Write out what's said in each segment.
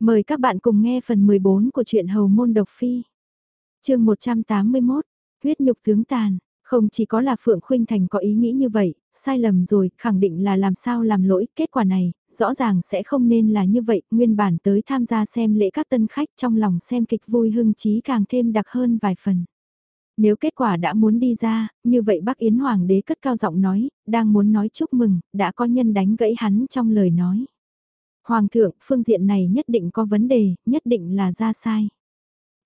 Mời các bạn cùng nghe phần 14 của truyện Hầu Môn Độc Phi. chương 181, huyết nhục tướng tàn, không chỉ có là Phượng Khuynh Thành có ý nghĩ như vậy, sai lầm rồi, khẳng định là làm sao làm lỗi, kết quả này, rõ ràng sẽ không nên là như vậy, nguyên bản tới tham gia xem lễ các tân khách trong lòng xem kịch vui hưng trí càng thêm đặc hơn vài phần. Nếu kết quả đã muốn đi ra, như vậy bác Yến Hoàng đế cất cao giọng nói, đang muốn nói chúc mừng, đã có nhân đánh gãy hắn trong lời nói. Hoàng thượng, phương diện này nhất định có vấn đề, nhất định là ra sai.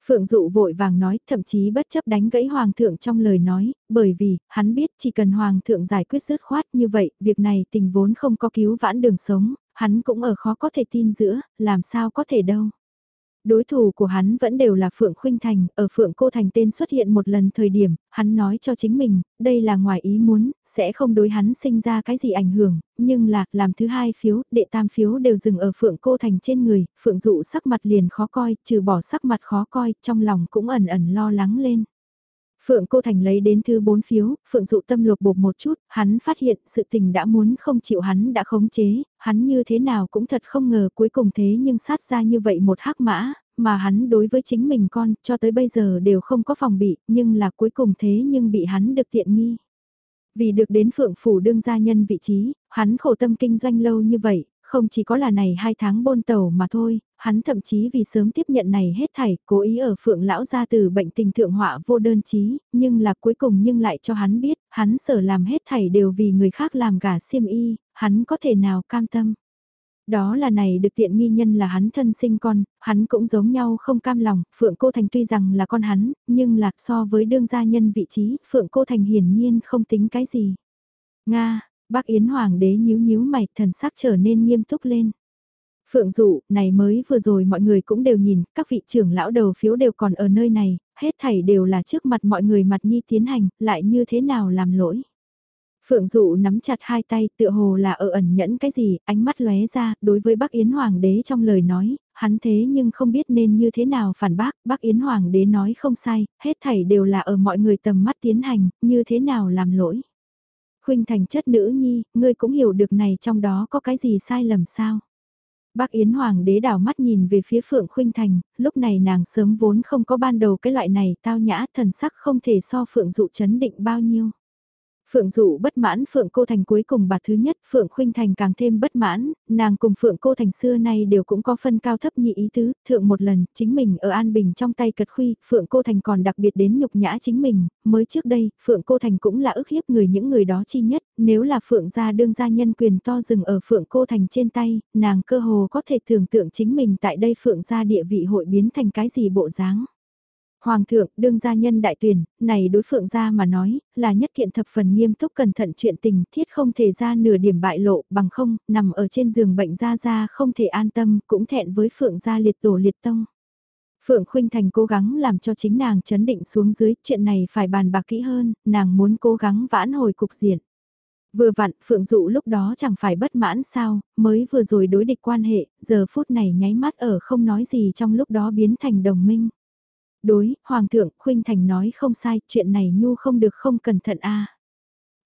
Phượng dụ vội vàng nói, thậm chí bất chấp đánh gãy Hoàng thượng trong lời nói, bởi vì, hắn biết chỉ cần Hoàng thượng giải quyết dứt khoát như vậy, việc này tình vốn không có cứu vãn đường sống, hắn cũng ở khó có thể tin giữa, làm sao có thể đâu. Đối thủ của hắn vẫn đều là Phượng Khuynh Thành, ở Phượng Cô Thành tên xuất hiện một lần thời điểm, hắn nói cho chính mình, đây là ngoài ý muốn, sẽ không đối hắn sinh ra cái gì ảnh hưởng, nhưng là, làm thứ hai phiếu, đệ tam phiếu đều dừng ở Phượng Cô Thành trên người, Phượng dụ sắc mặt liền khó coi, trừ bỏ sắc mặt khó coi, trong lòng cũng ẩn ẩn lo lắng lên. Phượng Cô Thành lấy đến thứ bốn phiếu, Phượng dụ tâm lột bột một chút, hắn phát hiện sự tình đã muốn không chịu hắn đã khống chế, hắn như thế nào cũng thật không ngờ cuối cùng thế nhưng sát ra như vậy một hắc mã, mà hắn đối với chính mình con cho tới bây giờ đều không có phòng bị, nhưng là cuối cùng thế nhưng bị hắn được tiện nghi. Vì được đến Phượng Phủ đương gia nhân vị trí, hắn khổ tâm kinh doanh lâu như vậy, không chỉ có là này hai tháng bôn tàu mà thôi, hắn thậm chí vì sớm tiếp nhận này hết thảy, cố ý ở phượng lão gia từ bệnh tình thượng họa vô đơn chí, nhưng là cuối cùng nhưng lại cho hắn biết, hắn sở làm hết thảy đều vì người khác làm gà xiêm y, hắn có thể nào cam tâm. Đó là này được tiện nghi nhân là hắn thân sinh con, hắn cũng giống nhau không cam lòng, Phượng Cô Thành tuy rằng là con hắn, nhưng là so với đương gia nhân vị trí, Phượng Cô Thành hiển nhiên không tính cái gì. Nga, Bác Yến Hoàng đế nhíu nhíu mày, thần sắc trở nên nghiêm túc lên. Phượng dụ, này mới vừa rồi mọi người cũng đều nhìn, các vị trưởng lão đầu phiếu đều còn ở nơi này, hết thảy đều là trước mặt mọi người mặt nhi tiến hành, lại như thế nào làm lỗi. Phượng dụ nắm chặt hai tay tựa hồ là ở ẩn nhẫn cái gì, ánh mắt lóe ra, đối với bác Yến Hoàng đế trong lời nói, hắn thế nhưng không biết nên như thế nào phản bác, bác Yến Hoàng đế nói không sai, hết thảy đều là ở mọi người tầm mắt tiến hành, như thế nào làm lỗi. Khuynh thành chất nữ nhi, ngươi cũng hiểu được này trong đó có cái gì sai lầm sao. Bác Yến Hoàng đế đảo mắt nhìn về phía Phượng Khuynh Thành, lúc này nàng sớm vốn không có ban đầu cái loại này tao nhã thần sắc không thể so Phượng dụ chấn định bao nhiêu. Phượng Dụ bất mãn Phượng Cô Thành cuối cùng bà thứ nhất, Phượng Khuynh Thành càng thêm bất mãn, nàng cùng Phượng Cô Thành xưa nay đều cũng có phân cao thấp nhị ý tứ, thượng một lần, chính mình ở An Bình trong tay cật khuy, Phượng Cô Thành còn đặc biệt đến nhục nhã chính mình, mới trước đây, Phượng Cô Thành cũng là ức hiếp người những người đó chi nhất, nếu là Phượng gia đương gia nhân quyền to dừng ở Phượng Cô Thành trên tay, nàng cơ hồ có thể tưởng tượng chính mình tại đây Phượng gia địa vị hội biến thành cái gì bộ dáng. Hoàng thượng, đương gia nhân đại tuyển, này đối phượng gia mà nói, là nhất kiện thập phần nghiêm túc cẩn thận chuyện tình, thiết không thể ra nửa điểm bại lộ, bằng không, nằm ở trên giường bệnh gia gia không thể an tâm, cũng thẹn với phượng gia liệt tổ liệt tông. Phượng Khuynh Thành cố gắng làm cho chính nàng chấn định xuống dưới, chuyện này phải bàn bạc kỹ hơn, nàng muốn cố gắng vãn hồi cục diện. Vừa vặn, Phượng Dụ lúc đó chẳng phải bất mãn sao, mới vừa rồi đối địch quan hệ, giờ phút này nháy mắt ở không nói gì trong lúc đó biến thành đồng minh. Đối, Hoàng thượng, Khuynh Thành nói không sai, chuyện này nhu không được không cẩn thận a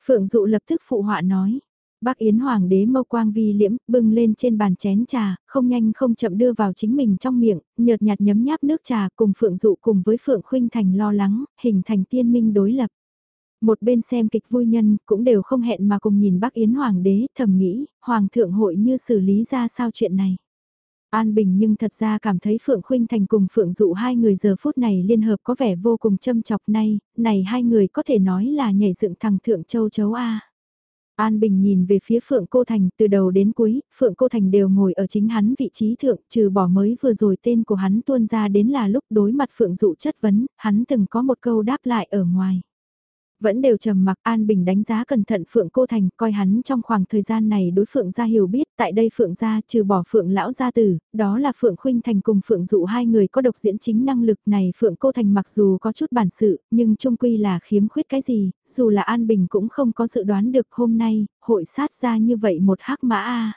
Phượng dụ lập tức phụ họa nói. Bác Yến Hoàng đế mâu quang vi liễm, bưng lên trên bàn chén trà, không nhanh không chậm đưa vào chính mình trong miệng, nhợt nhạt nhấm nháp nước trà cùng Phượng dụ cùng với Phượng Khuynh Thành lo lắng, hình thành tiên minh đối lập. Một bên xem kịch vui nhân cũng đều không hẹn mà cùng nhìn bác Yến Hoàng đế thầm nghĩ, Hoàng thượng hội như xử lý ra sao chuyện này. An Bình nhưng thật ra cảm thấy Phượng Khuynh Thành cùng Phượng Dụ hai người giờ phút này liên hợp có vẻ vô cùng châm chọc nay, này hai người có thể nói là nhảy dựng thằng Thượng Châu Chấu A. An Bình nhìn về phía Phượng Cô Thành từ đầu đến cuối, Phượng Cô Thành đều ngồi ở chính hắn vị trí thượng trừ bỏ mới vừa rồi tên của hắn tuôn ra đến là lúc đối mặt Phượng Dụ chất vấn, hắn từng có một câu đáp lại ở ngoài. Vẫn đều trầm mặc An Bình đánh giá cẩn thận Phượng Cô Thành, coi hắn trong khoảng thời gian này đối Phượng gia hiểu biết, tại đây Phượng gia trừ bỏ Phượng lão gia tử, đó là Phượng Khuynh Thành cùng Phượng Dụ hai người có độc diễn chính năng lực này Phượng Cô Thành mặc dù có chút bản sự, nhưng trung quy là khiếm khuyết cái gì, dù là An Bình cũng không có dự đoán được hôm nay, hội sát ra như vậy một hắc mã a.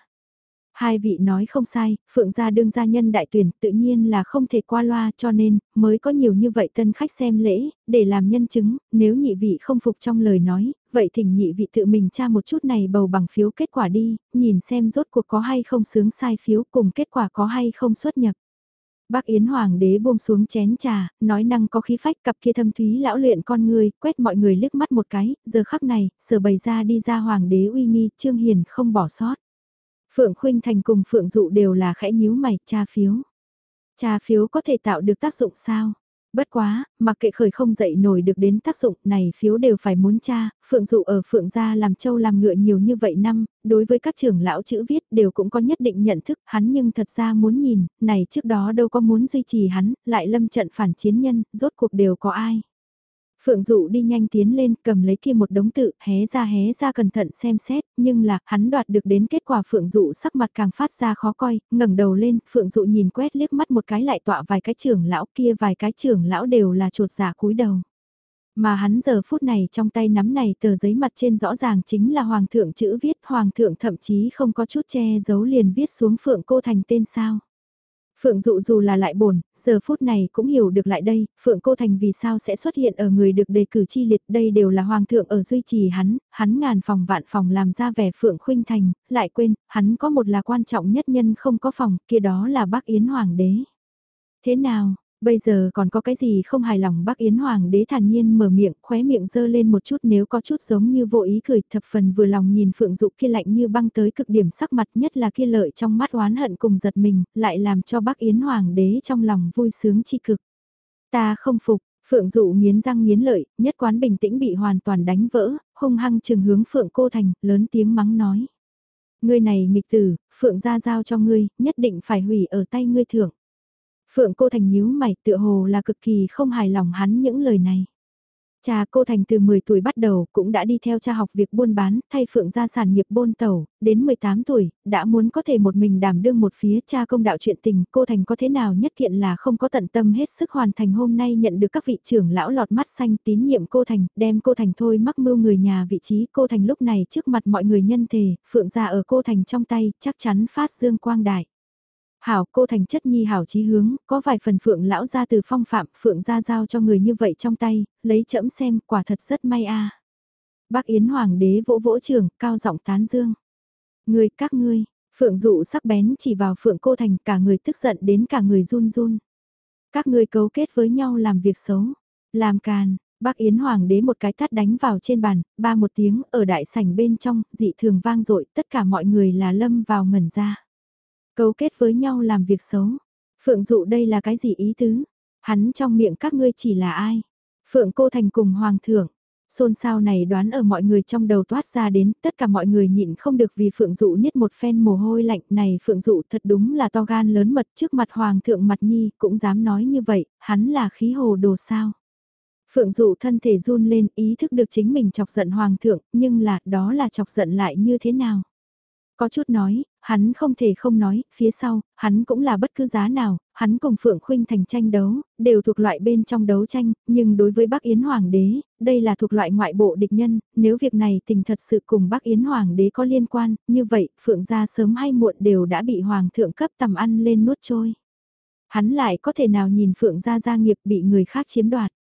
Hai vị nói không sai, Phượng gia đương gia nhân đại tuyển tự nhiên là không thể qua loa cho nên, mới có nhiều như vậy tân khách xem lễ, để làm nhân chứng, nếu nhị vị không phục trong lời nói, vậy thỉnh nhị vị tự mình tra một chút này bầu bằng phiếu kết quả đi, nhìn xem rốt cuộc có hay không sướng sai phiếu cùng kết quả có hay không xuất nhập. Bác Yến Hoàng đế buông xuống chén trà, nói năng có khí phách cặp kia thâm thúy lão luyện con người, quét mọi người liếc mắt một cái, giờ khắc này, sở bày ra đi ra Hoàng đế uy nghi, Trương Hiền không bỏ sót. Phượng Khuynh Thành cùng Phượng Dụ đều là khẽ nhíu mày, tra phiếu. Tra phiếu có thể tạo được tác dụng sao? Bất quá, mặc kệ khởi không dậy nổi được đến tác dụng này phiếu đều phải muốn tra, phượng dụ ở phượng gia làm châu làm ngựa nhiều như vậy năm, đối với các trưởng lão chữ viết đều cũng có nhất định nhận thức hắn nhưng thật ra muốn nhìn, này trước đó đâu có muốn duy trì hắn, lại lâm trận phản chiến nhân, rốt cuộc đều có ai. Phượng dụ đi nhanh tiến lên cầm lấy kia một đống tự, hé ra hé ra cẩn thận xem xét, nhưng là, hắn đoạt được đến kết quả Phượng dụ sắc mặt càng phát ra khó coi, ngẩng đầu lên, Phượng dụ nhìn quét liếc mắt một cái lại tọa vài cái trưởng lão kia vài cái trưởng lão đều là trột giả cúi đầu. Mà hắn giờ phút này trong tay nắm này tờ giấy mặt trên rõ ràng chính là Hoàng thượng chữ viết, Hoàng thượng thậm chí không có chút che giấu liền viết xuống Phượng cô thành tên sao. Phượng dụ dù là lại bổn, giờ phút này cũng hiểu được lại đây, Phượng Cô Thành vì sao sẽ xuất hiện ở người được đề cử chi liệt đây đều là Hoàng thượng ở duy trì hắn, hắn ngàn phòng vạn phòng làm ra vẻ Phượng Khuynh Thành, lại quên, hắn có một là quan trọng nhất nhân không có phòng, kia đó là bác Yến Hoàng đế. Thế nào, Bây giờ còn có cái gì không hài lòng bác Yến Hoàng đế thản nhiên mở miệng, khóe miệng dơ lên một chút nếu có chút giống như vô ý cười thập phần vừa lòng nhìn Phượng Dụ kia lạnh như băng tới cực điểm sắc mặt nhất là kia lợi trong mắt oán hận cùng giật mình, lại làm cho bác Yến Hoàng đế trong lòng vui sướng chi cực. Ta không phục, Phượng Dụ nghiến răng nghiến lợi, nhất quán bình tĩnh bị hoàn toàn đánh vỡ, hung hăng trừng hướng Phượng Cô Thành, lớn tiếng mắng nói. Ngươi này nghịch tử, Phượng ra giao cho ngươi, nhất định phải hủy ở tay ngươi thưởng. Phượng cô Thành nhíu mày tựa hồ là cực kỳ không hài lòng hắn những lời này. Cha cô Thành từ 10 tuổi bắt đầu cũng đã đi theo cha học việc buôn bán, thay Phượng gia sản nghiệp bôn tàu, đến 18 tuổi, đã muốn có thể một mình đảm đương một phía cha công đạo chuyện tình, cô Thành có thế nào nhất kiện là không có tận tâm hết sức hoàn thành hôm nay nhận được các vị trưởng lão lọt mắt xanh tín nhiệm cô Thành, đem cô Thành thôi mắc mưu người nhà vị trí cô Thành lúc này trước mặt mọi người nhân thể, Phượng gia ở cô Thành trong tay, chắc chắn phát dương quang đại. Hảo cô thành chất nhi hảo chí hướng, có vài phần phượng lão ra từ phong phạm, phượng ra giao cho người như vậy trong tay, lấy chẫm xem, quả thật rất may a. Bác Yến Hoàng đế vỗ vỗ trường, cao giọng tán dương. Người các ngươi, phượng dụ sắc bén chỉ vào phượng cô thành cả người tức giận đến cả người run run. Các ngươi cấu kết với nhau làm việc xấu, làm càn, bác Yến Hoàng đế một cái tát đánh vào trên bàn, ba một tiếng ở đại sảnh bên trong, dị thường vang dội tất cả mọi người là lâm vào ngẩn ra. Cấu kết với nhau làm việc xấu. Phượng dụ đây là cái gì ý tứ? Hắn trong miệng các ngươi chỉ là ai? Phượng cô thành cùng hoàng thượng. Xôn xao này đoán ở mọi người trong đầu toát ra đến, tất cả mọi người nhịn không được vì Phượng Dụ niết một phen mồ hôi lạnh này Phượng Dụ thật đúng là to gan lớn mật trước mặt Hoàng thượng mặt nhi, cũng dám nói như vậy, hắn là khí hồ đồ sao. Phượng Dụ thân thể run lên ý thức được chính mình chọc giận Hoàng thượng, nhưng là đó là chọc giận lại như thế nào. Có chút nói, hắn không thể không nói, phía sau, hắn cũng là bất cứ giá nào, hắn cùng Phượng Khuynh thành tranh đấu, đều thuộc loại bên trong đấu tranh, nhưng đối với Bắc Yến Hoàng đế, đây là thuộc loại ngoại bộ địch nhân, nếu việc này tình thật sự cùng Bắc Yến Hoàng đế có liên quan, như vậy, Phượng gia sớm hay muộn đều đã bị Hoàng thượng cấp tầm ăn lên nuốt trôi. Hắn lại có thể nào nhìn Phượng gia gia nghiệp bị người khác chiếm đoạt.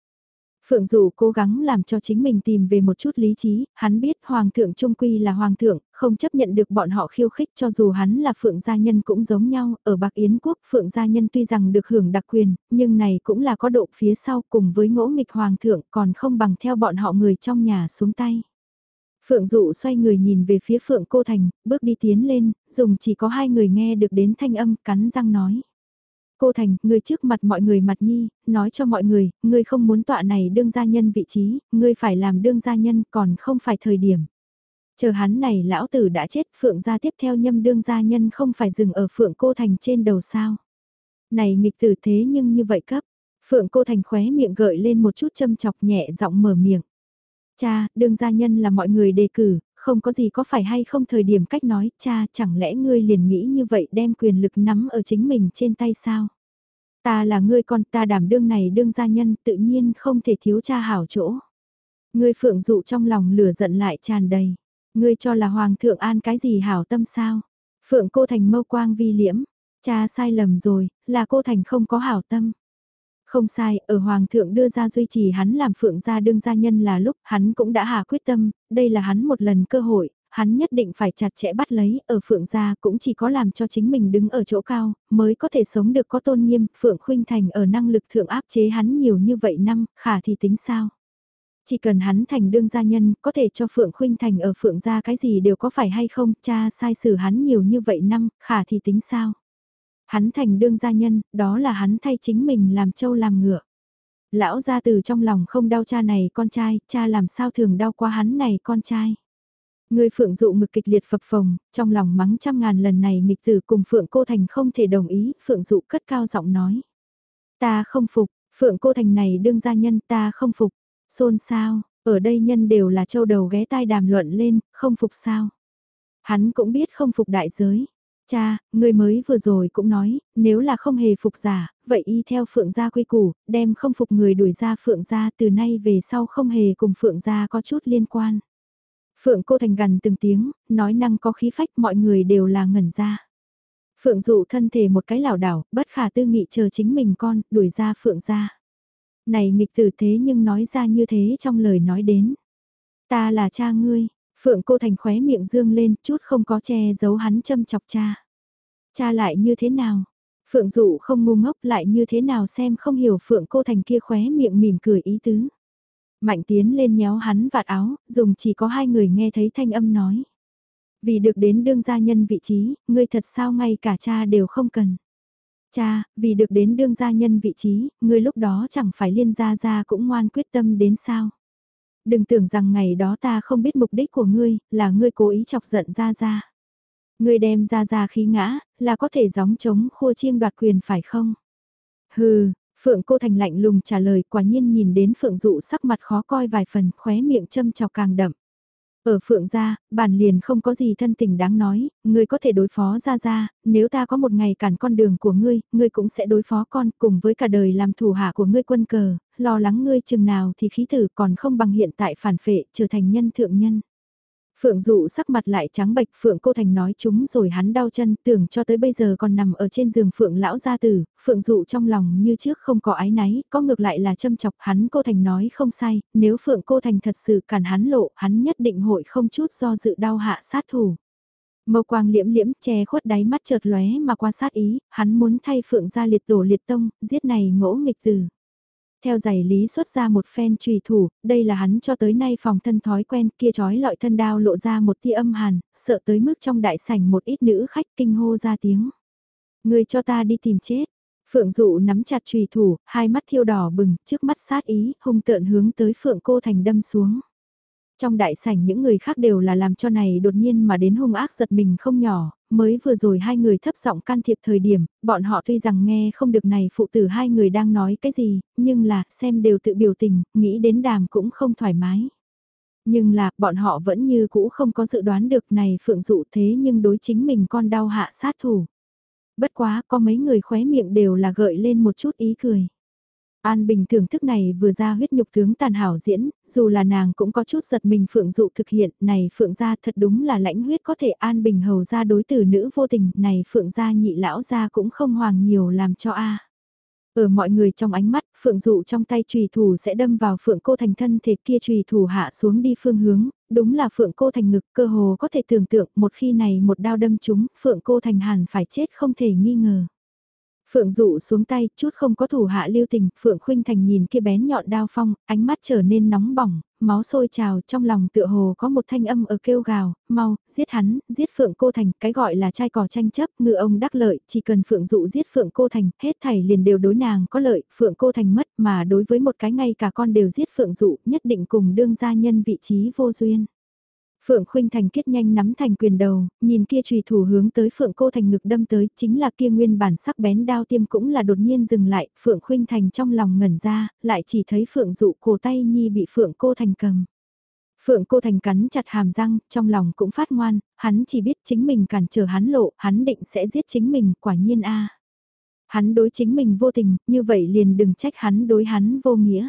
Phượng Dụ cố gắng làm cho chính mình tìm về một chút lý trí, hắn biết Hoàng thượng Trung Quy là Hoàng thượng, không chấp nhận được bọn họ khiêu khích cho dù hắn là Phượng Gia Nhân cũng giống nhau, ở Bạc Yến Quốc Phượng Gia Nhân tuy rằng được hưởng đặc quyền, nhưng này cũng là có độ phía sau cùng với ngỗ nghịch Hoàng thượng còn không bằng theo bọn họ người trong nhà xuống tay. Phượng Dụ xoay người nhìn về phía Phượng Cô Thành, bước đi tiến lên, dùng chỉ có hai người nghe được đến thanh âm cắn răng nói. Cô Thành, ngươi trước mặt mọi người mặt nhi, nói cho mọi người, ngươi không muốn tọa này đương gia nhân vị trí, ngươi phải làm đương gia nhân còn không phải thời điểm. Chờ hắn này lão tử đã chết, phượng gia tiếp theo nhâm đương gia nhân không phải dừng ở phượng cô thành trên đầu sao. Này nghịch tử thế nhưng như vậy cấp, phượng cô thành khóe miệng gợi lên một chút châm chọc nhẹ giọng mở miệng. Cha, đương gia nhân là mọi người đề cử, không có gì có phải hay không thời điểm cách nói, cha chẳng lẽ ngươi liền nghĩ như vậy đem quyền lực nắm ở chính mình trên tay sao? Ta là ngươi con ta đảm đương này đương gia nhân tự nhiên không thể thiếu cha hảo chỗ. Ngươi phượng dụ trong lòng lửa giận lại tràn đầy. Ngươi cho là hoàng thượng an cái gì hảo tâm sao? Phượng cô thành mâu quang vi liễm. Cha sai lầm rồi, là cô thành không có hảo tâm. Không sai, ở Hoàng thượng đưa ra duy trì hắn làm phượng gia đương gia nhân là lúc hắn cũng đã hạ quyết tâm, đây là hắn một lần cơ hội, hắn nhất định phải chặt chẽ bắt lấy, ở Phượng gia cũng chỉ có làm cho chính mình đứng ở chỗ cao, mới có thể sống được có tôn nghiêm, Phượng Khuynh Thành ở năng lực thượng áp chế hắn nhiều như vậy năm, khả thì tính sao? Chỉ cần hắn thành đương gia nhân, có thể cho Phượng Khuynh Thành ở Phượng gia cái gì đều có phải hay không, cha sai xử hắn nhiều như vậy năm, khả thì tính sao? Hắn thành đương gia nhân, đó là hắn thay chính mình làm trâu làm ngựa. Lão gia từ trong lòng không đau cha này con trai, cha làm sao thường đau qua hắn này con trai. Người phượng dụ ngực kịch liệt phập phồng, trong lòng mắng trăm ngàn lần này nghịch tử cùng phượng cô thành không thể đồng ý, phượng dụ cất cao giọng nói. Ta không phục, phượng cô thành này đương gia nhân ta không phục, xôn sao, ở đây nhân đều là châu đầu ghé tai đàm luận lên, không phục sao. Hắn cũng biết không phục đại giới. Cha, người mới vừa rồi cũng nói, nếu là không hề phục giả, vậy y theo phượng gia quy củ, đem không phục người đuổi ra phượng gia từ nay về sau không hề cùng phượng gia có chút liên quan. Phượng cô thành gần từng tiếng, nói năng có khí phách mọi người đều là ngẩn ra. Phượng dụ thân thể một cái lảo đảo, bất khả tư nghị chờ chính mình con, đuổi ra Phượng gia Này nghịch tử thế nhưng nói ra như thế trong lời nói đến. Ta là cha ngươi, Phượng cô thành khóe miệng dương lên, chút không có che giấu hắn châm chọc cha. Cha lại như thế nào? Phượng dụ không ngu ngốc lại như thế nào xem không hiểu Phượng cô thành kia khóe miệng mỉm cười ý tứ. Mạnh tiến lên nhéo hắn vạt áo, dùng chỉ có hai người nghe thấy thanh âm nói. Vì được đến đương gia nhân vị trí, ngươi thật sao ngay cả cha đều không cần. Cha, vì được đến đương gia nhân vị trí, ngươi lúc đó chẳng phải liên gia gia cũng ngoan quyết tâm đến sao. Đừng tưởng rằng ngày đó ta không biết mục đích của ngươi, là ngươi cố ý chọc giận gia gia. Ngươi đem gia gia khí ngã, là có thể gióng chống khua chiêng đoạt quyền phải không? Hừ, Phượng Cô Thành lạnh lùng trả lời quả nhiên nhìn đến Phượng Dụ sắc mặt khó coi vài phần khóe miệng châm chọc càng đậm. Ở Phượng gia, bản liền không có gì thân tình đáng nói, ngươi có thể đối phó ra ra, nếu ta có một ngày cản con đường của ngươi, ngươi cũng sẽ đối phó con cùng với cả đời làm thủ hạ của ngươi quân cờ, lo lắng ngươi chừng nào thì khí tử còn không bằng hiện tại phản phệ trở thành nhân thượng nhân. Phượng dụ sắc mặt lại trắng bệch Phượng cô thành nói chúng rồi hắn đau chân tưởng cho tới bây giờ còn nằm ở trên giường Phượng lão gia tử, Phượng dụ trong lòng như trước không có ái náy, có ngược lại là châm chọc hắn cô thành nói không sai, nếu Phượng cô thành thật sự cản hắn lộ, hắn nhất định hội không chút do dự đau hạ sát thủ. Mâu quang liễm liễm che khuất đáy mắt chợt lóe mà qua sát ý, hắn muốn thay Phượng ra liệt tổ liệt tông, giết này ngỗ nghịch từ. Theo giày lý xuất ra một phen trùy thủ, đây là hắn cho tới nay phòng thân thói quen kia trói lọi thân đao lộ ra một tia âm hàn, sợ tới mức trong đại sảnh một ít nữ khách kinh hô ra tiếng. Người cho ta đi tìm chết. Phượng dụ nắm chặt trùy thủ, hai mắt thiêu đỏ bừng, trước mắt sát ý, hung tợn hướng tới Phượng cô thành đâm xuống. Trong đại sảnh những người khác đều là làm cho này đột nhiên mà đến hung ác giật mình không nhỏ, mới vừa rồi hai người thấp giọng can thiệp thời điểm, bọn họ tuy rằng nghe không được này phụ tử hai người đang nói cái gì, nhưng là xem đều tự biểu tình, nghĩ đến đàm cũng không thoải mái. Nhưng là, bọn họ vẫn như cũ không có dự đoán được này phượng dụ thế nhưng đối chính mình con đau hạ sát thủ. Bất quá, có mấy người khóe miệng đều là gợi lên một chút ý cười. An Bình thưởng thức này vừa ra huyết nhục tướng tàn hảo diễn, dù là nàng cũng có chút giật mình Phượng dụ thực hiện, này Phượng gia thật đúng là lãnh huyết có thể An Bình hầu ra đối tử nữ vô tình, này Phượng gia nhị lão gia cũng không hoàng nhiều làm cho a. Ở mọi người trong ánh mắt, Phượng dụ trong tay trùy thủ sẽ đâm vào Phượng cô thành thân thể kia trùy thủ hạ xuống đi phương hướng, đúng là Phượng cô thành ngực cơ hồ có thể tưởng tượng một khi này một đao đâm chúng, Phượng cô thành hẳn phải chết không thể nghi ngờ. Phượng dụ xuống tay, chút không có thủ hạ lưu tình, Phượng khuynh thành nhìn kia bén nhọn đao phong, ánh mắt trở nên nóng bỏng, máu sôi trào trong lòng tựa hồ có một thanh âm ở kêu gào, mau, giết hắn, giết Phượng cô thành, cái gọi là trai cỏ tranh chấp, ngựa ông đắc lợi, chỉ cần Phượng dụ giết Phượng cô thành, hết thảy liền đều đối nàng có lợi, Phượng cô thành mất mà đối với một cái ngay cả con đều giết Phượng dụ, nhất định cùng đương gia nhân vị trí vô duyên. Phượng Khuynh Thành kết nhanh nắm thành quyền đầu, nhìn kia trùy thủ hướng tới Phượng Cô Thành ngực đâm tới, chính là kia nguyên bản sắc bén đao tiêm cũng là đột nhiên dừng lại, Phượng Khuynh Thành trong lòng ngẩn ra, lại chỉ thấy Phượng dụ cổ tay nhi bị Phượng Cô Thành cầm. Phượng Cô Thành cắn chặt hàm răng, trong lòng cũng phát ngoan, hắn chỉ biết chính mình cản trở hắn lộ, hắn định sẽ giết chính mình, quả nhiên a. Hắn đối chính mình vô tình, như vậy liền đừng trách hắn đối hắn vô nghĩa.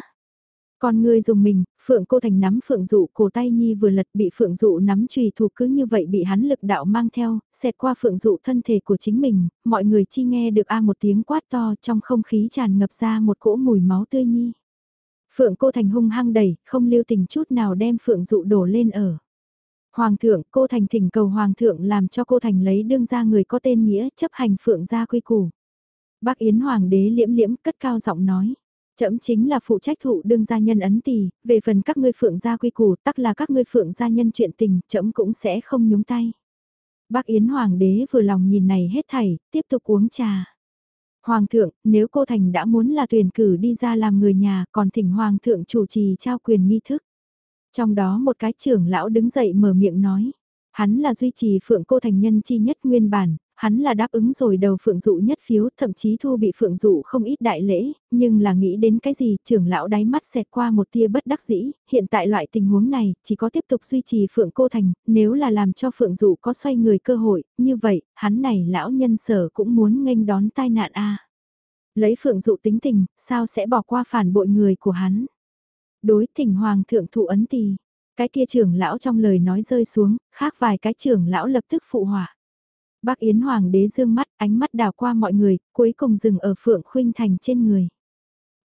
Con ngươi dùng mình, Phượng Cô Thành nắm Phượng Dụ cổ tay Nhi vừa lật bị Phượng Dụ nắm trùy thủ cứ như vậy bị hắn lực đạo mang theo, xẹt qua Phượng Dụ thân thể của chính mình, mọi người chi nghe được a một tiếng quát to trong không khí tràn ngập ra một cỗ mùi máu tươi Nhi. Phượng Cô Thành hung hăng đẩy, không lưu tình chút nào đem Phượng Dụ đổ lên ở. Hoàng thượng, cô Thành thỉnh cầu Hoàng thượng làm cho cô Thành lấy đương ra người có tên nghĩa chấp hành Phượng gia quy củ. Bác Yến Hoàng đế liễm liễm cất cao giọng nói. Chậm chính là phụ trách thụ đương gia nhân ấn tỳ, về phần các ngươi phượng gia quy củ, tắc là các ngươi phượng gia nhân chuyện tình, chậm cũng sẽ không nhúng tay. Bác Yến Hoàng đế vừa lòng nhìn này hết thảy, tiếp tục uống trà. Hoàng thượng, nếu cô Thành đã muốn là tuyển cử đi ra làm người nhà, còn thỉnh Hoàng thượng chủ trì trao quyền nghi thức. Trong đó một cái trưởng lão đứng dậy mở miệng nói. Hắn là duy trì phượng cô thành nhân chi nhất nguyên bản, hắn là đáp ứng rồi đầu phượng dụ nhất phiếu, thậm chí thu bị phượng dụ không ít đại lễ, nhưng là nghĩ đến cái gì, trưởng lão đáy mắt xẹt qua một tia bất đắc dĩ, hiện tại loại tình huống này, chỉ có tiếp tục duy trì phượng cô thành, nếu là làm cho phượng dụ có xoay người cơ hội, như vậy, hắn này lão nhân sở cũng muốn nghênh đón tai nạn a Lấy phượng dụ tính tình, sao sẽ bỏ qua phản bội người của hắn? Đối thỉnh hoàng thượng thụ ấn tì. Cái kia trưởng lão trong lời nói rơi xuống, khác vài cái trưởng lão lập tức phụ họa. Bác Yến Hoàng đế dương mắt, ánh mắt đào qua mọi người, cuối cùng dừng ở Phượng Khuynh Thành trên người.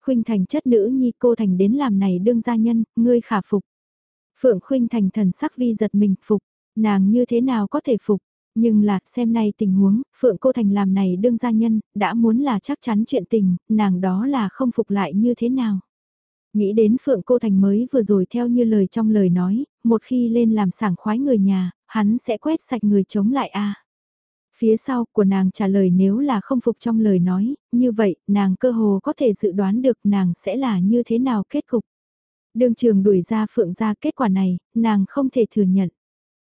Khuynh Thành chất nữ nhi cô Thành đến làm này đương gia nhân, ngươi khả phục. Phượng Khuynh Thành thần sắc vi giật mình phục, nàng như thế nào có thể phục. Nhưng là, xem này tình huống, Phượng Cô Thành làm này đương gia nhân, đã muốn là chắc chắn chuyện tình, nàng đó là không phục lại như thế nào. Nghĩ đến Phượng Cô Thành mới vừa rồi theo như lời trong lời nói, một khi lên làm sảng khoái người nhà, hắn sẽ quét sạch người chống lại a. Phía sau của nàng trả lời nếu là không phục trong lời nói, như vậy nàng cơ hồ có thể dự đoán được nàng sẽ là như thế nào kết cục. Đường trường đuổi ra Phượng ra kết quả này, nàng không thể thừa nhận.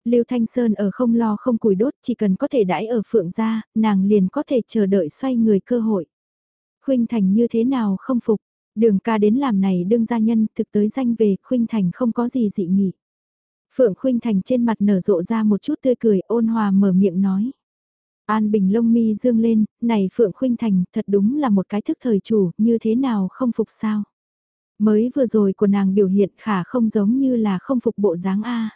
Lưu Thanh Sơn ở không lo không cùi đốt chỉ cần có thể đãi ở Phượng gia, nàng liền có thể chờ đợi xoay người cơ hội. Khuynh Thành như thế nào không phục, Đường ca đến làm này đương gia nhân thực tới danh về Khuynh Thành không có gì dị nghị. Phượng Khuynh Thành trên mặt nở rộ ra một chút tươi cười ôn hòa mở miệng nói. An Bình lông mi dương lên, này Phượng Khuynh Thành thật đúng là một cái thức thời chủ, như thế nào không phục sao. Mới vừa rồi của nàng biểu hiện khả không giống như là không phục bộ dáng A.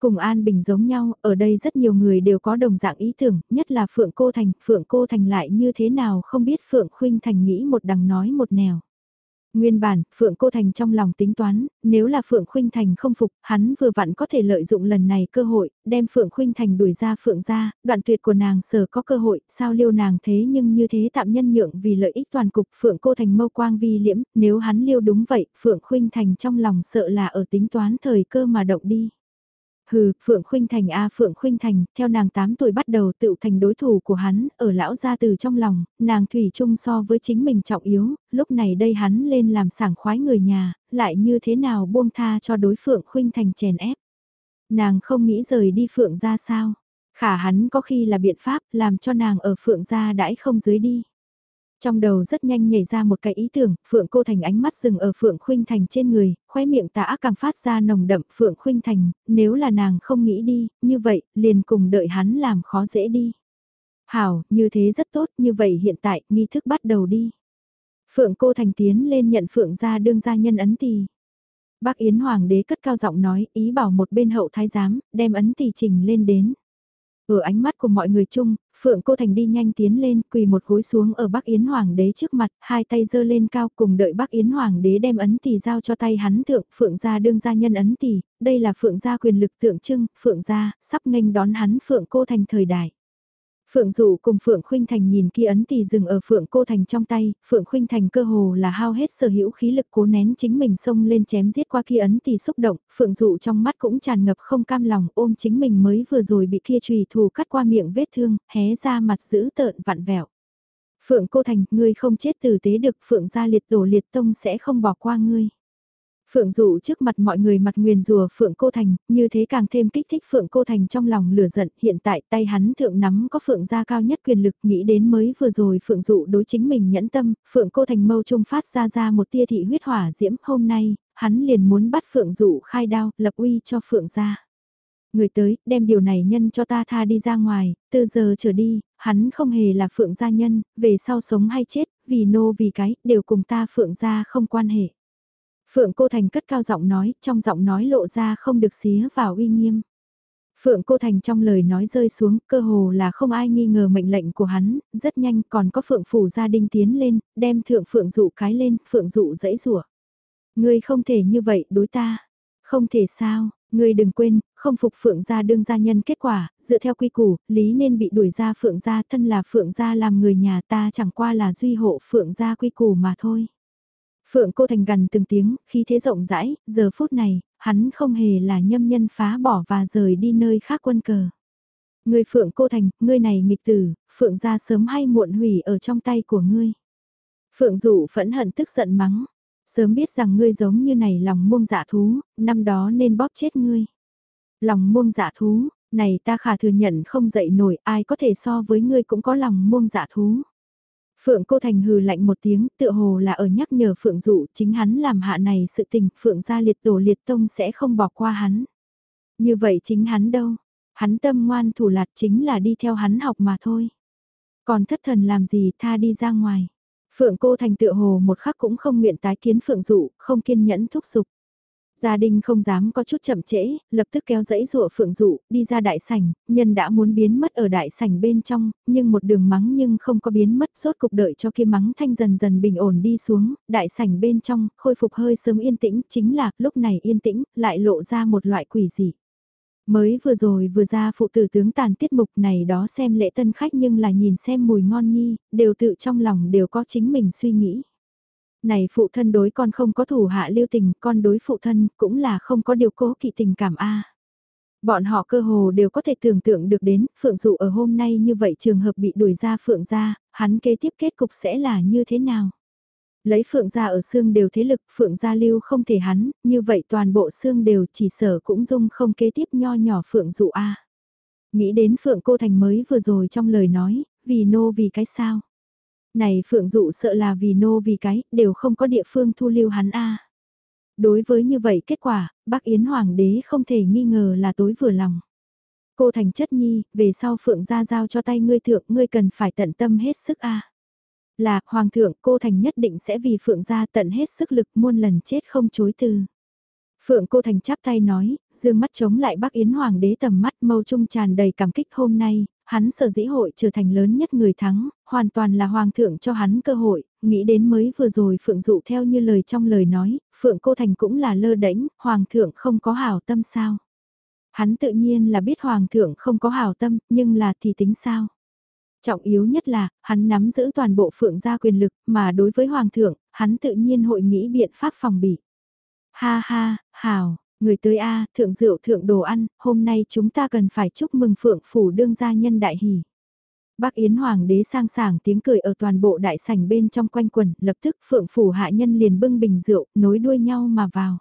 Cùng An Bình giống nhau, ở đây rất nhiều người đều có đồng dạng ý tưởng, nhất là Phượng Cô Thành, Phượng Cô Thành lại như thế nào không biết Phượng Khuynh Thành nghĩ một đằng nói một nẻo. Nguyên bản, Phượng Cô Thành trong lòng tính toán, nếu là Phượng Khuynh Thành không phục, hắn vừa vặn có thể lợi dụng lần này cơ hội, đem Phượng Khuynh Thành đuổi ra Phượng ra, đoạn tuyệt của nàng sở có cơ hội, sao liêu nàng thế nhưng như thế tạm nhân nhượng vì lợi ích toàn cục Phượng Cô Thành mâu quang vi liễm, nếu hắn liêu đúng vậy, Phượng Khuynh Thành trong lòng sợ là ở tính toán thời cơ mà động đi. Hừ, Phượng Khuynh Thành a Phượng Khuynh Thành, theo nàng 8 tuổi bắt đầu tự thành đối thủ của hắn, ở lão gia từ trong lòng, nàng thủy chung so với chính mình trọng yếu, lúc này đây hắn lên làm sảng khoái người nhà, lại như thế nào buông tha cho đối Phượng Khuynh Thành chèn ép. Nàng không nghĩ rời đi Phượng gia sao? Khả hắn có khi là biện pháp làm cho nàng ở Phượng gia đãi không dưới đi. Trong đầu rất nhanh nhảy ra một cái ý tưởng, Phượng Cô Thành ánh mắt dừng ở Phượng Khuynh Thành trên người, khóe miệng tà ác càng phát ra nồng đậm Phượng Khuynh Thành, nếu là nàng không nghĩ đi, như vậy, liền cùng đợi hắn làm khó dễ đi. Hảo, như thế rất tốt, như vậy hiện tại, nghi thức bắt đầu đi. Phượng Cô Thành tiến lên nhận Phượng gia đương gia nhân ấn tỳ. Bác Yến Hoàng đế cất cao giọng nói, ý bảo một bên hậu thái giám, đem ấn tỳ trình lên đến. Ở ánh mắt của mọi người chung, Phượng Cô Thành đi nhanh tiến lên, quỳ một gối xuống ở Bắc Yến Hoàng đế trước mặt, hai tay giơ lên cao cùng đợi Bắc Yến Hoàng đế đem ấn tỷ giao cho tay hắn thượng, Phượng gia đương gia nhân ấn tỷ, đây là Phượng gia quyền lực tượng trưng, Phượng gia, sắp nghênh đón hắn Phượng Cô Thành thời đại. Phượng Dụ cùng Phượng Khuynh Thành nhìn kia ấn tỷ dừng ở Phượng Cô Thành trong tay, Phượng Khuynh Thành cơ hồ là hao hết sở hữu khí lực cố nén chính mình xông lên chém giết qua kia ấn tỷ xúc động, Phượng Dụ trong mắt cũng tràn ngập không cam lòng ôm chính mình mới vừa rồi bị kia trùy thủ cắt qua miệng vết thương, hé ra mặt giữ tợn vặn vẹo. Phượng Cô Thành, ngươi không chết tử tế được Phượng gia liệt tổ liệt tông sẽ không bỏ qua ngươi. Phượng dụ trước mặt mọi người mặt nguyền rùa Phượng Cô Thành, như thế càng thêm kích thích Phượng Cô Thành trong lòng lửa giận, hiện tại tay hắn thượng nắm có Phượng gia cao nhất quyền lực nghĩ đến mới vừa rồi Phượng dụ đối chính mình nhẫn tâm, Phượng Cô Thành mâu trung phát ra ra một tia thị huyết hỏa diễm hôm nay, hắn liền muốn bắt Phượng dụ khai đao, lập uy cho Phượng gia. Người tới, đem điều này nhân cho ta tha đi ra ngoài, từ giờ trở đi, hắn không hề là Phượng gia nhân, về sau sống hay chết, vì nô vì cái, đều cùng ta Phượng gia không quan hệ. Phượng Cô Thành cất cao giọng nói, trong giọng nói lộ ra không được xía vào uy nghiêm. Phượng Cô Thành trong lời nói rơi xuống, cơ hồ là không ai nghi ngờ mệnh lệnh của hắn, rất nhanh còn có Phượng Phủ gia đình tiến lên, đem thượng Phượng dụ cái lên, Phượng dụ dãy rủa Ngươi không thể như vậy đối ta. Không thể sao, ngươi đừng quên, không phục Phượng gia đương gia nhân kết quả, dựa theo quy củ, lý nên bị đuổi ra Phượng gia thân là Phượng gia làm người nhà ta chẳng qua là duy hộ Phượng gia quy củ mà thôi. Phượng cô thành gần từng tiếng, khi thế rộng rãi, giờ phút này, hắn không hề là nhâm nhân phá bỏ và rời đi nơi khác quân cờ. Người Phượng cô thành, ngươi này nghịch tử, Phượng ra sớm hay muộn hủy ở trong tay của ngươi. Phượng dụ phẫn hận tức giận mắng, sớm biết rằng ngươi giống như này lòng muông dạ thú, năm đó nên bóp chết ngươi. Lòng muông dạ thú, này ta khả thừa nhận không dậy nổi ai có thể so với ngươi cũng có lòng muông dạ thú. Phượng Cô Thành hừ lạnh một tiếng tựa hồ là ở nhắc nhở Phượng Dụ chính hắn làm hạ này sự tình Phượng gia liệt tổ liệt tông sẽ không bỏ qua hắn. Như vậy chính hắn đâu, hắn tâm ngoan thủ lạt chính là đi theo hắn học mà thôi. Còn thất thần làm gì tha đi ra ngoài. Phượng Cô Thành tựa hồ một khắc cũng không nguyện tái kiến Phượng Dụ, không kiên nhẫn thúc giục. Gia đình không dám có chút chậm trễ, lập tức kéo dãy rụa phượng dụ, đi ra đại sảnh, nhân đã muốn biến mất ở đại sảnh bên trong, nhưng một đường mắng nhưng không có biến mất, sốt cục đợi cho kia mắng thanh dần dần bình ổn đi xuống, đại sảnh bên trong, khôi phục hơi sớm yên tĩnh, chính là, lúc này yên tĩnh, lại lộ ra một loại quỷ dị. Mới vừa rồi vừa ra phụ tử tướng tàn tiết mục này đó xem lễ tân khách nhưng là nhìn xem mùi ngon nhi, đều tự trong lòng đều có chính mình suy nghĩ. Này phụ thân đối con không có thủ hạ lưu tình, con đối phụ thân cũng là không có điều cố kỵ tình cảm a. Bọn họ cơ hồ đều có thể tưởng tượng được đến, Phượng Dụ ở hôm nay như vậy trường hợp bị đuổi ra Phượng gia, hắn kế tiếp kết cục sẽ là như thế nào? Lấy Phượng gia ở xương đều thế lực, Phượng gia lưu không thể hắn, như vậy toàn bộ xương đều chỉ sở cũng dung không kế tiếp nho nhỏ Phượng Dụ a. Nghĩ đến Phượng Cô Thành mới vừa rồi trong lời nói, vì nô vì cái sao? Này Phượng Dụ sợ là vì nô vì cái, đều không có địa phương thu lưu hắn a. Đối với như vậy kết quả, bác Yến Hoàng đế không thể nghi ngờ là tối vừa lòng. Cô thành chất nhi, về sau Phượng ra giao cho tay ngươi thượng, ngươi cần phải tận tâm hết sức a. Là, Hoàng thượng, cô thành nhất định sẽ vì Phượng ra tận hết sức lực muôn lần chết không chối từ. Phượng Cô Thành chắp tay nói, dương mắt chống lại Bắc Yến Hoàng đế tầm mắt mâu trung tràn đầy cảm kích hôm nay, hắn sở dĩ hội trở thành lớn nhất người thắng, hoàn toàn là Hoàng thượng cho hắn cơ hội, nghĩ đến mới vừa rồi Phượng dụ theo như lời trong lời nói, Phượng Cô Thành cũng là lơ đễnh, Hoàng thượng không có hảo tâm sao. Hắn tự nhiên là biết Hoàng thượng không có hảo tâm, nhưng là thì tính sao. Trọng yếu nhất là, hắn nắm giữ toàn bộ Phượng gia quyền lực, mà đối với Hoàng thượng, hắn tự nhiên hội nghĩ biện pháp phòng bị. Ha ha, hảo, người tới A, thượng rượu thượng đồ ăn, hôm nay chúng ta cần phải chúc mừng Phượng Phủ đương gia nhân đại hỷ. Bác Yến Hoàng đế sang sảng tiếng cười ở toàn bộ đại sảnh bên trong quanh quần, lập tức Phượng Phủ hạ nhân liền bưng bình rượu, nối đuôi nhau mà vào.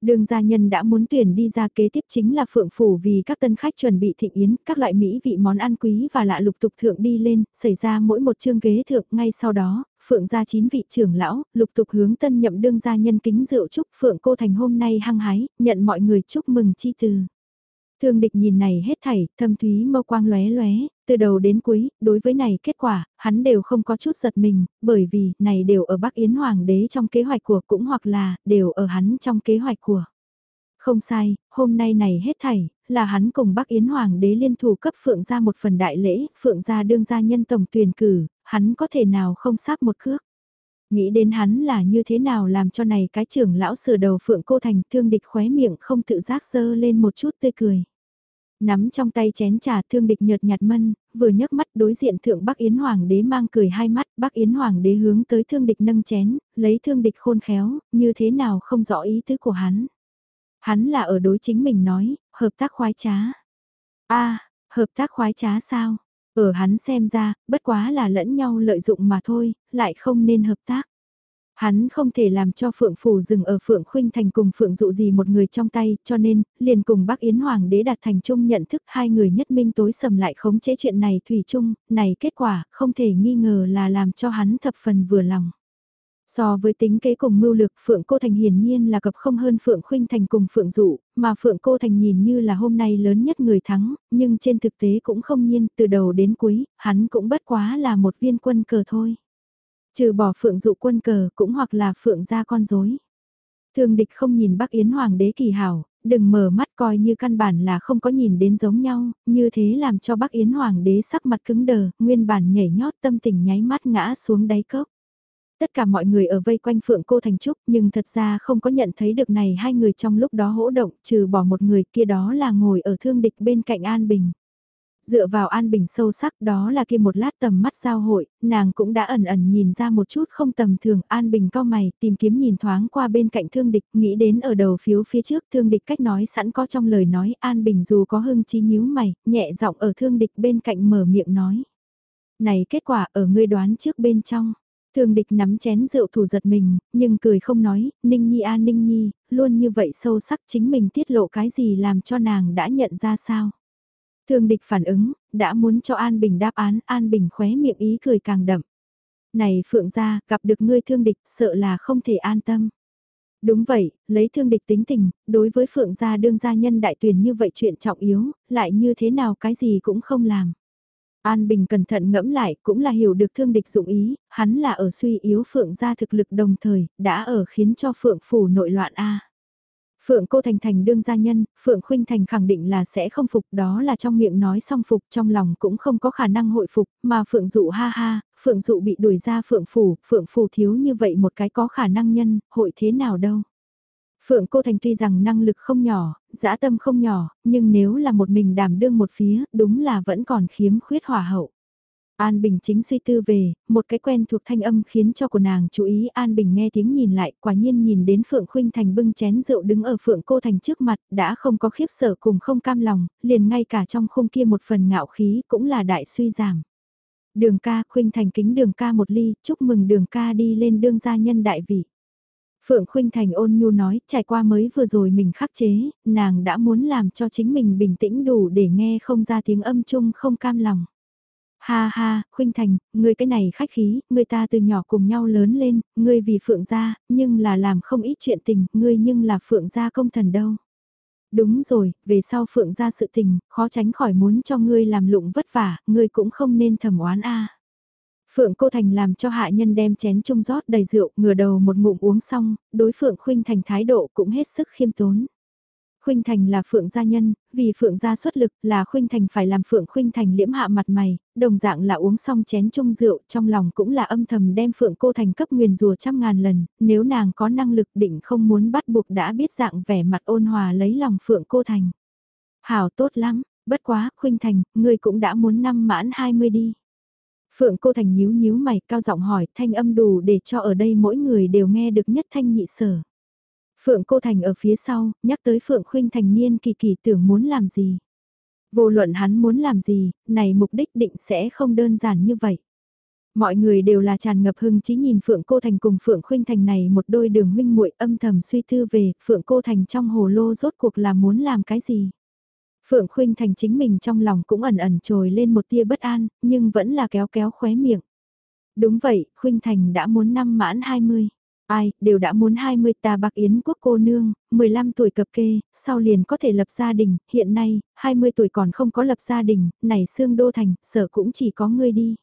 Đường gia nhân đã muốn tuyển đi ra kế tiếp chính là phượng phủ vì các tân khách chuẩn bị thịnh yến, các loại mỹ vị món ăn quý và lạ lục tục thượng đi lên, xảy ra mỗi một chương ghế thượng ngay sau đó, phượng gia chín vị trưởng lão, lục tục hướng tân nhậm đương gia nhân kính rượu chúc phượng cô thành hôm nay hăng hái, nhận mọi người chúc mừng chi từ. Thương địch nhìn này hết thảy, thâm thúy mâu quang lóe lóe, từ đầu đến cuối, đối với này kết quả, hắn đều không có chút giật mình, bởi vì, này đều ở Bắc Yến Hoàng đế trong kế hoạch của cũng hoặc là, đều ở hắn trong kế hoạch của. Không sai, hôm nay này hết thảy, là hắn cùng Bắc Yến Hoàng đế liên thủ cấp Phượng ra một phần đại lễ, Phượng ra đương gia nhân tổng tuyển cử, hắn có thể nào không sáp một cước. Nghĩ đến hắn là như thế nào làm cho này cái trưởng lão sửa đầu Phượng Cô Thành thương địch khóe miệng không tự giác dơ lên một chút tươi cười. Nắm trong tay chén trà thương địch nhợt nhạt mân, vừa nhấc mắt đối diện thượng Bắc Yến Hoàng đế mang cười hai mắt, Bắc Yến Hoàng đế hướng tới thương địch nâng chén, lấy thương địch khôn khéo, như thế nào không rõ ý tứ của hắn. Hắn là ở đối chính mình nói, hợp tác khoái trá. a hợp tác khoái trá sao? Ở hắn xem ra, bất quá là lẫn nhau lợi dụng mà thôi, lại không nên hợp tác. Hắn không thể làm cho Phượng Phủ dừng ở Phượng Khuynh Thành cùng Phượng dụ gì một người trong tay, cho nên, liền cùng bác Yến Hoàng đế đạt thành chung nhận thức hai người nhất minh tối sầm lại khống chế chuyện này thủy chung, này kết quả, không thể nghi ngờ là làm cho hắn thập phần vừa lòng. So với tính kế cùng mưu lược Phượng Cô Thành hiển nhiên là cập không hơn Phượng Khuynh Thành cùng Phượng Dụ, mà Phượng Cô Thành nhìn như là hôm nay lớn nhất người thắng, nhưng trên thực tế cũng không nhiên, từ đầu đến cuối, hắn cũng bất quá là một viên quân cờ thôi. Trừ bỏ phượng dụ quân cờ cũng hoặc là phượng ra con rối. thường địch không nhìn Bắc Yến Hoàng đế kỳ hảo, đừng mở mắt coi như căn bản là không có nhìn đến giống nhau, như thế làm cho Bắc Yến Hoàng đế sắc mặt cứng đờ, nguyên bản nhảy nhót tâm tình nháy mắt ngã xuống đáy cốc. Tất cả mọi người ở vây quanh Phượng Cô Thành Trúc nhưng thật ra không có nhận thấy được này hai người trong lúc đó hỗ động trừ bỏ một người kia đó là ngồi ở thương địch bên cạnh An Bình. Dựa vào An Bình sâu sắc đó là kia một lát tầm mắt giao hội, nàng cũng đã ẩn ẩn nhìn ra một chút không tầm thường An Bình cao mày tìm kiếm nhìn thoáng qua bên cạnh thương địch nghĩ đến ở đầu phiếu phía trước thương địch cách nói sẵn có trong lời nói An Bình dù có hưng trí nhíu mày, nhẹ giọng ở thương địch bên cạnh mở miệng nói. Này kết quả ở ngươi đoán trước bên trong. Thương địch nắm chén rượu thủ giật mình, nhưng cười không nói, Ninh Nhi a Ninh Nhi, luôn như vậy sâu sắc chính mình tiết lộ cái gì làm cho nàng đã nhận ra sao. Thương địch phản ứng, đã muốn cho An Bình đáp án, An Bình khóe miệng ý cười càng đậm. Này Phượng gia, gặp được ngươi thương địch, sợ là không thể an tâm. Đúng vậy, lấy thương địch tính tình, đối với Phượng gia đương gia nhân đại tuyển như vậy chuyện trọng yếu, lại như thế nào cái gì cũng không làm. An Bình cẩn thận ngẫm lại cũng là hiểu được thương địch dụng ý, hắn là ở suy yếu Phượng gia thực lực đồng thời, đã ở khiến cho Phượng phủ nội loạn A. Phượng cô Thành Thành đương gia nhân, Phượng Khuynh Thành khẳng định là sẽ không phục đó là trong miệng nói xong phục trong lòng cũng không có khả năng hội phục, mà Phượng dụ ha ha, Phượng dụ bị đuổi ra Phượng Phủ, Phượng Phủ thiếu như vậy một cái có khả năng nhân, hội thế nào đâu. Phượng Cô Thành tuy rằng năng lực không nhỏ, dã tâm không nhỏ, nhưng nếu là một mình đảm đương một phía, đúng là vẫn còn khiếm khuyết hỏa hậu. An Bình chính suy tư về, một cái quen thuộc thanh âm khiến cho của nàng chú ý An Bình nghe tiếng nhìn lại, quả nhiên nhìn đến Phượng Khuynh Thành bưng chén rượu đứng ở Phượng Cô Thành trước mặt, đã không có khiếp sợ cùng không cam lòng, liền ngay cả trong khung kia một phần ngạo khí cũng là đại suy giảm. Đường ca, Khuynh Thành kính đường ca một ly, chúc mừng đường ca đi lên đương gia nhân đại vị. Phượng Khuynh Thành ôn nhu nói, trải qua mới vừa rồi mình khắc chế, nàng đã muốn làm cho chính mình bình tĩnh đủ để nghe không ra tiếng âm chung không cam lòng. Ha ha, Khuynh Thành, ngươi cái này khách khí, người ta từ nhỏ cùng nhau lớn lên, ngươi vì Phượng gia, nhưng là làm không ít chuyện tình, ngươi nhưng là Phượng gia công thần đâu. Đúng rồi, về sau Phượng gia sự tình, khó tránh khỏi muốn cho ngươi làm lụng vất vả, ngươi cũng không nên thầm oán a. Phượng Cô Thành làm cho hạ nhân đem chén chung rót đầy rượu, ngửa đầu một ngụm uống xong, đối Phượng Khuynh Thành thái độ cũng hết sức khiêm tốn. Khuynh Thành là Phượng gia nhân, vì Phượng gia xuất lực là Khuynh Thành phải làm Phượng Khuynh Thành liễm hạ mặt mày, đồng dạng là uống xong chén chung rượu, trong lòng cũng là âm thầm đem Phượng cô thành cấp nguyền rùa trăm ngàn lần, nếu nàng có năng lực định không muốn bắt buộc đã biết dạng vẻ mặt ôn hòa lấy lòng Phượng cô thành. Hảo tốt lắm, bất quá, Khuynh Thành, ngươi cũng đã muốn năm mãn 20 đi. Phượng cô thành nhíu nhíu mày cao giọng hỏi thanh âm đủ để cho ở đây mỗi người đều nghe được nhất thanh nhị sở. Phượng Cô Thành ở phía sau, nhắc tới Phượng Khuynh Thành niên kỳ kỳ tưởng muốn làm gì. Vô luận hắn muốn làm gì, này mục đích định sẽ không đơn giản như vậy. Mọi người đều là tràn ngập hưng chí nhìn Phượng Cô Thành cùng Phượng Khuynh Thành này một đôi đường huynh muội âm thầm suy tư về Phượng Cô Thành trong hồ lô rốt cuộc là muốn làm cái gì. Phượng Khuynh Thành chính mình trong lòng cũng ẩn ẩn trồi lên một tia bất an, nhưng vẫn là kéo kéo khóe miệng. Đúng vậy, Khuynh Thành đã muốn năm mãn 20. Ai, đều đã muốn 20 ta bạc yến quốc cô nương, 15 tuổi cập kê, sau liền có thể lập gia đình, hiện nay, 20 tuổi còn không có lập gia đình, này xương đô thành, sở cũng chỉ có ngươi đi.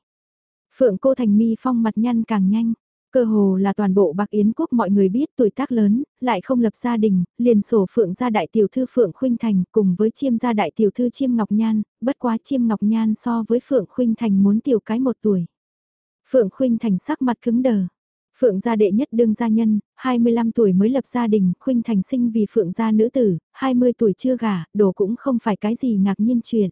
Phượng cô thành mi phong mặt nhăn càng nhanh, cơ hồ là toàn bộ bạc yến quốc mọi người biết tuổi tác lớn, lại không lập gia đình, liền sổ Phượng gia đại tiểu thư Phượng Khuynh Thành cùng với chiêm gia đại tiểu thư chiêm Ngọc Nhan, bất quá chiêm Ngọc Nhan so với Phượng Khuynh Thành muốn tiểu cái một tuổi. Phượng Khuynh Thành sắc mặt cứng đờ. Phượng gia đệ nhất đương gia nhân, 25 tuổi mới lập gia đình, khuynh thành sinh vì phượng gia nữ tử, 20 tuổi chưa gả, đồ cũng không phải cái gì ngạc nhiên chuyện.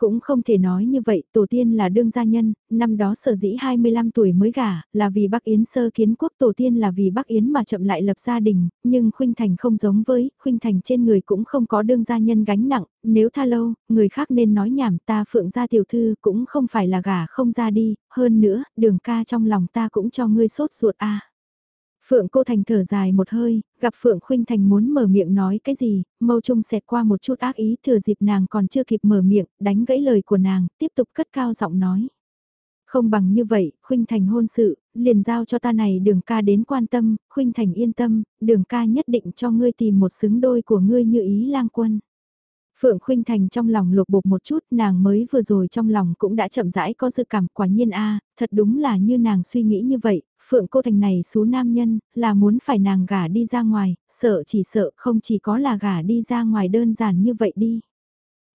Cũng không thể nói như vậy, tổ tiên là đương gia nhân, năm đó sở dĩ 25 tuổi mới gả, là vì Bắc Yến sơ kiến quốc tổ tiên là vì Bắc Yến mà chậm lại lập gia đình, nhưng Khuynh Thành không giống với, Khuynh Thành trên người cũng không có đương gia nhân gánh nặng, nếu tha lâu, người khác nên nói nhảm ta phượng gia tiểu thư cũng không phải là gả không ra đi, hơn nữa, đường ca trong lòng ta cũng cho ngươi sốt ruột a. Phượng cô thành thở dài một hơi, gặp Phượng Khuynh Thành muốn mở miệng nói cái gì, mâu trung xẹt qua một chút ác ý thừa dịp nàng còn chưa kịp mở miệng, đánh gãy lời của nàng, tiếp tục cất cao giọng nói. Không bằng như vậy, Khuynh Thành hôn sự, liền giao cho ta này đường ca đến quan tâm, Khuynh Thành yên tâm, đường ca nhất định cho ngươi tìm một xứng đôi của ngươi như ý lang quân. Phượng Khuynh Thành trong lòng lục bục một chút, nàng mới vừa rồi trong lòng cũng đã chậm rãi có dự cảm quả nhiên a thật đúng là như nàng suy nghĩ như vậy, Phượng Cô Thành này số nam nhân, là muốn phải nàng gả đi ra ngoài, sợ chỉ sợ không chỉ có là gả đi ra ngoài đơn giản như vậy đi.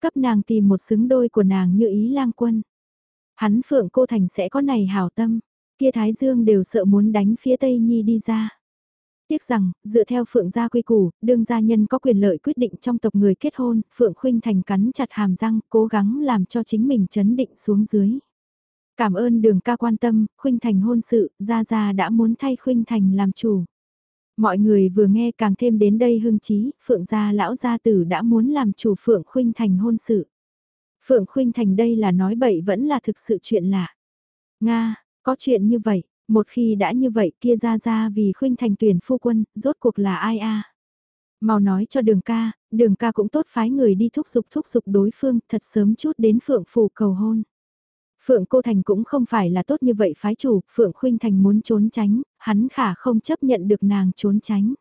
Cấp nàng tìm một xứng đôi của nàng như ý lang quân. Hắn Phượng Cô Thành sẽ có này hảo tâm, kia Thái Dương đều sợ muốn đánh phía Tây Nhi đi ra. Tiếc rằng, dựa theo Phượng gia quy củ, đương gia nhân có quyền lợi quyết định trong tộc người kết hôn, Phượng Khuynh Thành cắn chặt hàm răng, cố gắng làm cho chính mình chấn định xuống dưới. Cảm ơn đường ca quan tâm, Khuynh Thành hôn sự, Gia Gia đã muốn thay Khuynh Thành làm chủ. Mọi người vừa nghe càng thêm đến đây hưng chí, Phượng gia lão gia tử đã muốn làm chủ Phượng Khuynh Thành hôn sự. Phượng Khuynh Thành đây là nói bậy vẫn là thực sự chuyện lạ. Nga, có chuyện như vậy, một khi đã như vậy kia ra ra vì khuynh thành tuyển phu quân, rốt cuộc là ai a Mau nói cho đường ca, đường ca cũng tốt phái người đi thúc giục thúc giục đối phương thật sớm chút đến phượng phủ cầu hôn. Phượng Cô Thành cũng không phải là tốt như vậy phái chủ, Phượng Khuynh Thành muốn trốn tránh, hắn khả không chấp nhận được nàng trốn tránh.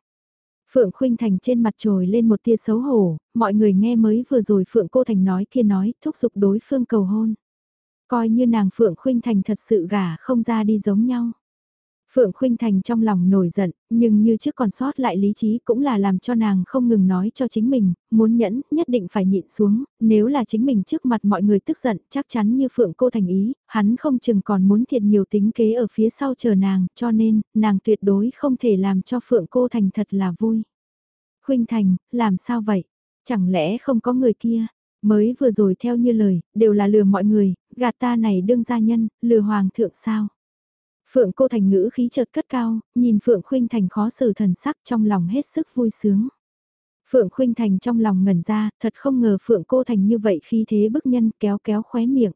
Phượng Khuynh Thành trên mặt trồi lên một tia xấu hổ, mọi người nghe mới vừa rồi Phượng Cô Thành nói kia nói, thúc giục đối phương cầu hôn. Coi như nàng Phượng Khuynh Thành thật sự gả không ra đi giống nhau. Phượng Khuynh Thành trong lòng nổi giận, nhưng như trước còn sót lại lý trí cũng là làm cho nàng không ngừng nói cho chính mình, muốn nhẫn, nhất định phải nhịn xuống, nếu là chính mình trước mặt mọi người tức giận, chắc chắn như Phượng cô thành ý, hắn không chừng còn muốn thiệt nhiều tính kế ở phía sau chờ nàng, cho nên, nàng tuyệt đối không thể làm cho Phượng cô thành thật là vui. Khuynh Thành, làm sao vậy? Chẳng lẽ không có người kia? Mới vừa rồi theo như lời, đều là lừa mọi người, gạt ta này đương gia nhân, lừa hoàng thượng sao? Phượng cô thành ngữ khí chợt cất cao, nhìn Phượng Khuynh Thành khó xử thần sắc trong lòng hết sức vui sướng. Phượng Khuynh Thành trong lòng ngẩn ra, thật không ngờ Phượng cô thành như vậy khi thế bức nhân kéo kéo khóe miệng.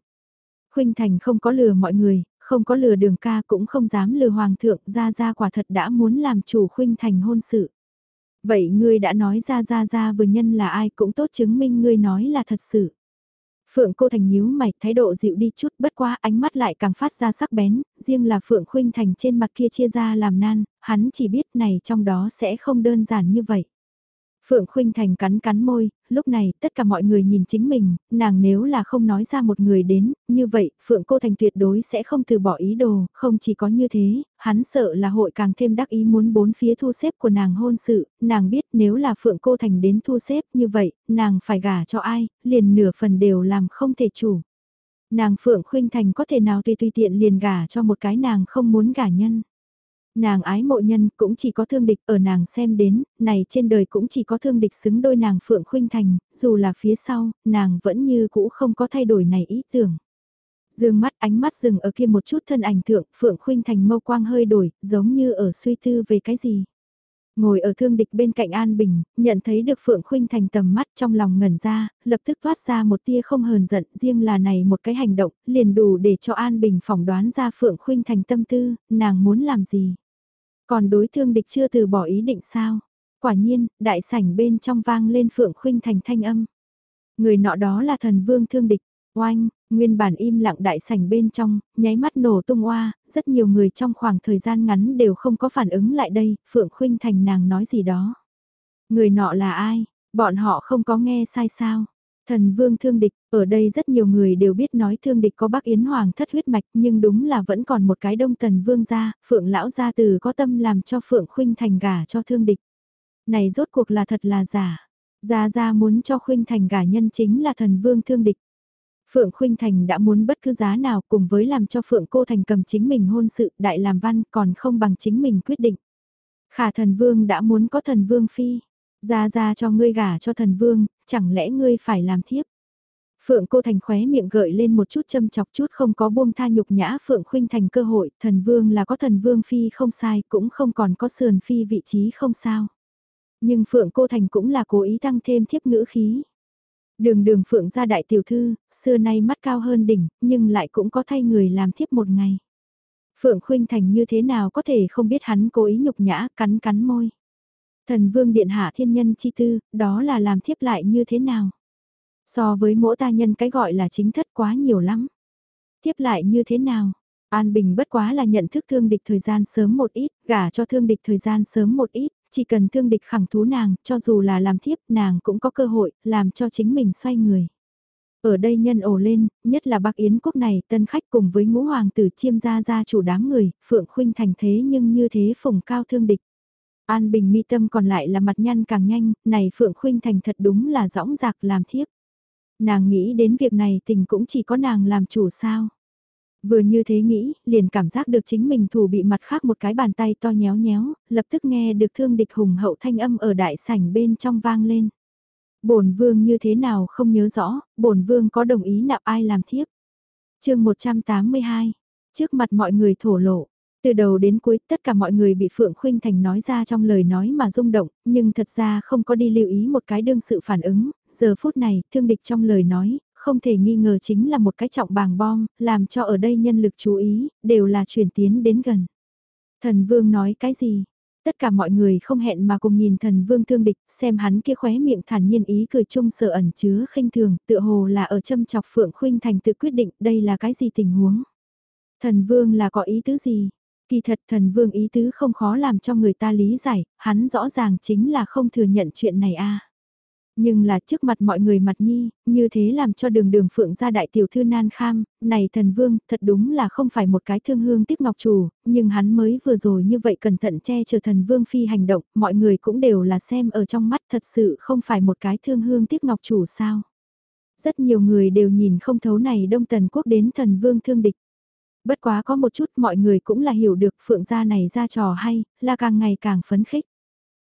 Khuynh Thành không có lừa mọi người, không có lừa đường ca cũng không dám lừa hoàng thượng ra ra quả thật đã muốn làm chủ Khuynh Thành hôn sự. Vậy ngươi đã nói ra ra ra vừa nhân là ai cũng tốt chứng minh ngươi nói là thật sự. Phượng cô thành nhíu mày, thái độ dịu đi chút, bất quá ánh mắt lại càng phát ra sắc bén, riêng là Phượng Khuynh Thành trên mặt kia chia ra làm nan, hắn chỉ biết này trong đó sẽ không đơn giản như vậy. Phượng Khuynh Thành cắn cắn môi, lúc này tất cả mọi người nhìn chính mình, nàng nếu là không nói ra một người đến, như vậy Phượng Cô Thành tuyệt đối sẽ không từ bỏ ý đồ, không chỉ có như thế, hắn sợ là hội càng thêm đắc ý muốn bốn phía thu xếp của nàng hôn sự, nàng biết nếu là Phượng Cô Thành đến thu xếp như vậy, nàng phải gả cho ai, liền nửa phần đều làm không thể chủ. Nàng Phượng Khuynh Thành có thể nào tùy tùy tiện liền gả cho một cái nàng không muốn gả nhân. Nàng ái mộ nhân cũng chỉ có thương địch ở nàng xem đến, này trên đời cũng chỉ có thương địch xứng đôi nàng Phượng Khuynh Thành, dù là phía sau, nàng vẫn như cũ không có thay đổi này ý tưởng. Dương mắt ánh mắt dừng ở kia một chút thân ảnh thượng, Phượng Khuynh Thành mâu quang hơi đổi, giống như ở suy tư về cái gì. Ngồi ở thương địch bên cạnh An Bình, nhận thấy được Phượng Khuynh Thành tầm mắt trong lòng ngẩn ra, lập tức thoát ra một tia không hờn giận, riêng là này một cái hành động, liền đủ để cho An Bình phỏng đoán ra Phượng Khuynh Thành tâm tư, nàng muốn làm gì. Còn đối thương địch chưa từ bỏ ý định sao? Quả nhiên, đại sảnh bên trong vang lên Phượng Khuynh Thành thanh âm. Người nọ đó là thần vương thương địch, oanh, nguyên bản im lặng đại sảnh bên trong, nháy mắt nổ tung oa, rất nhiều người trong khoảng thời gian ngắn đều không có phản ứng lại đây, Phượng Khuynh Thành nàng nói gì đó. Người nọ là ai? Bọn họ không có nghe sai sao? Thần vương thương địch, ở đây rất nhiều người đều biết nói thương địch có bác Yến Hoàng thất huyết mạch nhưng đúng là vẫn còn một cái đông tần vương gia, phượng lão gia từ có tâm làm cho phượng khuynh thành gả cho thương địch. Này rốt cuộc là thật là giả, gia gia muốn cho khuynh thành gả nhân chính là thần vương thương địch. Phượng Khuynh Thành đã muốn bất cứ giá nào cùng với làm cho Phượng Cô Thành cầm chính mình hôn sự đại làm văn còn không bằng chính mình quyết định. Khả thần vương đã muốn có thần vương phi, ra ra cho ngươi gả cho thần vương, chẳng lẽ ngươi phải làm thiếp? Phượng cô thành khóe miệng gợi lên một chút châm chọc chút không có buông tha nhục nhã Phượng khuynh thành cơ hội, thần vương là có thần vương phi không sai, cũng không còn có sườn phi vị trí không sao. Nhưng Phượng cô thành cũng là cố ý tăng thêm thiếp ngữ khí. Đường đường Phượng gia đại tiểu thư, xưa nay mắt cao hơn đỉnh, nhưng lại cũng có thay người làm thiếp một ngày. Phượng khuynh thành như thế nào có thể không biết hắn cố ý nhục nhã, cắn cắn môi. Thần vương điện hạ thiên nhân chi tư, đó là làm thiếp lại như thế nào? So với mỗi ta nhân cái gọi là chính thất quá nhiều lắm. Tiếp lại như thế nào? An Bình bất quá là nhận thức thương địch thời gian sớm một ít, gả cho thương địch thời gian sớm một ít, chỉ cần thương địch khẳng thú nàng, cho dù là làm thiếp nàng cũng có cơ hội, làm cho chính mình xoay người. Ở đây nhân ổ lên, nhất là bác Yến quốc này, tân khách cùng với ngũ hoàng tử chiêm gia gia chủ đám người, Phượng Khuynh thành thế nhưng như thế phùng cao thương địch. An Bình mi tâm còn lại là mặt nhăn càng nhanh, này Phượng Khuynh thành thật đúng là rõng rạc làm thiếp. Nàng nghĩ đến việc này tình cũng chỉ có nàng làm chủ sao. Vừa như thế nghĩ, liền cảm giác được chính mình thủ bị mặt khác một cái bàn tay to nhéo nhéo, lập tức nghe được thương địch hùng hậu thanh âm ở đại sảnh bên trong vang lên. bổn vương như thế nào không nhớ rõ, bổn vương có đồng ý nạp ai làm thiếp. chương 182, trước mặt mọi người thổ lộ, từ đầu đến cuối tất cả mọi người bị Phượng Khuynh Thành nói ra trong lời nói mà rung động, nhưng thật ra không có đi lưu ý một cái đương sự phản ứng, giờ phút này thương địch trong lời nói, không thể nghi ngờ chính là một cái trọng bàng bom, làm cho ở đây nhân lực chú ý, đều là chuyển tiến đến gần. Thần vương nói cái gì? Tất cả mọi người không hẹn mà cùng nhìn thần vương thương địch, xem hắn kia khóe miệng thản nhiên ý cười chung sợ ẩn chứa khinh thường, tựa hồ là ở châm chọc Phượng Khuynh Thành tự quyết định đây là cái gì tình huống. Thần vương là có ý tứ gì? Kỳ thật thần vương ý tứ không khó làm cho người ta lý giải, hắn rõ ràng chính là không thừa nhận chuyện này a. À. Nhưng là trước mặt mọi người mặt nhi, như thế làm cho đường đường phượng gia đại tiểu thư nan kham, này thần vương, thật đúng là không phải một cái thương hương tiếp ngọc chủ, nhưng hắn mới vừa rồi như vậy cẩn thận che chở thần vương phi hành động, mọi người cũng đều là xem ở trong mắt thật sự không phải một cái thương hương tiếp ngọc chủ sao. Rất nhiều người đều nhìn không thấu này đông tần quốc đến thần vương thương địch. Bất quá có một chút mọi người cũng là hiểu được phượng gia này ra trò hay, là càng ngày càng phấn khích.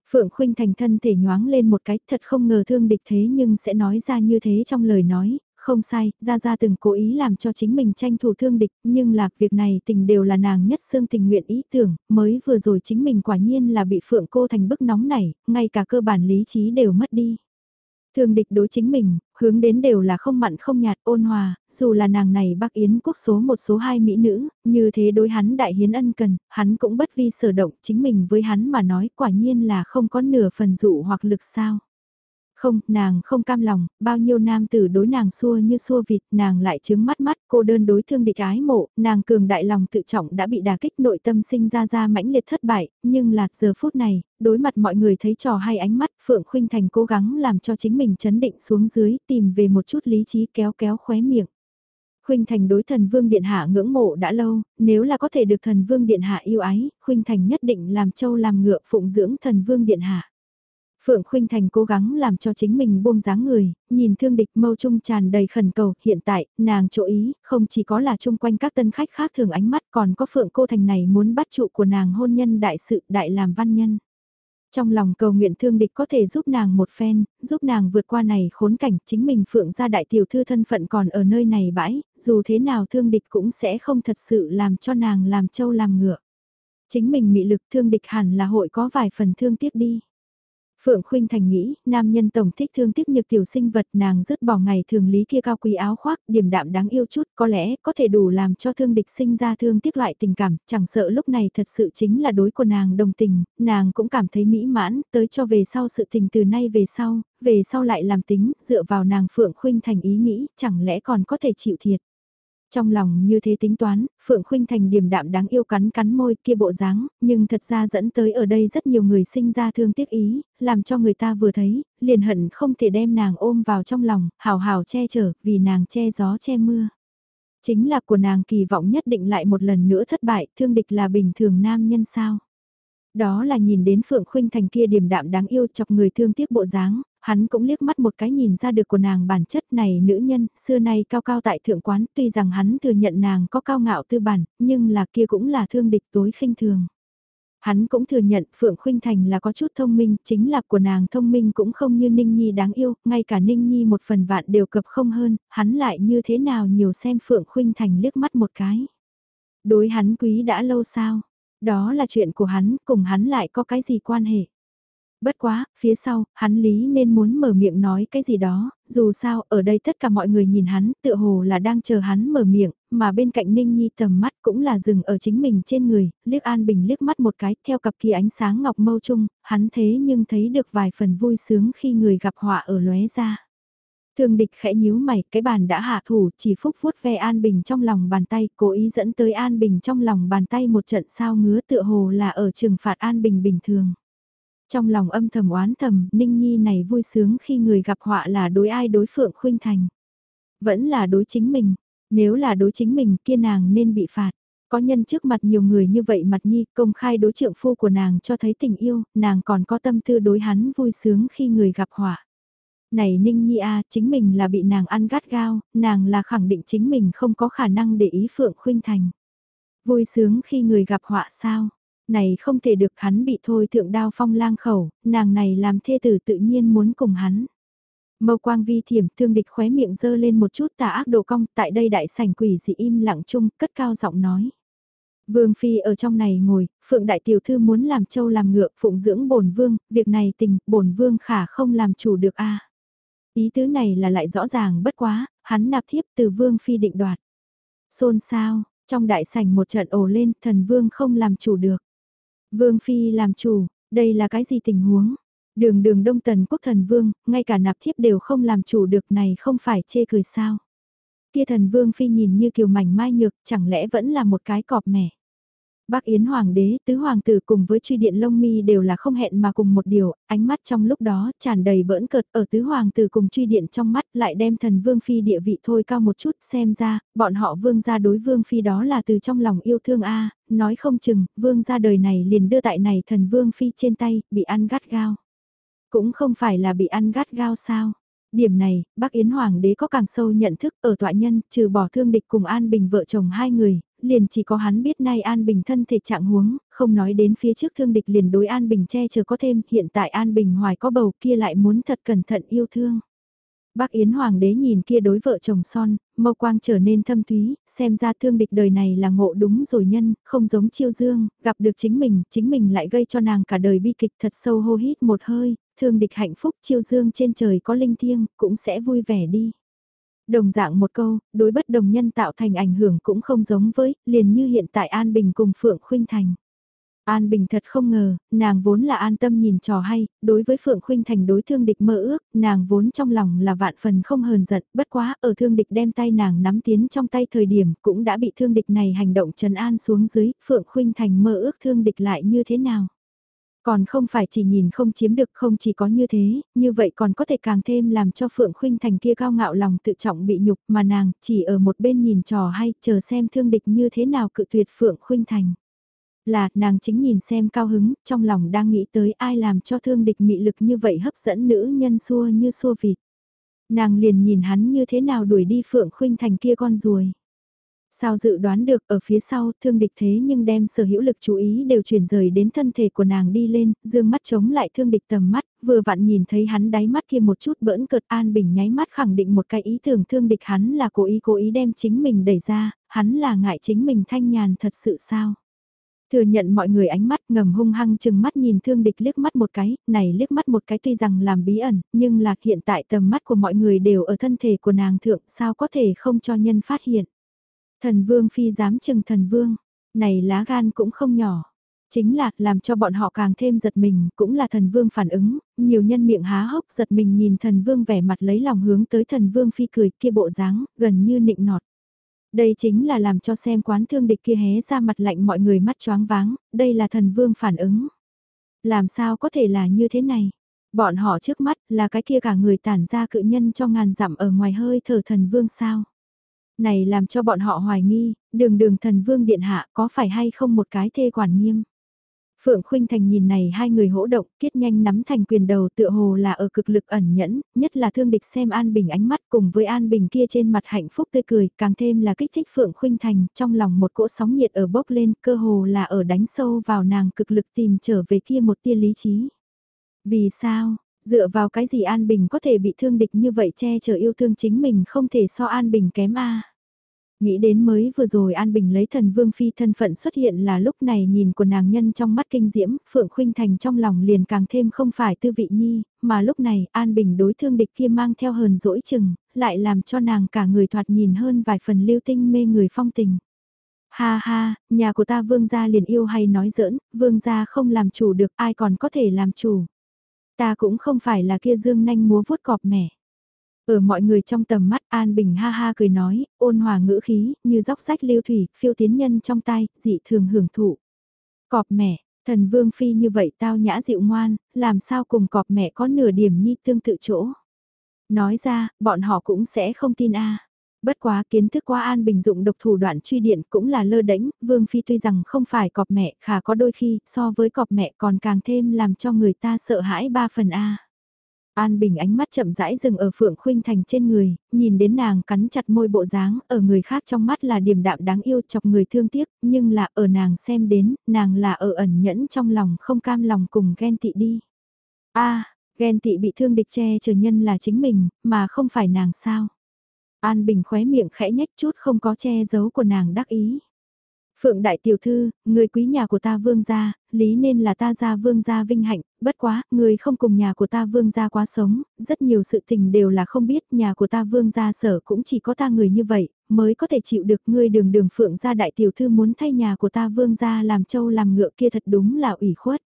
Phượng Khuynh thành thân thể nhoáng lên một cái thật không ngờ thương địch thế nhưng sẽ nói ra như thế trong lời nói, không sai, ra ra từng cố ý làm cho chính mình tranh thủ thương địch, nhưng lạc việc này tình đều là nàng nhất xương tình nguyện ý tưởng, mới vừa rồi chính mình quả nhiên là bị Phượng cô thành bức nóng này, ngay cả cơ bản lý trí đều mất đi. Thương địch đối chính mình, hướng đến đều là không mặn không nhạt ôn hòa, dù là nàng này bác Yến quốc số một số hai mỹ nữ, như thế đối hắn đại hiến ân cần, hắn cũng bất vi sở động chính mình với hắn mà nói quả nhiên là không có nửa phần dụ hoặc lực sao. Không, nàng không cam lòng, bao nhiêu nam tử đối nàng xua như xua vịt, nàng lại chứng mắt mắt, cô đơn đối thương địch ái mộ, nàng cường đại lòng tự trọng đã bị đả kích nội tâm sinh ra ra mãnh liệt thất bại, nhưng lạc giờ phút này, đối mặt mọi người thấy trò hay ánh mắt, Phượng Khuynh Thành cố gắng làm cho chính mình chấn định xuống dưới, tìm về một chút lý trí kéo kéo khóe miệng. Khuynh Thành đối thần Vương Điện Hạ ngưỡng mộ đã lâu, nếu là có thể được thần Vương Điện Hạ yêu ái, Khuynh Thành nhất định làm châu làm ngựa phụng dưỡng thần Vương Điện Hạ. Phượng Khuynh Thành cố gắng làm cho chính mình buông dáng người, nhìn thương địch mâu trung tràn đầy khẩn cầu, hiện tại, nàng chỗ ý, không chỉ có là chung quanh các tân khách khác thường ánh mắt còn có Phượng Cô Thành này muốn bắt trụ của nàng hôn nhân đại sự đại làm văn nhân. Trong lòng cầu nguyện thương địch có thể giúp nàng một phen, giúp nàng vượt qua này khốn cảnh chính mình Phượng ra đại tiểu thư thân phận còn ở nơi này bãi, dù thế nào thương địch cũng sẽ không thật sự làm cho nàng làm châu làm ngựa. Chính mình mị lực thương địch hẳn là hội có vài phần thương tiếc đi. Phượng Khuynh Thành nghĩ, nam nhân tổng thích thương tiếc nhược tiểu sinh vật nàng dứt bỏ ngày thường lý kia cao quý áo khoác, điềm đạm đáng yêu chút, có lẽ có thể đủ làm cho thương địch sinh ra thương tiếc loại tình cảm, chẳng sợ lúc này thật sự chính là đối của nàng đồng tình, nàng cũng cảm thấy mỹ mãn, tới cho về sau sự tình từ nay về sau, về sau lại làm tính, dựa vào nàng Phượng Khuynh Thành ý nghĩ, chẳng lẽ còn có thể chịu thiệt. Trong lòng như thế tính toán, Phượng Khuynh Thành điềm đạm đáng yêu cắn cắn môi kia bộ dáng, nhưng thật ra dẫn tới ở đây rất nhiều người sinh ra thương tiếc ý, làm cho người ta vừa thấy, liền hận không thể đem nàng ôm vào trong lòng, hào hào che chở, vì nàng che gió che mưa. Chính là của nàng kỳ vọng nhất định lại một lần nữa thất bại, thương địch là bình thường nam nhân sao. Đó là nhìn đến Phượng Khuynh Thành kia điềm đạm đáng yêu chọc người thương tiếc bộ dáng, hắn cũng liếc mắt một cái nhìn ra được của nàng bản chất này nữ nhân, xưa nay cao cao tại thượng quán, tuy rằng hắn thừa nhận nàng có cao ngạo tư bản, nhưng là kia cũng là thương địch tối khinh thường. Hắn cũng thừa nhận Phượng Khuynh Thành là có chút thông minh, chính là của nàng thông minh cũng không như Ninh Nhi đáng yêu, ngay cả Ninh Nhi một phần vạn đều cập không hơn, hắn lại như thế nào nhiều xem Phượng Khuynh Thành liếc mắt một cái. Đối hắn quý đã lâu sao? Đó là chuyện của hắn, cùng hắn lại có cái gì quan hệ? Bất quá, phía sau, hắn lý nên muốn mở miệng nói cái gì đó, dù sao, ở đây tất cả mọi người nhìn hắn, tựa hồ là đang chờ hắn mở miệng, mà bên cạnh Ninh Nhi tầm mắt cũng là dừng ở chính mình trên người, liếc An Bình liếc mắt một cái, theo cặp kia ánh sáng ngọc mâu chung, hắn thế nhưng thấy được vài phần vui sướng khi người gặp họa ở lóe ra. thường địch khẽ nhíu mày, cái bàn đã hạ thủ, chỉ phúc vuốt ve An Bình trong lòng bàn tay, cố ý dẫn tới An Bình trong lòng bàn tay một trận sao ngứa tựa hồ là ở trừng phạt An Bình bình thường. Trong lòng âm thầm oán thầm, Ninh Nhi này vui sướng khi người gặp họa là đối ai đối Phượng Khuynh Thành. Vẫn là đối chính mình, nếu là đối chính mình kia nàng nên bị phạt. Có nhân trước mặt nhiều người như vậy mặt nhi công khai đối trượng phu của nàng cho thấy tình yêu, nàng còn có tâm tư đối hắn vui sướng khi người gặp họa. Này Ninh Nhi a chính mình là bị nàng ăn gắt gao, nàng là khẳng định chính mình không có khả năng để ý Phượng Khuynh Thành. Vui sướng khi người gặp họa sao? Này không thể được hắn bị thôi thượng đao phong lang khẩu, nàng này làm thê tử tự nhiên muốn cùng hắn. Mâu quang vi thiểm thương địch khóe miệng dơ lên một chút tà ác độ cong tại đây đại sảnh quỷ dị im lặng chung cất cao giọng nói. Vương Phi ở trong này ngồi, Phượng Đại Tiểu Thư muốn làm châu làm ngựa phụng dưỡng bổn Vương, việc này tình, bổn Vương khả không làm chủ được a Ý tứ này là lại rõ ràng bất quá, hắn nạp thiếp từ Vương Phi định đoạt. Xôn sao, trong đại sảnh một trận ồ lên, thần Vương không làm chủ được. Vương Phi làm chủ, đây là cái gì tình huống? Đường đường đông tần quốc thần vương, ngay cả nạp thiếp đều không làm chủ được này không phải chê cười sao. Kia thần vương phi nhìn như kiều mảnh mai nhược, chẳng lẽ vẫn là một cái cọp mẻ. Bác Yến Hoàng đế, tứ hoàng tử cùng với truy điện lông mi đều là không hẹn mà cùng một điều, ánh mắt trong lúc đó tràn đầy bỡn cợt ở tứ hoàng tử cùng truy điện trong mắt lại đem thần vương phi địa vị thôi cao một chút xem ra, bọn họ vương gia đối vương phi đó là từ trong lòng yêu thương a nói không chừng, vương gia đời này liền đưa tại này thần vương phi trên tay, bị ăn gắt gao. Cũng không phải là bị ăn gắt gao sao. Điểm này, bác Yến Hoàng đế có càng sâu nhận thức ở tọa nhân, trừ bỏ thương địch cùng An Bình vợ chồng hai người, liền chỉ có hắn biết nay An Bình thân thể trạng huống, không nói đến phía trước thương địch liền đối An Bình che chở có thêm, hiện tại An Bình hoài có bầu kia lại muốn thật cẩn thận yêu thương. Bác Yến Hoàng đế nhìn kia đối vợ chồng son, mâu quang trở nên thâm thúy, xem ra thương địch đời này là ngộ đúng rồi nhân, không giống chiêu dương, gặp được chính mình, chính mình lại gây cho nàng cả đời bi kịch thật sâu hô hít một hơi, thương địch hạnh phúc chiêu dương trên trời có linh thiêng, cũng sẽ vui vẻ đi. Đồng dạng một câu, đối bất đồng nhân tạo thành ảnh hưởng cũng không giống với, liền như hiện tại An Bình cùng Phượng Khuynh Thành. An Bình thật không ngờ, nàng vốn là an tâm nhìn trò hay, đối với Phượng Khuynh Thành đối thương địch mơ ước, nàng vốn trong lòng là vạn phần không hờn giận, bất quá ở thương địch đem tay nàng nắm tiến trong tay thời điểm cũng đã bị thương địch này hành động trần an xuống dưới, Phượng Khuynh Thành mơ ước thương địch lại như thế nào. Còn không phải chỉ nhìn không chiếm được không chỉ có như thế, như vậy còn có thể càng thêm làm cho Phượng Khuynh Thành kia cao ngạo lòng tự trọng bị nhục mà nàng chỉ ở một bên nhìn trò hay chờ xem thương địch như thế nào cự tuyệt Phượng Khuynh Thành. Là nàng chính nhìn xem cao hứng, trong lòng đang nghĩ tới ai làm cho thương địch mị lực như vậy hấp dẫn nữ nhân xua như xua vịt. Nàng liền nhìn hắn như thế nào đuổi đi Phượng Khuynh Thành kia con ruồi. Sao dự đoán được ở phía sau thương địch thế nhưng đem sở hữu lực chú ý đều chuyển rời đến thân thể của nàng đi lên, dương mắt chống lại thương địch tầm mắt, vừa vặn nhìn thấy hắn đáy mắt kia một chút bỡn cợt an bình nháy mắt khẳng định một cái ý tưởng thương địch hắn là cố ý cố ý đem chính mình đẩy ra, hắn là ngại chính mình thanh nhàn thật sự sao. Thừa nhận mọi người ánh mắt ngầm hung hăng chừng mắt nhìn thương địch liếc mắt một cái, này liếc mắt một cái tuy rằng làm bí ẩn, nhưng là hiện tại tầm mắt của mọi người đều ở thân thể của nàng thượng, sao có thể không cho nhân phát hiện. Thần vương phi dám chừng thần vương, này lá gan cũng không nhỏ. Chính là, làm cho bọn họ càng thêm giật mình, cũng là thần vương phản ứng, nhiều nhân miệng há hốc giật mình nhìn thần vương vẻ mặt lấy lòng hướng tới thần vương phi cười kia bộ dáng, gần như nịnh nọt. Đây chính là làm cho xem quán thương địch kia hé ra mặt lạnh mọi người mắt choáng váng, đây là thần vương phản ứng. Làm sao có thể là như thế này? Bọn họ trước mắt là cái kia cả người tản ra cự nhân cho ngàn dặm ở ngoài hơi thở thần vương sao? Này làm cho bọn họ hoài nghi, đường đường thần vương điện hạ có phải hay không một cái thê quản nghiêm. Phượng Khuynh Thành nhìn này hai người hỗ động, kiết nhanh nắm thành quyền đầu tựa hồ là ở cực lực ẩn nhẫn, nhất là thương địch xem An Bình ánh mắt cùng với An Bình kia trên mặt hạnh phúc tươi cười, càng thêm là kích thích Phượng Khuynh Thành, trong lòng một cỗ sóng nhiệt ở bốc lên, cơ hồ là ở đánh sâu vào nàng cực lực tìm trở về kia một tia lý trí. Vì sao, dựa vào cái gì An Bình có thể bị thương địch như vậy che chở yêu thương chính mình không thể so An Bình kém a Nghĩ đến mới vừa rồi An Bình lấy thần vương phi thân phận xuất hiện là lúc này nhìn của nàng nhân trong mắt kinh diễm, Phượng Khuynh Thành trong lòng liền càng thêm không phải tư vị nhi, mà lúc này An Bình đối thương địch kia mang theo hờn dỗi chừng, lại làm cho nàng cả người thoạt nhìn hơn vài phần lưu tinh mê người phong tình. Ha ha, nhà của ta vương gia liền yêu hay nói giỡn, vương gia không làm chủ được ai còn có thể làm chủ. Ta cũng không phải là kia dương nanh múa vuốt cọp mẻ. Ở mọi người trong tầm mắt An Bình ha ha cười nói, ôn hòa ngữ khí, như dốc sách lưu thủy, phiêu tiến nhân trong tay, dị thường hưởng thụ. Cọp mẻ, Thần Vương Phi như vậy tao nhã dịu ngoan, làm sao cùng cọp mẹ có nửa điểm nhi tương tự chỗ. Nói ra, bọn họ cũng sẽ không tin a. Bất quá kiến thức qua An Bình dụng độc thủ đoạn truy điện cũng là lơ đễnh, Vương Phi tuy rằng không phải cọp mẹ, khả có đôi khi, so với cọp mẹ còn càng thêm làm cho người ta sợ hãi ba phần A. An Bình ánh mắt chậm rãi dừng ở Phượng Khuynh Thành trên người, nhìn đến nàng cắn chặt môi bộ dáng, ở người khác trong mắt là điềm đạm đáng yêu chọc người thương tiếc, nhưng là ở nàng xem đến, nàng là ở ẩn nhẫn trong lòng không cam lòng cùng ghen tị đi. a ghen tị bị thương địch che chờ nhân là chính mình, mà không phải nàng sao. An Bình khóe miệng khẽ nhách chút không có che giấu của nàng đắc ý. Phượng đại tiểu thư, người quý nhà của ta vương gia, lý nên là ta gia vương gia vinh hạnh, bất quá, người không cùng nhà của ta vương gia quá sống, rất nhiều sự tình đều là không biết, nhà của ta vương gia sở cũng chỉ có ta người như vậy, mới có thể chịu được ngươi đường đường phượng gia đại tiểu thư muốn thay nhà của ta vương gia làm châu làm ngựa kia thật đúng là ủy khuất.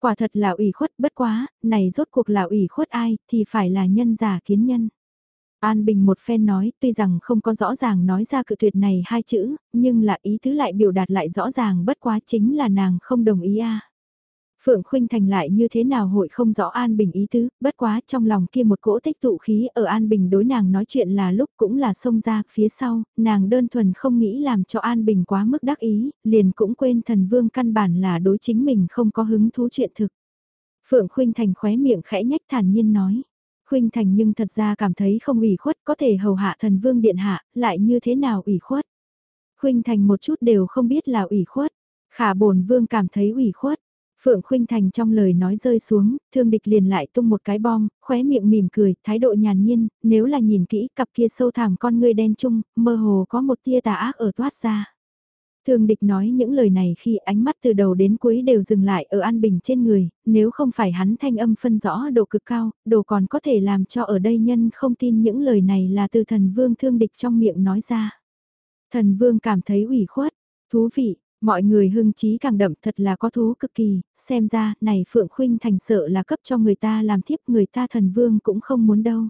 Quả thật là ủy khuất bất quá, này rốt cuộc là ủy khuất ai, thì phải là nhân giả kiến nhân. An Bình một phen nói, tuy rằng không có rõ ràng nói ra cự tuyệt này hai chữ, nhưng là ý tứ lại biểu đạt lại rõ ràng bất quá chính là nàng không đồng ý a. Phượng Khuynh Thành lại như thế nào hội không rõ An Bình ý tứ, bất quá trong lòng kia một cỗ tích tụ khí ở An Bình đối nàng nói chuyện là lúc cũng là xông ra phía sau, nàng đơn thuần không nghĩ làm cho An Bình quá mức đắc ý, liền cũng quên thần vương căn bản là đối chính mình không có hứng thú chuyện thực. Phượng Khuynh Thành khóe miệng khẽ nhách thản nhiên nói. Khuynh Thành nhưng thật ra cảm thấy không ủy khuất có thể hầu hạ thần vương điện hạ, lại như thế nào ủy khuất. Khuynh Thành một chút đều không biết là ủy khuất, khả bổn vương cảm thấy ủy khuất. Phượng Khuynh Thành trong lời nói rơi xuống, thương địch liền lại tung một cái bom, khóe miệng mỉm cười, thái độ nhàn nhiên, nếu là nhìn kỹ cặp kia sâu thẳm con ngươi đen chung, mơ hồ có một tia tà ác ở toát ra. Thường địch nói những lời này khi ánh mắt từ đầu đến cuối đều dừng lại ở An Bình trên người, nếu không phải hắn thanh âm phân rõ độ cực cao, đồ còn có thể làm cho ở đây nhân không tin những lời này là từ thần vương thương địch trong miệng nói ra. Thần vương cảm thấy ủy khuất, thú vị, mọi người hưng trí càng đậm thật là có thú cực kỳ, xem ra này Phượng Khuynh thành sợ là cấp cho người ta làm thiếp người ta thần vương cũng không muốn đâu.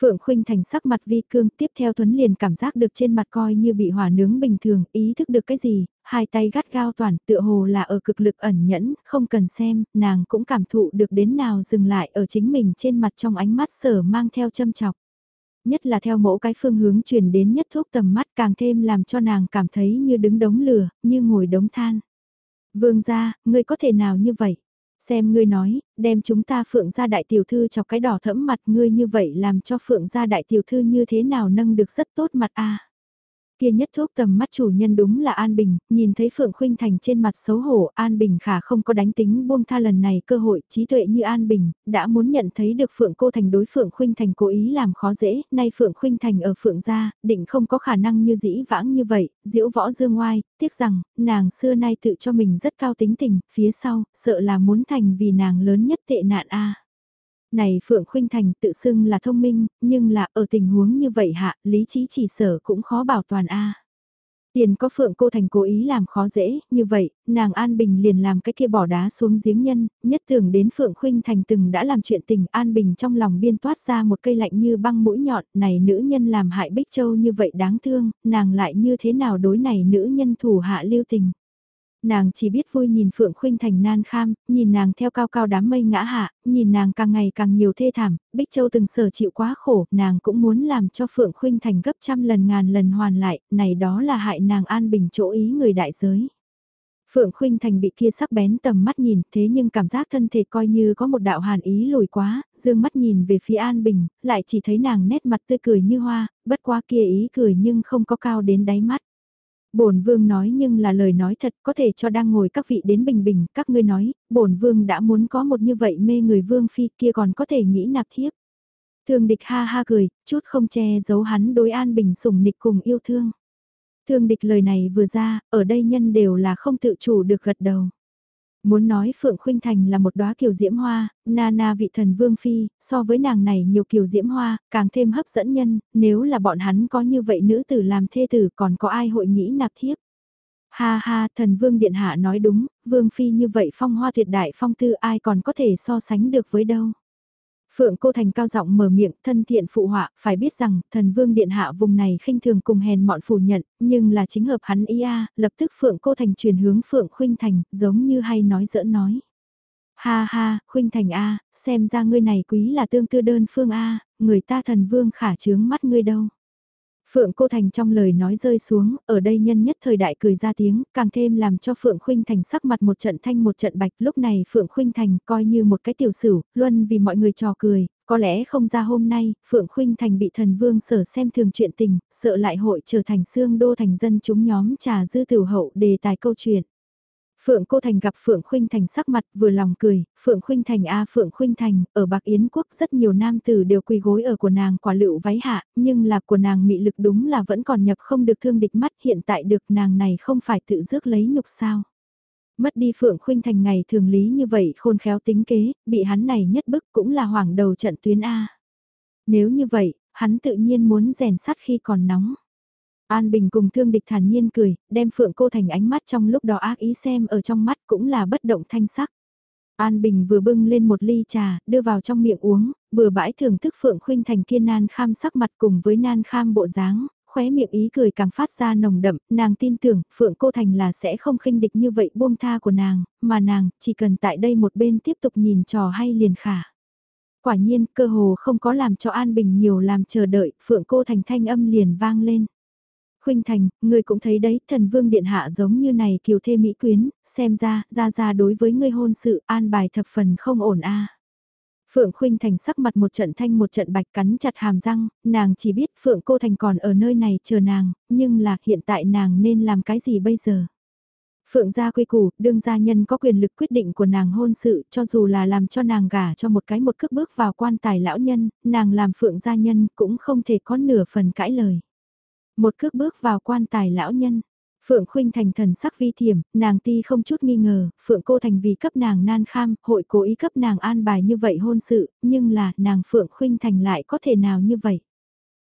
Phượng Khuynh Thành sắc mặt vi cương tiếp theo Tuấn liền cảm giác được trên mặt coi như bị hỏa nướng bình thường, ý thức được cái gì, hai tay gắt gao toàn tựa hồ là ở cực lực ẩn nhẫn, không cần xem, nàng cũng cảm thụ được đến nào dừng lại ở chính mình trên mặt trong ánh mắt sở mang theo châm chọc. Nhất là theo mẫu cái phương hướng chuyển đến nhất thuốc tầm mắt càng thêm làm cho nàng cảm thấy như đứng đống lửa, như ngồi đống than. Vương gia, ngươi có thể nào như vậy? Xem ngươi nói, đem chúng ta phượng gia đại tiểu thư cho cái đỏ thẫm mặt ngươi như vậy làm cho phượng gia đại tiểu thư như thế nào nâng được rất tốt mặt a kia nhất thuốc tầm mắt chủ nhân đúng là An Bình, nhìn thấy Phượng Khuynh Thành trên mặt xấu hổ, An Bình khả không có đánh tính buông tha lần này cơ hội, trí tuệ như An Bình, đã muốn nhận thấy được Phượng Cô Thành đối Phượng Khuynh Thành cố ý làm khó dễ, nay Phượng Khuynh Thành ở Phượng gia, định không có khả năng như dĩ vãng như vậy, diễu võ dương ngoai, tiếc rằng, nàng xưa nay tự cho mình rất cao tính tình, phía sau, sợ là muốn thành vì nàng lớn nhất tệ nạn a. Này Phượng Khuynh Thành tự xưng là thông minh, nhưng là ở tình huống như vậy hạ, lý trí chỉ sở cũng khó bảo toàn a. Tiền có Phượng Cô Thành cố ý làm khó dễ, như vậy, nàng An Bình liền làm cái kia bỏ đá xuống giếng nhân, nhất tưởng đến Phượng Khuynh Thành từng đã làm chuyện tình An Bình trong lòng biên toát ra một cây lạnh như băng mũi nhọn, này nữ nhân làm hại Bích Châu như vậy đáng thương, nàng lại như thế nào đối này nữ nhân thủ hạ lưu tình. Nàng chỉ biết vui nhìn Phượng Khuynh Thành nan kham, nhìn nàng theo cao cao đám mây ngã hạ, nhìn nàng càng ngày càng nhiều thê thảm, Bích Châu từng sở chịu quá khổ, nàng cũng muốn làm cho Phượng Khuynh Thành gấp trăm lần ngàn lần hoàn lại, này đó là hại nàng an bình chỗ ý người đại giới. Phượng Khuynh Thành bị kia sắc bén tầm mắt nhìn, thế nhưng cảm giác thân thể coi như có một đạo hàn ý lùi quá, dương mắt nhìn về phía An Bình, lại chỉ thấy nàng nét mặt tươi cười như hoa, bất qua kia ý cười nhưng không có cao đến đáy mắt bổn vương nói nhưng là lời nói thật có thể cho đang ngồi các vị đến bình bình, các ngươi nói, bổn vương đã muốn có một như vậy mê người vương phi kia còn có thể nghĩ nạp thiếp. Thương địch ha ha cười, chút không che giấu hắn đối an bình sủng nịch cùng yêu thương. Thương địch lời này vừa ra, ở đây nhân đều là không tự chủ được gật đầu. Muốn nói Phượng Khuynh Thành là một đóa kiều diễm hoa, na na vị thần vương phi, so với nàng này nhiều kiều diễm hoa, càng thêm hấp dẫn nhân, nếu là bọn hắn có như vậy nữ tử làm thê tử còn có ai hội nghĩ nạp thiếp. Ha ha, thần vương điện hạ nói đúng, vương phi như vậy phong hoa tuyệt đại phong tư ai còn có thể so sánh được với đâu. Phượng Cô Thành cao giọng mở miệng, thân thiện phụ họa, phải biết rằng, thần vương điện hạ vùng này khinh thường cùng hèn mọn phủ nhận, nhưng là chính hợp hắn ý a, lập tức Phượng Cô Thành chuyển hướng Phượng Khuynh Thành, giống như hay nói giỡn nói. Ha ha, Khuynh Thành a, xem ra ngươi này quý là tương tư đơn phương a, người ta thần vương khả chướng mắt ngươi đâu. Phượng Cô Thành trong lời nói rơi xuống, ở đây nhân nhất thời đại cười ra tiếng, càng thêm làm cho Phượng Khuynh Thành sắc mặt một trận thanh một trận bạch. Lúc này Phượng Khuynh Thành coi như một cái tiểu sử, luôn vì mọi người trò cười, có lẽ không ra hôm nay, Phượng Khuynh Thành bị thần vương sở xem thường chuyện tình, sợ lại hội trở thành xương đô thành dân chúng nhóm trà dư tiểu hậu đề tài câu chuyện. Phượng Cô Thành gặp Phượng Khuynh Thành sắc mặt vừa lòng cười, Phượng Khuynh Thành a Phượng Khuynh Thành, ở Bạc Yến Quốc rất nhiều nam tử đều quỳ gối ở của nàng quả lựu váy hạ, nhưng là của nàng mị lực đúng là vẫn còn nhập không được thương địch mắt hiện tại được nàng này không phải tự rước lấy nhục sao. Mất đi Phượng Khuynh Thành ngày thường lý như vậy khôn khéo tính kế, bị hắn này nhất bức cũng là hoảng đầu trận tuyến A. Nếu như vậy, hắn tự nhiên muốn rèn sắt khi còn nóng. An Bình cùng thương địch thản nhiên cười, đem Phượng Cô Thành ánh mắt trong lúc đó ác ý xem ở trong mắt cũng là bất động thanh sắc. An Bình vừa bưng lên một ly trà, đưa vào trong miệng uống, bừa bãi thưởng thức Phượng Khuynh Thành kia nan kham sắc mặt cùng với nan kham bộ dáng, khóe miệng ý cười càng phát ra nồng đậm, nàng tin tưởng Phượng Cô Thành là sẽ không khinh địch như vậy buông tha của nàng, mà nàng chỉ cần tại đây một bên tiếp tục nhìn trò hay liền khả. Quả nhiên, cơ hồ không có làm cho An Bình nhiều làm chờ đợi, Phượng Cô Thành thanh âm liền vang lên. Khuynh Thành, ngươi cũng thấy đấy, thần vương điện hạ giống như này kiều thê mỹ quyến, xem ra, ra ra đối với ngươi hôn sự an bài thập phần không ổn a. Phượng Khuynh Thành sắc mặt một trận thanh một trận bạch cắn chặt hàm răng, nàng chỉ biết Phượng Cô Thành còn ở nơi này chờ nàng, nhưng là hiện tại nàng nên làm cái gì bây giờ? Phượng gia quy củ, đương gia nhân có quyền lực quyết định của nàng hôn sự, cho dù là làm cho nàng gả cho một cái một cước bước vào quan tài lão nhân, nàng làm phượng gia nhân cũng không thể có nửa phần cãi lời. Một cước bước vào quan tài lão nhân. Phượng Khuynh Thành thần sắc vi thiểm, nàng ti không chút nghi ngờ, Phượng Cô Thành vì cấp nàng nan kham, hội cố ý cấp nàng an bài như vậy hôn sự, nhưng là nàng Phượng Khuynh Thành lại có thể nào như vậy.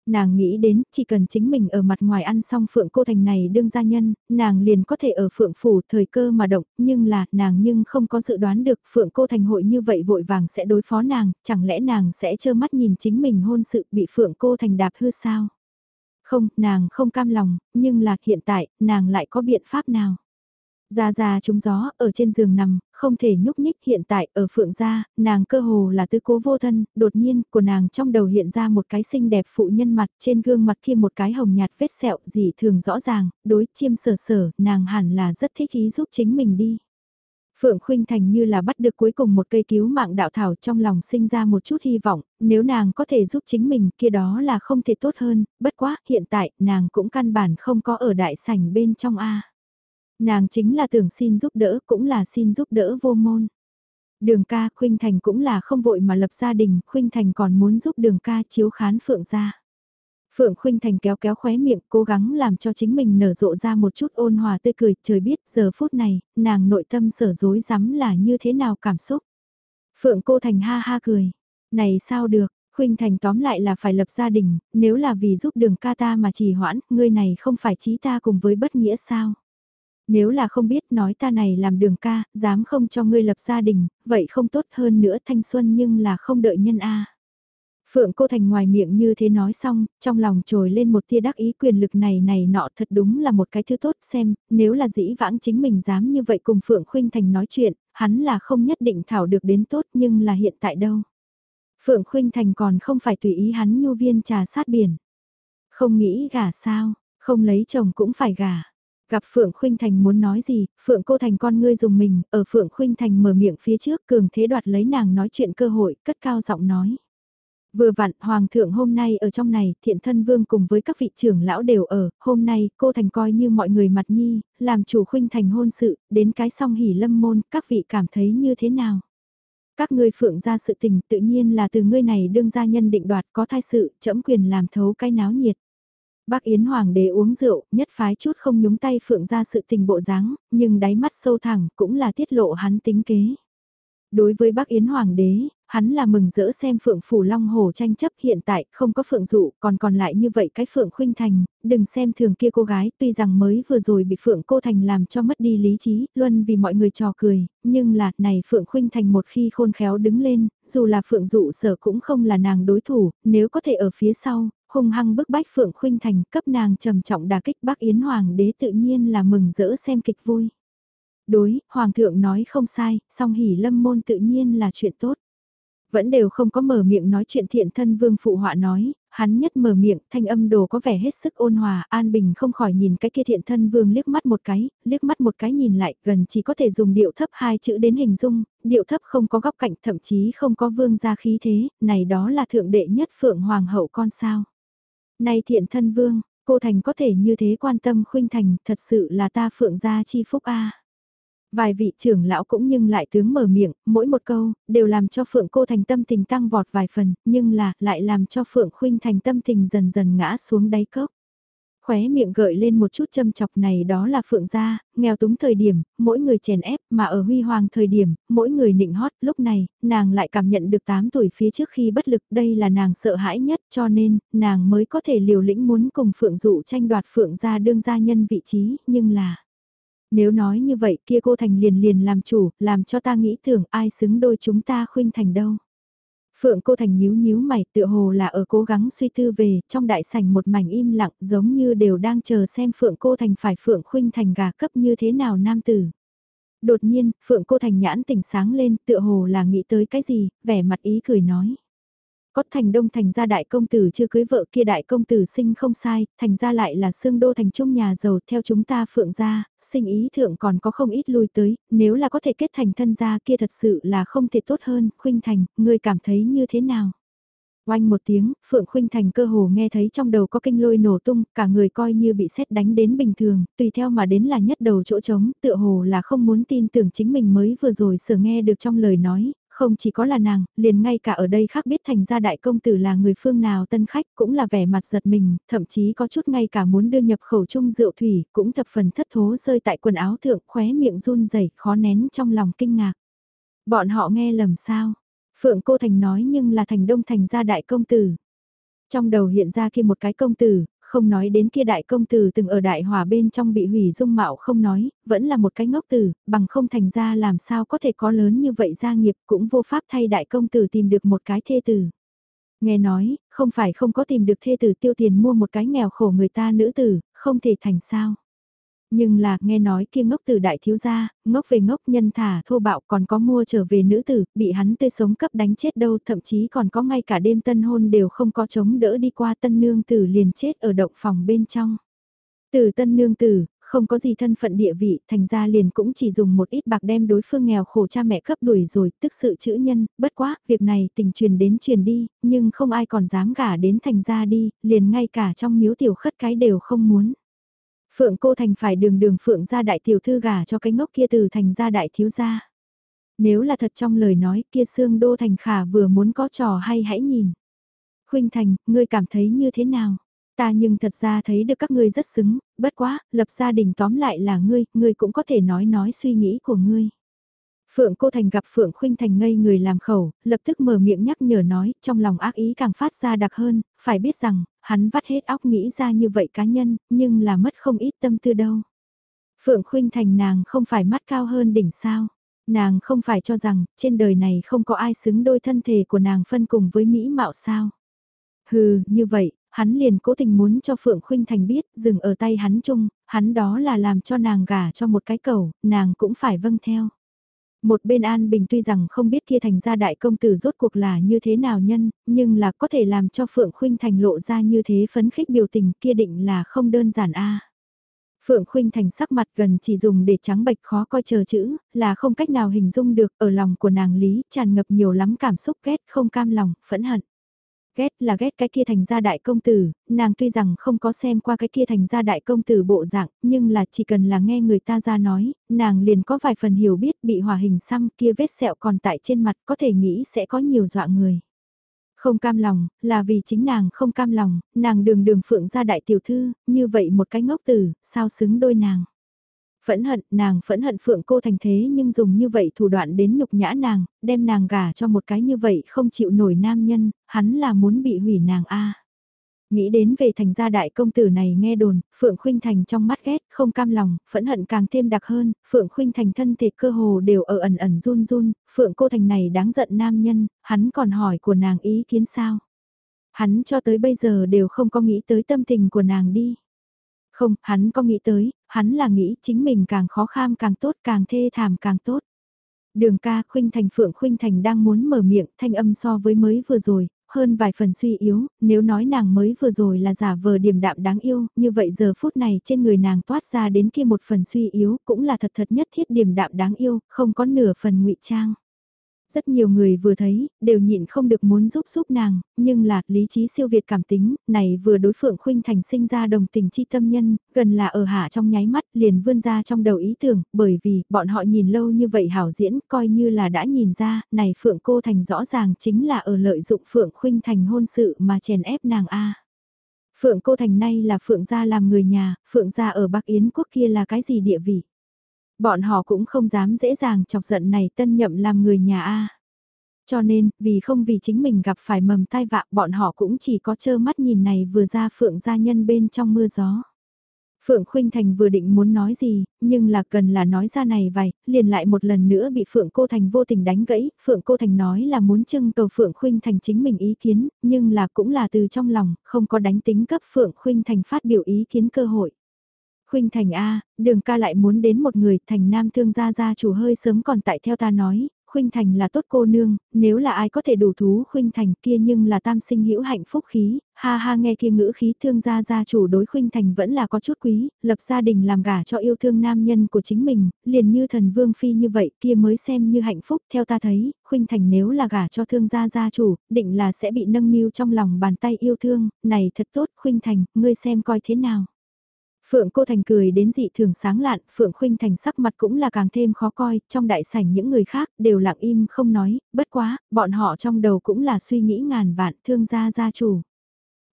Nàng nghĩ đến, chỉ cần chính mình ở mặt ngoài ăn xong Phượng Cô Thành này đương gia nhân, nàng liền có thể ở Phượng Phủ thời cơ mà động, nhưng là, nàng nhưng không có dự đoán được Phượng Cô Thành hội như vậy vội vàng sẽ đối phó nàng, chẳng lẽ nàng sẽ trơ mắt nhìn chính mình hôn sự bị Phượng Cô Thành đạp hư sao? Không, nàng không cam lòng, nhưng là hiện tại, nàng lại có biện pháp nào? Gia Gia trúng gió, ở trên giường nằm, không thể nhúc nhích hiện tại ở phượng gia, nàng cơ hồ là tư cố vô thân, đột nhiên của nàng trong đầu hiện ra một cái xinh đẹp phụ nhân mặt trên gương mặt kia một cái hồng nhạt vết sẹo gì thường rõ ràng, đối chiêm sở sở, nàng hẳn là rất thích ý giúp chính mình đi. Phượng Khuynh Thành như là bắt được cuối cùng một cây cứu mạng đạo thảo trong lòng sinh ra một chút hy vọng, nếu nàng có thể giúp chính mình kia đó là không thể tốt hơn, bất quá hiện tại nàng cũng căn bản không có ở đại sảnh bên trong A. Nàng chính là tưởng xin giúp đỡ cũng là xin giúp đỡ vô môn. Đường ca Khuynh Thành cũng là không vội mà lập gia đình, Khuynh Thành còn muốn giúp đường ca chiếu khán Phượng ra. Phượng Khuynh Thành kéo kéo khóe miệng, cố gắng làm cho chính mình nở rộ ra một chút ôn hòa tươi cười, trời biết giờ phút này, nàng nội tâm sở dối rắm là như thế nào cảm xúc. Phượng Cô Thành ha ha cười, này sao được, Khuynh Thành tóm lại là phải lập gia đình, nếu là vì giúp đường ca ta mà trì hoãn, ngươi này không phải trí ta cùng với bất nghĩa sao. Nếu là không biết nói ta này làm đường ca, dám không cho ngươi lập gia đình, vậy không tốt hơn nữa thanh xuân nhưng là không đợi nhân A. Phượng Cô Thành ngoài miệng như thế nói xong, trong lòng trồi lên một tia đắc ý quyền lực này này nọ thật đúng là một cái thứ tốt xem, nếu là dĩ vãng chính mình dám như vậy cùng Phượng Khuynh Thành nói chuyện, hắn là không nhất định thảo được đến tốt nhưng là hiện tại đâu. Phượng Khuynh Thành còn không phải tùy ý hắn nhu viên trà sát biển. Không nghĩ gả sao, không lấy chồng cũng phải gả. Gặp Phượng Khuynh Thành muốn nói gì, Phượng Cô Thành con ngươi dùng mình, ở Phượng Khuynh Thành mở miệng phía trước cường thế đoạt lấy nàng nói chuyện cơ hội, cất cao giọng nói. Vừa vặn, Hoàng thượng hôm nay ở trong này, thiện thân vương cùng với các vị trưởng lão đều ở, hôm nay, cô thành coi như mọi người mặt nhi, làm chủ khuynh thành hôn sự, đến cái song hỉ lâm môn, các vị cảm thấy như thế nào? Các ngươi phượng ra sự tình tự nhiên là từ ngươi này đương gia nhân định đoạt có thai sự, chẫm quyền làm thấu cái náo nhiệt. Bác Yến Hoàng đế uống rượu, nhất phái chút không nhúng tay phượng ra sự tình bộ dáng, nhưng đáy mắt sâu thẳng cũng là tiết lộ hắn tính kế. Đối với bác Yến Hoàng đế, hắn là mừng rỡ xem Phượng Phủ Long Hồ tranh chấp hiện tại không có Phượng Dụ còn còn lại như vậy cái Phượng Khuynh Thành, đừng xem thường kia cô gái tuy rằng mới vừa rồi bị Phượng Cô Thành làm cho mất đi lý trí, luôn vì mọi người trò cười, nhưng là này Phượng Khuynh Thành một khi khôn khéo đứng lên, dù là Phượng Dụ sở cũng không là nàng đối thủ, nếu có thể ở phía sau, hung hăng bức bách Phượng Khuynh Thành cấp nàng trầm trọng đà kích bác Yến Hoàng đế tự nhiên là mừng rỡ xem kịch vui. Đối, Hoàng thượng nói không sai, song hỉ lâm môn tự nhiên là chuyện tốt. Vẫn đều không có mở miệng nói chuyện thiện thân vương phụ họa nói, hắn nhất mở miệng, thanh âm đồ có vẻ hết sức ôn hòa, An Bình không khỏi nhìn cái kia thiện thân vương liếc mắt một cái, liếc mắt một cái nhìn lại, gần chỉ có thể dùng điệu thấp hai chữ đến hình dung, điệu thấp không có góc cạnh, thậm chí không có vương gia khí thế, này đó là thượng đệ nhất phượng hoàng hậu con sao. Này thiện thân vương, cô thành có thể như thế quan tâm khuynh thành, thật sự là ta phượng gia chi phúc a. Vài vị trưởng lão cũng nhưng lại tướng mở miệng, mỗi một câu, đều làm cho Phượng cô thành tâm tình tăng vọt vài phần, nhưng là, lại làm cho Phượng khuynh thành tâm tình dần dần ngã xuống đáy cốc. Khóe miệng gợi lên một chút châm chọc này đó là Phượng gia, nghèo túng thời điểm, mỗi người chèn ép, mà ở huy hoàng thời điểm, mỗi người nịnh hót, lúc này, nàng lại cảm nhận được 8 tuổi phía trước khi bất lực, đây là nàng sợ hãi nhất, cho nên, nàng mới có thể liều lĩnh muốn cùng Phượng dụ tranh đoạt Phượng gia đương gia nhân vị trí, nhưng là... Nếu nói như vậy kia cô Thành liền liền làm chủ, làm cho ta nghĩ tưởng ai xứng đôi chúng ta khuynh thành đâu. Phượng cô Thành nhíu nhíu mày tựa hồ là ở cố gắng suy tư về, trong đại sảnh một mảnh im lặng giống như đều đang chờ xem Phượng cô Thành phải Phượng khuynh thành gà cấp như thế nào nam tử. Đột nhiên, Phượng cô Thành nhãn tỉnh sáng lên tựa hồ là nghĩ tới cái gì, vẻ mặt ý cười nói. Có thành đông thành gia đại công tử chưa cưới vợ kia đại công tử sinh không sai, thành ra lại là xương đô thành trung nhà giàu theo chúng ta phượng gia, sinh ý thượng còn có không ít lui tới, nếu là có thể kết thành thân gia kia thật sự là không thể tốt hơn, khuynh thành, người cảm thấy như thế nào? Oanh một tiếng, Phượng Khuynh Thành cơ hồ nghe thấy trong đầu có kinh lôi nổ tung, cả người coi như bị xét đánh đến bình thường, tùy theo mà đến là nhất đầu chỗ trống, tựa hồ là không muốn tin tưởng chính mình mới vừa rồi sở nghe được trong lời nói, không chỉ có là nàng, liền ngay cả ở đây khác biết thành ra đại công tử là người phương nào tân khách cũng là vẻ mặt giật mình, thậm chí có chút ngay cả muốn đưa nhập khẩu chung rượu thủy, cũng thập phần thất thố rơi tại quần áo thượng khóe miệng run rẩy khó nén trong lòng kinh ngạc. Bọn họ nghe lầm sao? Phượng Cô Thành nói nhưng là thành đông thành gia đại công tử. Trong đầu hiện ra kia một cái công tử, không nói đến kia đại công tử từng ở đại hòa bên trong bị hủy dung mạo không nói, vẫn là một cái ngốc tử, bằng không thành ra làm sao có thể có lớn như vậy gia nghiệp cũng vô pháp thay đại công tử tìm được một cái thê tử. Nghe nói, không phải không có tìm được thê tử tiêu tiền mua một cái nghèo khổ người ta nữ tử, không thể thành sao. Nhưng là, nghe nói kia ngốc tử đại thiếu gia, ngốc về ngốc nhân thả thô bạo còn có mua trở về nữ tử, bị hắn tươi sống cấp đánh chết đâu, thậm chí còn có ngay cả đêm tân hôn đều không có chống đỡ đi qua tân nương tử liền chết ở động phòng bên trong. Từ tân nương tử, không có gì thân phận địa vị, thành ra liền cũng chỉ dùng một ít bạc đem đối phương nghèo khổ cha mẹ cấp đuổi rồi, tức sự chữ nhân, bất quá, việc này tình truyền đến truyền đi, nhưng không ai còn dám gả đến thành ra đi, liền ngay cả trong miếu tiểu khất cái đều không muốn. Phượng cô thành phải đường đường phượng ra đại tiểu thư gả cho cái ngốc kia từ thành ra đại thiếu gia. Nếu là thật trong lời nói kia xương đô thành khả vừa muốn có trò hay hãy nhìn. Khuynh thành, ngươi cảm thấy như thế nào? Ta nhưng thật ra thấy được các ngươi rất xứng, bất quá, lập gia đình tóm lại là ngươi, ngươi cũng có thể nói nói suy nghĩ của ngươi. Phượng Cô Thành gặp Phượng Khuynh Thành ngây người làm khẩu, lập tức mở miệng nhắc nhở nói, trong lòng ác ý càng phát ra đặc hơn, phải biết rằng, hắn vắt hết óc nghĩ ra như vậy cá nhân, nhưng là mất không ít tâm tư đâu. Phượng Khuynh Thành nàng không phải mắt cao hơn đỉnh sao. Nàng không phải cho rằng, trên đời này không có ai xứng đôi thân thể của nàng phân cùng với Mỹ mạo sao. Hừ, như vậy, hắn liền cố tình muốn cho Phượng Khuynh Thành biết, dừng ở tay hắn chung, hắn đó là làm cho nàng gả cho một cái cầu, nàng cũng phải vâng theo. Một bên An Bình tuy rằng không biết kia thành ra đại công tử rốt cuộc là như thế nào nhân, nhưng là có thể làm cho Phượng Khuynh Thành lộ ra như thế phấn khích biểu tình kia định là không đơn giản a. Phượng Khuynh Thành sắc mặt gần chỉ dùng để trắng bệch khó coi chờ chữ, là không cách nào hình dung được ở lòng của nàng Lý tràn ngập nhiều lắm cảm xúc ghét không cam lòng, phẫn hận. Ghét là ghét cái kia thành gia đại công tử, nàng tuy rằng không có xem qua cái kia thành gia đại công tử bộ dạng, nhưng là chỉ cần là nghe người ta ra nói, nàng liền có vài phần hiểu biết bị hòa hình xăm kia vết sẹo còn tại trên mặt có thể nghĩ sẽ có nhiều dọa người. Không cam lòng, là vì chính nàng không cam lòng, nàng đường đường phượng gia đại tiểu thư, như vậy một cái ngốc tử, sao xứng đôi nàng. Phẫn hận, nàng phẫn hận Phượng Cô Thành thế nhưng dùng như vậy thủ đoạn đến nhục nhã nàng, đem nàng gả cho một cái như vậy không chịu nổi nam nhân, hắn là muốn bị hủy nàng a. Nghĩ đến về thành gia đại công tử này nghe đồn, Phượng Khuynh Thành trong mắt ghét, không cam lòng, phẫn hận càng thêm đặc hơn, Phượng Khuynh Thành thân thể cơ hồ đều ở ẩn ẩn run run, Phượng Cô Thành này đáng giận nam nhân, hắn còn hỏi của nàng ý kiến sao. Hắn cho tới bây giờ đều không có nghĩ tới tâm tình của nàng đi. Không, hắn có nghĩ tới, hắn là nghĩ chính mình càng khó kham càng tốt càng thê thảm càng tốt. Đường ca khuynh thành phượng khuynh thành đang muốn mở miệng thanh âm so với mới vừa rồi, hơn vài phần suy yếu, nếu nói nàng mới vừa rồi là giả vờ điềm đạm đáng yêu, như vậy giờ phút này trên người nàng toát ra đến kia một phần suy yếu cũng là thật thật nhất thiết điềm đạm đáng yêu, không có nửa phần ngụy trang. Rất nhiều người vừa thấy, đều nhịn không được muốn giúp giúp nàng, nhưng là lý trí siêu việt cảm tính, này vừa đối phượng khuynh thành sinh ra đồng tình chi tâm nhân, gần là ở hạ trong nháy mắt liền vươn ra trong đầu ý tưởng, bởi vì bọn họ nhìn lâu như vậy hảo diễn, coi như là đã nhìn ra, này phượng cô thành rõ ràng chính là ở lợi dụng phượng khuynh thành hôn sự mà chèn ép nàng A. Phượng cô thành nay là phượng gia làm người nhà, phượng gia ở Bắc Yến quốc kia là cái gì địa vị? Bọn họ cũng không dám dễ dàng chọc giận này tân nhậm làm người nhà A. Cho nên, vì không vì chính mình gặp phải mầm tai vạ bọn họ cũng chỉ có trơ mắt nhìn này vừa ra phượng gia nhân bên trong mưa gió. Phượng Khuynh Thành vừa định muốn nói gì, nhưng là cần là nói ra này vài, liền lại một lần nữa bị Phượng Cô Thành vô tình đánh gãy, Phượng Cô Thành nói là muốn trưng cầu Phượng Khuynh Thành chính mình ý kiến, nhưng là cũng là từ trong lòng, không có đánh tính cấp Phượng Khuynh Thành phát biểu ý kiến cơ hội. Khuynh Thành A, đường ca lại muốn đến một người thành nam thương gia gia chủ hơi sớm còn tại theo ta nói, Khuynh Thành là tốt cô nương, nếu là ai có thể đủ thú Khuynh Thành kia nhưng là tam sinh hữu hạnh phúc khí, ha ha nghe kia ngữ khí thương gia gia chủ đối Khuynh Thành vẫn là có chút quý, lập gia đình làm gả cho yêu thương nam nhân của chính mình, liền như thần vương phi như vậy kia mới xem như hạnh phúc, theo ta thấy, Khuynh Thành nếu là gả cho thương gia gia chủ, định là sẽ bị nâng niu trong lòng bàn tay yêu thương, này thật tốt Khuynh Thành, ngươi xem coi thế nào. Phượng Cô Thành cười đến dị thường sáng lạn, Phượng Khuynh Thành sắc mặt cũng là càng thêm khó coi, trong đại sảnh những người khác đều lặng im không nói, bất quá, bọn họ trong đầu cũng là suy nghĩ ngàn vạn thương gia gia chủ.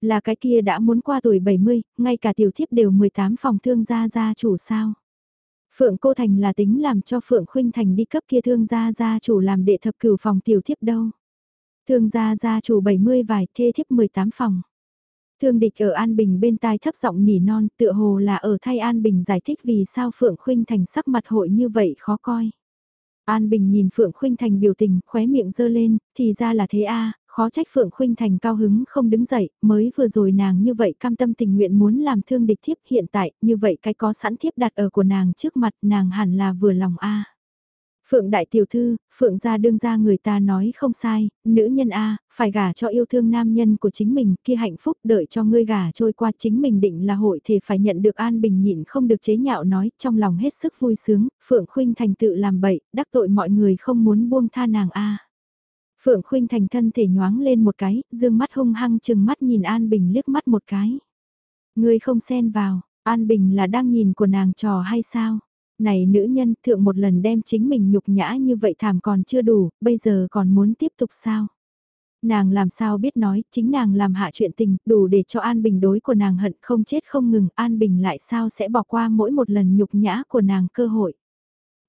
Là cái kia đã muốn qua tuổi 70, ngay cả tiểu thiếp đều 18 phòng thương gia gia chủ sao. Phượng Cô Thành là tính làm cho Phượng Khuynh Thành đi cấp kia thương gia gia chủ làm đệ thập cửu phòng tiểu thiếp đâu. Thương gia gia chủ 70 vài thê thiếp 18 phòng. Thương địch ở An Bình bên tai thấp giọng nỉ non tựa hồ là ở thay An Bình giải thích vì sao Phượng Khuynh Thành sắc mặt hội như vậy khó coi. An Bình nhìn Phượng Khuynh Thành biểu tình khóe miệng dơ lên, thì ra là thế a khó trách Phượng Khuynh Thành cao hứng không đứng dậy, mới vừa rồi nàng như vậy cam tâm tình nguyện muốn làm thương địch thiếp hiện tại, như vậy cái có sẵn thiếp đặt ở của nàng trước mặt nàng hẳn là vừa lòng a Phượng đại tiểu thư, Phượng gia đương gia người ta nói không sai, nữ nhân A, phải gả cho yêu thương nam nhân của chính mình, kia hạnh phúc đợi cho ngươi gả trôi qua chính mình định là hội thể phải nhận được an bình nhịn không được chế nhạo nói, trong lòng hết sức vui sướng, Phượng khuynh thành tự làm bậy, đắc tội mọi người không muốn buông tha nàng A. Phượng khuynh thành thân thể nhoáng lên một cái, dương mắt hung hăng chừng mắt nhìn an bình liếc mắt một cái. Ngươi không xen vào, an bình là đang nhìn của nàng trò hay sao? Này nữ nhân thượng một lần đem chính mình nhục nhã như vậy thảm còn chưa đủ, bây giờ còn muốn tiếp tục sao? Nàng làm sao biết nói, chính nàng làm hạ chuyện tình, đủ để cho An Bình đối của nàng hận không chết không ngừng, An Bình lại sao sẽ bỏ qua mỗi một lần nhục nhã của nàng cơ hội.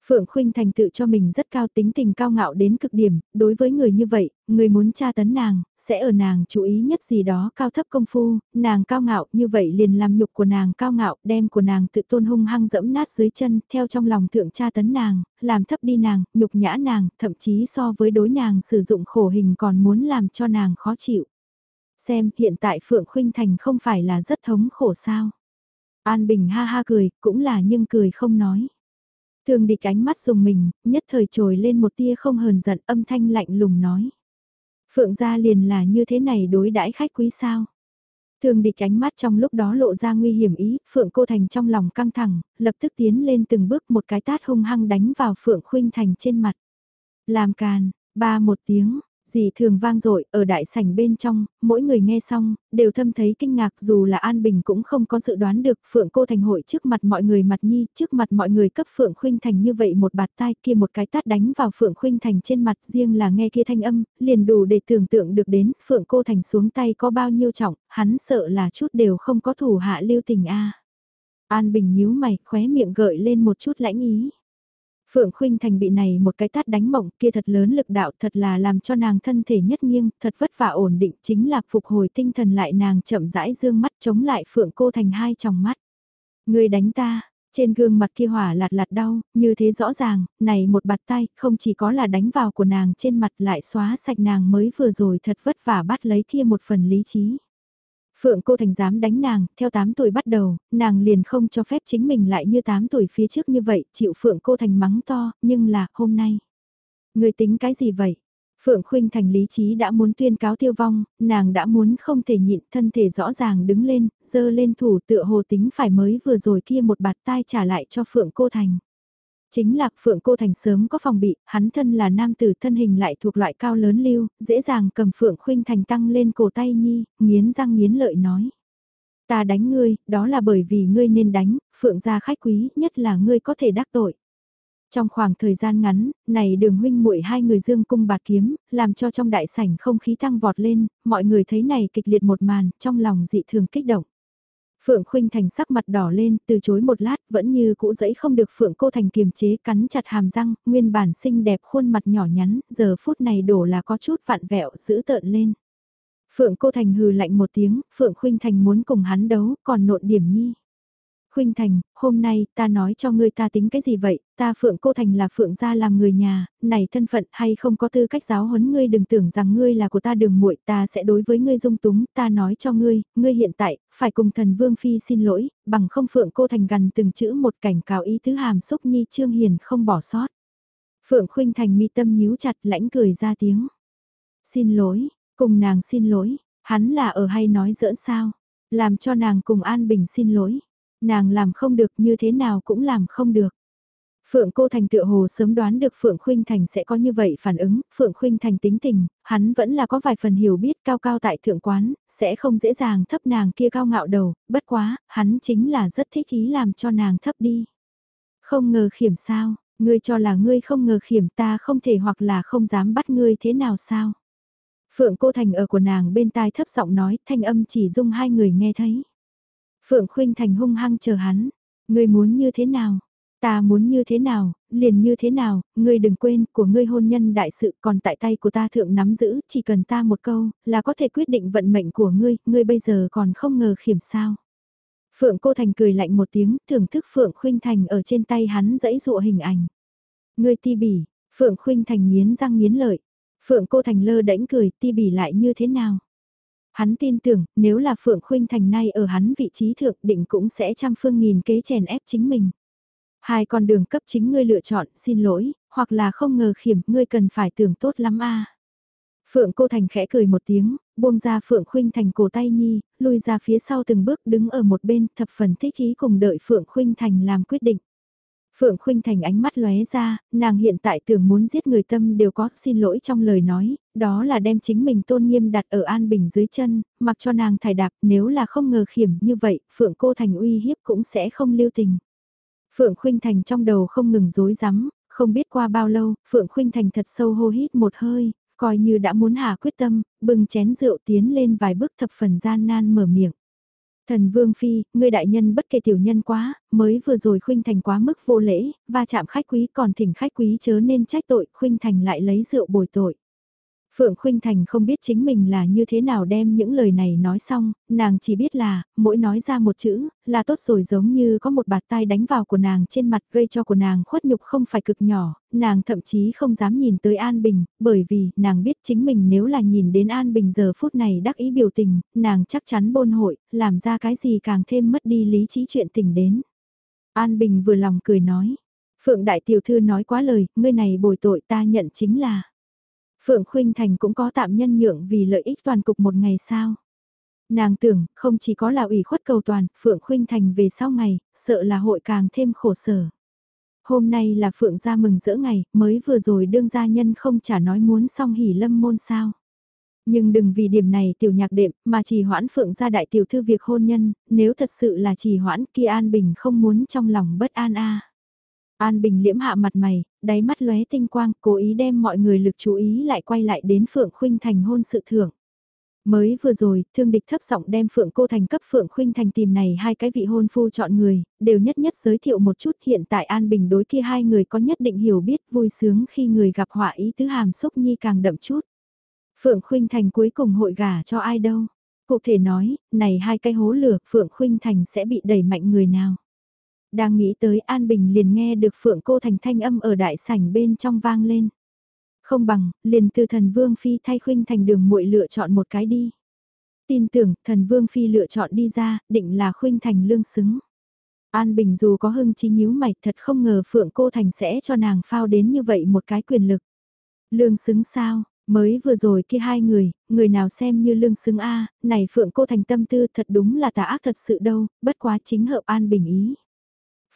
Phượng Khuynh thành tự cho mình rất cao tính tình cao ngạo đến cực điểm, đối với người như vậy, người muốn tra tấn nàng, sẽ ở nàng chú ý nhất gì đó cao thấp công phu, nàng cao ngạo như vậy liền làm nhục của nàng cao ngạo, đem của nàng tự tôn hung hăng dẫm nát dưới chân, theo trong lòng thượng tra tấn nàng, làm thấp đi nàng, nhục nhã nàng, thậm chí so với đối nàng sử dụng khổ hình còn muốn làm cho nàng khó chịu. Xem, hiện tại Phượng Khuynh Thành không phải là rất thống khổ sao. An Bình ha ha cười, cũng là nhưng cười không nói. Thường địch ánh mắt dùng mình, nhất thời trồi lên một tia không hờn giận âm thanh lạnh lùng nói. Phượng gia liền là như thế này đối đãi khách quý sao. Thường địch ánh mắt trong lúc đó lộ ra nguy hiểm ý, Phượng Cô Thành trong lòng căng thẳng, lập tức tiến lên từng bước một cái tát hung hăng đánh vào Phượng Khuynh Thành trên mặt. Làm càn, ba một tiếng, Dì thường vang dội ở đại sảnh bên trong, mỗi người nghe xong, đều thâm thấy kinh ngạc dù là An Bình cũng không có dự đoán được Phượng Cô Thành hội trước mặt mọi người mặt nhi, trước mặt mọi người cấp Phượng Khuynh Thành như vậy một bạt tai kia một cái tát đánh vào Phượng Khuynh Thành trên mặt riêng là nghe kia thanh âm, liền đủ để tưởng tượng được đến Phượng Cô Thành xuống tay có bao nhiêu trọng, hắn sợ là chút đều không có thủ hạ lưu tình a An Bình nhíu mày, khóe miệng gợi lên một chút lãnh ý. Phượng Khuynh Thành bị này một cái tát đánh mộng kia thật lớn lực đạo thật là làm cho nàng thân thể nhất nghiêng, thật vất vả ổn định chính là phục hồi tinh thần lại nàng chậm rãi dương mắt chống lại Phượng cô thành hai tròng mắt. Người đánh ta, trên gương mặt kia hỏa lạt lạt đau, như thế rõ ràng, này một bạt tay không chỉ có là đánh vào của nàng trên mặt lại xóa sạch nàng mới vừa rồi thật vất vả bắt lấy kia một phần lý trí. Phượng cô thành dám đánh nàng, theo 8 tuổi bắt đầu, nàng liền không cho phép chính mình lại như 8 tuổi phía trước như vậy, chịu Phượng cô thành mắng to, nhưng là, hôm nay. Người tính cái gì vậy? Phượng Khuynh Thành lý trí đã muốn tuyên cáo tiêu vong, nàng đã muốn không thể nhịn thân thể rõ ràng đứng lên, dơ lên thủ tựa hồ tính phải mới vừa rồi kia một bạt tai trả lại cho Phượng Cô Thành. Chính lạc Phượng Cô Thành sớm có phòng bị, hắn thân là nam tử thân hình lại thuộc loại cao lớn lưu, dễ dàng cầm Phượng Khuynh Thành tăng lên cổ tay nhi, nghiến răng nghiến lợi nói. Ta đánh ngươi, đó là bởi vì ngươi nên đánh, Phượng gia khách quý, nhất là ngươi có thể đắc tội. Trong khoảng thời gian ngắn, này đường huynh muội hai người dương cung bạt kiếm, làm cho trong đại sảnh không khí tăng vọt lên, mọi người thấy này kịch liệt một màn, trong lòng dị thường kích động. Phượng Khuynh Thành sắc mặt đỏ lên, từ chối một lát, vẫn như cũ dẫy không được Phượng Cô Thành kiềm chế cắn chặt hàm răng, nguyên bản xinh đẹp khuôn mặt nhỏ nhắn, giờ phút này đổ là có chút vạn vẹo giữ tợn lên. Phượng Cô Thành hừ lạnh một tiếng, Phượng Khuynh Thành muốn cùng hắn đấu, còn nộn điểm nhi. Khuynh Thành, hôm nay ta nói cho ngươi ta tính cái gì vậy, ta Phượng Cô Thành là Phượng gia làm người nhà, này thân phận hay không có tư cách giáo huấn ngươi đừng tưởng rằng ngươi là của ta đường muội ta sẽ đối với ngươi dung túng, ta nói cho ngươi, ngươi hiện tại, phải cùng thần Vương Phi xin lỗi, bằng không Phượng Cô Thành gần từng chữ một cảnh cáo ý thứ hàm xúc nhi trương hiền không bỏ sót. Phượng Khuynh Thành mi tâm nhíu chặt lãnh cười ra tiếng. Xin lỗi, cùng nàng xin lỗi, hắn là ở hay nói giỡn sao, làm cho nàng cùng An Bình xin lỗi Nàng làm không được như thế nào cũng làm không được. Phượng Cô Thành tựa hồ sớm đoán được Phượng Khuynh Thành sẽ có như vậy phản ứng, Phượng Khuynh Thành tính tình, hắn vẫn là có vài phần hiểu biết cao cao tại thượng quán, sẽ không dễ dàng thấp nàng kia cao ngạo đầu, bất quá, hắn chính là rất thích ý làm cho nàng thấp đi. Không ngờ khiểm sao, ngươi cho là ngươi không ngờ khiểm ta không thể hoặc là không dám bắt ngươi thế nào sao. Phượng Cô Thành ở của nàng bên tai thấp giọng nói, thanh âm chỉ dung hai người nghe thấy. Phượng Khuynh Thành hung hăng chờ hắn. Ngươi muốn như thế nào? Ta muốn như thế nào, liền như thế nào, ngươi đừng quên, của ngươi hôn nhân đại sự còn tại tay của ta thượng nắm giữ, chỉ cần ta một câu, là có thể quyết định vận mệnh của ngươi, ngươi bây giờ còn không ngờ khiểm sao. Phượng Cô Thành cười lạnh một tiếng, thưởng thức Phượng Khuynh Thành ở trên tay hắn dãy dụa hình ảnh. Ngươi ti bỉ, Phượng Khuynh Thành nghiến răng nghiến lợi. Phượng Cô Thành lơ đễnh cười, ti bỉ lại như thế nào? Hắn tin tưởng, nếu là Phượng Khuynh Thành nay ở hắn vị trí thượng định cũng sẽ trăm phương nghìn kế chèn ép chính mình. Hai con đường cấp chính ngươi lựa chọn, xin lỗi, hoặc là không ngờ khiểm, ngươi cần phải tưởng tốt lắm a. Phượng Cô Thành khẽ cười một tiếng, buông ra Phượng Khuynh Thành cổ tay nhi, lui ra phía sau từng bước đứng ở một bên thập phần thích ý cùng đợi Phượng Khuynh Thành làm quyết định. Phượng Khuynh Thành ánh mắt lóe ra, nàng hiện tại tưởng muốn giết người tâm đều có xin lỗi trong lời nói, đó là đem chính mình tôn nghiêm đặt ở An Bình dưới chân, mặc cho nàng thải đạp nếu là không ngờ khiểm như vậy, Phượng Cô Thành uy hiếp cũng sẽ không lưu tình. Phượng Khuynh Thành trong đầu không ngừng rối rắm không biết qua bao lâu, Phượng Khuynh Thành thật sâu hô hít một hơi, coi như đã muốn hạ quyết tâm, bưng chén rượu tiến lên vài bước thập phần gian nan mở miệng. Thần Vương Phi, ngươi đại nhân bất kể tiểu nhân quá, mới vừa rồi khuynh thành quá mức vô lễ, va chạm khách quý còn thỉnh khách quý chớ nên trách tội, khuynh thành lại lấy rượu bồi tội. Phượng Khuynh Thành không biết chính mình là như thế nào đem những lời này nói xong, nàng chỉ biết là, mỗi nói ra một chữ, là tốt rồi giống như có một bạt tai đánh vào của nàng trên mặt gây cho của nàng khuất nhục không phải cực nhỏ, nàng thậm chí không dám nhìn tới An Bình, bởi vì nàng biết chính mình nếu là nhìn đến An Bình giờ phút này đắc ý biểu tình, nàng chắc chắn bôn hội, làm ra cái gì càng thêm mất đi lý trí chuyện tình đến. An Bình vừa lòng cười nói, Phượng Đại Tiểu Thư nói quá lời, ngươi này bồi tội ta nhận chính là Phượng Khuynh Thành cũng có tạm nhân nhượng vì lợi ích toàn cục một ngày sao. Nàng tưởng, không chỉ có là ủy khuất cầu toàn, Phượng Khuynh Thành về sau ngày, sợ là hội càng thêm khổ sở. Hôm nay là Phượng gia mừng rỡ ngày, mới vừa rồi đương gia nhân không trả nói muốn xong hỉ lâm môn sao. Nhưng đừng vì điểm này tiểu nhạc đệm mà chỉ hoãn Phượng gia đại tiểu thư việc hôn nhân, nếu thật sự là chỉ hoãn kia An Bình không muốn trong lòng bất an a. An Bình liễm hạ mặt mày, đáy mắt lóe tinh quang, cố ý đem mọi người lực chú ý lại quay lại đến Phượng Khuynh Thành hôn sự thưởng. Mới vừa rồi, thương địch thấp giọng đem Phượng Cô Thành cấp Phượng Khuynh Thành tìm này hai cái vị hôn phu chọn người, đều nhất nhất giới thiệu một chút hiện tại An Bình đối kia hai người có nhất định hiểu biết vui sướng khi người gặp họa ý tứ hàm xúc nhi càng đậm chút. Phượng Khuynh Thành cuối cùng hội gả cho ai đâu? Cụ thể nói, này hai cái hố lửa Phượng Khuynh Thành sẽ bị đẩy mạnh người nào? Đang nghĩ tới An Bình liền nghe được Phượng Cô Thành thanh âm ở đại sảnh bên trong vang lên. Không bằng, liền từ thần Vương Phi thay Khuynh Thành đường muội lựa chọn một cái đi. Tin tưởng thần Vương Phi lựa chọn đi ra, định là Khuynh Thành lương xứng. An Bình dù có hưng trí nhíu mày thật không ngờ Phượng Cô Thành sẽ cho nàng phao đến như vậy một cái quyền lực. Lương xứng sao, Mới vừa rồi kia hai người, người nào xem như lương xứng A, này Phượng cô thành tâm tư thật đúng là tà ác thật sự đâu, bất quá chính hợp an bình ý.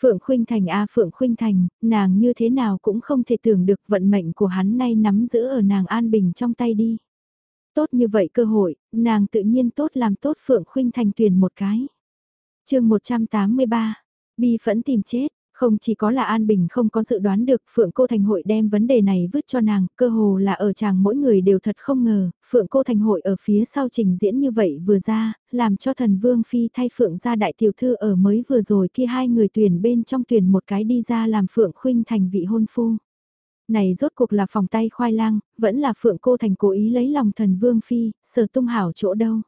Phượng Khuynh Thành A Phượng Khuynh Thành, nàng như thế nào cũng không thể tưởng được vận mệnh của hắn nay nắm giữ ở nàng an bình trong tay đi. Tốt như vậy cơ hội, nàng tự nhiên tốt làm tốt Phượng Khuynh Thành tuyển một cái. chương 183, bi phẫn tìm chết, không chỉ có là An Bình không có dự đoán được Phượng Cô Thành hội đem vấn đề này vứt cho nàng, cơ hồ là ở chàng mỗi người đều thật không ngờ, Phượng Cô Thành hội ở phía sau trình diễn như vậy vừa ra, làm cho thần Vương Phi thay Phượng ra đại tiểu thư ở mới vừa rồi kia hai người tuyển bên trong tuyển một cái đi ra làm Phượng Khuynh thành vị hôn phu. Này rốt cuộc là phòng tay khoai lang, vẫn là Phượng Cô Thành cố ý lấy lòng thần Vương Phi, sở tung hảo chỗ đâu.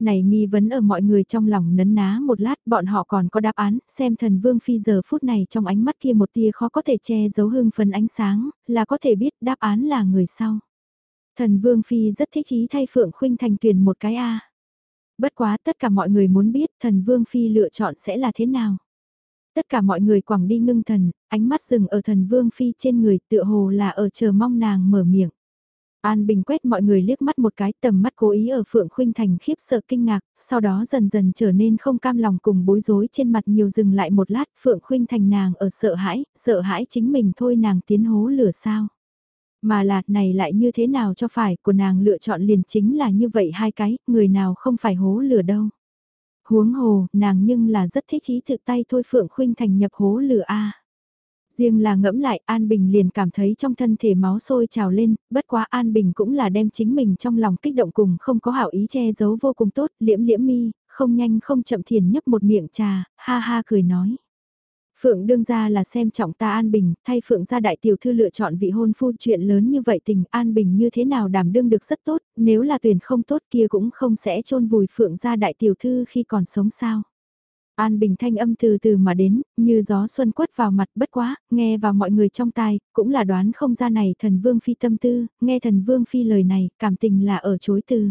Này nghi vấn ở mọi người trong lòng nấn ná một lát bọn họ còn có đáp án, xem thần vương phi giờ phút này trong ánh mắt kia một tia khó có thể che giấu hưng phấn ánh sáng, là có thể biết đáp án là người sau. Thần vương phi rất thích ý thay phượng khuynh thành tuyển một cái A. Bất quá tất cả mọi người muốn biết thần vương phi lựa chọn sẽ là thế nào. Tất cả mọi người quẳng đi ngưng thần, ánh mắt dừng ở thần vương phi trên người tựa hồ là ở chờ mong nàng mở miệng. An Bình quét mọi người liếc mắt một cái tầm mắt cố ý ở Phượng Khuynh Thành khiếp sợ kinh ngạc, sau đó dần dần trở nên không cam lòng cùng bối rối trên mặt nhiều dừng lại một lát Phượng Khuynh Thành nàng ở sợ hãi, sợ hãi chính mình thôi nàng tiến hố lửa sao. Mà lạc này lại như thế nào cho phải của nàng lựa chọn liền chính là như vậy hai cái, người nào không phải hố lửa đâu. Huống hồ, nàng nhưng là rất thích ý thực tay thôi Phượng Khuynh Thành nhập hố lửa A. Riêng là ngẫm lại An Bình liền cảm thấy trong thân thể máu sôi trào lên, bất quá An Bình cũng là đem chính mình trong lòng kích động cùng không có hảo ý che giấu vô cùng tốt, liễm liễm mi, không nhanh không chậm thiền nhấp một miệng trà, ha ha cười nói. Phượng đương ra là xem trọng ta An Bình, thay Phượng gia đại tiểu thư lựa chọn vị hôn phu chuyện lớn như vậy tình An Bình như thế nào đảm đương được rất tốt, nếu là tuyển không tốt kia cũng không sẽ chôn vùi Phượng gia đại tiểu thư khi còn sống sao. An Bình thanh âm từ từ mà đến, như gió xuân quất vào mặt bất quá, nghe vào mọi người trong tai, cũng là đoán không ra này thần vương phi tâm tư, nghe thần vương phi lời này, cảm tình là ở chối từ.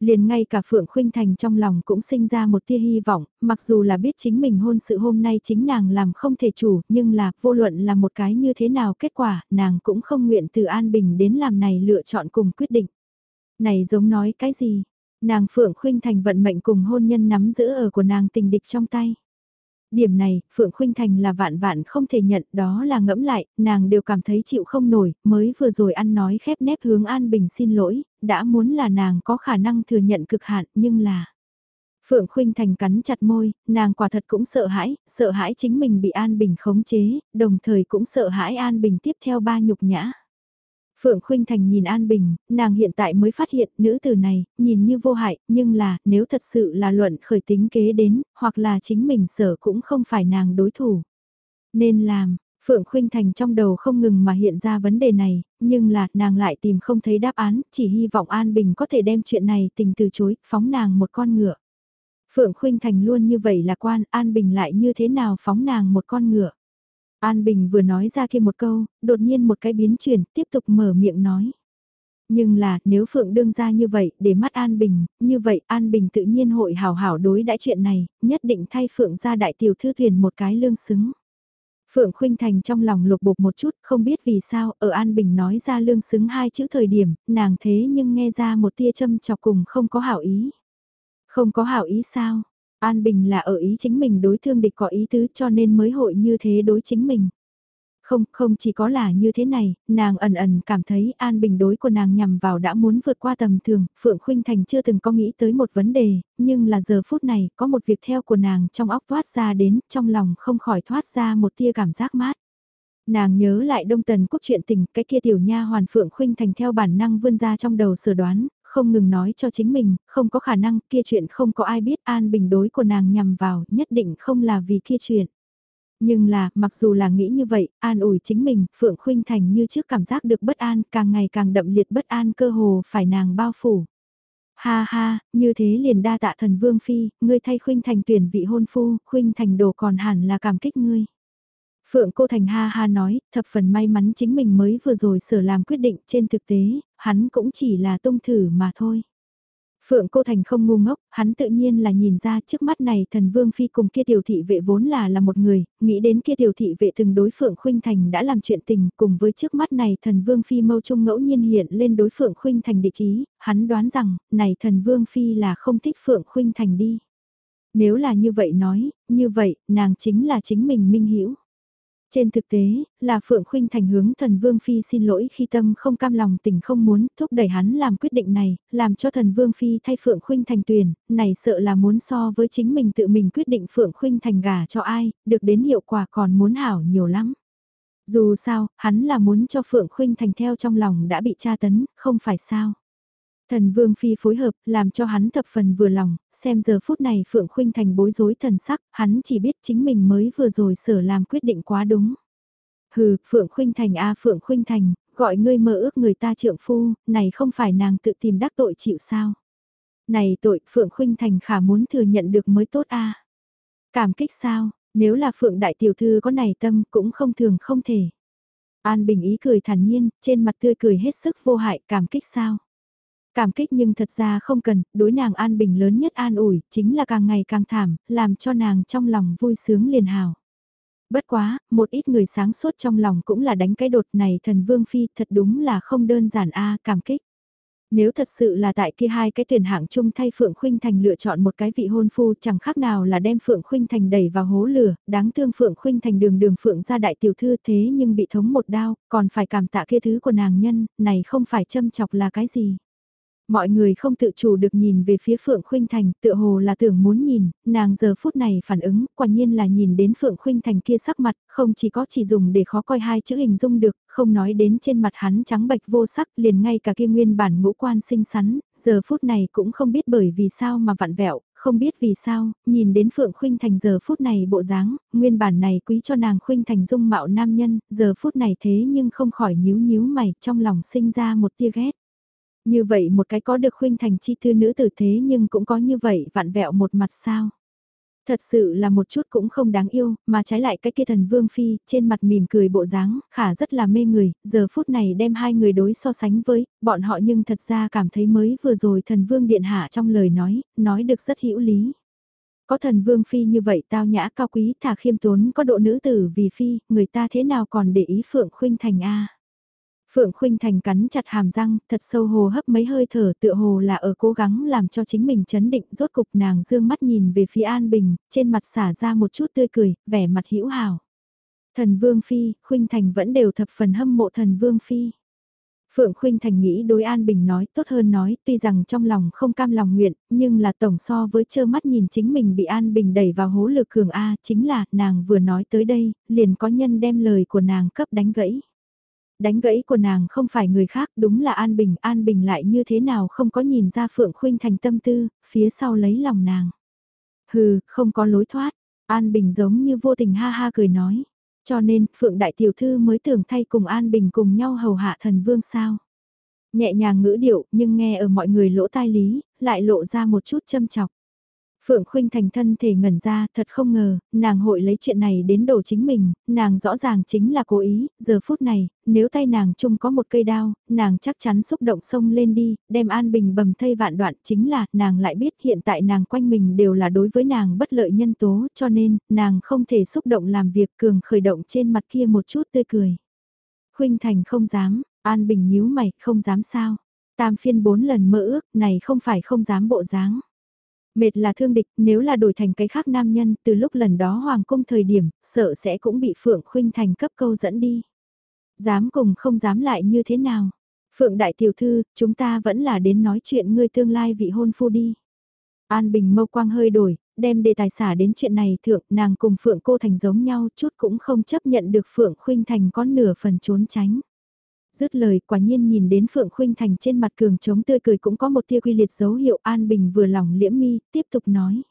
Liền ngay cả Phượng Khuynh Thành trong lòng cũng sinh ra một tia hy vọng, mặc dù là biết chính mình hôn sự hôm nay chính nàng làm không thể chủ, nhưng là vô luận là một cái như thế nào kết quả, nàng cũng không nguyện từ An Bình đến làm này lựa chọn cùng quyết định. Này giống nói cái gì, Nàng Phượng Khuynh Thành vận mệnh cùng hôn nhân nắm giữ ở của nàng tình địch trong tay. Điểm này, Phượng Khuynh Thành là vạn vạn không thể nhận, đó là ngẫm lại, nàng đều cảm thấy chịu không nổi, mới vừa rồi ăn nói khép nép hướng An Bình xin lỗi, đã muốn là nàng có khả năng thừa nhận cực hạn, nhưng là... Phượng Khuynh Thành cắn chặt môi, nàng quả thật cũng sợ hãi, sợ hãi chính mình bị An Bình khống chế, đồng thời cũng sợ hãi An Bình tiếp theo ba nhục nhã. Phượng Khuynh Thành nhìn An Bình, nàng hiện tại mới phát hiện nữ tử này, nhìn như vô hại, nhưng là, nếu thật sự là luận khởi tính kế đến, hoặc là chính mình sở cũng không phải nàng đối thủ. Nên làm, Phượng Khuynh Thành trong đầu không ngừng mà hiện ra vấn đề này, nhưng là, nàng lại tìm không thấy đáp án, chỉ hy vọng An Bình có thể đem chuyện này tình từ chối, phóng nàng một con ngựa. Phượng Khuynh Thành luôn như vậy là quan, An Bình lại như thế nào phóng nàng một con ngựa. An Bình vừa nói ra kia một câu, đột nhiên một cái biến chuyển, tiếp tục mở miệng nói. Nhưng là, nếu Phượng đương ra như vậy, để mắt An Bình, như vậy An Bình tự nhiên hội hảo hảo đối đãi chuyện này, nhất định thay Phượng ra đại tiểu thư thuyền một cái lương xứng. Phượng Khuynh Thành trong lòng lục bục một chút, không biết vì sao, ở An Bình nói ra lương xứng hai chữ thời điểm, nàng thế nhưng nghe ra một tia châm chọc cùng không có hảo ý. Không có hảo ý sao? An Bình là ở ý chính mình đối thương địch có ý tứ cho nên mới hội như thế đối chính mình. Không, không chỉ có là như thế này, nàng ẩn ẩn cảm thấy An Bình đối của nàng nhằm vào đã muốn vượt qua tầm thường, Phượng Khuynh Thành chưa từng có nghĩ tới một vấn đề, nhưng là giờ phút này có một việc theo của nàng trong óc thoát ra đến, trong lòng không khỏi thoát ra một tia cảm giác mát. Nàng nhớ lại Đông Tần Quốc chuyện tình, cái kia tiểu nha hoàn Phượng Khuynh Thành theo bản năng vươn ra trong đầu sửa đoán, không ngừng nói cho chính mình, không có khả năng, kia chuyện không có ai biết An Bình đối của nàng nhằm vào, nhất định không là vì kia chuyện. Nhưng là, mặc dù là nghĩ như vậy, an ủi chính mình, Phượng Khuynh Thành như trước cảm giác được bất an, càng ngày càng đậm liệt bất an cơ hồ phải nàng bao phủ. Ha ha, như thế liền đa tạ thần Vương Phi, ngươi thay Khuynh Thành tuyển vị hôn phu, Khuynh Thành đồ còn hẳn là cảm kích ngươi. Phượng Cô Thành ha ha nói, thập phần may mắn chính mình mới vừa rồi sở làm quyết định trên thực tế, hắn cũng chỉ là tung thử mà thôi. Phượng Cô Thành không ngu ngốc, hắn tự nhiên là nhìn ra trước mắt này thần Vương Phi cùng kia tiểu thị vệ vốn là là một người, nghĩ đến kia tiểu thị vệ từng đối Phượng Khuynh Thành đã làm chuyện tình cùng với trước mắt này thần Vương Phi mâu trung ngẫu nhiên hiện lên đối Phượng Khuynh Thành địch ý, hắn đoán rằng, này thần Vương Phi là không thích Phượng Khuynh Thành đi. Nếu là như vậy nói, như vậy, nàng chính là chính mình minh hiểu. Trên thực tế, là Phượng Khuynh Thành hướng thần Vương Phi xin lỗi khi tâm không cam lòng tình không muốn thúc đẩy hắn làm quyết định này, làm cho thần Vương Phi thay Phượng Khuynh Thành tuyển, này sợ là muốn so với chính mình tự mình quyết định Phượng Khuynh Thành gả cho ai, được đến hiệu quả còn muốn hảo nhiều lắm. Dù sao, hắn là muốn cho Phượng Khuynh Thành theo trong lòng đã bị tra tấn, không phải sao. Thần Vương Phi phối hợp, làm cho hắn thập phần vừa lòng, xem giờ phút này Phượng Khuynh Thành bối rối thần sắc, hắn chỉ biết chính mình mới vừa rồi sở làm quyết định quá đúng. Hừ, Phượng Khuynh Thành a Phượng Khuynh Thành, gọi ngươi mơ ước người ta trượng phu, này không phải nàng tự tìm đắc tội chịu sao. Này tội, Phượng Khuynh Thành khả muốn thừa nhận được mới tốt a Cảm kích sao, nếu là Phượng Đại Tiểu Thư có này tâm cũng không thường không thể. An Bình ý cười thản nhiên, trên mặt tươi cười hết sức vô hại cảm kích sao. Cảm kích nhưng thật ra không cần, đối nàng an bình lớn nhất an ủi, chính là càng ngày càng thảm, làm cho nàng trong lòng vui sướng liền hào. Bất quá, một ít người sáng suốt trong lòng cũng là đánh cái đột này thần vương phi thật đúng là không đơn giản a cảm kích. Nếu thật sự là tại kia hai cái tuyển hạng chung thay Phượng Khuynh Thành lựa chọn một cái vị hôn phu chẳng khác nào là đem Phượng Khuynh Thành đẩy vào hố lửa, đáng thương Phượng Khuynh Thành đường đường Phượng ra đại tiểu thư thế nhưng bị thống một đao, còn phải cảm tạ kia thứ của nàng nhân, này không phải châm chọc là cái gì. Mọi người không tự chủ được nhìn về phía Phượng Khuynh Thành, tựa hồ là tưởng muốn nhìn, nàng giờ phút này phản ứng, quả nhiên là nhìn đến Phượng Khuynh Thành kia sắc mặt, không chỉ có chỉ dùng để khó coi hai chữ hình dung được, không nói đến trên mặt hắn trắng bệch vô sắc, liền ngay cả kia nguyên bản ngũ quan xinh xắn, giờ phút này cũng không biết bởi vì sao mà vặn vẹo, không biết vì sao, nhìn đến Phượng Khuynh Thành giờ phút này bộ dáng, nguyên bản này quý cho nàng Khuynh Thành dung mạo nam nhân, giờ phút này thế nhưng không khỏi nhíu nhíu mày, trong lòng sinh ra một tia ghét. Như vậy một cái có được khuynh thành chi thư nữ tử thế nhưng cũng có như vậy vạn vẹo một mặt sao. Thật sự là một chút cũng không đáng yêu, mà trái lại cái kia thần vương phi, trên mặt mỉm cười bộ dáng, khả rất là mê người, giờ phút này đem hai người đối so sánh với, bọn họ nhưng thật ra cảm thấy mới vừa rồi thần vương điện hạ trong lời nói, nói được rất hữu lý. Có thần vương phi như vậy tao nhã cao quý thả khiêm tốn có độ nữ tử vì phi, người ta thế nào còn để ý phượng khuynh thành a Phượng Khuynh Thành cắn chặt hàm răng, thật sâu hồ hấp mấy hơi thở tựa hồ là ở cố gắng làm cho chính mình chấn định rốt cục nàng dương mắt nhìn về phía An Bình, trên mặt xả ra một chút tươi cười, vẻ mặt hữu hảo. Thần Vương Phi, Khuynh Thành vẫn đều thập phần hâm mộ thần Vương Phi. Phượng Khuynh Thành nghĩ đối An Bình nói tốt hơn nói, tuy rằng trong lòng không cam lòng nguyện, nhưng là tổng so với trơ mắt nhìn chính mình bị An Bình đẩy vào hố lực cường A, chính là, nàng vừa nói tới đây, liền có nhân đem lời của nàng cấp đánh gãy đánh gãy của nàng không phải người khác đúng là An Bình, An Bình lại như thế nào không có nhìn ra Phượng Khuynh thành tâm tư, phía sau lấy lòng nàng. Hừ, không có lối thoát, An Bình giống như vô tình ha ha cười nói, cho nên Phượng Đại Tiểu Thư mới tưởng thay cùng An Bình cùng nhau hầu hạ thần vương sao. Nhẹ nhàng ngữ điệu nhưng nghe ở mọi người lỗ tai lý, lại lộ ra một chút châm chọc. Phượng Khuynh Thành thân thể ngẩn ra, thật không ngờ, nàng hội lấy chuyện này đến đổ chính mình, nàng rõ ràng chính là cố ý, giờ phút này, nếu tay nàng chung có một cây đao, nàng chắc chắn xúc động sông lên đi, đem an bình bầm thây vạn đoạn, chính là, nàng lại biết hiện tại nàng quanh mình đều là đối với nàng bất lợi nhân tố, cho nên, nàng không thể xúc động làm việc cường khởi động trên mặt kia một chút tươi cười. Khuynh Thành không dám, an bình nhíu mày, không dám sao. Tam phiên bốn lần mơ ước, này không phải không dám bộ dáng. Mệt là thương địch, nếu là đổi thành cái khác nam nhân, từ lúc lần đó hoàng cung thời điểm, sợ sẽ cũng bị Phượng Khuynh Thành cấp câu dẫn đi. Dám cùng không dám lại như thế nào? Phượng Đại Tiểu Thư, chúng ta vẫn là đến nói chuyện ngươi tương lai vị hôn phu đi. An Bình mâu quang hơi đổi, đem đề tài xả đến chuyện này thượng nàng cùng Phượng Cô Thành giống nhau chút cũng không chấp nhận được Phượng Khuynh Thành có nửa phần trốn tránh. Dứt lời quả nhiên nhìn đến Phượng Khuynh Thành trên mặt cường chống tươi cười cũng có một tia quy liệt dấu hiệu An Bình vừa lòng liễm mi, tiếp tục nói.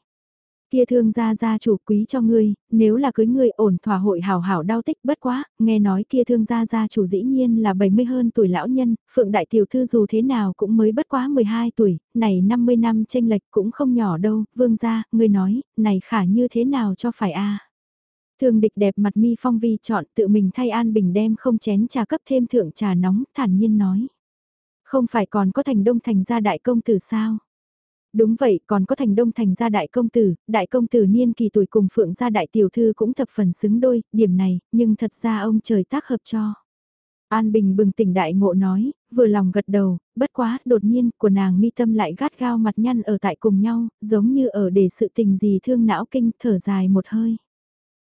Kia thương gia gia chủ quý cho ngươi, nếu là cưới ngươi ổn thỏa hội hảo hảo đau tích bất quá, nghe nói kia thương gia gia chủ dĩ nhiên là 70 hơn tuổi lão nhân, Phượng Đại Tiểu Thư dù thế nào cũng mới bất quá 12 tuổi, này 50 năm tranh lệch cũng không nhỏ đâu, vương gia, ngươi nói, này khả như thế nào cho phải a Thương địch đẹp mặt mi phong vi chọn tự mình thay An Bình đem không chén trà cấp thêm thượng trà nóng, thản nhiên nói. Không phải còn có thành đông thành gia đại công tử sao? Đúng vậy, còn có thành đông thành gia đại công tử, đại công tử niên kỳ tuổi cùng phượng gia đại tiểu thư cũng thập phần xứng đôi, điểm này, nhưng thật ra ông trời tác hợp cho. An Bình bừng tỉnh đại ngộ nói, vừa lòng gật đầu, bất quá, đột nhiên, của nàng mi tâm lại gắt gao mặt nhăn ở tại cùng nhau, giống như ở để sự tình gì thương não kinh, thở dài một hơi.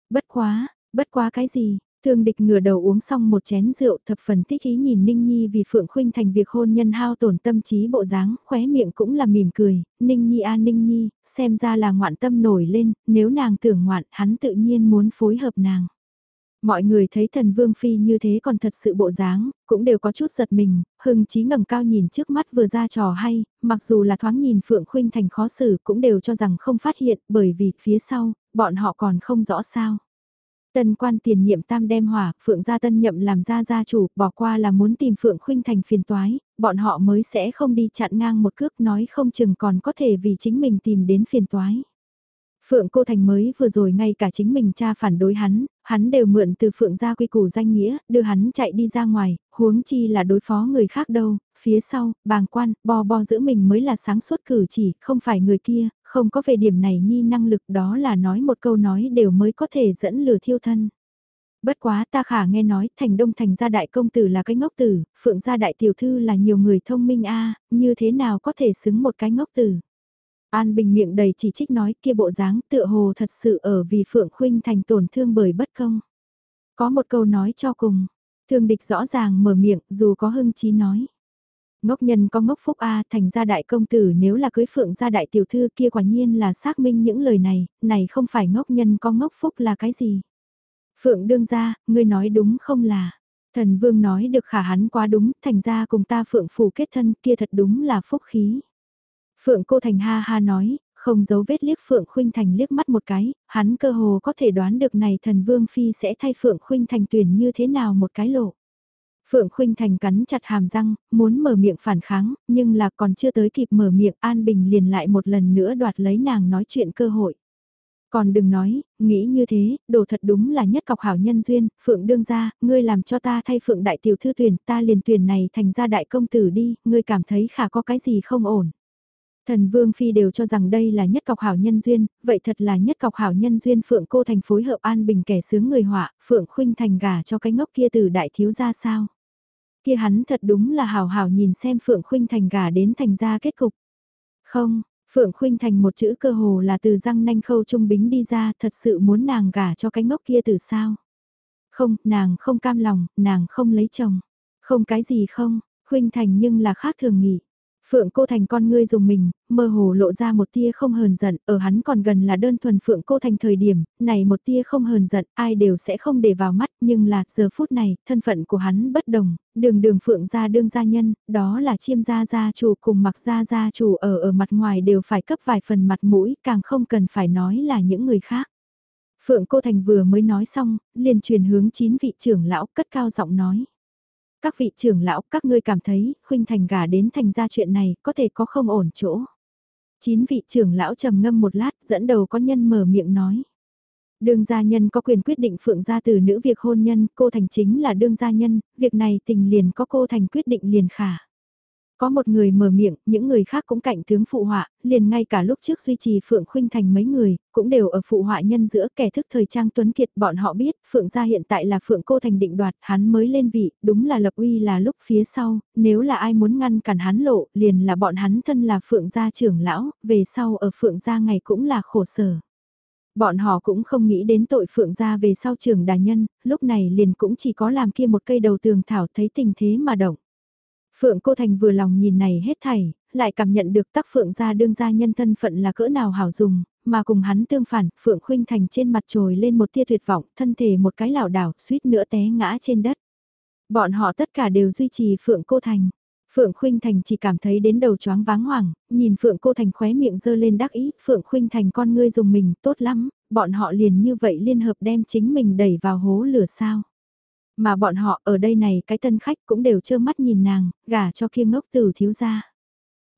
Bất quá, bất quá cái gì, Thương địch ngửa đầu uống xong một chén rượu thập phần thích ý nhìn Ninh Nhi vì Phượng Khuynh thành việc hôn nhân hao tổn tâm trí bộ dáng, khóe miệng cũng là mỉm cười, Ninh Nhi a Ninh Nhi, xem ra là ngoạn tâm nổi lên, nếu nàng tưởng ngoạn hắn tự nhiên muốn phối hợp nàng. Mọi người thấy thần vương phi như thế còn thật sự bộ dáng, cũng đều có chút giật mình, hưng trí ngầm cao nhìn trước mắt vừa ra trò hay, mặc dù là thoáng nhìn Phượng Khuynh thành khó xử cũng đều cho rằng không phát hiện bởi vì phía sau, bọn họ còn không rõ sao. Tân quan tiền nhiệm tam đem hỏa, Phượng gia tân nhậm làm gia gia chủ, bỏ qua là muốn tìm Phượng Khuynh thành phiền toái, bọn họ mới sẽ không đi chặn ngang một cước nói không chừng còn có thể vì chính mình tìm đến phiền toái. Phượng Cô Thành mới vừa rồi ngay cả chính mình cha phản đối hắn, hắn đều mượn từ Phượng gia quy củ danh nghĩa, đưa hắn chạy đi ra ngoài, huống chi là đối phó người khác đâu, phía sau, bàng quan, bo bo giữa mình mới là sáng suốt cử chỉ, không phải người kia, không có về điểm này nhi năng lực đó là nói một câu nói đều mới có thể dẫn lừa thiêu thân. Bất quá ta khả nghe nói thành đông thành gia đại công tử là cái ngốc tử, phượng gia đại tiểu thư là nhiều người thông minh a như thế nào có thể xứng một cái ngốc tử. An Bình miệng đầy chỉ trích nói kia bộ dáng tựa hồ thật sự ở vì Phượng Khuynh thành tổn thương bởi bất công. Có một câu nói cho cùng, thương địch rõ ràng mở miệng dù có hưng chí nói. Ngốc nhân có ngốc phúc A thành gia đại công tử nếu là cưới phượng gia đại tiểu thư kia quả nhiên là xác minh những lời này, này không phải ngốc nhân có ngốc phúc là cái gì. Phượng đương ra, ngươi nói đúng không là. Thần vương nói được khả hắn quá đúng, thành ra cùng ta phượng phủ kết thân kia thật đúng là phúc khí. Phượng cô thành ha ha nói, không giấu vết liếc Phượng Khuynh Thành liếc mắt một cái, hắn cơ hồ có thể đoán được này thần vương phi sẽ thay Phượng Khuynh Thành tuyển như thế nào một cái lộ. Phượng Khuynh Thành cắn chặt hàm răng, muốn mở miệng phản kháng, nhưng là còn chưa tới kịp mở miệng An Bình liền lại một lần nữa đoạt lấy nàng nói chuyện cơ hội. Còn đừng nói, nghĩ như thế, đồ thật đúng là nhất cọc hảo nhân duyên, Phượng đương ra, ngươi làm cho ta thay Phượng đại tiểu thư tuyển, ta liền tuyển này thành ra đại công tử đi, ngươi cảm thấy khả có cái gì không ổn. Thần Vương Phi đều cho rằng đây là nhất cọc hảo nhân duyên, vậy thật là nhất cọc hảo nhân duyên Phượng Cô Thành phối hợp an bình kẻ sướng người họa, Phượng Khuynh Thành gả cho cái ngốc kia từ đại thiếu ra sao kia hắn thật đúng là hào hào nhìn xem Phượng Khuynh Thành gả đến thành ra kết cục. Không, Phượng Khuynh Thành một chữ cơ hồ là từ răng nanh khâu trung bính đi ra thật sự muốn nàng gả cho cái ngốc kia từ sao. Không, nàng không cam lòng, nàng không lấy chồng. Không cái gì không, Khuynh Thành nhưng là khác thường nghỉ. Phượng Cô Thành con ngươi dùng mình, mơ hồ lộ ra một tia không hờn giận, ở hắn còn gần là đơn thuần Phượng Cô Thành thời điểm, này một tia không hờn giận, ai đều sẽ không để vào mắt, nhưng là, giờ phút này, thân phận của hắn bất đồng, đường đường Phượng gia đương gia nhân, đó là chiêm gia gia chủ cùng mặc gia gia chủ ở ở mặt ngoài đều phải cấp vài phần mặt mũi, càng không cần phải nói là những người khác. Phượng Cô Thành vừa mới nói xong, liền truyền hướng chín vị trưởng lão cất cao giọng nói. Các vị trưởng lão, các ngươi cảm thấy, khuynh thành gả đến thành ra chuyện này, có thể có không ổn chỗ. Chín vị trưởng lão trầm ngâm một lát, dẫn đầu có nhân mở miệng nói. Đương gia nhân có quyền quyết định phượng gia từ nữ việc hôn nhân, cô thành chính là đương gia nhân, việc này tình liền có cô thành quyết định liền khả. Có một người mở miệng, những người khác cũng cạnh tướng phụ họa, liền ngay cả lúc trước duy trì Phượng Khuynh Thành mấy người, cũng đều ở phụ họa nhân giữa kẻ thức thời trang tuấn kiệt bọn họ biết Phượng gia hiện tại là Phượng Cô Thành định đoạt, hắn mới lên vị, đúng là lập uy là lúc phía sau, nếu là ai muốn ngăn cản hắn lộ, liền là bọn hắn thân là Phượng gia trưởng lão, về sau ở Phượng gia ngày cũng là khổ sở. Bọn họ cũng không nghĩ đến tội Phượng gia về sau trưởng đà nhân, lúc này liền cũng chỉ có làm kia một cây đầu tường thảo thấy tình thế mà động. Phượng Cô Thành vừa lòng nhìn này hết thảy, lại cảm nhận được tác Phượng gia đương gia nhân thân phận là cỡ nào hảo dùng, mà cùng hắn tương phản, Phượng Khuynh Thành trên mặt trồi lên một tia tuyệt vọng, thân thể một cái lảo đảo, suýt nữa té ngã trên đất. Bọn họ tất cả đều duy trì Phượng Cô Thành. Phượng Khuynh Thành chỉ cảm thấy đến đầu choáng váng hoảng, nhìn Phượng Cô Thành khóe miệng dơ lên đắc ý, Phượng Khuynh Thành con ngươi dùng mình tốt lắm, bọn họ liền như vậy liên hợp đem chính mình đẩy vào hố lửa sao. Mà bọn họ ở đây này cái tân khách cũng đều trơ mắt nhìn nàng, gả cho kia ngốc tử thiếu gia.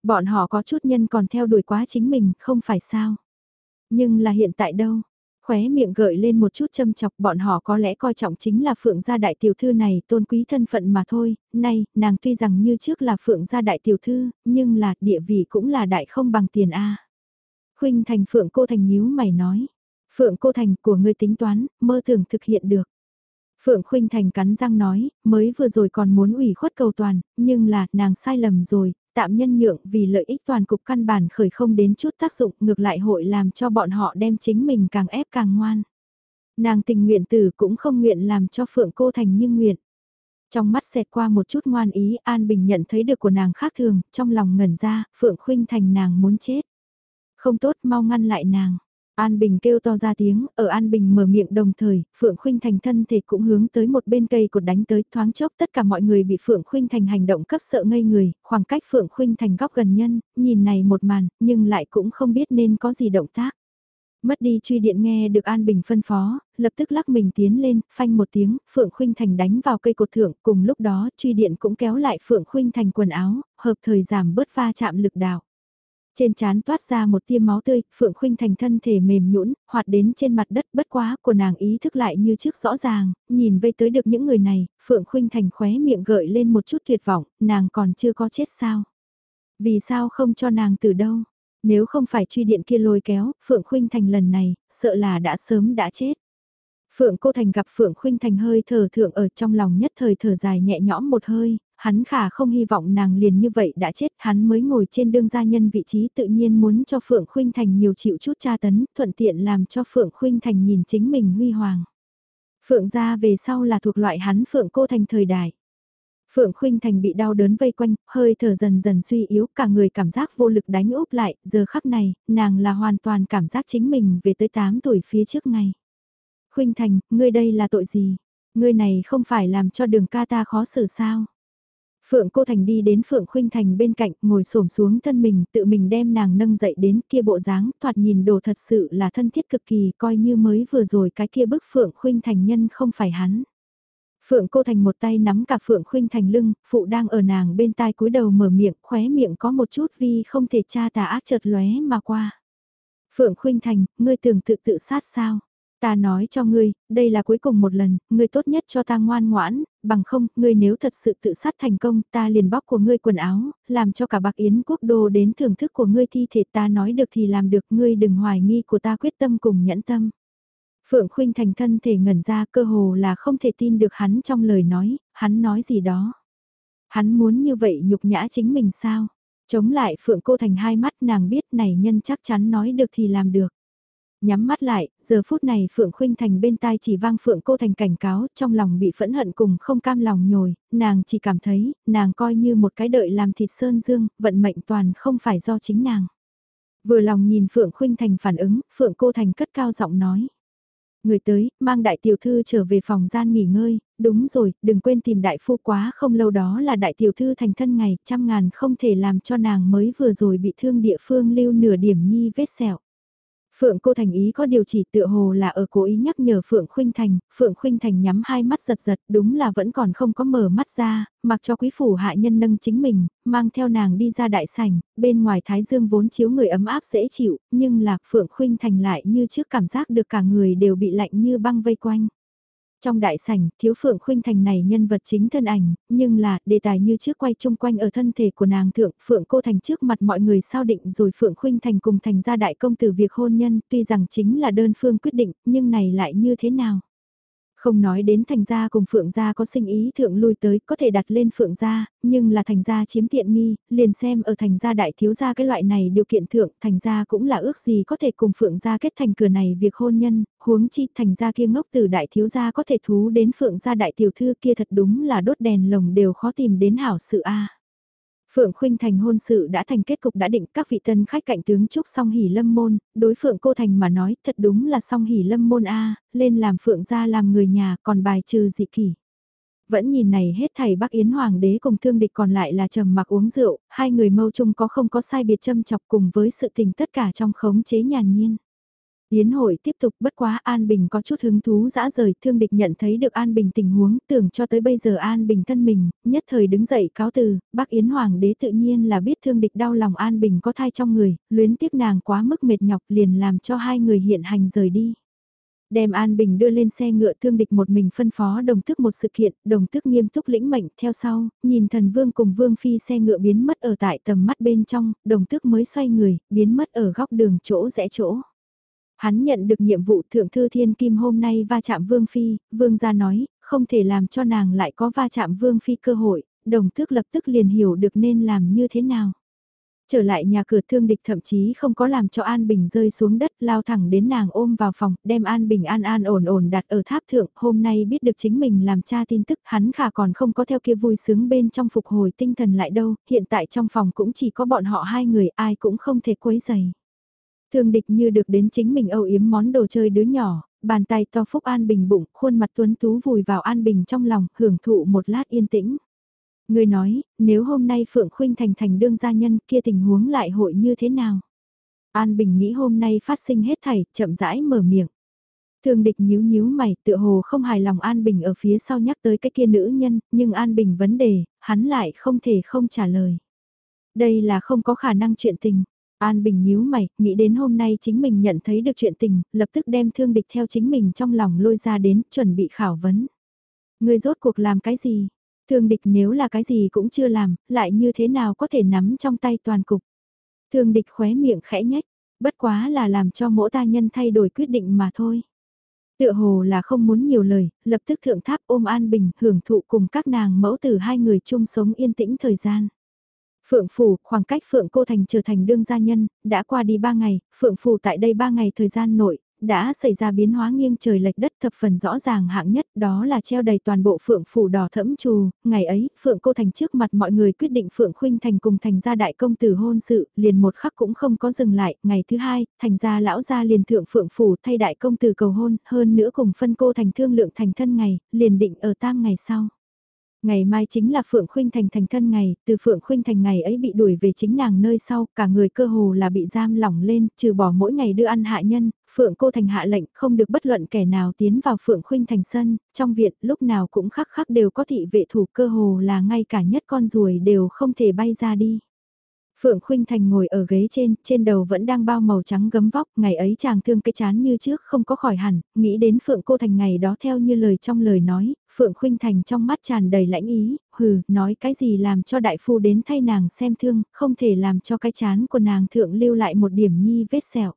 Bọn họ có chút nhân còn theo đuổi quá chính mình, không phải sao. Nhưng là hiện tại đâu, khóe miệng gợi lên một chút châm chọc bọn họ có lẽ coi trọng chính là phượng gia đại tiểu thư này tôn quý thân phận mà thôi, nay, nàng tuy rằng như trước là phượng gia đại tiểu thư, nhưng là địa vị cũng là đại không bằng tiền A. Khuynh thành phượng cô thành nhíu mày nói, phượng cô thành của ngươi tính toán, mơ tưởng thực hiện được. Phượng Khuynh Thành cắn răng nói, mới vừa rồi còn muốn ủy khuất cầu toàn, nhưng là, nàng sai lầm rồi, tạm nhân nhượng vì lợi ích toàn cục căn bản khởi không đến chút tác dụng ngược lại hội làm cho bọn họ đem chính mình càng ép càng ngoan. Nàng tình nguyện tử cũng không nguyện làm cho Phượng Cô Thành như nguyện. Trong mắt xẹt qua một chút ngoan ý An Bình nhận thấy được của nàng khác thường, trong lòng ngẩn ra, Phượng Khuynh Thành nàng muốn chết. Không tốt mau ngăn lại nàng. An Bình kêu to ra tiếng, ở An Bình mở miệng đồng thời, Phượng Khuynh Thành thân thể cũng hướng tới một bên cây cột đánh tới thoáng chốc tất cả mọi người bị Phượng Khuynh Thành hành động cấp sợ ngây người, khoảng cách Phượng Khuynh Thành góc gần nhân, nhìn này một màn, nhưng lại cũng không biết nên có gì động tác. Mất đi truy điện nghe được An Bình phân phó, lập tức lắc mình tiến lên, phanh một tiếng, Phượng Khuynh Thành đánh vào cây cột thượng, cùng lúc đó truy điện cũng kéo lại Phượng Khuynh Thành quần áo, hợp thời giảm bớt va chạm lực đạo. Trên trán toát ra một tia máu tươi, Phượng Khuynh Thành thân thể mềm nhũn, hoạt đến trên mặt đất bất quá của nàng ý thức lại như trước rõ ràng, nhìn vây tới được những người này, Phượng Khuynh Thành khóe miệng gợi lên một chút tuyệt vọng, nàng còn chưa có chết sao? Vì sao không cho nàng từ đâu? Nếu không phải truy điện kia lôi kéo, Phượng Khuynh Thành lần này, sợ là đã sớm đã chết. Phượng Cô Thành gặp Phượng Khuynh Thành hơi thở thượng ở trong lòng nhất thời thở dài nhẹ nhõm một hơi, hắn khả không hy vọng nàng liền như vậy đã chết, hắn mới ngồi trên đương gia nhân vị trí tự nhiên muốn cho Phượng Khuynh Thành nhiều chịu chút tra tấn, thuận tiện làm cho Phượng Khuynh Thành nhìn chính mình huy hoàng. Phượng gia về sau là thuộc loại hắn Phượng cô thành thời đại. Phượng Khuynh Thành bị đau đớn vây quanh, hơi thở dần dần suy yếu, cả người cảm giác vô lực đánh úp lại, giờ khắc này, nàng là hoàn toàn cảm giác chính mình về tới 8 tuổi phía trước ngày. Khuynh Thành, ngươi đây là tội gì? Ngươi này không phải làm cho đường ca ta khó xử sao? Phượng Cô Thành đi đến Phượng Khuynh Thành bên cạnh, ngồi xổm xuống thân mình, tự mình đem nàng nâng dậy đến kia bộ dáng, thoạt nhìn đồ thật sự là thân thiết cực kỳ, coi như mới vừa rồi cái kia bức Phượng Khuynh Thành nhân không phải hắn. Phượng Cô Thành một tay nắm cả Phượng Khuynh Thành lưng, phụ đang ở nàng bên tai cúi đầu mở miệng, khóe miệng có một chút vi không thể tra tà ác chợt lóe mà qua. Phượng Khuynh Thành, ngươi tưởng tự tự sát sao? Ta nói cho ngươi, đây là cuối cùng một lần, ngươi tốt nhất cho ta ngoan ngoãn, bằng không, ngươi nếu thật sự tự sát thành công, ta liền bóc của ngươi quần áo, làm cho cả bạc yến quốc đô đến thưởng thức của ngươi thi thể ta nói được thì làm được, ngươi đừng hoài nghi của ta quyết tâm cùng nhẫn tâm. Phượng Khuynh thành thân thể ngẩn ra cơ hồ là không thể tin được hắn trong lời nói, hắn nói gì đó. Hắn muốn như vậy nhục nhã chính mình sao? Chống lại Phượng cô thành hai mắt nàng biết này nhân chắc chắn nói được thì làm được. Nhắm mắt lại, giờ phút này Phượng Khuynh Thành bên tai chỉ vang Phượng cô thành cảnh cáo, trong lòng bị phẫn hận cùng không cam lòng nhồi, nàng chỉ cảm thấy, nàng coi như một cái đợi làm thịt sơn dương, vận mệnh toàn không phải do chính nàng. Vừa lòng nhìn Phượng Khuynh Thành phản ứng, Phượng cô thành cất cao giọng nói. Người tới, mang đại tiểu thư trở về phòng gian nghỉ ngơi, đúng rồi, đừng quên tìm đại phu quá không lâu đó là đại tiểu thư thành thân ngày, trăm ngàn không thể làm cho nàng mới vừa rồi bị thương địa phương lưu nửa điểm nhi vết sẹo. Phượng cô thành ý có điều chỉ tựa hồ là ở cố ý nhắc nhở Phượng Khuynh Thành, Phượng Khuynh Thành nhắm hai mắt giật giật, đúng là vẫn còn không có mở mắt ra, mặc cho quý phủ hạ nhân nâng chính mình, mang theo nàng đi ra đại sảnh, bên ngoài thái dương vốn chiếu người ấm áp dễ chịu, nhưng là Phượng Khuynh Thành lại như trước cảm giác được cả người đều bị lạnh như băng vây quanh. Trong đại sảnh, thiếu phượng khuynh thành này nhân vật chính thân ảnh, nhưng là, đề tài như trước quay chung quanh ở thân thể của nàng thượng, phượng cô thành trước mặt mọi người sao định rồi phượng khuynh thành cùng thành ra đại công tử việc hôn nhân, tuy rằng chính là đơn phương quyết định, nhưng này lại như thế nào? Không nói đến thành gia cùng phượng gia có sinh ý thượng lui tới có thể đặt lên phượng gia, nhưng là thành gia chiếm tiện nghi, liền xem ở thành gia đại thiếu gia cái loại này điều kiện thượng, thành gia cũng là ước gì có thể cùng phượng gia kết thành cửa này việc hôn nhân, huống chi thành gia kia ngốc từ đại thiếu gia có thể thú đến phượng gia đại tiểu thư kia thật đúng là đốt đèn lồng đều khó tìm đến hảo sự a. Phượng Khuynh Thành hôn sự đã thành kết cục đã định các vị tân khách cạnh tướng chúc song hỉ lâm môn, đối Phượng Cô Thành mà nói thật đúng là song hỉ lâm môn A, lên làm Phượng gia làm người nhà còn bài trừ dị kỷ. Vẫn nhìn này hết thầy Bắc Yến Hoàng đế cùng thương địch còn lại là trầm mặc uống rượu, hai người mâu chung có không có sai biệt châm chọc cùng với sự tình tất cả trong khống chế nhàn nhiên. Yến hội tiếp tục bất quá An Bình có chút hứng thú dã rời, thương địch nhận thấy được An Bình tình huống, tưởng cho tới bây giờ An Bình thân mình, nhất thời đứng dậy cáo từ, bác Yến Hoàng đế tự nhiên là biết thương địch đau lòng An Bình có thai trong người, luyến tiếc nàng quá mức mệt nhọc liền làm cho hai người hiện hành rời đi. Đem An Bình đưa lên xe ngựa thương địch một mình phân phó đồng thức một sự kiện, đồng thức nghiêm túc lĩnh mệnh theo sau, nhìn thần vương cùng vương phi xe ngựa biến mất ở tại tầm mắt bên trong, đồng thức mới xoay người, biến mất ở góc đường chỗ rẽ chỗ. Hắn nhận được nhiệm vụ thượng thư thiên kim hôm nay va chạm vương phi, vương gia nói, không thể làm cho nàng lại có va chạm vương phi cơ hội, đồng tước lập tức liền hiểu được nên làm như thế nào. Trở lại nhà cửa thương địch thậm chí không có làm cho An Bình rơi xuống đất lao thẳng đến nàng ôm vào phòng, đem An Bình an an ổn ổn đặt ở tháp thượng, hôm nay biết được chính mình làm cha tin tức hắn khả còn không có theo kia vui sướng bên trong phục hồi tinh thần lại đâu, hiện tại trong phòng cũng chỉ có bọn họ hai người ai cũng không thể quấy giày. Thương địch như được đến chính mình âu yếm món đồ chơi đứa nhỏ, bàn tay to phúc An Bình bụng, khuôn mặt tuấn tú vùi vào An Bình trong lòng, hưởng thụ một lát yên tĩnh. Người nói, nếu hôm nay Phượng Khuynh thành thành đương gia nhân kia tình huống lại hội như thế nào? An Bình nghĩ hôm nay phát sinh hết thảy, chậm rãi mở miệng. Thương địch nhíu nhíu mày, tựa hồ không hài lòng An Bình ở phía sau nhắc tới cái kia nữ nhân, nhưng An Bình vấn đề, hắn lại không thể không trả lời. Đây là không có khả năng chuyện tình. An Bình nhíu mày, nghĩ đến hôm nay chính mình nhận thấy được chuyện tình, lập tức đem thương địch theo chính mình trong lòng lôi ra đến, chuẩn bị khảo vấn. Người rốt cuộc làm cái gì? Thương địch nếu là cái gì cũng chưa làm, lại như thế nào có thể nắm trong tay toàn cục. Thương địch khóe miệng khẽ nhách, bất quá là làm cho mỗi ta nhân thay đổi quyết định mà thôi. Tựa hồ là không muốn nhiều lời, lập tức thượng tháp ôm An Bình hưởng thụ cùng các nàng mẫu tử hai người chung sống yên tĩnh thời gian. Phượng Phủ, khoảng cách Phượng Cô Thành trở thành đương gia nhân, đã qua đi ba ngày, Phượng Phủ tại đây ba ngày thời gian nội, đã xảy ra biến hóa nghiêng trời lệch đất thập phần rõ ràng hạng nhất đó là treo đầy toàn bộ phượng phủ đỏ thẫm trù, ngày ấy, phượng cô thành trước mặt mọi người quyết định phượng khuynh thành cùng thành gia đại công tử hôn sự, liền một khắc cũng không có dừng lại, ngày thứ hai, thành gia lão gia liền thượng phượng phủ thay đại công tử cầu hôn, hơn nữa cùng phân cô thành thương lượng thành thân ngày, liền định ở tam ngày sau. Ngày mai chính là Phượng Khuynh Thành thành thân ngày, từ Phượng Khuynh Thành ngày ấy bị đuổi về chính nàng nơi sau, cả người cơ hồ là bị giam lỏng lên, trừ bỏ mỗi ngày đưa ăn hạ nhân, Phượng Cô Thành hạ lệnh không được bất luận kẻ nào tiến vào Phượng Khuynh Thành sân, trong viện lúc nào cũng khắc khắc đều có thị vệ thủ cơ hồ là ngay cả nhất con ruồi đều không thể bay ra đi. Phượng Khuynh Thành ngồi ở ghế trên, trên đầu vẫn đang bao màu trắng gấm vóc, ngày ấy chàng thương cái chán như trước không có khỏi hẳn, nghĩ đến Phượng Cô Thành ngày đó theo như lời trong lời nói, Phượng Khuynh Thành trong mắt tràn đầy lãnh ý, hừ, nói cái gì làm cho đại phu đến thay nàng xem thương, không thể làm cho cái chán của nàng thượng lưu lại một điểm nhi vết sẹo.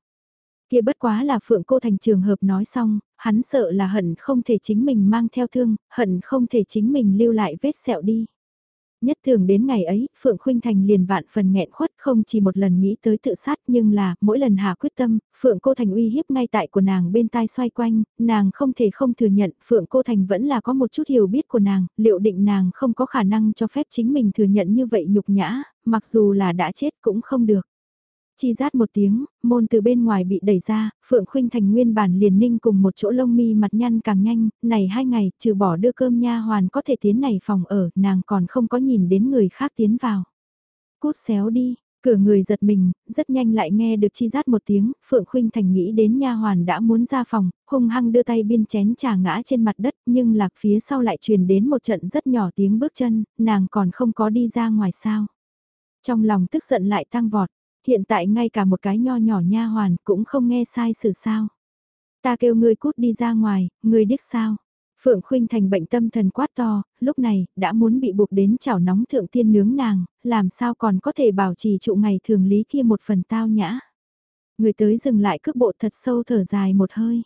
Kia bất quá là Phượng Cô Thành trường hợp nói xong, hắn sợ là hận không thể chính mình mang theo thương, hận không thể chính mình lưu lại vết sẹo đi. Nhất thường đến ngày ấy, Phượng Khuynh Thành liền vạn phần nghẹn khuất không chỉ một lần nghĩ tới tự sát nhưng là, mỗi lần hà quyết tâm, Phượng Cô Thành uy hiếp ngay tại của nàng bên tai xoay quanh, nàng không thể không thừa nhận Phượng Cô Thành vẫn là có một chút hiểu biết của nàng, liệu định nàng không có khả năng cho phép chính mình thừa nhận như vậy nhục nhã, mặc dù là đã chết cũng không được. Chi rát một tiếng, môn từ bên ngoài bị đẩy ra, Phượng Khuynh Thành nguyên bản liền ninh cùng một chỗ lông mi mặt nhăn càng nhanh, này hai ngày, trừ bỏ đưa cơm nha hoàn có thể tiến này phòng ở, nàng còn không có nhìn đến người khác tiến vào. Cút xéo đi, cửa người giật mình, rất nhanh lại nghe được chi rát một tiếng, Phượng Khuynh Thành nghĩ đến nha hoàn đã muốn ra phòng, hung hăng đưa tay biên chén trà ngã trên mặt đất, nhưng lạc phía sau lại truyền đến một trận rất nhỏ tiếng bước chân, nàng còn không có đi ra ngoài sao. Trong lòng tức giận lại tăng vọt, hiện tại ngay cả một cái nho nhỏ nha hoàn cũng không nghe sai xử sao. Ta kêu ngươi cút đi ra ngoài, ngươi điếc sao. Phượng Khuynh thành bệnh tâm thần quát to, lúc này, đã muốn bị buộc đến chảo nóng thượng tiên nướng nàng, làm sao còn có thể bảo trì trụ ngày thường lý kia một phần tao nhã. Người tới dừng lại cước bộ thật sâu thở dài một hơi.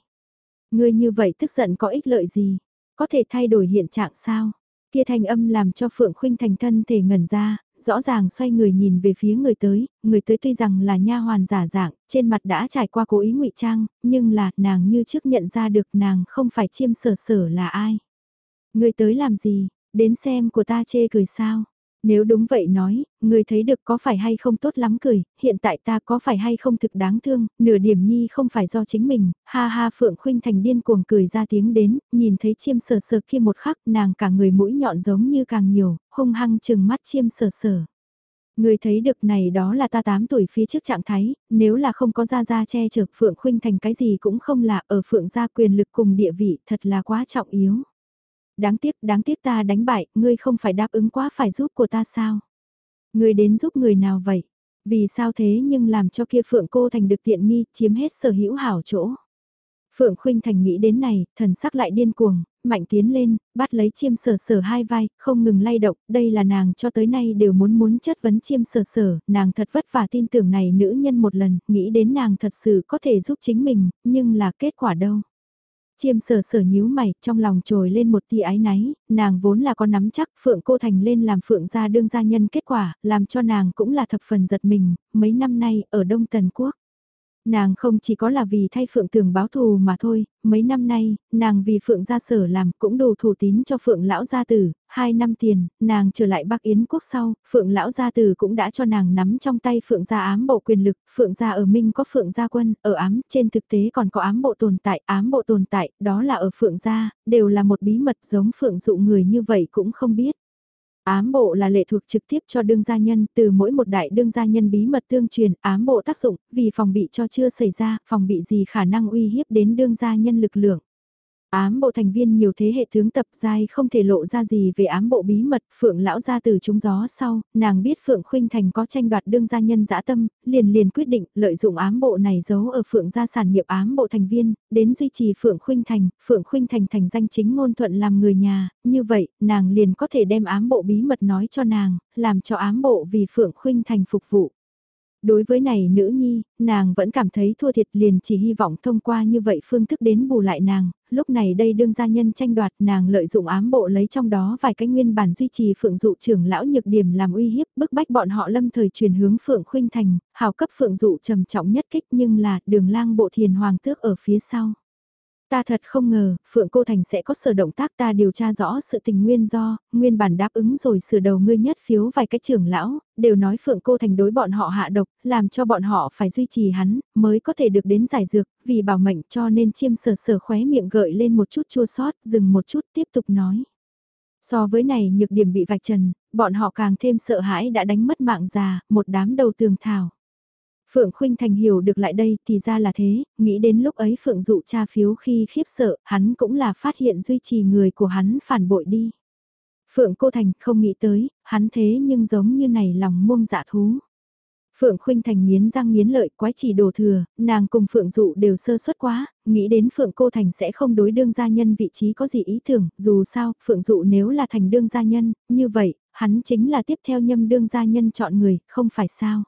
Ngươi như vậy tức giận có ích lợi gì? Có thể thay đổi hiện trạng sao? Kia thanh âm làm cho Phượng Khuynh thành thân thể ngẩn ra, rõ ràng xoay người nhìn về phía người tới, người tới tuy rằng là nha hoàn giả dạng, trên mặt đã trải qua cố ý ngụy trang, nhưng là nàng như trước nhận ra được nàng không phải chiêm sở sở là ai. Người tới làm gì, đến xem của ta chê cười sao. Nếu đúng vậy nói, người thấy được có phải hay không tốt lắm cười, hiện tại ta có phải hay không thực đáng thương, nửa điểm nhi không phải do chính mình, ha ha Phượng Khuynh Thành điên cuồng cười ra tiếng đến, nhìn thấy chiêm sờ sờ kia một khắc nàng cả người mũi nhọn giống như càng nhiều, hung hăng chừng mắt chiêm sờ sờ. Người thấy được này đó là ta 8 tuổi phía trước trạng thái, nếu là không có gia gia che chở Phượng Khuynh Thành cái gì cũng không là ở Phượng gia quyền lực cùng địa vị thật là quá trọng yếu. Đáng tiếc, đáng tiếc ta đánh bại, ngươi không phải đáp ứng quá phải giúp của ta sao? Ngươi đến giúp người nào vậy? Vì sao thế nhưng làm cho kia Phượng cô thành được tiện nghi, chiếm hết sở hữu hảo chỗ? Phượng Khuynh Thành nghĩ đến này, thần sắc lại điên cuồng, mạnh tiến lên, bắt lấy chiêm sở sở hai vai, không ngừng lay động, đây là nàng cho tới nay đều muốn muốn chất vấn chiêm sở sở, nàng thật vất vả tin tưởng này nữ nhân một lần, nghĩ đến nàng thật sự có thể giúp chính mình, nhưng là kết quả đâu. Chiêm sở sở nhíu mày, trong lòng trồi lên một tia ái náy, nàng vốn là có nắm chắc Phượng Cô Thành lên làm Phượng gia đương gia nhân kết quả, làm cho nàng cũng là thập phần giật mình, mấy năm nay ở Đông Tần Quốc. Nàng không chỉ có là vì thay Phượng Tường báo thù mà thôi, mấy năm nay, nàng vì Phượng gia sở làm cũng đủ thủ tín cho Phượng lão gia tử, hai năm tiền, nàng trở lại Bắc Yến quốc sau, Phượng lão gia tử cũng đã cho nàng nắm trong tay Phượng gia ám bộ quyền lực, Phượng gia ở Minh có Phượng gia quân, ở ám, trên thực tế còn có ám bộ tồn tại, ám bộ tồn tại, đó là ở Phượng gia, đều là một bí mật giống Phượng dụ người như vậy cũng không biết. Ám bộ là lệ thuộc trực tiếp cho đương gia nhân, từ mỗi một đại đương gia nhân bí mật tương truyền, ám bộ tác dụng, vì phòng bị cho chưa xảy ra, phòng bị gì khả năng uy hiếp đến đương gia nhân lực lượng. Ám bộ thành viên nhiều thế hệ tướng tập giai không thể lộ ra gì về ám bộ bí mật, Phượng lão ra từ chúng gió sau, nàng biết Phượng Khuynh Thành có tranh đoạt đương gia nhân dã tâm, liền liền quyết định lợi dụng ám bộ này giấu ở Phượng gia sản nghiệp ám bộ thành viên, đến duy trì Phượng Khuynh Thành, Phượng Khuynh Thành thành danh chính ngôn thuận làm người nhà, như vậy, nàng liền có thể đem ám bộ bí mật nói cho nàng, làm cho ám bộ vì Phượng Khuynh Thành phục vụ. Đối với này nữ nhi, nàng vẫn cảm thấy thua thiệt liền chỉ hy vọng thông qua như vậy phương thức đến bù lại nàng, lúc này đây đương gia nhân tranh đoạt nàng lợi dụng ám bộ lấy trong đó vài cái nguyên bản duy trì phượng dụ trưởng lão nhược điểm làm uy hiếp bức bách bọn họ lâm thời truyền hướng phượng khuynh thành, hào cấp phượng dụ trầm trọng nhất kích nhưng là đường lang bộ thiền hoàng tước ở phía sau. Ta thật không ngờ, Phượng Cô Thành sẽ có sở động tác ta điều tra rõ sự tình nguyên do, nguyên bản đáp ứng rồi sửa đầu ngươi nhất phiếu vài cái trưởng lão, đều nói Phượng Cô Thành đối bọn họ hạ độc, làm cho bọn họ phải duy trì hắn, mới có thể được đến giải dược, vì bảo mệnh cho nên chiêm sở sở khóe miệng gợi lên một chút chua sót, dừng một chút tiếp tục nói. So với này nhược điểm bị vạch trần, bọn họ càng thêm sợ hãi đã đánh mất mạng già, một đám đầu tường thảo. Phượng Khuynh Thành hiểu được lại đây thì ra là thế, nghĩ đến lúc ấy Phượng dụ tra phiếu khi khiếp sợ, hắn cũng là phát hiện duy trì người của hắn phản bội đi. Phượng Cô Thành không nghĩ tới, hắn thế nhưng giống như này lòng muông dạ thú. Phượng Khuynh Thành miến răng miến lợi quái chỉ đồ thừa, nàng cùng Phượng Dụ đều sơ suất quá, nghĩ đến Phượng Cô Thành sẽ không đối đương gia nhân vị trí có gì ý tưởng, dù sao, Phượng Dụ nếu là thành đương gia nhân, như vậy, hắn chính là tiếp theo nhâm đương gia nhân chọn người, không phải sao.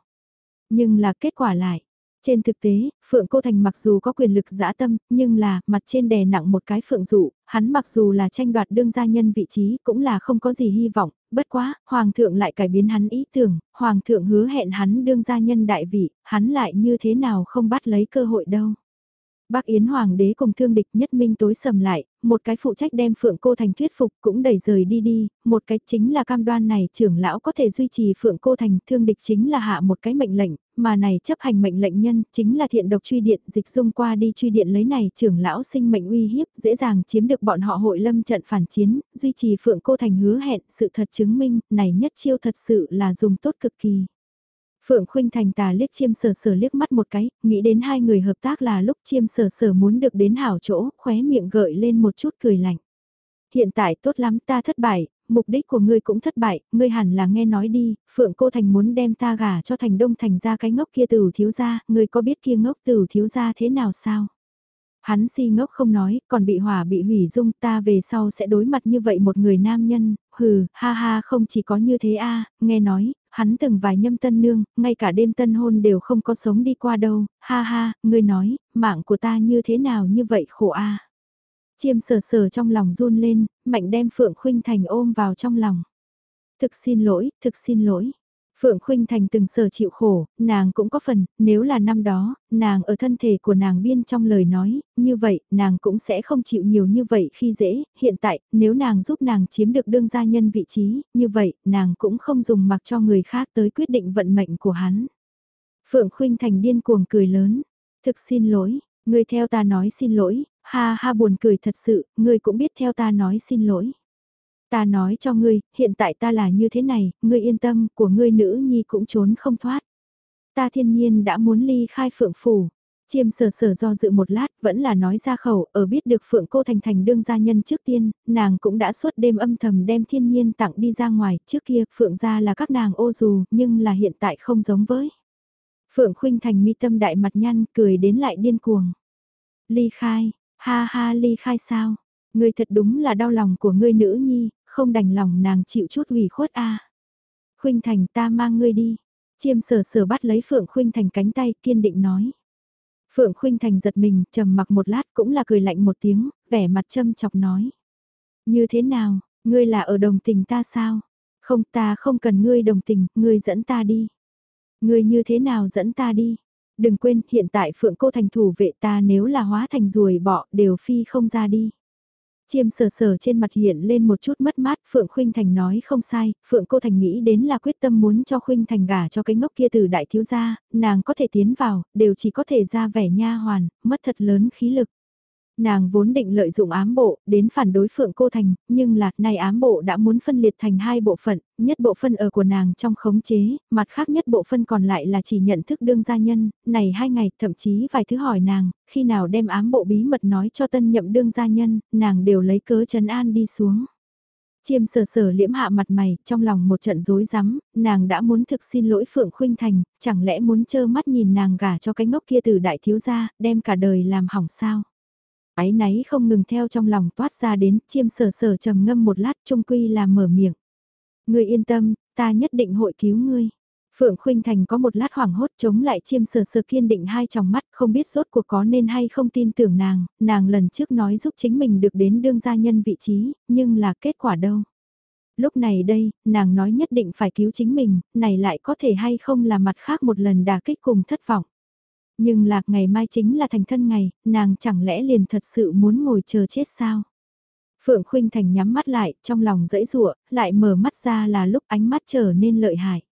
Nhưng là kết quả lại. Trên thực tế, Phượng Cô Thành mặc dù có quyền lực dã tâm, nhưng là, mặt trên đè nặng một cái Phượng dụ, hắn mặc dù là tranh đoạt đương gia nhân vị trí, cũng là không có gì hy vọng, bất quá, Hoàng thượng lại cải biến hắn ý tưởng, Hoàng thượng hứa hẹn hắn đương gia nhân đại vị, hắn lại như thế nào không bắt lấy cơ hội đâu. Bác Yến Hoàng đế cùng thương địch nhất minh tối sầm lại, một cái phụ trách đem Phượng Cô Thành thuyết phục cũng đẩy rời đi đi, một cái chính là cam đoan này trưởng lão có thể duy trì Phượng Cô Thành thương địch chính là hạ một cái mệnh lệnh, mà này chấp hành mệnh lệnh nhân chính là thiện độc truy điện dịch dung qua đi truy điện lấy này trưởng lão sinh mệnh uy hiếp dễ dàng chiếm được bọn họ hội lâm trận phản chiến, duy trì Phượng Cô Thành hứa hẹn sự thật chứng minh này nhất chiêu thật sự là dùng tốt cực kỳ. Phượng Khuynh Thành tà liếc chiêm sở sở liếc mắt một cái, nghĩ đến hai người hợp tác là lúc chiêm sở sở muốn được đến hảo chỗ, khóe miệng gợi lên một chút cười lạnh. Hiện tại tốt lắm ta thất bại, mục đích của ngươi cũng thất bại, ngươi hẳn là nghe nói đi, Phượng Cô Thành muốn đem ta gả cho thành đông thành ra cái ngốc kia tử thiếu gia, ngươi có biết kia ngốc tử thiếu gia thế nào sao? Hắn si ngốc không nói, còn bị hỏa bị hủy dung ta về sau sẽ đối mặt như vậy một người nam nhân, hừ, ha ha không chỉ có như thế a nghe nói, hắn từng vài nhâm tân nương, ngay cả đêm tân hôn đều không có sống đi qua đâu, ha ha, ngươi nói, mạng của ta như thế nào như vậy khổ a Chiêm sờ sờ trong lòng run lên, mạnh đem Phượng Khuynh Thành ôm vào trong lòng. Thực xin lỗi, thực xin lỗi. Phượng Khuynh Thành từng sở chịu khổ, nàng cũng có phần, nếu là năm đó, nàng ở thân thể của nàng biên trong lời nói, như vậy, nàng cũng sẽ không chịu nhiều như vậy khi dễ, hiện tại, nếu nàng giúp nàng chiếm được đương gia nhân vị trí, như vậy, nàng cũng không dùng mặc cho người khác tới quyết định vận mệnh của hắn. Phượng Khuynh Thành điên cuồng cười lớn, thực xin lỗi, ngươi theo ta nói xin lỗi, ha ha buồn cười thật sự, ngươi cũng biết theo ta nói xin lỗi. Ta nói cho ngươi, hiện tại ta là như thế này, ngươi yên tâm, của ngươi nữ nhi cũng trốn không thoát. Ta thiên nhiên đã muốn ly khai phượng phủ. Chiêm sở sở do dự một lát, vẫn là nói ra khẩu, ở biết được phượng cô thành thành đương gia nhân trước tiên, nàng cũng đã suốt đêm âm thầm đem thiên nhiên tặng đi ra ngoài, trước kia phượng gia là các nàng ô dù, nhưng là hiện tại không giống với. Phượng khuynh thành mi tâm đại mặt nhăn, cười đến lại điên cuồng. Ly khai, ha ha ly khai sao? Ngươi thật đúng là đau lòng của ngươi nữ nhi, không đành lòng nàng chịu chút ủy khuất a. Khuynh Thành ta mang ngươi đi. Chiêm sở sở bắt lấy Phượng Khuynh Thành cánh tay kiên định nói. Phượng Khuynh Thành giật mình, trầm mặc một lát cũng là cười lạnh một tiếng, vẻ mặt châm chọc nói. Như thế nào, ngươi là ở đồng tình ta sao? Không ta không cần ngươi đồng tình, ngươi dẫn ta đi. Ngươi như thế nào dẫn ta đi? Đừng quên, hiện tại Phượng Cô Thành thủ vệ ta nếu là hóa thành ruồi bọ đều phi không ra đi. Chiêm sờ sờ trên mặt hiện lên một chút mất mát, Phượng Khuynh Thành nói không sai, Phượng Cô Thành nghĩ đến là quyết tâm muốn cho Khuynh Thành gả cho cái ngốc kia từ đại thiếu gia, nàng có thể tiến vào, đều chỉ có thể ra vẻ nha hoàn, mất thật lớn khí lực. Nàng vốn định lợi dụng ám bộ, đến phản đối Phượng Cô Thành, nhưng là, này ám bộ đã muốn phân liệt thành hai bộ phận, nhất bộ phân ở của nàng trong khống chế, mặt khác nhất bộ phân còn lại là chỉ nhận thức đương gia nhân, này hai ngày, thậm chí vài thứ hỏi nàng, khi nào đem ám bộ bí mật nói cho tân nhậm đương gia nhân, nàng đều lấy cớ trấn an đi xuống. Chiêm sờ sờ liễm hạ mặt mày, trong lòng một trận rối rắm, nàng đã muốn thực xin lỗi Phượng Khuynh Thành, chẳng lẽ muốn trơ mắt nhìn nàng gả cho cái ngốc kia từ đại thiếu gia, đem cả đời làm hỏng sao? Ái náy không ngừng theo trong lòng toát ra đến, chiêm sở sở trầm ngâm một lát trung quy là mở miệng. Ngươi yên tâm, ta nhất định hội cứu ngươi. Phượng Khuynh Thành có một lát hoảng hốt chống lại chiêm sờ sờ kiên định hai tròng mắt không biết rốt cuộc có nên hay không tin tưởng nàng, nàng lần trước nói giúp chính mình được đến đương gia nhân vị trí, nhưng là kết quả đâu. Lúc này đây, nàng nói nhất định phải cứu chính mình, này lại có thể hay không là mặt khác một lần đà kích cùng thất vọng. Nhưng lạc ngày mai chính là thành thân ngày, nàng chẳng lẽ liền thật sự muốn ngồi chờ chết sao? Phượng Khuynh Thành nhắm mắt lại, trong lòng dẫy rụa, lại mở mắt ra là lúc ánh mắt trở nên lợi hại.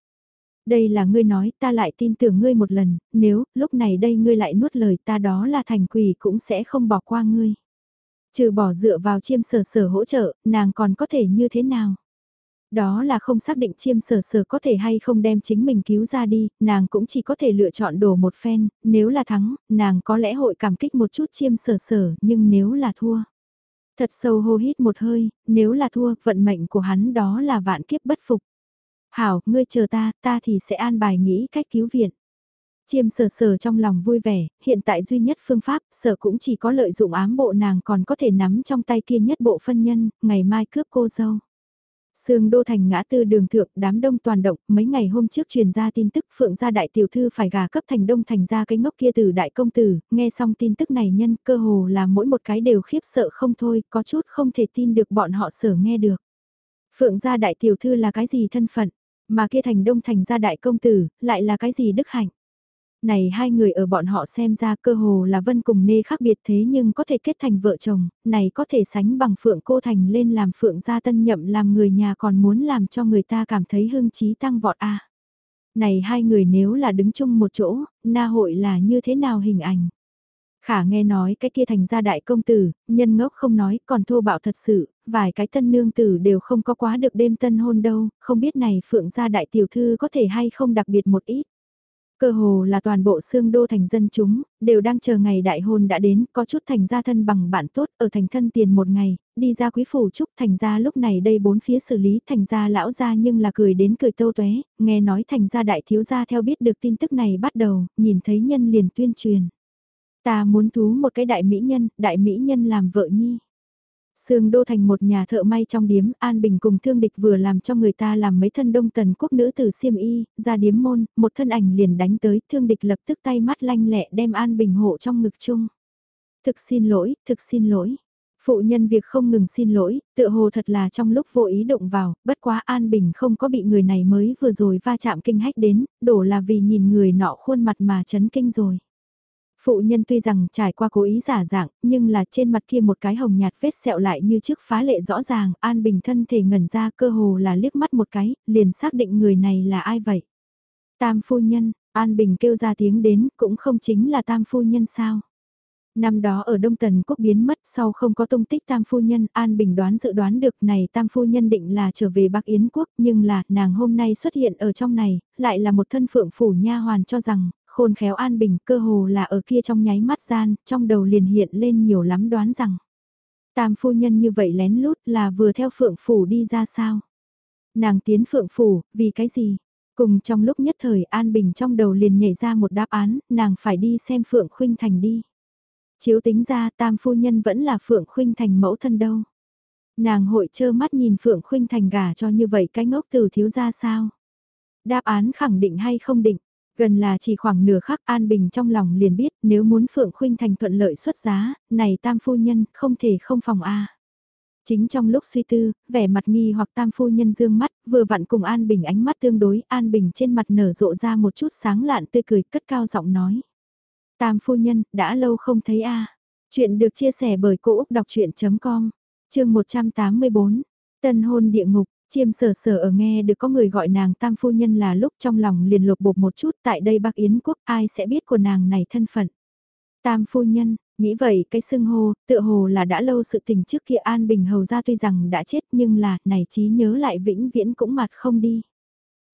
Đây là ngươi nói, ta lại tin tưởng ngươi một lần, nếu, lúc này đây ngươi lại nuốt lời ta đó là thành quỷ cũng sẽ không bỏ qua ngươi. Trừ bỏ dựa vào chiêm sở sở hỗ trợ, nàng còn có thể như thế nào? Đó là không xác định chiêm sở sở có thể hay không đem chính mình cứu ra đi, nàng cũng chỉ có thể lựa chọn đổ một phen, nếu là thắng, nàng có lẽ hội cảm kích một chút chiêm sở sở, nhưng nếu là thua. Thật sâu hô hít một hơi, nếu là thua, vận mệnh của hắn đó là vạn kiếp bất phục. Hảo, ngươi chờ ta, ta thì sẽ an bài nghĩ cách cứu viện. Chiêm sở sở trong lòng vui vẻ, hiện tại duy nhất phương pháp, sở cũng chỉ có lợi dụng ám bộ nàng còn có thể nắm trong tay kia nhất bộ phân nhân, ngày mai cướp cô dâu. Sương Đô Thành ngã tư đường thượng, đám đông toàn động, mấy ngày hôm trước truyền ra tin tức Phượng gia đại tiểu thư phải gà cấp thành đông thành ra cái ngốc kia từ đại công tử, nghe xong tin tức này nhân cơ hồ là mỗi một cái đều khiếp sợ không thôi, có chút không thể tin được bọn họ sở nghe được. Phượng gia đại tiểu thư là cái gì thân phận, mà kia thành đông thành gia đại công tử, lại là cái gì đức hạnh. Này hai người ở bọn họ xem ra cơ hồ là vân cùng nê khác biệt thế nhưng có thể kết thành vợ chồng, này có thể sánh bằng phượng cô thành lên làm phượng gia tân nhậm làm người nhà còn muốn làm cho người ta cảm thấy hương trí tăng vọt a Này hai người nếu là đứng chung một chỗ, na hội là như thế nào hình ảnh? Khả nghe nói cái kia thành gia đại công tử, nhân ngốc không nói, còn thô bạo thật sự, vài cái tân nương tử đều không có quá được đêm tân hôn đâu, không biết này phượng gia đại tiểu thư có thể hay không đặc biệt một ít. Cơ hồ là toàn bộ xương đô thành dân chúng, đều đang chờ ngày đại hôn đã đến, có chút thành gia thân bằng bạn tốt, ở thành thân tiền một ngày, đi ra quý phủ chúc thành gia lúc này đây bốn phía xử lý thành gia lão gia nhưng là cười đến cười tâu tuế, nghe nói thành gia đại thiếu gia theo biết được tin tức này bắt đầu, nhìn thấy nhân liền tuyên truyền. Ta muốn thú một cái đại mỹ nhân, đại mỹ nhân làm vợ nhi. Sương Đô thành một nhà thợ may trong điếm, An Bình cùng thương địch vừa làm cho người ta làm mấy thân đông tần quốc nữ tử siêm y, ra điếm môn, một thân ảnh liền đánh tới, thương địch lập tức tay mắt lanh lẹ đem An Bình hộ trong ngực chung. Thực xin lỗi, thực xin lỗi. Phụ nhân việc không ngừng xin lỗi, tựa hồ thật là trong lúc vô ý động vào, bất quá An Bình không có bị người này mới vừa rồi va chạm kinh hách đến, đổ là vì nhìn người nọ khuôn mặt mà chấn kinh rồi. Phụ nhân tuy rằng trải qua cố ý giả dạng, nhưng là trên mặt kia một cái hồng nhạt vết sẹo lại như trước phá lệ rõ ràng, An Bình thân thể ngẩn ra cơ hồ là liếc mắt một cái, liền xác định người này là ai vậy. Tam phu nhân, An Bình kêu ra tiếng đến, cũng không chính là tam phu nhân sao. Năm đó ở Đông Tần Quốc biến mất sau không có tung tích tam phu nhân, An Bình đoán dự đoán được này tam phu nhân định là trở về Bắc Yến Quốc, nhưng là nàng hôm nay xuất hiện ở trong này, lại là một thân phượng phủ nha hoàn cho rằng, khôn khéo An Bình cơ hồ là ở kia trong nháy mắt gian, trong đầu liền hiện lên nhiều lắm đoán rằng. Tam phu nhân như vậy lén lút là vừa theo phượng phủ đi ra sao? Nàng tiến phượng phủ, vì cái gì? Cùng trong lúc nhất thời An Bình trong đầu liền nhảy ra một đáp án, nàng phải đi xem Phượng Khuynh Thành đi. Chiếu tính ra tam phu nhân vẫn là Phượng Khuynh Thành mẫu thân đâu. Nàng hội trơ mắt nhìn Phượng Khuynh Thành gả cho như vậy cái ngốc từ thiếu ra sao? Đáp án khẳng định hay không định, gần là chỉ khoảng nửa khắc An Bình trong lòng liền biết nếu muốn Phượng Khuynh Thành thuận lợi xuất giá, này tam phu nhân không thể không phòng a. Chính trong lúc suy tư, vẻ mặt nghi hoặc tam phu nhân dương mắt, vừa vặn cùng An Bình ánh mắt tương đối, An Bình trên mặt nở rộ ra một chút sáng lạn tươi cười, cất cao giọng nói. Tam phu nhân, đã lâu không thấy a Chuyện được chia sẻ bởi Cô Úc Đọc Chuyện.com, chương 184, Tân hôn địa ngục, chiêm sở sở ở nghe được có người gọi nàng tam phu nhân là lúc trong lòng liền lột bột một chút tại đây bác Yến Quốc ai sẽ biết của nàng này thân phận. Tam phu nhân, nghĩ vậy cái xưng hô, tựa hồ là đã lâu sự tình trước kia An Bình Hầu ra tuy rằng đã chết nhưng là, này trí nhớ lại vĩnh viễn cũng mặt không đi.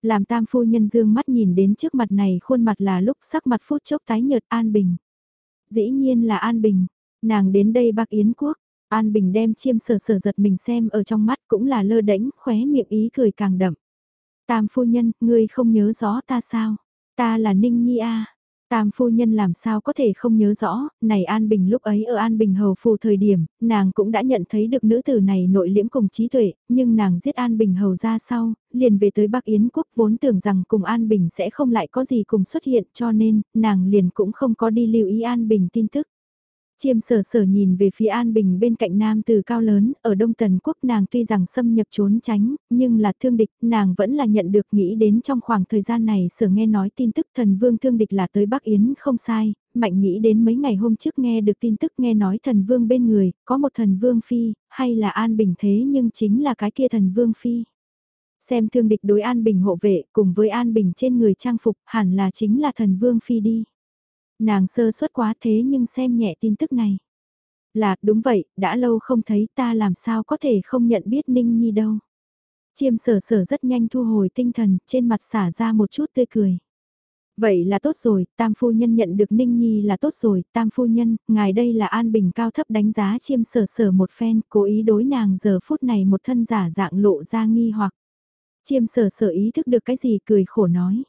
Làm tam phu nhân dương mắt nhìn đến trước mặt này khuôn mặt là lúc sắc mặt phút chốc tái nhợt An Bình. Dĩ nhiên là An Bình, nàng đến đây bác Yến Quốc, An Bình đem chiêm sở sở giật mình xem ở trong mắt cũng là lơ đễnh khóe miệng ý cười càng đậm. Tam phu nhân, ngươi không nhớ rõ ta sao? Ta là Ninh Nhi A. Tam phu nhân làm sao có thể không nhớ rõ, này An Bình lúc ấy ở An Bình hầu phù thời điểm, nàng cũng đã nhận thấy được nữ tử này nội liễm cùng trí tuệ, nhưng nàng giết An Bình hầu ra sau, liền về tới Bắc Yến quốc vốn tưởng rằng cùng An Bình sẽ không lại có gì cùng xuất hiện cho nên, nàng liền cũng không có đi lưu ý An Bình tin tức. Chiêm sở sở nhìn về phía An Bình bên cạnh nam từ cao lớn, ở Đông Tần Quốc nàng tuy rằng xâm nhập trốn tránh, nhưng là thương địch, nàng vẫn là nhận được nghĩ đến trong khoảng thời gian này sở nghe nói tin tức thần vương thương địch là tới Bắc Yến không sai, mạnh nghĩ đến mấy ngày hôm trước nghe được tin tức nghe nói thần vương bên người, có một thần vương phi, hay là An Bình thế nhưng chính là cái kia thần vương phi. Xem thương địch đối An Bình hộ vệ cùng với An Bình trên người trang phục hẳn là chính là thần vương phi đi. Nàng sơ suất quá thế nhưng xem nhẹ tin tức này. Là, đúng vậy, đã lâu không thấy ta làm sao có thể không nhận biết Ninh Nhi đâu. Chiêm sở sở rất nhanh thu hồi tinh thần, trên mặt xả ra một chút tươi cười. Vậy là tốt rồi, Tam Phu Nhân nhận được Ninh Nhi là tốt rồi, Tam Phu Nhân, ngài đây là an bình cao thấp đánh giá chiêm sở sở một phen, cố ý đối nàng giờ phút này một thân giả dạng lộ ra nghi hoặc. Chiêm sở sở ý thức được cái gì cười khổ nói.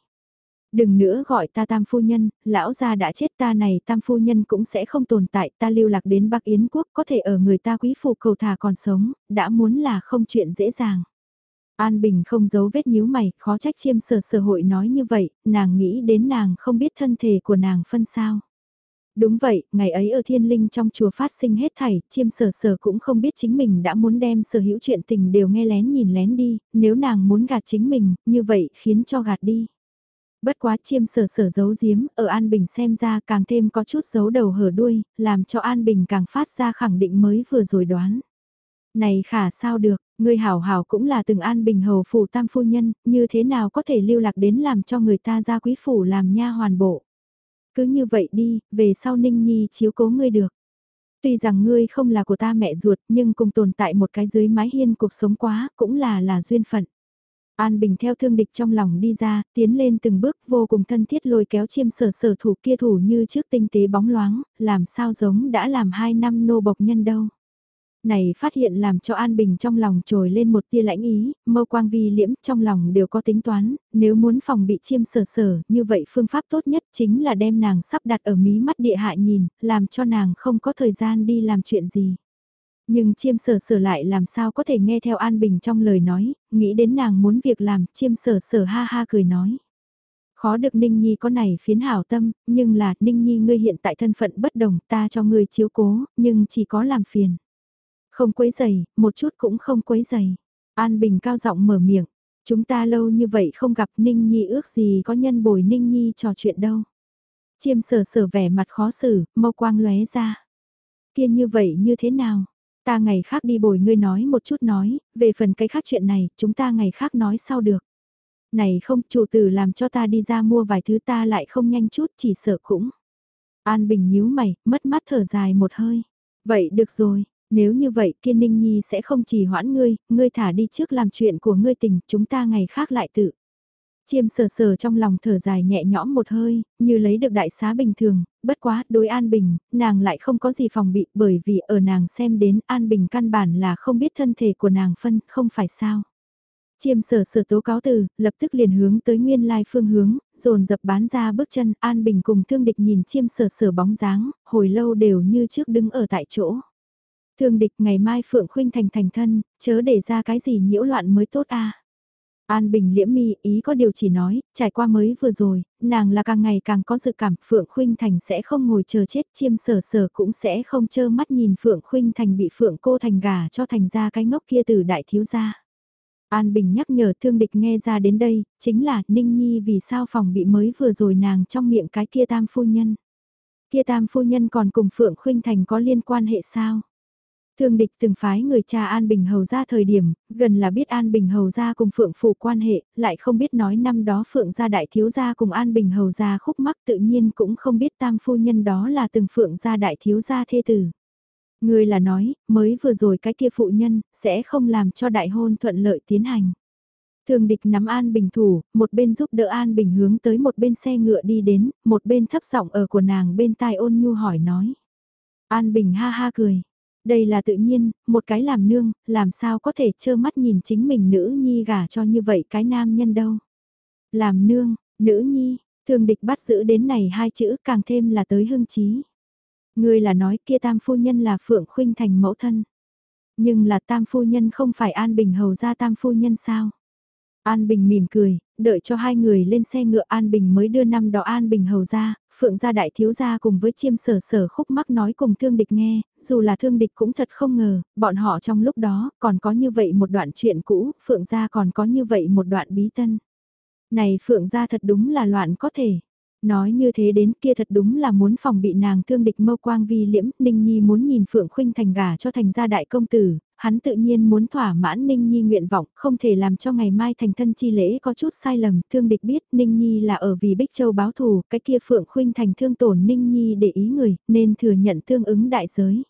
Đừng nữa gọi ta tam phu nhân, lão gia đã chết ta này tam phu nhân cũng sẽ không tồn tại ta lưu lạc đến Bắc Yến quốc có thể ở người ta quý phụ cầu thả còn sống, đã muốn là không chuyện dễ dàng. An Bình không giấu vết nhíu mày, khó trách chiêm sở sở hội nói như vậy, nàng nghĩ đến nàng không biết thân thể của nàng phân sao. Đúng vậy, ngày ấy ở thiên linh trong chùa phát sinh hết thảy, chiêm sở sở cũng không biết chính mình đã muốn đem sở hữu chuyện tình đều nghe lén nhìn lén đi, nếu nàng muốn gạt chính mình, như vậy khiến cho gạt đi. Bất quá chiêm sở sở giấu giếm, ở An Bình xem ra càng thêm có chút giấu đầu hở đuôi, làm cho An Bình càng phát ra khẳng định mới vừa rồi đoán. Này khả sao được, người hảo hảo cũng là từng An Bình hầu phủ tam phu nhân, như thế nào có thể lưu lạc đến làm cho người ta ra quý phủ làm nha hoàn bộ. Cứ như vậy đi, về sau Ninh Nhi chiếu cố ngươi được. Tuy rằng ngươi không là của ta mẹ ruột nhưng cùng tồn tại một cái dưới mái hiên cuộc sống quá cũng là là duyên phận. An Bình theo thương địch trong lòng đi ra, tiến lên từng bước vô cùng thân thiết lôi kéo chiêm sở sở thủ kia thủ như trước tinh tế bóng loáng, làm sao giống đã làm hai năm nô bộc nhân đâu. Này phát hiện làm cho An Bình trong lòng trồi lên một tia lãnh ý, mâu quang vi liễm trong lòng đều có tính toán, nếu muốn phòng bị chiêm sở sở, như vậy phương pháp tốt nhất chính là đem nàng sắp đặt ở mí mắt địa hạ nhìn, làm cho nàng không có thời gian đi làm chuyện gì. Nhưng chiêm sở sở lại làm sao có thể nghe theo An Bình trong lời nói, nghĩ đến nàng muốn việc làm, chiêm sở sở ha ha cười nói. Khó được Ninh Nhi có này phiến hảo tâm, nhưng là Ninh Nhi ngươi hiện tại thân phận bất đồng ta cho ngươi chiếu cố, nhưng chỉ có làm phiền. Không quấy giày, một chút cũng không quấy giày. An Bình cao giọng mở miệng. Chúng ta lâu như vậy không gặp Ninh Nhi ước gì có nhân bồi Ninh Nhi trò chuyện đâu. Chiêm sở sở vẻ mặt khó xử, mâu quang lóe ra. Kiên như vậy như thế nào? Ta ngày khác đi bồi ngươi nói một chút nói, về phần cái khác chuyện này, chúng ta ngày khác nói sau được. Này không, chủ tử làm cho ta đi ra mua vài thứ ta lại không nhanh chút, chỉ sợ cũng. An Bình nhíu mày, mất mắt thở dài một hơi. Vậy được rồi, nếu như vậy kiên ninh nhi sẽ không chỉ hoãn ngươi, ngươi thả đi trước làm chuyện của ngươi tình, chúng ta ngày khác lại tự. Chiêm sờ sờ trong lòng thở dài nhẹ nhõm một hơi, như lấy được đại xá bình thường, bất quá, đối An Bình, nàng lại không có gì phòng bị bởi vì ở nàng xem đến An Bình căn bản là không biết thân thể của nàng phân, không phải sao. Chiêm sở sở tố cáo từ, lập tức liền hướng tới nguyên lai phương hướng, dồn dập bán ra bước chân, An Bình cùng thương địch nhìn chiêm sở sở bóng dáng, hồi lâu đều như trước đứng ở tại chỗ. Thương địch ngày mai Phượng Khuynh thành thành thân, chớ để ra cái gì nhiễu loạn mới tốt a. An Bình liễm mi ý có điều chỉ nói, trải qua mới vừa rồi, nàng là càng ngày càng có dự cảm Phượng Khuynh Thành sẽ không ngồi chờ chết chiêm sở sở cũng sẽ không chơ mắt nhìn Phượng Khuynh Thành bị Phượng cô thành gà cho thành ra cái ngốc kia từ đại thiếu gia. An Bình nhắc nhở thương địch nghe ra đến đây, chính là Ninh Nhi vì sao phòng bị mới vừa rồi nàng trong miệng cái kia tam phu nhân. Kia tam phu nhân còn cùng Phượng Khuynh Thành có liên quan hệ sao? Thương địch từng phái người cha An Bình Hầu ra thời điểm, gần là biết An Bình Hầu ra cùng Phượng Phủ quan hệ, lại không biết nói năm đó Phượng gia đại thiếu gia cùng An Bình Hầu ra khúc mắc tự nhiên cũng không biết tam phu nhân đó là từng Phượng gia đại thiếu gia thê tử. Người là nói, mới vừa rồi cái kia phụ nhân, sẽ không làm cho đại hôn thuận lợi tiến hành. Thường địch nắm An Bình thủ, một bên giúp đỡ An Bình hướng tới một bên xe ngựa đi đến, một bên thấp giọng ở của nàng bên tai ôn nhu hỏi nói. An Bình ha ha cười. Đây là tự nhiên, một cái làm nương, làm sao có thể trơ mắt nhìn chính mình nữ nhi gả cho như vậy cái nam nhân đâu. Làm nương, nữ nhi, thường địch bắt giữ đến này hai chữ càng thêm là tới hương trí. Người là nói kia tam phu nhân là Phượng Khuynh Thành mẫu thân. Nhưng là tam phu nhân không phải An Bình hầu ra tam phu nhân sao? An Bình mỉm cười, đợi cho hai người lên xe ngựa An Bình mới đưa năm đó An Bình hầu ra, Phượng gia đại thiếu gia cùng với chiêm sở sở khúc mắc nói cùng thương địch nghe, dù là thương địch cũng thật không ngờ, bọn họ trong lúc đó còn có như vậy một đoạn chuyện cũ, Phượng gia còn có như vậy một đoạn bí tân. Này Phượng gia thật đúng là loạn có thể. Nói như thế đến kia thật đúng là muốn phòng bị nàng thương địch mâu quang vi liễm, Ninh Nhi muốn nhìn Phượng Khuynh thành gả cho thành gia đại công tử, hắn tự nhiên muốn thỏa mãn Ninh Nhi nguyện vọng, không thể làm cho ngày mai thành thân chi lễ có chút sai lầm, thương địch biết Ninh Nhi là ở vì Bích Châu báo thù, cái kia Phượng Khuynh thành thương tổn Ninh Nhi để ý người, nên thừa nhận tương ứng đại giới.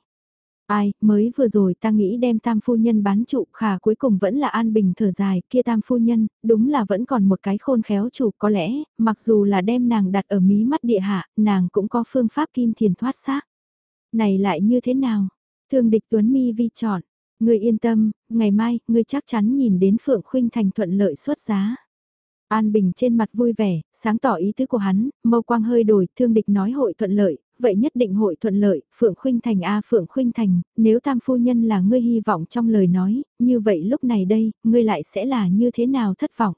Ai, mới vừa rồi ta nghĩ đem tam phu nhân bán trụ khả cuối cùng vẫn là an bình thở dài, kia tam phu nhân, đúng là vẫn còn một cái khôn khéo chủ có lẽ, mặc dù là đem nàng đặt ở mí mắt địa hạ, nàng cũng có phương pháp kim thiền thoát xác. Này lại như thế nào? Thương địch tuấn mi vi chọn, người yên tâm, ngày mai, người chắc chắn nhìn đến Phượng Khuynh Thành thuận lợi xuất giá. An Bình trên mặt vui vẻ, sáng tỏ ý tứ của hắn, mâu quang hơi đổi, thương địch nói hội thuận lợi, vậy nhất định hội thuận lợi, Phượng Khuynh Thành a à, Phượng Khuynh Thành, nếu tam phu nhân là ngươi hy vọng trong lời nói, như vậy lúc này đây, ngươi lại sẽ là như thế nào thất vọng.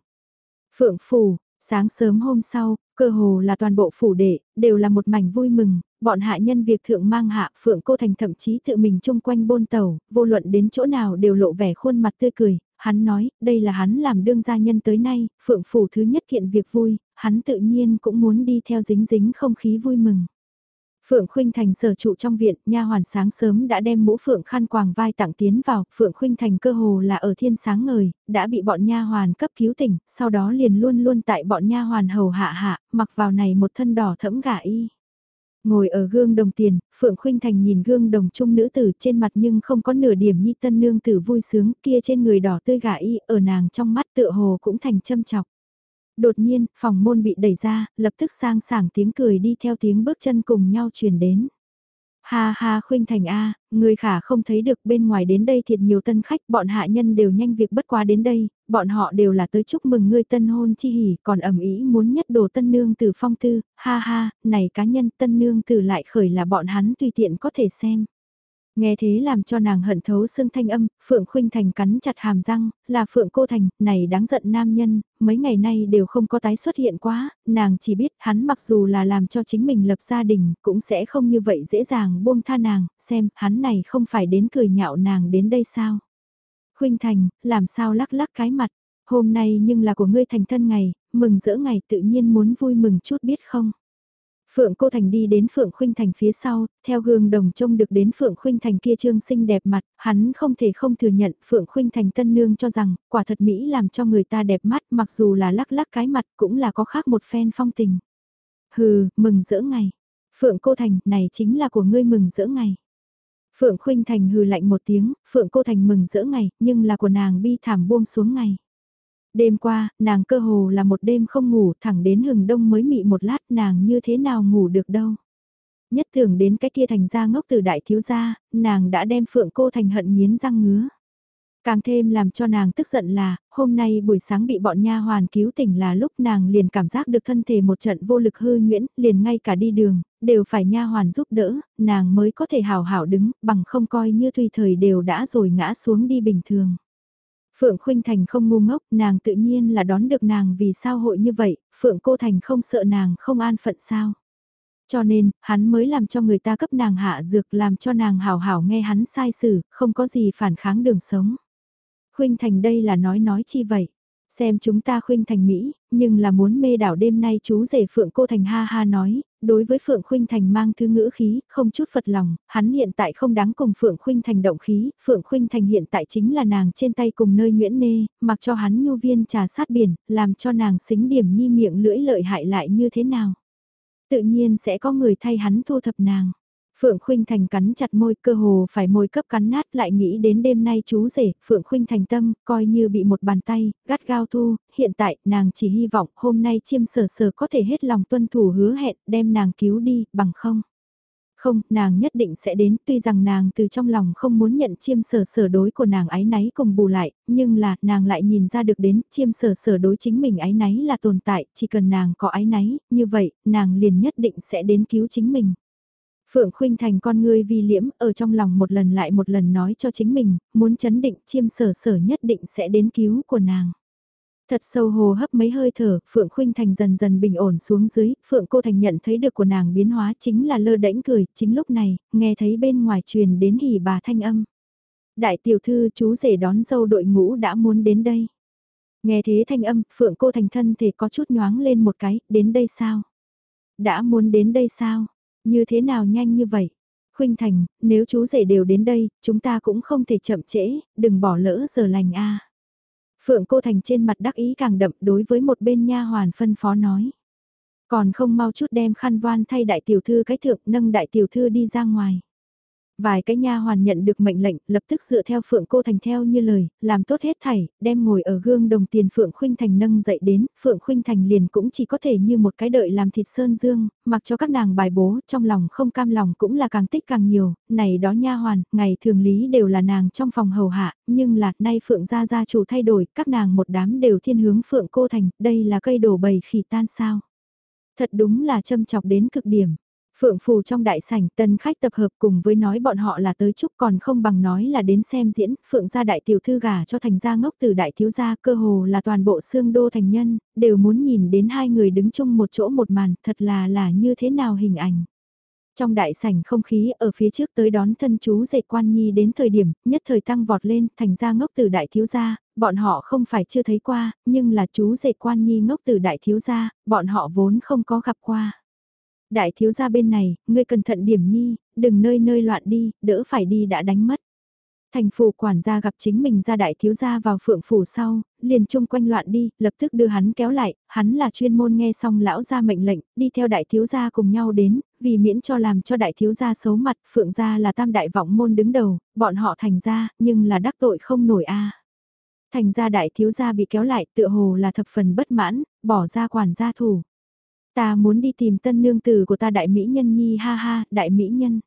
Phượng Phủ, sáng sớm hôm sau, cơ hồ là toàn bộ phủ đệ, đều là một mảnh vui mừng, bọn hạ nhân việc thượng mang hạ Phượng Cô Thành thậm chí tự mình chung quanh bôn tàu, vô luận đến chỗ nào đều lộ vẻ khuôn mặt tươi cười, hắn nói, đây là hắn làm đương gia nhân tới nay, Phượng Phủ thứ nhất kiện việc vui, hắn tự nhiên cũng muốn đi theo dính dính không khí vui mừng. Phượng Khuynh Thành sở trụ trong viện, nha hoàn sáng sớm đã đem mũ phượng khăn quàng vai tặng tiến vào, Phượng Khuynh Thành cơ hồ là ở thiên sáng ngời, đã bị bọn nha hoàn cấp cứu tỉnh, sau đó liền luôn luôn tại bọn nha hoàn hầu hạ hạ, mặc vào này một thân đỏ thẫm gả y. Ngồi ở gương đồng tiền, Phượng Khuynh Thành nhìn gương đồng trung nữ tử trên mặt nhưng không có nửa điểm nhi tân nương tử vui sướng kia trên người đỏ tươi gả y ở nàng trong mắt tựa hồ cũng thành châm chọc. Đột nhiên, phòng môn bị đẩy ra, lập tức sang sảng tiếng cười đi theo tiếng bước chân cùng nhau truyền đến. Ha ha khuynh thành A, người khả không thấy được bên ngoài đến đây thiệt nhiều tân khách, bọn hạ nhân đều nhanh việc bất quá đến đây, bọn họ đều là tới chúc mừng ngươi tân hôn chi hỉ, còn ẩm ý muốn nhất đồ tân nương từ phong tư, ha ha, này cá nhân tân nương từ lại khởi là bọn hắn tùy tiện có thể xem. Nghe thế làm cho nàng hận thấu xương thanh âm, Phượng Khuynh Thành cắn chặt hàm răng, là Phượng Cô Thành, này đáng giận nam nhân, mấy ngày nay đều không có tái xuất hiện quá, nàng chỉ biết hắn mặc dù là làm cho chính mình lập gia đình, cũng sẽ không như vậy dễ dàng buông tha nàng, xem, hắn này không phải đến cười nhạo nàng đến đây sao. Khuynh Thành, làm sao lắc lắc cái mặt, hôm nay nhưng là của ngươi thành thân ngày, mừng rỡ ngày tự nhiên muốn vui mừng chút biết không. Phượng Cô Thành đi đến Phượng Khuynh Thành phía sau, theo gương đồng trông được đến Phượng Khuynh Thành kia trương xinh đẹp mặt, hắn không thể không thừa nhận Phượng Khuynh Thành tân nương cho rằng, quả thật Mỹ làm cho người ta đẹp mắt mặc dù là lắc lắc cái mặt cũng là có khác một phen phong tình. Hừ, mừng rỡ ngày. Phượng Cô Thành, này chính là của ngươi mừng rỡ ngày. Phượng Khuynh Thành hừ lạnh một tiếng, Phượng Cô Thành mừng rỡ ngày, nhưng là của nàng bi thảm buông xuống ngày. Đêm qua, nàng cơ hồ là một đêm không ngủ thẳng đến hừng đông mới mị một lát nàng như thế nào ngủ được đâu. Nhất thường đến cái kia thành ra ngốc từ đại thiếu gia, nàng đã đem phượng cô thành hận miến răng ngứa. Càng thêm làm cho nàng tức giận là, hôm nay buổi sáng bị bọn nha hoàn cứu tỉnh là lúc nàng liền cảm giác được thân thể một trận vô lực hư nhuyễn, liền ngay cả đi đường, đều phải nha hoàn giúp đỡ, nàng mới có thể hào hảo đứng, bằng không coi như tùy thời đều đã rồi ngã xuống đi bình thường. Phượng Khuynh Thành không ngu ngốc, nàng tự nhiên là đón được nàng vì sao hội như vậy, Phượng Cô Thành không sợ nàng không an phận sao. Cho nên, hắn mới làm cho người ta cấp nàng hạ dược làm cho nàng hảo hảo nghe hắn sai xử, không có gì phản kháng đường sống. Khuynh Thành đây là nói nói chi vậy? Xem chúng ta khuynh thành Mỹ, nhưng là muốn mê đảo đêm nay chú rể Phượng Cô Thành ha ha nói, đối với Phượng Khuynh Thành mang thư ngữ khí, không chút phật lòng, hắn hiện tại không đáng cùng Phượng Khuynh Thành động khí, Phượng Khuynh Thành hiện tại chính là nàng trên tay cùng nơi Nguyễn Nê, mặc cho hắn nhu viên trà sát biển, làm cho nàng xính điểm nhi miệng lưỡi lợi hại lại như thế nào. Tự nhiên sẽ có người thay hắn thu thập nàng. Phượng Khuynh Thành cắn chặt môi cơ hồ phải môi cấp cắn nát lại nghĩ đến đêm nay chú rể, Phượng Khuynh Thành tâm, coi như bị một bàn tay, gắt gao thu, hiện tại nàng chỉ hy vọng hôm nay chiêm sở sở có thể hết lòng tuân thủ hứa hẹn đem nàng cứu đi, bằng không. Không, nàng nhất định sẽ đến, tuy rằng nàng từ trong lòng không muốn nhận chiêm sở sở đối của nàng ái náy cùng bù lại, nhưng là, nàng lại nhìn ra được đến, chiêm sở sở đối chính mình ái náy là tồn tại, chỉ cần nàng có ái náy, như vậy, nàng liền nhất định sẽ đến cứu chính mình. Phượng Khuynh Thành con ngươi vi liễm ở trong lòng một lần lại một lần nói cho chính mình, muốn chấn định chiêm sở sở nhất định sẽ đến cứu của nàng. Thật sâu hồ hấp mấy hơi thở, Phượng Khuynh Thành dần dần bình ổn xuống dưới, Phượng Cô Thành nhận thấy được của nàng biến hóa chính là lơ đễnh cười, chính lúc này, nghe thấy bên ngoài truyền đến hỉ bà thanh âm. Đại tiểu thư chú rể đón dâu đội ngũ đã muốn đến đây. Nghe thế thanh âm, Phượng Cô Thành thân thể có chút nhoáng lên một cái, đến đây sao? Đã muốn đến đây sao? Như thế nào nhanh như vậy? Khuynh Thành, nếu chú rể đều đến đây, chúng ta cũng không thể chậm trễ, đừng bỏ lỡ giờ lành a. Phượng Cô Thành trên mặt đắc ý càng đậm đối với một bên nha hoàn phân phó nói. Còn không mau chút đem khăn voan thay đại tiểu thư cái thượng nâng đại tiểu thư đi ra ngoài. Vài cái nha hoàn nhận được mệnh lệnh, lập tức dựa theo Phượng Cô Thành theo như lời, làm tốt hết thảy, đem ngồi ở gương đồng tiền Phượng Khuynh Thành nâng dậy đến, Phượng Khuynh Thành liền cũng chỉ có thể như một cái đợi làm thịt sơn dương, mặc cho các nàng bài bố, trong lòng không cam lòng cũng là càng tích càng nhiều, này đó nha hoàn, ngày thường lý đều là nàng trong phòng hầu hạ, nhưng là, nay Phượng gia gia chủ thay đổi, các nàng một đám đều thiên hướng Phượng Cô Thành, đây là cây đổ bầy khỉ tan sao. Thật đúng là châm chọc đến cực điểm. Phượng phù trong đại sảnh tân khách tập hợp cùng với nói bọn họ là tới chúc còn không bằng nói là đến xem diễn, Phượng gia đại tiểu thư gả cho thành gia ngốc từ đại thiếu gia cơ hồ là toàn bộ xương đô thành nhân, đều muốn nhìn đến hai người đứng chung một chỗ một màn, thật là là như thế nào hình ảnh. Trong đại sảnh không khí ở phía trước tới đón thân chú dệt quan nhi đến thời điểm, nhất thời tăng vọt lên, thành ra ngốc từ đại thiếu gia, bọn họ không phải chưa thấy qua, nhưng là chú dệt quan nhi ngốc từ đại thiếu gia, bọn họ vốn không có gặp qua. Đại thiếu gia bên này, ngươi cẩn thận điểm nhi, đừng nơi nơi loạn đi, đỡ phải đi đã đánh mất. Thành phủ quản gia gặp chính mình ra đại thiếu gia vào phượng phủ sau, liền chung quanh loạn đi, lập tức đưa hắn kéo lại, hắn là chuyên môn nghe xong lão gia mệnh lệnh, đi theo đại thiếu gia cùng nhau đến, vì miễn cho làm cho đại thiếu gia xấu mặt, phượng gia là tam đại vọng môn đứng đầu, bọn họ thành gia, nhưng là đắc tội không nổi a. Thành gia đại thiếu gia bị kéo lại tựa hồ là thập phần bất mãn, bỏ ra quản gia thủ. Ta muốn đi tìm tân nương tử của ta đại mỹ nhân nhi ha ha, đại mỹ nhân.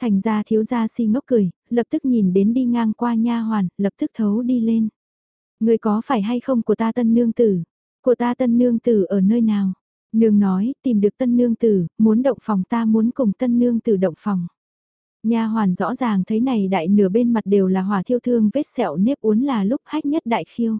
Thành ra thiếu gia si ngốc cười, lập tức nhìn đến đi ngang qua nha hoàn, lập tức thấu đi lên. Người có phải hay không của ta tân nương tử? Của ta tân nương tử ở nơi nào? Nương nói, tìm được tân nương tử, muốn động phòng ta muốn cùng tân nương tử động phòng. Nha hoàn rõ ràng thấy này đại nửa bên mặt đều là hỏa thiêu thương vết sẹo nếp uốn là lúc hách nhất đại khiêu.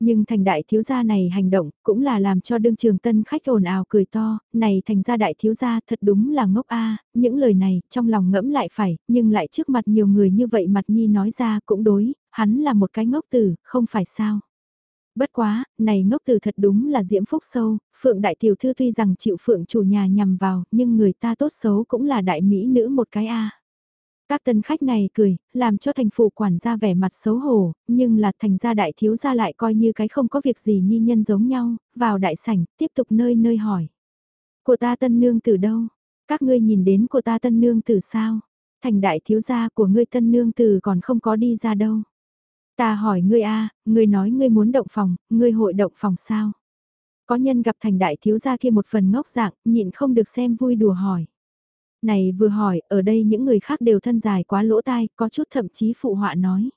Nhưng thành đại thiếu gia này hành động cũng là làm cho đương trường tân khách ồn ào cười to, này thành ra đại thiếu gia thật đúng là ngốc a những lời này trong lòng ngẫm lại phải, nhưng lại trước mặt nhiều người như vậy mặt nhi nói ra cũng đối, hắn là một cái ngốc tử, không phải sao. Bất quá, này ngốc tử thật đúng là diễm phúc sâu, phượng đại tiểu thư tuy rằng chịu phượng chủ nhà nhằm vào, nhưng người ta tốt xấu cũng là đại mỹ nữ một cái a các tân khách này cười, làm cho thành phủ quản gia vẻ mặt xấu hổ, nhưng là thành gia đại thiếu gia lại coi như cái không có việc gì nhi nhân giống nhau, vào đại sảnh, tiếp tục nơi nơi hỏi. Của ta tân nương từ đâu? Các ngươi nhìn đến của ta tân nương từ sao? Thành đại thiếu gia của ngươi tân nương từ còn không có đi ra đâu. Ta hỏi ngươi a, ngươi nói ngươi muốn động phòng, ngươi hội động phòng sao? Có nhân gặp thành đại thiếu gia kia một phần ngốc dạng, nhịn không được xem vui đùa hỏi. Này vừa hỏi, ở đây những người khác đều thân dài quá lỗ tai, có chút thậm chí phụ họa nói.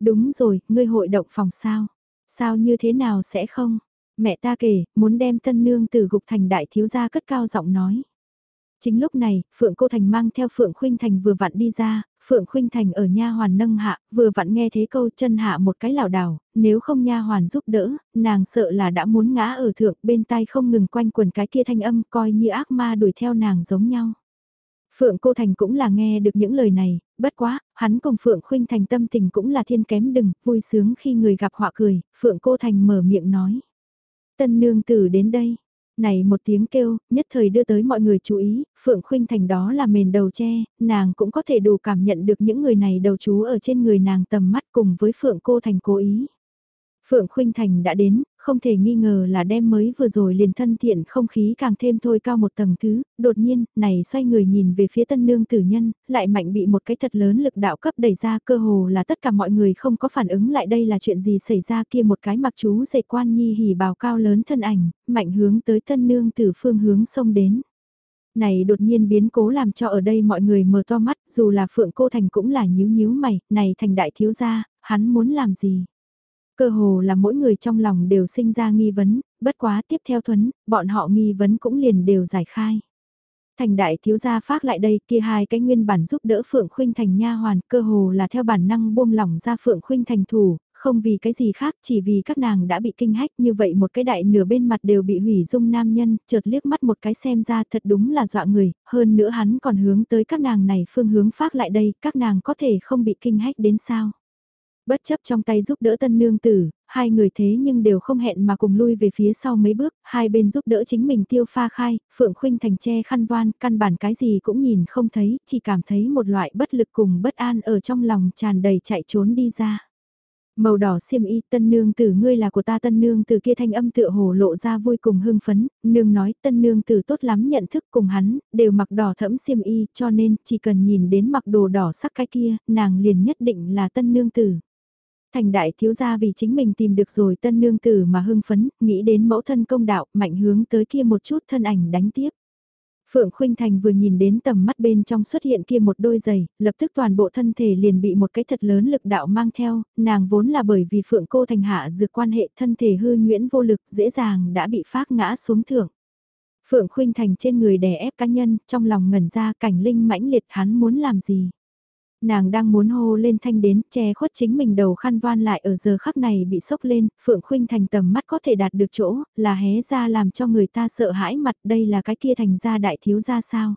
Đúng rồi, ngươi hội động phòng sao? Sao như thế nào sẽ không? Mẹ ta kể, muốn đem tân nương từ gục thành đại thiếu gia cất cao giọng nói. Chính lúc này, Phượng Cô Thành mang theo Phượng Khuynh Thành vừa vặn đi ra, Phượng Khuynh Thành ở nha hoàn nâng hạ, vừa vặn nghe thế câu chân hạ một cái lảo đảo, nếu không nha hoàn giúp đỡ, nàng sợ là đã muốn ngã ở thượng, bên tai không ngừng quanh quần cái kia thanh âm coi như ác ma đuổi theo nàng giống nhau. Phượng Cô Thành cũng là nghe được những lời này, bất quá, hắn cùng Phượng Khuynh Thành tâm tình cũng là thiên kém đừng, vui sướng khi người gặp họa cười, Phượng Cô Thành mở miệng nói. Tân nương tử đến đây, này một tiếng kêu, nhất thời đưa tới mọi người chú ý, Phượng Khuynh Thành đó là mền đầu tre, nàng cũng có thể đủ cảm nhận được những người này đầu chú ở trên người nàng tầm mắt cùng với Phượng Cô Thành cố ý. Phượng Khuynh Thành đã đến, không thể nghi ngờ là đem mới vừa rồi liền thân thiện không khí càng thêm thôi cao một tầng thứ, đột nhiên, này xoay người nhìn về phía tân nương tử nhân, lại mạnh bị một cái thật lớn lực đạo cấp đẩy ra cơ hồ là tất cả mọi người không có phản ứng lại đây là chuyện gì xảy ra kia một cái mặc chú dệt quan nhi hỉ bào cao lớn thân ảnh, mạnh hướng tới tân nương tử phương hướng sông đến này đột nhiên biến cố làm cho ở đây mọi người mở to mắt, dù là Phượng Cô Thành cũng là nhíu nhíu mày, này thành đại thiếu gia, hắn muốn làm gì? Cơ hồ là mỗi người trong lòng đều sinh ra nghi vấn, bất quá tiếp theo thuấn, bọn họ nghi vấn cũng liền đều giải khai. Thành đại thiếu gia phát lại đây kia hai cái nguyên bản giúp đỡ Phượng Khuynh Thành nha hoàn cơ hồ là theo bản năng buông lỏng ra Phượng Khuynh Thành thủ, không vì cái gì khác chỉ vì các nàng đã bị kinh hách như vậy một cái đại nửa bên mặt đều bị hủy dung nam nhân, chợt liếc mắt một cái xem ra thật đúng là dọa người, hơn nữa hắn còn hướng tới các nàng này phương hướng phát lại đây, các nàng có thể không bị kinh hách đến sao. Bất chấp trong tay giúp đỡ tân nương tử, hai người thế nhưng đều không hẹn mà cùng lui về phía sau mấy bước, hai bên giúp đỡ chính mình tiêu pha khai, Phượng Khuynh thành che khăn voan, căn bản cái gì cũng nhìn không thấy, chỉ cảm thấy một loại bất lực cùng bất an ở trong lòng tràn đầy chạy trốn đi ra. Màu đỏ xiêm y tân nương tử ngươi là của ta tân nương tử kia thanh âm tựa hồ lộ ra vui cùng hưng phấn, nương nói tân nương tử tốt lắm nhận thức cùng hắn, đều mặc đỏ thẫm xiêm y cho nên chỉ cần nhìn đến mặc đồ đỏ sắc cái kia, nàng liền nhất định là tân nương tử. Thành đại thiếu gia vì chính mình tìm được rồi tân nương tử mà hưng phấn, nghĩ đến mẫu thân công đạo, mạnh hướng tới kia một chút thân ảnh đánh tiếp. Phượng Khuynh Thành vừa nhìn đến tầm mắt bên trong xuất hiện kia một đôi giày, lập tức toàn bộ thân thể liền bị một cái thật lớn lực đạo mang theo, nàng vốn là bởi vì Phượng Cô Thành hạ dược quan hệ thân thể hư nguyễn vô lực dễ dàng đã bị phát ngã xuống thượng. Phượng Khuynh Thành trên người đè ép cá nhân, trong lòng ngẩn ra cảnh linh mãnh liệt hắn muốn làm gì. Nàng đang muốn hô lên thanh đến, che khuất chính mình đầu khăn van lại ở giờ khắc này bị sốc lên, Phượng Khuynh thành tầm mắt có thể đạt được chỗ, là hé ra làm cho người ta sợ hãi mặt đây là cái kia thành ra đại thiếu ra sao.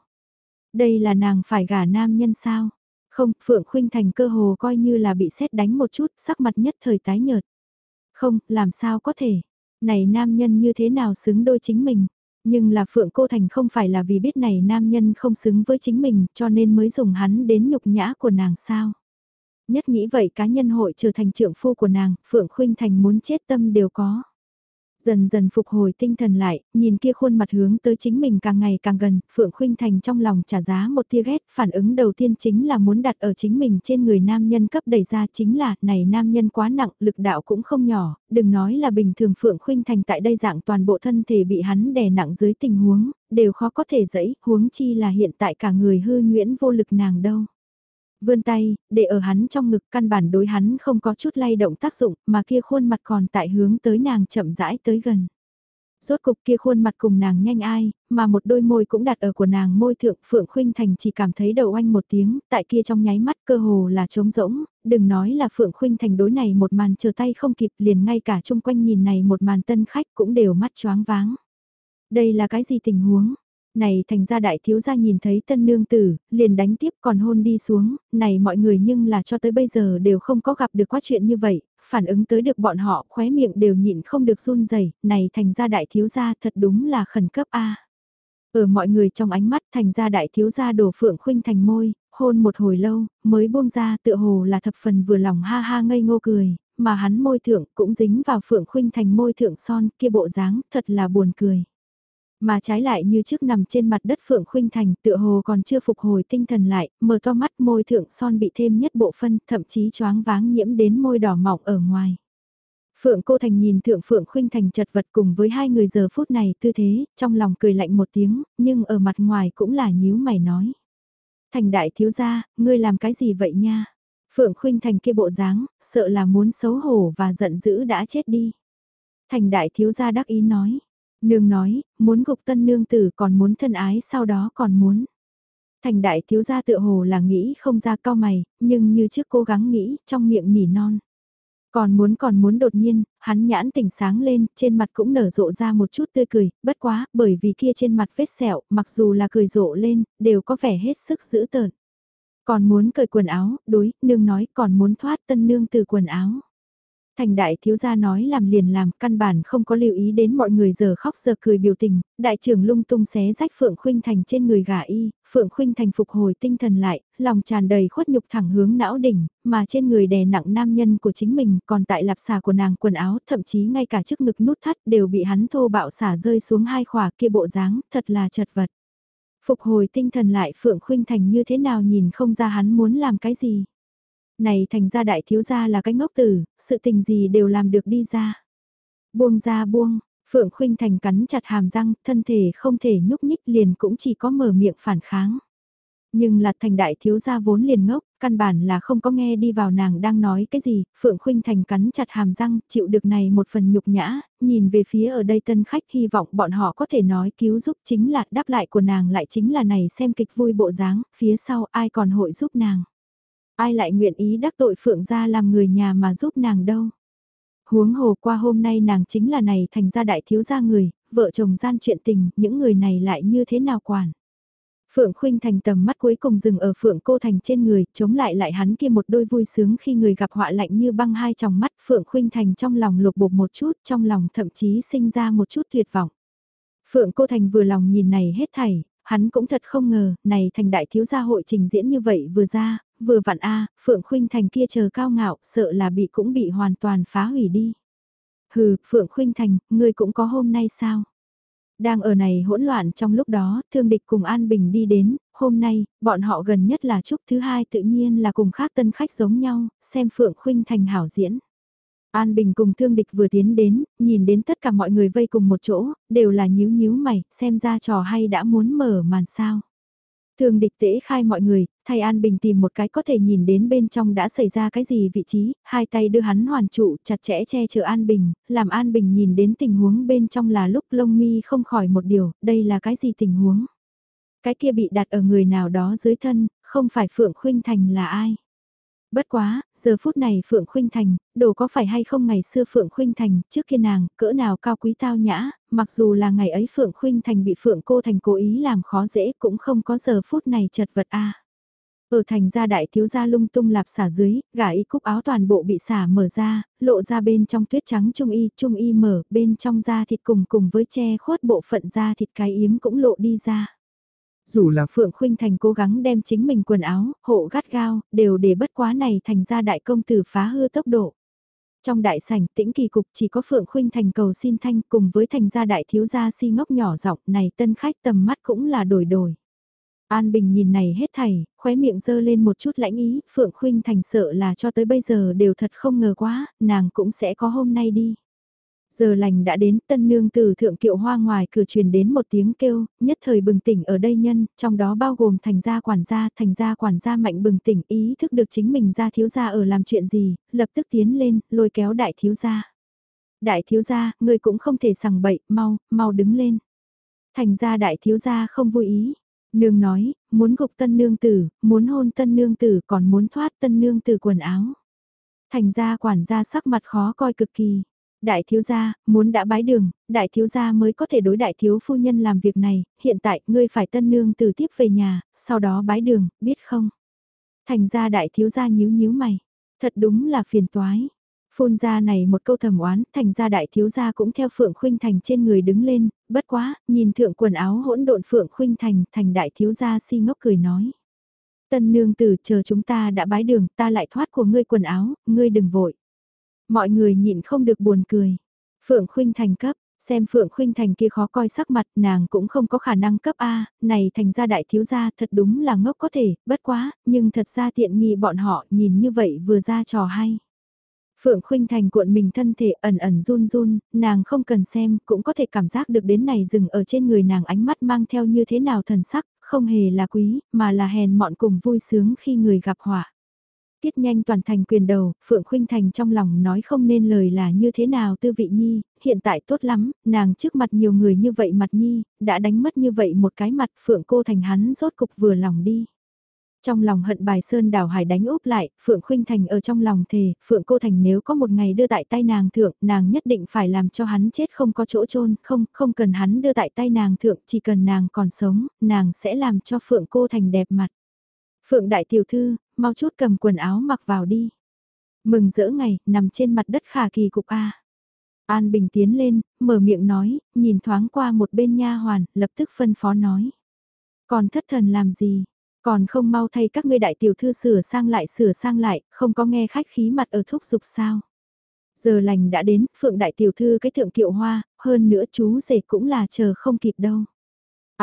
Đây là nàng phải gả nam nhân sao. Không, Phượng Khuynh thành cơ hồ coi như là bị xét đánh một chút, sắc mặt nhất thời tái nhợt. Không, làm sao có thể. Này nam nhân như thế nào xứng đôi chính mình. Nhưng là Phượng Cô Thành không phải là vì biết này nam nhân không xứng với chính mình cho nên mới dùng hắn đến nhục nhã của nàng sao. Nhất nghĩ vậy cá nhân hội trở thành trưởng phu của nàng, Phượng Khuynh Thành muốn chết tâm đều có dần dần phục hồi tinh thần lại, nhìn kia khuôn mặt hướng tới chính mình càng ngày càng gần, Phượng Khuynh Thành trong lòng trả giá một tia ghét, phản ứng đầu tiên chính là muốn đặt ở chính mình trên người nam nhân cấp đẩy ra chính là, này nam nhân quá nặng, lực đạo cũng không nhỏ, đừng nói là bình thường Phượng Khuynh Thành tại đây dạng toàn bộ thân thể bị hắn đè nặng dưới tình huống, đều khó có thể dẫy, huống chi là hiện tại cả người hư nguyễn vô lực nàng đâu vươn tay, để ở hắn trong ngực căn bản đối hắn không có chút lay động tác dụng mà kia khuôn mặt còn tại hướng tới nàng chậm rãi tới gần. Rốt cục kia khuôn mặt cùng nàng nhanh ai, mà một đôi môi cũng đặt ở của nàng môi thượng Phượng Khuynh Thành chỉ cảm thấy đầu oanh một tiếng, tại kia trong nháy mắt cơ hồ là trống rỗng, đừng nói là Phượng Khuynh Thành đối này một màn chờ tay không kịp liền ngay cả chung quanh nhìn này một màn tân khách cũng đều mắt choáng váng. Đây là cái gì tình huống? Này thành ra đại thiếu gia nhìn thấy tân nương tử, liền đánh tiếp còn hôn đi xuống, này mọi người nhưng là cho tới bây giờ đều không có gặp được quá chuyện như vậy, phản ứng tới được bọn họ khóe miệng đều nhịn không được run rẩy này thành ra đại thiếu gia thật đúng là khẩn cấp a Ở mọi người trong ánh mắt thành ra đại thiếu gia đổ phượng khuynh thành môi, hôn một hồi lâu, mới buông ra tựa hồ là thập phần vừa lòng ha ha ngây ngô cười, mà hắn môi thượng cũng dính vào phượng khuynh thành môi thượng son kia bộ dáng thật là buồn cười. Mà trái lại như trước nằm trên mặt đất Phượng Khuynh Thành tựa hồ còn chưa phục hồi tinh thần lại, mở to mắt môi thượng son bị thêm nhất bộ phân, thậm chí choáng váng nhiễm đến môi đỏ mọng ở ngoài. Phượng Cô Thành nhìn Thượng Phượng Khuynh Thành chật vật cùng với hai người giờ phút này tư thế, trong lòng cười lạnh một tiếng, nhưng ở mặt ngoài cũng là nhíu mày nói. Thành đại thiếu gia, ngươi làm cái gì vậy nha? Phượng Khuynh Thành kia bộ dáng, sợ là muốn xấu hổ và giận dữ đã chết đi. Thành đại thiếu gia đắc ý nói, Nương nói, muốn gục tân nương tử còn muốn thân ái sau đó còn muốn. Thành đại thiếu gia tựa hồ là nghĩ không ra cao mày, nhưng như trước cố gắng nghĩ trong miệng nỉ non. Còn muốn còn muốn đột nhiên, hắn nhãn tỉnh sáng lên, trên mặt cũng nở rộ ra một chút tươi cười, bất quá, bởi vì kia trên mặt vết sẹo, mặc dù là cười rộ lên, đều có vẻ hết sức dữ tợn. Còn muốn cởi quần áo, đối, nương nói còn muốn thoát tân nương từ quần áo. Thành đại thiếu gia nói làm liền làm, căn bản không có lưu ý đến mọi người giờ khóc giờ cười biểu tình, đại trưởng lung tung xé rách Phượng Khuynh Thành trên người gà y, Phượng Khuynh Thành phục hồi tinh thần lại, lòng tràn đầy khuất nhục thẳng hướng não đỉnh, mà trên người đè nặng nam nhân của chính mình, còn tại lạp xà của nàng quần áo, thậm chí ngay cả chiếc ngực nút thắt đều bị hắn thô bạo xả rơi xuống hai khỏa kia bộ dáng, thật là chật vật. Phục hồi tinh thần lại Phượng Khuynh Thành như thế nào nhìn không ra hắn muốn làm cái gì. Này thành ra đại thiếu gia là cái ngốc tử, sự tình gì đều làm được đi ra. Buông ra buông, Phượng Khuynh Thành cắn chặt hàm răng, thân thể không thể nhúc nhích liền cũng chỉ có mở miệng phản kháng. Nhưng là thành đại thiếu gia vốn liền ngốc, căn bản là không có nghe đi vào nàng đang nói cái gì, Phượng Khuynh Thành cắn chặt hàm răng, chịu được này một phần nhục nhã, nhìn về phía ở đây tân khách hy vọng bọn họ có thể nói cứu giúp chính là đáp lại của nàng lại chính là này xem kịch vui bộ dáng, phía sau ai còn hội giúp nàng. Ai lại nguyện ý đắc tội Phượng gia làm người nhà mà giúp nàng đâu. Huống hồ qua hôm nay nàng chính là này thành ra đại thiếu gia người, vợ chồng gian chuyện tình, những người này lại như thế nào quản. Phượng Khuynh Thành tầm mắt cuối cùng dừng ở Phượng Cô Thành trên người, chống lại lại hắn kia một đôi vui sướng khi người gặp họa lạnh như băng hai tròng mắt Phượng Khuynh Thành trong lòng lục bột một chút, trong lòng thậm chí sinh ra một chút tuyệt vọng. Phượng Cô Thành vừa lòng nhìn này hết thảy, hắn cũng thật không ngờ, này thành đại thiếu gia hội trình diễn như vậy vừa ra, vừa vặn a Phượng Khuynh Thành kia chờ cao ngạo, sợ là bị cũng bị hoàn toàn phá hủy đi. Hừ, Phượng Khuynh Thành, ngươi cũng có hôm nay sao? Đang ở này hỗn loạn trong lúc đó, Thương Địch cùng An Bình đi đến, hôm nay, bọn họ gần nhất là chúc thứ hai tự nhiên là cùng khác tân khách giống nhau, xem Phượng Khuynh Thành hảo diễn. An Bình cùng Thương Địch vừa tiến đến, nhìn đến tất cả mọi người vây cùng một chỗ, đều là nhíu nhíu mày, xem ra trò hay đã muốn mở màn sao. Thường địch tễ khai mọi người, thay An Bình tìm một cái có thể nhìn đến bên trong đã xảy ra cái gì vị trí, hai tay đưa hắn hoàn trụ chặt chẽ che chở An Bình, làm An Bình nhìn đến tình huống bên trong là lúc lông mi không khỏi một điều, đây là cái gì tình huống. Cái kia bị đặt ở người nào đó dưới thân, không phải Phượng Khuynh Thành là ai. Bất quá, giờ phút này Phượng Khuynh Thành, đồ có phải hay không ngày xưa Phượng Khuynh Thành, trước kia nàng, cỡ nào cao quý tao nhã, mặc dù là ngày ấy Phượng Khuynh Thành bị Phượng Cô Thành cố ý làm khó dễ cũng không có giờ phút này chật vật a. Ở thành gia đại thiếu gia lung tung lạp xả dưới, gả y cúc áo toàn bộ bị xả mở ra, lộ ra bên trong tuyết trắng trung y, trung y mở, bên trong da thịt cùng cùng với che khuất bộ phận da thịt cái yếm cũng lộ đi ra. Dù là Phượng Khuynh Thành cố gắng đem chính mình quần áo, hộ gắt gao, đều để bất quá này thành ra đại công tử phá hư tốc độ. Trong đại sảnh tĩnh kỳ cục chỉ có Phượng Khuynh Thành cầu xin thanh cùng với thành gia đại thiếu gia si ngốc nhỏ giọng này tân khách tầm mắt cũng là đổi đổi. An Bình nhìn này hết thảy, khóe miệng dơ lên một chút lãnh ý, Phượng Khuynh Thành sợ là cho tới bây giờ đều thật không ngờ quá, nàng cũng sẽ có hôm nay đi. Giờ lành đã đến, tân nương từ thượng kiệu hoa ngoài cửa truyền đến một tiếng kêu, nhất thời bừng tỉnh ở đây nhân, trong đó bao gồm thành gia quản gia, thành gia quản gia mạnh bừng tỉnh ý thức được chính mình ra thiếu gia ở làm chuyện gì, lập tức tiến lên, lôi kéo đại thiếu gia. Đại thiếu gia, ngươi cũng không thể sằng bậy, mau, mau đứng lên. Thành gia đại thiếu gia không vui ý. Nương nói, muốn gục tân nương tử, muốn hôn tân nương tử còn muốn thoát tân nương tử quần áo. Thành gia quản gia sắc mặt khó coi cực kỳ. Đại thiếu gia, muốn đã bái đường, đại thiếu gia mới có thể đối đại thiếu phu nhân làm việc này, hiện tại ngươi phải tân nương từ tiếp về nhà, sau đó bái đường, biết không? Thành ra đại thiếu gia nhíu nhíu mày, thật đúng là phiền toái. Phun ra này một câu thầm oán, thành ra đại thiếu gia cũng theo Phượng Khuynh Thành trên người đứng lên, bất quá, nhìn thượng quần áo hỗn độn Phượng Khuynh Thành, thành đại thiếu gia si ngốc cười nói. Tân nương tử chờ chúng ta đã bái đường, ta lại thoát của ngươi quần áo, ngươi đừng vội. Mọi người nhịn không được buồn cười. Phượng Khuynh Thành cấp, xem Phượng Khuynh Thành kia khó coi sắc mặt nàng cũng không có khả năng cấp A, này thành ra đại thiếu gia thật đúng là ngốc có thể, bất quá, nhưng thật ra tiện nghi bọn họ nhìn như vậy vừa ra trò hay. Phượng Khuynh Thành cuộn mình thân thể ẩn ẩn run run, nàng không cần xem, cũng có thể cảm giác được đến này dừng ở trên người nàng ánh mắt mang theo như thế nào thần sắc, không hề là quý, mà là hèn mọn cùng vui sướng khi người gặp họa. Tiết nhanh toàn thành quyền đầu, Phượng Khuynh Thành trong lòng nói không nên lời là như thế nào tư vị nhi, hiện tại tốt lắm, nàng trước mặt nhiều người như vậy mặt nhi, đã đánh mất như vậy một cái mặt Phượng cô thành hắn rốt cục vừa lòng đi. Trong lòng hận bài sơn đảo hải đánh úp lại, Phượng Khuynh Thành ở trong lòng thề, Phượng Cô Thành nếu có một ngày đưa tại tay nàng thượng, nàng nhất định phải làm cho hắn chết không có chỗ chôn không, không cần hắn đưa tại tay nàng thượng, chỉ cần nàng còn sống, nàng sẽ làm cho Phượng Cô Thành đẹp mặt. Phượng Đại Tiểu Thư, mau chút cầm quần áo mặc vào đi. Mừng rỡ ngày, nằm trên mặt đất khả kỳ cục A. An Bình tiến lên, mở miệng nói, nhìn thoáng qua một bên nha hoàn, lập tức phân phó nói. Còn thất thần làm gì? Còn không mau thay các ngươi đại tiểu thư sửa sang lại sửa sang lại, không có nghe khách khí mặt ở thúc dục sao. Giờ lành đã đến, phượng đại tiểu thư cái thượng kiệu hoa, hơn nữa chú rể cũng là chờ không kịp đâu.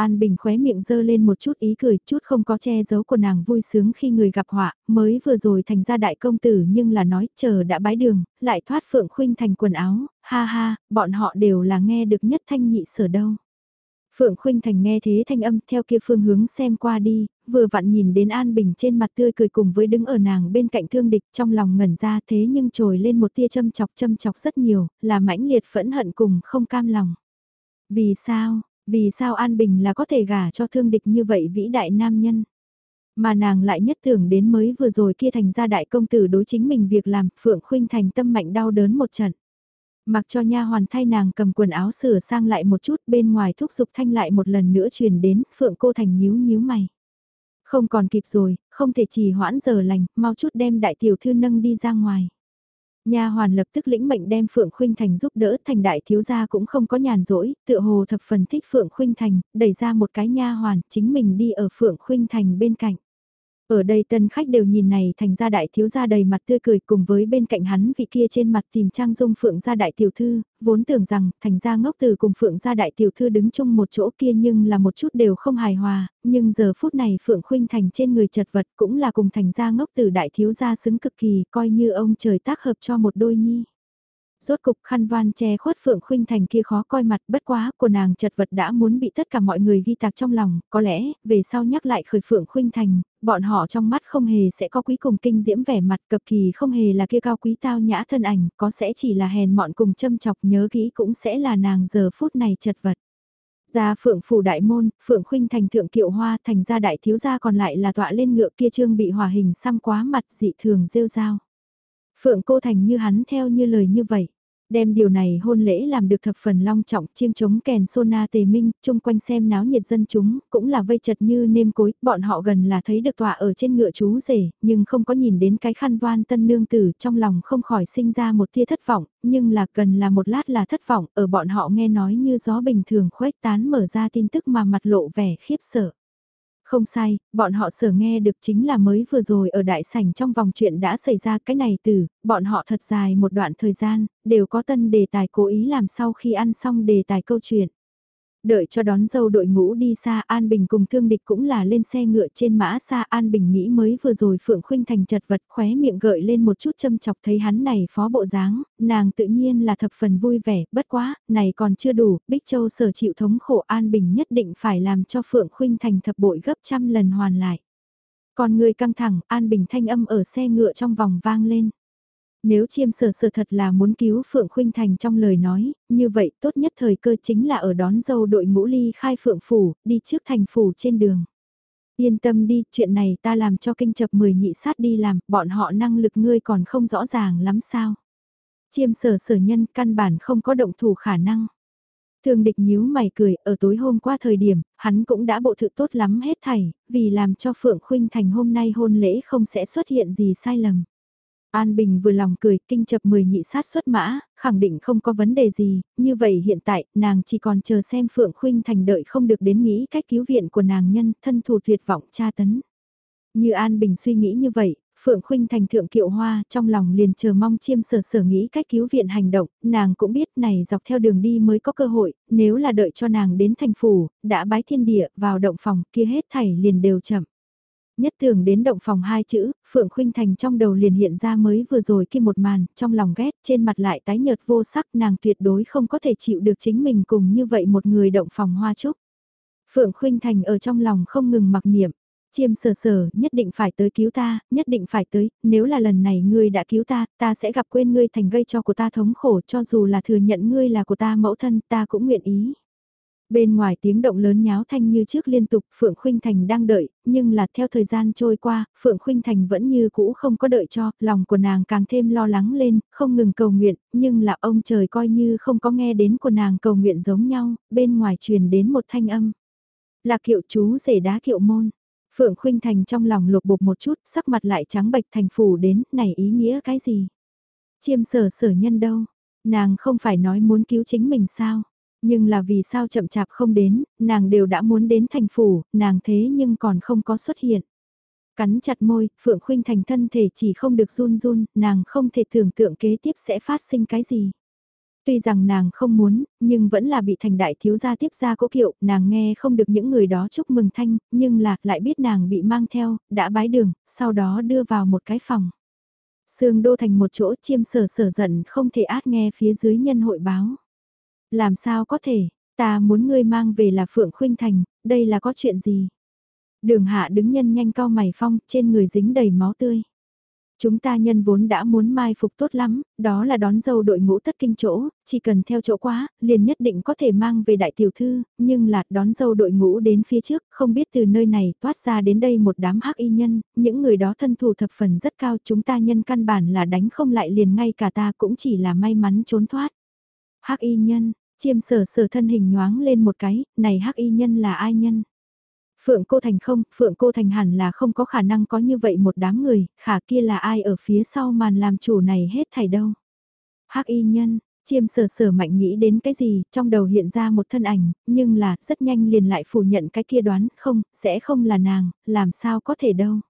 An Bình khóe miệng dơ lên một chút ý cười, chút không có che giấu của nàng vui sướng khi người gặp họa, mới vừa rồi thành ra đại công tử nhưng là nói chờ đã bái đường, lại thoát phượng khuynh thành quần áo, ha ha, bọn họ đều là nghe được nhất thanh nhị sở đâu. Phượng Khuynh Thành nghe thế thanh âm theo kia phương hướng xem qua đi, vừa vặn nhìn đến An Bình trên mặt tươi cười cùng với đứng ở nàng bên cạnh thương địch trong lòng ngẩn ra thế nhưng trồi lên một tia châm chọc châm chọc rất nhiều, là mãnh liệt phẫn hận cùng không cam lòng. Vì sao, vì sao An Bình là có thể gả cho thương địch như vậy vĩ đại nam nhân? Mà nàng lại nhất tưởng đến mới vừa rồi kia thành ra đại công tử đối chính mình việc làm, Phượng Khuynh Thành tâm mạnh đau đớn một trận. Mặc cho nha hoàn thay nàng cầm quần áo sửa sang lại một chút bên ngoài thúc giục thanh lại một lần nữa truyền đến, Phượng cô thành nhíu nhíu mày. Không còn kịp rồi, không thể trì hoãn giờ lành, mau chút đem đại tiểu thư nâng đi ra ngoài. Nha hoàn lập tức lĩnh mệnh đem Phượng Khuynh Thành giúp đỡ, thành đại thiếu gia cũng không có nhàn rỗi, tựa hồ thập phần thích Phượng Khuynh Thành, đẩy ra một cái nha hoàn, chính mình đi ở Phượng Khuynh Thành bên cạnh. Ở đây tân khách đều nhìn này thành ra đại thiếu gia đầy mặt tươi cười cùng với bên cạnh hắn vị kia trên mặt tìm trang dung phượng gia đại tiểu thư, vốn tưởng rằng thành ra ngốc từ cùng phượng gia đại tiểu thư đứng chung một chỗ kia nhưng là một chút đều không hài hòa, nhưng giờ phút này phượng khuynh thành trên người chật vật cũng là cùng thành ra ngốc từ đại thiếu gia xứng cực kỳ coi như ông trời tác hợp cho một đôi nhi. Rốt cục khăn van che khuất Phượng Khuynh Thành kia khó coi mặt bất quá của nàng chật vật đã muốn bị tất cả mọi người ghi tạc trong lòng, có lẽ, về sau nhắc lại khởi Phượng Khuynh Thành, bọn họ trong mắt không hề sẽ có quý cùng kinh diễm vẻ mặt cập kỳ không hề là kia cao quý tao nhã thân ảnh, có sẽ chỉ là hèn mọn cùng châm chọc nhớ kỹ cũng sẽ là nàng giờ phút này chật vật. Ra phượng phủ đại môn, phượng khuynh thành thượng kiệu hoa thành ra đại thiếu gia còn lại là tọa lên ngựa kia trương bị hòa hình xăm quá mặt dị thường rêu rao. Phượng cô thành như hắn theo như lời như vậy đem điều này hôn lễ làm được thập phần long trọng chiêng chống kèn sona tề minh, chung quanh xem náo nhiệt dân chúng, cũng là vây chật như nêm cối, bọn họ gần là thấy được tọa ở trên ngựa chú rể, nhưng không có nhìn đến cái khăn voan tân nương tử trong lòng không khỏi sinh ra một tia thất vọng, nhưng là cần là một lát là thất vọng, ở bọn họ nghe nói như gió bình thường khuếch tán mở ra tin tức mà mặt lộ vẻ khiếp sợ. Không sai, bọn họ sở nghe được chính là mới vừa rồi ở đại sảnh trong vòng chuyện đã xảy ra cái này từ, bọn họ thật dài một đoạn thời gian, đều có tân đề tài cố ý làm sau khi ăn xong đề tài câu chuyện. Đợi cho đón dâu đội ngũ đi xa An Bình cùng thương địch cũng là lên xe ngựa trên mã xa An Bình nghĩ mới vừa rồi Phượng Khuynh Thành chật vật khóe miệng gợi lên một chút châm chọc thấy hắn này phó bộ dáng, nàng tự nhiên là thập phần vui vẻ, bất quá, này còn chưa đủ, Bích Châu sở chịu thống khổ An Bình nhất định phải làm cho Phượng Khuynh Thành thập bội gấp trăm lần hoàn lại. Còn người căng thẳng, An Bình thanh âm ở xe ngựa trong vòng vang lên. Nếu chiêm sở sở thật là muốn cứu Phượng Khuynh Thành trong lời nói, như vậy tốt nhất thời cơ chính là ở đón dâu đội ngũ ly khai Phượng Phủ, đi trước thành phủ trên đường. Yên tâm đi, chuyện này ta làm cho kinh chập 10 nhị sát đi làm, bọn họ năng lực ngươi còn không rõ ràng lắm sao. Chiêm sở sở nhân căn bản không có động thủ khả năng. Thường địch nhíu mày cười, ở tối hôm qua thời điểm, hắn cũng đã bộ thự tốt lắm hết thảy, vì làm cho Phượng Khuynh Thành hôm nay hôn lễ không sẽ xuất hiện gì sai lầm. An Bình vừa lòng cười, kinh chập 10 nhị sát xuất mã, khẳng định không có vấn đề gì, như vậy hiện tại, nàng chỉ còn chờ xem Phượng Khuynh Thành đợi không được đến nghĩ cách cứu viện của nàng nhân, thân thù tuyệt vọng tra tấn. Như An Bình suy nghĩ như vậy, Phượng Khuynh Thành thượng kiệu hoa, trong lòng liền chờ mong chiêm sở sở nghĩ cách cứu viện hành động, nàng cũng biết này dọc theo đường đi mới có cơ hội, nếu là đợi cho nàng đến thành phủ, đã bái thiên địa, vào động phòng kia hết thảy liền đều chậm. Nhất tưởng đến động phòng hai chữ, Phượng Khuynh Thành trong đầu liền hiện ra mới vừa rồi kia một màn, trong lòng ghét, trên mặt lại tái nhợt vô sắc, nàng tuyệt đối không có thể chịu được chính mình cùng như vậy một người động phòng hoa trúc. Phượng Khuynh Thành ở trong lòng không ngừng mặc niệm, chiêm sờ sờ, nhất định phải tới cứu ta, nhất định phải tới, nếu là lần này ngươi đã cứu ta, ta sẽ gặp quên ngươi thành gây cho của ta thống khổ cho dù là thừa nhận ngươi là của ta mẫu thân, ta cũng nguyện ý. Bên ngoài tiếng động lớn nháo thanh như trước liên tục, Phượng Khuynh Thành đang đợi, nhưng là theo thời gian trôi qua, Phượng Khuynh Thành vẫn như cũ không có đợi cho, lòng của nàng càng thêm lo lắng lên, không ngừng cầu nguyện, nhưng là ông trời coi như không có nghe đến của nàng cầu nguyện giống nhau, bên ngoài truyền đến một thanh âm. Là kiệu chú rể đá kiệu môn. Phượng Khuynh Thành trong lòng lục bục một chút, sắc mặt lại trắng bệch thành phủ đến, này ý nghĩa cái gì? Chiêm sở sở nhân đâu? Nàng không phải nói muốn cứu chính mình sao? Nhưng là vì sao chậm chạp không đến, nàng đều đã muốn đến thành phủ, nàng thế nhưng còn không có xuất hiện. Cắn chặt môi, Phượng Khuynh Thành thân thể chỉ không được run run, nàng không thể tưởng tượng kế tiếp sẽ phát sinh cái gì. Tuy rằng nàng không muốn, nhưng vẫn là bị thành đại thiếu gia tiếp ra cố kiệu, nàng nghe không được những người đó chúc mừng thanh, nhưng là lại biết nàng bị mang theo, đã bái đường, sau đó đưa vào một cái phòng. Sương đô thành một chỗ chiêm sở sở giận không thể át nghe phía dưới nhân hội báo. Làm sao có thể, ta muốn ngươi mang về là Phượng Khuynh Thành, đây là có chuyện gì? Đường hạ đứng nhân nhanh cao mày phong, trên người dính đầy máu tươi. Chúng ta nhân vốn đã muốn mai phục tốt lắm, đó là đón dâu đội ngũ tất kinh chỗ, chỉ cần theo chỗ quá, liền nhất định có thể mang về đại tiểu thư, nhưng là đón dâu đội ngũ đến phía trước, không biết từ nơi này toát ra đến đây một đám hắc y nhân, những người đó thân thủ thập phần rất cao, chúng ta nhân căn bản là đánh không lại liền ngay cả ta cũng chỉ là may mắn trốn thoát. Hắc y nhân, chiêm sở sở thân hình nhoáng lên một cái, này hắc y nhân là ai nhân? Phượng Cô Thành không, Phượng Cô Thành hẳn là không có khả năng có như vậy một đám người, khả kia là ai ở phía sau màn làm chủ này hết thảy đâu. hắc y nhân, chiêm sở sở mạnh nghĩ đến cái gì, trong đầu hiện ra một thân ảnh, nhưng là rất nhanh liền lại phủ nhận cái kia đoán, không, sẽ không là nàng, làm sao có thể đâu.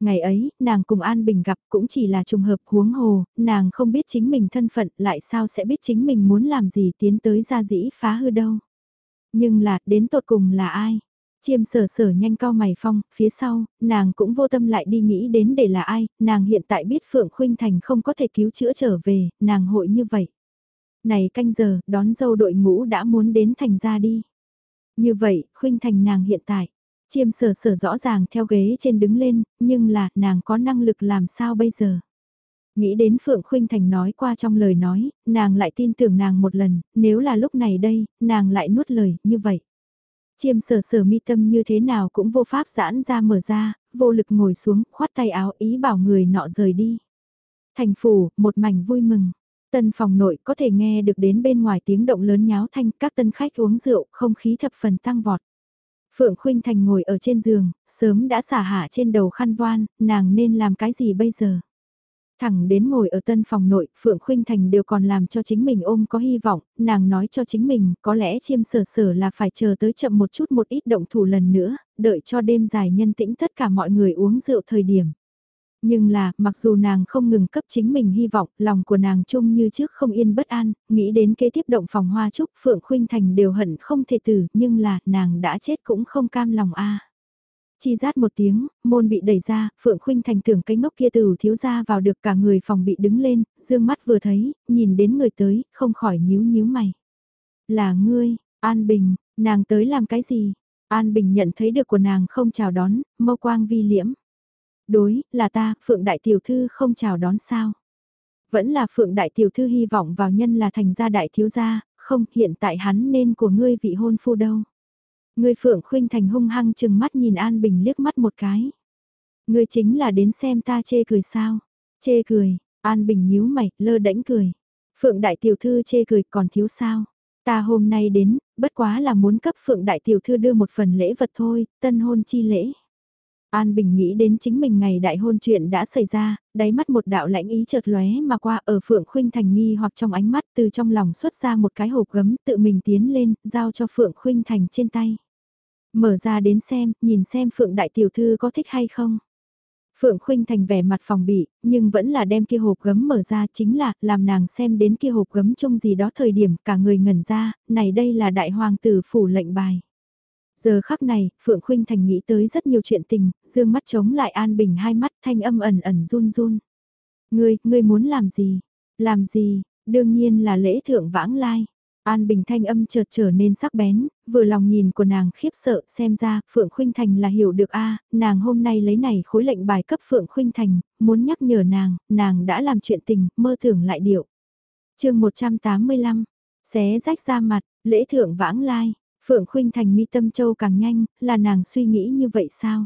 Ngày ấy, nàng cùng An Bình gặp cũng chỉ là trùng hợp huống hồ, nàng không biết chính mình thân phận lại sao sẽ biết chính mình muốn làm gì tiến tới ra dĩ phá hư đâu. Nhưng là, đến tột cùng là ai? Chiêm sở sở nhanh cao mày phong, phía sau, nàng cũng vô tâm lại đi nghĩ đến để là ai, nàng hiện tại biết Phượng Khuynh Thành không có thể cứu chữa trở về, nàng hội như vậy. Này canh giờ, đón dâu đội ngũ đã muốn đến thành ra đi. Như vậy, Khuynh Thành nàng hiện tại, chiêm sở sở rõ ràng theo ghế trên đứng lên, nhưng là, nàng có năng lực làm sao bây giờ. Nghĩ đến Phượng Khuynh Thành nói qua trong lời nói, nàng lại tin tưởng nàng một lần, nếu là lúc này đây, nàng lại nuốt lời, như vậy. Chiêm sở sở mi tâm như thế nào cũng vô pháp giãn ra mở ra, vô lực ngồi xuống, khoát tay áo ý bảo người nọ rời đi. Thành phủ, một mảnh vui mừng. Tân phòng nội có thể nghe được đến bên ngoài tiếng động lớn nháo thanh các tân khách uống rượu, không khí thập phần tăng vọt. Phượng Khuynh Thành ngồi ở trên giường, sớm đã xả hạ trên đầu khăn voan, nàng nên làm cái gì bây giờ? Thẳng đến ngồi ở tân phòng nội, Phượng Khuynh Thành đều còn làm cho chính mình ôm có hy vọng, nàng nói cho chính mình, có lẽ chiêm sở sở là phải chờ tới chậm một chút một ít động thủ lần nữa, đợi cho đêm dài nhân tĩnh tất cả mọi người uống rượu thời điểm. Nhưng là, mặc dù nàng không ngừng cấp chính mình hy vọng, lòng của nàng chung như trước không yên bất an, nghĩ đến kế tiếp động phòng hoa trúc Phượng Khuynh Thành đều hận không thể tử, nhưng là, nàng đã chết cũng không cam lòng a Chi rát một tiếng, môn bị đẩy ra, Phượng Khuynh thành tưởng cái ngốc kia từ thiếu ra vào được cả người phòng bị đứng lên, dương mắt vừa thấy, nhìn đến người tới, không khỏi nhíu nhíu mày. Là ngươi, An Bình, nàng tới làm cái gì? An Bình nhận thấy được của nàng không chào đón, mâu quang vi liễm. Đối, là ta, Phượng Đại Tiểu Thư không chào đón sao? Vẫn là Phượng Đại Tiểu Thư hy vọng vào nhân là thành gia đại thiếu gia, không hiện tại hắn nên của ngươi vị hôn phu đâu. Ngươi Phượng Khuynh Thành hung hăng chừng mắt nhìn An Bình liếc mắt một cái. Ngươi chính là đến xem ta chê cười sao? Chê cười, An Bình nhíu mày, lơ đễnh cười. Phượng Đại Tiểu Thư chê cười còn thiếu sao? Ta hôm nay đến, bất quá là muốn cấp Phượng Đại Tiểu Thư đưa một phần lễ vật thôi, tân hôn chi lễ. An Bình nghĩ đến chính mình ngày đại hôn chuyện đã xảy ra, đáy mắt một đạo lãnh ý chợt lóe mà qua ở Phượng Khuynh Thành nghi hoặc trong ánh mắt từ trong lòng xuất ra một cái hộp gấm tự mình tiến lên, giao cho Phượng Khuynh Thành trên tay. Mở ra đến xem, nhìn xem Phượng Đại Tiểu Thư có thích hay không. Phượng Khuynh Thành vẻ mặt phòng bị, nhưng vẫn là đem kia hộp gấm mở ra chính là làm nàng xem đến kia hộp gấm trông gì đó thời điểm cả người ngẩn ra, này đây là đại hoàng tử phủ lệnh bài. Giờ khắc này, Phượng Khuynh Thành nghĩ tới rất nhiều chuyện tình, dương mắt chống lại An Bình hai mắt thanh âm ẩn ẩn run run. Ngươi, ngươi muốn làm gì? Làm gì? Đương nhiên là lễ thượng vãng lai. An Bình thanh âm chợt trở nên sắc bén, vừa lòng nhìn của nàng khiếp sợ xem ra Phượng Khuynh Thành là hiểu được a nàng hôm nay lấy này khối lệnh bài cấp Phượng Khuynh Thành, muốn nhắc nhở nàng, nàng đã làm chuyện tình, mơ tưởng lại điệu. chương 185, xé rách ra mặt, lễ thượng vãng lai, Phượng Khuynh Thành mi tâm châu càng nhanh, là nàng suy nghĩ như vậy sao?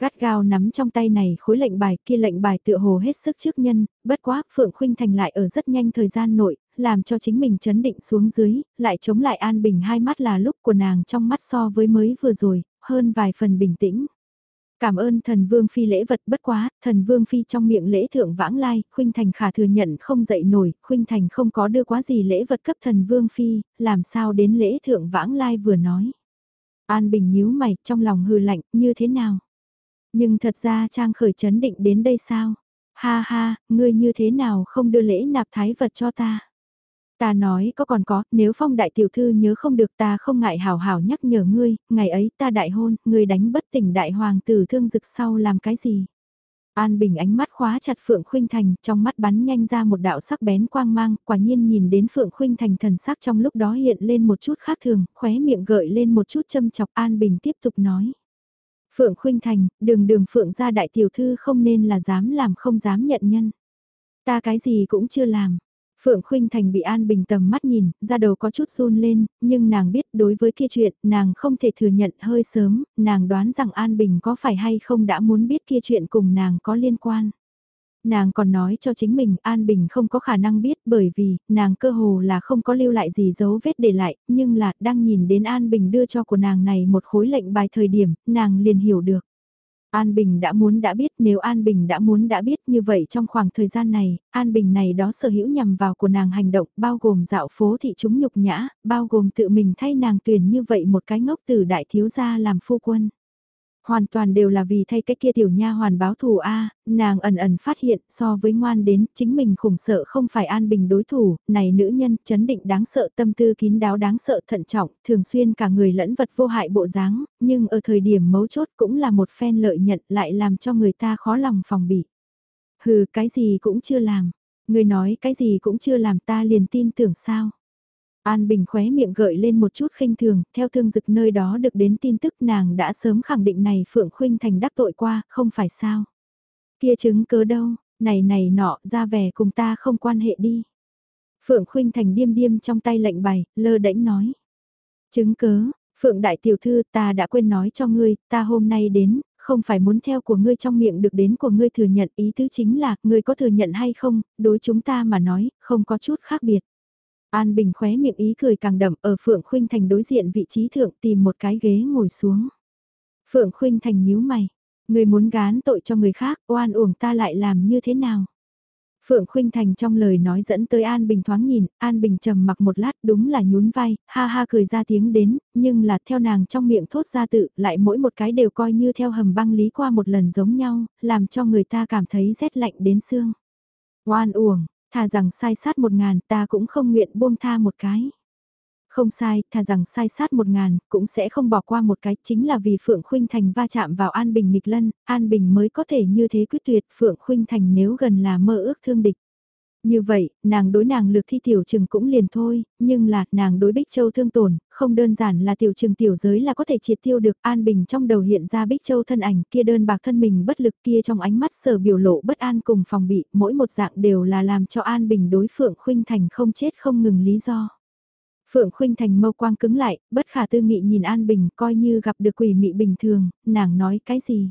Gắt gao nắm trong tay này khối lệnh bài kia lệnh bài tựa hồ hết sức trước nhân, bất quá Phượng Khuynh Thành lại ở rất nhanh thời gian nội, làm cho chính mình chấn định xuống dưới, lại chống lại an bình hai mắt là lúc của nàng trong mắt so với mới vừa rồi, hơn vài phần bình tĩnh. Cảm ơn thần vương phi lễ vật bất quá, thần vương phi trong miệng lễ thượng vãng lai, khuynh thành khả thừa nhận không dậy nổi, khuynh thành không có đưa quá gì lễ vật cấp thần vương phi, làm sao đến lễ thượng vãng lai vừa nói. An Bình nhíu mày, trong lòng hừ lạnh, như thế nào? Nhưng thật ra Trang khởi chấn định đến đây sao? Ha ha, ngươi như thế nào không đưa lễ nạp thái vật cho ta? Ta nói có còn có, nếu phong đại tiểu thư nhớ không được ta không ngại hào hào nhắc nhở ngươi, ngày ấy ta đại hôn, ngươi đánh bất tỉnh đại hoàng tử thương dực sau làm cái gì? An Bình ánh mắt khóa chặt Phượng Khuynh Thành, trong mắt bắn nhanh ra một đạo sắc bén quang mang, quả nhiên nhìn đến Phượng Khuynh Thành thần sắc trong lúc đó hiện lên một chút khác thường, khóe miệng gợi lên một chút châm chọc An Bình tiếp tục nói. Phượng Khuynh Thành, đường đường Phượng gia đại tiểu thư không nên là dám làm không dám nhận nhân. Ta cái gì cũng chưa làm, Phượng Khuynh Thành bị An Bình tầm mắt nhìn, ra đầu có chút run lên, nhưng nàng biết đối với kia chuyện, nàng không thể thừa nhận hơi sớm, nàng đoán rằng An Bình có phải hay không đã muốn biết kia chuyện cùng nàng có liên quan. Nàng còn nói cho chính mình An Bình không có khả năng biết bởi vì nàng cơ hồ là không có lưu lại gì dấu vết để lại, nhưng là đang nhìn đến An Bình đưa cho của nàng này một khối lệnh bài thời điểm, nàng liền hiểu được. An Bình đã muốn đã biết nếu An Bình đã muốn đã biết như vậy trong khoảng thời gian này, An Bình này đó sở hữu nhằm vào của nàng hành động bao gồm dạo phố thị chúng nhục nhã, bao gồm tự mình thay nàng tuyển như vậy một cái ngốc từ đại thiếu gia làm phu quân. Hoàn toàn đều là vì thay cái kia tiểu nha hoàn báo thù A, nàng ẩn ẩn phát hiện so với ngoan đến chính mình khủng sợ không phải an bình đối thủ, này nữ nhân chấn định đáng sợ tâm tư kín đáo đáng sợ thận trọng, thường xuyên cả người lẫn vật vô hại bộ dáng, nhưng ở thời điểm mấu chốt cũng là một phen lợi nhận lại làm cho người ta khó lòng phòng bị. Hừ cái gì cũng chưa làm, người nói cái gì cũng chưa làm ta liền tin tưởng sao. An Bình khóe miệng gợi lên một chút khinh thường, theo thương dực nơi đó được đến tin tức nàng đã sớm khẳng định này Phượng Khuynh Thành đắc tội qua, không phải sao. Kia chứng cớ đâu, này này nọ, ra vẻ cùng ta không quan hệ đi. Phượng Khuynh Thành điêm điêm trong tay lệnh bày, lơ đễnh nói. Chứng cớ, Phượng Đại Tiểu Thư ta đã quên nói cho ngươi, ta hôm nay đến, không phải muốn theo của ngươi trong miệng được đến của ngươi thừa nhận ý tứ chính là, ngươi có thừa nhận hay không, đối chúng ta mà nói, không có chút khác biệt. An Bình khóe miệng ý cười càng đậm ở Phượng Khuynh Thành đối diện vị trí thượng tìm một cái ghế ngồi xuống. Phượng Khuynh Thành nhíu mày, người muốn gán tội cho người khác, oan uổng ta lại làm như thế nào? Phượng Khuynh Thành trong lời nói dẫn tới An Bình thoáng nhìn, An Bình trầm mặc một lát đúng là nhún vai, ha ha cười ra tiếng đến, nhưng là theo nàng trong miệng thốt ra tự, lại mỗi một cái đều coi như theo hầm băng lý qua một lần giống nhau, làm cho người ta cảm thấy rét lạnh đến xương. Oan uổng, Thà rằng sai sát một ngàn ta cũng không nguyện buông tha một cái. Không sai, thà rằng sai sát một ngàn, cũng sẽ không bỏ qua một cái, chính là vì Phượng Khuynh Thành va chạm vào An Bình nghịch lân, An Bình mới có thể như thế quyết tuyệt, Phượng Khuynh Thành nếu gần là mơ ước thương địch. Như vậy, nàng đối nàng lược thi tiểu trừng cũng liền thôi, nhưng là, nàng đối Bích Châu thương tổn, không đơn giản là tiểu trừng tiểu giới là có thể triệt tiêu được an bình trong đầu hiện ra Bích Châu thân ảnh kia đơn bạc thân mình bất lực kia trong ánh mắt sở biểu lộ bất an cùng phòng bị, mỗi một dạng đều là làm cho an bình đối Phượng Khuynh Thành không chết không ngừng lý do. Phượng Khuynh Thành mâu quang cứng lại, bất khả tư nghị nhìn An Bình coi như gặp được quỷ mị bình thường, nàng nói cái gì.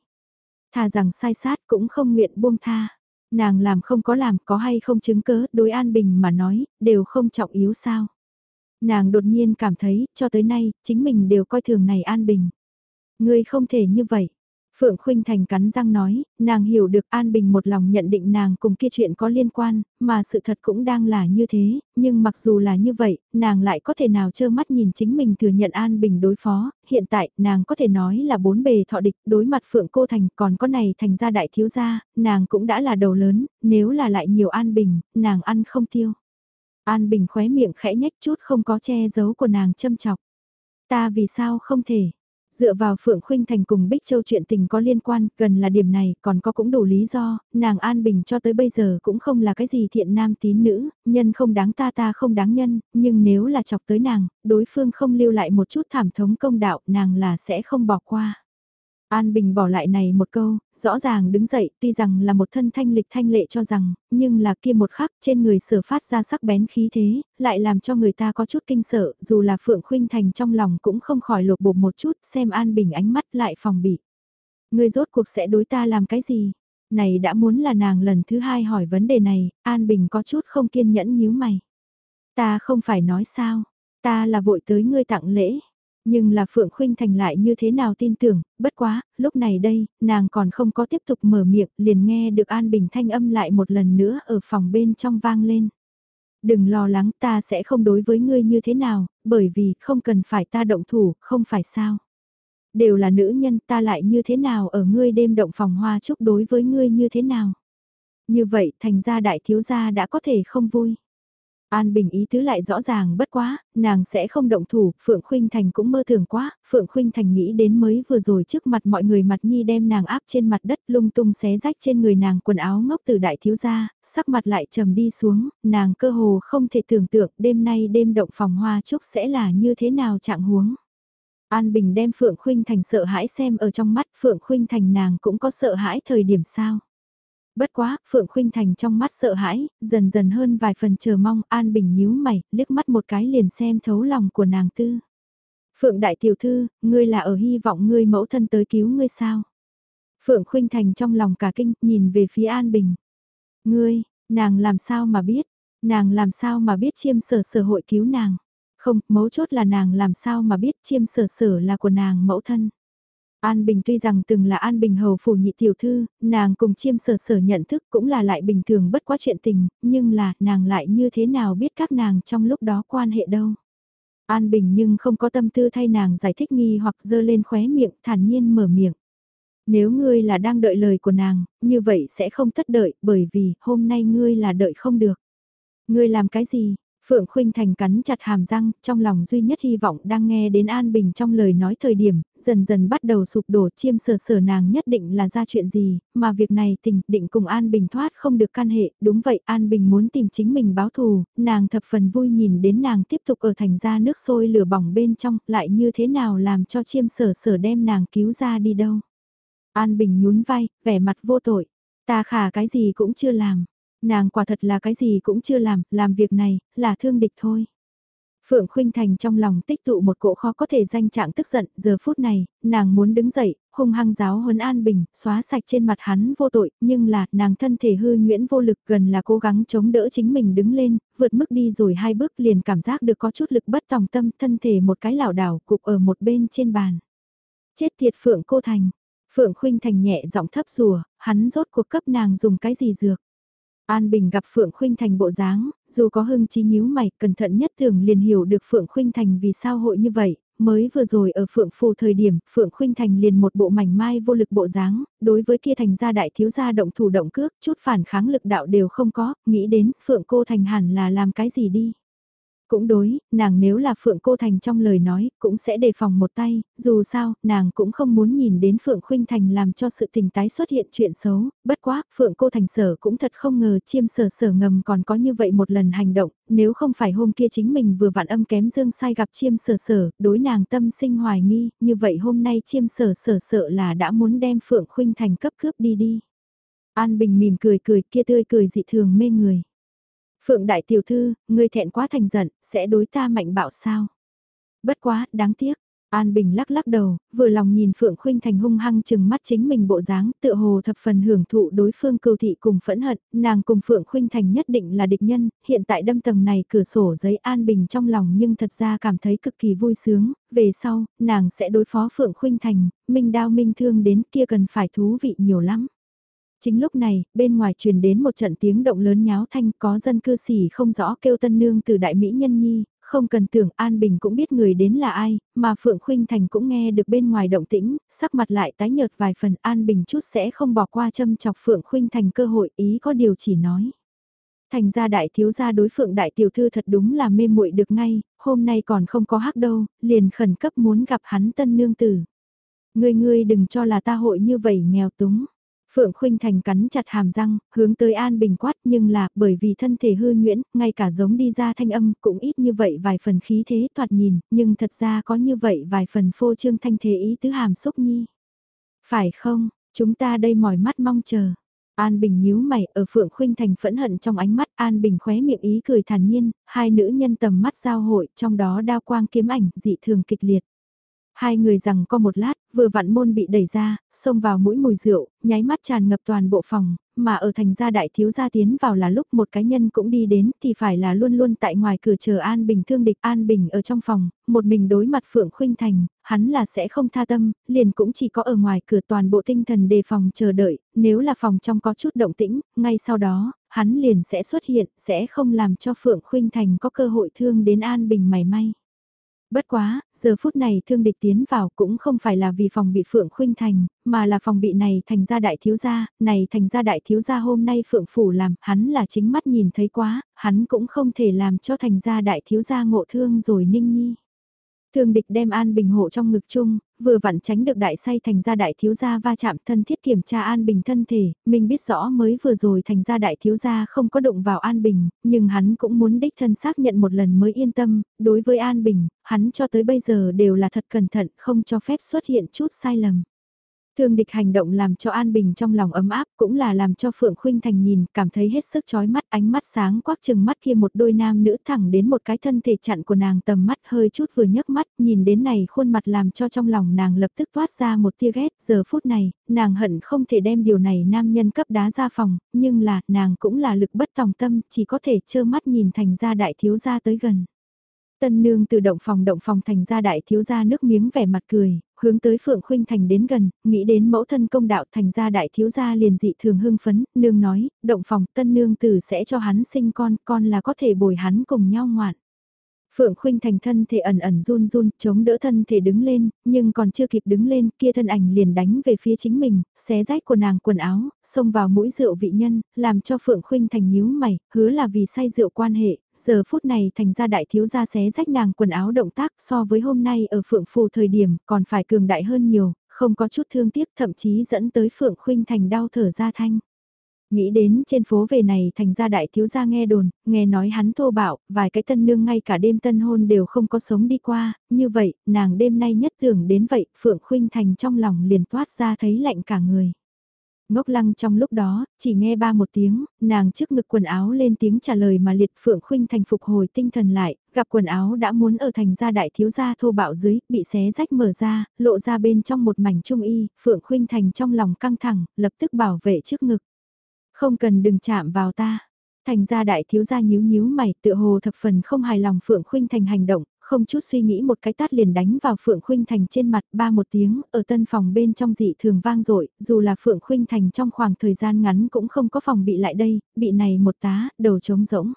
Thà rằng sai sát cũng không nguyện buông tha. Nàng làm không có làm có hay không chứng cớ đối An Bình mà nói, đều không trọng yếu sao. Nàng đột nhiên cảm thấy, cho tới nay, chính mình đều coi thường này An Bình. Ngươi không thể như vậy. Phượng Khuynh Thành cắn răng nói, nàng hiểu được An Bình một lòng nhận định nàng cùng kia chuyện có liên quan, mà sự thật cũng đang là như thế, nhưng mặc dù là như vậy, nàng lại có thể nào trơ mắt nhìn chính mình thừa nhận An Bình đối phó, hiện tại nàng có thể nói là bốn bề thọ địch đối mặt Phượng Cô Thành còn có này thành ra đại thiếu gia, nàng cũng đã là đầu lớn, nếu là lại nhiều An Bình, nàng ăn không tiêu. An Bình khóe miệng khẽ nhách chút không có che giấu của nàng châm chọc. Ta vì sao không thể? Dựa vào Phượng Khuynh Thành cùng Bích Châu chuyện tình có liên quan, gần là điểm này, còn có cũng đủ lý do, nàng An Bình cho tới bây giờ cũng không là cái gì thiện nam tín nữ, nhân không đáng ta ta không đáng nhân, nhưng nếu là chọc tới nàng, đối phương không lưu lại một chút thảm thống công đạo, nàng là sẽ không bỏ qua. An Bình bỏ lại này một câu, rõ ràng đứng dậy, tuy rằng là một thân thanh lịch thanh lệ cho rằng, nhưng là kia một khắc trên người sở phát ra sắc bén khí thế, lại làm cho người ta có chút kinh sợ, dù là Phượng Khuynh Thành trong lòng cũng không khỏi lột bột một chút, xem An Bình ánh mắt lại phòng bị. Người rốt cuộc sẽ đối ta làm cái gì? Này đã muốn là nàng lần thứ hai hỏi vấn đề này, An Bình có chút không kiên nhẫn nhíu mày. Ta không phải nói sao, ta là vội tới ngươi tặng lễ. Nhưng là Phượng Khuynh Thành lại như thế nào tin tưởng, bất quá, lúc này đây, nàng còn không có tiếp tục mở miệng, liền nghe được An Bình thanh âm lại một lần nữa ở phòng bên trong vang lên. Đừng lo lắng ta sẽ không đối với ngươi như thế nào, bởi vì không cần phải ta động thủ, không phải sao. Đều là nữ nhân ta lại như thế nào ở ngươi đêm động phòng hoa chúc đối với ngươi như thế nào. Như vậy thành ra đại thiếu gia đã có thể không vui. An Bình ý tứ lại rõ ràng bất quá, nàng sẽ không động thủ, Phượng Khuynh Thành cũng mơ thường quá, Phượng Khuynh Thành nghĩ đến mới vừa rồi trước mặt mọi người mặt nhi đem nàng áp trên mặt đất lung tung xé rách trên người nàng quần áo ngốc từ đại thiếu gia, sắc mặt lại trầm đi xuống, nàng cơ hồ không thể tưởng tượng đêm nay đêm động phòng hoa chúc sẽ là như thế nào trạng huống. An Bình đem Phượng Khuynh Thành sợ hãi xem ở trong mắt Phượng Khuynh Thành nàng cũng có sợ hãi thời điểm sao. Bất quá, Phượng Khuynh Thành trong mắt sợ hãi, dần dần hơn vài phần chờ mong, An Bình nhíu mày, liếc mắt một cái liền xem thấu lòng của nàng tư. Phượng Đại Tiểu Thư, ngươi là ở hy vọng ngươi mẫu thân tới cứu ngươi sao? Phượng Khuynh Thành trong lòng cả kinh, nhìn về phía An Bình. Ngươi, nàng làm sao mà biết? Nàng làm sao mà biết chiêm sở sở hội cứu nàng? Không, mấu chốt là nàng làm sao mà biết chiêm sở sở là của nàng mẫu thân. An Bình tuy rằng từng là An Bình hầu phủ nhị tiểu thư, nàng cùng chiêm sở sở nhận thức cũng là lại bình thường bất quá chuyện tình, nhưng là nàng lại như thế nào biết các nàng trong lúc đó quan hệ đâu. An Bình nhưng không có tâm tư thay nàng giải thích nghi hoặc dơ lên khóe miệng thản nhiên mở miệng. Nếu ngươi là đang đợi lời của nàng, như vậy sẽ không thất đợi bởi vì hôm nay ngươi là đợi không được. Ngươi làm cái gì? Phượng Khuynh Thành cắn chặt hàm răng, trong lòng duy nhất hy vọng đang nghe đến An Bình trong lời nói thời điểm, dần dần bắt đầu sụp đổ chiêm sở sở nàng nhất định là ra chuyện gì, mà việc này tình định cùng An Bình thoát không được can hệ, đúng vậy An Bình muốn tìm chính mình báo thù, nàng thập phần vui nhìn đến nàng tiếp tục ở thành ra nước sôi lửa bỏng bên trong, lại như thế nào làm cho chiêm sở sở đem nàng cứu ra đi đâu. An Bình nhún vai, vẻ mặt vô tội, ta khả cái gì cũng chưa làm. Nàng quả thật là cái gì cũng chưa làm, làm việc này, là thương địch thôi. Phượng Khuynh Thành trong lòng tích tụ một cỗ khó có thể danh trạng tức giận, giờ phút này, nàng muốn đứng dậy, hung hăng giáo huấn An Bình, xóa sạch trên mặt hắn vô tội, nhưng là, nàng thân thể hư nhuyễn vô lực gần là cố gắng chống đỡ chính mình đứng lên, vượt mức đi rồi hai bước liền cảm giác được có chút lực bất tòng tâm, thân thể một cái lảo đảo cục ở một bên trên bàn. Chết tiệt Phượng Cô Thành, Phượng Khuynh Thành nhẹ giọng thấp rùa, hắn rốt cuộc cấp nàng dùng cái gì dược. An Bình gặp Phượng Khuynh Thành bộ dáng, dù có hưng trí nhíu mày, cẩn thận nhất thường liền hiểu được Phượng Khuynh Thành vì sao hội như vậy, mới vừa rồi ở Phượng Phù thời điểm, Phượng Khuynh Thành liền một bộ mảnh mai vô lực bộ dáng, đối với kia thành gia đại thiếu gia động thủ động cước, chút phản kháng lực đạo đều không có, nghĩ đến Phượng cô thành hẳn là làm cái gì đi. Cũng đối, nàng nếu là Phượng Cô Thành trong lời nói, cũng sẽ đề phòng một tay, dù sao, nàng cũng không muốn nhìn đến Phượng Khuynh Thành làm cho sự tình tái xuất hiện chuyện xấu, bất quá, Phượng Cô Thành sở cũng thật không ngờ chiêm sở sở ngầm còn có như vậy một lần hành động, nếu không phải hôm kia chính mình vừa vạn âm kém dương sai gặp chiêm sở sở, đối nàng tâm sinh hoài nghi, như vậy hôm nay chiêm sở sở sợ là đã muốn đem Phượng Khuynh Thành cấp cướp đi đi. An Bình mỉm cười cười kia tươi cười dị thường mê người. Phượng đại tiểu thư, ngươi thẹn quá thành giận, sẽ đối ta mạnh bạo sao? Bất quá, đáng tiếc. An Bình lắc lắc đầu, vừa lòng nhìn Phượng Khuynh Thành hung hăng chừng mắt chính mình bộ dáng, tựa hồ thập phần hưởng thụ đối phương cưu thị cùng phẫn hận, nàng cùng Phượng Khuynh Thành nhất định là địch nhân, hiện tại đâm tầng này cửa sổ giấy An Bình trong lòng nhưng thật ra cảm thấy cực kỳ vui sướng, về sau, nàng sẽ đối phó Phượng Khuynh Thành, minh đao minh thương đến kia cần phải thú vị nhiều lắm. Chính lúc này, bên ngoài truyền đến một trận tiếng động lớn nháo thanh có dân cư xỉ không rõ kêu tân nương từ đại mỹ nhân nhi, không cần tưởng An Bình cũng biết người đến là ai, mà Phượng Khuynh Thành cũng nghe được bên ngoài động tĩnh, sắc mặt lại tái nhợt vài phần An Bình chút sẽ không bỏ qua châm chọc Phượng Khuynh Thành cơ hội ý có điều chỉ nói. Thành ra đại thiếu gia đối phượng đại tiểu thư thật đúng là mê muội được ngay, hôm nay còn không có hắc đâu, liền khẩn cấp muốn gặp hắn tân nương tử. Ngươi ngươi đừng cho là ta hội như vậy nghèo túng. Phượng Khuynh Thành cắn chặt hàm răng, hướng tới An Bình quát nhưng là bởi vì thân thể hư nhuyễn, ngay cả giống đi ra thanh âm cũng ít như vậy vài phần khí thế thoạt nhìn, nhưng thật ra có như vậy vài phần phô trương thanh thế ý tứ hàm xúc nhi. Phải không, chúng ta đây mỏi mắt mong chờ. An Bình nhíu mày ở Phượng Khuynh Thành phẫn hận trong ánh mắt An Bình khóe miệng ý cười thản nhiên, hai nữ nhân tầm mắt giao hội trong đó đao quang kiếm ảnh dị thường kịch liệt. Hai người rằng có một lát, vừa vặn môn bị đẩy ra, xông vào mũi mùi rượu, nháy mắt tràn ngập toàn bộ phòng, mà ở thành gia đại thiếu gia tiến vào là lúc một cá nhân cũng đi đến thì phải là luôn luôn tại ngoài cửa chờ An Bình thương địch An Bình ở trong phòng, một mình đối mặt Phượng Khuynh Thành, hắn là sẽ không tha tâm, liền cũng chỉ có ở ngoài cửa toàn bộ tinh thần đề phòng chờ đợi, nếu là phòng trong có chút động tĩnh, ngay sau đó, hắn liền sẽ xuất hiện, sẽ không làm cho Phượng Khuynh Thành có cơ hội thương đến An Bình mảy may. Bất quá, giờ phút này thương địch tiến vào cũng không phải là vì phòng bị Phượng Khuynh Thành, mà là phòng bị này thành ra đại thiếu gia, này thành ra đại thiếu gia hôm nay Phượng Phủ làm, hắn là chính mắt nhìn thấy quá, hắn cũng không thể làm cho thành ra đại thiếu gia ngộ thương rồi ninh nhi. Thương địch đem An Bình hộ trong ngực chung, vừa vặn tránh được đại say thành ra đại thiếu gia va chạm thân thiết kiểm tra An Bình thân thể, mình biết rõ mới vừa rồi thành ra đại thiếu gia không có động vào An Bình, nhưng hắn cũng muốn đích thân xác nhận một lần mới yên tâm, đối với An Bình, hắn cho tới bây giờ đều là thật cẩn thận, không cho phép xuất hiện chút sai lầm. Thương địch hành động làm cho An Bình trong lòng ấm áp cũng là làm cho Phượng Khuynh Thành nhìn cảm thấy hết sức chói mắt ánh mắt sáng quắc chừng mắt kia một đôi nam nữ thẳng đến một cái thân thể chặn của nàng tầm mắt hơi chút vừa nhấc mắt nhìn đến này khuôn mặt làm cho trong lòng nàng lập tức toát ra một tia ghét giờ phút này nàng hận không thể đem điều này nam nhân cấp đá ra phòng nhưng là nàng cũng là lực bất tòng tâm chỉ có thể trơ mắt nhìn thành ra đại thiếu gia tới gần. Tân nương từ động phòng động phòng thành ra đại thiếu gia nước miếng vẻ mặt cười, hướng tới Phượng Khuynh Thành đến gần, nghĩ đến mẫu thân công đạo thành ra đại thiếu gia liền dị thường hưng phấn, nương nói, động phòng tân nương tử sẽ cho hắn sinh con, con là có thể bồi hắn cùng nhau ngoạn. Phượng Khuynh Thành thân thể ẩn ẩn run run, chống đỡ thân thể đứng lên, nhưng còn chưa kịp đứng lên, kia thân ảnh liền đánh về phía chính mình, xé rách của nàng quần áo, xông vào mũi rượu vị nhân, làm cho Phượng Khuynh Thành nhíu mày, hứa là vì say rượu quan hệ, giờ phút này thành ra đại thiếu gia xé rách nàng quần áo động tác so với hôm nay ở Phượng Phù thời điểm còn phải cường đại hơn nhiều, không có chút thương tiếc thậm chí dẫn tới Phượng Khuynh Thành đau thở ra thanh. Nghĩ đến trên phố về này thành ra đại thiếu gia nghe đồn, nghe nói hắn thô bạo, vài cái tân nương ngay cả đêm tân hôn đều không có sống đi qua, như vậy, nàng đêm nay nhất tưởng đến vậy, Phượng Khuynh Thành trong lòng liền toát ra thấy lạnh cả người. Ngốc lăng trong lúc đó, chỉ nghe ba một tiếng, nàng trước ngực quần áo lên tiếng trả lời mà liệt Phượng Khuynh Thành phục hồi tinh thần lại, gặp quần áo đã muốn ở thành gia đại thiếu gia thô bạo dưới, bị xé rách mở ra, lộ ra bên trong một mảnh trung y, Phượng Khuynh Thành trong lòng căng thẳng, lập tức bảo vệ trước ngực. Không cần đừng chạm vào ta. Thành ra đại thiếu gia nhíu nhíu mày tựa hồ thập phần không hài lòng Phượng Khuynh Thành hành động, không chút suy nghĩ một cái tát liền đánh vào Phượng Khuynh Thành trên mặt ba một tiếng, ở tân phòng bên trong dị thường vang dội dù là Phượng Khuynh Thành trong khoảng thời gian ngắn cũng không có phòng bị lại đây, bị này một tá, đầu trống rỗng.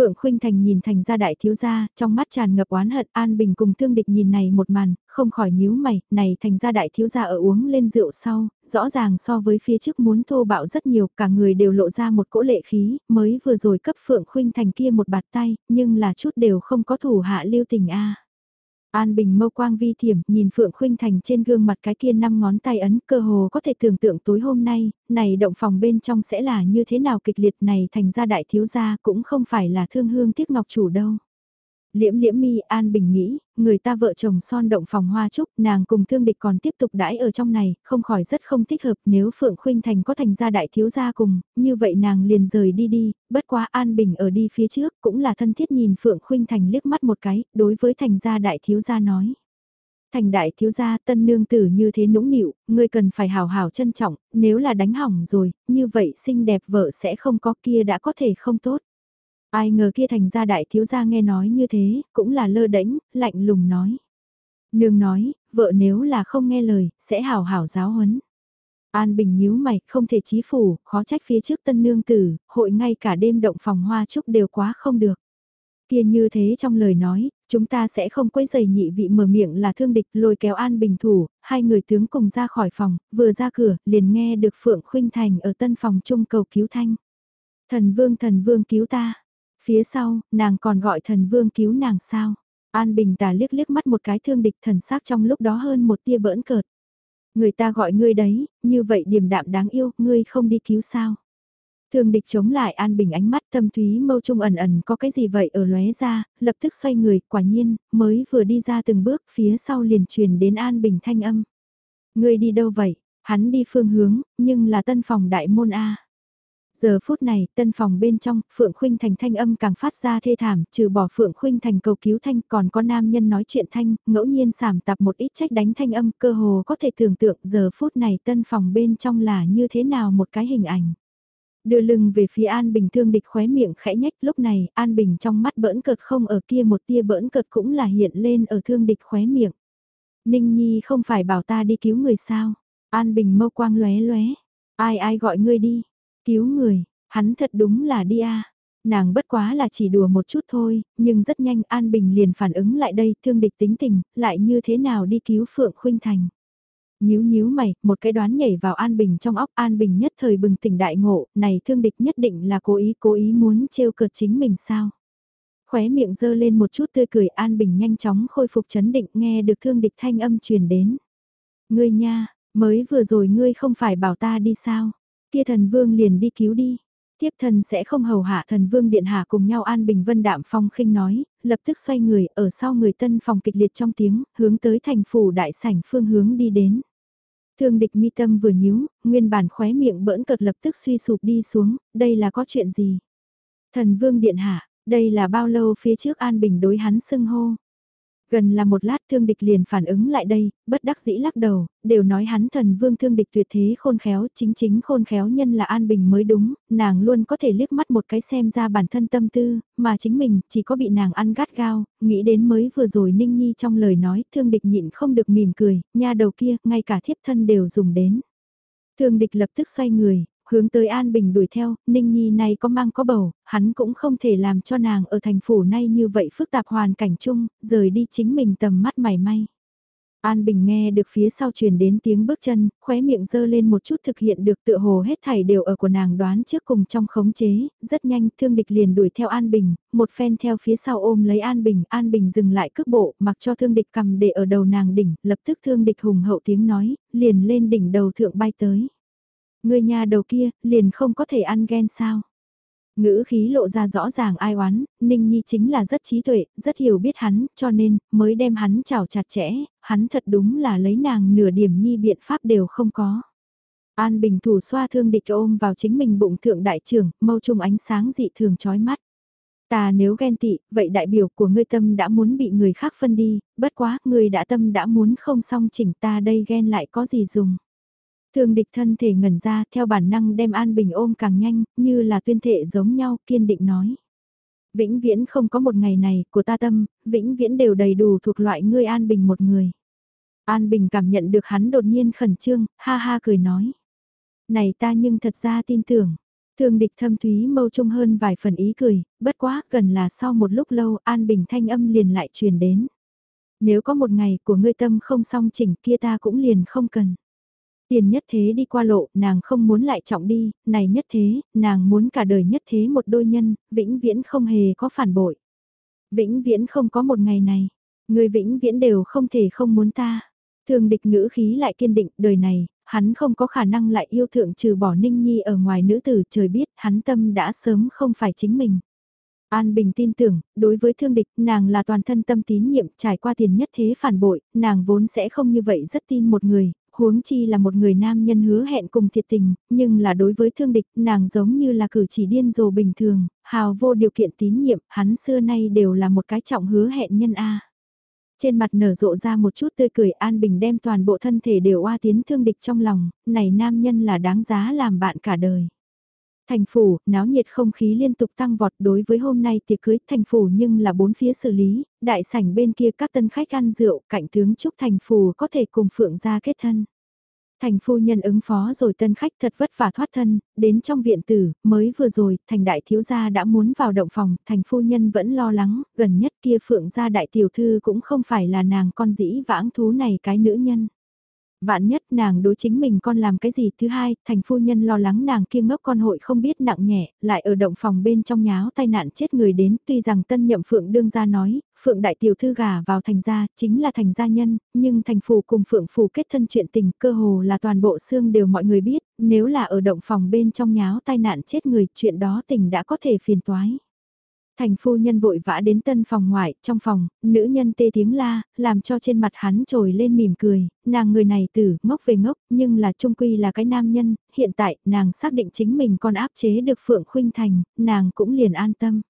Phượng Khuynh Thành nhìn thành gia đại thiếu gia, trong mắt tràn ngập oán hận, An Bình cùng thương địch nhìn này một màn, không khỏi nhíu mày, này thành gia đại thiếu gia ở uống lên rượu sau, rõ ràng so với phía trước muốn thô bạo rất nhiều, cả người đều lộ ra một cỗ lệ khí, mới vừa rồi cấp Phượng Khuynh Thành kia một bạt tay, nhưng là chút đều không có thủ hạ lưu tình a. An Bình mâu quang vi thiểm, nhìn Phượng Khuynh Thành trên gương mặt cái kia năm ngón tay ấn, cơ hồ có thể tưởng tượng tối hôm nay, này động phòng bên trong sẽ là như thế nào kịch liệt này thành ra đại thiếu gia cũng không phải là thương hương tiếc ngọc chủ đâu. Liễm liễm mi an bình nghĩ, người ta vợ chồng son động phòng hoa trúc, nàng cùng thương địch còn tiếp tục đãi ở trong này, không khỏi rất không thích hợp nếu Phượng Khuynh Thành có thành gia đại thiếu gia cùng, như vậy nàng liền rời đi đi, bất quá an bình ở đi phía trước, cũng là thân thiết nhìn Phượng Khuynh Thành liếc mắt một cái, đối với thành gia đại thiếu gia nói. Thành đại thiếu gia tân nương tử như thế nũng nịu, ngươi cần phải hào hào trân trọng, nếu là đánh hỏng rồi, như vậy xinh đẹp vợ sẽ không có kia đã có thể không tốt. Ai ngờ kia thành gia đại thiếu gia nghe nói như thế, cũng là lơ đễnh, lạnh lùng nói. Nương nói, vợ nếu là không nghe lời, sẽ hảo hảo giáo huấn. An Bình nhíu mày, không thể chí phủ, khó trách phía trước tân nương tử, hội ngay cả đêm động phòng hoa trúc đều quá không được. Kia như thế trong lời nói, chúng ta sẽ không quấy giày nhị vị mở miệng là thương địch lôi kéo An Bình thủ, hai người tướng cùng ra khỏi phòng, vừa ra cửa, liền nghe được Phượng Khuynh Thành ở tân phòng trung cầu cứu thanh. Thần vương thần vương cứu ta, Phía sau, nàng còn gọi thần vương cứu nàng sao? An Bình tà liếc liếc mắt một cái thương địch thần sắc trong lúc đó hơn một tia bỡn cợt. Người ta gọi ngươi đấy, như vậy điềm đạm đáng yêu, ngươi không đi cứu sao? Thương địch chống lại An Bình ánh mắt tâm thúy mâu trung ẩn ẩn có cái gì vậy ở lóe ra, lập tức xoay người, quả nhiên, mới vừa đi ra từng bước phía sau liền truyền đến An Bình thanh âm. Ngươi đi đâu vậy? Hắn đi phương hướng, nhưng là tân phòng đại môn A. Giờ phút này, tân phòng bên trong, Phượng Khuynh Thành thanh âm càng phát ra thê thảm, trừ bỏ Phượng Khuynh Thành cầu cứu thanh còn có nam nhân nói chuyện thanh, ngẫu nhiên sảm tạp một ít trách đánh thanh âm, cơ hồ có thể tưởng tượng giờ phút này tân phòng bên trong là như thế nào một cái hình ảnh. Đưa lưng về phía An Bình thương địch khóe miệng khẽ nhách lúc này, An Bình trong mắt bỡn cợt không ở kia một tia bỡn cợt cũng là hiện lên ở thương địch khóe miệng. Ninh Nhi không phải bảo ta đi cứu người sao? An Bình mâu quang lóe lóe. Ai ai gọi ngươi đi? Cứu người, hắn thật đúng là đi a. Nàng bất quá là chỉ đùa một chút thôi, nhưng rất nhanh An Bình liền phản ứng lại đây, thương địch tính tình, lại như thế nào đi cứu Phượng Khuynh Thành. Nhíu nhíu mày, một cái đoán nhảy vào An Bình trong óc An Bình nhất thời bừng tỉnh đại ngộ, này thương địch nhất định là cố ý cố ý muốn trêu cợt chính mình sao. Khóe miệng dơ lên một chút tươi cười An Bình nhanh chóng khôi phục chấn định nghe được thương địch thanh âm truyền đến. Ngươi nha, mới vừa rồi ngươi không phải bảo ta đi sao? Kia thần vương liền đi cứu đi. Tiếp thần sẽ không hầu hạ thần vương điện hạ cùng nhau an bình vân đạm phong khinh nói, lập tức xoay người ở sau người tân phòng kịch liệt trong tiếng, hướng tới thành phủ đại sảnh phương hướng đi đến. Thương địch mi tâm vừa nhíu, nguyên bản khóe miệng bỡn cợt lập tức suy sụp đi xuống, đây là có chuyện gì? Thần vương điện hạ, đây là bao lâu phía trước an bình đối hắn xưng hô? Gần là một lát thương địch liền phản ứng lại đây, bất đắc dĩ lắc đầu, đều nói hắn thần vương thương địch tuyệt thế khôn khéo, chính chính khôn khéo nhân là An Bình mới đúng, nàng luôn có thể liếc mắt một cái xem ra bản thân tâm tư, mà chính mình chỉ có bị nàng ăn gắt gao, nghĩ đến mới vừa rồi Ninh Nhi trong lời nói, thương địch nhịn không được mỉm cười, nha đầu kia, ngay cả thiếp thân đều dùng đến. Thương địch lập tức xoay người, hướng tới An Bình đuổi theo, Ninh Nhi này có mang có bầu, hắn cũng không thể làm cho nàng ở thành phủ nay như vậy phức tạp hoàn cảnh chung, rời đi chính mình tầm mắt mày may. An Bình nghe được phía sau truyền đến tiếng bước chân, khóe miệng dơ lên một chút thực hiện được tựa hồ hết thảy đều ở của nàng đoán trước cùng trong khống chế, rất nhanh thương địch liền đuổi theo An Bình, một phen theo phía sau ôm lấy An Bình, An Bình dừng lại cước bộ, mặc cho thương địch cầm để ở đầu nàng đỉnh, lập tức thương địch hùng hậu tiếng nói, liền lên đỉnh đầu thượng bay tới. Người nhà đầu kia, liền không có thể ăn ghen sao. Ngữ khí lộ ra rõ ràng ai oán, Ninh Nhi chính là rất trí tuệ, rất hiểu biết hắn, cho nên, mới đem hắn chào chặt chẽ, hắn thật đúng là lấy nàng nửa điểm nhi biện pháp đều không có. An Bình thủ xoa thương địch ôm vào chính mình bụng thượng đại trưởng, mâu trùng ánh sáng dị thường chói mắt. Ta nếu ghen tị, vậy đại biểu của ngươi tâm đã muốn bị người khác phân đi, bất quá, ngươi đã tâm đã muốn không xong chỉnh ta đây ghen lại có gì dùng thường địch thân thể ngẩn ra theo bản năng đem An Bình ôm càng nhanh, như là tuyên thệ giống nhau kiên định nói. Vĩnh viễn không có một ngày này của ta tâm, vĩnh viễn đều đầy đủ thuộc loại ngươi An Bình một người. An Bình cảm nhận được hắn đột nhiên khẩn trương, ha ha cười nói. Này ta nhưng thật ra tin tưởng. thường địch thâm thúy mâu trung hơn vài phần ý cười, bất quá gần là sau một lúc lâu an bình thanh âm liền lại truyền đến. Nếu có một ngày của ngươi tâm không song chỉnh kia ta cũng liền không cần. Tiền nhất thế đi qua lộ, nàng không muốn lại trọng đi, này nhất thế, nàng muốn cả đời nhất thế một đôi nhân, vĩnh viễn không hề có phản bội. Vĩnh viễn không có một ngày này, người vĩnh viễn đều không thể không muốn ta. Thường địch ngữ khí lại kiên định, đời này, hắn không có khả năng lại yêu thượng trừ bỏ Ninh Nhi ở ngoài nữ tử trời biết hắn tâm đã sớm không phải chính mình. An Bình tin tưởng, đối với thương địch, nàng là toàn thân tâm tín nhiệm, trải qua tiền nhất thế phản bội, nàng vốn sẽ không như vậy rất tin một người, huống chi là một người nam nhân hứa hẹn cùng thiệt tình, nhưng là đối với thương địch, nàng giống như là cử chỉ điên rồ bình thường, hào vô điều kiện tín nhiệm, hắn xưa nay đều là một cái trọng hứa hẹn nhân A. Trên mặt nở rộ ra một chút tươi cười An Bình đem toàn bộ thân thể đều oa tiến thương địch trong lòng, này nam nhân là đáng giá làm bạn cả đời. Thành phủ, náo nhiệt không khí liên tục tăng vọt đối với hôm nay tiệc cưới thành phủ nhưng là bốn phía xử lý, đại sảnh bên kia các tân khách ăn rượu, cạnh tướng chúc thành phủ có thể cùng phượng gia kết thân. Thành phu nhân ứng phó rồi tân khách thật vất vả thoát thân, đến trong viện tử, mới vừa rồi, thành đại thiếu gia đã muốn vào động phòng, thành phu nhân vẫn lo lắng, gần nhất kia phượng gia đại tiểu thư cũng không phải là nàng con dĩ vãng thú này cái nữ nhân. Vạn nhất nàng đối chính mình con làm cái gì? Thứ hai, thành phu nhân lo lắng nàng kia ngốc con hội không biết nặng nhẹ, lại ở động phòng bên trong nháo tai nạn chết người đến, tuy rằng tân nhậm phượng đương ra nói, phượng đại tiểu thư gà vào thành gia, chính là thành gia nhân, nhưng thành phù cùng phượng phù kết thân chuyện tình cơ hồ là toàn bộ xương đều mọi người biết, nếu là ở động phòng bên trong nháo tai nạn chết người, chuyện đó tình đã có thể phiền toái. Thành phu nhân vội vã đến tân phòng ngoại, trong phòng, nữ nhân tê tiếng la, làm cho trên mặt hắn trồi lên mỉm cười, nàng người này tử, ngốc về ngốc, nhưng là trung quy là cái nam nhân, hiện tại, nàng xác định chính mình còn áp chế được Phượng Khuynh Thành, nàng cũng liền an tâm.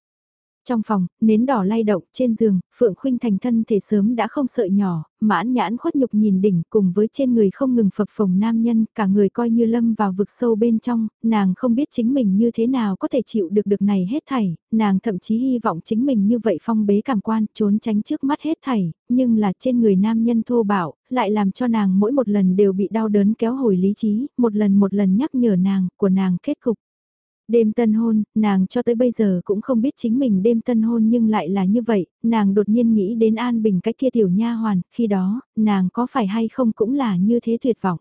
Trong phòng, nến đỏ lay động trên giường, Phượng Khuynh thành thân thể sớm đã không sợi nhỏ, mãn nhãn khuất nhục nhìn đỉnh cùng với trên người không ngừng phập phồng nam nhân, cả người coi như lâm vào vực sâu bên trong, nàng không biết chính mình như thế nào có thể chịu được được này hết thảy, nàng thậm chí hy vọng chính mình như vậy phong bế cảm quan, trốn tránh trước mắt hết thảy, nhưng là trên người nam nhân thô bạo, lại làm cho nàng mỗi một lần đều bị đau đớn kéo hồi lý trí, một lần một lần nhắc nhở nàng, của nàng kết cục. Đêm tân hôn, nàng cho tới bây giờ cũng không biết chính mình đêm tân hôn nhưng lại là như vậy, nàng đột nhiên nghĩ đến An Bình cách kia tiểu nha hoàn, khi đó, nàng có phải hay không cũng là như thế tuyệt vọng.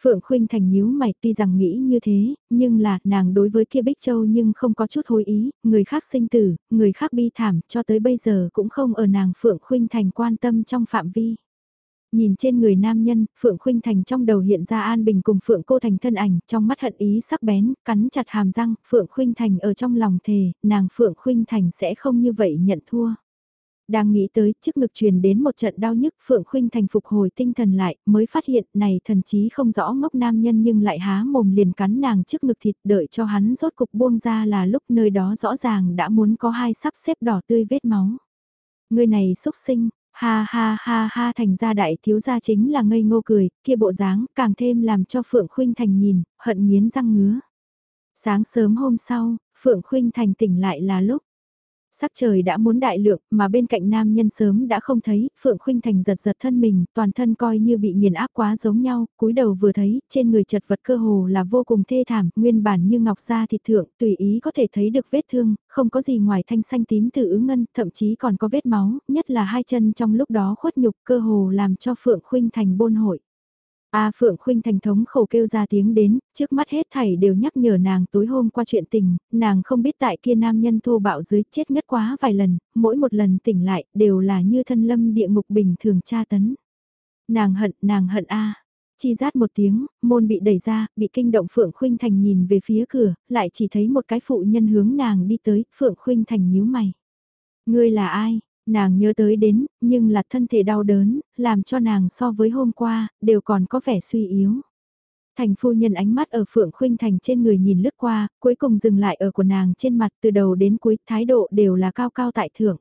Phượng Khuynh Thành nhíu mày tuy rằng nghĩ như thế, nhưng là nàng đối với kia Bích Châu nhưng không có chút hối ý, người khác sinh tử, người khác bi thảm cho tới bây giờ cũng không ở nàng Phượng Khuynh Thành quan tâm trong phạm vi. Nhìn trên người nam nhân, Phượng Khuynh Thành trong đầu hiện ra An Bình cùng Phượng Cô Thành thân ảnh, trong mắt hận ý sắc bén, cắn chặt hàm răng, Phượng Khuynh Thành ở trong lòng thề, nàng Phượng Khuynh Thành sẽ không như vậy nhận thua. Đang nghĩ tới, trước ngực truyền đến một trận đau nhức, Phượng Khuynh Thành phục hồi tinh thần lại, mới phát hiện này thần chí không rõ ngốc nam nhân nhưng lại há mồm liền cắn nàng trước ngực thịt đợi cho hắn rốt cục buông ra là lúc nơi đó rõ ràng đã muốn có hai sắp xếp đỏ tươi vết máu. Người này xúc sinh, Ha ha ha ha thành ra đại thiếu gia chính là ngây ngô cười, kia bộ dáng càng thêm làm cho Phượng Khuynh Thành nhìn, hận nghiến răng ngứa. Sáng sớm hôm sau, Phượng Khuynh Thành tỉnh lại là lúc Sắc trời đã muốn đại lượng, mà bên cạnh nam nhân sớm đã không thấy, Phượng Khuynh Thành giật giật thân mình, toàn thân coi như bị nghiền áp quá giống nhau, cúi đầu vừa thấy, trên người chật vật cơ hồ là vô cùng thê thảm, nguyên bản như ngọc da thịt thượng, tùy ý có thể thấy được vết thương, không có gì ngoài thanh xanh tím từ ứ ngân, thậm chí còn có vết máu, nhất là hai chân trong lúc đó khuất nhục cơ hồ làm cho Phượng Khuynh Thành bôn hội. A Phượng Khuynh thành thống khổ kêu ra tiếng đến, trước mắt hết thảy đều nhắc nhở nàng tối hôm qua chuyện tình, nàng không biết tại kia nam nhân thô bạo dưới chết ngất quá vài lần, mỗi một lần tỉnh lại đều là như thân lâm địa ngục bình thường tra tấn. Nàng hận, nàng hận A. Chi rát một tiếng, môn bị đẩy ra, bị kinh động Phượng Khuynh Thành nhìn về phía cửa, lại chỉ thấy một cái phụ nhân hướng nàng đi tới, Phượng Khuynh Thành nhíu mày. Ngươi là ai? Nàng nhớ tới đến, nhưng là thân thể đau đớn, làm cho nàng so với hôm qua, đều còn có vẻ suy yếu. Thành phu nhân ánh mắt ở Phượng Khuynh Thành trên người nhìn lướt qua, cuối cùng dừng lại ở của nàng trên mặt từ đầu đến cuối, thái độ đều là cao cao tại thượng.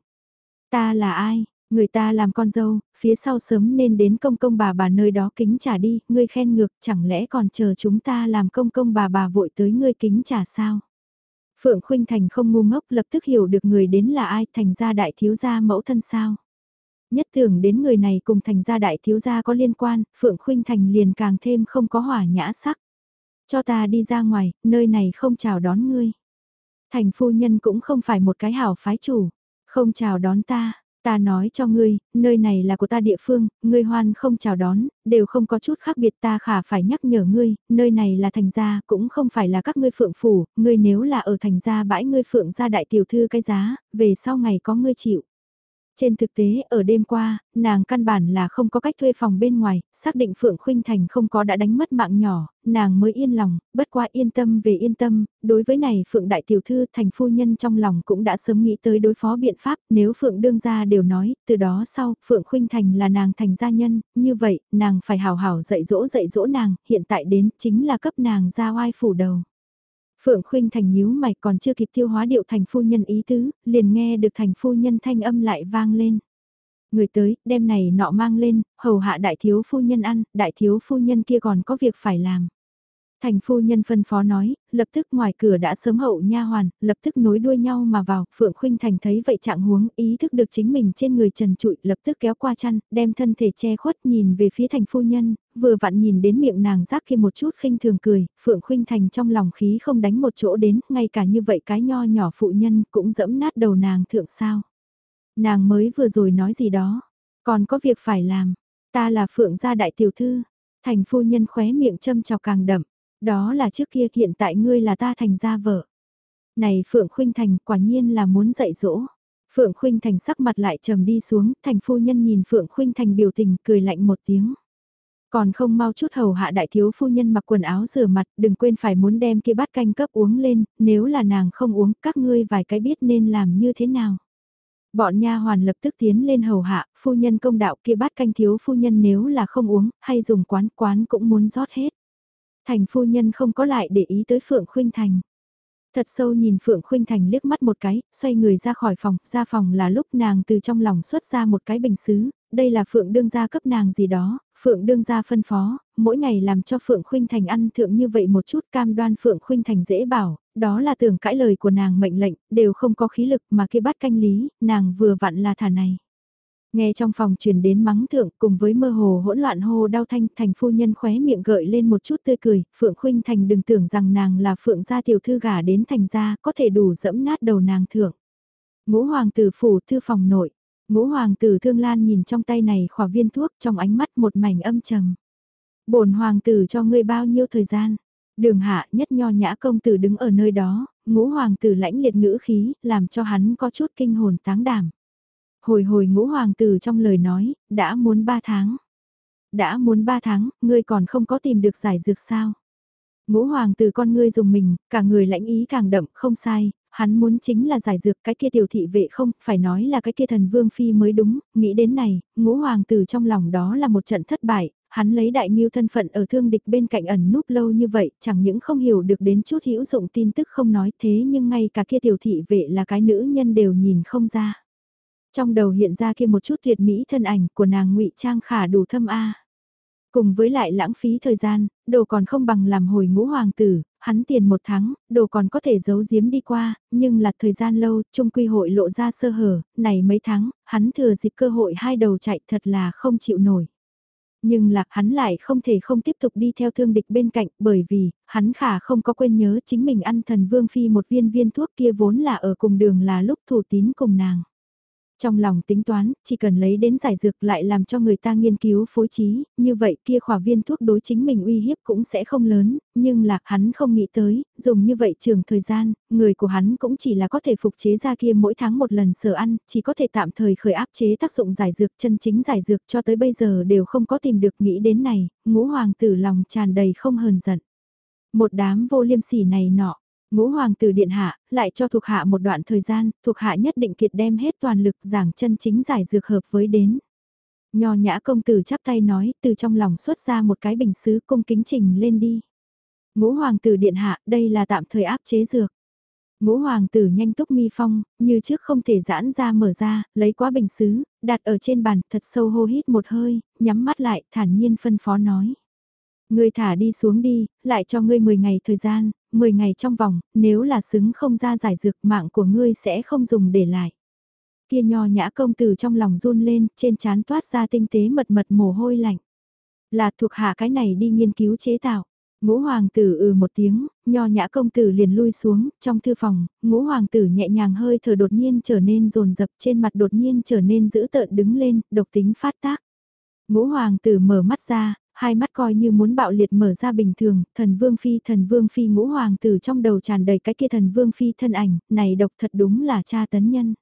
Ta là ai? Người ta làm con dâu, phía sau sớm nên đến công công bà bà nơi đó kính trả đi, ngươi khen ngược, chẳng lẽ còn chờ chúng ta làm công công bà bà vội tới ngươi kính trả sao? Phượng Khuynh Thành không ngu ngốc lập tức hiểu được người đến là ai thành ra đại thiếu gia mẫu thân sao. Nhất tưởng đến người này cùng thành ra đại thiếu gia có liên quan, Phượng Khuynh Thành liền càng thêm không có hỏa nhã sắc. Cho ta đi ra ngoài, nơi này không chào đón ngươi. Thành phu nhân cũng không phải một cái hảo phái chủ, không chào đón ta, Ta nói cho ngươi, nơi này là của ta địa phương, ngươi hoan không chào đón, đều không có chút khác biệt ta khả phải nhắc nhở ngươi, nơi này là thành gia, cũng không phải là các ngươi phượng phủ, ngươi nếu là ở thành gia bãi ngươi phượng gia đại tiểu thư cái giá, về sau ngày có ngươi chịu. Trên thực tế, ở đêm qua, nàng căn bản là không có cách thuê phòng bên ngoài, xác định Phượng Khuynh Thành không có đã đánh mất mạng nhỏ, nàng mới yên lòng, bất qua yên tâm về yên tâm, đối với này Phượng Đại Tiểu Thư thành phu nhân trong lòng cũng đã sớm nghĩ tới đối phó biện pháp, nếu Phượng Đương gia đều nói, từ đó sau, Phượng Khuynh Thành là nàng thành gia nhân, như vậy, nàng phải hào hảo dạy dỗ dạy dỗ nàng, hiện tại đến chính là cấp nàng ra oai phủ đầu. Phượng Khuynh Thành nhíu mày còn chưa kịp tiêu hóa điệu thành phu nhân ý tứ, liền nghe được thành phu nhân thanh âm lại vang lên. Người tới, đem này nọ mang lên, hầu hạ đại thiếu phu nhân ăn, đại thiếu phu nhân kia còn có việc phải làm. Thành phu nhân phân phó nói, lập tức ngoài cửa đã sớm hậu nha hoàn, lập tức nối đuôi nhau mà vào, Phượng Khuynh Thành thấy vậy trạng huống, ý thức được chính mình trên người trần trụi, lập tức kéo qua chăn, đem thân thể che khuất nhìn về phía thành phu nhân, vừa vặn nhìn đến miệng nàng rác kia một chút khinh thường cười, Phượng Khuynh Thành trong lòng khí không đánh một chỗ đến, ngay cả như vậy cái nho nhỏ phụ nhân cũng dẫm nát đầu nàng thượng sao. Nàng mới vừa rồi nói gì đó, còn có việc phải làm, ta là Phượng gia đại tiểu thư, thành phu nhân khóe miệng châm chọc càng đậm đó là trước kia hiện tại ngươi là ta thành gia vợ. Này Phượng Khuynh Thành quả nhiên là muốn dạy dỗ. Phượng Khuynh Thành sắc mặt lại trầm đi xuống, thành phu nhân nhìn Phượng Khuynh Thành biểu tình cười lạnh một tiếng. Còn không mau chút hầu hạ đại thiếu phu nhân mặc quần áo rửa mặt, đừng quên phải muốn đem kia bát canh cấp uống lên, nếu là nàng không uống, các ngươi vài cái biết nên làm như thế nào. Bọn nha hoàn lập tức tiến lên hầu hạ, phu nhân công đạo kia bát canh thiếu phu nhân nếu là không uống, hay dùng quán quán cũng muốn rót hết. Thành phu nhân không có lại để ý tới Phượng Khuynh Thành. Thật sâu nhìn Phượng Khuynh Thành liếc mắt một cái, xoay người ra khỏi phòng, ra phòng là lúc nàng từ trong lòng xuất ra một cái bình xứ, đây là Phượng đương gia cấp nàng gì đó, Phượng đương gia phân phó, mỗi ngày làm cho Phượng Khuynh Thành ăn thượng như vậy một chút cam đoan Phượng Khuynh Thành dễ bảo, đó là tưởng cãi lời của nàng mệnh lệnh, đều không có khí lực mà kia bắt canh lý, nàng vừa vặn là thả này. Nghe trong phòng truyền đến mắng thượng cùng với mơ hồ hỗn loạn hô đau thanh thành phu nhân khóe miệng gợi lên một chút tươi cười, Phượng Khuynh Thành đừng tưởng rằng nàng là Phượng gia tiểu thư gả đến thành gia có thể đủ dẫm nát đầu nàng thượng. Ngũ hoàng tử phủ thư phòng nội, ngũ hoàng tử thương lan nhìn trong tay này khỏa viên thuốc trong ánh mắt một mảnh âm trầm. bổn hoàng tử cho ngươi bao nhiêu thời gian? Đường hạ nhất nho nhã công tử đứng ở nơi đó, ngũ hoàng tử lãnh liệt ngữ khí, làm cho hắn có chút kinh hồn táng đảm. Hồi hồi ngũ hoàng tử trong lời nói, đã muốn ba tháng. Đã muốn ba tháng, ngươi còn không có tìm được giải dược sao? Ngũ hoàng tử con ngươi dùng mình, cả người lãnh ý càng đậm, không sai, hắn muốn chính là giải dược cái kia tiểu thị vệ không, phải nói là cái kia thần vương phi mới đúng, nghĩ đến này, ngũ hoàng tử trong lòng đó là một trận thất bại, hắn lấy đại miêu thân phận ở thương địch bên cạnh ẩn núp lâu như vậy, chẳng những không hiểu được đến chút hữu dụng tin tức không nói thế nhưng ngay cả kia tiểu thị vệ là cái nữ nhân đều nhìn không ra. Trong đầu hiện ra kia một chút tuyệt mỹ thân ảnh của nàng ngụy trang khả đủ thâm A. Cùng với lại lãng phí thời gian, đồ còn không bằng làm hồi ngũ hoàng tử, hắn tiền một tháng, đồ còn có thể giấu giếm đi qua, nhưng là thời gian lâu, trung quy hội lộ ra sơ hở, này mấy tháng, hắn thừa dịp cơ hội hai đầu chạy thật là không chịu nổi. Nhưng là hắn lại không thể không tiếp tục đi theo thương địch bên cạnh bởi vì, hắn khả không có quên nhớ chính mình ăn thần vương phi một viên viên thuốc kia vốn là ở cùng đường là lúc thủ tín cùng nàng. Trong lòng tính toán, chỉ cần lấy đến giải dược lại làm cho người ta nghiên cứu phối trí, như vậy kia khỏa viên thuốc đối chính mình uy hiếp cũng sẽ không lớn, nhưng là hắn không nghĩ tới, dùng như vậy trường thời gian, người của hắn cũng chỉ là có thể phục chế ra kia mỗi tháng một lần sở ăn, chỉ có thể tạm thời khởi áp chế tác dụng giải dược chân chính giải dược cho tới bây giờ đều không có tìm được nghĩ đến này, ngũ hoàng tử lòng tràn đầy không hờn giận. Một đám vô liêm sỉ này nọ, Ngũ hoàng tử điện hạ, lại cho thuộc hạ một đoạn thời gian, thuộc hạ nhất định kiệt đem hết toàn lực giảng chân chính giải dược hợp với đến. Nho nhã công tử chắp tay nói, từ trong lòng xuất ra một cái bình sứ cung kính trình lên đi. Ngũ hoàng tử điện hạ, đây là tạm thời áp chế dược. Ngũ hoàng tử nhanh túc mi phong, như trước không thể giãn ra mở ra, lấy quá bình sứ, đặt ở trên bàn, thật sâu hô hít một hơi, nhắm mắt lại, thản nhiên phân phó nói. Ngươi thả đi xuống đi, lại cho ngươi 10 ngày thời gian, 10 ngày trong vòng, nếu là xứng không ra giải dược mạng của ngươi sẽ không dùng để lại. Kia nho nhã công tử trong lòng run lên, trên trán toát ra tinh tế mật mật mồ hôi lạnh. Là thuộc hạ cái này đi nghiên cứu chế tạo. Ngũ hoàng tử ừ một tiếng, nho nhã công tử liền lui xuống, trong thư phòng, ngũ hoàng tử nhẹ nhàng hơi thở đột nhiên trở nên rồn rập trên mặt đột nhiên trở nên dữ tợn đứng lên, độc tính phát tác. Ngũ hoàng tử mở mắt ra, hai mắt coi như muốn bạo liệt mở ra bình thường, thần vương phi thần vương phi ngũ hoàng tử trong đầu tràn đầy cái kia thần vương phi thân ảnh, này độc thật đúng là cha tấn nhân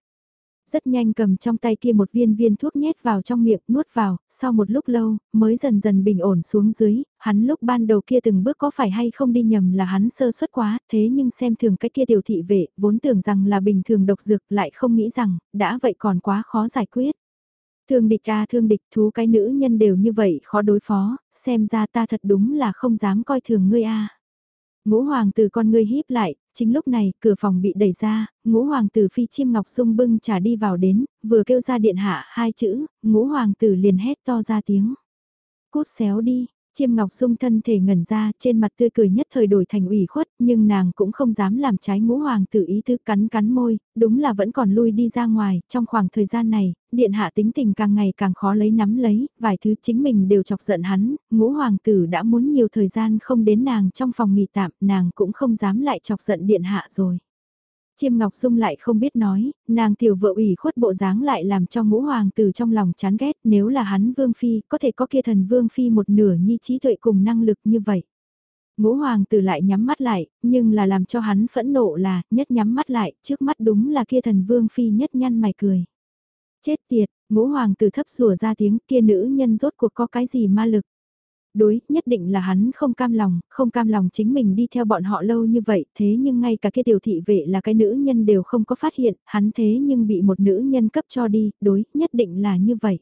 rất nhanh cầm trong tay kia một viên viên thuốc nhét vào trong miệng nuốt vào, sau một lúc lâu, mới dần dần bình ổn xuống dưới, hắn lúc ban đầu kia từng bước có phải hay không đi nhầm là hắn sơ suất quá, thế nhưng xem thường cái kia tiểu thị vệ, vốn tưởng rằng là bình thường độc dược lại không nghĩ rằng, đã vậy còn quá khó giải quyết. Thương địch ca thương địch thú cái nữ nhân đều như vậy khó đối phó, xem ra ta thật đúng là không dám coi thường ngươi a. Ngũ hoàng tử con ngươi híp lại, chính lúc này cửa phòng bị đẩy ra, ngũ hoàng tử phi chiêm ngọc sung bưng trà đi vào đến, vừa kêu ra điện hạ hai chữ, ngũ hoàng tử liền hét to ra tiếng. Cút xéo đi, Chiêm Ngọc Dung thân thể ngẩn ra, trên mặt tươi cười nhất thời đổi thành ủy khuất, nhưng nàng cũng không dám làm trái ngũ hoàng tử ý tứ cắn cắn môi, đúng là vẫn còn lui đi ra ngoài, trong khoảng thời gian này, điện hạ tính tình càng ngày càng khó lấy nắm lấy, vài thứ chính mình đều chọc giận hắn, ngũ hoàng tử đã muốn nhiều thời gian không đến nàng trong phòng nghỉ tạm, nàng cũng không dám lại chọc giận điện hạ rồi. Chiêm Ngọc Dung lại không biết nói, nàng tiểu vợ ủy khuất bộ dáng lại làm cho ngũ hoàng tử trong lòng chán ghét nếu là hắn vương phi, có thể có kia thần vương phi một nửa nhi trí tuệ cùng năng lực như vậy. Ngũ hoàng tử lại nhắm mắt lại, nhưng là làm cho hắn phẫn nộ là, nhất nhắm mắt lại, trước mắt đúng là kia thần vương phi nhất nhăn mày cười. Chết tiệt, ngũ hoàng tử thấp rùa ra tiếng kia nữ nhân rốt cuộc có cái gì ma lực. Đối, nhất định là hắn không cam lòng, không cam lòng chính mình đi theo bọn họ lâu như vậy, thế nhưng ngay cả kia tiểu thị vệ là cái nữ nhân đều không có phát hiện, hắn thế nhưng bị một nữ nhân cấp cho đi, đối, nhất định là như vậy.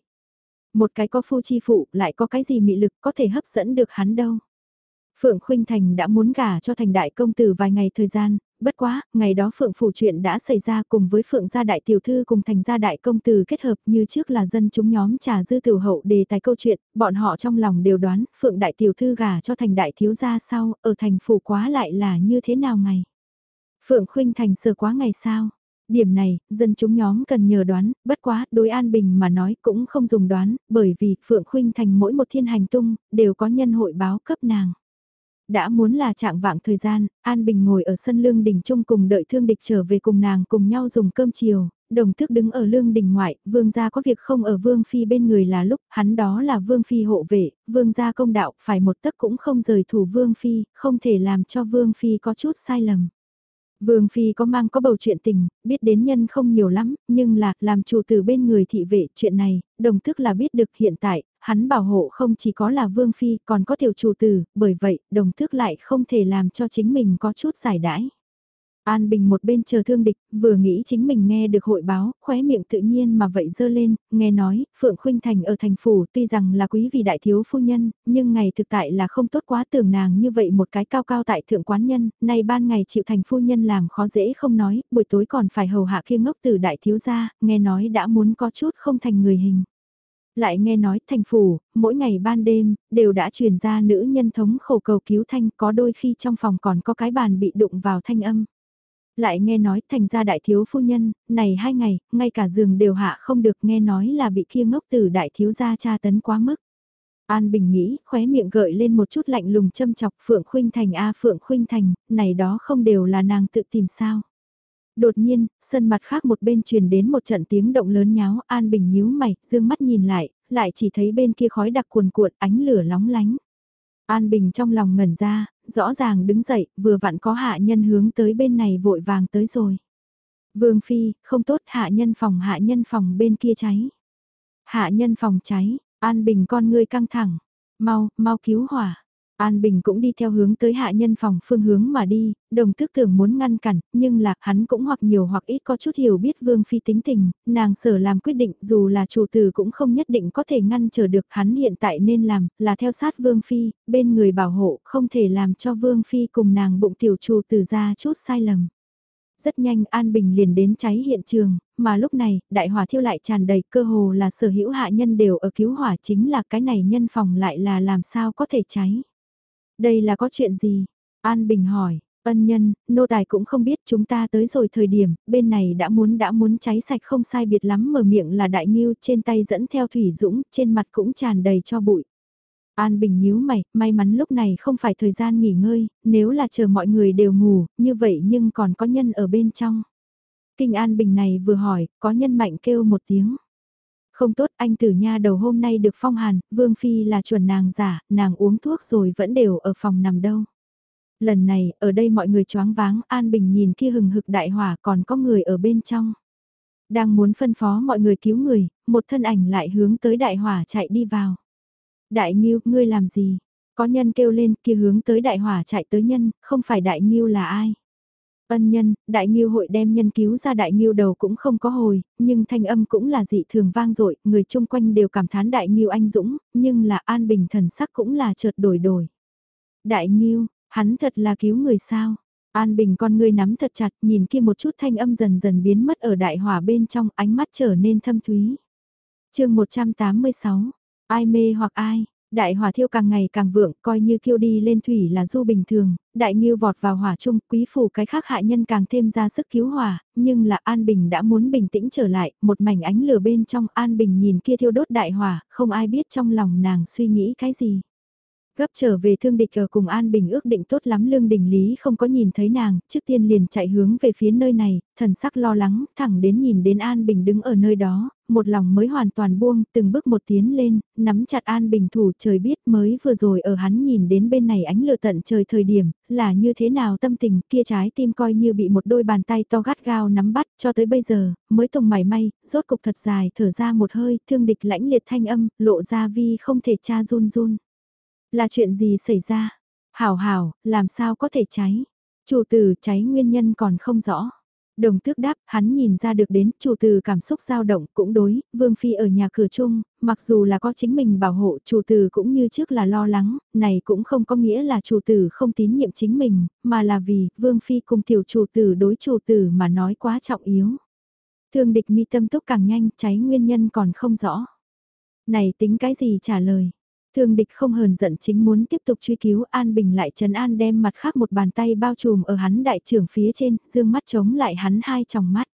Một cái có phu chi phụ, lại có cái gì mị lực có thể hấp dẫn được hắn đâu. Phượng Khuynh Thành đã muốn gả cho thành đại công tử vài ngày thời gian, bất quá, ngày đó Phượng Phủ chuyện đã xảy ra cùng với Phượng gia đại tiểu thư cùng thành gia đại công tử kết hợp như trước là dân chúng nhóm trà dư tiểu hậu đề tài câu chuyện, bọn họ trong lòng đều đoán Phượng đại tiểu thư gả cho thành đại thiếu gia sau, ở thành phủ quá lại là như thế nào ngày. Phượng Khuynh Thành sờ quá ngày sao. Điểm này, dân chúng nhóm cần nhờ đoán, bất quá, đối an bình mà nói cũng không dùng đoán, bởi vì Phượng Khuynh Thành mỗi một thiên hành tung, đều có nhân hội báo cấp nàng. Đã muốn là trạng vạng thời gian, An Bình ngồi ở sân lương đình chung cùng đợi thương địch trở về cùng nàng cùng nhau dùng cơm chiều, đồng thức đứng ở lương đình ngoại, vương gia có việc không ở vương phi bên người là lúc, hắn đó là vương phi hộ vệ, vương gia công đạo, phải một tấc cũng không rời thủ vương phi, không thể làm cho vương phi có chút sai lầm. Vương Phi có mang có bầu chuyện tình, biết đến nhân không nhiều lắm, nhưng là, làm chủ từ bên người thị vệ chuyện này, đồng thức là biết được hiện tại, hắn bảo hộ không chỉ có là Vương Phi, còn có tiểu chủ tử, bởi vậy, đồng thước lại không thể làm cho chính mình có chút giải đãi. An Bình một bên chờ thương địch, vừa nghĩ chính mình nghe được hội báo, khóe miệng tự nhiên mà vậy dơ lên, nghe nói, Phượng Khuynh Thành ở thành phủ tuy rằng là quý vị đại thiếu phu nhân, nhưng ngày thực tại là không tốt quá tưởng nàng như vậy một cái cao cao tại thượng quán nhân, nay ban ngày chịu thành phu nhân làm khó dễ không nói, buổi tối còn phải hầu hạ kia ngốc từ đại thiếu gia, nghe nói đã muốn có chút không thành người hình lại nghe nói thành phủ, mỗi ngày ban đêm, đều đã truyền ra nữ nhân thống khổ cầu cứu thanh có đôi khi trong phòng còn có cái bàn bị đụng vào thanh âm. Lại nghe nói thành ra đại thiếu phu nhân, này hai ngày, ngay cả giường đều hạ không được nghe nói là bị kia ngốc từ đại thiếu gia tra tấn quá mức. An Bình nghĩ, khóe miệng gợi lên một chút lạnh lùng châm chọc Phượng Khuynh Thành a Phượng Khuynh Thành, này đó không đều là nàng tự tìm sao. Đột nhiên, sân mặt khác một bên truyền đến một trận tiếng động lớn nháo, An Bình nhíu mày, dương mắt nhìn lại, lại chỉ thấy bên kia khói đặc cuồn cuộn ánh lửa lóng lánh. An Bình trong lòng ngẩn ra, rõ ràng đứng dậy, vừa vặn có hạ nhân hướng tới bên này vội vàng tới rồi. Vương Phi, không tốt hạ nhân phòng hạ nhân phòng bên kia cháy. Hạ nhân phòng cháy, An Bình con ngươi căng thẳng, mau, mau cứu hỏa. An Bình cũng đi theo hướng tới hạ nhân phòng phương hướng mà đi, đồng thức tưởng muốn ngăn cản, nhưng là hắn cũng hoặc nhiều hoặc ít có chút hiểu biết Vương Phi tính tình, nàng sở làm quyết định dù là chủ tử cũng không nhất định có thể ngăn trở được hắn hiện tại nên làm, là theo sát Vương Phi, bên người bảo hộ, không thể làm cho Vương Phi cùng nàng bụng tiểu chủ tử ra chút sai lầm. Rất nhanh An Bình liền đến cháy hiện trường, mà lúc này, đại hỏa thiêu lại tràn đầy cơ hồ là sở hữu hạ nhân đều ở cứu hỏa chính là cái này nhân phòng lại là làm sao có thể cháy. Đây là có chuyện gì? An Bình hỏi, ân nhân, nô tài cũng không biết chúng ta tới rồi thời điểm, bên này đã muốn đã muốn cháy sạch không sai biệt lắm mở miệng là đại nghiêu trên tay dẫn theo thủy dũng, trên mặt cũng tràn đầy cho bụi. An Bình nhíu mày, may mắn lúc này không phải thời gian nghỉ ngơi, nếu là chờ mọi người đều ngủ, như vậy nhưng còn có nhân ở bên trong. Kinh An Bình này vừa hỏi, có nhân mạnh kêu một tiếng. Không tốt, anh tử nha đầu hôm nay được phong hàn, Vương Phi là chuẩn nàng giả, nàng uống thuốc rồi vẫn đều ở phòng nằm đâu. Lần này, ở đây mọi người choáng váng, An Bình nhìn kia hừng hực đại hỏa còn có người ở bên trong. Đang muốn phân phó mọi người cứu người, một thân ảnh lại hướng tới đại hỏa chạy đi vào. Đại Nhiêu, ngươi làm gì? Có nhân kêu lên kia hướng tới đại hỏa chạy tới nhân, không phải đại Nhiêu là ai? Ân nhân, đại nghiêu hội đem nhân cứu ra đại nghiêu đầu cũng không có hồi, nhưng thanh âm cũng là dị thường vang dội người chung quanh đều cảm thán đại nghiêu anh dũng, nhưng là an bình thần sắc cũng là chợt đổi đổi. Đại nghiêu, hắn thật là cứu người sao? An bình con người nắm thật chặt nhìn kia một chút thanh âm dần dần biến mất ở đại hỏa bên trong ánh mắt trở nên thâm thúy. chương 186, ai mê hoặc ai, Đại hỏa thiêu càng ngày càng vượng, coi như kiêu đi lên thủy là du bình thường, đại nghiêu vọt vào hỏa chung, quý phủ cái khác hại nhân càng thêm ra sức cứu hỏa, nhưng là An Bình đã muốn bình tĩnh trở lại, một mảnh ánh lửa bên trong An Bình nhìn kia thiêu đốt đại hỏa, không ai biết trong lòng nàng suy nghĩ cái gì. Gấp trở về thương địch ở cùng An Bình ước định tốt lắm lương đình lý không có nhìn thấy nàng, trước tiên liền chạy hướng về phía nơi này, thần sắc lo lắng, thẳng đến nhìn đến An Bình đứng ở nơi đó, một lòng mới hoàn toàn buông, từng bước một tiến lên, nắm chặt An Bình thủ trời biết mới vừa rồi ở hắn nhìn đến bên này ánh lửa tận trời thời điểm, là như thế nào tâm tình kia trái tim coi như bị một đôi bàn tay to gắt gao nắm bắt cho tới bây giờ, mới tùng mảy may, rốt cục thật dài thở ra một hơi, thương địch lãnh liệt thanh âm, lộ ra vi không thể cha run run. Là chuyện gì xảy ra? Hảo hảo, làm sao có thể cháy? Chủ tử cháy nguyên nhân còn không rõ. Đồng tước đáp, hắn nhìn ra được đến, chủ tử cảm xúc dao động cũng đối, Vương Phi ở nhà cửa chung, mặc dù là có chính mình bảo hộ, chủ tử cũng như trước là lo lắng, này cũng không có nghĩa là chủ tử không tín nhiệm chính mình, mà là vì, Vương Phi cùng tiểu chủ tử đối chủ tử mà nói quá trọng yếu. Thương địch mi tâm túc càng nhanh, cháy nguyên nhân còn không rõ. Này tính cái gì trả lời? Thương địch không hờn giận chính muốn tiếp tục truy cứu An Bình lại trần an đem mặt khác một bàn tay bao trùm ở hắn đại trưởng phía trên, dương mắt chống lại hắn hai tròng mắt.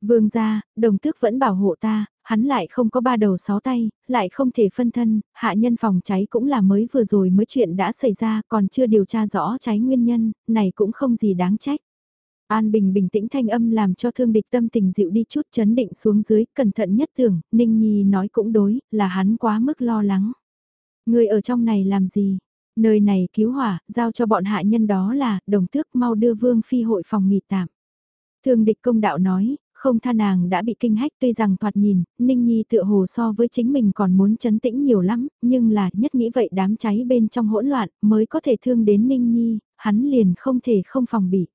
Vương gia, đồng tước vẫn bảo hộ ta, hắn lại không có ba đầu sáu tay, lại không thể phân thân, hạ nhân phòng cháy cũng là mới vừa rồi mới chuyện đã xảy ra còn chưa điều tra rõ cháy nguyên nhân, này cũng không gì đáng trách. An Bình bình tĩnh thanh âm làm cho thương địch tâm tình dịu đi chút chấn định xuống dưới, cẩn thận nhất tưởng, Ninh Nhi nói cũng đối, là hắn quá mức lo lắng. Người ở trong này làm gì? Nơi này cứu hỏa, giao cho bọn hạ nhân đó là, đồng tước mau đưa vương phi hội phòng nghỉ tạm. Thường địch công đạo nói, không tha nàng đã bị kinh hách tuy rằng thoạt nhìn, Ninh Nhi tựa hồ so với chính mình còn muốn chấn tĩnh nhiều lắm, nhưng là nhất nghĩ vậy đám cháy bên trong hỗn loạn mới có thể thương đến Ninh Nhi, hắn liền không thể không phòng bị.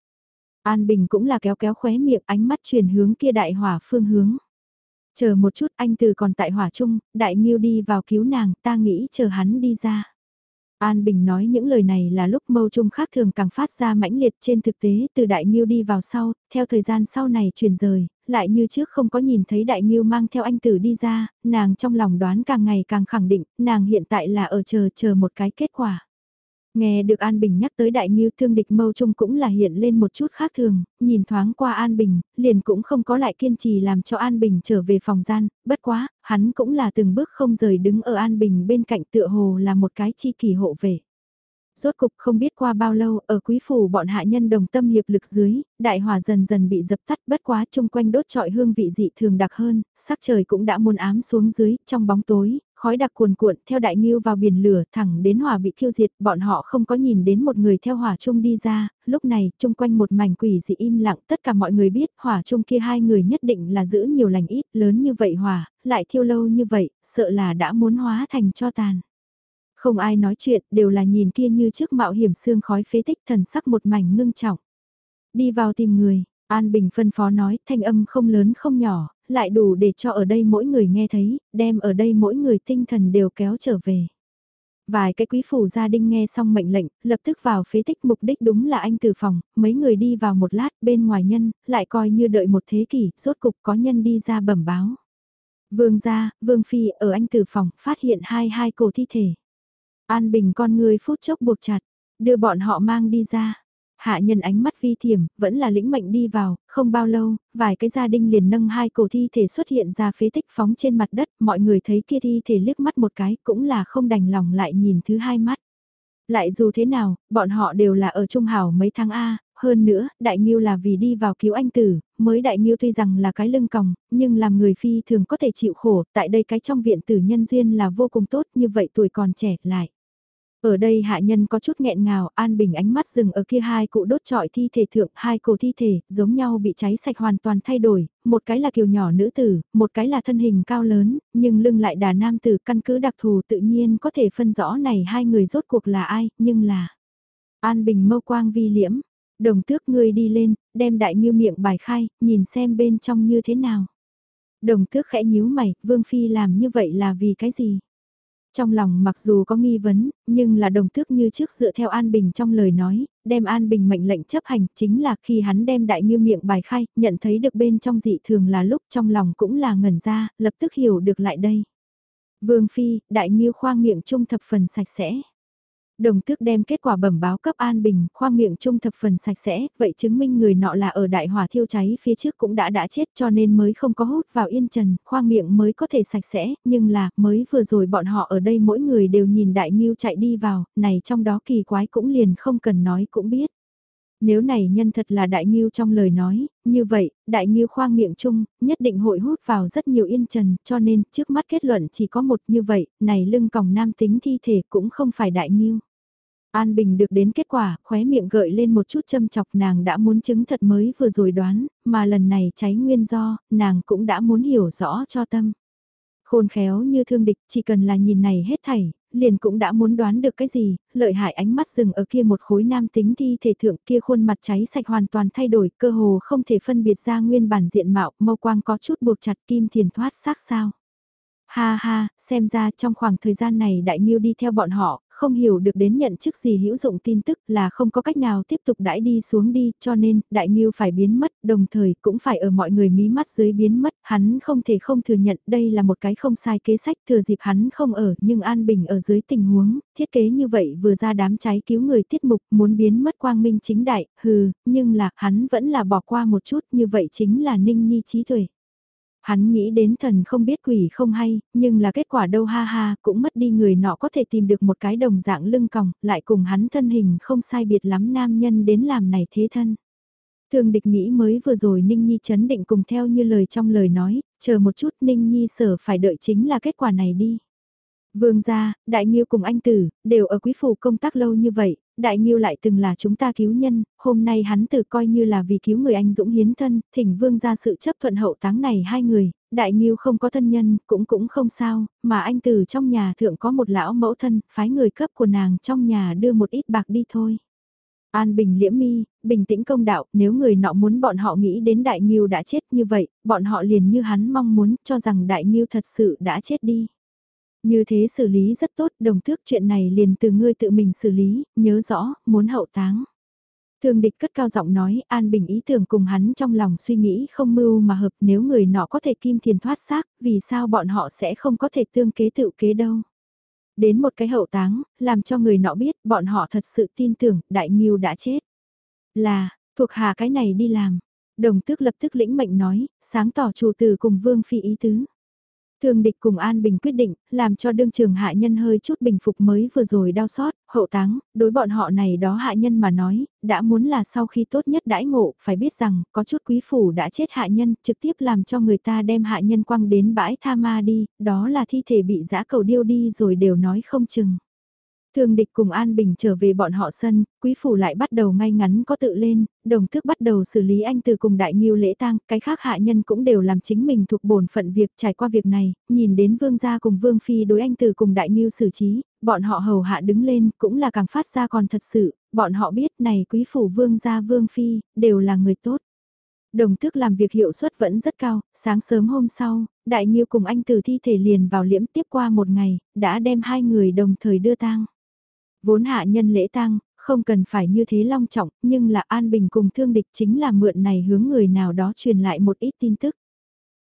An Bình cũng là kéo kéo khóe miệng ánh mắt truyền hướng kia đại hỏa phương hướng. Chờ một chút anh từ còn tại hỏa chung, đại nghiêu đi vào cứu nàng, ta nghĩ chờ hắn đi ra. An Bình nói những lời này là lúc mâu trung khác thường càng phát ra mãnh liệt trên thực tế từ đại nghiêu đi vào sau, theo thời gian sau này chuyển rời, lại như trước không có nhìn thấy đại nghiêu mang theo anh tử đi ra, nàng trong lòng đoán càng ngày càng khẳng định, nàng hiện tại là ở chờ chờ một cái kết quả. Nghe được An Bình nhắc tới đại nghiêu thương địch mâu trung cũng là hiện lên một chút khác thường, nhìn thoáng qua An Bình, liền cũng không có lại kiên trì làm cho An Bình trở về phòng gian, bất quá, hắn cũng là từng bước không rời đứng ở An Bình bên cạnh tựa hồ là một cái chi kỳ hộ vệ. Rốt cục không biết qua bao lâu ở quý phủ bọn hạ nhân đồng tâm hiệp lực dưới, đại hỏa dần dần bị dập tắt bất quá chung quanh đốt trọi hương vị dị thường đặc hơn, sắc trời cũng đã muôn ám xuống dưới, trong bóng tối, khói đặc cuồn cuộn theo đại nghiêu vào biển lửa thẳng đến hỏa bị thiêu diệt, bọn họ không có nhìn đến một người theo hỏa chung đi ra, lúc này, chung quanh một mảnh quỷ dị im lặng, tất cả mọi người biết hỏa chung kia hai người nhất định là giữ nhiều lành ít, lớn như vậy hỏa, lại thiêu lâu như vậy, sợ là đã muốn hóa thành cho tàn. Không ai nói chuyện, đều là nhìn kia như trước mạo hiểm xương khói phế tích thần sắc một mảnh ngưng trọng. Đi vào tìm người, An Bình phân phó nói, thanh âm không lớn không nhỏ, lại đủ để cho ở đây mỗi người nghe thấy, đem ở đây mỗi người tinh thần đều kéo trở về. Vài cái quý phủ gia đình nghe xong mệnh lệnh, lập tức vào phế tích mục đích đúng là anh từ phòng, mấy người đi vào một lát bên ngoài nhân, lại coi như đợi một thế kỷ, rốt cục có nhân đi ra bẩm báo. Vương gia, Vương Phi ở anh từ phòng, phát hiện hai hai cổ thi thể. An Bình con người phút chốc buộc chặt, đưa bọn họ mang đi ra. Hạ nhân ánh mắt vi thiểm, vẫn là lĩnh mệnh đi vào, không bao lâu, vài cái gia đình liền nâng hai cổ thi thể xuất hiện ra phế tích phóng trên mặt đất, mọi người thấy kia thi thể liếc mắt một cái cũng là không đành lòng lại nhìn thứ hai mắt. Lại dù thế nào, bọn họ đều là ở Trung Hảo mấy tháng A, hơn nữa, Đại Nghiêu là vì đi vào cứu anh tử, mới Đại Nghiêu tuy rằng là cái lưng còng, nhưng làm người phi thường có thể chịu khổ, tại đây cái trong viện tử nhân duyên là vô cùng tốt như vậy tuổi còn trẻ lại. Ở đây hạ nhân có chút nghẹn ngào, An Bình ánh mắt dừng ở kia hai cụ đốt trọi thi thể thượng, hai cổ thi thể, giống nhau bị cháy sạch hoàn toàn thay đổi, một cái là kiều nhỏ nữ tử, một cái là thân hình cao lớn, nhưng lưng lại đà nam tử, căn cứ đặc thù tự nhiên có thể phân rõ này hai người rốt cuộc là ai, nhưng là... An Bình mâu quang vi liễm, đồng tước ngươi đi lên, đem đại như miệng bài khai, nhìn xem bên trong như thế nào. Đồng tước khẽ nhíu mày, Vương Phi làm như vậy là vì cái gì? Trong lòng mặc dù có nghi vấn, nhưng là đồng thức như trước dựa theo An Bình trong lời nói, đem An Bình mệnh lệnh chấp hành chính là khi hắn đem đại như miệng bài khai, nhận thấy được bên trong dị thường là lúc trong lòng cũng là ngẩn ra, lập tức hiểu được lại đây. Vương Phi, đại như khoang miệng trung thập phần sạch sẽ. Đồng tước đem kết quả bẩm báo cấp an bình, khoang miệng trung thập phần sạch sẽ, vậy chứng minh người nọ là ở đại hỏa thiêu cháy phía trước cũng đã đã chết cho nên mới không có hút vào yên trần, khoang miệng mới có thể sạch sẽ, nhưng là, mới vừa rồi bọn họ ở đây mỗi người đều nhìn đại nghiêu chạy đi vào, này trong đó kỳ quái cũng liền không cần nói cũng biết. Nếu này nhân thật là đại nghiêu trong lời nói, như vậy, đại nghiêu khoang miệng chung, nhất định hội hút vào rất nhiều yên trần, cho nên trước mắt kết luận chỉ có một như vậy, này lưng còng nam tính thi thể cũng không phải đại nghiêu. An Bình được đến kết quả, khóe miệng gợi lên một chút châm chọc nàng đã muốn chứng thật mới vừa rồi đoán, mà lần này cháy nguyên do, nàng cũng đã muốn hiểu rõ cho tâm. Khôn khéo như thương địch, chỉ cần là nhìn này hết thảy, liền cũng đã muốn đoán được cái gì, lợi hại ánh mắt dừng ở kia một khối nam tính thi thể thượng kia khuôn mặt cháy sạch hoàn toàn thay đổi, cơ hồ không thể phân biệt ra nguyên bản diện mạo, mâu quang có chút buộc chặt kim thiền thoát xác sao. Ha ha, xem ra trong khoảng thời gian này đại nghiêu đi theo bọn họ, không hiểu được đến nhận chức gì hữu dụng tin tức là không có cách nào tiếp tục đãi đi xuống đi, cho nên, đại nghiêu phải biến mất, đồng thời cũng phải ở mọi người mí mắt dưới biến mất, hắn không thể không thừa nhận đây là một cái không sai kế sách thừa dịp hắn không ở, nhưng an bình ở dưới tình huống, thiết kế như vậy vừa ra đám cháy cứu người tiết mục muốn biến mất quang minh chính đại, hừ, nhưng là, hắn vẫn là bỏ qua một chút, như vậy chính là ninh nhi trí tuệ. Hắn nghĩ đến thần không biết quỷ không hay, nhưng là kết quả đâu ha ha, cũng mất đi người nọ có thể tìm được một cái đồng dạng lưng còng, lại cùng hắn thân hình không sai biệt lắm nam nhân đến làm này thế thân. Thường địch nghĩ mới vừa rồi Ninh Nhi chấn định cùng theo như lời trong lời nói, chờ một chút Ninh Nhi sở phải đợi chính là kết quả này đi. Vương gia, Đại Nghiêu cùng anh Tử, đều ở quý phủ công tác lâu như vậy, Đại Nghiêu lại từng là chúng ta cứu nhân, hôm nay hắn tử coi như là vì cứu người anh dũng hiến thân, thỉnh Vương gia sự chấp thuận hậu táng này hai người, Đại Nghiêu không có thân nhân, cũng cũng không sao, mà anh Tử trong nhà thượng có một lão mẫu thân, phái người cấp của nàng trong nhà đưa một ít bạc đi thôi. An Bình liễm mi, bình tĩnh công đạo, nếu người nọ muốn bọn họ nghĩ đến Đại Nghiêu đã chết như vậy, bọn họ liền như hắn mong muốn cho rằng Đại Nghiêu thật sự đã chết đi. Như thế xử lý rất tốt, đồng thước chuyện này liền từ ngươi tự mình xử lý, nhớ rõ, muốn hậu táng. Thường địch cất cao giọng nói, An Bình ý tưởng cùng hắn trong lòng suy nghĩ không mưu mà hợp nếu người nọ có thể kim thiền thoát xác, vì sao bọn họ sẽ không có thể tương kế tự kế đâu. Đến một cái hậu táng, làm cho người nọ biết bọn họ thật sự tin tưởng đại nghiêu đã chết. Là, thuộc hạ cái này đi làm. Đồng tước lập tức lĩnh mệnh nói, sáng tỏ chủ từ cùng vương phi ý tứ. Thương địch cùng An Bình quyết định, làm cho đương trường hạ nhân hơi chút bình phục mới vừa rồi đau xót, hậu táng, đối bọn họ này đó hạ nhân mà nói, đã muốn là sau khi tốt nhất đãi ngộ, phải biết rằng, có chút quý phủ đã chết hạ nhân, trực tiếp làm cho người ta đem hạ nhân quăng đến bãi tha ma đi, đó là thi thể bị giã cầu điêu đi rồi đều nói không chừng. Thương địch cùng An Bình trở về bọn họ sân, quý phủ lại bắt đầu ngay ngắn có tự lên, đồng thức bắt đầu xử lý anh từ cùng đại nghiêu lễ tang, cái khác hạ nhân cũng đều làm chính mình thuộc bổn phận việc trải qua việc này, nhìn đến vương gia cùng vương phi đối anh từ cùng đại nghiêu xử trí, bọn họ hầu hạ đứng lên cũng là càng phát ra còn thật sự, bọn họ biết này quý phủ vương gia vương phi, đều là người tốt. Đồng tước làm việc hiệu suất vẫn rất cao, sáng sớm hôm sau, đại nghiêu cùng anh từ thi thể liền vào liễm tiếp qua một ngày, đã đem hai người đồng thời đưa tang. Vốn hạ nhân lễ tang, không cần phải như thế long trọng, nhưng là an bình cùng thương địch chính là mượn này hướng người nào đó truyền lại một ít tin tức.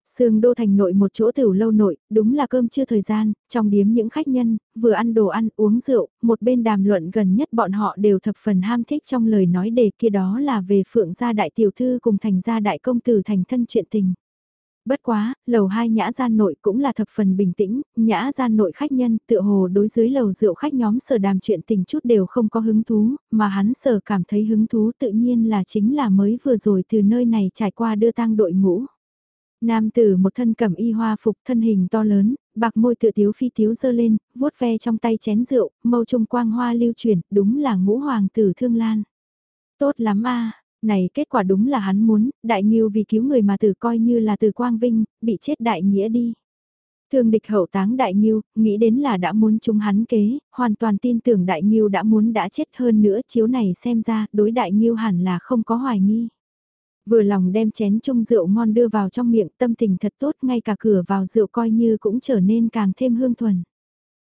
Sương Đô Thành nội một chỗ tiểu lâu nội, đúng là cơm chưa thời gian, trong điếm những khách nhân, vừa ăn đồ ăn, uống rượu, một bên đàm luận gần nhất bọn họ đều thập phần ham thích trong lời nói đề kia đó là về phượng gia đại tiểu thư cùng thành gia đại công tử thành thân chuyện tình. Bất quá, lầu hai nhã gian nội cũng là thập phần bình tĩnh, nhã gian nội khách nhân tựa hồ đối dưới lầu rượu khách nhóm sở đàm chuyện tình chút đều không có hứng thú, mà hắn sở cảm thấy hứng thú tự nhiên là chính là mới vừa rồi từ nơi này trải qua đưa tang đội ngũ. Nam tử một thân cẩm y hoa phục thân hình to lớn, bạc môi tự tiếu phi tiếu dơ lên, vuốt ve trong tay chén rượu, mâu trung quang hoa lưu chuyển, đúng là ngũ hoàng tử thương lan. Tốt lắm a này kết quả đúng là hắn muốn, đại nghiêu vì cứu người mà tử coi như là từ quang vinh, bị chết đại nghĩa đi. Thương địch hậu táng đại nghiêu, nghĩ đến là đã muốn chúng hắn kế, hoàn toàn tin tưởng đại nghiêu đã muốn đã chết hơn nữa chiếu này xem ra đối đại nghiêu hẳn là không có hoài nghi. Vừa lòng đem chén chung rượu ngon đưa vào trong miệng tâm tình thật tốt ngay cả cửa vào rượu coi như cũng trở nên càng thêm hương thuần.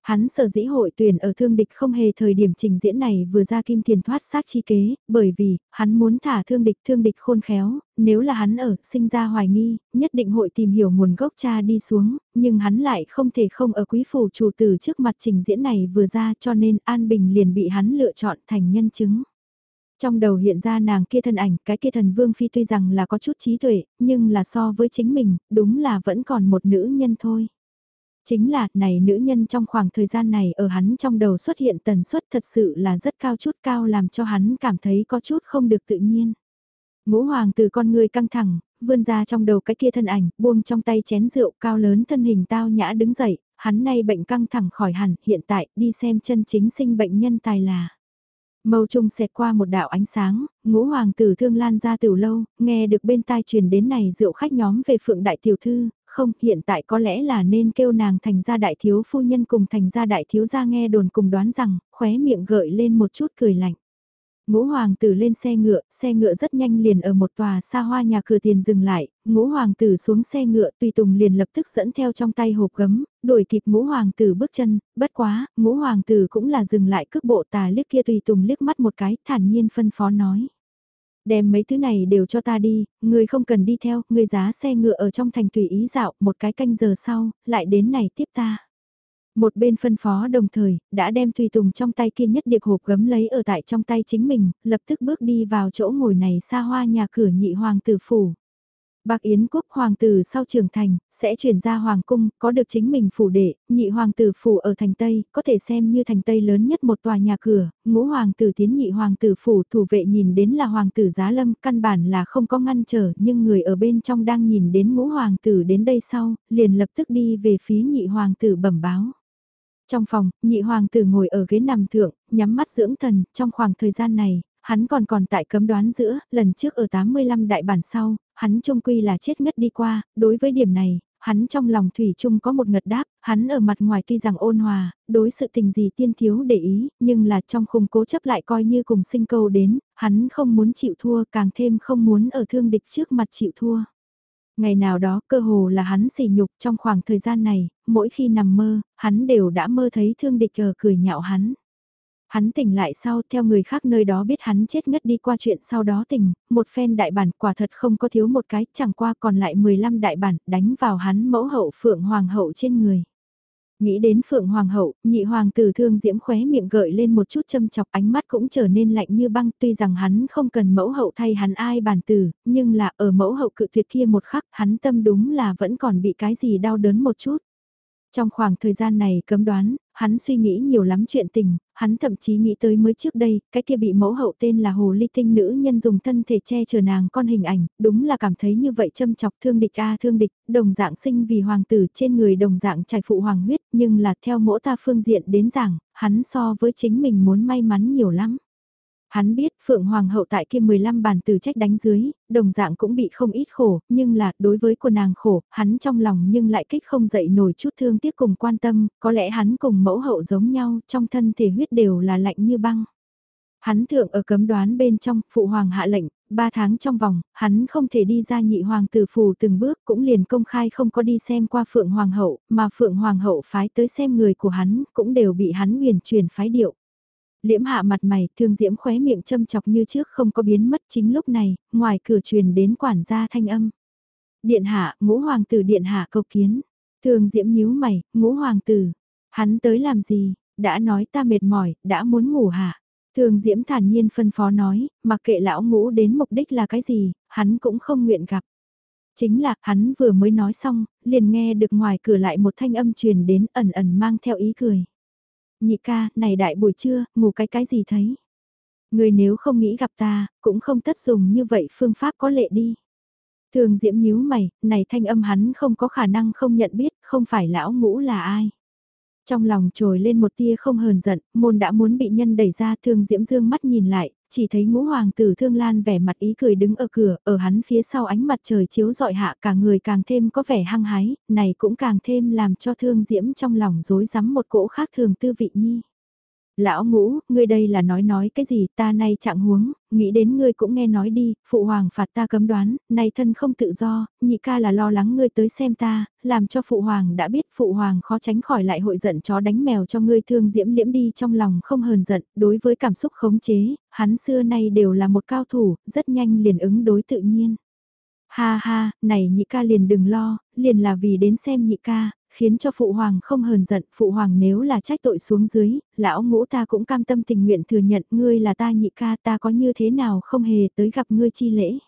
Hắn sở dĩ hội tuyển ở thương địch không hề thời điểm trình diễn này vừa ra kim tiền thoát sát chi kế, bởi vì, hắn muốn thả thương địch thương địch khôn khéo, nếu là hắn ở, sinh ra hoài nghi, nhất định hội tìm hiểu nguồn gốc cha đi xuống, nhưng hắn lại không thể không ở quý phủ chủ tử trước mặt trình diễn này vừa ra cho nên An Bình liền bị hắn lựa chọn thành nhân chứng. Trong đầu hiện ra nàng kia thân ảnh, cái kia thần vương phi tuy rằng là có chút trí tuệ, nhưng là so với chính mình, đúng là vẫn còn một nữ nhân thôi. Chính là, này nữ nhân trong khoảng thời gian này ở hắn trong đầu xuất hiện tần suất thật sự là rất cao chút cao làm cho hắn cảm thấy có chút không được tự nhiên. Ngũ hoàng từ con người căng thẳng, vươn ra trong đầu cái kia thân ảnh, buông trong tay chén rượu cao lớn thân hình tao nhã đứng dậy, hắn nay bệnh căng thẳng khỏi hẳn, hiện tại đi xem chân chính sinh bệnh nhân tài là. Mâu trung xẹt qua một đạo ánh sáng, ngũ hoàng tử thương lan ra từ lâu, nghe được bên tai truyền đến này rượu khách nhóm về phượng đại tiểu thư, không hiện tại có lẽ là nên kêu nàng thành gia đại thiếu phu nhân cùng thành gia đại thiếu gia nghe đồn cùng đoán rằng, khóe miệng gợi lên một chút cười lạnh. Ngũ hoàng tử lên xe ngựa, xe ngựa rất nhanh liền ở một tòa xa hoa nhà cửa tiền dừng lại, ngũ hoàng tử xuống xe ngựa tùy tùng liền lập tức dẫn theo trong tay hộp gấm, đuổi kịp ngũ hoàng tử bước chân, bất quá, ngũ hoàng tử cũng là dừng lại cước bộ tà liếc kia tùy tùng liếc mắt một cái, thản nhiên phân phó nói. Đem mấy thứ này đều cho ta đi, người không cần đi theo, người giá xe ngựa ở trong thành tùy ý dạo, một cái canh giờ sau, lại đến này tiếp ta. Một bên phân phó đồng thời, đã đem tùy tùng trong tay kia nhất điệp hộp gấm lấy ở tại trong tay chính mình, lập tức bước đi vào chỗ ngồi này xa hoa nhà cửa nhị hoàng tử phủ. Bạc Yến quốc hoàng tử sau trưởng thành, sẽ chuyển ra hoàng cung, có được chính mình phủ đệ, nhị hoàng tử phủ ở thành Tây, có thể xem như thành Tây lớn nhất một tòa nhà cửa, ngũ hoàng tử tiến nhị hoàng tử phủ thủ vệ nhìn đến là hoàng tử giá lâm, căn bản là không có ngăn trở, nhưng người ở bên trong đang nhìn đến ngũ hoàng tử đến đây sau, liền lập tức đi về phía nhị hoàng tử bẩm báo. Trong phòng, nhị hoàng tử ngồi ở ghế nằm thượng, nhắm mắt dưỡng thần, trong khoảng thời gian này, hắn còn còn tại cấm đoán giữa, lần trước ở 85 đại bản sau, hắn trung quy là chết ngất đi qua, đối với điểm này, hắn trong lòng thủy chung có một ngật đáp, hắn ở mặt ngoài tuy rằng ôn hòa, đối sự tình gì tiên thiếu để ý, nhưng là trong khung cố chấp lại coi như cùng sinh câu đến, hắn không muốn chịu thua càng thêm không muốn ở thương địch trước mặt chịu thua. Ngày nào đó cơ hồ là hắn sỉ nhục trong khoảng thời gian này, mỗi khi nằm mơ, hắn đều đã mơ thấy thương địch chờ cười nhạo hắn. Hắn tỉnh lại sau theo người khác nơi đó biết hắn chết ngất đi qua chuyện sau đó tỉnh, một phen đại bản quả thật không có thiếu một cái, chẳng qua còn lại 15 đại bản đánh vào hắn mẫu hậu phượng hoàng hậu trên người. Nghĩ đến Phượng Hoàng hậu, nhị hoàng tử thương diễm khóe miệng gợi lên một chút châm chọc ánh mắt cũng trở nên lạnh như băng tuy rằng hắn không cần mẫu hậu thay hắn ai bản tử, nhưng là ở mẫu hậu cự tuyệt kia một khắc hắn tâm đúng là vẫn còn bị cái gì đau đớn một chút. Trong khoảng thời gian này cấm đoán, hắn suy nghĩ nhiều lắm chuyện tình, hắn thậm chí nghĩ tới mới trước đây, cái kia bị mẫu hậu tên là hồ ly tinh nữ nhân dùng thân thể che chở nàng con hình ảnh, đúng là cảm thấy như vậy châm chọc thương địch a thương địch, đồng dạng sinh vì hoàng tử trên người đồng dạng trải phụ hoàng huyết, nhưng là theo mỗi ta phương diện đến giảng, hắn so với chính mình muốn may mắn nhiều lắm. Hắn biết Phượng Hoàng hậu tại kia 15 bàn từ trách đánh dưới, đồng dạng cũng bị không ít khổ, nhưng là đối với của nàng khổ, hắn trong lòng nhưng lại kích không dậy nổi chút thương tiếc cùng quan tâm, có lẽ hắn cùng mẫu hậu giống nhau, trong thân thể huyết đều là lạnh như băng. Hắn thượng ở cấm đoán bên trong, phụ hoàng hạ lệnh, ba tháng trong vòng, hắn không thể đi ra nhị hoàng tử phù từng bước cũng liền công khai không có đi xem qua phượng hoàng hậu, mà phượng hoàng hậu phái tới xem người của hắn, cũng đều bị hắn huyền truyền phái điệu liễm hạ mặt mày, thương diễm khóe miệng châm chọc như trước không có biến mất chính lúc này, ngoài cửa truyền đến quản gia thanh âm. Điện hạ, ngũ hoàng tử điện hạ cầu kiến. Thường diễm nhíu mày, ngũ hoàng tử. Hắn tới làm gì, đã nói ta mệt mỏi, đã muốn ngủ hạ. Thường diễm thản nhiên phân phó nói, mặc kệ lão ngũ đến mục đích là cái gì, hắn cũng không nguyện gặp. Chính là, hắn vừa mới nói xong, liền nghe được ngoài cửa lại một thanh âm truyền đến ẩn ẩn mang theo ý cười. Nhị ca, này đại buổi trưa, ngủ cái cái gì thấy? Người nếu không nghĩ gặp ta, cũng không tất dùng như vậy phương pháp có lệ đi. Thường diễm nhíu mày, này thanh âm hắn không có khả năng không nhận biết, không phải lão ngũ là ai. Trong lòng trồi lên một tia không hờn giận, môn đã muốn bị nhân đẩy ra thương diễm dương mắt nhìn lại, chỉ thấy ngũ hoàng tử thương lan vẻ mặt ý cười đứng ở cửa, ở hắn phía sau ánh mặt trời chiếu dọi hạ cả người càng thêm có vẻ hăng hái, này cũng càng thêm làm cho thương diễm trong lòng rối rắm một cỗ khác thường tư vị nhi. Lão ngũ, ngươi đây là nói nói cái gì ta nay trạng huống, nghĩ đến ngươi cũng nghe nói đi, phụ hoàng phạt ta cấm đoán, nay thân không tự do, nhị ca là lo lắng ngươi tới xem ta, làm cho phụ hoàng đã biết phụ hoàng khó tránh khỏi lại hội giận chó đánh mèo cho ngươi thương diễm liễm đi trong lòng không hờn giận, đối với cảm xúc khống chế, hắn xưa nay đều là một cao thủ, rất nhanh liền ứng đối tự nhiên. Ha ha, này nhị ca liền đừng lo, liền là vì đến xem nhị ca, khiến cho phụ hoàng không hờn giận, phụ hoàng nếu là trách tội xuống dưới, lão ngũ ta cũng cam tâm tình nguyện thừa nhận ngươi là ta nhị ca ta có như thế nào không hề tới gặp ngươi chi lễ.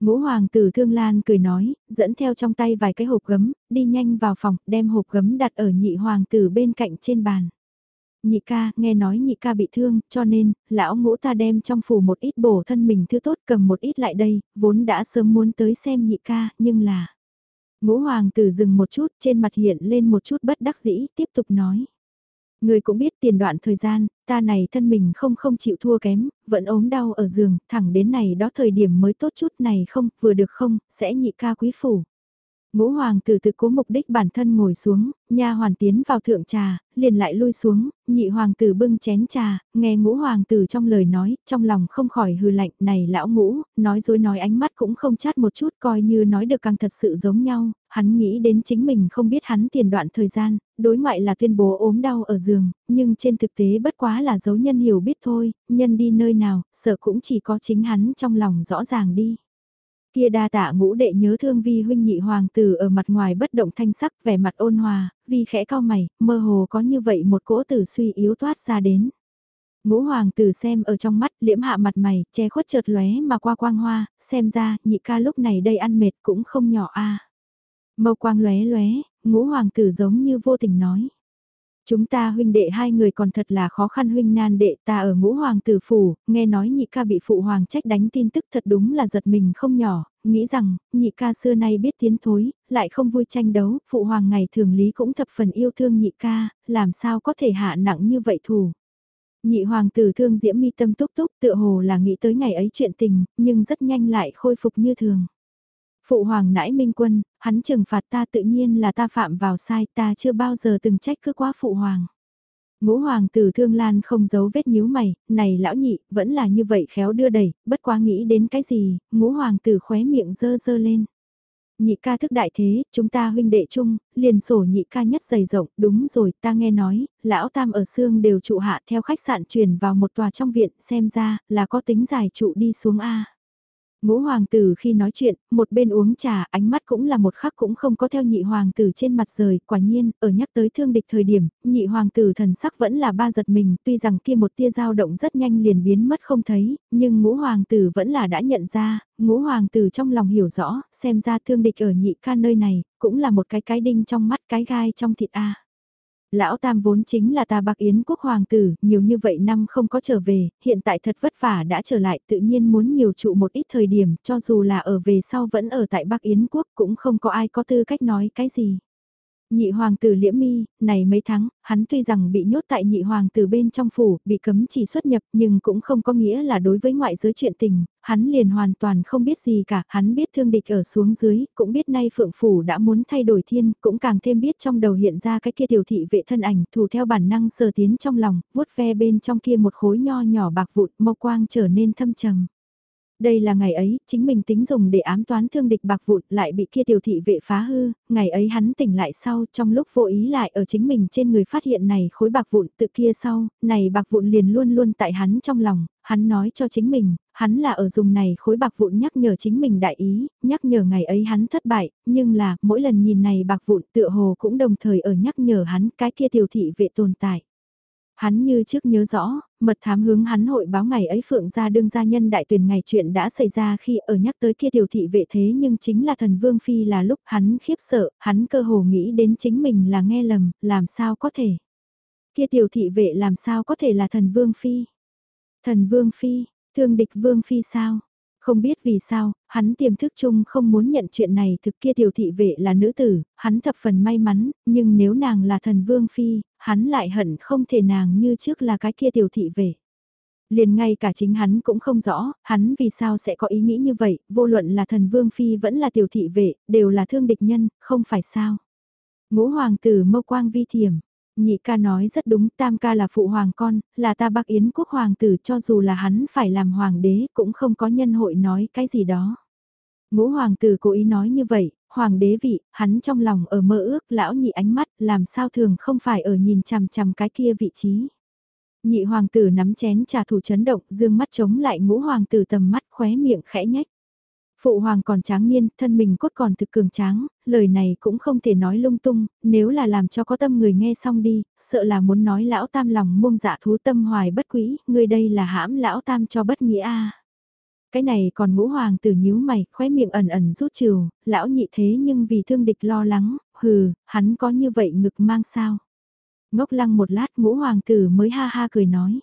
Ngũ hoàng tử thương lan cười nói, dẫn theo trong tay vài cái hộp gấm, đi nhanh vào phòng, đem hộp gấm đặt ở nhị hoàng tử bên cạnh trên bàn. Nhị ca, nghe nói nhị ca bị thương, cho nên, lão ngũ ta đem trong phủ một ít bổ thân mình thứ tốt cầm một ít lại đây, vốn đã sớm muốn tới xem nhị ca, nhưng là... Ngũ hoàng tử dừng một chút, trên mặt hiện lên một chút bất đắc dĩ, tiếp tục nói. Người cũng biết tiền đoạn thời gian, ta này thân mình không không chịu thua kém, vẫn ốm đau ở giường, thẳng đến này đó thời điểm mới tốt chút này không, vừa được không, sẽ nhị ca quý phủ. Ngũ hoàng tử tự cố mục đích bản thân ngồi xuống, nha hoàn tiến vào thượng trà, liền lại lui xuống, nhị hoàng tử bưng chén trà, nghe ngũ hoàng tử trong lời nói, trong lòng không khỏi hư lạnh, này lão ngũ, nói dối nói ánh mắt cũng không chát một chút coi như nói được càng thật sự giống nhau, hắn nghĩ đến chính mình không biết hắn tiền đoạn thời gian, đối ngoại là tuyên bố ốm đau ở giường, nhưng trên thực tế bất quá là dấu nhân hiểu biết thôi, nhân đi nơi nào, sợ cũng chỉ có chính hắn trong lòng rõ ràng đi. Kia đa tạ ngũ đệ nhớ thương vi huynh nhị hoàng tử ở mặt ngoài bất động thanh sắc vẻ mặt ôn hòa, vi khẽ cao mày, mơ hồ có như vậy một cỗ tử suy yếu toát ra đến. Ngũ hoàng tử xem ở trong mắt liễm hạ mặt mày, che khuất chợt lóe mà qua quang hoa, xem ra nhị ca lúc này đây ăn mệt cũng không nhỏ a. Mâu quang lóe lóe, ngũ hoàng tử giống như vô tình nói. Chúng ta huynh đệ hai người còn thật là khó khăn huynh nan đệ ta ở ngũ hoàng tử phủ, nghe nói nhị ca bị phụ hoàng trách đánh tin tức thật đúng là giật mình không nhỏ, nghĩ rằng, nhị ca xưa nay biết tiến thối, lại không vui tranh đấu, phụ hoàng ngày thường lý cũng thập phần yêu thương nhị ca, làm sao có thể hạ nặng như vậy thù. Nhị hoàng tử thương diễm mi tâm túc túc tựa hồ là nghĩ tới ngày ấy chuyện tình, nhưng rất nhanh lại khôi phục như thường. Phụ hoàng nãi minh quân, hắn trừng phạt ta tự nhiên là ta phạm vào sai ta chưa bao giờ từng trách cứ quá phụ hoàng. Ngũ hoàng tử thương lan không giấu vết nhíu mày, này lão nhị, vẫn là như vậy khéo đưa đẩy, bất quá nghĩ đến cái gì, ngũ hoàng tử khóe miệng dơ dơ lên. Nhị ca thức đại thế, chúng ta huynh đệ chung, liền sổ nhị ca nhất dày rộng, đúng rồi, ta nghe nói, lão tam ở xương đều trụ hạ theo khách sạn truyền vào một tòa trong viện, xem ra, là có tính giải trụ đi xuống A. Ngũ hoàng tử khi nói chuyện, một bên uống trà, ánh mắt cũng là một khắc cũng không có theo nhị hoàng tử trên mặt rời, quả nhiên, ở nhắc tới thương địch thời điểm, nhị hoàng tử thần sắc vẫn là ba giật mình, tuy rằng kia một tia dao động rất nhanh liền biến mất không thấy, nhưng ngũ hoàng tử vẫn là đã nhận ra, ngũ hoàng tử trong lòng hiểu rõ, xem ra thương địch ở nhị ca nơi này, cũng là một cái cái đinh trong mắt cái gai trong thịt a. Lão Tam vốn chính là ta bạc yến quốc hoàng tử, nhiều như vậy năm không có trở về, hiện tại thật vất vả đã trở lại tự nhiên muốn nhiều trụ một ít thời điểm, cho dù là ở về sau vẫn ở tại Bắc Yến quốc cũng không có ai có tư cách nói cái gì. Nhị hoàng tử liễm mi, này mấy tháng, hắn tuy rằng bị nhốt tại nhị hoàng tử bên trong phủ, bị cấm chỉ xuất nhập nhưng cũng không có nghĩa là đối với ngoại giới chuyện tình, hắn liền hoàn toàn không biết gì cả, hắn biết thương địch ở xuống dưới, cũng biết nay phượng phủ đã muốn thay đổi thiên, cũng càng thêm biết trong đầu hiện ra cái kia tiểu thị vệ thân ảnh, thủ theo bản năng sờ tiến trong lòng, vuốt ve bên trong kia một khối nho nhỏ bạc vụn mâu quang trở nên thâm trầm. Đây là ngày ấy, chính mình tính dùng để ám toán thương địch bạc vụn lại bị kia tiểu thị vệ phá hư, ngày ấy hắn tỉnh lại sau trong lúc vô ý lại ở chính mình trên người phát hiện này khối bạc vụn tự kia sau, này bạc vụn liền luôn luôn tại hắn trong lòng, hắn nói cho chính mình, hắn là ở dùng này khối bạc vụn nhắc nhở chính mình đại ý, nhắc nhở ngày ấy hắn thất bại, nhưng là mỗi lần nhìn này bạc vụn tựa hồ cũng đồng thời ở nhắc nhở hắn cái kia tiểu thị vệ tồn tại. Hắn như trước nhớ rõ, mật thám hướng hắn hội báo ngày ấy Phượng gia đương gia nhân đại tuyển ngày chuyện đã xảy ra khi ở nhắc tới kia tiểu thị vệ thế nhưng chính là thần Vương Phi là lúc hắn khiếp sợ, hắn cơ hồ nghĩ đến chính mình là nghe lầm, làm sao có thể. Kia tiểu thị vệ làm sao có thể là thần Vương Phi. Thần Vương Phi, thương địch Vương Phi sao? Không biết vì sao, hắn tiềm thức chung không muốn nhận chuyện này thực kia tiểu thị vệ là nữ tử, hắn thập phần may mắn, nhưng nếu nàng là thần vương phi, hắn lại hận không thể nàng như trước là cái kia tiểu thị vệ. Liền ngay cả chính hắn cũng không rõ, hắn vì sao sẽ có ý nghĩ như vậy, vô luận là thần vương phi vẫn là tiểu thị vệ, đều là thương địch nhân, không phải sao. Ngũ hoàng tử mâu quang vi thiểm, Nhị ca nói rất đúng, tam ca là phụ hoàng con, là ta bác yến quốc hoàng tử cho dù là hắn phải làm hoàng đế cũng không có nhân hội nói cái gì đó. Ngũ hoàng tử cố ý nói như vậy, hoàng đế vị, hắn trong lòng ở mơ ước lão nhị ánh mắt làm sao thường không phải ở nhìn chằm chằm cái kia vị trí. Nhị hoàng tử nắm chén trà thủ chấn động, dương mắt chống lại ngũ hoàng tử tầm mắt khóe miệng khẽ nhách. Phụ hoàng còn tráng niên, thân mình cốt còn thực cường tráng, lời này cũng không thể nói lung tung, nếu là làm cho có tâm người nghe xong đi, sợ là muốn nói lão tam lòng muông dạ thú tâm hoài bất quý, người đây là hãm lão tam cho bất nghĩa a. Cái này còn ngũ hoàng tử nhíu mày, khóe miệng ẩn ẩn rút trừ, lão nhị thế nhưng vì thương địch lo lắng, hừ, hắn có như vậy ngực mang sao. Ngốc lăng một lát ngũ hoàng tử mới ha ha cười nói.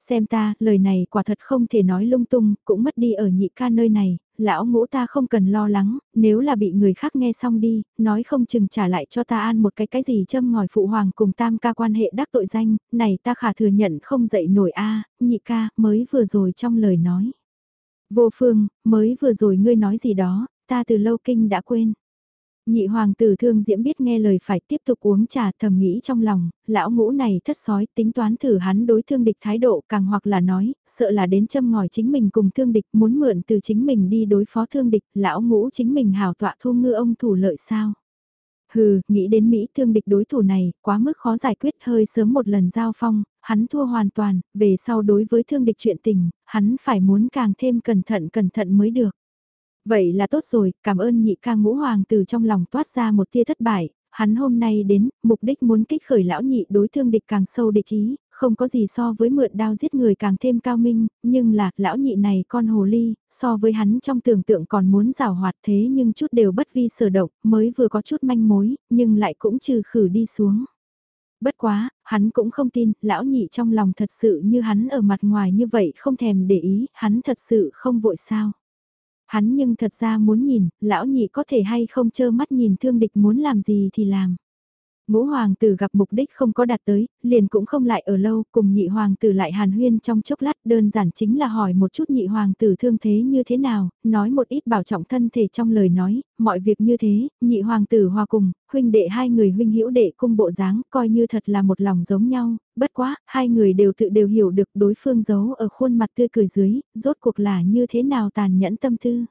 Xem ta, lời này quả thật không thể nói lung tung, cũng mất đi ở nhị ca nơi này, lão ngũ ta không cần lo lắng, nếu là bị người khác nghe xong đi, nói không chừng trả lại cho ta an một cái cái gì châm ngòi phụ hoàng cùng tam ca quan hệ đắc tội danh, này ta khả thừa nhận không dậy nổi a nhị ca, mới vừa rồi trong lời nói. Vô phương, mới vừa rồi ngươi nói gì đó, ta từ lâu kinh đã quên. Nhị hoàng tử thương diễm biết nghe lời phải tiếp tục uống trà thầm nghĩ trong lòng, lão ngũ này thất sói tính toán thử hắn đối thương địch thái độ càng hoặc là nói, sợ là đến châm ngòi chính mình cùng thương địch muốn mượn từ chính mình đi đối phó thương địch, lão ngũ chính mình hào tọa thu ngư ông thủ lợi sao. Hừ, nghĩ đến Mỹ thương địch đối thủ này, quá mức khó giải quyết hơi sớm một lần giao phong, hắn thua hoàn toàn, về sau đối với thương địch chuyện tình, hắn phải muốn càng thêm cẩn thận cẩn thận mới được. Vậy là tốt rồi, cảm ơn nhị ca ngũ hoàng từ trong lòng toát ra một tia thất bại, hắn hôm nay đến, mục đích muốn kích khởi lão nhị đối thương địch càng sâu địch ý, không có gì so với mượn đao giết người càng thêm cao minh, nhưng là, lão nhị này con hồ ly, so với hắn trong tưởng tượng còn muốn rào hoạt thế nhưng chút đều bất vi sở động, mới vừa có chút manh mối, nhưng lại cũng trừ khử đi xuống. Bất quá, hắn cũng không tin, lão nhị trong lòng thật sự như hắn ở mặt ngoài như vậy không thèm để ý, hắn thật sự không vội sao. Hắn nhưng thật ra muốn nhìn, lão nhị có thể hay không chơ mắt nhìn thương địch muốn làm gì thì làm. Ngũ hoàng tử gặp mục đích không có đạt tới, liền cũng không lại ở lâu, cùng nhị hoàng tử lại hàn huyên trong chốc lát đơn giản chính là hỏi một chút nhị hoàng tử thương thế như thế nào, nói một ít bảo trọng thân thể trong lời nói, mọi việc như thế, nhị hoàng tử hòa cùng, huynh đệ hai người huynh hữu đệ cung bộ dáng, coi như thật là một lòng giống nhau, bất quá, hai người đều tự đều hiểu được đối phương giấu ở khuôn mặt tươi cười dưới, rốt cuộc là như thế nào tàn nhẫn tâm tư.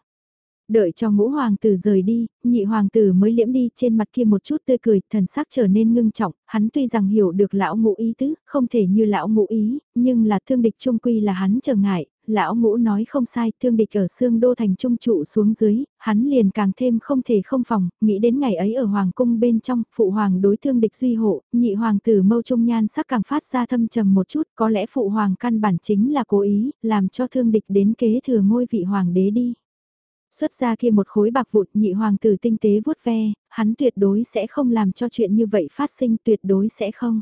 Đợi cho ngũ hoàng tử rời đi, nhị hoàng tử mới liễm đi trên mặt kia một chút tươi cười, thần sắc trở nên ngưng trọng, hắn tuy rằng hiểu được lão ngũ ý tứ, không thể như lão ngũ ý, nhưng là thương địch trung quy là hắn trở ngại, lão ngũ nói không sai, thương địch ở xương đô thành trung trụ xuống dưới, hắn liền càng thêm không thể không phòng, nghĩ đến ngày ấy ở hoàng cung bên trong, phụ hoàng đối thương địch duy hộ, nhị hoàng tử mâu trung nhan sắc càng phát ra thâm trầm một chút, có lẽ phụ hoàng căn bản chính là cố ý, làm cho thương địch đến kế thừa ngôi vị hoàng đế đi. Xuất ra kia một khối bạc vụn nhị hoàng tử tinh tế vuốt ve, hắn tuyệt đối sẽ không làm cho chuyện như vậy phát sinh tuyệt đối sẽ không.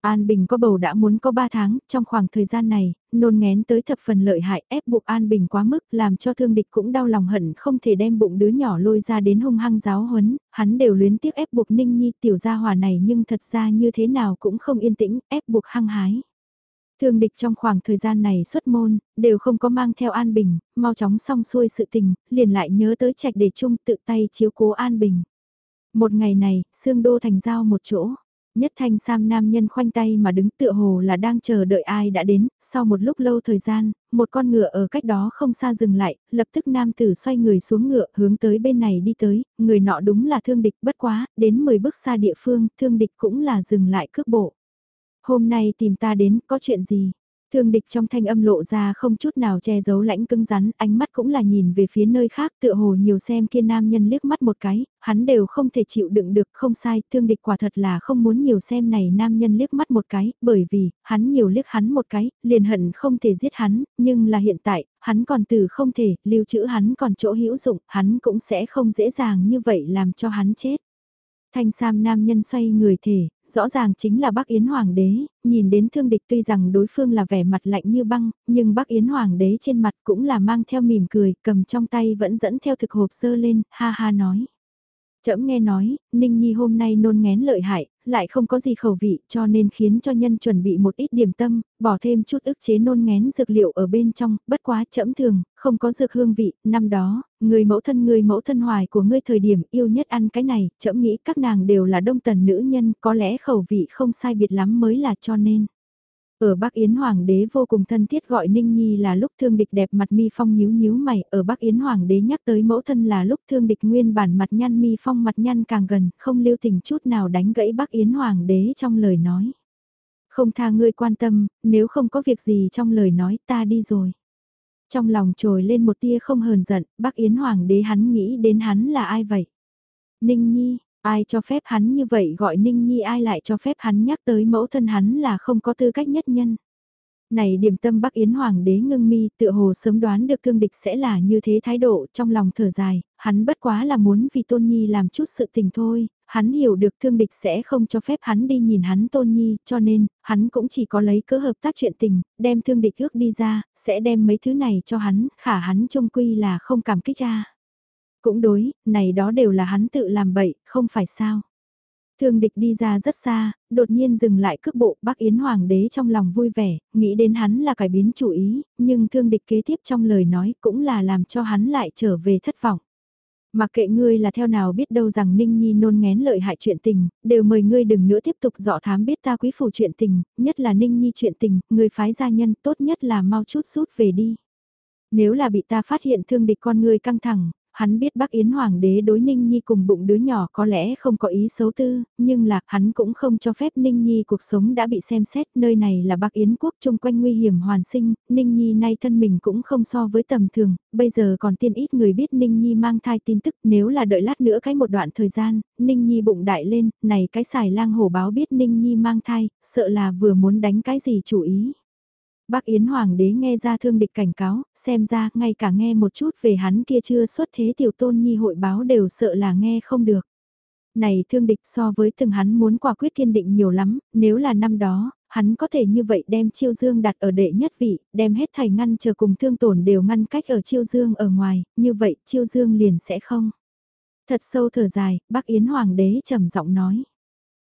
An Bình có bầu đã muốn có 3 tháng, trong khoảng thời gian này, nôn ngén tới thập phần lợi hại ép buộc An Bình quá mức, làm cho thương địch cũng đau lòng hận không thể đem bụng đứa nhỏ lôi ra đến hung hăng giáo huấn, hắn đều luyến tiếc ép buộc Ninh Nhi tiểu gia hòa này nhưng thật ra như thế nào cũng không yên tĩnh, ép buộc hăng hái. Thương địch trong khoảng thời gian này xuất môn, đều không có mang theo An Bình, mau chóng xong xuôi sự tình, liền lại nhớ tới trạch để chung tự tay chiếu cố An Bình. Một ngày này, xương đô thành giao một chỗ. Nhất thanh sam nam nhân khoanh tay mà đứng tựa hồ là đang chờ đợi ai đã đến, sau một lúc lâu thời gian, một con ngựa ở cách đó không xa dừng lại, lập tức nam tử xoay người xuống ngựa hướng tới bên này đi tới, người nọ đúng là thương địch bất quá, đến 10 bước xa địa phương, thương địch cũng là dừng lại cước bộ. Hôm nay tìm ta đến, có chuyện gì? Thương địch trong thanh âm lộ ra không chút nào che giấu lãnh cứng rắn, ánh mắt cũng là nhìn về phía nơi khác tựa hồ nhiều xem kia nam nhân liếc mắt một cái, hắn đều không thể chịu đựng được không sai, thương địch quả thật là không muốn nhiều xem này nam nhân liếc mắt một cái, bởi vì, hắn nhiều liếc hắn một cái, liền hận không thể giết hắn, nhưng là hiện tại, hắn còn từ không thể, lưu trữ hắn còn chỗ hữu dụng, hắn cũng sẽ không dễ dàng như vậy làm cho hắn chết. Thanh Sam nam nhân xoay người thể, rõ ràng chính là Bắc Yến Hoàng đế, nhìn đến thương địch tuy rằng đối phương là vẻ mặt lạnh như băng, nhưng Bắc Yến Hoàng đế trên mặt cũng là mang theo mỉm cười, cầm trong tay vẫn dẫn theo thực hộp sơ lên, ha ha nói. Chậm nghe nói, Ninh Nhi hôm nay nôn ngén lợi hại, lại không có gì khẩu vị cho nên khiến cho nhân chuẩn bị một ít điểm tâm, bỏ thêm chút ức chế nôn ngén dược liệu ở bên trong, bất quá chậm thường, không có dược hương vị, năm đó, người mẫu thân người mẫu thân hoài của ngươi thời điểm yêu nhất ăn cái này, chậm nghĩ các nàng đều là đông tần nữ nhân, có lẽ khẩu vị không sai biệt lắm mới là cho nên. Ở Bắc Yến Hoàng đế vô cùng thân thiết gọi Ninh Nhi là lúc thương địch đẹp mặt mi phong nhíu nhíu mày, ở Bắc Yến Hoàng đế nhắc tới mẫu thân là lúc thương địch nguyên bản mặt nhăn mi phong mặt nhăn càng gần, không lưu tình chút nào đánh gãy Bắc Yến Hoàng đế trong lời nói. Không tha ngươi quan tâm, nếu không có việc gì trong lời nói ta đi rồi. Trong lòng trồi lên một tia không hờn giận, Bắc Yến Hoàng đế hắn nghĩ đến hắn là ai vậy? Ninh Nhi, Ai cho phép hắn như vậy gọi Ninh Nhi ai lại cho phép hắn nhắc tới mẫu thân hắn là không có tư cách nhất nhân. Này điểm tâm Bắc Yến Hoàng đế ngưng mi tựa hồ sớm đoán được thương địch sẽ là như thế thái độ trong lòng thở dài, hắn bất quá là muốn vì Tôn Nhi làm chút sự tình thôi, hắn hiểu được thương địch sẽ không cho phép hắn đi nhìn hắn Tôn Nhi, cho nên, hắn cũng chỉ có lấy cớ hợp tác chuyện tình, đem thương địch ước đi ra, sẽ đem mấy thứ này cho hắn, khả hắn trông quy là không cảm kích ra. Cũng đối, này đó đều là hắn tự làm bậy, không phải sao. Thương địch đi ra rất xa, đột nhiên dừng lại cước bộ Bắc Yến Hoàng đế trong lòng vui vẻ, nghĩ đến hắn là cải biến chủ ý, nhưng thương địch kế tiếp trong lời nói cũng là làm cho hắn lại trở về thất vọng. Mặc kệ ngươi là theo nào biết đâu rằng Ninh Nhi nôn ngén lợi hại chuyện tình, đều mời ngươi đừng nữa tiếp tục dọ thám biết ta quý phủ chuyện tình, nhất là Ninh Nhi chuyện tình, ngươi phái gia nhân tốt nhất là mau chút rút về đi. Nếu là bị ta phát hiện thương địch con ngươi căng thẳng, hắn biết Bắc Yến Hoàng đế đối Ninh Nhi cùng bụng đứa nhỏ có lẽ không có ý xấu tư, nhưng là hắn cũng không cho phép Ninh Nhi cuộc sống đã bị xem xét, nơi này là Bắc Yến quốc chung quanh nguy hiểm hoàn sinh, Ninh Nhi nay thân mình cũng không so với tầm thường, bây giờ còn tiên ít người biết Ninh Nhi mang thai tin tức, nếu là đợi lát nữa cái một đoạn thời gian, Ninh Nhi bụng đại lên, này cái xài lang hổ báo biết Ninh Nhi mang thai, sợ là vừa muốn đánh cái gì chủ ý. Bác Yến Hoàng đế nghe ra thương địch cảnh cáo, xem ra ngay cả nghe một chút về hắn kia chưa xuất thế tiểu tôn nhi hội báo đều sợ là nghe không được. Này thương địch so với từng hắn muốn quả quyết kiên định nhiều lắm, nếu là năm đó, hắn có thể như vậy đem chiêu dương đặt ở đệ nhất vị, đem hết thầy ngăn chờ cùng thương tổn đều ngăn cách ở chiêu dương ở ngoài, như vậy chiêu dương liền sẽ không. Thật sâu thở dài, bác Yến Hoàng đế trầm giọng nói.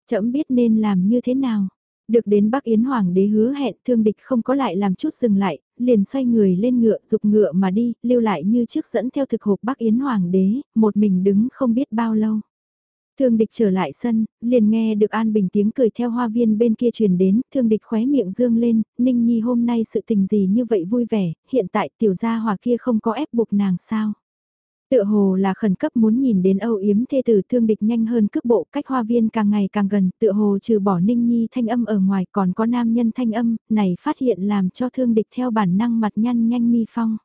Chậm biết nên làm như thế nào. Được đến Bắc Yến Hoàng đế hứa hẹn thương địch không có lại làm chút dừng lại, liền xoay người lên ngựa dục ngựa mà đi, lưu lại như trước dẫn theo thực hộp Bắc Yến Hoàng đế, một mình đứng không biết bao lâu. Thương địch trở lại sân, liền nghe được An Bình tiếng cười theo hoa viên bên kia truyền đến, thương địch khóe miệng dương lên, Ninh Nhi hôm nay sự tình gì như vậy vui vẻ, hiện tại tiểu gia hòa kia không có ép buộc nàng sao. Tựa hồ là khẩn cấp muốn nhìn đến âu yếm thê tử thương địch nhanh hơn cước bộ cách hoa viên càng ngày càng gần, tựa hồ trừ bỏ ninh nhi thanh âm ở ngoài còn có nam nhân thanh âm, này phát hiện làm cho thương địch theo bản năng mặt nhăn nhanh mi phong.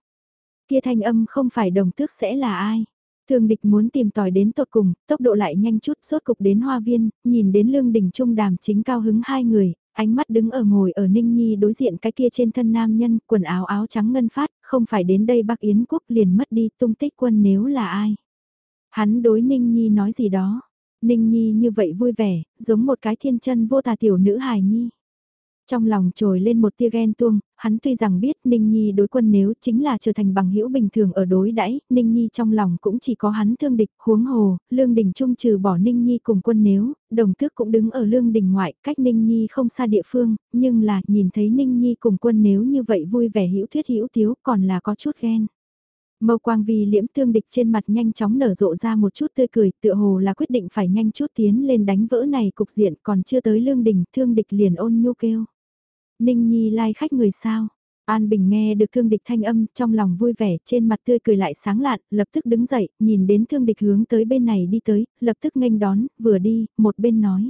Kia thanh âm không phải đồng tước sẽ là ai? Thương địch muốn tìm tòi đến tột cùng, tốc độ lại nhanh chút sốt cục đến hoa viên, nhìn đến lương đỉnh trung đàm chính cao hứng hai người, ánh mắt đứng ở ngồi ở Ninh Nhi đối diện cái kia trên thân nam nhân, quần áo áo trắng ngân phát, không phải đến đây Bắc Yến quốc liền mất đi tung tích quân nếu là ai. Hắn đối Ninh Nhi nói gì đó, Ninh Nhi như vậy vui vẻ, giống một cái thiên chân vô tà tiểu nữ hài nhi. Trong lòng trồi lên một tia ghen tuông, hắn tuy rằng biết Ninh Nhi đối quân nếu chính là trở thành bằng hữu bình thường ở đối đãi Ninh Nhi trong lòng cũng chỉ có hắn thương địch, huống hồ, Lương Đình Trung trừ bỏ Ninh Nhi cùng quân nếu, đồng thước cũng đứng ở Lương Đình ngoại, cách Ninh Nhi không xa địa phương, nhưng là nhìn thấy Ninh Nhi cùng quân nếu như vậy vui vẻ hữu thuyết hữu tiếu còn là có chút ghen. Mâu quang vì liễm thương địch trên mặt nhanh chóng nở rộ ra một chút tươi cười, tựa hồ là quyết định phải nhanh chút tiến lên đánh vỡ này cục diện còn chưa tới lương đình, thương địch liền ôn nhu kêu. Ninh Nhi lai like khách người sao? An Bình nghe được thương địch thanh âm, trong lòng vui vẻ, trên mặt tươi cười lại sáng lạn, lập tức đứng dậy, nhìn đến thương địch hướng tới bên này đi tới, lập tức nghênh đón, vừa đi, một bên nói.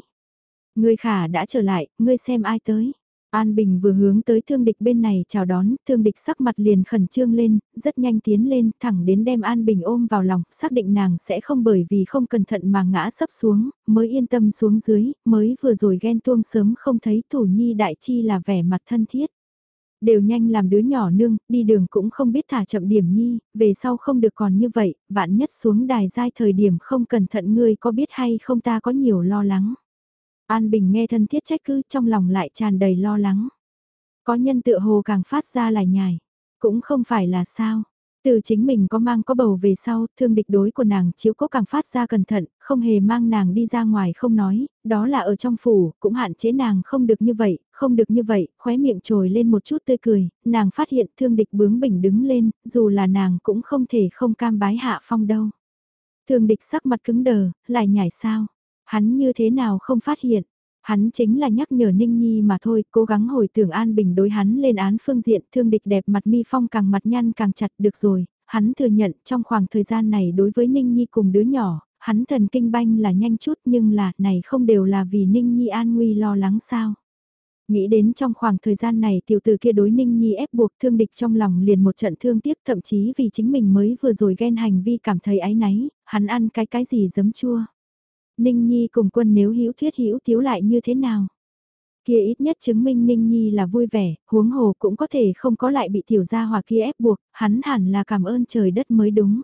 Ngươi khả đã trở lại, ngươi xem ai tới. An Bình vừa hướng tới thương địch bên này chào đón, thương địch sắc mặt liền khẩn trương lên, rất nhanh tiến lên, thẳng đến đem An Bình ôm vào lòng, xác định nàng sẽ không bởi vì không cẩn thận mà ngã sấp xuống, mới yên tâm xuống dưới, mới vừa rồi ghen tuông sớm không thấy thủ nhi đại chi là vẻ mặt thân thiết. Đều nhanh làm đứa nhỏ nương, đi đường cũng không biết thả chậm điểm nhi, về sau không được còn như vậy, vạn nhất xuống đài giai thời điểm không cẩn thận ngươi có biết hay không ta có nhiều lo lắng. An Bình nghe thân thiết trách cứ trong lòng lại tràn đầy lo lắng. Có nhân tựa hồ càng phát ra lại nhài. Cũng không phải là sao. Từ chính mình có mang có bầu về sau, thương địch đối của nàng chiếu cố càng phát ra cẩn thận, không hề mang nàng đi ra ngoài không nói, đó là ở trong phủ, cũng hạn chế nàng không được như vậy, không được như vậy, khóe miệng trồi lên một chút tươi cười, nàng phát hiện thương địch bướng bỉnh đứng lên, dù là nàng cũng không thể không cam bái hạ phong đâu. Thương địch sắc mặt cứng đờ, lại nhảy sao, Hắn như thế nào không phát hiện, hắn chính là nhắc nhở Ninh Nhi mà thôi, cố gắng hồi tưởng An Bình đối hắn lên án phương diện thương địch đẹp mặt mi phong càng mặt nhăn càng chặt được rồi, hắn thừa nhận trong khoảng thời gian này đối với Ninh Nhi cùng đứa nhỏ, hắn thần kinh banh là nhanh chút nhưng là này không đều là vì Ninh Nhi an nguy lo lắng sao. Nghĩ đến trong khoảng thời gian này tiểu tử kia đối Ninh Nhi ép buộc thương địch trong lòng liền một trận thương tiếc thậm chí vì chính mình mới vừa rồi ghen hành vi cảm thấy áy náy, hắn ăn cái cái gì giấm chua. Ninh Nhi cùng quân nếu hữu thuyết hữu thiếu lại như thế nào? Kia ít nhất chứng minh Ninh Nhi là vui vẻ, huống hồ cũng có thể không có lại bị tiểu gia hòa kia ép buộc, hắn hẳn là cảm ơn trời đất mới đúng.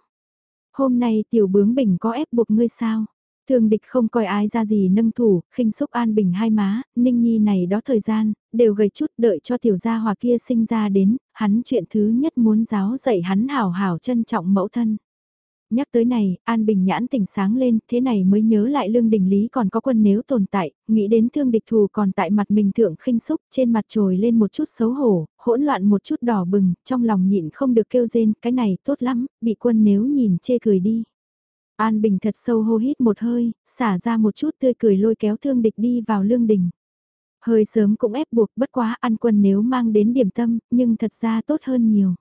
Hôm nay tiểu bướng bình có ép buộc ngươi sao? Thường địch không coi ai ra gì nâng thủ, khinh xúc an bình hai má, ninh nhi này đó thời gian, đều gầy chút đợi cho tiểu gia hòa kia sinh ra đến, hắn chuyện thứ nhất muốn giáo dạy hắn hảo hảo trân trọng mẫu thân. Nhắc tới này, An Bình nhãn tỉnh sáng lên, thế này mới nhớ lại lương đình lý còn có quân nếu tồn tại, nghĩ đến thương địch thù còn tại mặt mình thượng khinh xúc, trên mặt trồi lên một chút xấu hổ, hỗn loạn một chút đỏ bừng, trong lòng nhịn không được kêu rên, cái này tốt lắm, bị quân nếu nhìn chê cười đi. An Bình thật sâu hô hít một hơi, xả ra một chút tươi cười lôi kéo thương địch đi vào lương đình. Hơi sớm cũng ép buộc bất quá ăn quân nếu mang đến điểm tâm, nhưng thật ra tốt hơn nhiều.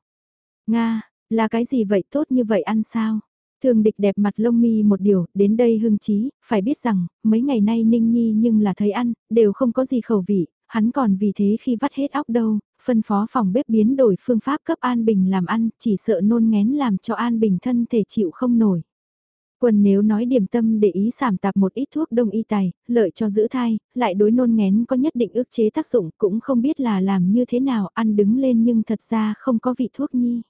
Nga, là cái gì vậy tốt như vậy ăn sao? Thương địch đẹp mặt lông mi một điều, đến đây hưng trí, phải biết rằng, mấy ngày nay Ninh Nhi nhưng là thấy ăn, đều không có gì khẩu vị, hắn còn vì thế khi vắt hết óc đâu, phân phó phòng bếp biến đổi phương pháp cấp An Bình làm ăn, chỉ sợ nôn ngén làm cho An Bình thân thể chịu không nổi. Quần nếu nói điểm tâm để ý giảm tạp một ít thuốc đông y tài, lợi cho giữ thai, lại đối nôn ngén có nhất định ước chế tác dụng cũng không biết là làm như thế nào ăn đứng lên nhưng thật ra không có vị thuốc nhi.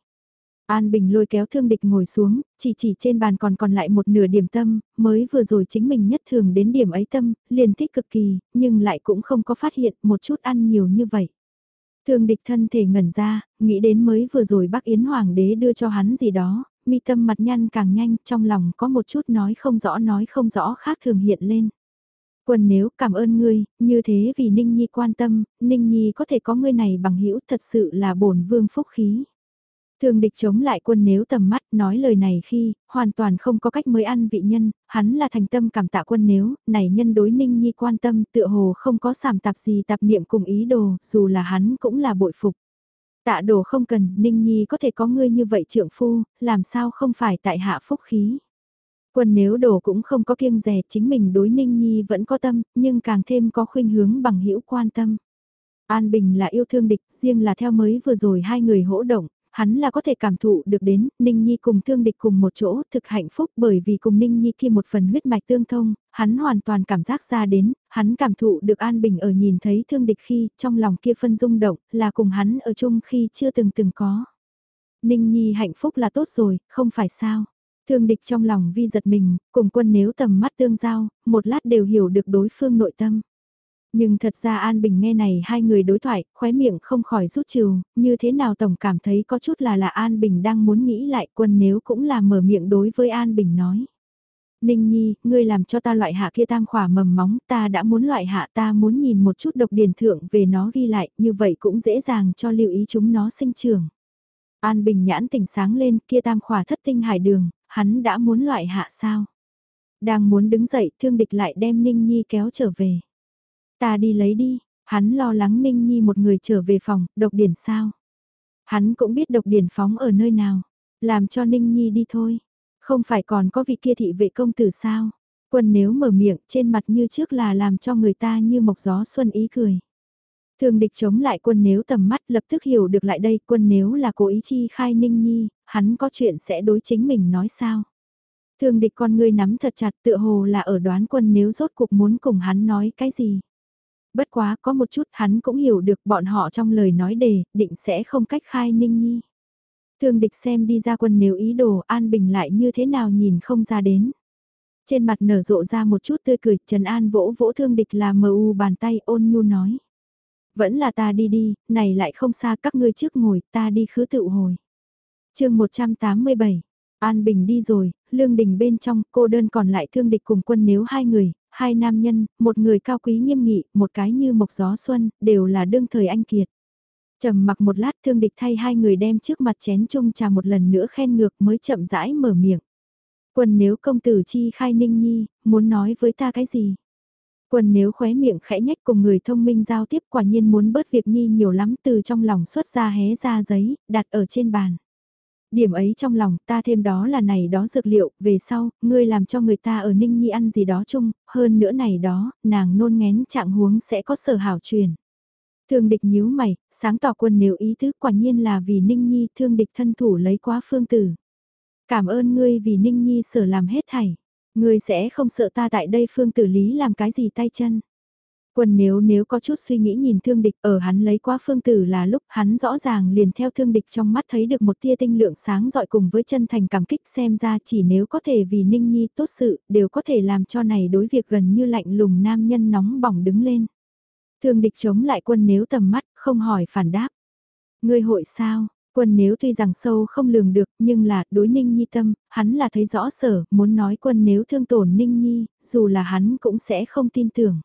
An Bình lôi kéo thương địch ngồi xuống, chỉ chỉ trên bàn còn còn lại một nửa điểm tâm, mới vừa rồi chính mình nhất thường đến điểm ấy tâm, liền thích cực kỳ, nhưng lại cũng không có phát hiện một chút ăn nhiều như vậy. Thương địch thân thể ngẩn ra, nghĩ đến mới vừa rồi bác Yến Hoàng đế đưa cho hắn gì đó, mi tâm mặt nhăn càng nhanh, trong lòng có một chút nói không rõ nói không rõ khác thường hiện lên. Quân nếu cảm ơn ngươi, như thế vì Ninh Nhi quan tâm, Ninh Nhi có thể có ngươi này bằng hữu thật sự là bổn vương phúc khí. Thường địch chống lại quân nếu tầm mắt nói lời này khi, hoàn toàn không có cách mới ăn vị nhân, hắn là thành tâm cảm tạ quân nếu, này nhân đối ninh nhi quan tâm tựa hồ không có sảm tạp gì tạp niệm cùng ý đồ, dù là hắn cũng là bội phục. Tạ đồ không cần, ninh nhi có thể có ngươi như vậy trượng phu, làm sao không phải tại hạ phúc khí. Quân nếu đồ cũng không có kiêng rè chính mình đối ninh nhi vẫn có tâm, nhưng càng thêm có khuynh hướng bằng hữu quan tâm. An Bình là yêu thương địch, riêng là theo mới vừa rồi hai người hỗ động, hắn là có thể cảm thụ được đến, Ninh Nhi cùng thương địch cùng một chỗ thực hạnh phúc bởi vì cùng Ninh Nhi kia một phần huyết mạch tương thông, hắn hoàn toàn cảm giác ra đến, hắn cảm thụ được an bình ở nhìn thấy thương địch khi trong lòng kia phân rung động là cùng hắn ở chung khi chưa từng từng có. Ninh Nhi hạnh phúc là tốt rồi, không phải sao. Thương địch trong lòng vi giật mình, cùng quân nếu tầm mắt tương giao, một lát đều hiểu được đối phương nội tâm. Nhưng thật ra An Bình nghe này hai người đối thoại, khóe miệng không khỏi rút trừ, như thế nào Tổng cảm thấy có chút là là An Bình đang muốn nghĩ lại quân nếu cũng là mở miệng đối với An Bình nói. Ninh Nhi, ngươi làm cho ta loại hạ kia tam khỏa mầm móng, ta đã muốn loại hạ ta muốn nhìn một chút độc điển thượng về nó ghi lại, như vậy cũng dễ dàng cho lưu ý chúng nó sinh trưởng. An Bình nhãn tỉnh sáng lên kia tam khỏa thất tinh hải đường, hắn đã muốn loại hạ sao. Đang muốn đứng dậy thương địch lại đem Ninh Nhi kéo trở về. Ta đi lấy đi, hắn lo lắng Ninh Nhi một người trở về phòng, độc điển sao. Hắn cũng biết độc điển phóng ở nơi nào, làm cho Ninh Nhi đi thôi. Không phải còn có vị kia thị vệ công tử sao. Quân nếu mở miệng trên mặt như trước là làm cho người ta như mộc gió xuân ý cười. Thường địch chống lại quân nếu tầm mắt lập tức hiểu được lại đây quân nếu là cố ý chi khai ninh nhi, hắn có chuyện sẽ đối chính mình nói sao. Thường địch con ngươi nắm thật chặt tựa hồ là ở đoán quân nếu rốt cuộc muốn cùng hắn nói cái gì. Bất quá có một chút hắn cũng hiểu được bọn họ trong lời nói đề, định sẽ không cách khai ninh nhi. Thường địch xem đi ra quân nếu ý đồ an bình lại như thế nào nhìn không ra đến. Trên mặt nở rộ ra một chút tươi cười, Trần An vỗ vỗ thương địch là mờ u bàn tay ôn nhu nói. Vẫn là ta đi đi, này lại không xa các ngươi trước ngồi, ta đi khứ tự hồi. chương 187, An Bình đi rồi, lương đình bên trong, cô đơn còn lại thương địch cùng quân nếu hai người, hai nam nhân, một người cao quý nghiêm nghị, một cái như mộc gió xuân, đều là đương thời anh kiệt. trầm mặc một lát thương địch thay hai người đem trước mặt chén chung trà một lần nữa khen ngược mới chậm rãi mở miệng. Quân nếu công tử chi khai ninh nhi, muốn nói với ta cái gì? Quân nếu khóe miệng khẽ nhách cùng người thông minh giao tiếp quả nhiên muốn bớt việc nhi nhiều lắm từ trong lòng xuất ra hé ra giấy, đặt ở trên bàn. Điểm ấy trong lòng ta thêm đó là này đó dược liệu, về sau, ngươi làm cho người ta ở Ninh Nhi ăn gì đó chung, hơn nữa này đó, nàng nôn ngén trạng huống sẽ có sở hảo truyền. Thương địch nhíu mày, sáng tỏ quân nếu ý thức quả nhiên là vì Ninh Nhi thương địch thân thủ lấy quá phương tử. Cảm ơn ngươi vì Ninh Nhi sở làm hết thảy. Ngươi sẽ không sợ ta tại đây phương tử lý làm cái gì tay chân. Quân nếu nếu có chút suy nghĩ nhìn thương địch ở hắn lấy qua phương tử là lúc hắn rõ ràng liền theo thương địch trong mắt thấy được một tia tinh lượng sáng dọi cùng với chân thành cảm kích xem ra chỉ nếu có thể vì ninh nhi tốt sự đều có thể làm cho này đối việc gần như lạnh lùng nam nhân nóng bỏng đứng lên. Thương địch chống lại quân nếu tầm mắt không hỏi phản đáp. Ngươi hội sao, Quân nếu tuy rằng sâu không lường được nhưng là đối Ninh Nhi tâm, hắn là thấy rõ sở, muốn nói quân nếu thương tổn Ninh Nhi, dù là hắn cũng sẽ không tin tưởng.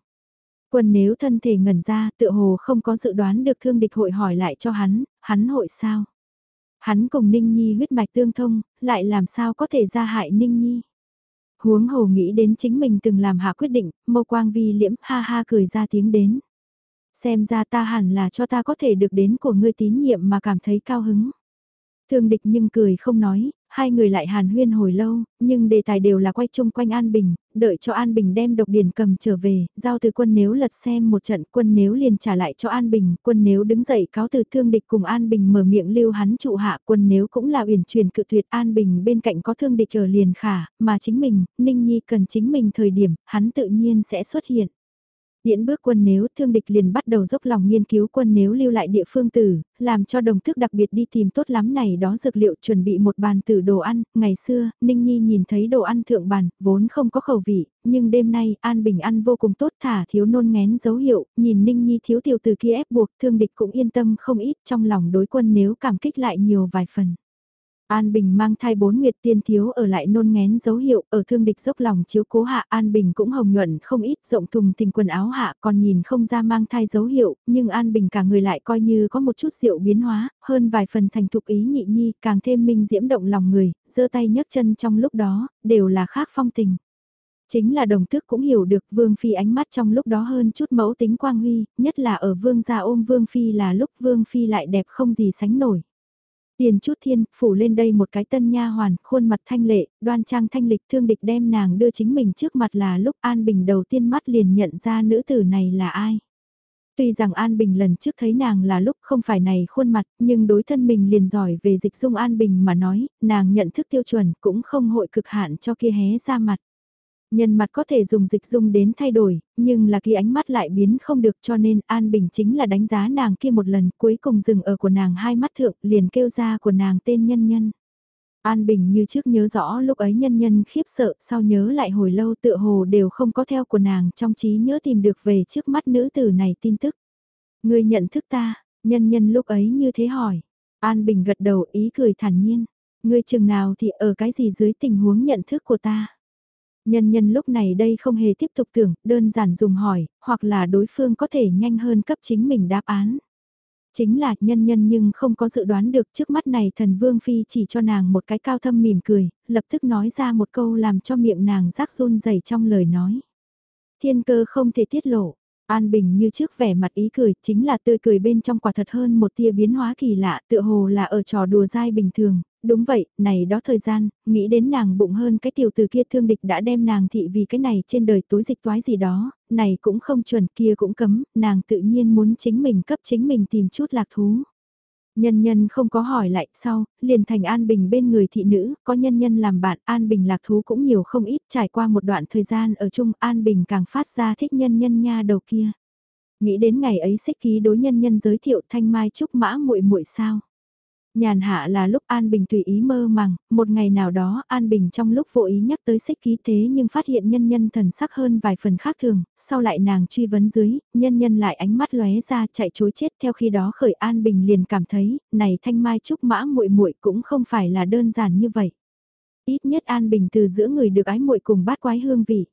Quân nếu thân thể ngẩn ra tựa hồ không có dự đoán được thương địch hội hỏi lại cho hắn, hắn hội sao? Hắn cùng Ninh Nhi huyết mạch tương thông, lại làm sao có thể ra hại Ninh Nhi? Huống hồ nghĩ đến chính mình từng làm hạ quyết định, mâu quang vi liễm ha ha cười ra tiếng đến. Xem ra ta hẳn là cho ta có thể được đến của ngươi tín nhiệm mà cảm thấy cao hứng. Thương địch nhưng cười không nói, hai người lại hàn huyên hồi lâu, nhưng đề tài đều là quay chung quanh An Bình, đợi cho An Bình đem độc điển cầm trở về, giao từ quân nếu lật xem một trận quân nếu liền trả lại cho An Bình, quân nếu đứng dậy cáo từ thương địch cùng An Bình mở miệng lưu hắn trụ hạ quân nếu cũng là uyển truyền cự tuyệt An Bình bên cạnh có thương địch ở liền khả, mà chính mình, Ninh Nhi cần chính mình thời điểm, hắn tự nhiên sẽ xuất hiện. Điễn bước quân nếu thương địch liền bắt đầu dốc lòng nghiên cứu quân nếu lưu lại địa phương tử, làm cho đồng thức đặc biệt đi tìm tốt lắm này đó dược liệu chuẩn bị một bàn tử đồ ăn. Ngày xưa, Ninh Nhi nhìn thấy đồ ăn thượng bàn, vốn không có khẩu vị, nhưng đêm nay An Bình ăn vô cùng tốt thả thiếu nôn ngén dấu hiệu, nhìn Ninh Nhi thiếu tiểu từ kia ép buộc thương địch cũng yên tâm không ít trong lòng đối quân nếu cảm kích lại nhiều vài phần. An Bình mang thai bốn nguyệt tiên thiếu ở lại nôn ngén dấu hiệu, ở thương địch dốc lòng chiếu cố hạ An Bình cũng hồng nhuận không ít rộng thùng tình quần áo hạ còn nhìn không ra mang thai dấu hiệu, nhưng An Bình cả người lại coi như có một chút rượu biến hóa, hơn vài phần thành thục ý nhị nhi, càng thêm minh diễm động lòng người, giơ tay nhấc chân trong lúc đó, đều là khác phong tình. Chính là đồng tước cũng hiểu được Vương Phi ánh mắt trong lúc đó hơn chút mẫu tính quang huy, nhất là ở Vương gia ôm Vương Phi là lúc Vương Phi lại đẹp không gì sánh nổi. Tiền chút thiên, phủ lên đây một cái tân nha hoàn, khuôn mặt thanh lệ, đoan trang thanh lịch thương địch đem nàng đưa chính mình trước mặt là lúc An Bình đầu tiên mắt liền nhận ra nữ tử này là ai. Tuy rằng An Bình lần trước thấy nàng là lúc không phải này khuôn mặt, nhưng đối thân mình liền giỏi về dịch dung An Bình mà nói, nàng nhận thức tiêu chuẩn cũng không hội cực hạn cho kia hé ra mặt. Nhân mặt có thể dùng dịch dung đến thay đổi, nhưng là khi ánh mắt lại biến không được cho nên An Bình chính là đánh giá nàng kia một lần cuối cùng dừng ở của nàng hai mắt thượng liền kêu ra của nàng tên nhân nhân. An Bình như trước nhớ rõ lúc ấy nhân nhân khiếp sợ sau nhớ lại hồi lâu tựa hồ đều không có theo của nàng trong trí nhớ tìm được về trước mắt nữ tử này tin tức. Người nhận thức ta, nhân nhân lúc ấy như thế hỏi. An Bình gật đầu ý cười thản nhiên. Người chừng nào thì ở cái gì dưới tình huống nhận thức của ta. Nhân nhân lúc này đây không hề tiếp tục tưởng, đơn giản dùng hỏi, hoặc là đối phương có thể nhanh hơn cấp chính mình đáp án. Chính là nhân nhân nhưng không có dự đoán được trước mắt này thần Vương Phi chỉ cho nàng một cái cao thâm mỉm cười, lập tức nói ra một câu làm cho miệng nàng rác run dày trong lời nói. Thiên cơ không thể tiết lộ, An Bình như trước vẻ mặt ý cười, chính là tươi cười bên trong quả thật hơn một tia biến hóa kỳ lạ, tựa hồ là ở trò đùa dai bình thường, đúng vậy, này đó thời gian, nghĩ đến nàng bụng hơn cái tiểu từ kia thương địch đã đem nàng thị vì cái này trên đời tối dịch toái gì đó, này cũng không chuẩn kia cũng cấm, nàng tự nhiên muốn chính mình cấp chính mình tìm chút lạc thú. Nhân nhân không có hỏi lại sau, liền thành An Bình bên người thị nữ, có nhân nhân làm bạn An Bình lạc thú cũng nhiều không ít trải qua một đoạn thời gian ở chung An Bình càng phát ra thích nhân nhân nha đầu kia. Nghĩ đến ngày ấy xích ký đối nhân nhân giới thiệu thanh mai trúc mã muội muội sao. Nhàn hạ là lúc An Bình tùy ý mơ màng, một ngày nào đó An Bình trong lúc vô ý nhắc tới xích ký thế nhưng phát hiện nhân nhân thần sắc hơn vài phần khác thường, sau lại nàng truy vấn dưới, nhân nhân lại ánh mắt lóe ra chạy chối chết theo khi đó khởi An Bình liền cảm thấy, này thanh mai trúc mã muội muội cũng không phải là đơn giản như vậy. Ít nhất An Bình từ giữa người được ái muội cùng bát quái hương vị.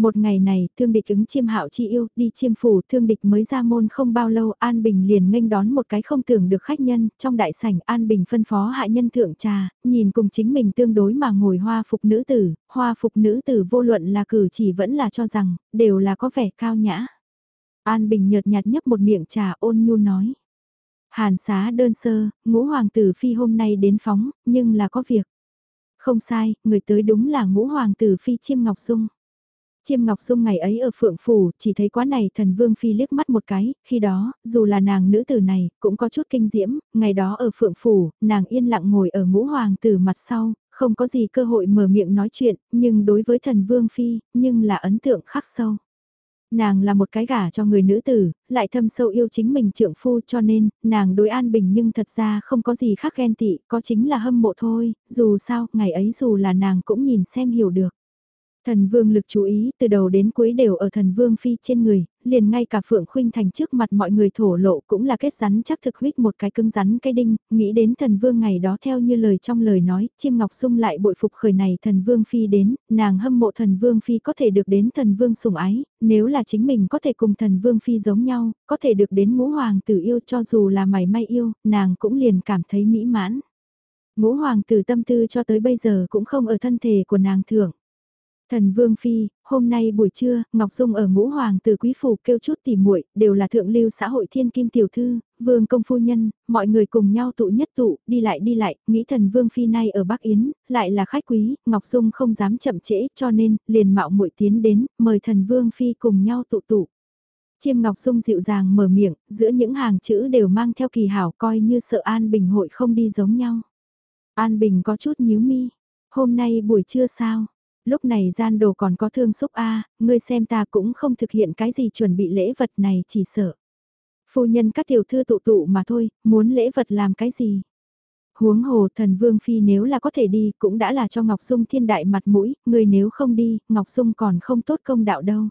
Một ngày này, thương địch ứng chiêm hạo chi yêu, đi chiêm phủ, thương địch mới ra môn không bao lâu, An Bình liền nghênh đón một cái không tưởng được khách nhân, trong đại sảnh An Bình phân phó hạ nhân thượng trà, nhìn cùng chính mình tương đối mà ngồi hoa phục nữ tử, hoa phục nữ tử vô luận là cử chỉ vẫn là cho rằng, đều là có vẻ cao nhã. An Bình nhợt nhạt nhấp một miệng trà ôn nhu nói. Hàn xá đơn sơ, ngũ hoàng tử phi hôm nay đến phóng, nhưng là có việc. Không sai, người tới đúng là ngũ hoàng tử phi chiêm ngọc dung. Chiêm Ngọc Dung ngày ấy ở Phượng Phủ, chỉ thấy quá này thần Vương Phi liếc mắt một cái, khi đó, dù là nàng nữ tử này, cũng có chút kinh diễm, ngày đó ở Phượng Phủ, nàng yên lặng ngồi ở ngũ hoàng tử mặt sau, không có gì cơ hội mở miệng nói chuyện, nhưng đối với thần Vương Phi, nhưng là ấn tượng khắc sâu. Nàng là một cái gả cho người nữ tử, lại thâm sâu yêu chính mình trượng phu cho nên, nàng đối an bình nhưng thật ra không có gì khác ghen tị, có chính là hâm mộ thôi, dù sao, ngày ấy dù là nàng cũng nhìn xem hiểu được. Thần vương lực chú ý từ đầu đến cuối đều ở thần vương phi trên người, liền ngay cả Phượng Khuynh Thành trước mặt mọi người thổ lộ cũng là kết rắn chắc thực huyết một cái cứng rắn cái đinh, nghĩ đến thần vương ngày đó theo như lời trong lời nói, chim ngọc sung lại bội phục khởi này thần vương phi đến, nàng hâm mộ thần vương phi có thể được đến thần vương sủng ái, nếu là chính mình có thể cùng thần vương phi giống nhau, có thể được đến ngũ hoàng tử yêu cho dù là mày may yêu, nàng cũng liền cảm thấy mỹ mãn. Ngũ hoàng tử tâm tư cho tới bây giờ cũng không ở thân thể của nàng thưởng. Thần Vương Phi, hôm nay buổi trưa, Ngọc Dung ở ngũ hoàng từ quý phủ kêu chút tỉ muội đều là thượng lưu xã hội thiên kim tiểu thư, vương công phu nhân, mọi người cùng nhau tụ nhất tụ, đi lại đi lại, nghĩ thần Vương Phi nay ở Bắc Yến, lại là khách quý, Ngọc Dung không dám chậm trễ cho nên, liền mạo muội tiến đến, mời thần Vương Phi cùng nhau tụ tụ. Chiêm Ngọc Dung dịu dàng mở miệng, giữa những hàng chữ đều mang theo kỳ hảo coi như sợ An Bình hội không đi giống nhau. An Bình có chút nhíu mi, hôm nay buổi trưa sao? Lúc này gian đồ còn có thương xúc a ngươi xem ta cũng không thực hiện cái gì chuẩn bị lễ vật này chỉ sợ. Phu nhân các tiểu thư tụ tụ mà thôi, muốn lễ vật làm cái gì? Huống hồ thần vương phi nếu là có thể đi cũng đã là cho Ngọc Dung thiên đại mặt mũi, người nếu không đi, Ngọc Dung còn không tốt công đạo đâu.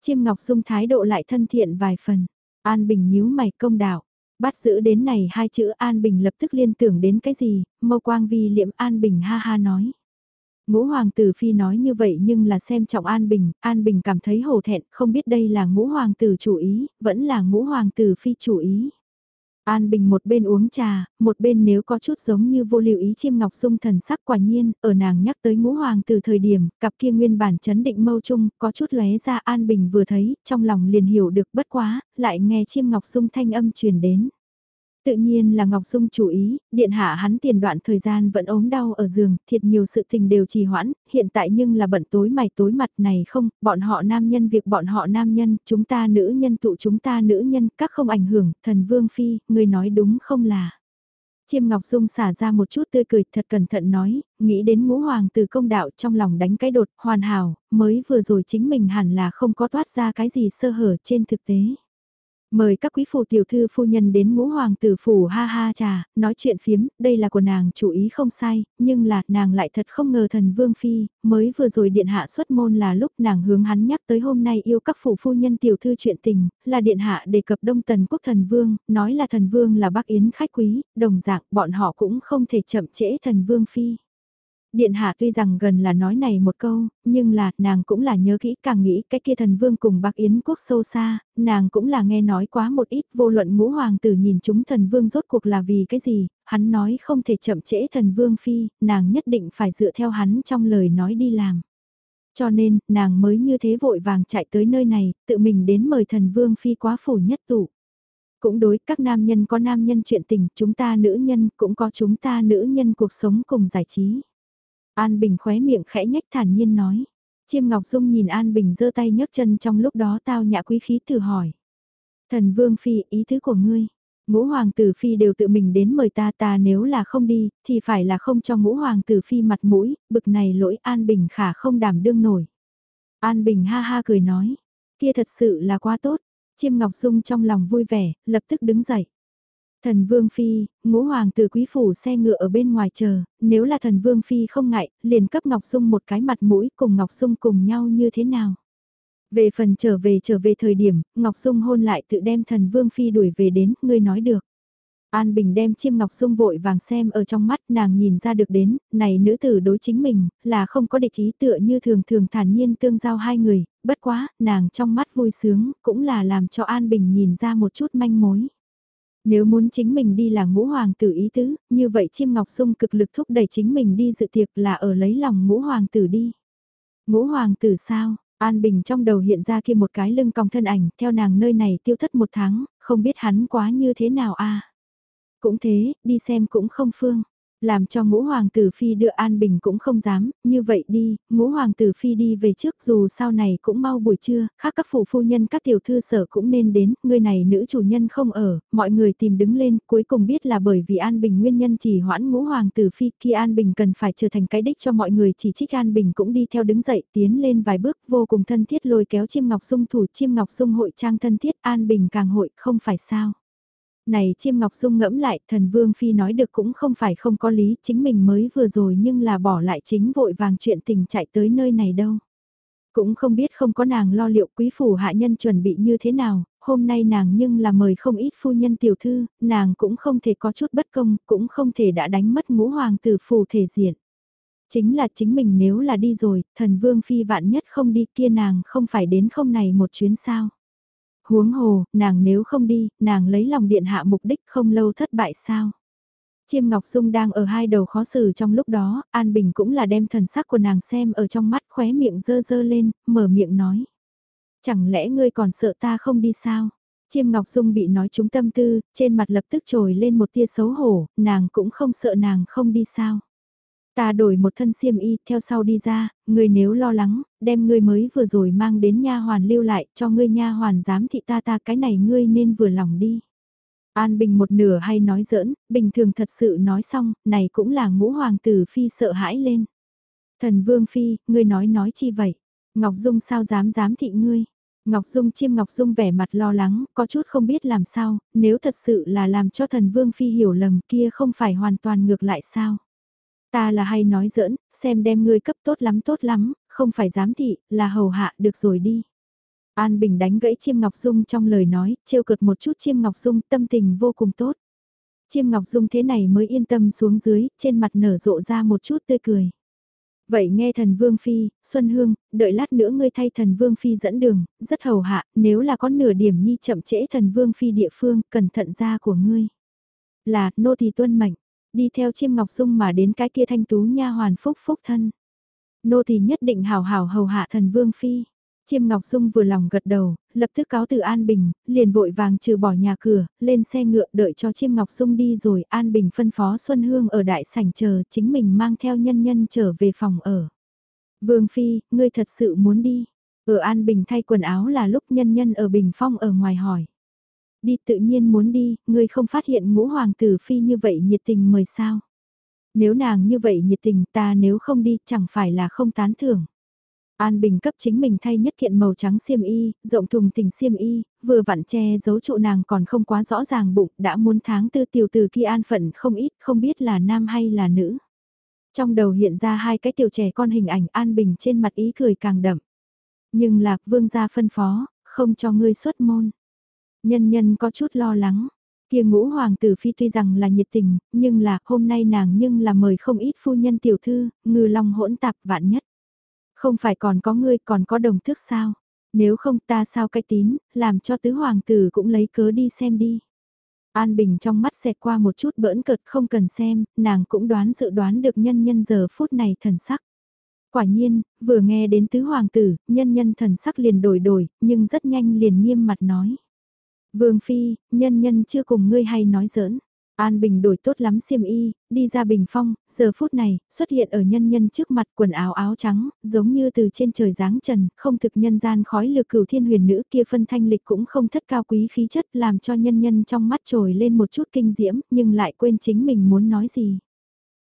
Chiêm Ngọc Dung thái độ lại thân thiện vài phần. An Bình nhíu mày công đạo. Bắt giữ đến này hai chữ An Bình lập tức liên tưởng đến cái gì, mâu quang vi liệm An Bình ha ha nói. Ngũ hoàng tử phi nói như vậy nhưng là xem trọng An Bình, An Bình cảm thấy hổ thẹn, không biết đây là ngũ hoàng tử chủ ý, vẫn là ngũ hoàng tử phi chủ ý. An Bình một bên uống trà, một bên nếu có chút giống như vô lưu ý chiêm ngọc sung thần sắc quả nhiên, ở nàng nhắc tới ngũ hoàng từ thời điểm, cặp kia nguyên bản chấn định mâu chung, có chút lóe ra An Bình vừa thấy, trong lòng liền hiểu được bất quá, lại nghe chiêm ngọc sung thanh âm truyền đến. Tự nhiên là Ngọc Dung chủ ý, điện hạ hắn tiền đoạn thời gian vẫn ốm đau ở giường, thiệt nhiều sự tình đều trì hoãn, hiện tại nhưng là bận tối mày tối mặt này không, bọn họ nam nhân việc bọn họ nam nhân, chúng ta nữ nhân tụ chúng ta nữ nhân, các không ảnh hưởng, thần vương phi, người nói đúng không là. Chiêm Ngọc Dung xả ra một chút tươi cười thật cẩn thận nói, nghĩ đến ngũ hoàng từ công đạo trong lòng đánh cái đột, hoàn hảo, mới vừa rồi chính mình hẳn là không có toát ra cái gì sơ hở trên thực tế. Mời các quý phụ tiểu thư phu nhân đến ngũ hoàng tử phủ ha ha trà, nói chuyện phiếm, đây là của nàng chủ ý không sai, nhưng là nàng lại thật không ngờ thần vương phi, mới vừa rồi điện hạ xuất môn là lúc nàng hướng hắn nhắc tới hôm nay yêu các phủ phu nhân tiểu thư chuyện tình, là điện hạ đề cập đông tần quốc thần vương, nói là thần vương là bác yến khách quý, đồng dạng bọn họ cũng không thể chậm trễ thần vương phi. Điện hạ tuy rằng gần là nói này một câu, nhưng là, nàng cũng là nhớ kỹ càng nghĩ cái kia thần vương cùng bạc yến quốc sâu xa, nàng cũng là nghe nói quá một ít vô luận ngũ hoàng tử nhìn chúng thần vương rốt cuộc là vì cái gì, hắn nói không thể chậm trễ thần vương phi, nàng nhất định phải dựa theo hắn trong lời nói đi làm. Cho nên, nàng mới như thế vội vàng chạy tới nơi này, tự mình đến mời thần vương phi quá phủ nhất tụ. Cũng đối, các nam nhân có nam nhân chuyện tình, chúng ta nữ nhân cũng có chúng ta nữ nhân cuộc sống cùng giải trí. An Bình khóe miệng khẽ nhách thản nhiên nói. Chiêm Ngọc Dung nhìn An Bình giơ tay nhấc chân trong lúc đó tao nhã quý khí thử hỏi. Thần Vương Phi, ý thứ của ngươi. Ngũ Hoàng Tử Phi đều tự mình đến mời ta ta nếu là không đi, thì phải là không cho Ngũ Hoàng Tử Phi mặt mũi, bực này lỗi An Bình khả không đảm đương nổi. An Bình ha ha cười nói, kia thật sự là quá tốt, Chiêm Ngọc Dung trong lòng vui vẻ, lập tức đứng dậy. Thần Vương Phi, ngũ hoàng từ quý phủ xe ngựa ở bên ngoài chờ, nếu là thần Vương Phi không ngại, liền cấp Ngọc Dung một cái mặt mũi cùng Ngọc Dung cùng nhau như thế nào. Về phần trở về trở về thời điểm, Ngọc Dung hôn lại tự đem thần Vương Phi đuổi về đến, ngươi nói được. An Bình đem chiêm ngọc dung vội vàng xem ở trong mắt nàng nhìn ra được đến, này nữ tử đối chính mình, là không có địch ý tựa như thường thường thản nhiên tương giao hai người, bất quá, nàng trong mắt vui sướng, cũng là làm cho An Bình nhìn ra một chút manh mối. Nếu muốn chính mình đi là ngũ hoàng tử ý tứ, như vậy chiêm ngọc sung cực lực thúc đẩy chính mình đi dự tiệc là ở lấy lòng ngũ hoàng tử đi. Ngũ hoàng tử sao? An Bình trong đầu hiện ra kia một cái lưng còng thân ảnh, theo nàng nơi này tiêu thất một tháng, không biết hắn quá như thế nào a cũng thế, đi xem cũng không phương. Làm cho ngũ hoàng tử phi đưa An Bình cũng không dám, như vậy đi, ngũ hoàng tử phi đi về trước dù sau này cũng mau buổi trưa, khác các phủ phu nhân các tiểu thư sở cũng nên đến, người này nữ chủ nhân không ở, mọi người tìm đứng lên, cuối cùng biết là bởi vì An Bình nguyên nhân chỉ hoãn ngũ hoàng tử phi, khi An Bình cần phải trở thành cái đích cho mọi người chỉ trích An Bình cũng đi theo đứng dậy, tiến lên vài bước vô cùng thân thiết lôi kéo chiêm ngọc dung thủ chiêm ngọc dung hội trang thân thiết An Bình càng hội, không phải sao. Này chiêm ngọc dung ngẫm lại, thần vương phi nói được cũng không phải không có lý, chính mình mới vừa rồi nhưng là bỏ lại chính vội vàng chuyện tình chạy tới nơi này đâu. Cũng không biết không có nàng lo liệu quý phủ hạ nhân chuẩn bị như thế nào, hôm nay nàng nhưng là mời không ít phu nhân tiểu thư, nàng cũng không thể có chút bất công, cũng không thể đã đánh mất ngũ hoàng tử phù thể diện. Chính là chính mình nếu là đi rồi, thần vương phi vạn nhất không đi kia nàng không phải đến không này một chuyến sao huống hồ, nàng nếu không đi, nàng lấy lòng điện hạ mục đích không lâu thất bại sao. Chiêm Ngọc Dung đang ở hai đầu khó xử trong lúc đó, An Bình cũng là đem thần sắc của nàng xem ở trong mắt khóe miệng dơ dơ lên, mở miệng nói. Chẳng lẽ ngươi còn sợ ta không đi sao? Chiêm Ngọc Dung bị nói trúng tâm tư, trên mặt lập tức trồi lên một tia xấu hổ, nàng cũng không sợ nàng không đi sao. Ta đổi một thân xiêm y, theo sau đi ra, ngươi nếu lo lắng, đem ngươi mới vừa rồi mang đến nha hoàn lưu lại, cho ngươi nha hoàn giám thị ta ta cái này ngươi nên vừa lòng đi. An Bình một nửa hay nói giỡn, bình thường thật sự nói xong, này cũng là ngũ hoàng tử phi sợ hãi lên. Thần vương phi, ngươi nói nói chi vậy? Ngọc Dung sao dám dám thị ngươi? Ngọc Dung chiêm Ngọc Dung vẻ mặt lo lắng, có chút không biết làm sao, nếu thật sự là làm cho thần vương phi hiểu lầm kia không phải hoàn toàn ngược lại sao? Ta là hay nói giỡn, xem đem ngươi cấp tốt lắm tốt lắm, không phải giám thị, là hầu hạ được rồi đi. An Bình đánh gãy Chiêm Ngọc Dung trong lời nói, trêu cợt một chút Chiêm Ngọc Dung tâm tình vô cùng tốt. Chiêm Ngọc Dung thế này mới yên tâm xuống dưới, trên mặt nở rộ ra một chút tươi cười. Vậy nghe thần Vương Phi, Xuân Hương, đợi lát nữa ngươi thay thần Vương Phi dẫn đường, rất hầu hạ, nếu là có nửa điểm nhi chậm trễ thần Vương Phi địa phương, cẩn thận ra của ngươi. Là, nô thì tuân mệnh, đi theo chiêm ngọc dung mà đến cái kia thanh tú nha hoàn phúc phúc thân. Nô thì nhất định hào hào hầu hạ thần vương phi. Chiêm Ngọc Dung vừa lòng gật đầu, lập tức cáo từ An Bình, liền vội vàng trừ bỏ nhà cửa, lên xe ngựa đợi cho Chiêm Ngọc Dung đi rồi An Bình phân phó Xuân Hương ở đại sảnh chờ chính mình mang theo nhân nhân trở về phòng ở. Vương Phi, ngươi thật sự muốn đi. Ở An Bình thay quần áo là lúc nhân nhân ở Bình Phong ở ngoài hỏi đi tự nhiên muốn đi, ngươi không phát hiện ngũ hoàng tử phi như vậy nhiệt tình mời sao. Nếu nàng như vậy nhiệt tình ta nếu không đi chẳng phải là không tán thưởng. An Bình cấp chính mình thay nhất kiện màu trắng xiêm y, rộng thùng tình xiêm y, vừa vặn che giấu trụ nàng còn không quá rõ ràng bụng, đã muốn tháng tư tiểu từ kia an phận không ít, không biết là nam hay là nữ. Trong đầu hiện ra hai cái tiểu trẻ con hình ảnh An Bình trên mặt ý cười càng đậm. Nhưng lạc vương gia phân phó, không cho ngươi xuất môn. Nhân nhân có chút lo lắng. Kia ngũ hoàng tử phi tuy rằng là nhiệt tình, nhưng là hôm nay nàng nhưng là mời không ít phu nhân tiểu thư, ngư long hỗn tạp vạn nhất. Không phải còn có ngươi còn có đồng thước sao? Nếu không ta sao cái tín, làm cho tứ hoàng tử cũng lấy cớ đi xem đi. An Bình trong mắt xẹt qua một chút bỡn cợt không cần xem, nàng cũng đoán dự đoán được nhân nhân giờ phút này thần sắc. Quả nhiên, vừa nghe đến tứ hoàng tử, nhân nhân thần sắc liền đổi đổi, nhưng rất nhanh liền nghiêm mặt nói. Vương Phi, nhân nhân chưa cùng ngươi hay nói giỡn. An Bình đổi tốt lắm xiêm y, đi ra bình phong, giờ phút này, xuất hiện ở nhân nhân trước mặt quần áo áo trắng, giống như từ trên trời giáng trần, không thực nhân gian khói lược cửu thiên huyền nữ kia phân thanh lịch cũng không thất cao quý khí chất làm cho nhân nhân trong mắt trồi lên một chút kinh diễm, nhưng lại quên chính mình muốn nói gì.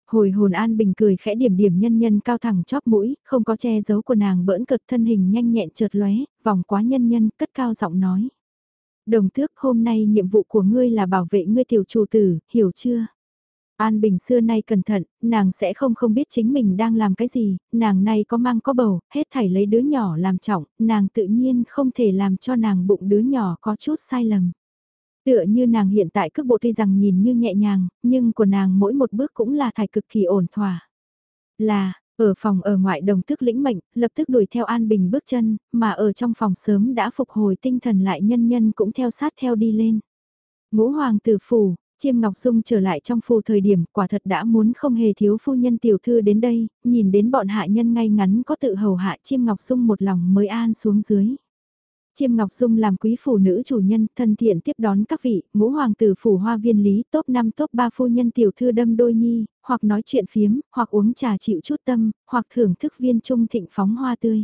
Hồi hồn An Bình cười khẽ điểm điểm nhân nhân cao thẳng chóp mũi, không có che giấu của nàng bỡn cợt thân hình nhanh nhẹn trượt lóe, vòng quá nhân nhân, cất cao giọng nói. Đồng thước hôm nay nhiệm vụ của ngươi là bảo vệ ngươi tiểu chủ tử, hiểu chưa? An Bình xưa nay cẩn thận, nàng sẽ không không biết chính mình đang làm cái gì, nàng này có mang có bầu, hết thảy lấy đứa nhỏ làm trọng, nàng tự nhiên không thể làm cho nàng bụng đứa nhỏ có chút sai lầm. Tựa như nàng hiện tại cước bộ tuy rằng nhìn như nhẹ nhàng, nhưng của nàng mỗi một bước cũng là thải cực kỳ ổn thỏa. Là, ở phòng ở ngoại đồng thức lĩnh mệnh, lập tức đuổi theo An Bình bước chân, mà ở trong phòng sớm đã phục hồi tinh thần lại nhân nhân cũng theo sát theo đi lên. Ngũ hoàng tử phủ, Chiêm Ngọc Dung trở lại trong phù thời điểm quả thật đã muốn không hề thiếu phu nhân tiểu thư đến đây, nhìn đến bọn hạ nhân ngay ngắn có tự hầu hạ Chiêm Ngọc Dung một lòng mới an xuống dưới. Chiêm Ngọc Dung làm quý phủ nữ chủ nhân, thân thiện tiếp đón các vị, ngũ hoàng tử phủ hoa viên lý, top 5 top 3 phu nhân tiểu thư đâm đôi nhi, hoặc nói chuyện phiếm, hoặc uống trà chịu chút tâm, hoặc thưởng thức viên trung thịnh phóng hoa tươi.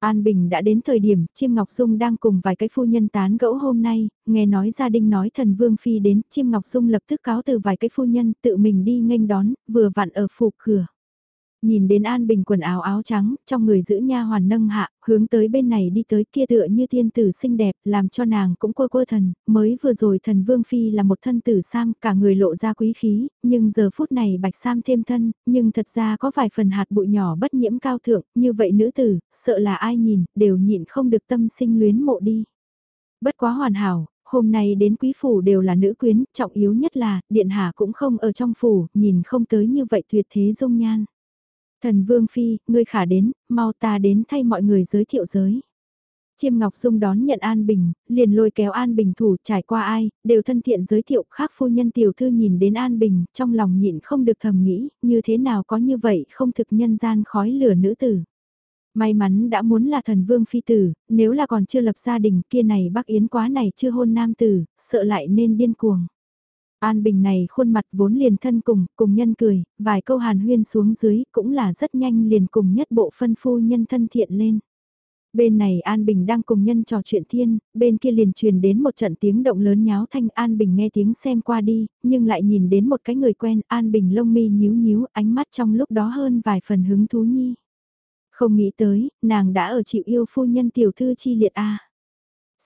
An Bình đã đến thời điểm, Chiêm Ngọc Dung đang cùng vài cái phu nhân tán gẫu hôm nay, nghe nói gia đình nói thần Vương Phi đến, Chiêm Ngọc Dung lập tức cáo từ vài cái phu nhân tự mình đi nghênh đón, vừa vặn ở phủ cửa. Nhìn đến An Bình quần áo áo trắng, trong người giữ nha hoàn nâng hạ, hướng tới bên này đi tới kia tựa như tiên tử xinh đẹp, làm cho nàng cũng quơ quơ thần, mới vừa rồi thần Vương Phi là một thân tử sam, cả người lộ ra quý khí, nhưng giờ phút này bạch sam thêm thân, nhưng thật ra có vài phần hạt bụi nhỏ bất nhiễm cao thượng, như vậy nữ tử, sợ là ai nhìn, đều nhịn không được tâm sinh luyến mộ đi. Bất quá hoàn hảo, hôm nay đến quý phủ đều là nữ quyến, trọng yếu nhất là, điện hạ cũng không ở trong phủ, nhìn không tới như vậy tuyệt thế dung nhan. Thần Vương Phi, ngươi khả đến, mau ta đến thay mọi người giới thiệu giới. Chiêm Ngọc Dung đón nhận An Bình, liền lôi kéo An Bình thủ trải qua ai, đều thân thiện giới thiệu khác phu nhân tiểu thư nhìn đến An Bình, trong lòng nhịn không được thầm nghĩ, như thế nào có như vậy không thực nhân gian khói lửa nữ tử. May mắn đã muốn là thần vương phi tử, nếu là còn chưa lập gia đình kia này bác Yến quá này chưa hôn nam tử, sợ lại nên điên cuồng. An Bình này khuôn mặt vốn liền thân cùng, cùng nhân cười, vài câu hàn huyên xuống dưới cũng là rất nhanh liền cùng nhất bộ phân phu nhân thân thiện lên. Bên này An Bình đang cùng nhân trò chuyện thiên, bên kia liền truyền đến một trận tiếng động lớn nháo thanh An Bình nghe tiếng xem qua đi, nhưng lại nhìn đến một cái người quen An Bình lông mi nhíu nhíu ánh mắt trong lúc đó hơn vài phần hứng thú nhi. Không nghĩ tới, nàng đã ở chịu yêu phu nhân tiểu thư chi liệt a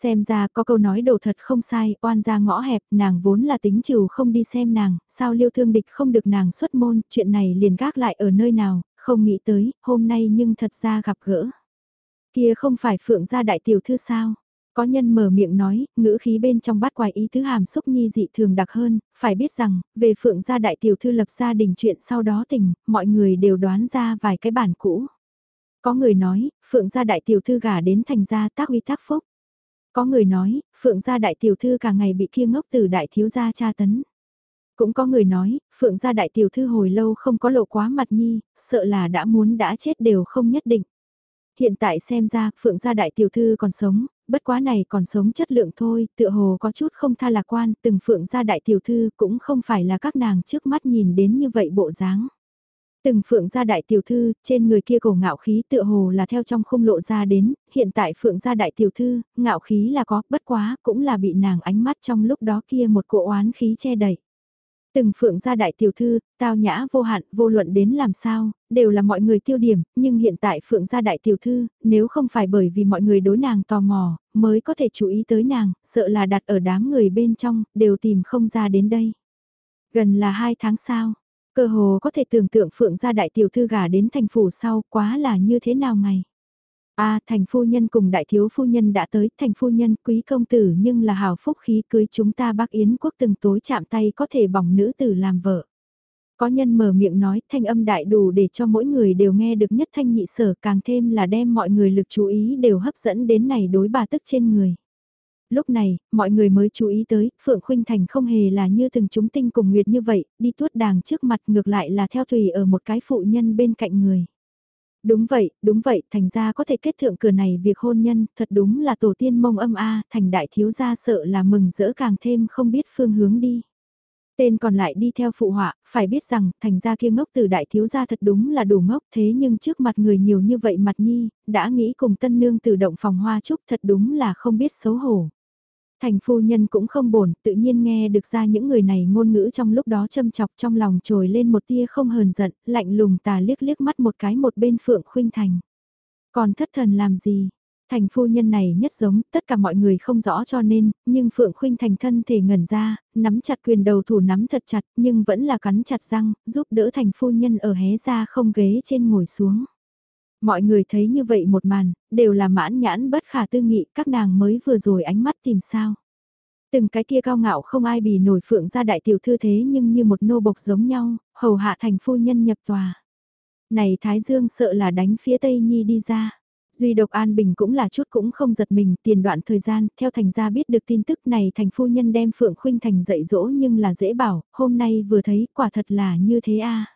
Xem ra có câu nói đồ thật không sai, oan ra ngõ hẹp, nàng vốn là tính trừ không đi xem nàng, sao liêu thương địch không được nàng xuất môn, chuyện này liền gác lại ở nơi nào, không nghĩ tới, hôm nay nhưng thật ra gặp gỡ. Kia không phải phượng gia đại tiểu thư sao? Có nhân mở miệng nói, ngữ khí bên trong bát quài ý tứ hàm xúc nhi dị thường đặc hơn, phải biết rằng, về phượng gia đại tiểu thư lập gia đình chuyện sau đó tình, mọi người đều đoán ra vài cái bản cũ. Có người nói, phượng gia đại tiểu thư gả đến thành gia tác uy tác phúc. Có người nói, Phượng gia đại tiểu thư cả ngày bị kia ngốc từ đại thiếu gia tra tấn. Cũng có người nói, Phượng gia đại tiểu thư hồi lâu không có lộ quá mặt nhi, sợ là đã muốn đã chết đều không nhất định. Hiện tại xem ra, Phượng gia đại tiểu thư còn sống, bất quá này còn sống chất lượng thôi, tựa hồ có chút không tha lạc quan, từng Phượng gia đại tiểu thư cũng không phải là các nàng trước mắt nhìn đến như vậy bộ dáng. Từng phượng gia đại tiểu thư, trên người kia cổ ngạo khí tựa hồ là theo trong khung lộ ra đến, hiện tại phượng gia đại tiểu thư, ngạo khí là có, bất quá, cũng là bị nàng ánh mắt trong lúc đó kia một cỗ oán khí che đẩy. Từng phượng gia đại tiểu thư, tao nhã vô hạn, vô luận đến làm sao, đều là mọi người tiêu điểm, nhưng hiện tại phượng gia đại tiểu thư, nếu không phải bởi vì mọi người đối nàng tò mò, mới có thể chú ý tới nàng, sợ là đặt ở đám người bên trong, đều tìm không ra đến đây. Gần là hai tháng sau, Cơ hồ có thể tưởng tượng Phượng gia đại tiểu thư gả đến thành phủ sau quá là như thế nào ngày. a thành phu nhân cùng đại thiếu phu nhân đã tới, thành phu nhân quý công tử nhưng là hào phúc khí cưới chúng ta bác Yến quốc từng tối chạm tay có thể bỏng nữ tử làm vợ. Có nhân mở miệng nói thanh âm đại đủ để cho mỗi người đều nghe được nhất thanh nhị sở càng thêm là đem mọi người lực chú ý đều hấp dẫn đến này đối bà tức trên người. Lúc này, mọi người mới chú ý tới, Phượng Khuynh Thành không hề là như từng chúng tinh cùng nguyệt như vậy, đi tuốt đàng trước mặt ngược lại là theo tùy ở một cái phụ nhân bên cạnh người. Đúng vậy, đúng vậy, thành ra có thể kết thượng cửa này việc hôn nhân, thật đúng là tổ tiên mông âm a, thành đại thiếu gia sợ là mừng rỡ càng thêm không biết phương hướng đi. Tên còn lại đi theo phụ họa, phải biết rằng, thành ra kia ngốc từ đại thiếu gia thật đúng là đủ ngốc thế nhưng trước mặt người nhiều như vậy mặt nhi, đã nghĩ cùng tân nương tự động phòng hoa trúc thật đúng là không biết xấu hổ. Thành phu nhân cũng không bổn, tự nhiên nghe được ra những người này ngôn ngữ trong lúc đó châm chọc trong lòng trồi lên một tia không hờn giận, lạnh lùng tà liếc liếc mắt một cái một bên Phượng Khuynh Thành. Còn thất thần làm gì? Thành phu nhân này nhất giống, tất cả mọi người không rõ cho nên, nhưng Phượng Khuynh Thành thân thể ngẩn ra, nắm chặt quyền đầu thủ nắm thật chặt nhưng vẫn là cắn chặt răng, giúp đỡ thành phu nhân ở hé ra không ghế trên ngồi xuống. Mọi người thấy như vậy một màn, đều là mãn nhãn bất khả tư nghị các nàng mới vừa rồi ánh mắt tìm sao. Từng cái kia cao ngạo không ai bì nổi phượng ra đại tiểu thư thế nhưng như một nô bộc giống nhau, hầu hạ thành phu nhân nhập tòa. Này Thái Dương sợ là đánh phía Tây Nhi đi ra. Duy độc An Bình cũng là chút cũng không giật mình, tiền đoạn thời gian, theo thành gia biết được tin tức này thành phu nhân đem Phượng Khuynh Thành dạy dỗ nhưng là dễ bảo, hôm nay vừa thấy quả thật là như thế a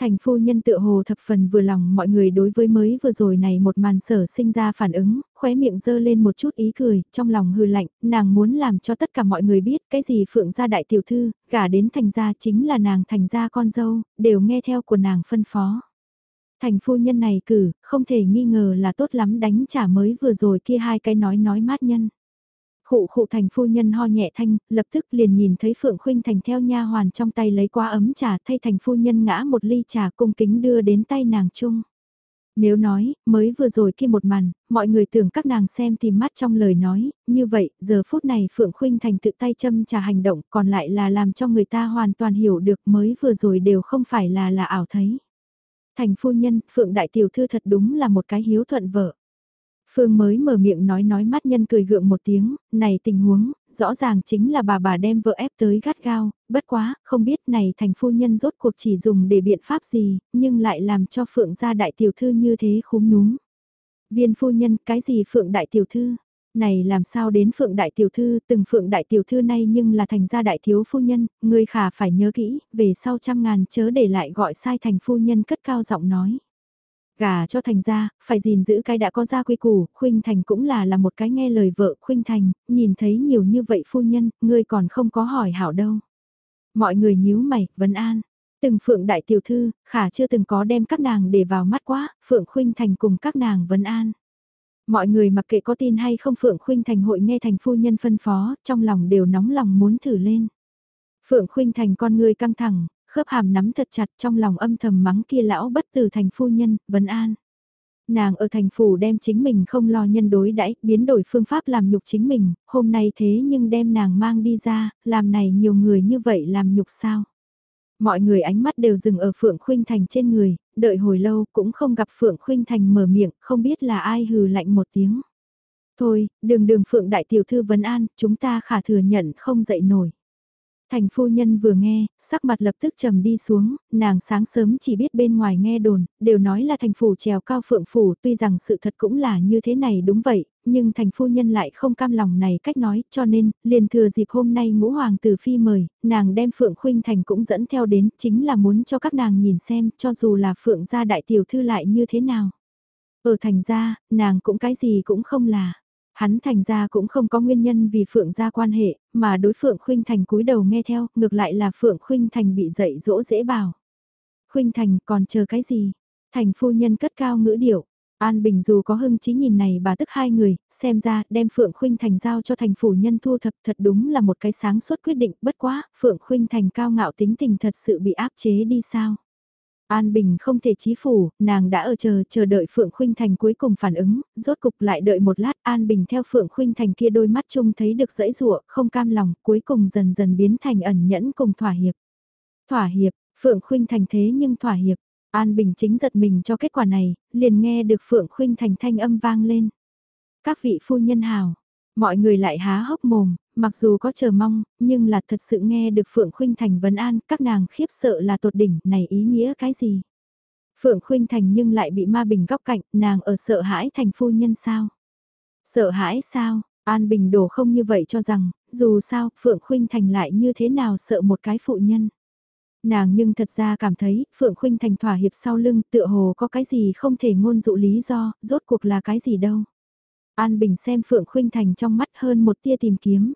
Thành phu nhân tự hồ thập phần vừa lòng mọi người đối với mới vừa rồi này một màn sở sinh ra phản ứng, khóe miệng dơ lên một chút ý cười, trong lòng hư lạnh, nàng muốn làm cho tất cả mọi người biết cái gì phượng gia đại tiểu thư, gả đến thành gia chính là nàng thành gia con dâu, đều nghe theo của nàng phân phó. Thành phu nhân này cử, không thể nghi ngờ là tốt lắm đánh trả mới vừa rồi kia hai cái nói nói mát nhân. Khụ khụ thành phu nhân ho nhẹ thanh, lập tức liền nhìn thấy Phượng Khuynh Thành theo nha hoàn trong tay lấy qua ấm trà thay thành phu nhân ngã một ly trà cung kính đưa đến tay nàng chung. Nếu nói, mới vừa rồi kia một màn, mọi người tưởng các nàng xem tìm mắt trong lời nói, như vậy, giờ phút này Phượng Khuynh Thành tự tay châm trà hành động còn lại là làm cho người ta hoàn toàn hiểu được mới vừa rồi đều không phải là là ảo thấy. Thành phu nhân, Phượng Đại Tiểu Thư thật đúng là một cái hiếu thuận vợ. Phương mới mở miệng nói nói mắt nhân cười gượng một tiếng, này tình huống, rõ ràng chính là bà bà đem vợ ép tới gắt gao, bất quá, không biết này thành phu nhân rốt cuộc chỉ dùng để biện pháp gì, nhưng lại làm cho Phượng gia đại tiểu thư như thế khúm núm. Viên phu nhân, cái gì Phượng đại tiểu thư? Này làm sao đến Phượng đại tiểu thư, từng Phượng đại tiểu thư này nhưng là thành gia đại thiếu phu nhân, người khả phải nhớ kỹ, về sau trăm ngàn chớ để lại gọi sai thành phu nhân cất cao giọng nói. Gà cho thành gia phải gìn giữ cái đã có gia quy củ, Khuynh Thành cũng là là một cái nghe lời vợ Khuynh Thành, nhìn thấy nhiều như vậy phu nhân, ngươi còn không có hỏi hảo đâu. Mọi người nhíu mày, vấn an. Từng Phượng Đại Tiểu Thư, khả chưa từng có đem các nàng để vào mắt quá, Phượng Khuynh Thành cùng các nàng vấn an. Mọi người mặc kệ có tin hay không Phượng Khuynh Thành hội nghe thành phu nhân phân phó, trong lòng đều nóng lòng muốn thử lên. Phượng Khuynh Thành con người căng thẳng, khớp hàm nắm thật chặt trong lòng âm thầm mắng kia lão bất tử thành phu nhân, vấn an. Nàng ở thành phủ đem chính mình không lo nhân đối đãi biến đổi phương pháp làm nhục chính mình, hôm nay thế nhưng đem nàng mang đi ra, làm này nhiều người như vậy làm nhục sao. Mọi người ánh mắt đều dừng ở Phượng Khuynh Thành trên người, đợi hồi lâu cũng không gặp Phượng Khuynh Thành mở miệng, không biết là ai hừ lạnh một tiếng. Thôi, đường đường Phượng Đại Tiểu Thư vấn an, chúng ta khả thừa nhận không dậy nổi. Thành phu nhân vừa nghe, sắc mặt lập tức trầm đi xuống, nàng sáng sớm chỉ biết bên ngoài nghe đồn, đều nói là thành phủ trèo cao phượng phủ, tuy rằng sự thật cũng là như thế này đúng vậy, nhưng thành phu nhân lại không cam lòng này cách nói, cho nên, liền thừa dịp hôm nay ngũ hoàng tử phi mời, nàng đem phượng khuynh thành cũng dẫn theo đến, chính là muốn cho các nàng nhìn xem, cho dù là phượng gia đại tiểu thư lại như thế nào. Ở thành gia, nàng cũng cái gì cũng không là. Hắn thành ra cũng không có nguyên nhân vì Phượng gia quan hệ, mà đối Phượng Khuynh Thành cúi đầu nghe theo, ngược lại là Phượng Khuynh Thành bị dạy dỗ dễ bảo. Khuynh Thành còn chờ cái gì? Thành phu nhân cất cao ngữ điệu. An Bình dù có hưng trí nhìn này bà tức hai người, xem ra đem Phượng Khuynh Thành giao cho thành phủ nhân thu thập thật đúng là một cái sáng suốt quyết định bất quá, Phượng Khuynh Thành cao ngạo tính tình thật sự bị áp chế đi sao? An Bình không thể chí phủ, nàng đã ở chờ chờ đợi Phượng Khuynh Thành cuối cùng phản ứng, rốt cục lại đợi một lát An Bình theo Phượng Khuynh Thành kia đôi mắt chung thấy được dãy rụa, không cam lòng, cuối cùng dần dần biến thành ẩn nhẫn cùng thỏa hiệp. Thỏa hiệp, Phượng Khuynh Thành thế nhưng thỏa hiệp, An Bình chính giật mình cho kết quả này, liền nghe được Phượng Khuynh Thành thanh âm vang lên. Các vị phu nhân hào, mọi người lại há hốc mồm, mặc dù có chờ mong, nhưng là thật sự nghe được Phượng Khuynh Thành vấn an, các nàng khiếp sợ là tột đỉnh, này ý nghĩa cái gì? Phượng Khuynh Thành nhưng lại bị ma bình góc cạnh, nàng ở sợ hãi thành phu nhân sao? Sợ hãi sao? An Bình đổ không như vậy cho rằng, dù sao, Phượng Khuynh Thành lại như thế nào sợ một cái phụ nhân. Nàng nhưng thật ra cảm thấy, Phượng Khuynh Thành thỏa hiệp sau lưng tựa hồ có cái gì không thể ngôn dụ lý do, rốt cuộc là cái gì đâu. An Bình xem Phượng Khuynh Thành trong mắt hơn một tia tìm kiếm.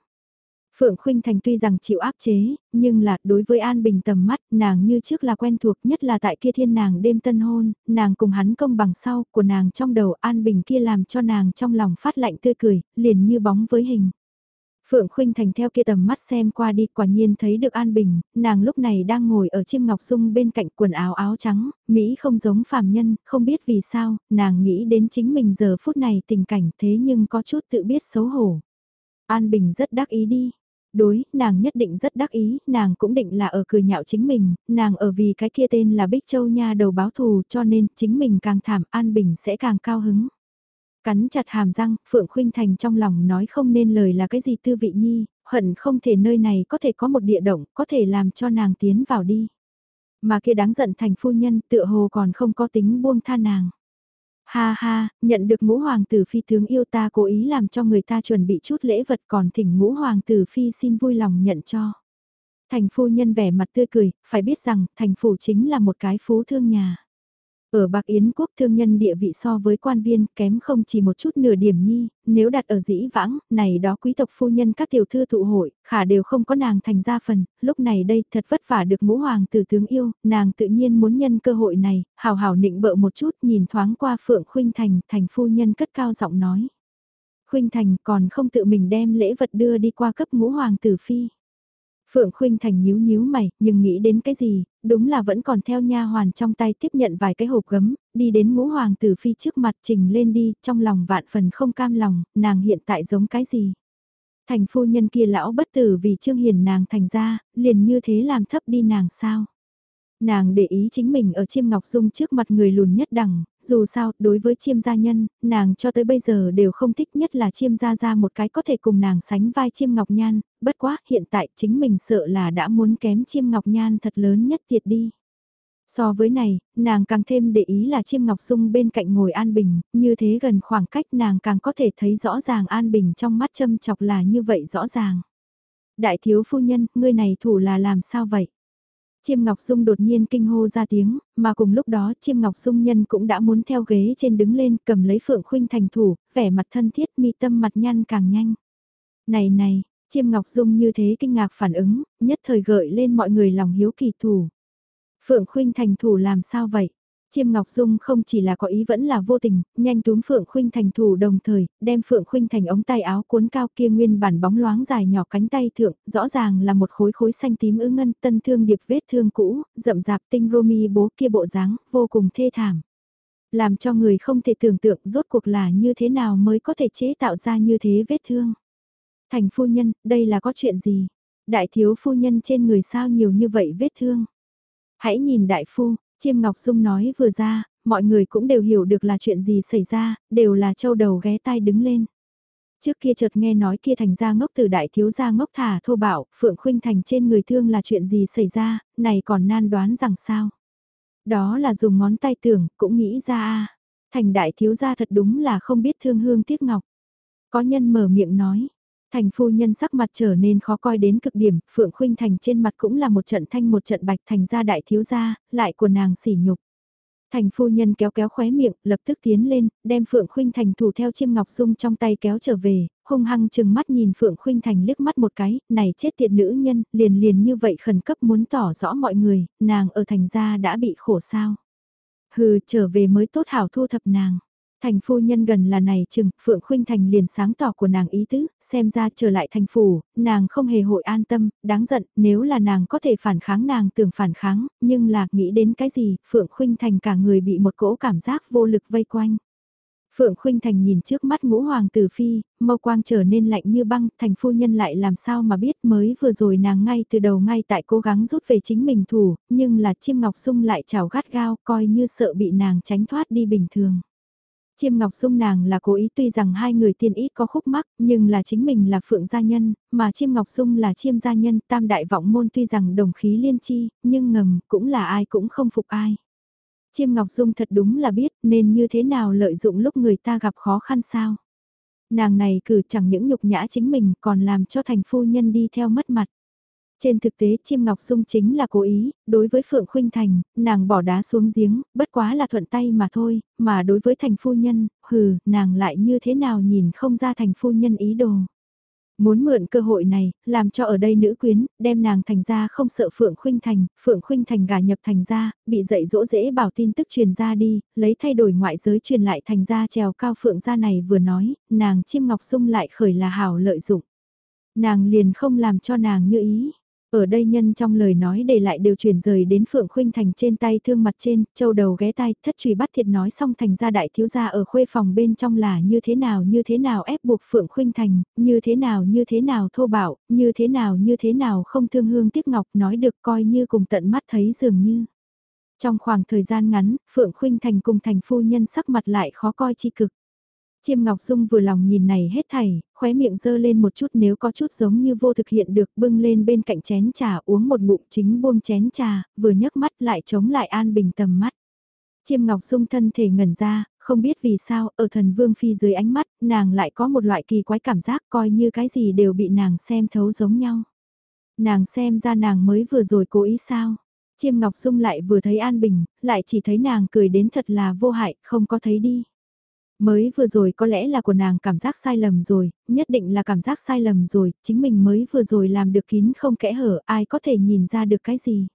Phượng Khuynh Thành tuy rằng chịu áp chế, nhưng là đối với An Bình tầm mắt, nàng như trước là quen thuộc nhất là tại kia thiên nàng đêm tân hôn, nàng cùng hắn công bằng sau, của nàng trong đầu An Bình kia làm cho nàng trong lòng phát lạnh tươi cười, liền như bóng với hình. Phượng Khuynh Thành theo kia tầm mắt xem qua đi quả nhiên thấy được An Bình, nàng lúc này đang ngồi ở chiêm ngọc sung bên cạnh quần áo áo trắng, Mỹ không giống phàm nhân, không biết vì sao, nàng nghĩ đến chính mình giờ phút này tình cảnh thế nhưng có chút tự biết xấu hổ. An Bình rất đắc ý đi, đối, nàng nhất định rất đắc ý, nàng cũng định là ở cười nhạo chính mình, nàng ở vì cái kia tên là Bích Châu Nha đầu báo thù cho nên chính mình càng thảm An Bình sẽ càng cao hứng. Cắn chặt hàm răng, Phượng Khuynh Thành trong lòng nói không nên lời là cái gì tư vị nhi, hận không thể nơi này có thể có một địa động, có thể làm cho nàng tiến vào đi. Mà kia đáng giận thành phu nhân tựa hồ còn không có tính buông tha nàng. Ha ha, nhận được ngũ hoàng tử phi tướng yêu ta cố ý làm cho người ta chuẩn bị chút lễ vật còn thỉnh ngũ hoàng tử phi xin vui lòng nhận cho. Thành phu nhân vẻ mặt tươi cười, phải biết rằng thành phủ chính là một cái phú thương nhà. Ở Bạc Yến quốc thương nhân địa vị so với quan viên kém không chỉ một chút nửa điểm nhi, nếu đặt ở dĩ vãng, này đó quý tộc phu nhân các tiểu thư tụ hội, khả đều không có nàng thành ra phần, lúc này đây thật vất vả được ngũ hoàng tử tướng yêu, nàng tự nhiên muốn nhân cơ hội này, hào hào nịnh bợ một chút nhìn thoáng qua Phượng Khuynh Thành, thành phu nhân cất cao giọng nói. Khuynh Thành còn không tự mình đem lễ vật đưa đi qua cấp ngũ hoàng tử phi. Phượng Khuynh Thành nhíu nhíu mày, nhưng nghĩ đến cái gì, đúng là vẫn còn theo nha hoàn trong tay tiếp nhận vài cái hộp gấm, đi đến ngũ hoàng tử phi trước mặt trình lên đi, trong lòng vạn phần không cam lòng, nàng hiện tại giống cái gì. Thành phu nhân kia lão bất tử vì trương hiền nàng thành ra, liền như thế làm thấp đi nàng sao. Nàng để ý chính mình ở chiêm ngọc dung trước mặt người lùn nhất đẳng, dù sao, đối với chiêm gia nhân, nàng cho tới bây giờ đều không thích nhất là chiêm gia ra một cái có thể cùng nàng sánh vai chiêm ngọc nhan, bất quá hiện tại chính mình sợ là đã muốn kém chiêm ngọc nhan thật lớn nhất thiệt đi. So với này, nàng càng thêm để ý là chiêm ngọc dung bên cạnh ngồi An Bình, như thế gần khoảng cách nàng càng có thể thấy rõ ràng An Bình trong mắt châm chọc là như vậy rõ ràng. Đại thiếu phu nhân, ngươi này thủ là làm sao vậy? Chiêm Ngọc Dung đột nhiên kinh hô ra tiếng, mà cùng lúc đó Chiêm Ngọc Dung nhân cũng đã muốn theo ghế trên đứng lên cầm lấy Phượng Khuynh thành thủ, vẻ mặt thân thiết mi tâm mặt nhăn càng nhanh. Này này, Chiêm Ngọc Dung như thế kinh ngạc phản ứng, nhất thời gợi lên mọi người lòng hiếu kỳ thủ. Phượng Khuynh thành thủ làm sao vậy? Chiêm Ngọc Dung không chỉ là có ý vẫn là vô tình, nhanh túm Phượng Khuynh Thành thủ đồng thời, đem Phượng Khuynh Thành ống tay áo cuốn cao kia nguyên bản bóng loáng dài nhỏ cánh tay thượng, rõ ràng là một khối khối xanh tím ứ ngân tân thương điệp vết thương cũ, rậm rạp tinh romi bố kia bộ dáng, vô cùng thê thảm. Làm cho người không thể tưởng tượng rốt cuộc là như thế nào mới có thể chế tạo ra như thế vết thương. Thành phu nhân, đây là có chuyện gì? Đại thiếu phu nhân trên người sao nhiều như vậy vết thương? Hãy nhìn đại phu, Chiêm Ngọc Dung nói vừa ra, mọi người cũng đều hiểu được là chuyện gì xảy ra, đều là châu đầu ghé tai đứng lên. Trước kia chợt nghe nói kia thành ra ngốc từ đại thiếu gia ngốc thả thô bảo, Phượng Khuynh Thành trên người thương là chuyện gì xảy ra, này còn nan đoán rằng sao. Đó là dùng ngón tay tưởng, cũng nghĩ ra a Thành đại thiếu gia thật đúng là không biết thương hương tiếc ngọc. Có nhân mở miệng nói, Thành phu nhân sắc mặt trở nên khó coi đến cực điểm, Phượng Khuynh Thành trên mặt cũng là một trận thanh một trận bạch thành ra đại thiếu gia, lại của nàng sỉ nhục. Thành phu nhân kéo kéo khóe miệng, lập tức tiến lên, đem Phượng Khuynh Thành thủ theo chiêm ngọc dung trong tay kéo trở về, hung hăng chừng mắt nhìn Phượng Khuynh Thành liếc mắt một cái, này chết tiệt nữ nhân, liền liền như vậy khẩn cấp muốn tỏ rõ mọi người, nàng ở thành gia đã bị khổ sao. Hừ, trở về mới tốt hảo thu thập nàng. Thành phu nhân gần là này chừng, Phượng Khuynh Thành liền sáng tỏ của nàng ý tứ, xem ra trở lại thành phủ, nàng không hề hội an tâm, đáng giận, nếu là nàng có thể phản kháng nàng tưởng phản kháng, nhưng là nghĩ đến cái gì, Phượng Khuynh Thành cả người bị một cỗ cảm giác vô lực vây quanh. Phượng Khuynh Thành nhìn trước mắt ngũ hoàng tử phi, mâu quang trở nên lạnh như băng, thành phu nhân lại làm sao mà biết mới vừa rồi nàng ngay từ đầu ngay tại cố gắng rút về chính mình thủ, nhưng là chiêm ngọc sung lại chảo gắt gao coi như sợ bị nàng tránh thoát đi bình thường. Chiêm Ngọc Dung nàng là cố ý tuy rằng hai người tiên ít có khúc mắc, nhưng là chính mình là Phượng gia nhân, mà Chiêm Ngọc Dung là Chiêm gia nhân, tam đại vọng môn tuy rằng đồng khí liên chi, nhưng ngầm cũng là ai cũng không phục ai. Chiêm Ngọc Dung thật đúng là biết nên như thế nào lợi dụng lúc người ta gặp khó khăn sao. Nàng này cử chẳng những nhục nhã chính mình còn làm cho thành phu nhân đi theo mất mặt. Trên thực tế Chiêm Ngọc sung chính là cố ý, đối với Phượng Khuynh Thành, nàng bỏ đá xuống giếng, bất quá là thuận tay mà thôi, mà đối với thành phu nhân, hừ, nàng lại như thế nào nhìn không ra thành phu nhân ý đồ. Muốn mượn cơ hội này, làm cho ở đây nữ quyến, đem nàng thành ra không sợ Phượng Khuynh Thành, Phượng Khuynh Thành gà nhập thành ra, bị dạy dỗ dễ bảo tin tức truyền ra đi, lấy thay đổi ngoại giới truyền lại thành ra trèo cao Phượng gia này vừa nói, nàng chiêm ngọc sung lại khởi là hảo lợi dụng. Nàng liền không làm cho nàng như ý. Ở đây nhân trong lời nói để lại đều chuyển rời đến Phượng Khuynh Thành trên tay thương mặt trên, châu đầu ghé tay, thất trùy bắt thiệt nói xong thành ra đại thiếu gia ở khuê phòng bên trong là như thế nào như thế nào ép buộc Phượng Khuynh Thành, như thế nào như thế nào thô bạo, như thế nào như thế nào không thương hương tiếc ngọc nói được coi như cùng tận mắt thấy dường như. Trong khoảng thời gian ngắn, Phượng Khuynh Thành cùng thành phu nhân sắc mặt lại khó coi chi cực. Chiêm Ngọc Dung vừa lòng nhìn này hết thảy, khóe miệng dơ lên một chút nếu có chút giống như vô thực hiện được bưng lên bên cạnh chén trà uống một bụng chính buông chén trà, vừa nhấc mắt lại chống lại an bình tầm mắt. Chiêm Ngọc Dung thân thể ngẩn ra, không biết vì sao ở thần vương phi dưới ánh mắt, nàng lại có một loại kỳ quái cảm giác coi như cái gì đều bị nàng xem thấu giống nhau. Nàng xem ra nàng mới vừa rồi cố ý sao. Chiêm Ngọc Dung lại vừa thấy An Bình, lại chỉ thấy nàng cười đến thật là vô hại, không có thấy đi. Mới vừa rồi có lẽ là của nàng cảm giác sai lầm rồi, nhất định là cảm giác sai lầm rồi, chính mình mới vừa rồi làm được kín không kẽ hở, ai có thể nhìn ra được cái gì.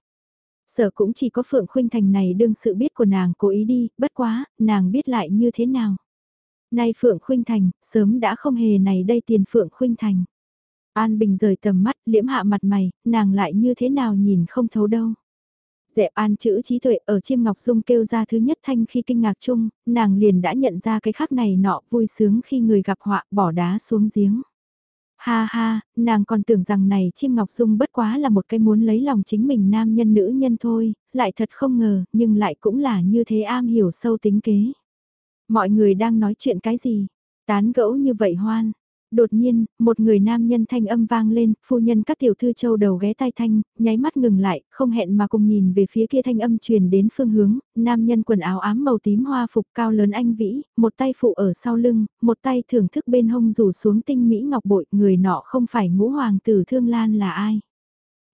Sợ cũng chỉ có Phượng Khuynh Thành này đương sự biết của nàng cố ý đi, bất quá, nàng biết lại như thế nào. Nay Phượng Khuynh Thành, sớm đã không hề này đây tiền Phượng Khuynh Thành. An Bình rời tầm mắt, liễm hạ mặt mày, nàng lại như thế nào nhìn không thấu đâu. Dẹp an chữ trí tuệ ở chiêm ngọc dung kêu ra thứ nhất thanh khi kinh ngạc chung, nàng liền đã nhận ra cái khác này nọ vui sướng khi người gặp họa bỏ đá xuống giếng. Ha ha, nàng còn tưởng rằng này chim ngọc dung bất quá là một cái muốn lấy lòng chính mình nam nhân nữ nhân thôi, lại thật không ngờ, nhưng lại cũng là như thế am hiểu sâu tính kế. Mọi người đang nói chuyện cái gì? Tán gẫu như vậy hoan, Đột nhiên, một người nam nhân thanh âm vang lên, phu nhân các tiểu thư châu đầu ghé tai thanh, nháy mắt ngừng lại, không hẹn mà cùng nhìn về phía kia thanh âm truyền đến phương hướng, nam nhân quần áo ám màu tím hoa phục cao lớn anh vĩ, một tay phụ ở sau lưng, một tay thưởng thức bên hông rủ xuống tinh mỹ ngọc bội, người nọ không phải ngũ hoàng tử thương lan là ai.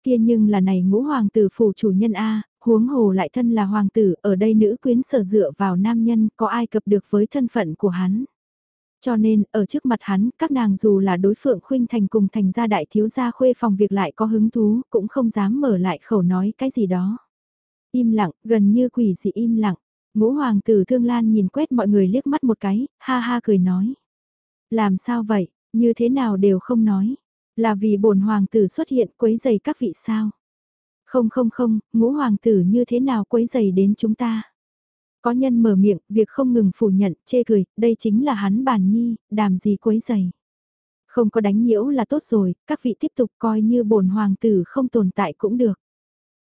Kia nhưng là này ngũ hoàng tử phủ chủ nhân A, huống hồ lại thân là hoàng tử, ở đây nữ quyến sở dựa vào nam nhân, có ai cập được với thân phận của hắn. Cho nên, ở trước mặt hắn, các nàng dù là đối phượng khuynh thành cùng thành gia đại thiếu gia khuê phòng việc lại có hứng thú, cũng không dám mở lại khẩu nói cái gì đó. Im lặng, gần như quỷ dị im lặng. Ngũ hoàng tử thương lan nhìn quét mọi người liếc mắt một cái, ha ha cười nói. Làm sao vậy, như thế nào đều không nói. Là vì bổn hoàng tử xuất hiện quấy giày các vị sao? Không không không, ngũ hoàng tử như thế nào quấy dày đến chúng ta? Có nhân mở miệng, việc không ngừng phủ nhận, chê cười, đây chính là hắn bản nhi, đàm gì quấy giày. Không có đánh nhiễu là tốt rồi, các vị tiếp tục coi như bổn hoàng tử không tồn tại cũng được.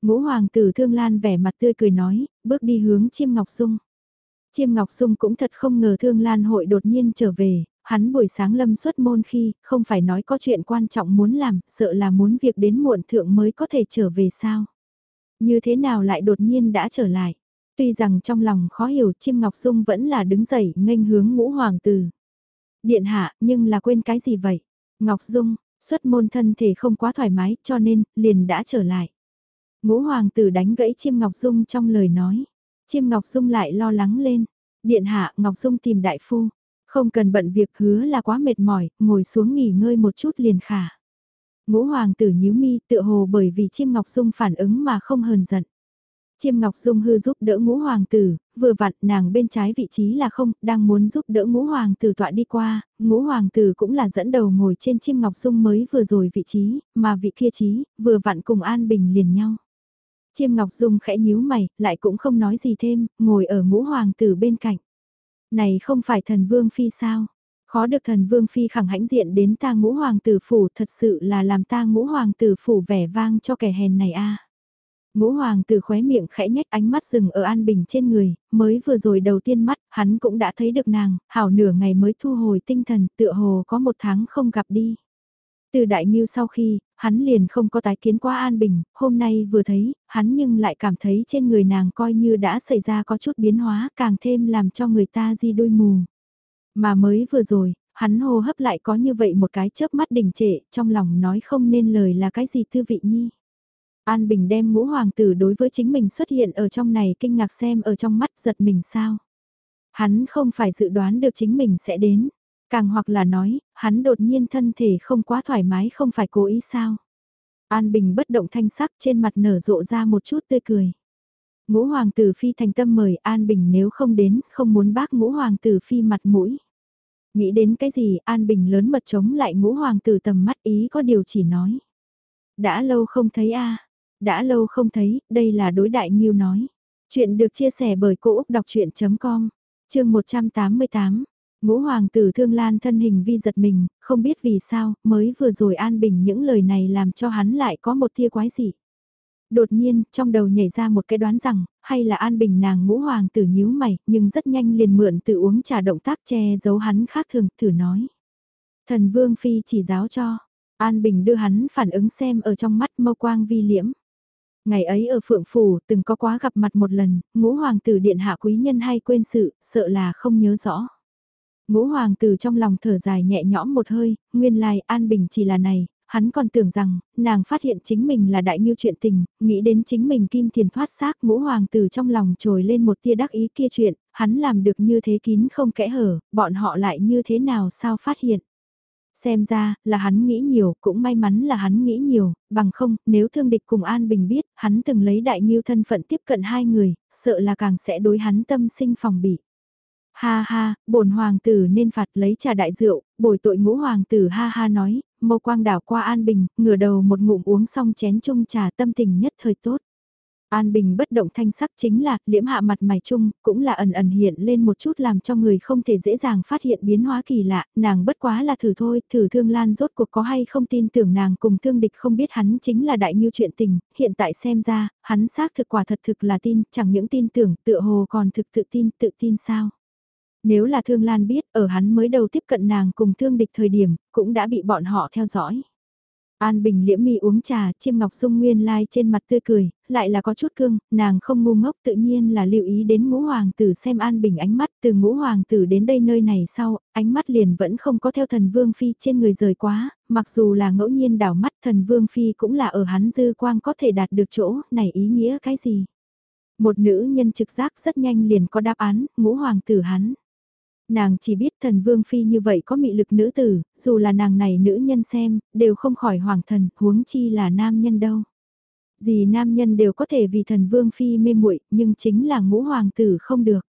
Ngũ hoàng tử thương lan vẻ mặt tươi cười nói, bước đi hướng chiêm ngọc dung. Chiêm ngọc dung cũng thật không ngờ thương lan hội đột nhiên trở về, hắn buổi sáng lâm xuất môn khi, không phải nói có chuyện quan trọng muốn làm, sợ là muốn việc đến muộn thượng mới có thể trở về sao. Như thế nào lại đột nhiên đã trở lại. Tuy rằng trong lòng khó hiểu chim Ngọc Dung vẫn là đứng dậy nghênh hướng ngũ hoàng tử. Điện hạ, nhưng là quên cái gì vậy? Ngọc Dung, xuất môn thân thể không quá thoải mái cho nên, liền đã trở lại. Ngũ hoàng tử đánh gãy chim Ngọc Dung trong lời nói. Chim Ngọc Dung lại lo lắng lên. Điện hạ, Ngọc Dung tìm đại phu. Không cần bận việc hứa là quá mệt mỏi, ngồi xuống nghỉ ngơi một chút liền khả. Ngũ hoàng tử nhíu mi tựa hồ bởi vì chim Ngọc Dung phản ứng mà không hờn giận. Chiêm Ngọc Dung hư giúp đỡ ngũ hoàng tử, vừa vặn nàng bên trái vị trí là không, đang muốn giúp đỡ ngũ hoàng tử tọa đi qua, ngũ hoàng tử cũng là dẫn đầu ngồi trên Chiêm Ngọc Dung mới vừa rồi vị trí, mà vị kia trí, vừa vặn cùng An Bình liền nhau. Chiêm Ngọc Dung khẽ nhíu mày, lại cũng không nói gì thêm, ngồi ở ngũ hoàng tử bên cạnh. Này không phải thần vương phi sao? Khó được thần vương phi khẳng hãnh diện đến ta ngũ hoàng tử phủ thật sự là làm ta ngũ hoàng tử phủ vẻ vang cho kẻ hèn này a. Ngũ hoàng tử khóe miệng khẽ nhách ánh mắt dừng ở an bình trên người, mới vừa rồi đầu tiên mắt, hắn cũng đã thấy được nàng, hảo nửa ngày mới thu hồi tinh thần, tựa hồ có một tháng không gặp đi. Từ đại nghiêu sau khi, hắn liền không có tái kiến qua An Bình, hôm nay vừa thấy, hắn nhưng lại cảm thấy trên người nàng coi như đã xảy ra có chút biến hóa càng thêm làm cho người ta di đôi mù. Mà mới vừa rồi, hắn hô hấp lại có như vậy một cái chớp mắt đình trệ, trong lòng nói không nên lời là cái gì tư vị nhi. An Bình đem ngũ hoàng tử đối với chính mình xuất hiện ở trong này kinh ngạc xem ở trong mắt giật mình sao. Hắn không phải dự đoán được chính mình sẽ đến. Càng hoặc là nói, hắn đột nhiên thân thể không quá thoải mái không phải cố ý sao. An Bình bất động thanh sắc trên mặt nở rộ ra một chút tươi cười. Ngũ hoàng tử phi thành tâm mời An Bình nếu không đến, không muốn bác ngũ hoàng tử phi mặt mũi. Nghĩ đến cái gì An Bình lớn mật chống lại ngũ hoàng tử tầm mắt ý có điều chỉ nói. Đã lâu không thấy a đã lâu không thấy, đây là đối đại nghiêu nói. Chuyện được chia sẻ bởi Cô Úc Đọc Chuyện.com, chương 188. Ngũ hoàng tử thương lan thân hình vi giật mình, không biết vì sao, mới vừa rồi an bình những lời này làm cho hắn lại có một tia quái gì. Đột nhiên, trong đầu nhảy ra một cái đoán rằng, hay là an bình nàng ngũ hoàng tử nhíu mày, nhưng rất nhanh liền mượn tự uống trà động tác che giấu hắn khác thường, thử nói. Thần vương phi chỉ giáo cho, an bình đưa hắn phản ứng xem ở trong mắt mâu quang vi liễm. Ngày ấy ở Phượng Phủ từng có quá gặp mặt một lần, ngũ hoàng tử điện hạ quý nhân hay quên sự, sợ là không nhớ rõ. Ngũ hoàng tử trong lòng thở dài nhẹ nhõm một hơi, nguyên lai an bình chỉ là này, hắn còn tưởng rằng, nàng phát hiện chính mình là đại nghiêu chuyện tình, nghĩ đến chính mình kim thiền thoát xác ngũ hoàng tử trong lòng trồi lên một tia đắc ý kia chuyện, hắn làm được như thế kín không kẽ hở, bọn họ lại như thế nào sao phát hiện. Xem ra, là hắn nghĩ nhiều, cũng may mắn là hắn nghĩ nhiều, bằng không, nếu thương địch cùng An Bình biết, hắn từng lấy đại nghiêu thân phận tiếp cận hai người, sợ là càng sẽ đối hắn tâm sinh phòng bị. Ha ha, bổn hoàng tử nên phạt lấy trà đại rượu, bồi tội ngũ hoàng tử ha ha nói, mâu quang đảo qua An Bình, ngửa đầu một ngụm uống xong chén chung trà tâm tình nhất thời tốt. An Bình bất động thanh sắc chính là, liễm hạ mặt mày chung, cũng là ẩn ẩn hiện lên một chút làm cho người không thể dễ dàng phát hiện biến hóa kỳ lạ, nàng bất quá là thử thôi, thử thương lan rốt cuộc có hay không tin tưởng nàng cùng thương địch không biết hắn chính là đại nhiêu chuyện tình, hiện tại xem ra, hắn xác thực quả thật thực là tin, chẳng những tin tưởng, tựa hồ còn thực tự tin, tự tin sao. Nếu là Thương Lan biết, ở hắn mới đầu tiếp cận nàng cùng thương địch thời điểm, cũng đã bị bọn họ theo dõi. An Bình liễm mi uống trà, chiêm ngọc dung nguyên lai trên mặt tươi cười, lại là có chút cương, nàng không ngu ngốc tự nhiên là lưu ý đến ngũ hoàng tử xem An Bình ánh mắt từ ngũ hoàng tử đến đây nơi này sau, ánh mắt liền vẫn không có theo thần vương phi trên người rời quá, mặc dù là ngẫu nhiên đảo mắt thần vương phi cũng là ở hắn dư quang có thể đạt được chỗ, này ý nghĩa cái gì? Một nữ nhân trực giác rất nhanh liền có đáp án, ngũ hoàng tử hắn. Nàng chỉ biết thần vương phi như vậy có mị lực nữ tử, dù là nàng này nữ nhân xem, đều không khỏi hoàng thần, huống chi là nam nhân đâu. Gì nam nhân đều có thể vì thần vương phi mê muội nhưng chính là ngũ hoàng tử không được.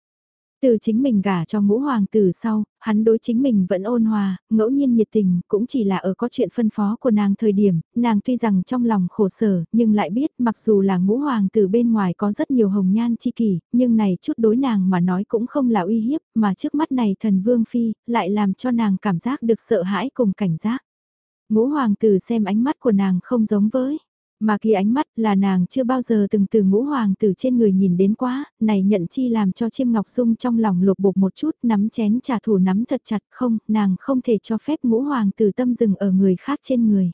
Từ chính mình gả cho ngũ hoàng tử sau, hắn đối chính mình vẫn ôn hòa, ngẫu nhiên nhiệt tình, cũng chỉ là ở có chuyện phân phó của nàng thời điểm, nàng tuy rằng trong lòng khổ sở, nhưng lại biết mặc dù là ngũ hoàng tử bên ngoài có rất nhiều hồng nhan chi kỷ, nhưng này chút đối nàng mà nói cũng không là uy hiếp, mà trước mắt này thần vương phi, lại làm cho nàng cảm giác được sợ hãi cùng cảnh giác. Ngũ hoàng tử xem ánh mắt của nàng không giống với mà kia ánh mắt là nàng chưa bao giờ từng từ ngũ hoàng tử trên người nhìn đến quá, này nhận chi làm cho chiêm ngọc dung trong lòng lột bột một chút nắm chén trả thù nắm thật chặt không, nàng không thể cho phép ngũ hoàng tử tâm dừng ở người khác trên người.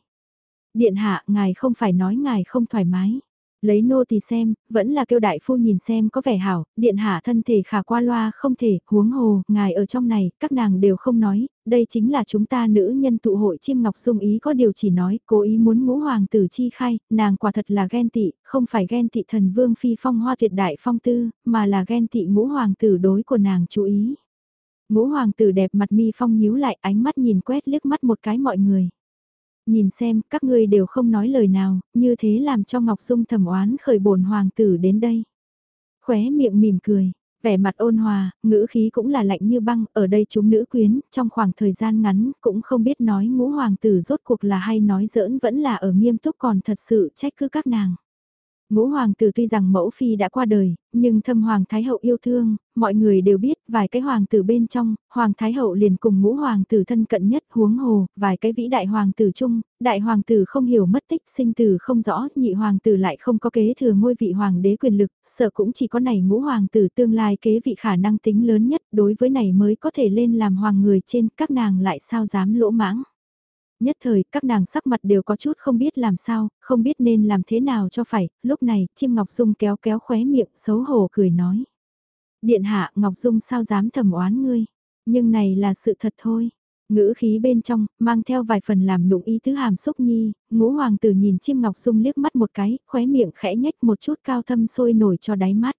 Điện hạ, ngài không phải nói ngài không thoải mái. Lấy nô thì xem, vẫn là kêu đại phu nhìn xem có vẻ hảo, điện hạ thân thể khả qua loa không thể, huống hồ, ngài ở trong này, các nàng đều không nói, đây chính là chúng ta nữ nhân tụ hội chim ngọc dung ý có điều chỉ nói, cố ý muốn ngũ hoàng tử chi khai, nàng quả thật là ghen tị, không phải ghen tị thần vương phi phong hoa tuyệt đại phong tư, mà là ghen tị ngũ hoàng tử đối của nàng chú ý. Ngũ hoàng tử đẹp mặt mi phong nhíu lại ánh mắt nhìn quét liếc mắt một cái mọi người. Nhìn xem, các ngươi đều không nói lời nào, như thế làm cho Ngọc Dung thầm oán khởi bổn hoàng tử đến đây. Khóe miệng mỉm cười, vẻ mặt ôn hòa, ngữ khí cũng là lạnh như băng, ở đây chúng nữ quyến, trong khoảng thời gian ngắn, cũng không biết nói ngũ hoàng tử rốt cuộc là hay nói giỡn vẫn là ở nghiêm túc còn thật sự trách cứ các nàng. Ngũ hoàng tử tuy rằng mẫu phi đã qua đời, nhưng thâm hoàng thái hậu yêu thương, mọi người đều biết vài cái hoàng tử bên trong, hoàng thái hậu liền cùng ngũ hoàng tử thân cận nhất huống hồ, vài cái vĩ đại hoàng tử chung, đại hoàng tử không hiểu mất tích, sinh tử không rõ, nhị hoàng tử lại không có kế thừa ngôi vị hoàng đế quyền lực, sợ cũng chỉ có này ngũ hoàng tử tương lai kế vị khả năng tính lớn nhất, đối với này mới có thể lên làm hoàng người trên, các nàng lại sao dám lỗ mãng. Nhất thời, các nàng sắc mặt đều có chút không biết làm sao, không biết nên làm thế nào cho phải, lúc này, chim Ngọc Dung kéo kéo khóe miệng, xấu hổ cười nói. Điện hạ, Ngọc Dung sao dám thầm oán ngươi, nhưng này là sự thật thôi. Ngữ khí bên trong, mang theo vài phần làm nụng ý tứ hàm xúc nhi, ngũ hoàng tử nhìn chim Ngọc Dung liếc mắt một cái, khóe miệng khẽ nhếch một chút cao thâm sôi nổi cho đáy mắt.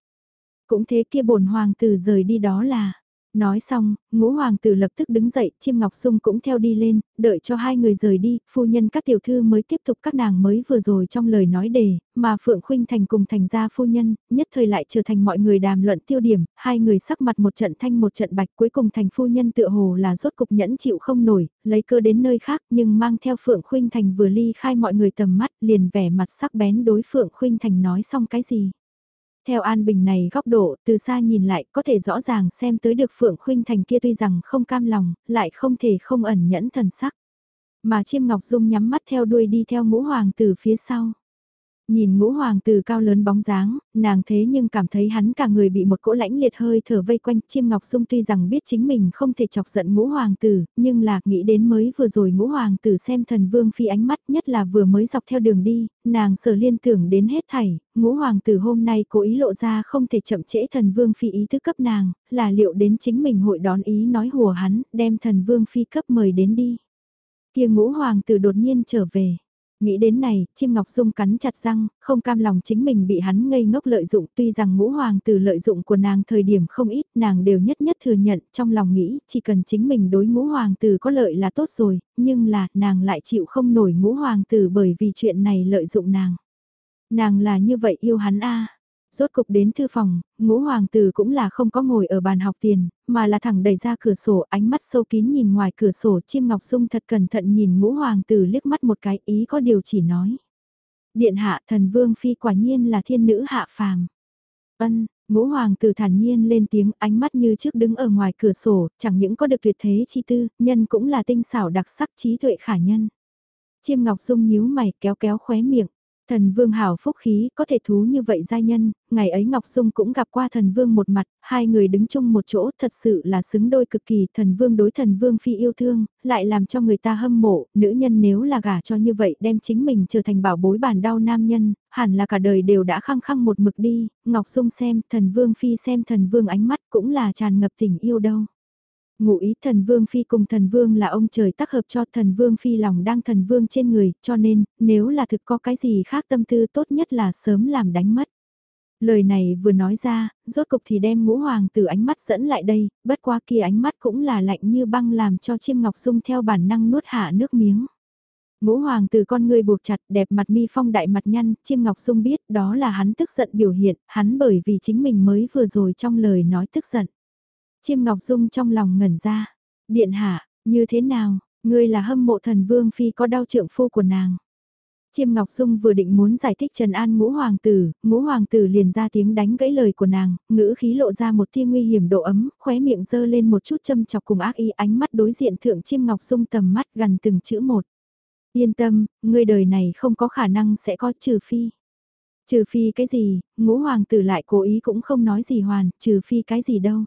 Cũng thế kia bổn hoàng tử rời đi đó là Nói xong, ngũ hoàng tử lập tức đứng dậy, chiêm ngọc sung cũng theo đi lên, đợi cho hai người rời đi, phu nhân các tiểu thư mới tiếp tục các nàng mới vừa rồi trong lời nói đề, mà Phượng Khuynh Thành cùng thành gia phu nhân, nhất thời lại trở thành mọi người đàm luận tiêu điểm, hai người sắc mặt một trận thanh một trận bạch cuối cùng thành phu nhân tựa hồ là rốt cục nhẫn chịu không nổi, lấy cơ đến nơi khác nhưng mang theo Phượng Khuynh Thành vừa ly khai mọi người tầm mắt liền vẻ mặt sắc bén đối Phượng Khuynh Thành nói xong cái gì. Theo An Bình này góc độ, từ xa nhìn lại có thể rõ ràng xem tới được Phượng Khuynh Thành kia tuy rằng không cam lòng, lại không thể không ẩn nhẫn thần sắc. Mà chiêm ngọc dung nhắm mắt theo đuôi đi theo ngũ hoàng từ phía sau. Nhìn ngũ hoàng tử cao lớn bóng dáng, nàng thế nhưng cảm thấy hắn cả người bị một cỗ lãnh liệt hơi thở vây quanh chiêm ngọc dung tuy rằng biết chính mình không thể chọc giận ngũ hoàng tử, nhưng là nghĩ đến mới vừa rồi ngũ hoàng tử xem thần vương phi ánh mắt nhất là vừa mới dọc theo đường đi, nàng sở liên tưởng đến hết thảy, ngũ hoàng tử hôm nay cố ý lộ ra không thể chậm trễ thần vương phi ý thức cấp nàng, là liệu đến chính mình hội đón ý nói hùa hắn, đem thần vương phi cấp mời đến đi. Kia ngũ hoàng tử đột nhiên trở về Nghĩ đến này, chim ngọc dung cắn chặt răng, không cam lòng chính mình bị hắn ngây ngốc lợi dụng tuy rằng ngũ hoàng từ lợi dụng của nàng thời điểm không ít nàng đều nhất nhất thừa nhận trong lòng nghĩ chỉ cần chính mình đối ngũ hoàng tử có lợi là tốt rồi, nhưng là nàng lại chịu không nổi ngũ hoàng tử bởi vì chuyện này lợi dụng nàng. Nàng là như vậy yêu hắn a Rốt cục đến thư phòng, ngũ hoàng tử cũng là không có ngồi ở bàn học tiền, mà là thẳng đẩy ra cửa sổ ánh mắt sâu kín nhìn ngoài cửa sổ chim ngọc sung thật cẩn thận nhìn ngũ hoàng tử liếc mắt một cái ý có điều chỉ nói. Điện hạ thần vương phi quả nhiên là thiên nữ hạ phàm. Ân, ngũ hoàng tử thản nhiên lên tiếng ánh mắt như trước đứng ở ngoài cửa sổ, chẳng những có được tuyệt thế chi tư, nhân cũng là tinh xảo đặc sắc trí tuệ khả nhân. Chiêm ngọc dung nhíu mày kéo kéo khóe miệng. Thần vương hảo phúc khí, có thể thú như vậy giai nhân, ngày ấy Ngọc Dung cũng gặp qua thần vương một mặt, hai người đứng chung một chỗ thật sự là xứng đôi cực kỳ, thần vương đối thần vương phi yêu thương, lại làm cho người ta hâm mộ, nữ nhân nếu là gả cho như vậy đem chính mình trở thành bảo bối bản đau nam nhân, hẳn là cả đời đều đã khăng khăng một mực đi, Ngọc Dung xem, thần vương phi xem thần vương ánh mắt cũng là tràn ngập tình yêu đâu. Ngụ ý thần vương phi cùng thần vương là ông trời tác hợp cho thần vương phi lòng đang thần vương trên người, cho nên, nếu là thực có cái gì khác tâm tư tốt nhất là sớm làm đánh mất. Lời này vừa nói ra, rốt cục thì đem ngũ hoàng từ ánh mắt dẫn lại đây, bất qua kia ánh mắt cũng là lạnh như băng làm cho chiêm ngọc dung theo bản năng nuốt hạ nước miếng. Ngũ hoàng từ con người buộc chặt đẹp mặt mi phong đại mặt nhăn, chiêm ngọc dung biết đó là hắn tức giận biểu hiện, hắn bởi vì chính mình mới vừa rồi trong lời nói tức giận. Chiêm Ngọc Dung trong lòng ngẩn ra. Điện hạ, như thế nào, ngươi là hâm mộ thần vương phi có đau trượng phu của nàng. Chiêm Ngọc Dung vừa định muốn giải thích Trần An ngũ hoàng tử, ngũ hoàng tử liền ra tiếng đánh gãy lời của nàng, ngữ khí lộ ra một tia nguy hiểm độ ấm, khóe miệng dơ lên một chút châm chọc cùng ác ý ánh mắt đối diện thượng Chiêm Ngọc Dung tầm mắt gần từng chữ một. Yên tâm, ngươi đời này không có khả năng sẽ có trừ phi. Trừ phi cái gì, ngũ hoàng tử lại cố ý cũng không nói gì hoàn, trừ phi cái gì đâu.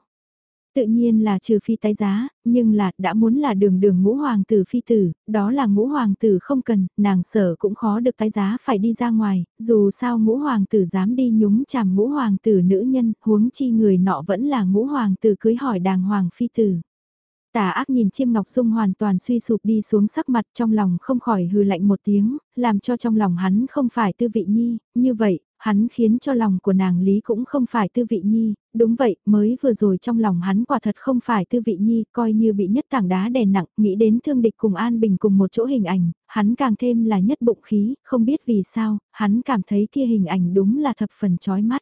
Tự nhiên là trừ phi tái giá, nhưng là đã muốn là đường đường ngũ hoàng tử phi tử, đó là ngũ hoàng tử không cần, nàng sở cũng khó được tái giá phải đi ra ngoài, dù sao ngũ hoàng tử dám đi nhúng chàm ngũ hoàng tử nữ nhân, huống chi người nọ vẫn là ngũ hoàng tử cưới hỏi đàng hoàng phi tử. Tà ác nhìn chiêm ngọc dung hoàn toàn suy sụp đi xuống sắc mặt trong lòng không khỏi hừ lạnh một tiếng, làm cho trong lòng hắn không phải tư vị nhi, như vậy, hắn khiến cho lòng của nàng lý cũng không phải tư vị nhi, đúng vậy, mới vừa rồi trong lòng hắn quả thật không phải tư vị nhi, coi như bị nhất tảng đá đè nặng, nghĩ đến thương địch cùng an bình cùng một chỗ hình ảnh, hắn càng thêm là nhất bụng khí, không biết vì sao, hắn cảm thấy kia hình ảnh đúng là thập phần chói mắt.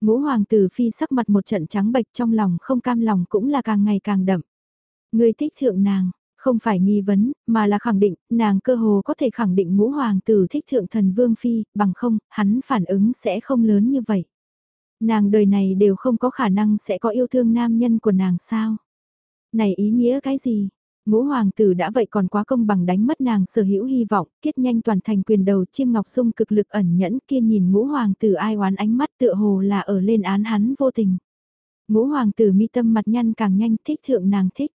Ngũ hoàng tử phi sắc mặt một trận trắng bệch trong lòng không cam lòng cũng là càng ngày càng đậm. Người thích thượng nàng, không phải nghi vấn, mà là khẳng định, nàng cơ hồ có thể khẳng định ngũ hoàng tử thích thượng thần vương phi, bằng không, hắn phản ứng sẽ không lớn như vậy. Nàng đời này đều không có khả năng sẽ có yêu thương nam nhân của nàng sao? Này ý nghĩa cái gì? Ngũ hoàng tử đã vậy còn quá công bằng đánh mất nàng sở hữu hy vọng, kết nhanh toàn thành quyền đầu chiêm ngọc sung cực lực ẩn nhẫn kia nhìn ngũ hoàng tử ai oán ánh mắt tựa hồ là ở lên án hắn vô tình. Ngũ hoàng tử mi tâm mặt nhăn càng nhanh thích thượng nàng thích.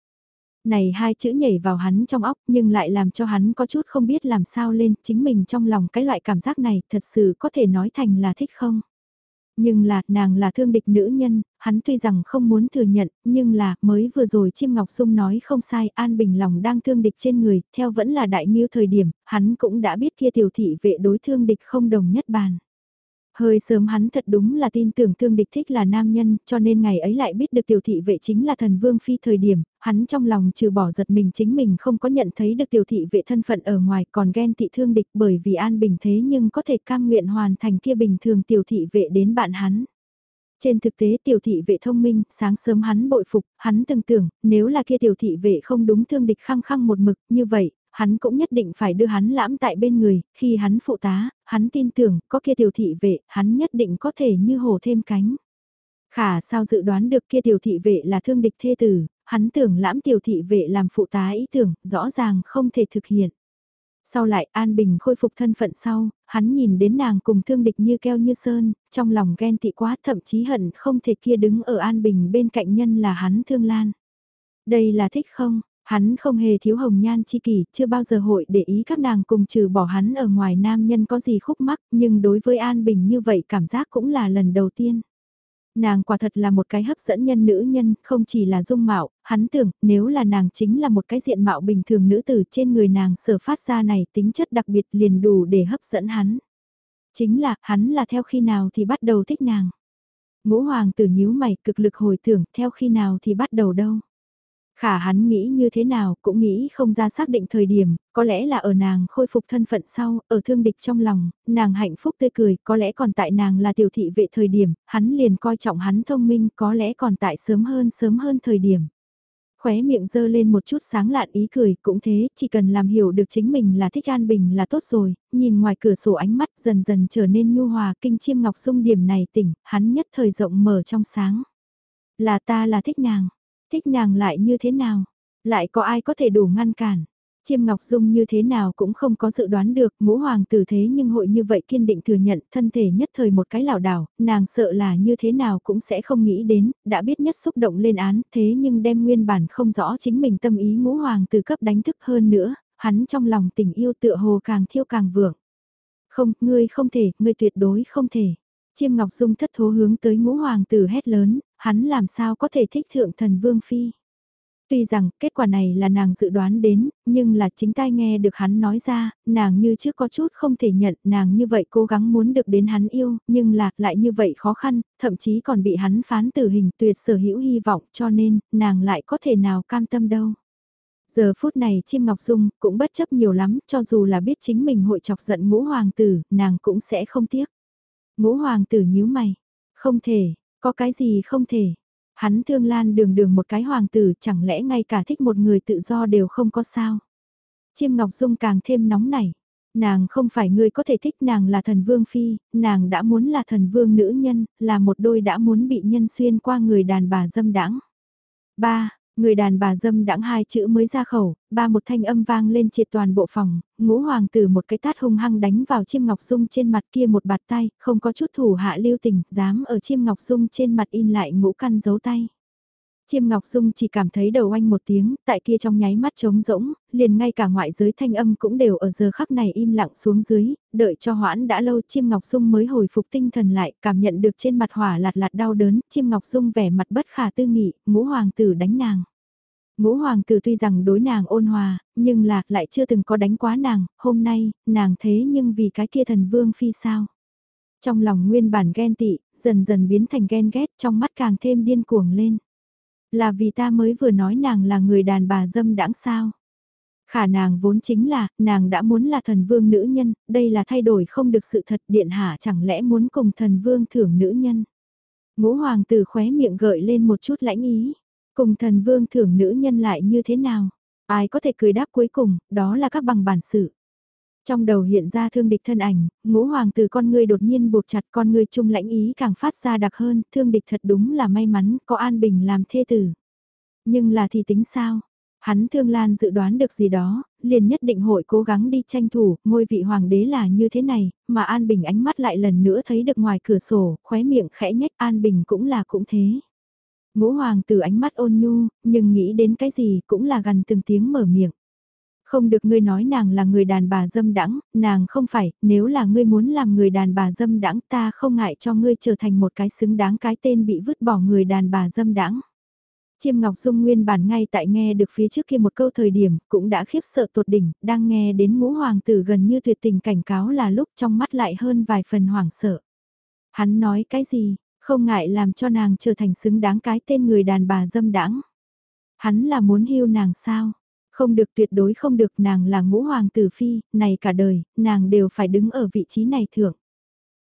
Này hai chữ nhảy vào hắn trong óc nhưng lại làm cho hắn có chút không biết làm sao lên chính mình trong lòng cái loại cảm giác này thật sự có thể nói thành là thích không. Nhưng là, nàng là thương địch nữ nhân, hắn tuy rằng không muốn thừa nhận, nhưng là, mới vừa rồi Chiêm Ngọc Dung nói không sai, An Bình lòng đang thương địch trên người, theo vẫn là đại nghiêu thời điểm, hắn cũng đã biết kia tiểu thị vệ đối thương địch không đồng nhất bàn. Hơi sớm hắn thật đúng là tin tưởng thương địch thích là nam nhân, cho nên ngày ấy lại biết được tiểu thị vệ chính là thần vương phi thời điểm, hắn trong lòng trừ bỏ giật mình chính mình không có nhận thấy được tiểu thị vệ thân phận ở ngoài còn ghen tị thương địch bởi vì an bình thế nhưng có thể cam nguyện hoàn thành kia bình thường tiểu thị vệ đến bạn hắn. Trên thực tế tiểu thị vệ thông minh, sáng sớm hắn bội phục, hắn từng tưởng, nếu là kia tiểu thị vệ không đúng thương địch khăng khăng một mực, như vậy, hắn cũng nhất định phải đưa hắn lãm tại bên người, khi hắn phụ tá, hắn tin tưởng, có kia tiểu thị vệ, hắn nhất định có thể như hổ thêm cánh. Khả sao dự đoán được kia tiểu thị vệ là thương địch thê tử, hắn tưởng lãm tiểu thị vệ làm phụ tá ý tưởng, rõ ràng không thể thực hiện. Sau lại An Bình khôi phục thân phận sau, hắn nhìn đến nàng cùng thương địch như keo như sơn, trong lòng ghen tị quá thậm chí hận không thể kia đứng ở An Bình bên cạnh nhân là hắn thương lan. Đây là thích không? Hắn không hề thiếu hồng nhan chi kỷ, chưa bao giờ hội để ý các nàng cùng trừ bỏ hắn ở ngoài nam nhân có gì khúc mắc, nhưng đối với An Bình như vậy cảm giác cũng là lần đầu tiên. Nàng quả thật là một cái hấp dẫn nhân nữ nhân, không chỉ là dung mạo, hắn tưởng nếu là nàng chính là một cái diện mạo bình thường nữ tử trên người nàng sở phát ra này tính chất đặc biệt liền đủ để hấp dẫn hắn. Chính là, hắn là theo khi nào thì bắt đầu thích nàng. Ngũ hoàng tử nhíu mày cực lực hồi tưởng theo khi nào thì bắt đầu đâu. Khả hắn nghĩ như thế nào cũng nghĩ không ra xác định thời điểm, có lẽ là ở nàng khôi phục thân phận sau, ở thương địch trong lòng, nàng hạnh phúc tươi cười, có lẽ còn tại nàng là tiểu thị vệ thời điểm, hắn liền coi trọng hắn thông minh, có lẽ còn tại sớm hơn sớm hơn thời điểm. Khóe miệng dơ lên một chút sáng lạn ý cười, cũng thế, chỉ cần làm hiểu được chính mình là thích an bình là tốt rồi, nhìn ngoài cửa sổ ánh mắt dần dần trở nên nhu hòa, kinh chiêm ngọc sung điểm này tỉnh, hắn nhất thời rộng mở trong sáng. Là ta là thích nàng Thích nàng lại như thế nào? Lại có ai có thể đủ ngăn cản? Chiêm Ngọc Dung như thế nào cũng không có dự đoán được ngũ hoàng tử thế nhưng hội như vậy kiên định thừa nhận thân thể nhất thời một cái lảo đảo, nàng sợ là như thế nào cũng sẽ không nghĩ đến, đã biết nhất xúc động lên án thế nhưng đem nguyên bản không rõ chính mình tâm ý ngũ hoàng tử cấp đánh thức hơn nữa, hắn trong lòng tình yêu tựa hồ càng thiêu càng vượng. Không, ngươi không thể, ngươi tuyệt đối không thể. Chiêm Ngọc Dung thất thố hướng tới ngũ hoàng tử hét lớn, hắn làm sao có thể thích thượng thần Vương Phi. Tuy rằng kết quả này là nàng dự đoán đến, nhưng là chính tai nghe được hắn nói ra, nàng như trước có chút không thể nhận nàng như vậy cố gắng muốn được đến hắn yêu, nhưng là lại như vậy khó khăn, thậm chí còn bị hắn phán tử hình tuyệt sở hữu hy vọng cho nên nàng lại có thể nào cam tâm đâu. Giờ phút này chim ngọc dung cũng bất chấp nhiều lắm cho dù là biết chính mình hội chọc giận ngũ hoàng tử, nàng cũng sẽ không tiếc. Ngũ hoàng tử nhíu mày, không thể, có cái gì không thể. Hắn thương lan đường đường một cái hoàng tử chẳng lẽ ngay cả thích một người tự do đều không có sao. Chiêm Ngọc Dung càng thêm nóng nảy. Nàng không phải người có thể thích nàng là thần vương phi, nàng đã muốn là thần vương nữ nhân, là một đôi đã muốn bị nhân xuyên qua người đàn bà dâm đãng. Ba, Người đàn bà dâm đãng hai chữ mới ra khẩu, ba một thanh âm vang lên triệt toàn bộ phòng, ngũ hoàng tử một cái tát hung hăng đánh vào chiêm ngọc dung trên mặt kia một bạt tay, không có chút thủ hạ lưu tình, dám ở chiêm ngọc dung trên mặt in lại ngũ căn dấu tay. Chiêm Ngọc Dung chỉ cảm thấy đầu anh một tiếng, tại kia trong nháy mắt trống rỗng, liền ngay cả ngoại giới thanh âm cũng đều ở giờ khắc này im lặng xuống dưới, đợi cho hoãn đã lâu Chiêm Ngọc Dung mới hồi phục tinh thần lại, cảm nhận được trên mặt hỏa lạt lạt đau đớn, Chiêm Ngọc Dung vẻ mặt bất khả tư nghị, ngũ hoàng tử đánh nàng. Ngũ hoàng tử tuy rằng đối nàng ôn hòa, nhưng là lại chưa từng có đánh quá nàng, hôm nay, nàng thế nhưng vì cái kia thần vương phi sao. Trong lòng nguyên bản ghen tị, dần dần biến thành ghen ghét trong mắt càng thêm điên cuồng lên. Là vì ta mới vừa nói nàng là người đàn bà dâm đãng sao. Khả nàng vốn chính là, nàng đã muốn là thần vương nữ nhân, đây là thay đổi không được sự thật điện hạ chẳng lẽ muốn cùng thần vương thưởng nữ nhân. Ngũ hoàng tử khóe miệng gợi lên một chút lãnh ý, cùng thần vương thưởng nữ nhân lại như thế nào. Ai có thể cười đáp cuối cùng, đó là các bằng bản sự. Trong đầu hiện ra thương địch thân ảnh, ngũ hoàng từ con ngươi đột nhiên buộc chặt con ngươi trung lãnh ý càng phát ra đặc hơn, thương địch thật đúng là may mắn, có an bình làm thê tử. Nhưng là thì tính sao? Hắn thương lan dự đoán được gì đó, liền nhất định hội cố gắng đi tranh thủ, ngôi vị hoàng đế là như thế này, mà An Bình ánh mắt lại lần nữa thấy được ngoài cửa sổ, khóe miệng khẽ nhách An Bình cũng là cũng thế. Ngũ hoàng từ ánh mắt ôn nhu, nhưng nghĩ đến cái gì cũng là gần từng tiếng mở miệng. Không được ngươi nói nàng là người đàn bà dâm đãng, nàng không phải, nếu là ngươi muốn làm người đàn bà dâm đãng ta không ngại cho ngươi trở thành một cái xứng đáng cái tên bị vứt bỏ người đàn bà dâm đãng. Chiêm Ngọc Dung nguyên bản ngay tại nghe được phía trước kia một câu thời điểm, cũng đã khiếp sợ tột đỉnh, đang nghe đến ngũ hoàng tử gần như tuyệt tình cảnh cáo là lúc trong mắt lại hơn vài phần hoảng sợ. Hắn nói cái gì, không ngại làm cho nàng trở thành xứng đáng cái tên người đàn bà dâm đãng. Hắn là muốn hiu nàng sao? Không được tuyệt đối không được nàng là ngũ hoàng tử phi, này cả đời, nàng đều phải đứng ở vị trí này thượng.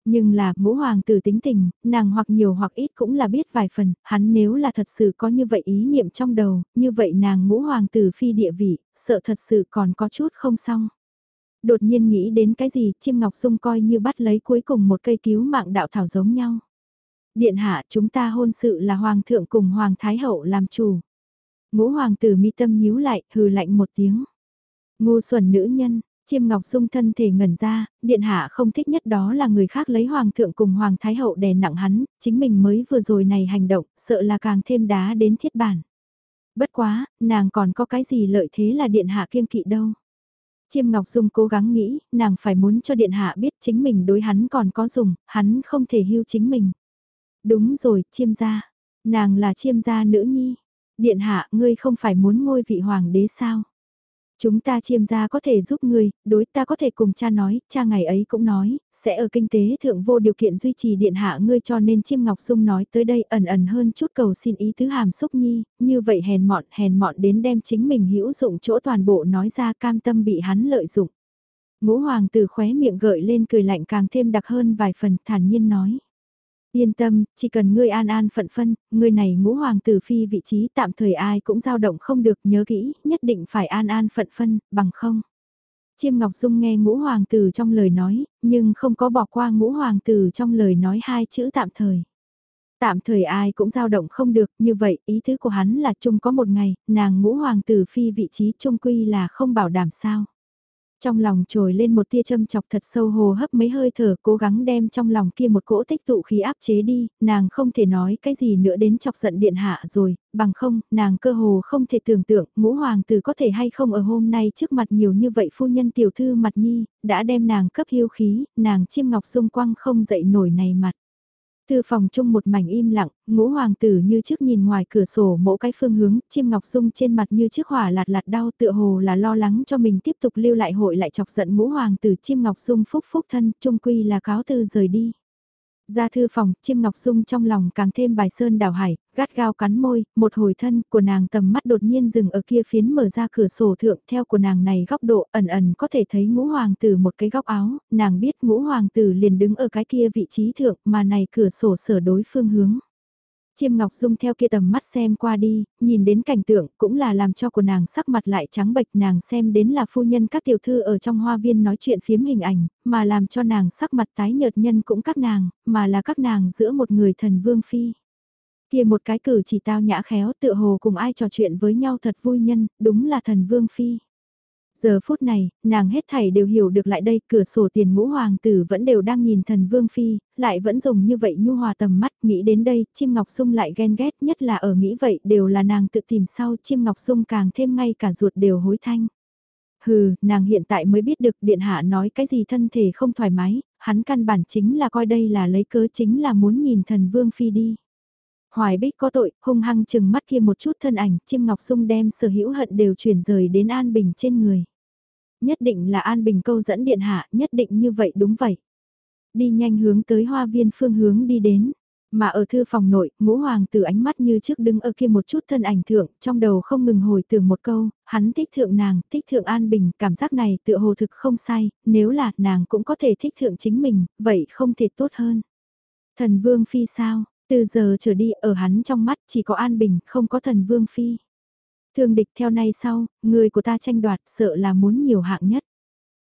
Nhưng là ngũ hoàng tử tính tình, nàng hoặc nhiều hoặc ít cũng là biết vài phần, hắn nếu là thật sự có như vậy ý niệm trong đầu, như vậy nàng ngũ hoàng tử phi địa vị, sợ thật sự còn có chút không xong. Đột nhiên nghĩ đến cái gì, chim ngọc sung coi như bắt lấy cuối cùng một cây cứu mạng đạo thảo giống nhau. Điện hạ chúng ta hôn sự là hoàng thượng cùng hoàng thái hậu làm chủ. Ngũ hoàng tử mi tâm nhíu lại, hừ lạnh một tiếng. Ngu xuẩn nữ nhân, Chiêm Ngọc Dung thân thể ngẩn ra, điện hạ không thích nhất đó là người khác lấy hoàng thượng cùng hoàng thái hậu đè nặng hắn, chính mình mới vừa rồi này hành động, sợ là càng thêm đá đến thiết bản. Bất quá, nàng còn có cái gì lợi thế là điện hạ kiêng kỵ đâu. Chiêm Ngọc Dung cố gắng nghĩ, nàng phải muốn cho điện hạ biết chính mình đối hắn còn có dùng, hắn không thể hưu chính mình. Đúng rồi, chiêm gia, nàng là chiêm gia nữ nhi. Điện hạ, ngươi không phải muốn ngôi vị hoàng đế sao? Chúng ta chiêm gia có thể giúp ngươi, đối ta có thể cùng cha nói, cha ngày ấy cũng nói, sẽ ở kinh tế thượng vô điều kiện duy trì điện hạ ngươi cho nên chiêm ngọc dung nói tới đây ẩn ẩn hơn chút cầu xin ý tứ hàm xúc nhi, như vậy hèn mọn hèn mọn đến đem chính mình hữu dụng chỗ toàn bộ nói ra cam tâm bị hắn lợi dụng. Ngũ hoàng từ khóe miệng gợi lên cười lạnh càng thêm đặc hơn vài phần thản nhiên nói. Yên tâm, chỉ cần ngươi an an phận phân, ngươi này ngũ hoàng tử phi vị trí tạm thời ai cũng dao động không được nhớ kỹ, nhất định phải an an phận phân, bằng không. Chiêm Ngọc Dung nghe ngũ hoàng tử trong lời nói, nhưng không có bỏ qua ngũ hoàng tử trong lời nói hai chữ tạm thời. Tạm thời ai cũng dao động không được, như vậy ý thứ của hắn là chung có một ngày, nàng ngũ hoàng tử phi vị trí trung quy là không bảo đảm sao. Trong lòng trồi lên một tia châm chọc thật sâu hồ hấp mấy hơi thở cố gắng đem trong lòng kia một cỗ tích tụ khí áp chế đi, nàng không thể nói cái gì nữa đến chọc giận điện hạ rồi, bằng không, nàng cơ hồ không thể tưởng tượng ngũ hoàng tử có thể hay không ở hôm nay trước mặt nhiều như vậy phu nhân tiểu thư mặt nhi, đã đem nàng cấp hiêu khí, nàng chiêm ngọc dung quăng không dậy nổi này mặt. Thư phòng chung một mảnh im lặng, ngũ hoàng tử như trước nhìn ngoài cửa sổ mỗi cái phương hướng, chim ngọc dung trên mặt như chiếc hỏa lạt lạt đau tựa hồ là lo lắng cho mình tiếp tục lưu lại hội lại chọc giận ngũ hoàng tử chim ngọc dung phúc phúc thân, trung quy là cáo từ rời đi. Ra thư phòng, chim ngọc dung trong lòng càng thêm bài sơn đảo hải, gắt gao cắn môi, một hồi thân của nàng tầm mắt đột nhiên dừng ở kia phiến mở ra cửa sổ thượng theo của nàng này góc độ ẩn ẩn có thể thấy ngũ hoàng tử một cái góc áo, nàng biết ngũ hoàng tử liền đứng ở cái kia vị trí thượng mà này cửa sổ sở đối phương hướng. Chiêm Ngọc Dung theo kia tầm mắt xem qua đi, nhìn đến cảnh tượng cũng là làm cho của nàng sắc mặt lại trắng bệch nàng xem đến là phu nhân các tiểu thư ở trong hoa viên nói chuyện phiếm hình ảnh, mà làm cho nàng sắc mặt tái nhợt nhân cũng các nàng, mà là các nàng giữa một người thần vương phi. Kia một cái cử chỉ tao nhã khéo tựa hồ cùng ai trò chuyện với nhau thật vui nhân, đúng là thần vương phi. Giờ phút này, nàng hết thảy đều hiểu được lại đây, cửa sổ tiền ngũ hoàng tử vẫn đều đang nhìn thần vương phi, lại vẫn dùng như vậy nhu hòa tầm mắt, nghĩ đến đây, chim ngọc sung lại ghen ghét, nhất là ở nghĩ vậy đều là nàng tự tìm sau, chim ngọc sung càng thêm ngay cả ruột đều hối thanh. Hừ, nàng hiện tại mới biết được điện hạ nói cái gì thân thể không thoải mái, hắn căn bản chính là coi đây là lấy cớ chính là muốn nhìn thần vương phi đi. Hoài Bích có tội, hung hăng chừng mắt kia một chút thân ảnh, chim ngọc sung đem sở hữu hận đều chuyển rời đến An Bình trên người. Nhất định là An Bình câu dẫn điện hạ, nhất định như vậy đúng vậy. Đi nhanh hướng tới hoa viên phương hướng đi đến. Mà ở thư phòng nội, ngũ hoàng từ ánh mắt như trước đứng ở kia một chút thân ảnh thượng, trong đầu không ngừng hồi tưởng một câu, hắn thích thượng nàng, thích thượng an bình, cảm giác này tựa hồ thực không sai, nếu là nàng cũng có thể thích thượng chính mình, vậy không thể tốt hơn. Thần vương phi sao, từ giờ trở đi ở hắn trong mắt chỉ có An Bình, không có thần Vương Phi. Thương địch theo nay sau, người của ta tranh đoạt sợ là muốn nhiều hạng nhất.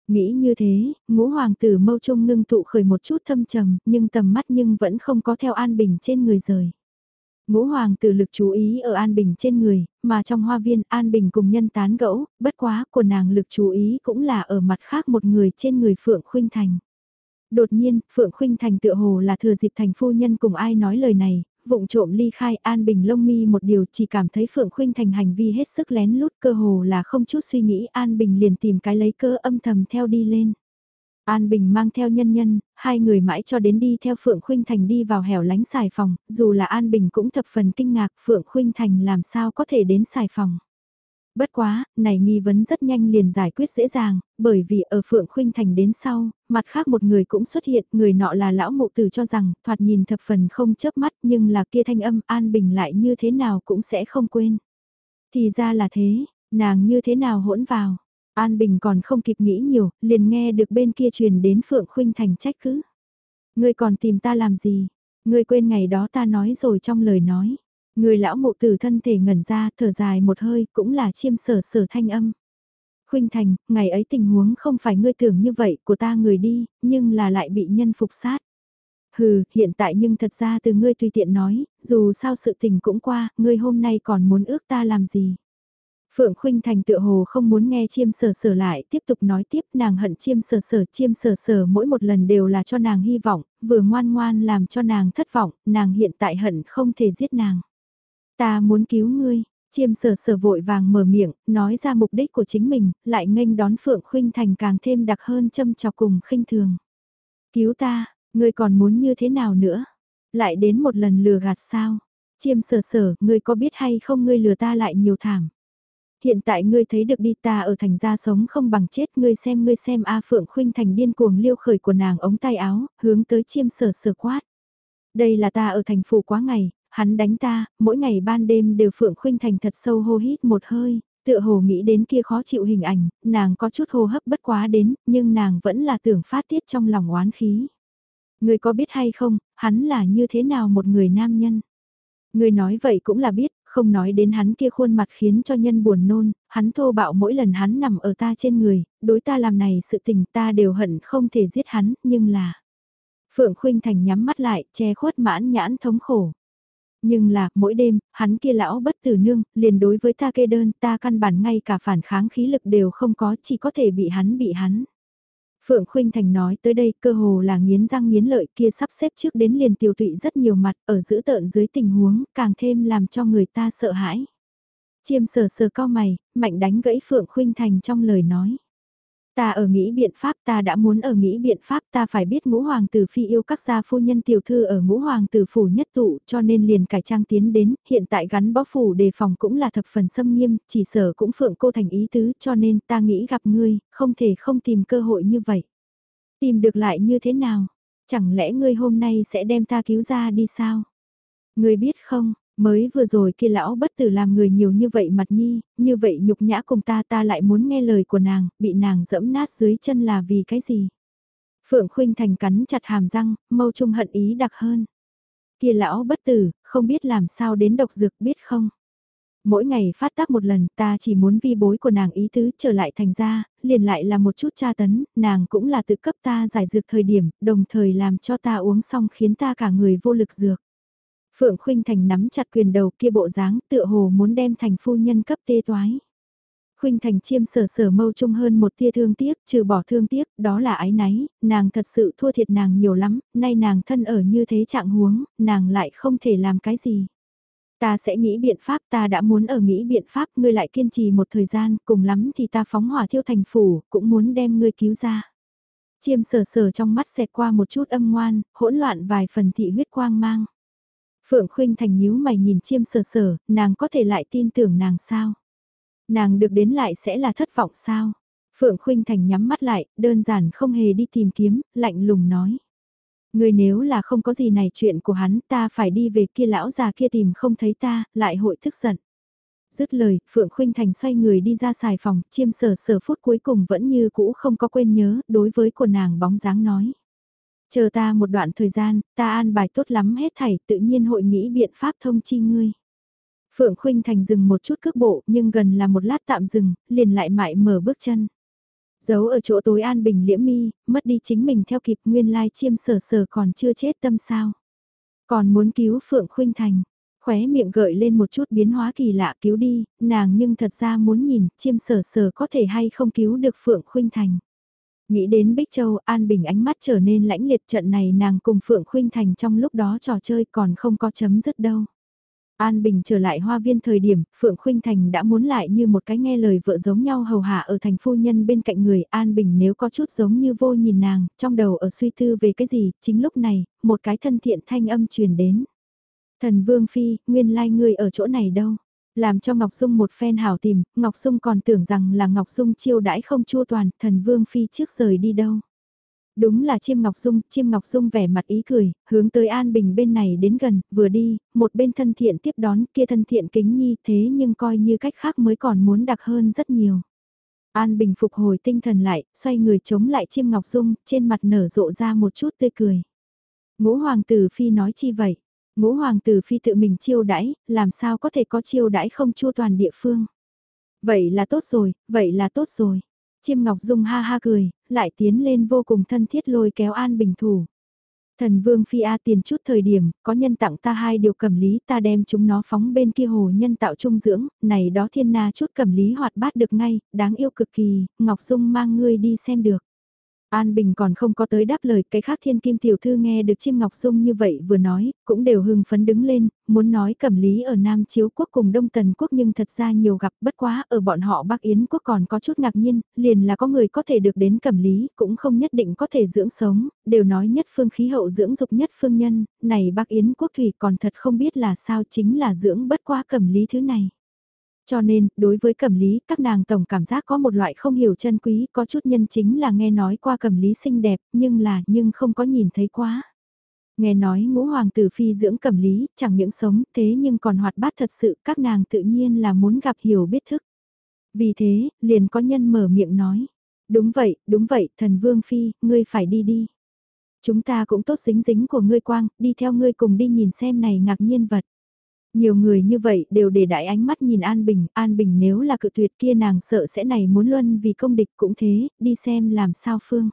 Nghĩ như thế, ngũ hoàng tử mâu trung ngưng tụ khởi một chút thâm trầm, nhưng tầm mắt nhưng vẫn không có theo An Bình trên người rời. Ngũ hoàng tử lực chú ý ở An Bình trên người, mà trong hoa viên An Bình cùng nhân tán gẫu, bất quá của nàng lực chú ý cũng là ở mặt khác một người trên người Phượng Khuynh Thành. Đột nhiên, Phượng Khuynh Thành tựa hồ là thừa dịp thành phu nhân cùng ai nói lời này, vụng trộm ly khai An Bình lông mi một điều chỉ cảm thấy Phượng Khuynh Thành hành vi hết sức lén lút cơ hồ là không chút suy nghĩ An Bình liền tìm cái lấy cơ âm thầm theo đi lên. An Bình mang theo nhân nhân, hai người mãi cho đến đi theo Phượng Khuynh Thành đi vào hẻo lánh xài phòng, dù là An Bình cũng thập phần kinh ngạc Phượng Khuynh Thành làm sao có thể đến xài phòng. Bất quá, này nghi vấn rất nhanh liền giải quyết dễ dàng, bởi vì ở Phượng Khuynh Thành đến sau, mặt khác một người cũng xuất hiện, người nọ là lão mụ tử cho rằng, thoạt nhìn thập phần không chớp mắt nhưng là kia thanh âm An Bình lại như thế nào cũng sẽ không quên. Thì ra là thế, nàng như thế nào hỗn vào. An Bình còn không kịp nghĩ nhiều, liền nghe được bên kia truyền đến Phượng Khuynh Thành trách cứ. Ngươi còn tìm ta làm gì? Ngươi quên ngày đó ta nói rồi trong lời nói. Người lão mụ tử thân thể ngẩn ra, thở dài một hơi, cũng là chiêm sở sở thanh âm. Khuynh Thành, ngày ấy tình huống không phải ngươi tưởng như vậy của ta người đi, nhưng là lại bị nhân phục sát. Hừ, hiện tại nhưng thật ra từ ngươi tùy tiện nói, dù sao sự tình cũng qua, ngươi hôm nay còn muốn ước ta làm gì. Phượng Khuynh Thành tựa hồ không muốn nghe chiêm sở sở lại, tiếp tục nói tiếp nàng hận chiêm sở sở, chiêm sở sở mỗi một lần đều là cho nàng hy vọng, vừa ngoan ngoan làm cho nàng thất vọng, nàng hiện tại hận không thể giết nàng. Ta muốn cứu ngươi, chiêm sở sở vội vàng mở miệng, nói ra mục đích của chính mình, lại nghênh đón Phượng Khuynh Thành càng thêm đặc hơn châm chọc cùng khinh thường. Cứu ta, ngươi còn muốn như thế nào nữa? Lại đến một lần lừa gạt sao? Chiêm sở sở, ngươi có biết hay không ngươi lừa ta lại nhiều thảm. Hiện tại ngươi thấy được đi ta ở thành gia sống không bằng chết ngươi xem ngươi xem A Phượng Khuynh Thành điên cuồng liêu khởi của nàng ống tay áo, hướng tới chiêm sở sở quát. Đây là ta ở thành phủ quá ngày, Hắn đánh ta, mỗi ngày ban đêm đều Phượng Khuynh Thành thật sâu hô hít một hơi, tựa hồ nghĩ đến kia khó chịu hình ảnh, nàng có chút hô hấp bất quá đến, nhưng nàng vẫn là tưởng phát tiết trong lòng oán khí. Người có biết hay không, hắn là như thế nào một người nam nhân? Người nói vậy cũng là biết, không nói đến hắn kia khuôn mặt khiến cho nhân buồn nôn, hắn thô bạo mỗi lần hắn nằm ở ta trên người, đối ta làm này sự tình ta đều hận không thể giết hắn, nhưng là... Phượng Khuynh Thành nhắm mắt lại, che khuất mãn nhãn thống khổ nhưng là, mỗi đêm, hắn kia lão bất tử nương, liền đối với ta kê đơn, ta căn bản ngay cả phản kháng khí lực đều không có, chỉ có thể bị hắn bị hắn. Phượng Khuynh Thành nói tới đây cơ hồ là nghiến răng nghiến lợi kia sắp xếp trước đến liền tiêu tụy rất nhiều mặt ở giữ tợn dưới tình huống càng thêm làm cho người ta sợ hãi. Chiêm sờ sờ cao mày, mạnh đánh gãy Phượng Khuynh Thành trong lời nói. Ta ở nghĩ biện pháp ta đã muốn ở nghĩ biện pháp ta phải biết ngũ hoàng tử phi yêu các gia phu nhân tiểu thư ở ngũ hoàng tử phủ nhất tụ cho nên liền cải trang tiến đến, hiện tại gắn bó phủ đề phòng cũng là thập phần xâm nghiêm, chỉ sở cũng phượng cô thành ý tứ cho nên ta nghĩ gặp ngươi, không thể không tìm cơ hội như vậy. Tìm được lại như thế nào? Chẳng lẽ ngươi hôm nay sẽ đem ta cứu ra đi sao? Ngươi biết không, Mới vừa rồi kia lão bất tử làm người nhiều như vậy mặt nhi, như vậy nhục nhã cùng ta ta lại muốn nghe lời của nàng, bị nàng dẫm nát dưới chân là vì cái gì? Phượng Khuynh Thành cắn chặt hàm răng, mâu trung hận ý đặc hơn. Kia lão bất tử, không biết làm sao đến độc dược biết không? Mỗi ngày phát tác một lần ta chỉ muốn vi bối của nàng ý tứ trở lại thành ra, liền lại là một chút tra tấn, nàng cũng là tự cấp ta giải dược thời điểm, đồng thời làm cho ta uống xong khiến ta cả người vô lực dược. Phượng Khuynh Thành nắm chặt quyền đầu kia bộ dáng tựa hồ muốn đem thành phu nhân cấp tê toái. Khuynh Thành chiêm sở sở mâu trung hơn một tia thương tiếc, trừ bỏ thương tiếc, đó là ái náy, nàng thật sự thua thiệt nàng nhiều lắm, nay nàng thân ở như thế trạng huống, nàng lại không thể làm cái gì. Ta sẽ nghĩ biện pháp, ta đã muốn ở nghĩ biện pháp, ngươi lại kiên trì một thời gian, cùng lắm thì ta phóng hỏa thiêu thành phủ, cũng muốn đem ngươi cứu ra. Chiêm sở sở trong mắt xẹt qua một chút âm ngoan, hỗn loạn vài phần thị huyết quang mang. Phượng Khuynh Thành nhíu mày nhìn chiêm sờ sờ, nàng có thể lại tin tưởng nàng sao? Nàng được đến lại sẽ là thất vọng sao? Phượng Khuynh Thành nhắm mắt lại, đơn giản không hề đi tìm kiếm, lạnh lùng nói. Người nếu là không có gì này chuyện của hắn ta phải đi về kia lão già kia tìm không thấy ta, lại hội thức giận. Dứt lời, Phượng Khuynh Thành xoay người đi ra xài phòng, chiêm sở sở phút cuối cùng vẫn như cũ không có quên nhớ, đối với của nàng bóng dáng nói. Chờ ta một đoạn thời gian, ta an bài tốt lắm hết thảy tự nhiên hội nghĩ biện pháp thông chi ngươi. Phượng Khuynh Thành dừng một chút cước bộ nhưng gần là một lát tạm dừng, liền lại mại mở bước chân. Giấu ở chỗ tối an bình liễm mi, mất đi chính mình theo kịp nguyên lai chiêm sở sở còn chưa chết tâm sao. Còn muốn cứu Phượng Khuynh Thành, khóe miệng gợi lên một chút biến hóa kỳ lạ cứu đi, nàng nhưng thật ra muốn nhìn chiêm sở sở có thể hay không cứu được Phượng Khuynh Thành. Nghĩ đến Bích Châu, An Bình ánh mắt trở nên lãnh liệt trận này nàng cùng Phượng Khuynh Thành trong lúc đó trò chơi còn không có chấm dứt đâu. An Bình trở lại hoa viên thời điểm, Phượng Khuynh Thành đã muốn lại như một cái nghe lời vợ giống nhau hầu hạ ở thành phu nhân bên cạnh người An Bình nếu có chút giống như vô nhìn nàng, trong đầu ở suy tư về cái gì, chính lúc này, một cái thân thiện thanh âm truyền đến. Thần Vương Phi, nguyên lai like ngươi ở chỗ này đâu? Làm cho Ngọc Dung một phen hảo tìm, Ngọc Dung còn tưởng rằng là Ngọc Dung chiêu đãi không chua toàn, thần Vương Phi trước rời đi đâu. Đúng là chiêm Ngọc Dung, chiêm Ngọc Dung vẻ mặt ý cười, hướng tới An Bình bên này đến gần, vừa đi, một bên thân thiện tiếp đón, kia thân thiện kính nhi thế nhưng coi như cách khác mới còn muốn đặc hơn rất nhiều. An Bình phục hồi tinh thần lại, xoay người chống lại chiêm Ngọc Dung, trên mặt nở rộ ra một chút tươi cười. Ngũ Hoàng tử Phi nói chi vậy? Ngũ Hoàng tử Phi tự mình chiêu đãi, làm sao có thể có chiêu đãi không chua toàn địa phương? Vậy là tốt rồi, vậy là tốt rồi. Chiêm Ngọc Dung ha ha cười, lại tiến lên vô cùng thân thiết lôi kéo An Bình thủ. Thần Vương Phi A tiền chút thời điểm, có nhân tặng ta hai điều cầm lý ta đem chúng nó phóng bên kia hồ nhân tạo trung dưỡng, này đó thiên na chút cầm lý hoạt bát được ngay, đáng yêu cực kỳ, Ngọc Dung mang ngươi đi xem được. An Bình còn không có tới đáp lời, cái khác thiên kim tiểu thư nghe được chim ngọc dung như vậy vừa nói, cũng đều hưng phấn đứng lên, muốn nói cẩm lý ở Nam Chiếu quốc cùng Đông Tần quốc nhưng thật ra nhiều gặp bất quá ở bọn họ Bắc Yến quốc còn có chút ngạc nhiên, liền là có người có thể được đến cẩm lý, cũng không nhất định có thể dưỡng sống, đều nói nhất phương khí hậu dưỡng dục nhất phương nhân, này Bắc Yến quốc thủy còn thật không biết là sao chính là dưỡng bất quá cẩm lý thứ này. Cho nên, đối với cẩm lý, các nàng tổng cảm giác có một loại không hiểu chân quý, có chút nhân chính là nghe nói qua cẩm lý xinh đẹp, nhưng là, nhưng không có nhìn thấy quá. Nghe nói ngũ hoàng tử phi dưỡng cẩm lý, chẳng những sống thế nhưng còn hoạt bát thật sự, các nàng tự nhiên là muốn gặp hiểu biết thức. Vì thế, liền có nhân mở miệng nói. Đúng vậy, đúng vậy, thần vương phi, ngươi phải đi đi. Chúng ta cũng tốt dính dính của ngươi quang, đi theo ngươi cùng đi nhìn xem này ngạc nhiên vật. Nhiều người như vậy đều để đại ánh mắt nhìn An Bình, An Bình nếu là cự tuyệt kia nàng sợ sẽ này muốn luân vì công địch cũng thế, đi xem làm sao phương.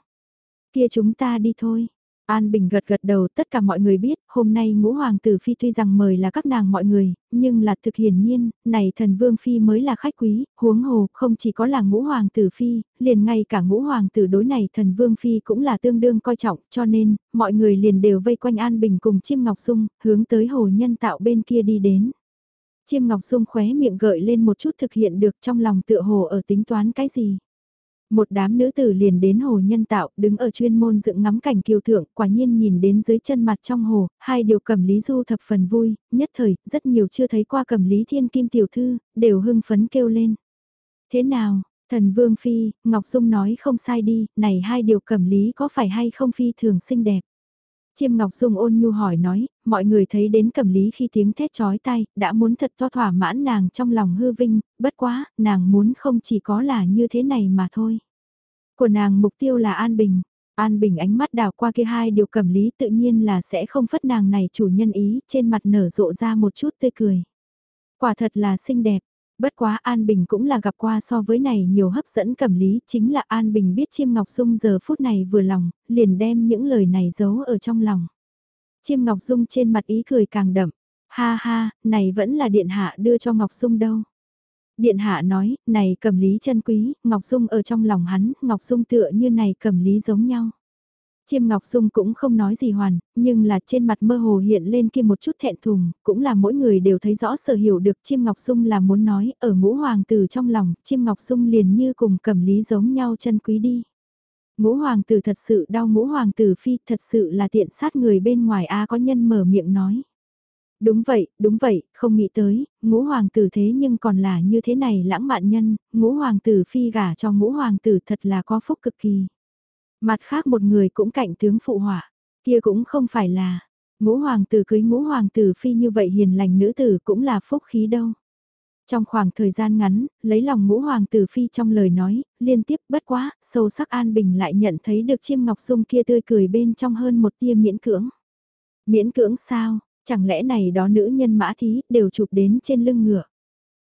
Kia chúng ta đi thôi. An Bình gật gật đầu tất cả mọi người biết, hôm nay ngũ hoàng tử phi tuy rằng mời là các nàng mọi người, nhưng là thực hiển nhiên, này thần vương phi mới là khách quý, huống hồ không chỉ có là ngũ hoàng tử phi, liền ngay cả ngũ hoàng tử đối này thần vương phi cũng là tương đương coi trọng, cho nên, mọi người liền đều vây quanh An Bình cùng chiêm ngọc Dung hướng tới hồ nhân tạo bên kia đi đến. Chiêm ngọc Dung khóe miệng gợi lên một chút thực hiện được trong lòng tựa hồ ở tính toán cái gì. Một đám nữ tử liền đến hồ nhân tạo, đứng ở chuyên môn dựng ngắm cảnh kiều thượng, quả nhiên nhìn đến dưới chân mặt trong hồ, hai điều cầm lý du thập phần vui, nhất thời, rất nhiều chưa thấy qua cầm lý thiên kim tiểu thư, đều hưng phấn kêu lên. Thế nào, thần vương phi, Ngọc Dung nói không sai đi, này hai điều cầm lý có phải hay không phi thường xinh đẹp. Chiêm Ngọc Dung ôn nhu hỏi nói, mọi người thấy đến cầm lý khi tiếng thét chói tai, đã muốn thật to thỏa mãn nàng trong lòng hư vinh, bất quá, nàng muốn không chỉ có là như thế này mà thôi. Của nàng mục tiêu là An Bình, An Bình ánh mắt đào qua kia hai điều cầm lý tự nhiên là sẽ không phất nàng này chủ nhân ý, trên mặt nở rộ ra một chút tươi cười. Quả thật là xinh đẹp, Bất quá An Bình cũng là gặp qua so với này nhiều hấp dẫn cẩm lý, chính là An Bình biết chiêm ngọc dung giờ phút này vừa lòng, liền đem những lời này giấu ở trong lòng. Chiêm ngọc dung trên mặt ý cười càng đậm, ha ha, này vẫn là điện hạ đưa cho ngọc dung đâu. Điện hạ nói, này cẩm lý chân quý, ngọc dung ở trong lòng hắn, ngọc dung tựa như này cẩm lý giống nhau. Chiêm Ngọc Dung cũng không nói gì hoàn, nhưng là trên mặt mơ hồ hiện lên kia một chút thẹn thùng, cũng là mỗi người đều thấy rõ sở hiểu được Chiêm Ngọc Dung là muốn nói, ở ngũ hoàng tử trong lòng, Chiêm Ngọc Dung liền như cùng cầm lý giống nhau chân quý đi. Ngũ hoàng tử thật sự đau ngũ hoàng tử phi thật sự là tiện sát người bên ngoài A có nhân mở miệng nói. Đúng vậy, đúng vậy, không nghĩ tới, ngũ hoàng tử thế nhưng còn là như thế này lãng mạn nhân, ngũ hoàng tử phi gả cho ngũ hoàng tử thật là có phúc cực kỳ. Mặt khác một người cũng cạnh tướng phụ họa, kia cũng không phải là, ngũ hoàng tử cưới ngũ hoàng tử phi như vậy hiền lành nữ tử cũng là phúc khí đâu. Trong khoảng thời gian ngắn, lấy lòng ngũ hoàng tử phi trong lời nói, liên tiếp bất quá, sâu sắc an bình lại nhận thấy được chiêm ngọc dung kia tươi cười bên trong hơn một tia miễn cưỡng. Miễn cưỡng sao, Chẳng lẽ này đó nữ nhân mã thí đều chụp đến trên lưng ngựa.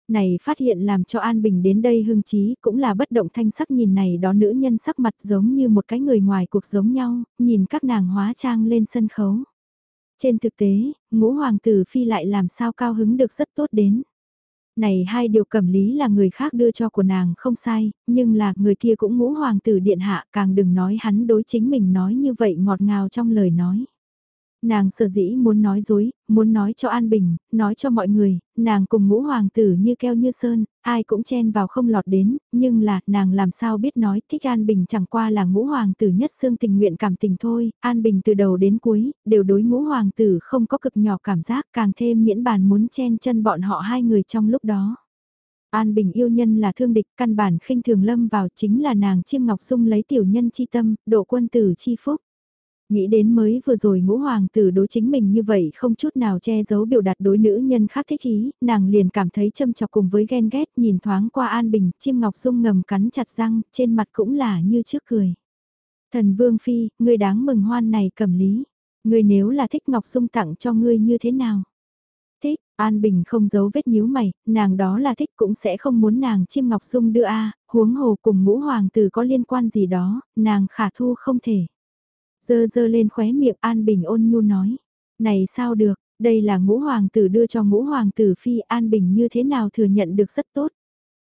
Này phát hiện làm cho An Bình đến đây hưng trí cũng là bất động thanh sắc nhìn này đó nữ nhân sắc mặt giống như một cái người ngoài cuộc giống nhau, nhìn các nàng hóa trang lên sân khấu. Trên thực tế, ngũ hoàng tử phi lại làm sao cao hứng được rất tốt đến. Này hai điều cẩm lý là người khác đưa cho của nàng không sai, nhưng là người kia cũng ngũ hoàng tử điện hạ càng đừng nói hắn đối chính mình nói như vậy ngọt ngào trong lời nói. Nàng sở dĩ muốn nói dối, muốn nói cho An Bình, nói cho mọi người, nàng cùng ngũ hoàng tử như keo như sơn, ai cũng chen vào không lọt đến, nhưng là, nàng làm sao biết nói thích An Bình chẳng qua là ngũ hoàng tử nhất xương tình nguyện cảm tình thôi, An Bình từ đầu đến cuối, đều đối ngũ hoàng tử không có cực nhỏ cảm giác càng thêm miễn bàn muốn chen chân bọn họ hai người trong lúc đó. An Bình yêu nhân là thương địch, căn bản khinh thường lâm vào chính là nàng chiêm ngọc sung lấy tiểu nhân chi tâm, độ quân tử chi phúc. Nghĩ đến mới vừa rồi ngũ hoàng tử đối chính mình như vậy không chút nào che giấu biểu đạt đối nữ nhân khác thích ý, nàng liền cảm thấy châm chọc cùng với ghen ghét nhìn thoáng qua an bình, chim ngọc dung ngầm cắn chặt răng, trên mặt cũng là như trước cười. Thần vương phi, ngươi đáng mừng hoan này cầm lý, ngươi nếu là thích ngọc dung tặng cho ngươi như thế nào? Thích, An Bình không giấu vết nhíu mày, nàng đó là thích cũng sẽ không muốn nàng chim ngọc dung đưa a huống hồ cùng ngũ hoàng tử có liên quan gì đó, nàng khả thu không thể. Dơ dơ lên khóe miệng An Bình ôn nhu nói. Này sao được, đây là ngũ hoàng tử đưa cho ngũ hoàng tử phi An Bình như thế nào thừa nhận được rất tốt.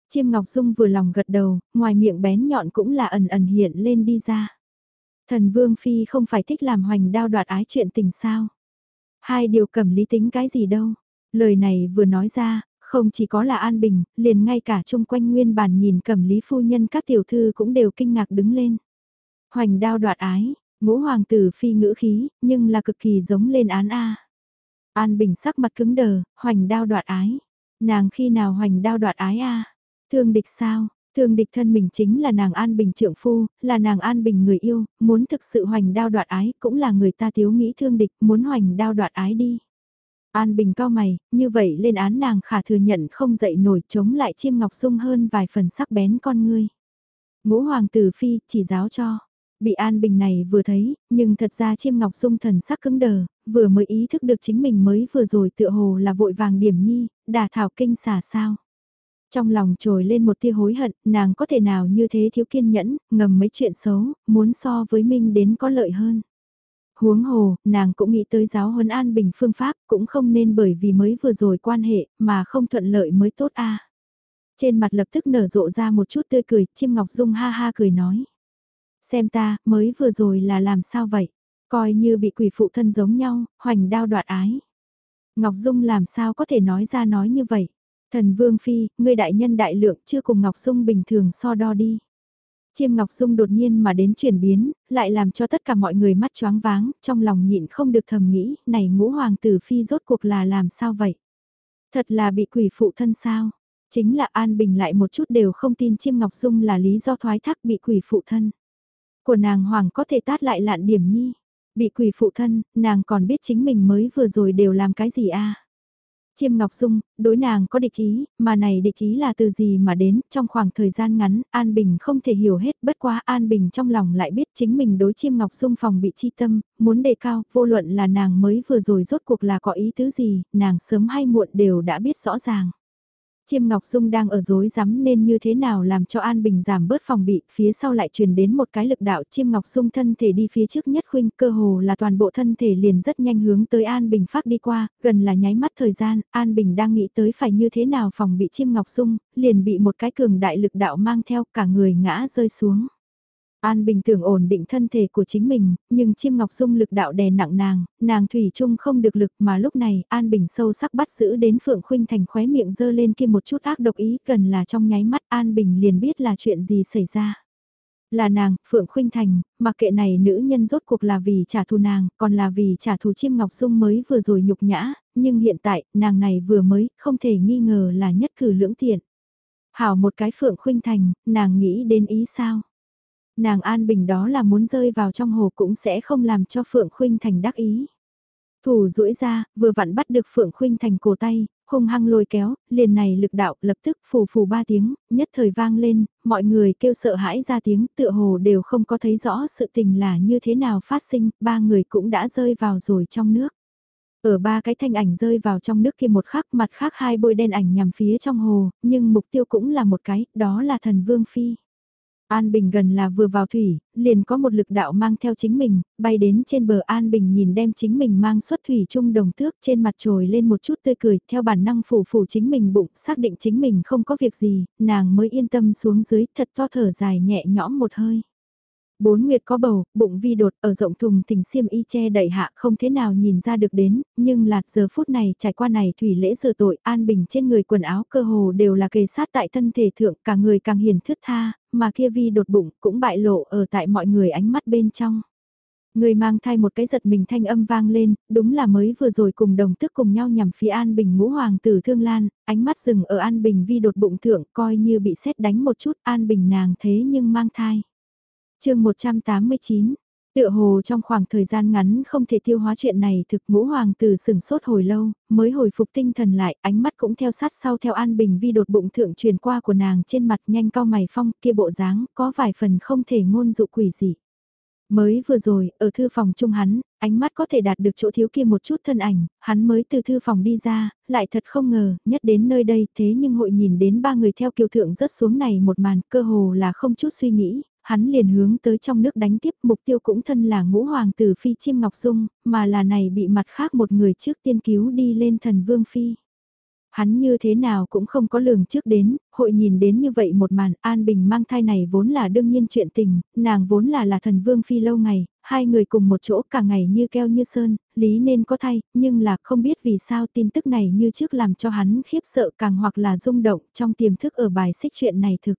Chiêm Ngọc Dung vừa lòng gật đầu, ngoài miệng bén nhọn cũng là ẩn ẩn hiện lên đi ra. Thần Vương Phi không phải thích làm hoành đao đoạt ái chuyện tình sao. Hai điều cầm lý tính cái gì đâu. Lời này vừa nói ra, không chỉ có là An Bình, liền ngay cả chung quanh nguyên bản nhìn cầm lý phu nhân các tiểu thư cũng đều kinh ngạc đứng lên. Hoành đao đoạt ái, Ngũ hoàng tử phi ngữ khí, nhưng là cực kỳ giống lên án A. An Bình sắc mặt cứng đờ, hoành đao đoạt ái. Nàng khi nào hoành đao đoạt ái A? Thương địch sao? Thương địch thân mình chính là nàng An Bình trượng phu, là nàng An Bình người yêu, muốn thực sự hoành đao đoạt ái, cũng là người ta thiếu nghĩ thương địch, muốn hoành đao đoạt ái đi. An Bình cao mày, như vậy lên án nàng khả thừa nhận không dậy nổi chống lại chiêm ngọc sung hơn vài phần sắc bén con ngươi. Ngũ hoàng tử phi chỉ giáo cho, Bị An Bình này vừa thấy, nhưng thật ra chiêm ngọc dung thần sắc cứng đờ, vừa mới ý thức được chính mình mới vừa rồi tựa hồ là vội vàng điểm nhi, đà thảo kinh xả sao. Trong lòng trồi lên một tia hối hận, nàng có thể nào như thế thiếu kiên nhẫn, ngầm mấy chuyện xấu, muốn so với Minh đến có lợi hơn. Huống hồ, nàng cũng nghĩ tới giáo huấn an bình phương pháp, cũng không nên bởi vì mới vừa rồi quan hệ, mà không thuận lợi mới tốt a. Trên mặt lập tức nở rộ ra một chút tươi cười, chim ngọc dung ha ha cười nói. Xem ta, mới vừa rồi là làm sao vậy? Coi như bị quỷ phụ thân giống nhau, hoành đao đoạt ái. Ngọc Dung làm sao có thể nói ra nói như vậy? Thần Vương Phi, ngươi đại nhân đại lượng chưa cùng Ngọc Dung bình thường so đo đi. Chiêm Ngọc Dung đột nhiên mà đến chuyển biến, lại làm cho tất cả mọi người mắt choáng váng, trong lòng nhịn không được thầm nghĩ, này ngũ hoàng tử Phi rốt cuộc là làm sao vậy? Thật là bị quỷ phụ thân sao? Chính là An Bình lại một chút đều không tin Chiêm Ngọc Dung là lý do thoái thác bị quỷ phụ thân. Của nàng hoàng có thể tát lại lạn điểm nhi. Bị quỷ phụ thân, nàng còn biết chính mình mới vừa rồi đều làm cái gì a à? Chiêm Ngọc Dung, đối nàng có địch ý, mà này địch ý là từ gì mà đến, trong khoảng thời gian ngắn, An Bình không thể hiểu hết, bất quá An Bình trong lòng lại biết chính mình đối Chiêm Ngọc Dung phòng bị chi tâm, muốn đề cao, vô luận là nàng mới vừa rồi rốt cuộc là có ý tứ gì, nàng sớm hay muộn đều đã biết rõ ràng. Chiêm Ngọc Dung đang ở dối rắm nên như thế nào làm cho An Bình giảm bớt phòng bị, phía sau lại truyền đến một cái lực đạo Chiêm Ngọc Dung thân thể đi phía trước nhất khuynh, cơ hồ là toàn bộ thân thể liền rất nhanh hướng tới An Bình phát đi qua, gần là nháy mắt thời gian, An Bình đang nghĩ tới phải như thế nào phòng bị Chiêm Ngọc Dung, liền bị một cái cường đại lực đạo mang theo cả người ngã rơi xuống. An Bình tưởng ổn định thân thể của chính mình, nhưng chiêm ngọc dung lực đạo đè nặng nàng, nàng thủy chung không được lực mà lúc này An Bình sâu sắc bắt giữ đến Phượng Khuynh Thành khóe miệng dơ lên kia một chút ác độc ý cần là trong nháy mắt An Bình liền biết là chuyện gì xảy ra. Là nàng, Phượng Khuynh Thành, mà kệ này nữ nhân rốt cuộc là vì trả thù nàng, còn là vì trả thù chiêm ngọc dung mới vừa rồi nhục nhã, nhưng hiện tại, nàng này vừa mới, không thể nghi ngờ là nhất cử lưỡng tiện. Hảo một cái Phượng Khuynh Thành, nàng nghĩ đến ý sao? Nàng an bình đó là muốn rơi vào trong hồ cũng sẽ không làm cho Phượng Khuynh Thành đắc ý. Thủ duỗi ra, vừa vặn bắt được Phượng Khuynh Thành cổ tay, hung hăng lôi kéo, liền này lực đạo lập tức phù phù ba tiếng, nhất thời vang lên, mọi người kêu sợ hãi ra tiếng tựa hồ đều không có thấy rõ sự tình là như thế nào phát sinh, ba người cũng đã rơi vào rồi trong nước. Ở ba cái thanh ảnh rơi vào trong nước kia một khắc mặt khác hai bôi đen ảnh nhằm phía trong hồ, nhưng mục tiêu cũng là một cái, đó là thần Vương Phi. An Bình gần là vừa vào thủy, liền có một lực đạo mang theo chính mình, bay đến trên bờ An Bình nhìn đem chính mình mang xuất thủy trung đồng tước trên mặt trồi lên một chút tươi cười, theo bản năng phủ phủ chính mình bụng, xác định chính mình không có việc gì, nàng mới yên tâm xuống dưới, thật to thở dài nhẹ nhõm một hơi. Bốn nguyệt có bầu, bụng vi đột ở rộng thùng tình xiêm y che đẩy hạ không thế nào nhìn ra được đến, nhưng là giờ phút này trải qua này thủy lễ giờ tội an bình trên người quần áo cơ hồ đều là kề sát tại thân thể thượng cả người càng hiền thướt tha, mà kia vi đột bụng cũng bại lộ ở tại mọi người ánh mắt bên trong. Người mang thai một cái giật mình thanh âm vang lên, đúng là mới vừa rồi cùng đồng tức cùng nhau nhằm phía An Bình ngũ hoàng tử thương lan, ánh mắt dừng ở An Bình vi đột bụng thượng coi như bị xét đánh một chút An Bình nàng thế nhưng mang thai chương 189 Tựa hồ trong khoảng thời gian ngắn không thể tiêu hóa chuyện này thực ngũ hoàng tử sừng sốt hồi lâu, mới hồi phục tinh thần lại, ánh mắt cũng theo sát sau theo an bình vi đột bụng thượng truyền qua của nàng trên mặt nhanh cao mày phong kia bộ dáng, có vài phần không thể ngôn dụ quỷ gì. Mới vừa rồi, ở thư phòng chung hắn, ánh mắt có thể đạt được chỗ thiếu kia một chút thân ảnh, hắn mới từ thư phòng đi ra, lại thật không ngờ, nhất đến nơi đây thế nhưng hội nhìn đến ba người theo kiều thượng rớt xuống này một màn cơ hồ là không chút suy nghĩ, hắn liền hướng tới trong nước đánh tiếp mục tiêu cũng thân là ngũ hoàng tử phi chim ngọc dung, mà là này bị mặt khác một người trước tiên cứu đi lên thần vương phi. Hắn như thế nào cũng không có lường trước đến, hội nhìn đến như vậy một màn an bình mang thai này vốn là đương nhiên chuyện tình, nàng vốn là là thần vương phi lâu ngày, hai người cùng một chỗ cả ngày như keo như sơn, lý nên có thay, nhưng là không biết vì sao tin tức này như trước làm cho hắn khiếp sợ càng hoặc là rung động trong tiềm thức ở bài xích chuyện này thực.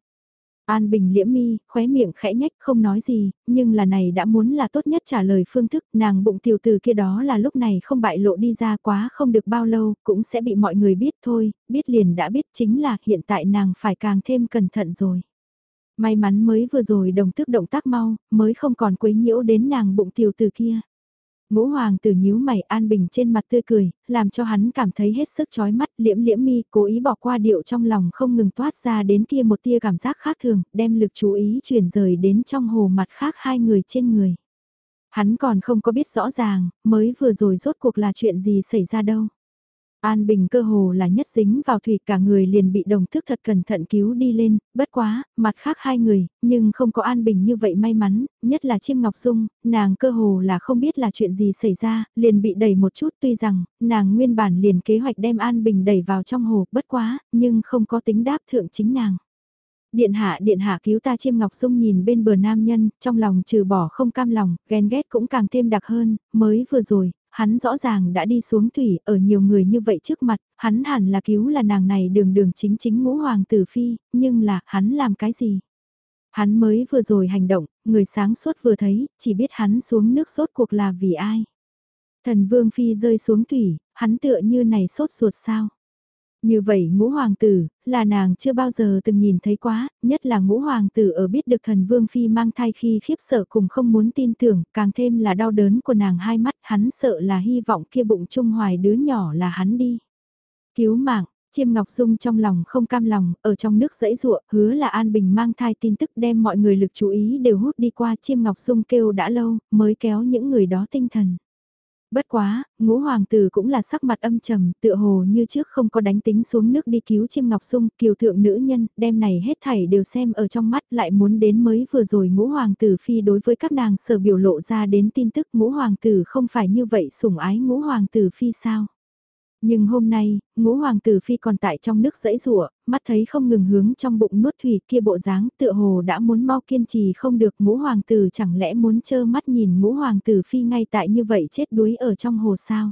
An Bình liễm mi, khóe miệng khẽ nhách không nói gì, nhưng là này đã muốn là tốt nhất trả lời phương thức, nàng bụng tiểu từ kia đó là lúc này không bại lộ đi ra quá không được bao lâu, cũng sẽ bị mọi người biết thôi, biết liền đã biết chính là hiện tại nàng phải càng thêm cẩn thận rồi. May mắn mới vừa rồi đồng thức động tác mau, mới không còn quấy nhiễu đến nàng bụng tiểu từ kia. Ngũ hoàng tử nhíu mày an bình trên mặt tươi cười, làm cho hắn cảm thấy hết sức chói mắt liễm liễm mi cố ý bỏ qua điệu trong lòng không ngừng toát ra đến kia một tia cảm giác khác thường, đem lực chú ý chuyển rời đến trong hồ mặt khác hai người trên người. Hắn còn không có biết rõ ràng, mới vừa rồi rốt cuộc là chuyện gì xảy ra đâu. An Bình cơ hồ là nhất dính vào thủy cả người liền bị đồng thức thật cẩn thận cứu đi lên, bất quá, mặt khác hai người, nhưng không có An Bình như vậy may mắn, nhất là Chiêm Ngọc Dung, nàng cơ hồ là không biết là chuyện gì xảy ra, liền bị đẩy một chút tuy rằng, nàng nguyên bản liền kế hoạch đem An Bình đẩy vào trong hồ, bất quá, nhưng không có tính đáp thượng chính nàng. Điện hạ điện hạ cứu ta chiêm ngọc dung nhìn bên bờ nam nhân, trong lòng trừ bỏ không cam lòng, ghen ghét cũng càng thêm đặc hơn, mới vừa rồi, hắn rõ ràng đã đi xuống thủy ở nhiều người như vậy trước mặt, hắn hẳn là cứu là nàng này đường đường chính chính ngũ hoàng tử phi, nhưng là hắn làm cái gì? Hắn mới vừa rồi hành động, người sáng suốt vừa thấy, chỉ biết hắn xuống nước sốt cuộc là vì ai. Thần vương phi rơi xuống thủy, hắn tựa như này sốt ruột sao? Như vậy ngũ hoàng tử, là nàng chưa bao giờ từng nhìn thấy quá, nhất là ngũ hoàng tử ở biết được thần vương phi mang thai khi khiếp sợ cùng không muốn tin tưởng, càng thêm là đau đớn của nàng hai mắt, hắn sợ là hy vọng kia bụng trung hoài đứa nhỏ là hắn đi. Cứu mạng, Chiêm Ngọc Dung trong lòng không cam lòng, ở trong nước dãy ruộng, hứa là An Bình mang thai tin tức đem mọi người lực chú ý đều hút đi qua Chiêm Ngọc Dung kêu đã lâu, mới kéo những người đó tinh thần. Bất quá, ngũ hoàng tử cũng là sắc mặt âm trầm, tựa hồ như trước không có đánh tính xuống nước đi cứu chiêm ngọc sung, kiều thượng nữ nhân, đem này hết thảy đều xem ở trong mắt lại muốn đến mới vừa rồi ngũ hoàng tử phi đối với các nàng sở biểu lộ ra đến tin tức ngũ hoàng tử không phải như vậy sủng ái ngũ hoàng tử phi sao. Nhưng hôm nay, ngũ hoàng tử phi còn tại trong nước dãy rụa, mắt thấy không ngừng hướng trong bụng nuốt thủy kia bộ dáng tựa hồ đã muốn mau kiên trì không được ngũ hoàng tử chẳng lẽ muốn trơ mắt nhìn ngũ hoàng tử phi ngay tại như vậy chết đuối ở trong hồ sao.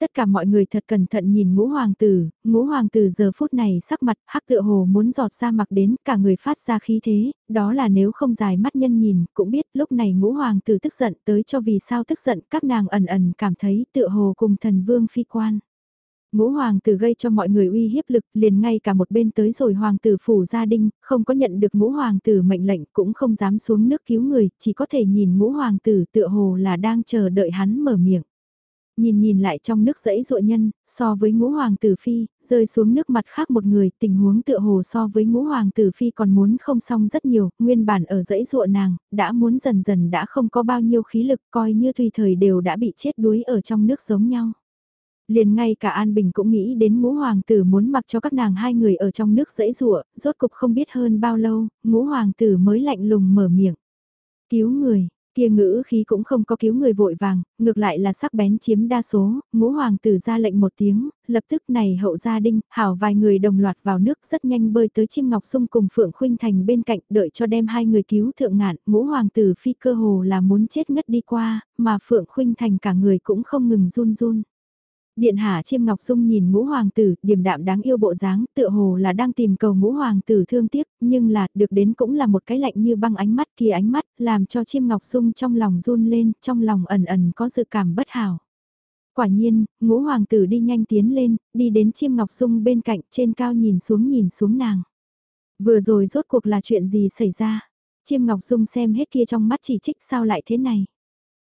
Tất cả mọi người thật cẩn thận nhìn ngũ hoàng tử, ngũ hoàng tử giờ phút này sắc mặt hắc tựa hồ muốn giọt ra mặc đến cả người phát ra khí thế, đó là nếu không dài mắt nhân nhìn, cũng biết lúc này ngũ hoàng tử tức giận tới cho vì sao tức giận các nàng ẩn ẩn cảm thấy tựa hồ cùng thần vương phi quan. Ngũ hoàng tử gây cho mọi người uy hiếp lực, liền ngay cả một bên tới rồi hoàng tử phủ gia đình, không có nhận được ngũ hoàng tử mệnh lệnh cũng không dám xuống nước cứu người, chỉ có thể nhìn ngũ hoàng tử tựa hồ là đang chờ đợi hắn mở miệng. Nhìn nhìn lại trong nước dãy dội nhân, so với ngũ hoàng tử phi, rơi xuống nước mặt khác một người, tình huống tựa hồ so với ngũ hoàng tử phi còn muốn không xong rất nhiều, nguyên bản ở dãy ruộng nàng, đã muốn dần dần đã không có bao nhiêu khí lực coi như tùy thời đều đã bị chết đuối ở trong nước giống nhau. Liền ngay cả An Bình cũng nghĩ đến ngũ hoàng tử muốn mặc cho các nàng hai người ở trong nước dẫy rụa, rốt cục không biết hơn bao lâu, ngũ hoàng tử mới lạnh lùng mở miệng. Cứu người, kia ngữ khí cũng không có cứu người vội vàng, ngược lại là sắc bén chiếm đa số, ngũ hoàng tử ra lệnh một tiếng, lập tức này hậu gia đinh, hảo vài người đồng loạt vào nước rất nhanh bơi tới chim ngọc sung cùng Phượng Khuynh Thành bên cạnh đợi cho đem hai người cứu thượng ngạn, ngũ hoàng tử phi cơ hồ là muốn chết ngất đi qua, mà Phượng Khuynh Thành cả người cũng không ngừng run run. Điện hạ chiêm ngọc dung nhìn ngũ hoàng tử, điềm đạm đáng yêu bộ dáng, tựa hồ là đang tìm cầu ngũ hoàng tử thương tiếc, nhưng là, được đến cũng là một cái lạnh như băng ánh mắt kia ánh mắt, làm cho chiêm ngọc dung trong lòng run lên, trong lòng ẩn ẩn có dự cảm bất hảo. Quả nhiên, ngũ hoàng tử đi nhanh tiến lên, đi đến chiêm ngọc dung bên cạnh trên cao nhìn xuống nhìn xuống nàng. Vừa rồi rốt cuộc là chuyện gì xảy ra? Chiêm ngọc dung xem hết kia trong mắt chỉ trích sao lại thế này?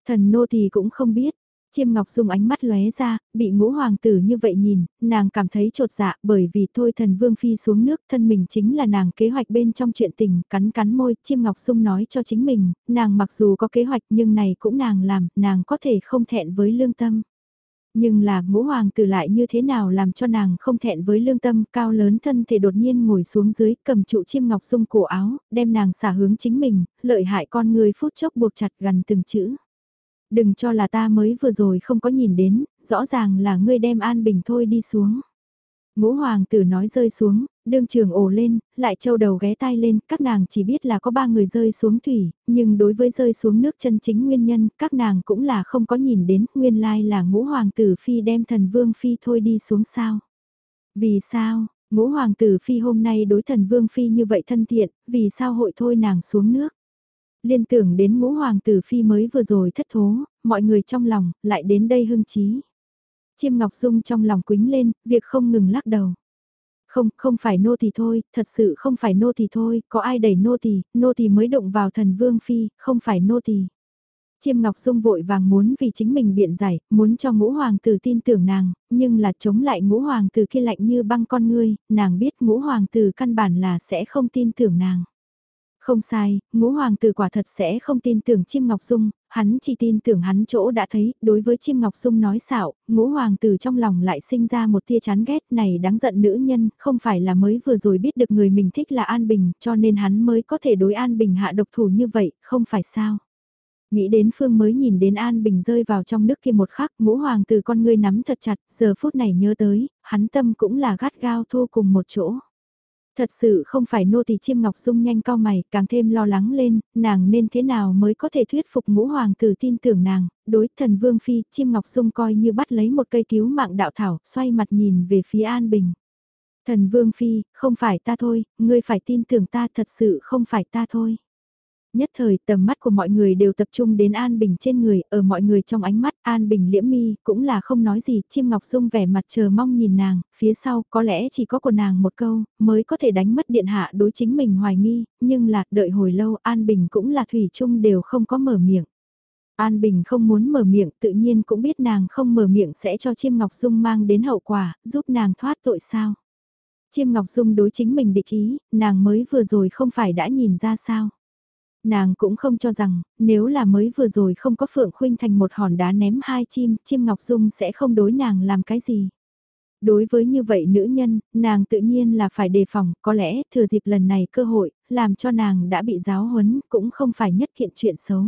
Thần nô thì cũng không biết, Chiêm Ngọc Dung ánh mắt lóe ra, bị ngũ hoàng tử như vậy nhìn, nàng cảm thấy trột dạ bởi vì thôi thần vương phi xuống nước thân mình chính là nàng kế hoạch bên trong chuyện tình, cắn cắn môi, Chiêm Ngọc Dung nói cho chính mình, nàng mặc dù có kế hoạch nhưng này cũng nàng làm, nàng có thể không thẹn với lương tâm. Nhưng là ngũ hoàng tử lại như thế nào làm cho nàng không thẹn với lương tâm cao lớn thân thể đột nhiên ngồi xuống dưới cầm trụ chiêm ngọc dung cổ áo, đem nàng xả hướng chính mình, lợi hại con người phút chốc buộc chặt gần từng chữ đừng cho là ta mới vừa rồi không có nhìn đến, rõ ràng là ngươi đem An Bình thôi đi xuống. Ngũ hoàng tử nói rơi xuống, đương trường ổ lên, lại châu đầu ghé tai lên, các nàng chỉ biết là có ba người rơi xuống thủy, nhưng đối với rơi xuống nước chân chính nguyên nhân, các nàng cũng là không có nhìn đến, nguyên lai là ngũ hoàng tử phi đem thần vương phi thôi đi xuống sao. Vì sao, ngũ hoàng tử phi hôm nay đối thần vương phi như vậy thân thiện, vì sao hội thôi nàng xuống nước? Liên tưởng đến ngũ hoàng tử phi mới vừa rồi thất thố, mọi người trong lòng, lại đến đây hưng trí. Chiêm Ngọc Dung trong lòng quính lên, việc không ngừng lắc đầu. Không, không phải nô tỳ thôi, thật sự không phải nô tỳ thôi, có ai đẩy nô tỳ, nô tỳ mới động vào thần vương phi, không phải nô tỳ. Chiêm Ngọc Dung vội vàng muốn vì chính mình biện giải, muốn cho ngũ hoàng tử tin tưởng nàng, nhưng là chống lại ngũ hoàng tử kia lạnh như băng con ngươi, nàng biết ngũ hoàng tử căn bản là sẽ không tin tưởng nàng. Không sai, ngũ hoàng tử quả thật sẽ không tin tưởng chim ngọc dung, hắn chỉ tin tưởng hắn chỗ đã thấy, đối với chim ngọc dung nói xạo, ngũ hoàng tử trong lòng lại sinh ra một tia chán ghét này đáng giận nữ nhân, không phải là mới vừa rồi biết được người mình thích là An Bình, cho nên hắn mới có thể đối An Bình hạ độc thủ như vậy, không phải sao. Nghĩ đến Phương mới nhìn đến An Bình rơi vào trong nước kia một khắc, ngũ hoàng tử con ngươi nắm thật chặt, giờ phút này nhớ tới, hắn tâm cũng là gắt gao thu cùng một chỗ. Thật sự không phải nô tỳ chiêm ngọc dung nhanh cao mày, càng thêm lo lắng lên, nàng nên thế nào mới có thể thuyết phục ngũ hoàng tử tin tưởng nàng, đối thần vương phi, chiêm ngọc dung coi như bắt lấy một cây cứu mạng đạo thảo, xoay mặt nhìn về phía an bình. Thần vương phi, không phải ta thôi, ngươi phải tin tưởng ta thật sự không phải ta thôi. Nhất thời tầm mắt của mọi người đều tập trung đến An Bình trên người, ở mọi người trong ánh mắt An Bình liễm mi cũng là không nói gì, chim ngọc dung vẻ mặt chờ mong nhìn nàng, phía sau có lẽ chỉ có của nàng một câu, mới có thể đánh mất điện hạ đối chính mình hoài nghi, nhưng là đợi hồi lâu An Bình cũng là thủy chung đều không có mở miệng. An Bình không muốn mở miệng tự nhiên cũng biết nàng không mở miệng sẽ cho chim ngọc dung mang đến hậu quả, giúp nàng thoát tội sao. Chiêm Ngọc Dung đối chính mình địch ý, nàng mới vừa rồi không phải đã nhìn ra sao. Nàng cũng không cho rằng, nếu là mới vừa rồi không có Phượng Khuynh thành một hòn đá ném hai chim, chim Ngọc Dung sẽ không đối nàng làm cái gì. Đối với như vậy nữ nhân, nàng tự nhiên là phải đề phòng, có lẽ thừa dịp lần này cơ hội, làm cho nàng đã bị giáo huấn, cũng không phải nhất kiện chuyện xấu.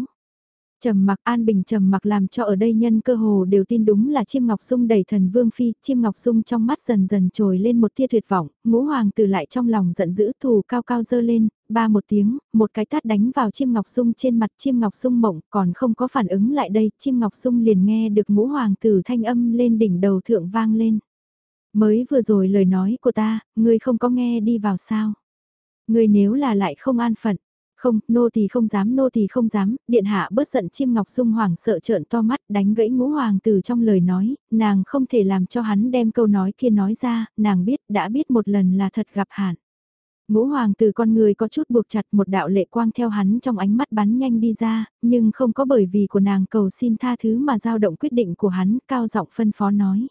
Trầm mặc an bình trầm mặc làm cho ở đây nhân cơ hồ đều tin đúng là chiêm ngọc dung đầy thần vương phi, chiêm ngọc dung trong mắt dần dần trồi lên một tia tuyệt vọng, ngũ hoàng từ lại trong lòng giận dữ thù cao cao dơ lên, ba một tiếng, một cái tát đánh vào chiêm ngọc dung trên mặt chiêm ngọc dung mộng, còn không có phản ứng lại đây, chiêm ngọc dung liền nghe được ngũ hoàng tử thanh âm lên đỉnh đầu thượng vang lên. Mới vừa rồi lời nói của ta, ngươi không có nghe đi vào sao? Ngươi nếu là lại không an phận, không, nô tỳ không dám, nô tỳ không dám, điện hạ bớt giận chim ngọc dung hoàng sợ trợn to mắt đánh gãy ngũ hoàng từ trong lời nói, nàng không thể làm cho hắn đem câu nói kia nói ra, nàng biết, đã biết một lần là thật gặp hạn. Ngũ hoàng từ con người có chút buộc chặt một đạo lệ quang theo hắn trong ánh mắt bắn nhanh đi ra, nhưng không có bởi vì của nàng cầu xin tha thứ mà dao động quyết định của hắn, cao giọng phân phó nói.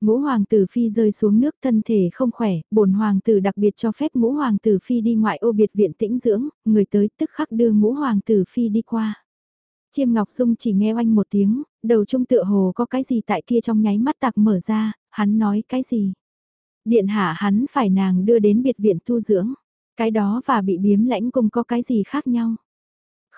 Ngũ hoàng tử phi rơi xuống nước thân thể không khỏe, bổn hoàng tử đặc biệt cho phép ngũ hoàng tử phi đi ngoại ô biệt viện tĩnh dưỡng, người tới tức khắc đưa ngũ hoàng tử phi đi qua. Chiêm Ngọc Dung chỉ nghe oanh một tiếng, đầu trung tựa hồ có cái gì tại kia trong nháy mắt tạc mở ra, hắn nói cái gì. Điện hạ hắn phải nàng đưa đến biệt viện tu dưỡng, cái đó và bị biếm lãnh cùng có cái gì khác nhau.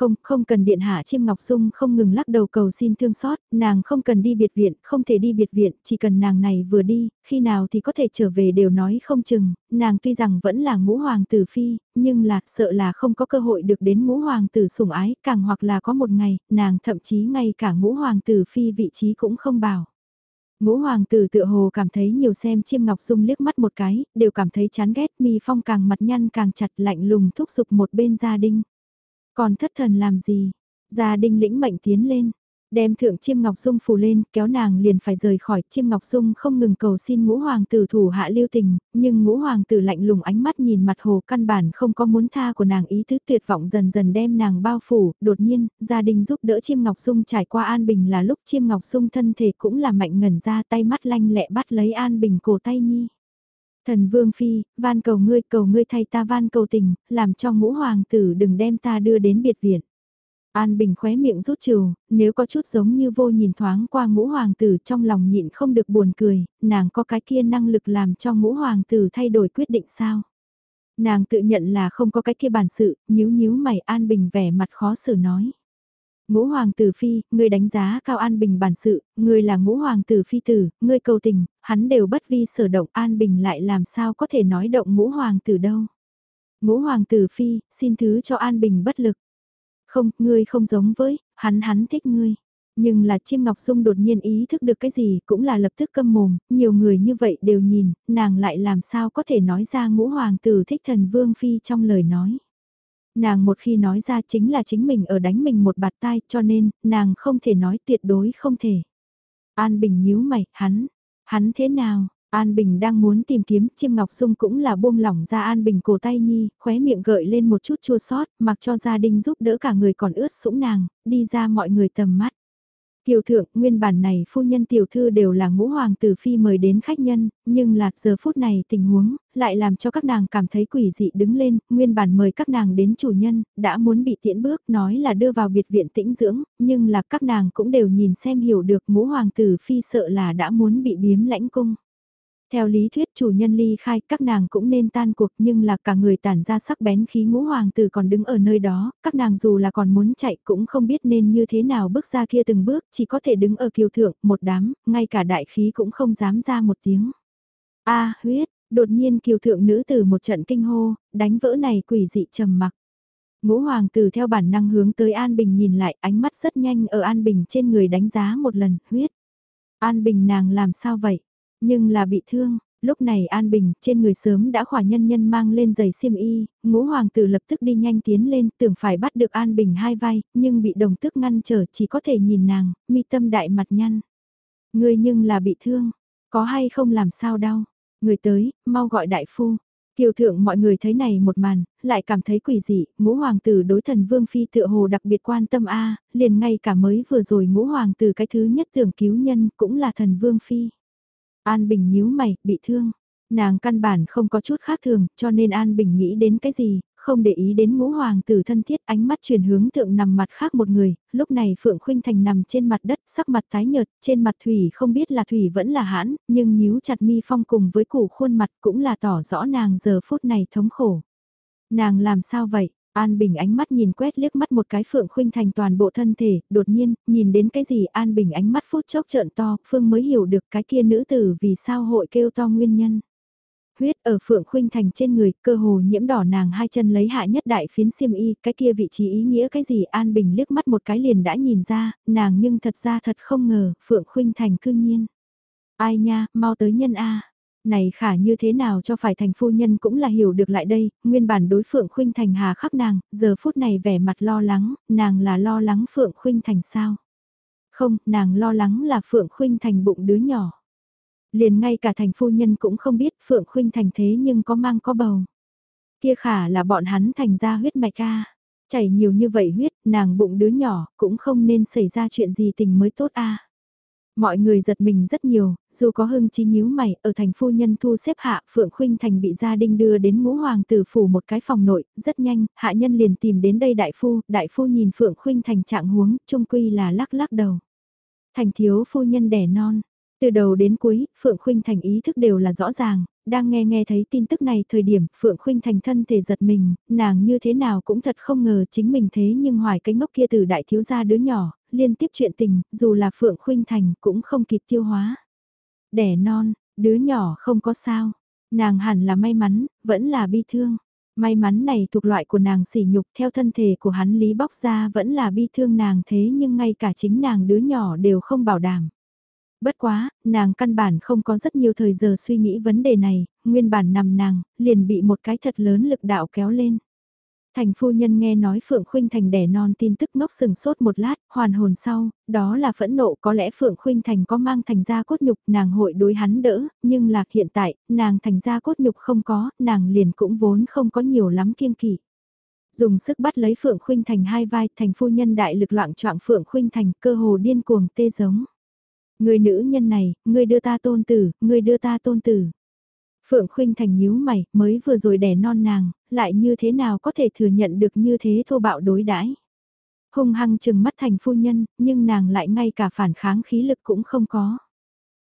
Không, không cần điện hạ chiêm ngọc dung không ngừng lắc đầu cầu xin thương xót, nàng không cần đi biệt viện, không thể đi biệt viện, chỉ cần nàng này vừa đi, khi nào thì có thể trở về đều nói không chừng, nàng tuy rằng vẫn là ngũ hoàng tử phi, nhưng là sợ là không có cơ hội được đến ngũ hoàng tử sủng ái, càng hoặc là có một ngày, nàng thậm chí ngay cả ngũ hoàng tử phi vị trí cũng không bảo. Ngũ hoàng tử tựa hồ cảm thấy nhiều xem chiêm ngọc dung liếc mắt một cái, đều cảm thấy chán ghét mi phong càng mặt nhăn càng chặt lạnh lùng thúc giục một bên gia đình. Còn thất thần làm gì? Gia đình lĩnh mệnh tiến lên. Đem thượng chiêm ngọc dung phủ lên, kéo nàng liền phải rời khỏi, chiêm ngọc dung không ngừng cầu xin ngũ hoàng tử thủ hạ lưu tình, nhưng ngũ hoàng tử lạnh lùng ánh mắt nhìn mặt hồ căn bản không có muốn tha của nàng ý tứ tuyệt vọng dần dần đem nàng bao phủ, đột nhiên, gia đình giúp đỡ chiêm ngọc dung trải qua an bình là lúc chiêm ngọc dung thân thể cũng là mạnh ngẩn ra tay mắt lanh lẹ bắt lấy an bình cổ tay nhi. Thần Vương Phi, van cầu ngươi cầu ngươi thay ta van cầu tình, làm cho ngũ hoàng tử đừng đem ta đưa đến biệt viện. An Bình khóe miệng rút trừ, nếu có chút giống như vô nhìn thoáng qua ngũ hoàng tử trong lòng nhịn không được buồn cười, nàng có cái kia năng lực làm cho ngũ hoàng tử thay đổi quyết định sao? Nàng tự nhận là không có cái kia bản sự, nhíu nhíu mày An Bình vẻ mặt khó xử nói. Ngũ hoàng tử phi, ngươi đánh giá cao An Bình bản sự, ngươi là ngũ hoàng tử phi tử, ngươi cầu tình, hắn đều bất vi sở động An Bình lại làm sao có thể nói động ngũ hoàng tử đâu. Ngũ hoàng tử phi, xin thứ cho An Bình bất lực. Không, ngươi không giống với, hắn hắn thích ngươi. Nhưng là chim ngọc sung đột nhiên ý thức được cái gì cũng là lập tức câm mồm, nhiều người như vậy đều nhìn, nàng lại làm sao có thể nói ra ngũ hoàng tử thích thần vương phi trong lời nói. Nàng một khi nói ra chính là chính mình ở đánh mình một bạt tai cho nên, nàng không thể nói tuyệt đối không thể. An Bình nhíu mày, hắn, hắn thế nào, An Bình đang muốn tìm kiếm, chiêm ngọc sung cũng là buông lỏng ra An Bình cổ tay nhi, khóe miệng gợi lên một chút chua sót, mặc cho gia đình giúp đỡ cả người còn ướt sũng nàng, đi ra mọi người tầm mắt. Kiều thượng, nguyên bản này phu nhân tiểu thư đều là ngũ hoàng tử phi mời đến khách nhân, nhưng là giờ phút này tình huống, lại làm cho các nàng cảm thấy quỷ dị đứng lên, nguyên bản mời các nàng đến chủ nhân, đã muốn bị tiễn bước, nói là đưa vào biệt viện tĩnh dưỡng, nhưng là các nàng cũng đều nhìn xem hiểu được ngũ hoàng tử phi sợ là đã muốn bị biếm lãnh cung. Theo lý thuyết chủ nhân ly khai các nàng cũng nên tan cuộc nhưng là cả người tản ra sắc bén khí ngũ hoàng tử còn đứng ở nơi đó, các nàng dù là còn muốn chạy cũng không biết nên như thế nào bước ra kia từng bước, chỉ có thể đứng ở kiều thượng, một đám, ngay cả đại khí cũng không dám ra một tiếng. a huyết, đột nhiên kiều thượng nữ từ một trận kinh hô, đánh vỡ này quỷ dị trầm mặc. Ngũ hoàng tử theo bản năng hướng tới An Bình nhìn lại ánh mắt rất nhanh ở An Bình trên người đánh giá một lần, huyết. An Bình nàng làm sao vậy? Nhưng là bị thương, lúc này An Bình, trên người sớm đã khỏa nhân nhân mang lên giày xiêm y, ngũ hoàng tử lập tức đi nhanh tiến lên, tưởng phải bắt được An Bình hai vai, nhưng bị đồng tức ngăn trở chỉ có thể nhìn nàng, mi tâm đại mặt nhăn. Người nhưng là bị thương, có hay không làm sao đau, người tới, mau gọi đại phu. Kiều thượng mọi người thấy này một màn, lại cảm thấy quỷ dị, ngũ hoàng tử đối thần vương phi tựa hồ đặc biệt quan tâm a liền ngay cả mới vừa rồi ngũ hoàng tử cái thứ nhất tưởng cứu nhân cũng là thần vương phi. An Bình nhíu mày, bị thương. Nàng căn bản không có chút khác thường, cho nên An Bình nghĩ đến cái gì, không để ý đến ngũ hoàng tử thân thiết ánh mắt chuyển hướng thượng nằm mặt khác một người, lúc này Phượng Khuynh Thành nằm trên mặt đất sắc mặt tái nhợt, trên mặt Thủy không biết là Thủy vẫn là hãn, nhưng nhíu chặt mi phong cùng với củ khuôn mặt cũng là tỏ rõ nàng giờ phút này thống khổ. Nàng làm sao vậy? An Bình ánh mắt nhìn quét liếc mắt một cái Phượng Khuynh Thành toàn bộ thân thể, đột nhiên, nhìn đến cái gì An Bình ánh mắt phút chốc trợn to, Phương mới hiểu được cái kia nữ tử vì sao hội kêu to nguyên nhân. Huyết ở Phượng Khuynh Thành trên người, cơ hồ nhiễm đỏ nàng hai chân lấy hạ nhất đại phiến xiêm y, cái kia vị trí ý nghĩa cái gì An Bình liếc mắt một cái liền đã nhìn ra, nàng nhưng thật ra thật không ngờ, Phượng Khuynh Thành cương nhiên. Ai nha, mau tới nhân A. Này khả như thế nào cho phải thành phu nhân cũng là hiểu được lại đây, nguyên bản đối Phượng Khuynh Thành hà khắc nàng, giờ phút này vẻ mặt lo lắng, nàng là lo lắng Phượng Khuynh Thành sao? Không, nàng lo lắng là Phượng Khuynh Thành bụng đứa nhỏ. Liền ngay cả thành phu nhân cũng không biết Phượng Khuynh Thành thế nhưng có mang có bầu. Kia khả là bọn hắn thành ra huyết mạch ca. Chảy nhiều như vậy huyết, nàng bụng đứa nhỏ cũng không nên xảy ra chuyện gì tình mới tốt a Mọi người giật mình rất nhiều, dù có hưng chí nhíu mày, ở thành phu nhân thu xếp hạ, Phượng Khuynh Thành bị gia đình đưa đến ngũ hoàng tử phủ một cái phòng nội, rất nhanh, hạ nhân liền tìm đến đây đại phu, đại phu nhìn Phượng Khuynh Thành trạng huống, trung quy là lắc lắc đầu. Thành thiếu phu nhân đẻ non, từ đầu đến cuối, Phượng Khuynh Thành ý thức đều là rõ ràng, đang nghe nghe thấy tin tức này thời điểm Phượng Khuynh Thành thân thể giật mình, nàng như thế nào cũng thật không ngờ chính mình thế nhưng hoài cái ngốc kia từ đại thiếu gia đứa nhỏ, liên tiếp chuyện tình, dù là Phượng Khuynh Thành cũng không kịp tiêu hóa. Đẻ non, đứa nhỏ không có sao, nàng hẳn là may mắn, vẫn là bi thương. May mắn này thuộc loại của nàng sỉ nhục theo thân thể của hắn lý bóc ra vẫn là bi thương nàng thế nhưng ngay cả chính nàng đứa nhỏ đều không bảo đảm. Bất quá, nàng căn bản không có rất nhiều thời giờ suy nghĩ vấn đề này, nguyên bản nằm nàng, liền bị một cái thật lớn lực đạo kéo lên. Thành phu nhân nghe nói Phượng Khuynh Thành đẻ non tin tức ngốc sừng sốt một lát, hoàn hồn sau, đó là phẫn nộ có lẽ Phượng Khuynh Thành có mang thành ra cốt nhục nàng hội đối hắn đỡ, nhưng lạc hiện tại, nàng thành ra cốt nhục không có, nàng liền cũng vốn không có nhiều lắm kiêng kỵ. Dùng sức bắt lấy Phượng Khuynh Thành hai vai, thành phu nhân đại lực loạn trọng Phượng Khuynh Thành cơ hồ điên cuồng tê giống. Người nữ nhân này, người đưa ta tôn tử, người đưa ta tôn tử. Phượng Khuynh Thành nhíu mày, mới vừa rồi đẻ non nàng, lại như thế nào có thể thừa nhận được như thế thô bạo đối đãi. Hung hăng chừng mắt thành phu nhân, nhưng nàng lại ngay cả phản kháng khí lực cũng không có.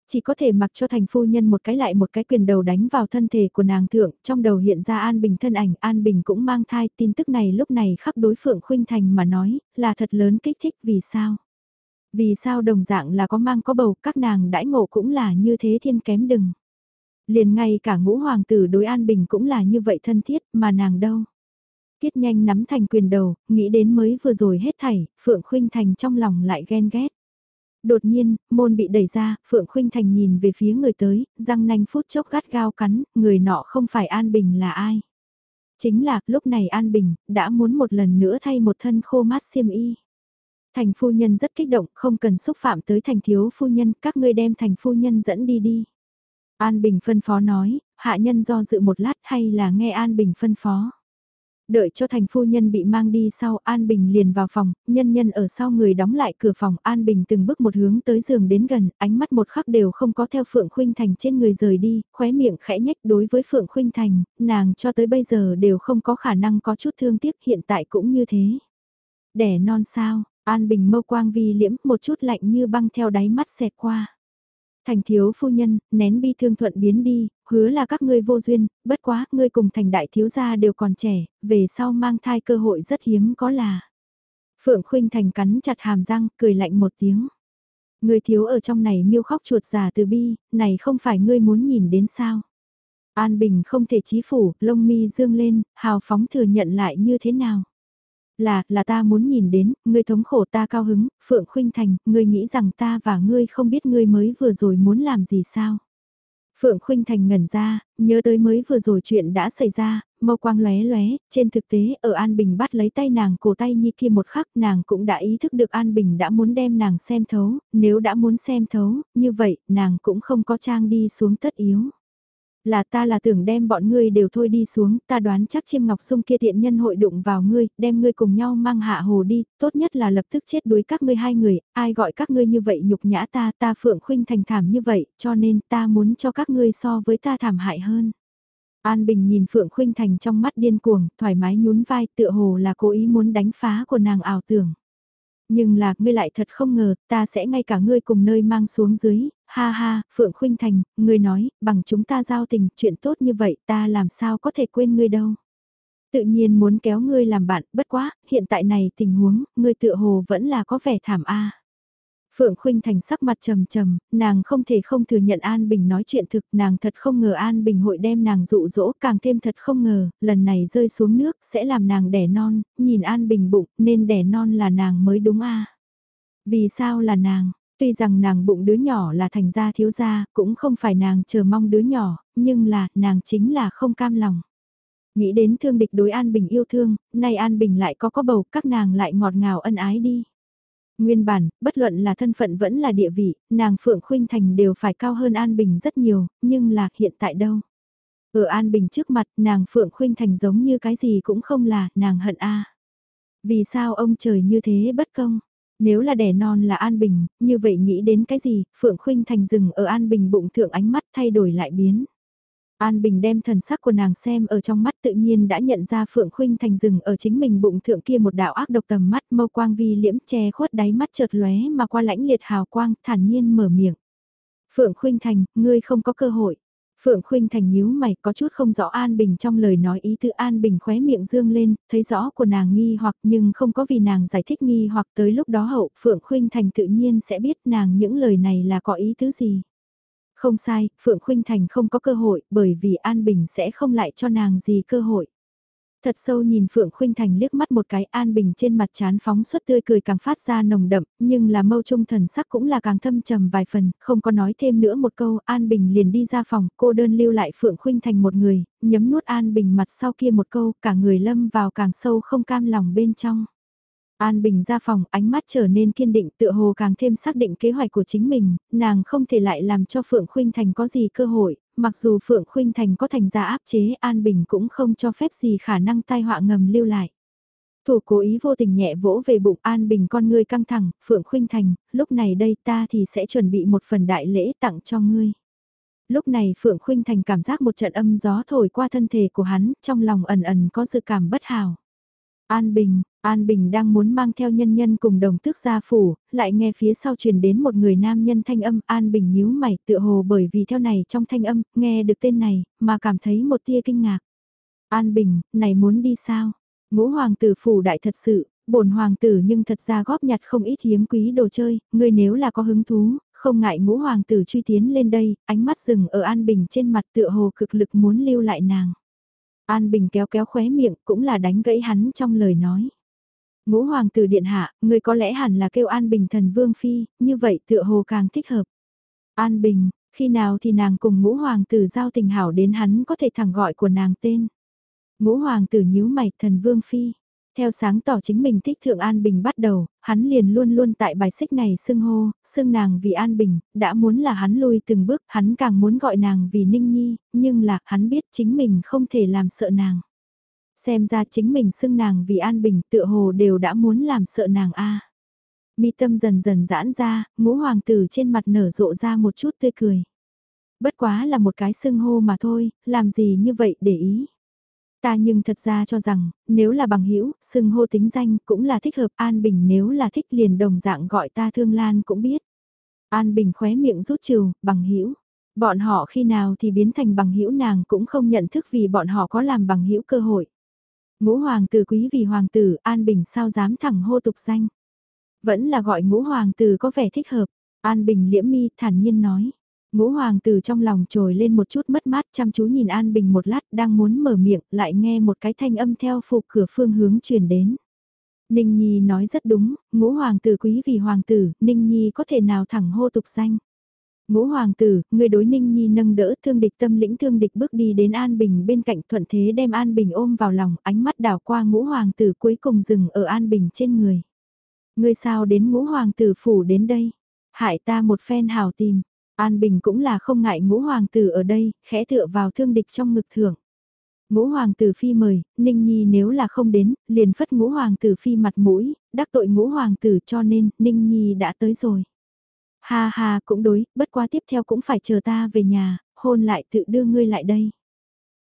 Chỉ có thể mặc cho thành phu nhân một cái lại một cái quyền đầu đánh vào thân thể của nàng thượng, trong đầu hiện ra An Bình thân ảnh, An Bình cũng mang thai, tin tức này lúc này khắp đối Phượng Khuynh Thành mà nói, là thật lớn kích thích vì sao. Vì sao đồng dạng là có mang có bầu, các nàng đãi ngộ cũng là như thế thiên kém đừng. Liền ngay cả ngũ hoàng tử đối an bình cũng là như vậy thân thiết, mà nàng đâu. Kiết nhanh nắm thành quyền đầu, nghĩ đến mới vừa rồi hết thảy, Phượng Khuynh Thành trong lòng lại ghen ghét. Đột nhiên, môn bị đẩy ra, Phượng Khuynh Thành nhìn về phía người tới, răng nanh phút chốc gắt gao cắn, người nọ không phải An Bình là ai. Chính là, lúc này An Bình, đã muốn một lần nữa thay một thân khô mát xiêm y. Thành phu nhân rất kích động, không cần xúc phạm tới thành thiếu phu nhân, các ngươi đem thành phu nhân dẫn đi đi. An Bình phân phó nói, hạ nhân do dự một lát hay là nghe An Bình phân phó. Đợi cho thành phu nhân bị mang đi sau An Bình liền vào phòng, nhân nhân ở sau người đóng lại cửa phòng An Bình từng bước một hướng tới giường đến gần, ánh mắt một khắc đều không có theo Phượng Khuynh Thành trên người rời đi, khóe miệng khẽ nhách đối với Phượng Khuynh Thành, nàng cho tới bây giờ đều không có khả năng có chút thương tiếc hiện tại cũng như thế. Đẻ non sao, An Bình mâu quang vi liễm một chút lạnh như băng theo đáy mắt xẹt qua. Thành thiếu phu nhân, nén bi thương thuận biến đi, hứa là các ngươi vô duyên, bất quá, ngươi cùng thành đại thiếu gia đều còn trẻ, về sau mang thai cơ hội rất hiếm có là. Phượng Khuynh Thành cắn chặt hàm răng, cười lạnh một tiếng. Ngươi thiếu ở trong này miêu khóc chuột giả từ bi, này không phải ngươi muốn nhìn đến sao. An Bình không thể chí phủ, lông mi dương lên, hào phóng thừa nhận lại như thế nào. Là, là ta muốn nhìn đến, ngươi thống khổ ta cao hứng, Phượng Khuynh Thành, ngươi nghĩ rằng ta và ngươi không biết ngươi mới vừa rồi muốn làm gì sao? Phượng Khuynh Thành ngẩn ra, nhớ tới mới vừa rồi chuyện đã xảy ra, mâu quang lóe lóe, trên thực tế ở An Bình bắt lấy tay nàng cổ tay nhi kia một khắc nàng cũng đã ý thức được An Bình đã muốn đem nàng xem thấu, nếu đã muốn xem thấu, như vậy nàng cũng không có trang đi xuống tất yếu. Là ta là tưởng đem bọn ngươi đều thôi đi xuống, ta đoán chắc chiêm ngọc sung kia tiện nhân hội đụng vào ngươi, đem ngươi cùng nhau mang hạ hồ đi, tốt nhất là lập tức chết đuối các ngươi hai người, ai gọi các ngươi như vậy nhục nhã ta, ta phượng khuynh thành thảm như vậy, cho nên ta muốn cho các ngươi so với ta thảm hại hơn. An Bình nhìn Phượng Khuynh Thành trong mắt điên cuồng, thoải mái nhún vai tựa hồ là cố ý muốn đánh phá của nàng ảo tưởng. Nhưng là, ngươi lại thật không ngờ, ta sẽ ngay cả ngươi cùng nơi mang xuống dưới, ha ha, Phượng Khuynh Thành, ngươi nói, bằng chúng ta giao tình, chuyện tốt như vậy, ta làm sao có thể quên ngươi đâu. Tự nhiên muốn kéo ngươi làm bạn, bất quá, hiện tại này tình huống, ngươi tựa hồ vẫn là có vẻ thảm a. Phượng Khuynh Thành sắc mặt trầm trầm, nàng không thể không thừa nhận An Bình nói chuyện thực, nàng thật không ngờ An Bình hội đem nàng dụ dỗ, càng thêm thật không ngờ, lần này rơi xuống nước sẽ làm nàng đẻ non, nhìn An Bình bụng, nên đẻ non là nàng mới đúng a. Vì sao là nàng? Tuy rằng nàng bụng đứa nhỏ là thành gia thiếu gia, cũng không phải nàng chờ mong đứa nhỏ, nhưng là, nàng chính là không cam lòng. Nghĩ đến thương địch đối An Bình yêu thương, nay An Bình lại có có bầu, các nàng lại ngọt ngào ân ái đi. Nguyên bản, bất luận là thân phận vẫn là địa vị, nàng Phượng Khuynh Thành đều phải cao hơn An Bình rất nhiều, nhưng là hiện tại đâu. Ở An Bình trước mặt, nàng Phượng Khuynh Thành giống như cái gì cũng không là, nàng hận a. Vì sao ông trời như thế bất công? Nếu là đẻ non là An Bình, như vậy nghĩ đến cái gì, Phượng Khuynh Thành dừng ở An Bình bụng thượng ánh mắt thay đổi lại biến. An Bình đem thần sắc của nàng xem ở trong mắt tự nhiên đã nhận ra Phượng Khuynh Thành dừng ở chính mình bụng thượng kia một đạo ác độc tầm mắt mâu quang vi liễm che khuất đáy mắt chợt lóe mà qua lãnh liệt hào quang thản nhiên mở miệng. Phượng Khuynh Thành, ngươi không có cơ hội. Phượng Khuynh Thành nhíu mày có chút không rõ An Bình trong lời nói ý tư An Bình khóe miệng dương lên, thấy rõ của nàng nghi hoặc nhưng không có vì nàng giải thích nghi hoặc tới lúc đó hậu Phượng Khuynh Thành tự nhiên sẽ biết nàng những lời này là có ý tứ gì. Không sai, Phượng Khuynh Thành không có cơ hội bởi vì An Bình sẽ không lại cho nàng gì cơ hội. Thật sâu nhìn Phượng Khuynh Thành liếc mắt một cái an bình trên mặt chán phóng suất tươi cười càng phát ra nồng đậm, nhưng là mâu trung thần sắc cũng là càng thâm trầm vài phần, không có nói thêm nữa một câu, An Bình liền đi ra phòng, cô đơn lưu lại Phượng Khuynh Thành một người, nhấm nuốt An Bình mặt sau kia một câu, cả người lâm vào càng sâu không cam lòng bên trong. An Bình ra phòng, ánh mắt trở nên kiên định tựa hồ càng thêm xác định kế hoạch của chính mình, nàng không thể lại làm cho Phượng Khuynh Thành có gì cơ hội, mặc dù Phượng Khuynh Thành có thành ra áp chế An Bình cũng không cho phép gì khả năng tai họa ngầm lưu lại. Thủ cố ý vô tình nhẹ vỗ về bụng An Bình con ngươi căng thẳng, Phượng Khuynh Thành, lúc này đây ta thì sẽ chuẩn bị một phần đại lễ tặng cho ngươi. Lúc này Phượng Khuynh Thành cảm giác một trận âm gió thổi qua thân thể của hắn, trong lòng ẩn ẩn có dự cảm bất hảo. An Bình, An Bình đang muốn mang theo nhân nhân cùng đồng tước gia phủ, lại nghe phía sau truyền đến một người nam nhân thanh âm An Bình nhíu mày tựa hồ bởi vì theo này trong thanh âm, nghe được tên này, mà cảm thấy một tia kinh ngạc. An Bình, này muốn đi sao? Ngũ hoàng tử phủ đại thật sự, bổn hoàng tử nhưng thật ra góp nhặt không ít hiếm quý đồ chơi, ngươi nếu là có hứng thú, không ngại ngũ hoàng tử truy tiến lên đây, ánh mắt dừng ở An Bình trên mặt tựa hồ cực lực muốn lưu lại nàng. An Bình kéo kéo khóe miệng cũng là đánh gãy hắn trong lời nói. Ngũ hoàng tử điện hạ, người có lẽ hẳn là kêu An Bình thần vương phi, như vậy tựa hồ càng thích hợp. An Bình, khi nào thì nàng cùng ngũ hoàng tử giao tình hảo đến hắn có thể thẳng gọi của nàng tên. Ngũ hoàng tử nhíu mày thần vương phi. Theo sáng tỏ chính mình thích Thượng An Bình bắt đầu, hắn liền luôn luôn tại bài xích này xưng hô, xưng nàng vì An Bình, đã muốn là hắn lui từng bước, hắn càng muốn gọi nàng vì Ninh Nhi, nhưng là hắn biết chính mình không thể làm sợ nàng. Xem ra chính mình xưng nàng vì An Bình tựa hồ đều đã muốn làm sợ nàng a. Mi tâm dần dần giãn ra, ngũ hoàng tử trên mặt nở rộ ra một chút tươi cười. Bất quá là một cái xưng hô mà thôi, làm gì như vậy để ý. Ta nhưng thật ra cho rằng, nếu là bằng hữu xưng hô tính danh cũng là thích hợp An Bình nếu là thích liền đồng dạng gọi ta Thương Lan cũng biết. An Bình khóe miệng rút trừ, bằng hữu Bọn họ khi nào thì biến thành bằng hữu nàng cũng không nhận thức vì bọn họ có làm bằng hữu cơ hội. Ngũ hoàng tử quý vì hoàng tử, An Bình sao dám thẳng hô tục danh. Vẫn là gọi ngũ hoàng tử có vẻ thích hợp. An Bình liễm mi thản nhiên nói. Ngũ hoàng tử trong lòng trồi lên một chút mất mát chăm chú nhìn An Bình một lát đang muốn mở miệng lại nghe một cái thanh âm theo phục cửa phương hướng truyền đến. Ninh Nhi nói rất đúng, ngũ hoàng tử quý vì hoàng tử, Ninh Nhi có thể nào thẳng hô tục danh. Ngũ hoàng tử, người đối Ninh Nhi nâng đỡ thương địch tâm lĩnh thương địch bước đi đến An Bình bên cạnh thuận thế đem An Bình ôm vào lòng, ánh mắt đảo qua ngũ hoàng tử cuối cùng dừng ở An Bình trên người. Người sao đến ngũ hoàng tử phủ đến đây? Hại ta một phen hào tìm. An Bình cũng là không ngại ngũ hoàng tử ở đây, khẽ tựa vào thương địch trong ngực thưởng. Ngũ hoàng tử phi mời, Ninh Nhi nếu là không đến, liền phất ngũ hoàng tử phi mặt mũi, đắc tội ngũ hoàng tử cho nên, Ninh Nhi đã tới rồi. Ha ha cũng đối, bất quá tiếp theo cũng phải chờ ta về nhà, hôn lại tự đưa ngươi lại đây.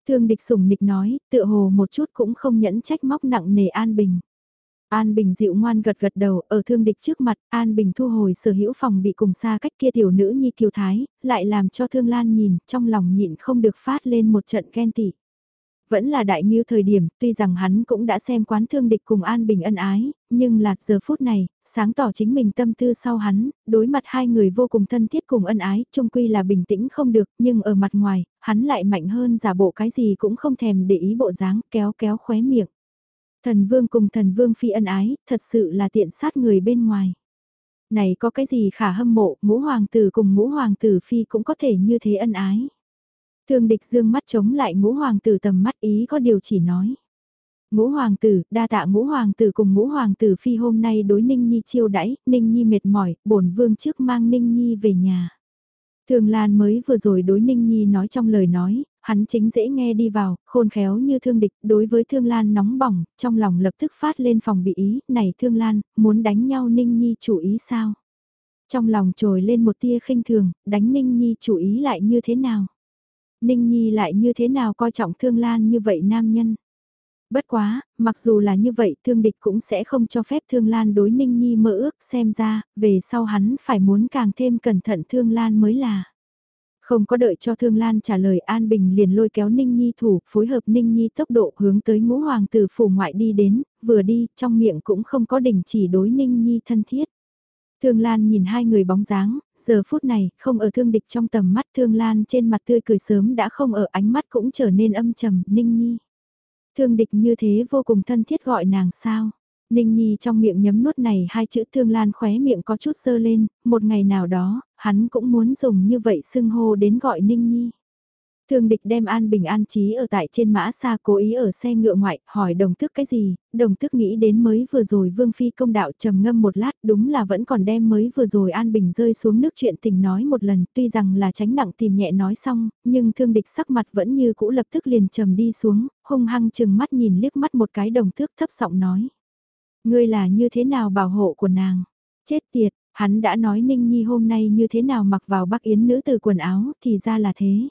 Thương địch sủng nịch nói, tựa hồ một chút cũng không nhẫn trách móc nặng nề An Bình. An Bình dịu ngoan gật gật đầu, ở thương địch trước mặt, An Bình thu hồi sở hữu phòng bị cùng xa cách kia tiểu nữ nhi kiều thái, lại làm cho thương lan nhìn, trong lòng nhịn không được phát lên một trận ghen tị vẫn là đại nghiêu thời điểm, tuy rằng hắn cũng đã xem quán thương địch cùng An Bình ân ái, nhưng là giờ phút này, sáng tỏ chính mình tâm tư sau hắn, đối mặt hai người vô cùng thân thiết cùng ân ái, trung quy là bình tĩnh không được, nhưng ở mặt ngoài, hắn lại mạnh hơn giả bộ cái gì cũng không thèm để ý bộ dáng, kéo kéo khóe miệng. Thần vương cùng thần vương phi ân ái, thật sự là tiện sát người bên ngoài. Này có cái gì khả hâm mộ, ngũ hoàng tử cùng ngũ hoàng tử phi cũng có thể như thế ân ái. Thương địch dương mắt chống lại ngũ hoàng tử tầm mắt ý có điều chỉ nói. Ngũ hoàng tử, đa tạ ngũ hoàng tử cùng ngũ hoàng tử phi hôm nay đối Ninh Nhi chiêu đãi, Ninh Nhi mệt mỏi, bổn vương trước mang Ninh Nhi về nhà. Thường Lan mới vừa rồi đối Ninh Nhi nói trong lời nói, hắn chính dễ nghe đi vào, khôn khéo như thương địch, đối với thương lan nóng bỏng, trong lòng lập tức phát lên phòng bị ý, này thương lan, muốn đánh nhau ninh nhi chủ ý sao? Trong lòng trồi lên một tia khinh thường, đánh ninh nhi chủ ý lại như thế nào? Ninh nhi lại như thế nào coi trọng thương lan như vậy nam nhân? Bất quá, mặc dù là như vậy thương địch cũng sẽ không cho phép thương lan đối ninh nhi mơ ước xem ra, về sau hắn phải muốn càng thêm cẩn thận thương lan mới là. Không có đợi cho Thương Lan trả lời An Bình liền lôi kéo Ninh Nhi thủ, phối hợp Ninh Nhi tốc độ hướng tới ngũ hoàng tử phủ ngoại đi đến, vừa đi, trong miệng cũng không có đình chỉ đối Ninh Nhi thân thiết. Thương Lan nhìn hai người bóng dáng, giờ phút này, không ở thương địch trong tầm mắt Thương Lan trên mặt tươi cười sớm đã không ở ánh mắt cũng trở nên âm trầm, Ninh Nhi. Thương địch như thế vô cùng thân thiết gọi nàng sao. Ninh Nhi trong miệng nhấm nuốt này hai chữ Thương Lan khóe miệng có chút sơ lên, một ngày nào đó, hắn cũng muốn dùng như vậy xưng hô đến gọi Ninh Nhi. Thương địch đem An Bình an trí ở tại trên mã xa cố ý ở xe ngựa ngoại, hỏi đồng tước cái gì, đồng tước nghĩ đến mới vừa rồi Vương Phi công đạo trầm ngâm một lát đúng là vẫn còn đem mới vừa rồi An Bình rơi xuống nước chuyện tình nói một lần, tuy rằng là tránh nặng tìm nhẹ nói xong, nhưng thương địch sắc mặt vẫn như cũ lập tức liền trầm đi xuống, hung hăng chừng mắt nhìn liếc mắt một cái đồng tước thấp giọng nói. Ngươi là như thế nào bảo hộ của nàng? Chết tiệt, hắn đã nói Ninh Nhi hôm nay như thế nào mặc vào bắc yến nữ từ quần áo thì ra là thế.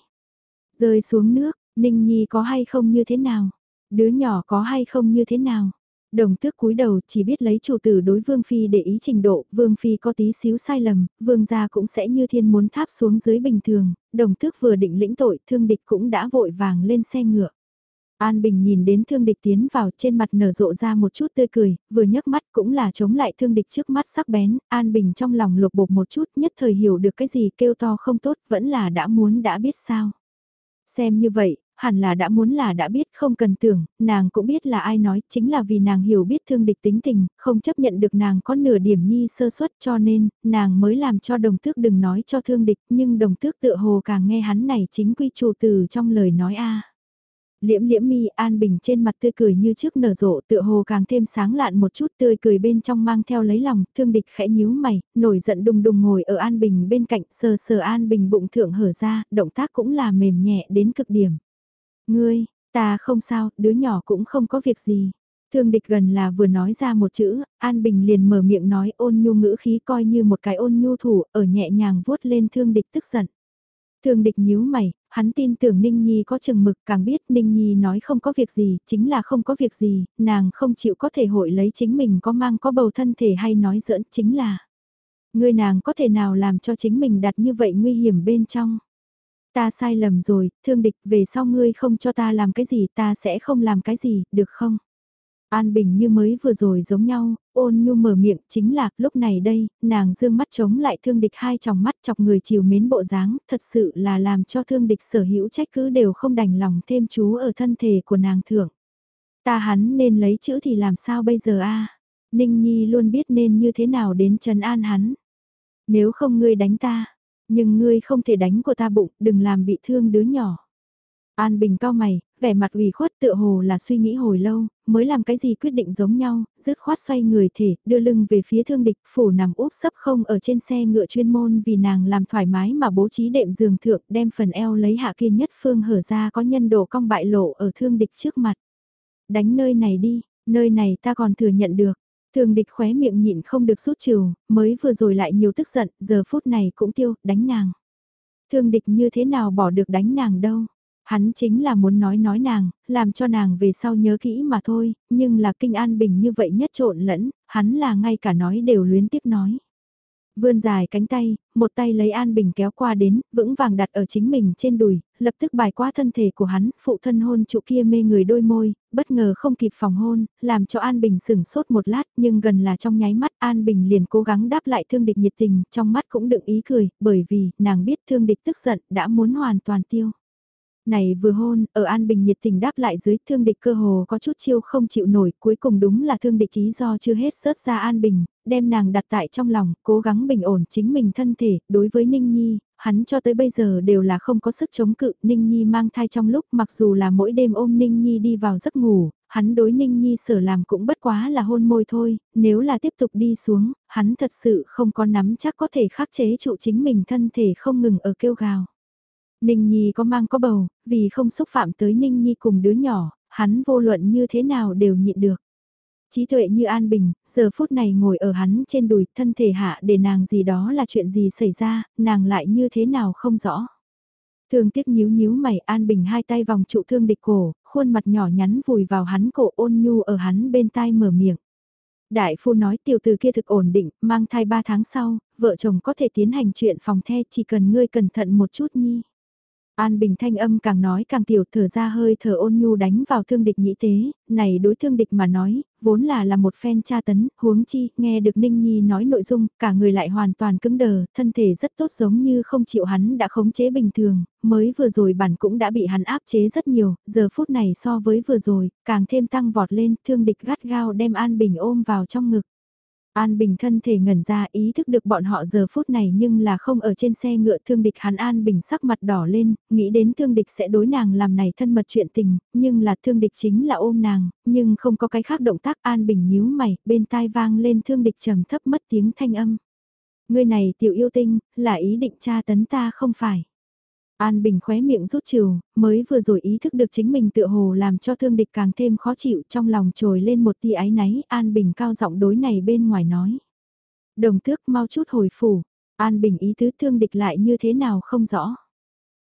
Rơi xuống nước, Ninh Nhi có hay không như thế nào? Đứa nhỏ có hay không như thế nào? Đồng tước cúi đầu chỉ biết lấy chủ tử đối Vương Phi để ý trình độ, Vương Phi có tí xíu sai lầm, Vương gia cũng sẽ như thiên muốn tháp xuống dưới bình thường, đồng tước vừa định lĩnh tội, thương địch cũng đã vội vàng lên xe ngựa. An Bình nhìn đến thương địch tiến vào trên mặt nở rộ ra một chút tươi cười, vừa nhấc mắt cũng là chống lại thương địch trước mắt sắc bén, An Bình trong lòng lục bột một chút nhất thời hiểu được cái gì kêu to không tốt vẫn là đã muốn đã biết sao. Xem như vậy, hẳn là đã muốn là đã biết không cần tưởng, nàng cũng biết là ai nói, chính là vì nàng hiểu biết thương địch tính tình, không chấp nhận được nàng có nửa điểm nhi sơ suất cho nên, nàng mới làm cho đồng tước đừng nói cho thương địch, nhưng đồng tước tự hồ càng nghe hắn này chính quy chủ từ trong lời nói a Liễm liễm mi an bình trên mặt tươi cười như trước nở rộ tựa hồ càng thêm sáng lạn một chút tươi cười bên trong mang theo lấy lòng, thương địch khẽ nhíu mày, nổi giận đùng đùng ngồi ở an bình bên cạnh sờ sờ an bình bụng thượng hở ra, động tác cũng là mềm nhẹ đến cực điểm. Ngươi, ta không sao, đứa nhỏ cũng không có việc gì. Thương địch gần là vừa nói ra một chữ, An Bình liền mở miệng nói ôn nhu ngữ khí coi như một cái ôn nhu thủ ở nhẹ nhàng vuốt lên thương địch tức giận. Thương địch nhíu mày, hắn tin tưởng Ninh Nhi có chừng mực càng biết Ninh Nhi nói không có việc gì, chính là không có việc gì, nàng không chịu có thể hội lấy chính mình có mang có bầu thân thể hay nói giỡn chính là. Người nàng có thể nào làm cho chính mình đặt như vậy nguy hiểm bên trong. Ta sai lầm rồi, thương địch về sau ngươi không cho ta làm cái gì ta sẽ không làm cái gì, được không? An Bình như mới vừa rồi giống nhau, ôn nhu mở miệng chính là lúc này đây, nàng dương mắt chống lại thương địch hai tròng mắt chọc người chiều mến bộ dáng, thật sự là làm cho thương địch sở hữu trách cứ đều không đành lòng thêm chú ở thân thể của nàng thượng. Ta hắn nên lấy chữ thì làm sao bây giờ a Ninh Nhi luôn biết nên như thế nào đến trần an hắn. Nếu không ngươi đánh ta, nhưng ngươi không thể đánh của ta bụng, đừng làm bị thương đứa nhỏ. An Bình cao mày, vẻ mặt ủy khuất tựa hồ là suy nghĩ hồi lâu, mới làm cái gì quyết định giống nhau, dứt khoát xoay người thể, đưa lưng về phía thương địch, phủ nằm úp sấp không ở trên xe ngựa chuyên môn vì nàng làm thoải mái mà bố trí đệm giường thượng đem phần eo lấy hạ kiên nhất phương hở ra có nhân đồ cong bại lộ ở thương địch trước mặt. Đánh nơi này đi, nơi này ta còn thừa nhận được. Thương địch khóe miệng nhịn không được rút trừ, mới vừa rồi lại nhiều tức giận, giờ phút này cũng tiêu, đánh nàng. Thương địch như thế nào bỏ được đánh nàng đâu Hắn chính là muốn nói nói nàng, làm cho nàng về sau nhớ kỹ mà thôi, nhưng là kinh an bình như vậy nhất trộn lẫn, hắn là ngay cả nói đều luyến tiếp nói. Vươn dài cánh tay, một tay lấy An Bình kéo qua đến, vững vàng đặt ở chính mình trên đùi, lập tức bài qua thân thể của hắn, phụ thân hôn trụ kia mê người đôi môi, bất ngờ không kịp phòng hôn, làm cho An Bình sửng sốt một lát, nhưng gần là trong nháy mắt An Bình liền cố gắng đáp lại thương địch nhiệt tình, trong mắt cũng đựng ý cười, bởi vì, nàng biết thương địch tức giận, đã muốn hoàn toàn tiêu này vừa hôn, ở An Bình nhiệt tình đáp lại dưới thương địch cơ hồ có chút chiêu không chịu nổi, cuối cùng đúng là thương địch ý do chưa hết sớt ra An Bình, đem nàng đặt tại trong lòng, cố gắng bình ổn chính mình thân thể, đối với Ninh Nhi, hắn cho tới bây giờ đều là không có sức chống cự, Ninh Nhi mang thai trong lúc mặc dù là mỗi đêm ôm Ninh Nhi đi vào giấc ngủ, hắn đối Ninh Nhi sở làm cũng bất quá là hôn môi thôi, nếu là tiếp tục đi xuống, hắn thật sự không có nắm chắc có thể khắc chế trụ chính mình thân thể không ngừng ở kêu gào. Ninh Nhi có mang có bầu, vì không xúc phạm tới Ninh Nhi cùng đứa nhỏ, hắn vô luận như thế nào đều nhịn được. Trí tuệ như An Bình, giờ phút này ngồi ở hắn trên đùi thân thể hạ để nàng gì đó là chuyện gì xảy ra, nàng lại như thế nào không rõ. Thường tiếc nhíu nhíu mày An Bình hai tay vòng trụ thương địch cổ, khuôn mặt nhỏ nhắn vùi vào hắn cổ ôn nhu ở hắn bên tai mở miệng. Đại phu nói tiểu từ kia thực ổn định, mang thai 3 tháng sau, vợ chồng có thể tiến hành chuyện phòng the chỉ cần ngươi cẩn thận một chút nhi. An Bình thanh âm càng nói càng tiểu thở ra hơi thở ôn nhu đánh vào thương địch nhĩ tế, này đối thương địch mà nói, vốn là là một phen tra tấn, huống chi, nghe được Ninh Nhi nói nội dung, cả người lại hoàn toàn cứng đờ, thân thể rất tốt giống như không chịu hắn đã khống chế bình thường, mới vừa rồi bản cũng đã bị hắn áp chế rất nhiều, giờ phút này so với vừa rồi, càng thêm tăng vọt lên, thương địch gắt gao đem An Bình ôm vào trong ngực. An Bình thân thể ngẩn ra ý thức được bọn họ giờ phút này nhưng là không ở trên xe ngựa thương địch hắn An Bình sắc mặt đỏ lên, nghĩ đến thương địch sẽ đối nàng làm này thân mật chuyện tình, nhưng là thương địch chính là ôm nàng, nhưng không có cái khác động tác An Bình nhíu mày, bên tai vang lên thương địch trầm thấp mất tiếng thanh âm. Người này tiểu yêu tinh, là ý định tra tấn ta không phải. An Bình khóe miệng rút trừ, mới vừa rồi ý thức được chính mình tựa hồ làm cho thương địch càng thêm khó chịu trong lòng trồi lên một tia ái náy, An Bình cao giọng đối này bên ngoài nói. Đồng thước mau chút hồi phủ, An Bình ý tứ thương địch lại như thế nào không rõ.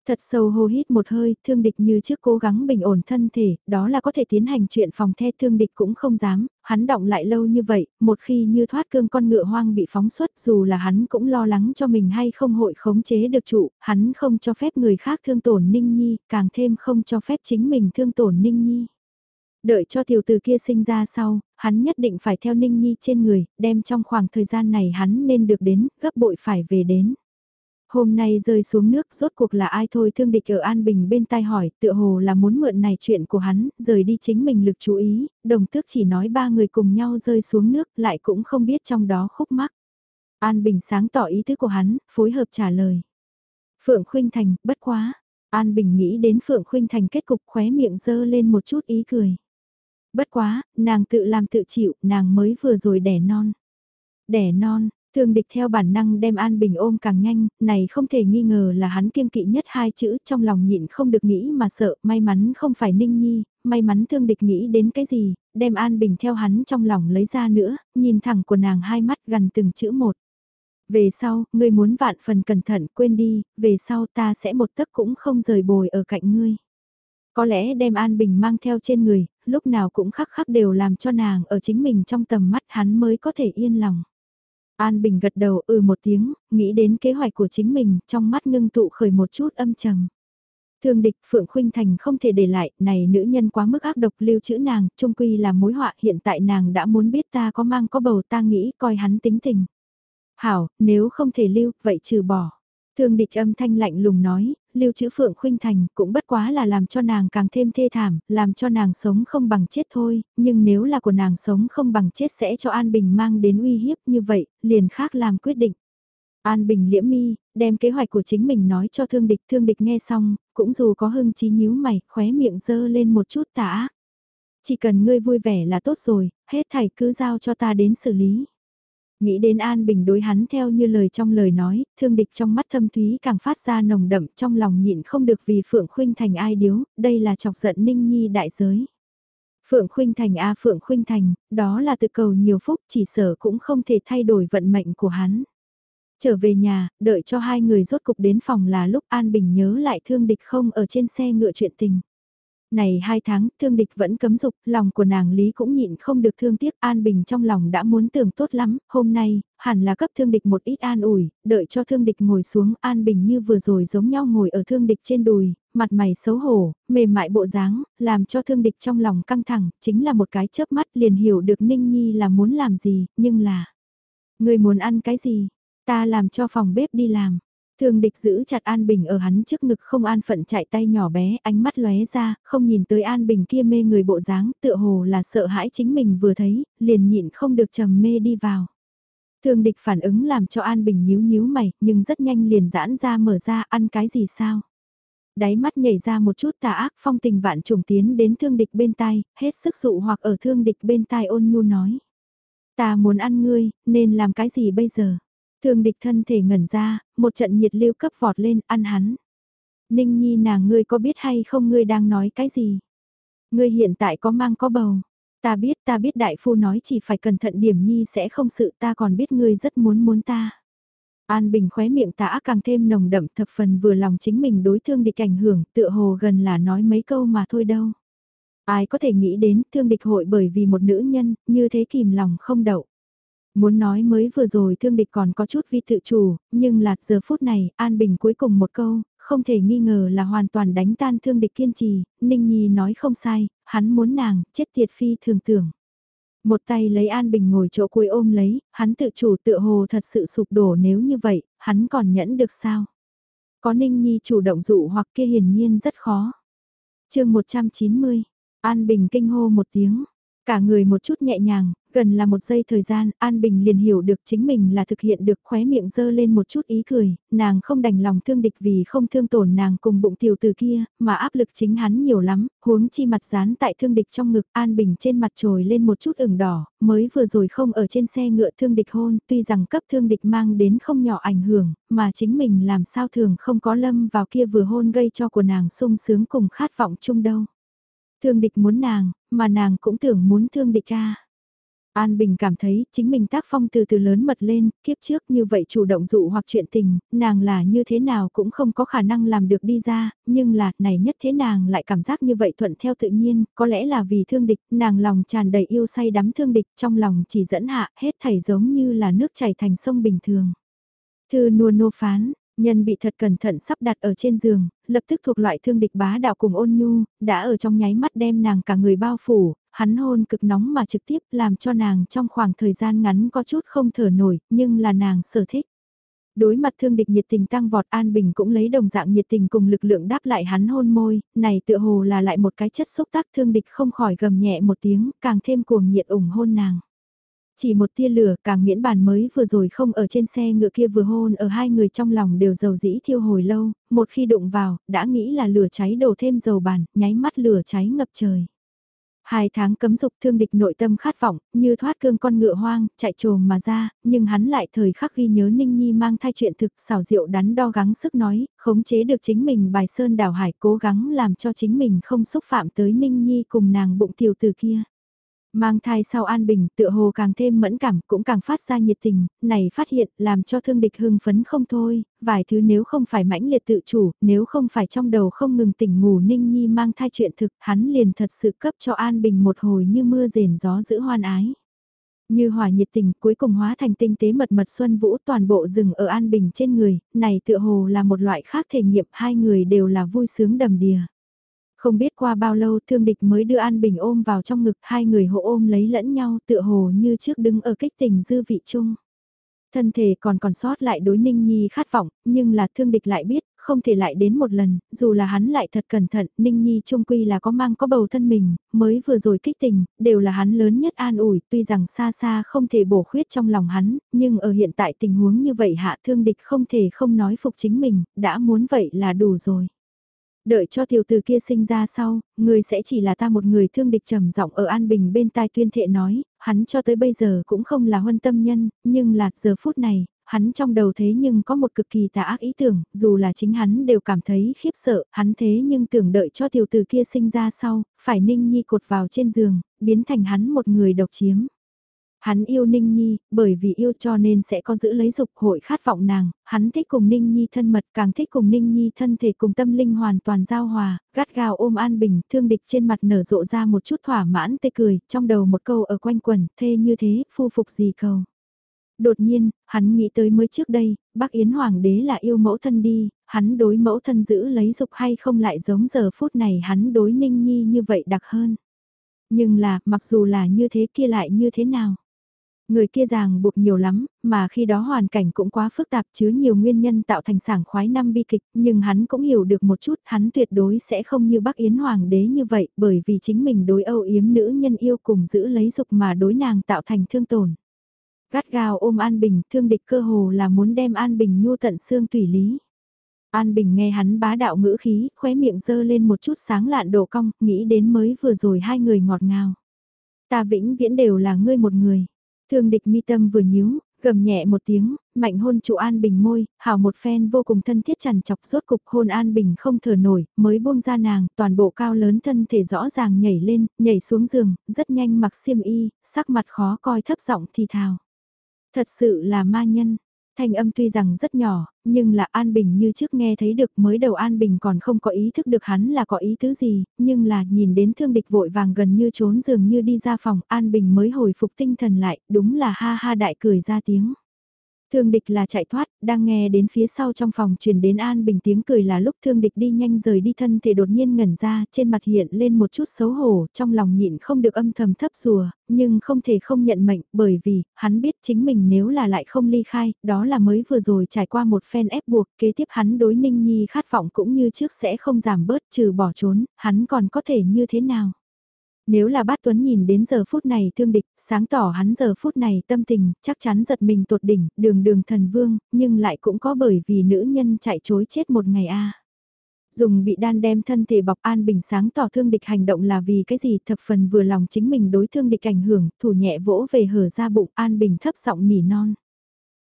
Thật sâu hô hít một hơi, thương địch như trước cố gắng bình ổn thân thể, đó là có thể tiến hành chuyện phòng the thương địch cũng không dám, hắn động lại lâu như vậy, một khi như thoát cương con ngựa hoang bị phóng xuất dù là hắn cũng lo lắng cho mình hay không hội khống chế được trụ, hắn không cho phép người khác thương tổn Ninh Nhi, càng thêm không cho phép chính mình thương tổn Ninh Nhi. Đợi cho tiểu từ kia sinh ra sau, hắn nhất định phải theo Ninh Nhi trên người, đem trong khoảng thời gian này hắn nên được đến, gấp bội phải về đến. Hôm nay rơi xuống nước rốt cuộc là ai thôi thương địch ở An Bình bên tai hỏi tựa hồ là muốn mượn này chuyện của hắn, rời đi chính mình lực chú ý, đồng tước chỉ nói ba người cùng nhau rơi xuống nước lại cũng không biết trong đó khúc mắc. An Bình sáng tỏ ý thức của hắn, phối hợp trả lời. Phượng Khuynh Thành, bất quá. An Bình nghĩ đến Phượng Khuynh Thành kết cục khóe miệng dơ lên một chút ý cười. Bất quá, nàng tự làm tự chịu, nàng mới vừa rồi đẻ non. Đẻ non, Thương địch theo bản năng đem An Bình ôm càng nhanh, này không thể nghi ngờ là hắn kiêng kỵ nhất hai chữ trong lòng nhịn không được nghĩ mà sợ, may mắn không phải Ninh Nhi, may mắn thương địch nghĩ đến cái gì, đem An Bình theo hắn trong lòng lấy ra nữa, nhìn thẳng của nàng hai mắt gần từng chữ một. Về sau, ngươi muốn vạn phần cẩn thận quên đi, về sau ta sẽ một tấc cũng không rời bồi ở cạnh ngươi. Có lẽ đem An Bình mang theo trên người, lúc nào cũng khắc khắc đều làm cho nàng ở chính mình trong tầm mắt hắn mới có thể yên lòng. An Bình gật đầu ừ một tiếng, nghĩ đến kế hoạch của chính mình, trong mắt ngưng tụ khởi một chút âm trầm. Thương địch Phượng Khuynh Thành không thể để lại, này nữ nhân quá mức ác độc lưu trữ nàng, trung quy là mối họa hiện tại nàng đã muốn biết ta có mang có bầu ta nghĩ coi hắn tính tình. Hảo, nếu không thể lưu, vậy trừ bỏ. Thương địch âm thanh lạnh lùng nói, lưu trữ Phượng Khuynh Thành cũng bất quá là làm cho nàng càng thêm thê thảm, làm cho nàng sống không bằng chết thôi, nhưng nếu là của nàng sống không bằng chết sẽ cho An Bình mang đến uy hiếp như vậy, liền khác làm quyết định. An Bình liễm mi, đem kế hoạch của chính mình nói cho thương địch, thương địch nghe xong, cũng dù có hưng trí nhíu mày, khóe miệng dơ lên một chút tả. Chỉ cần ngươi vui vẻ là tốt rồi, hết thảy cứ giao cho ta đến xử lý. Nghĩ đến An Bình đối hắn theo như lời trong lời nói, thương địch trong mắt thâm thúy càng phát ra nồng đậm trong lòng nhịn không được vì Phượng Khuynh Thành ai điếu, đây là chọc giận Ninh Nhi đại giới. Phượng Khuynh Thành a Phượng Khuynh Thành, đó là tự cầu nhiều phúc chỉ sở cũng không thể thay đổi vận mệnh của hắn. Trở về nhà, đợi cho hai người rốt cục đến phòng là lúc An Bình nhớ lại thương địch không ở trên xe ngựa chuyện tình. Này hai tháng, thương địch vẫn cấm dục, lòng của nàng Lý cũng nhịn không được thương tiếc An Bình trong lòng đã muốn tưởng tốt lắm, hôm nay, hẳn là cấp thương địch một ít an ủi, đợi cho thương địch ngồi xuống An Bình như vừa rồi giống nhau ngồi ở thương địch trên đùi, mặt mày xấu hổ, mềm mại bộ dáng, làm cho thương địch trong lòng căng thẳng, chính là một cái chớp mắt liền hiểu được Ninh Nhi là muốn làm gì, nhưng là... Người muốn ăn cái gì? Ta làm cho phòng bếp đi làm. Thương địch giữ chặt An Bình ở hắn trước ngực không an phận chạy tay nhỏ bé, ánh mắt lóe ra, không nhìn tới An Bình kia mê người bộ dáng, tựa hồ là sợ hãi chính mình vừa thấy, liền nhịn không được trầm mê đi vào. Thương địch phản ứng làm cho An Bình nhíu nhíu mày, nhưng rất nhanh liền giãn ra mở ra ăn cái gì sao. Đáy mắt nhảy ra một chút tà ác phong tình vạn trùng tiến đến thương địch bên tai, hết sức dụ hoặc ở thương địch bên tai ôn nhu nói. Ta muốn ăn ngươi, nên làm cái gì bây giờ? Thương địch thân thể ngẩn ra, một trận nhiệt lưu cấp vọt lên, ăn hắn. Ninh Nhi nàng ngươi có biết hay không ngươi đang nói cái gì? Ngươi hiện tại có mang có bầu. Ta biết ta biết đại phu nói chỉ phải cẩn thận điểm Nhi sẽ không sự ta còn biết ngươi rất muốn muốn ta. An Bình khóe miệng tả càng thêm nồng đậm thập phần vừa lòng chính mình đối thương địch ảnh hưởng tựa hồ gần là nói mấy câu mà thôi đâu. Ai có thể nghĩ đến thương địch hội bởi vì một nữ nhân như thế kìm lòng không đậu. Muốn nói mới vừa rồi thương địch còn có chút vi tự chủ, nhưng là giờ phút này, An Bình cuối cùng một câu, không thể nghi ngờ là hoàn toàn đánh tan thương địch kiên trì, Ninh Nhi nói không sai, hắn muốn nàng, chết tiệt phi thường tưởng. Một tay lấy An Bình ngồi chỗ cuối ôm lấy, hắn tự chủ tự hồ thật sự sụp đổ nếu như vậy, hắn còn nhẫn được sao? Có Ninh Nhi chủ động dụ hoặc kia hiển nhiên rất khó. chương 190, An Bình kinh hô một tiếng, cả người một chút nhẹ nhàng, Gần là một giây thời gian, An Bình liền hiểu được chính mình là thực hiện được khóe miệng dơ lên một chút ý cười, nàng không đành lòng thương địch vì không thương tổn nàng cùng bụng tiểu từ kia, mà áp lực chính hắn nhiều lắm, huống chi mặt dán tại thương địch trong ngực An Bình trên mặt trồi lên một chút ửng đỏ, mới vừa rồi không ở trên xe ngựa thương địch hôn, tuy rằng cấp thương địch mang đến không nhỏ ảnh hưởng, mà chính mình làm sao thường không có lâm vào kia vừa hôn gây cho của nàng sung sướng cùng khát vọng chung đâu. Thương địch muốn nàng, mà nàng cũng tưởng muốn thương địch cha. An Bình cảm thấy chính mình tác phong từ từ lớn mật lên, kiếp trước như vậy chủ động dụ hoặc chuyện tình, nàng là như thế nào cũng không có khả năng làm được đi ra, nhưng là này nhất thế nàng lại cảm giác như vậy thuận theo tự nhiên, có lẽ là vì thương địch, nàng lòng tràn đầy yêu say đắm thương địch trong lòng chỉ dẫn hạ hết thảy giống như là nước chảy thành sông bình thường. Thư nua nô phán, Nhân bị thật cẩn thận sắp đặt ở trên giường, lập tức thuộc loại thương địch bá đạo cùng ôn nhu, đã ở trong nháy mắt đem nàng cả người bao phủ, hắn hôn cực nóng mà trực tiếp làm cho nàng trong khoảng thời gian ngắn có chút không thở nổi, nhưng là nàng sở thích. Đối mặt thương địch nhiệt tình tăng vọt An Bình cũng lấy đồng dạng nhiệt tình cùng lực lượng đáp lại hắn hôn môi, này tựa hồ là lại một cái chất xúc tác thương địch không khỏi gầm nhẹ một tiếng, càng thêm cuồng nhiệt ủng hôn nàng. Chỉ một tia lửa càng miễn bàn mới vừa rồi không ở trên xe ngựa kia vừa hôn ở hai người trong lòng đều dầu dĩ thiêu hồi lâu, một khi đụng vào, đã nghĩ là lửa cháy đổ thêm dầu bàn, nháy mắt lửa cháy ngập trời. Hai tháng cấm dục thương địch nội tâm khát vọng, như thoát cương con ngựa hoang, chạy trồm mà ra, nhưng hắn lại thời khắc ghi nhớ Ninh Nhi mang thai chuyện thực xảo diệu đắn đo gắng sức nói, khống chế được chính mình bài sơn đảo hải cố gắng làm cho chính mình không xúc phạm tới Ninh Nhi cùng nàng bụng tiểu từ kia. Mang thai sau an bình tựa hồ càng thêm mẫn cảm cũng càng phát ra nhiệt tình, này phát hiện làm cho thương địch hưng phấn không thôi, vài thứ nếu không phải mãnh liệt tự chủ, nếu không phải trong đầu không ngừng tỉnh ngủ ninh nhi mang thai chuyện thực, hắn liền thật sự cấp cho an bình một hồi như mưa rền gió giữ hoan ái. Như hỏa nhiệt tình cuối cùng hóa thành tinh tế mật mật xuân vũ toàn bộ rừng ở an bình trên người, này tựa hồ là một loại khác thể nghiệm hai người đều là vui sướng đầm đìa. Không biết qua bao lâu thương địch mới đưa An Bình ôm vào trong ngực hai người hộ ôm lấy lẫn nhau tựa hồ như trước đứng ở kích tình dư vị chung. Thân thể còn còn sót lại đối Ninh Nhi khát vọng, nhưng là thương địch lại biết, không thể lại đến một lần, dù là hắn lại thật cẩn thận, Ninh Nhi trung quy là có mang có bầu thân mình, mới vừa rồi kích tình, đều là hắn lớn nhất an ủi, tuy rằng xa xa không thể bổ khuyết trong lòng hắn, nhưng ở hiện tại tình huống như vậy hạ thương địch không thể không nói phục chính mình, đã muốn vậy là đủ rồi. Đợi cho tiểu tử kia sinh ra sau, người sẽ chỉ là ta một người thương địch trầm giọng ở An Bình bên tai tuyên thệ nói, hắn cho tới bây giờ cũng không là huân tâm nhân, nhưng là giờ phút này, hắn trong đầu thế nhưng có một cực kỳ tà ác ý tưởng, dù là chính hắn đều cảm thấy khiếp sợ, hắn thế nhưng tưởng đợi cho tiểu tử kia sinh ra sau, phải ninh nhi cột vào trên giường, biến thành hắn một người độc chiếm. Hắn yêu Ninh Nhi, bởi vì yêu cho nên sẽ có giữ lấy dục hội khát vọng nàng, hắn thích cùng Ninh Nhi thân mật càng thích cùng Ninh Nhi thân thể cùng tâm linh hoàn toàn giao hòa, gắt gao ôm an bình, thương địch trên mặt nở rộ ra một chút thỏa mãn tê cười, trong đầu một câu ở quanh quẩn, thê như thế, phu phục gì cầu. Đột nhiên, hắn nghĩ tới mới trước đây, bác Yến Hoàng đế là yêu mẫu thân đi, hắn đối mẫu thân giữ lấy dục hay không lại giống giờ phút này hắn đối Ninh Nhi như vậy đặc hơn. Nhưng là, mặc dù là như thế kia lại như thế nào? Người kia ràng buộc nhiều lắm, mà khi đó hoàn cảnh cũng quá phức tạp chứa nhiều nguyên nhân tạo thành sảng khoái năm bi kịch, nhưng hắn cũng hiểu được một chút, hắn tuyệt đối sẽ không như Bắc Yến Hoàng đế như vậy, bởi vì chính mình đối âu yếm nữ nhân yêu cùng giữ lấy dục mà đối nàng tạo thành thương tổn. Gắt gao ôm An Bình, thương địch cơ hồ là muốn đem An Bình nhu tận xương tùy lý. An Bình nghe hắn bá đạo ngữ khí, khóe miệng dơ lên một chút sáng lạn độ cong, nghĩ đến mới vừa rồi hai người ngọt ngào. Ta vĩnh viễn đều là ngươi một người. Thương địch mi tâm vừa nhíu, Gầm nhẹ một tiếng, mạnh hôn chủ An Bình môi, hào một phen vô cùng thân thiết chằn chọc rốt cục hôn An Bình không thở nổi, mới buông ra nàng, toàn bộ cao lớn thân thể rõ ràng nhảy lên, nhảy xuống giường, rất nhanh mặc xiêm y, sắc mặt khó coi thấp giọng thì thào. Thật sự là ma nhân, Thanh âm tuy rằng rất nhỏ, nhưng là An Bình như trước nghe thấy được mới đầu An Bình còn không có ý thức được hắn là có ý thứ gì, nhưng là nhìn đến thương địch vội vàng gần như trốn giường như đi ra phòng, An Bình mới hồi phục tinh thần lại, đúng là ha ha đại cười ra tiếng. Thương địch là chạy thoát, đang nghe đến phía sau trong phòng truyền đến An Bình tiếng cười là lúc thương địch đi nhanh rời đi thân thể đột nhiên ngẩn ra, trên mặt hiện lên một chút xấu hổ, trong lòng nhịn không được âm thầm thấp rùa, nhưng không thể không nhận mệnh, bởi vì, hắn biết chính mình nếu là lại không ly khai, đó là mới vừa rồi trải qua một phen ép buộc, kế tiếp hắn đối Ninh Nhi khát vọng cũng như trước sẽ không giảm bớt trừ bỏ trốn, hắn còn có thể như thế nào. Nếu là bát Tuấn nhìn đến giờ phút này thương địch, sáng tỏ hắn giờ phút này tâm tình, chắc chắn giật mình tột đỉnh, đường đường thần vương, nhưng lại cũng có bởi vì nữ nhân chạy chối chết một ngày a Dùng bị đan đem thân thể bọc an bình sáng tỏ thương địch hành động là vì cái gì thập phần vừa lòng chính mình đối thương địch ảnh hưởng, thủ nhẹ vỗ về hở ra bụng an bình thấp giọng nỉ non.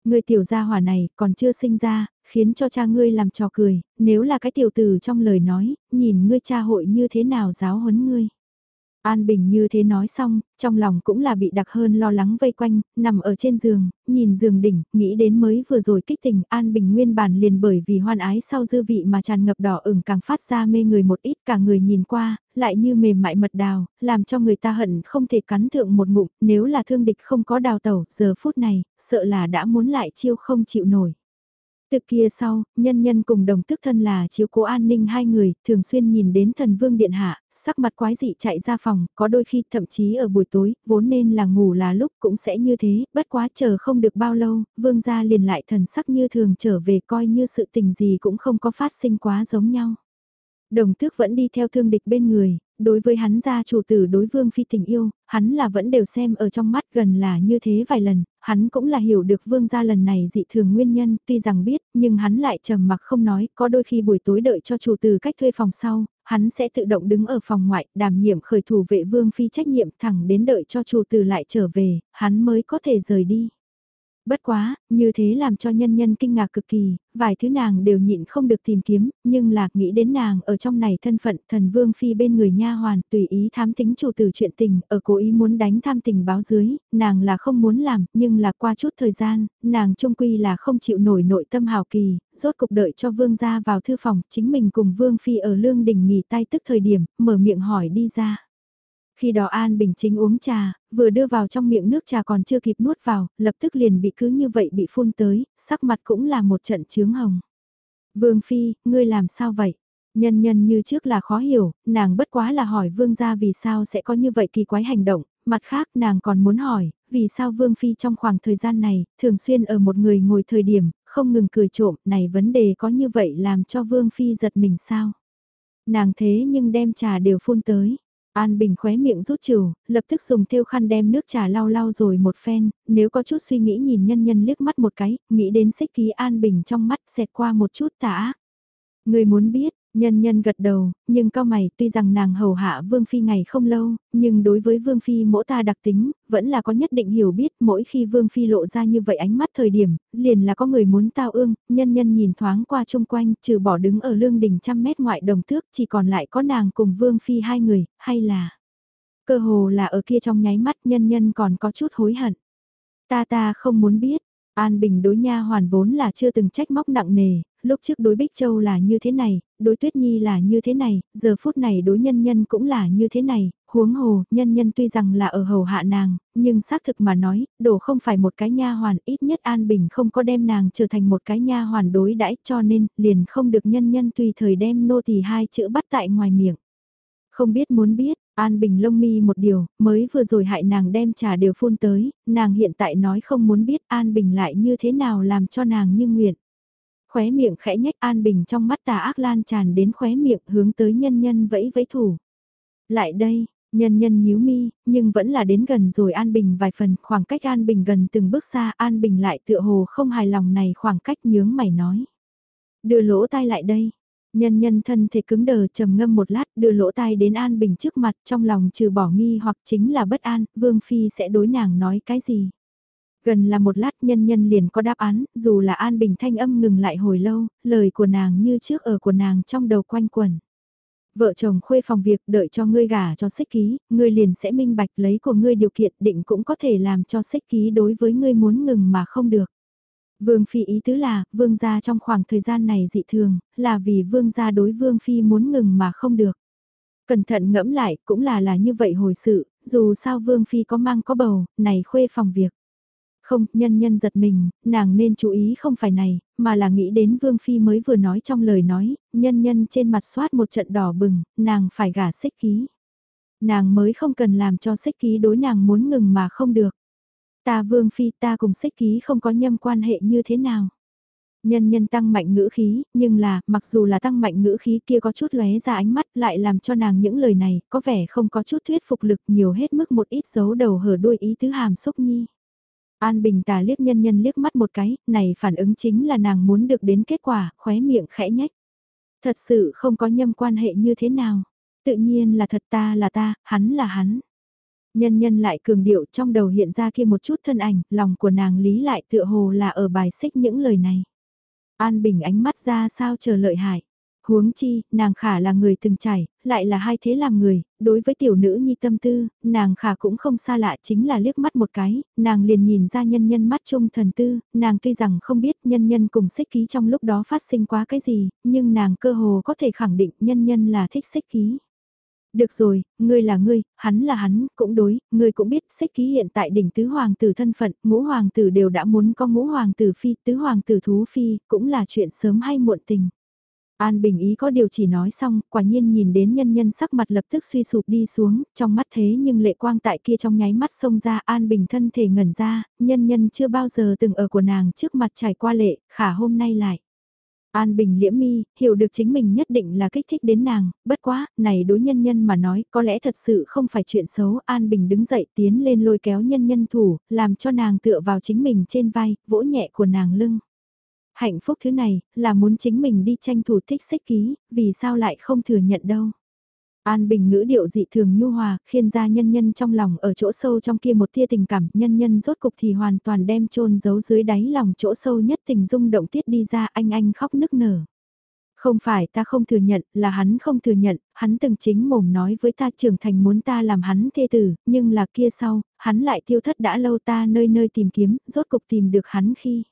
Người tiểu gia hỏa này còn chưa sinh ra, khiến cho cha ngươi làm trò cười, nếu là cái tiểu tử trong lời nói, nhìn ngươi cha hội như thế nào giáo huấn ngươi. An Bình như thế nói xong, trong lòng cũng là bị đặc hơn lo lắng vây quanh, nằm ở trên giường, nhìn giường đỉnh, nghĩ đến mới vừa rồi kích tình An Bình nguyên bản liền bởi vì hoan ái sau dư vị mà tràn ngập đỏ ửng càng phát ra mê người một ít cả người nhìn qua, lại như mềm mại mật đào, làm cho người ta hận không thể cắn thượng một ngụm, nếu là thương địch không có đào tẩu, giờ phút này, sợ là đã muốn lại chiêu không chịu nổi. Từ kia sau, nhân nhân cùng đồng tức thân là chiếu cố an ninh hai người, thường xuyên nhìn đến thần vương điện hạ, sắc mặt quái dị chạy ra phòng, có đôi khi thậm chí ở buổi tối, vốn nên là ngủ là lúc cũng sẽ như thế, bất quá chờ không được bao lâu, vương gia liền lại thần sắc như thường trở về coi như sự tình gì cũng không có phát sinh quá giống nhau. Đồng tước vẫn đi theo thương địch bên người, đối với hắn gia chủ tử đối vương phi tình yêu, hắn là vẫn đều xem ở trong mắt gần là như thế vài lần, hắn cũng là hiểu được vương gia lần này dị thường nguyên nhân, tuy rằng biết, nhưng hắn lại trầm mặc không nói, có đôi khi buổi tối đợi cho chủ tử cách thuê phòng sau, hắn sẽ tự động đứng ở phòng ngoại, đảm nhiệm khởi thủ vệ vương phi trách nhiệm thẳng đến đợi cho chủ từ lại trở về, hắn mới có thể rời đi. Bất quá, như thế làm cho nhân nhân kinh ngạc cực kỳ, vài thứ nàng đều nhịn không được tìm kiếm, nhưng là nghĩ đến nàng ở trong này thân phận thần vương phi bên người nha hoàn tùy ý thám tính chủ tử chuyện tình, ở cố ý muốn đánh tham tình báo dưới, nàng là không muốn làm, nhưng là qua chút thời gian, nàng trung quy là không chịu nổi nội tâm hào kỳ, rốt cục đợi cho vương ra vào thư phòng, chính mình cùng vương phi ở lương đình nghỉ tay tức thời điểm, mở miệng hỏi đi ra. Khi đó An Bình chính uống trà, vừa đưa vào trong miệng nước trà còn chưa kịp nuốt vào, lập tức liền bị cứ như vậy bị phun tới, sắc mặt cũng là một trận chướng hồng. Vương Phi, ngươi làm sao vậy? Nhân nhân như trước là khó hiểu, nàng bất quá là hỏi vương gia vì sao sẽ có như vậy kỳ quái hành động, mặt khác nàng còn muốn hỏi, vì sao vương phi trong khoảng thời gian này, thường xuyên ở một người ngồi thời điểm, không ngừng cười trộm, này vấn đề có như vậy làm cho vương phi giật mình sao? Nàng thế nhưng đem trà đều phun tới, An Bình khóe miệng rút trừ, lập tức dùng thêu khăn đem nước trà lau lau rồi một phen, nếu có chút suy nghĩ nhìn nhân nhân liếc mắt một cái, nghĩ đến xích ký An Bình trong mắt xẹt qua một chút tả. Người muốn biết, Nhân nhân gật đầu, nhưng cao mày tuy rằng nàng hầu hạ Vương Phi ngày không lâu, nhưng đối với Vương Phi mỗi ta đặc tính, vẫn là có nhất định hiểu biết. Mỗi khi Vương Phi lộ ra như vậy ánh mắt thời điểm, liền là có người muốn tao ương, nhân nhân nhìn thoáng qua chung quanh, trừ bỏ đứng ở lương đỉnh trăm mét ngoại đồng thước chỉ còn lại có nàng cùng Vương Phi hai người, hay là... Cơ hồ là ở kia trong nháy mắt nhân nhân còn có chút hối hận. Ta ta không muốn biết, An Bình đối nha hoàn vốn là chưa từng trách móc nặng nề, lúc trước đối Bích Châu là như thế này, đối Tuyết Nhi là như thế này, giờ phút này đối nhân nhân cũng là như thế này, huống hồ, nhân nhân tuy rằng là ở hầu hạ nàng, nhưng xác thực mà nói, đổ không phải một cái nha hoàn, ít nhất An Bình không có đem nàng trở thành một cái nha hoàn đối đãi cho nên, liền không được nhân nhân tùy thời đem nô tỳ hai chữ bắt tại ngoài miệng. Không biết muốn biết, An Bình lông mi một điều, mới vừa rồi hại nàng đem trà đều phun tới, nàng hiện tại nói không muốn biết An Bình lại như thế nào làm cho nàng như nguyện. Khóe miệng khẽ nhách An Bình trong mắt tà ác lan tràn đến khóe miệng hướng tới nhân nhân vẫy vẫy thủ. Lại đây, nhân nhân nhíu mi, nhưng vẫn là đến gần rồi An Bình vài phần khoảng cách An Bình gần từng bước xa An Bình lại tựa hồ không hài lòng này khoảng cách nhướng mày nói. Đưa lỗ tai lại đây, Nhân nhân thân thể cứng đờ trầm ngâm một lát đưa lỗ tai đến An Bình trước mặt trong lòng trừ bỏ nghi hoặc chính là bất an, Vương Phi sẽ đối nàng nói cái gì. Gần là một lát nhân nhân liền có đáp án, dù là An Bình thanh âm ngừng lại hồi lâu, lời của nàng như trước ở của nàng trong đầu quanh quẩn. Vợ chồng khuê phòng việc đợi cho ngươi gả cho xích ký, ngươi liền sẽ minh bạch lấy của ngươi điều kiện định cũng có thể làm cho xích ký đối với ngươi muốn ngừng mà không được. Vương Phi ý tứ là, Vương gia trong khoảng thời gian này dị thường, là vì Vương gia đối Vương Phi muốn ngừng mà không được. Cẩn thận ngẫm lại, cũng là là như vậy hồi sự, dù sao Vương Phi có mang có bầu, này khuê phòng việc. Không, nhân nhân giật mình, nàng nên chú ý không phải này, mà là nghĩ đến Vương Phi mới vừa nói trong lời nói, nhân nhân trên mặt soát một trận đỏ bừng, nàng phải gả xích ký. Nàng mới không cần làm cho xích ký đối nàng muốn ngừng mà không được. Ta Vương Phi ta cùng xích ký không có nhâm quan hệ như thế nào. Nhân nhân tăng mạnh ngữ khí, nhưng là, mặc dù là tăng mạnh ngữ khí kia có chút lóe ra ánh mắt lại làm cho nàng những lời này, có vẻ không có chút thuyết phục lực nhiều hết mức một ít dấu đầu hở đuôi ý tứ hàm xúc nhi. An Bình tà liếc nhân nhân liếc mắt một cái, này phản ứng chính là nàng muốn được đến kết quả, khóe miệng khẽ nhách. Thật sự không có nhâm quan hệ như thế nào. Tự nhiên là thật ta là ta, hắn là hắn. Nhân nhân lại cường điệu trong đầu hiện ra kia một chút thân ảnh, lòng của nàng lý lại tựa hồ là ở bài xích những lời này. An Bình ánh mắt ra sao chờ lợi hại. Huống chi, nàng khả là người từng trải, lại là hai thế làm người, đối với tiểu nữ nhi tâm tư, nàng khả cũng không xa lạ chính là liếc mắt một cái, nàng liền nhìn ra nhân nhân mắt chung thần tư, nàng tuy rằng không biết nhân nhân cùng xích ký trong lúc đó phát sinh quá cái gì, nhưng nàng cơ hồ có thể khẳng định nhân nhân là thích xích ký. Được rồi, ngươi là ngươi, hắn là hắn, cũng đối, ngươi cũng biết xích ký hiện tại đỉnh tứ hoàng tử thân phận, ngũ hoàng tử đều đã muốn có ngũ hoàng tử phi, tứ hoàng tử thú phi, cũng là chuyện sớm hay muộn tình. An Bình ý có điều chỉ nói xong, quả nhiên nhìn đến nhân nhân sắc mặt lập tức suy sụp đi xuống, trong mắt thế nhưng lệ quang tại kia trong nháy mắt xông ra An Bình thân thể ngẩn ra, nhân nhân chưa bao giờ từng ở của nàng trước mặt trải qua lệ, khả hôm nay lại. An Bình liễm mi, hiểu được chính mình nhất định là kích thích đến nàng, bất quá, này đối nhân nhân mà nói, có lẽ thật sự không phải chuyện xấu. An Bình đứng dậy tiến lên lôi kéo nhân nhân thủ, làm cho nàng tựa vào chính mình trên vai, vỗ nhẹ của nàng lưng. Hạnh phúc thứ này, là muốn chính mình đi tranh thủ thích xích ký, vì sao lại không thừa nhận đâu. An Bình ngữ điệu dị thường nhu hòa, khiên ra nhân nhân trong lòng ở chỗ sâu trong kia một tia tình cảm, nhân nhân rốt cục thì hoàn toàn đem chôn giấu dưới đáy lòng chỗ sâu nhất tình rung động tiết đi ra anh anh khóc nức nở. Không phải ta không thừa nhận, là hắn không thừa nhận, hắn từng chính mồm nói với ta trưởng thành muốn ta làm hắn thê tử, nhưng là kia sau, hắn lại tiêu thất đã lâu ta nơi nơi tìm kiếm, rốt cục tìm được hắn khi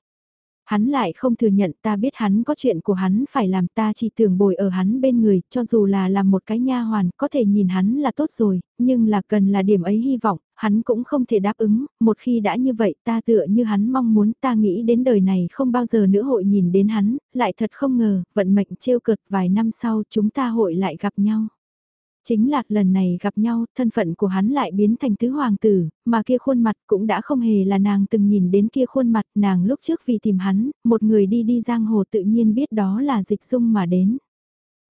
hắn lại không thừa nhận ta biết hắn có chuyện của hắn phải làm ta chỉ tưởng bồi ở hắn bên người, cho dù là làm một cái nha hoàn, có thể nhìn hắn là tốt rồi, nhưng là cần là điểm ấy hy vọng, hắn cũng không thể đáp ứng, một khi đã như vậy ta tựa như hắn mong muốn ta nghĩ đến đời này không bao giờ nữa hội nhìn đến hắn, lại thật không ngờ, vận mệnh trêu cợt vài năm sau chúng ta hội lại gặp nhau. Chính là lần này gặp nhau, thân phận của hắn lại biến thành tứ hoàng tử, mà kia khuôn mặt cũng đã không hề là nàng từng nhìn đến kia khuôn mặt nàng lúc trước vì tìm hắn, một người đi đi giang hồ tự nhiên biết đó là dịch dung mà đến.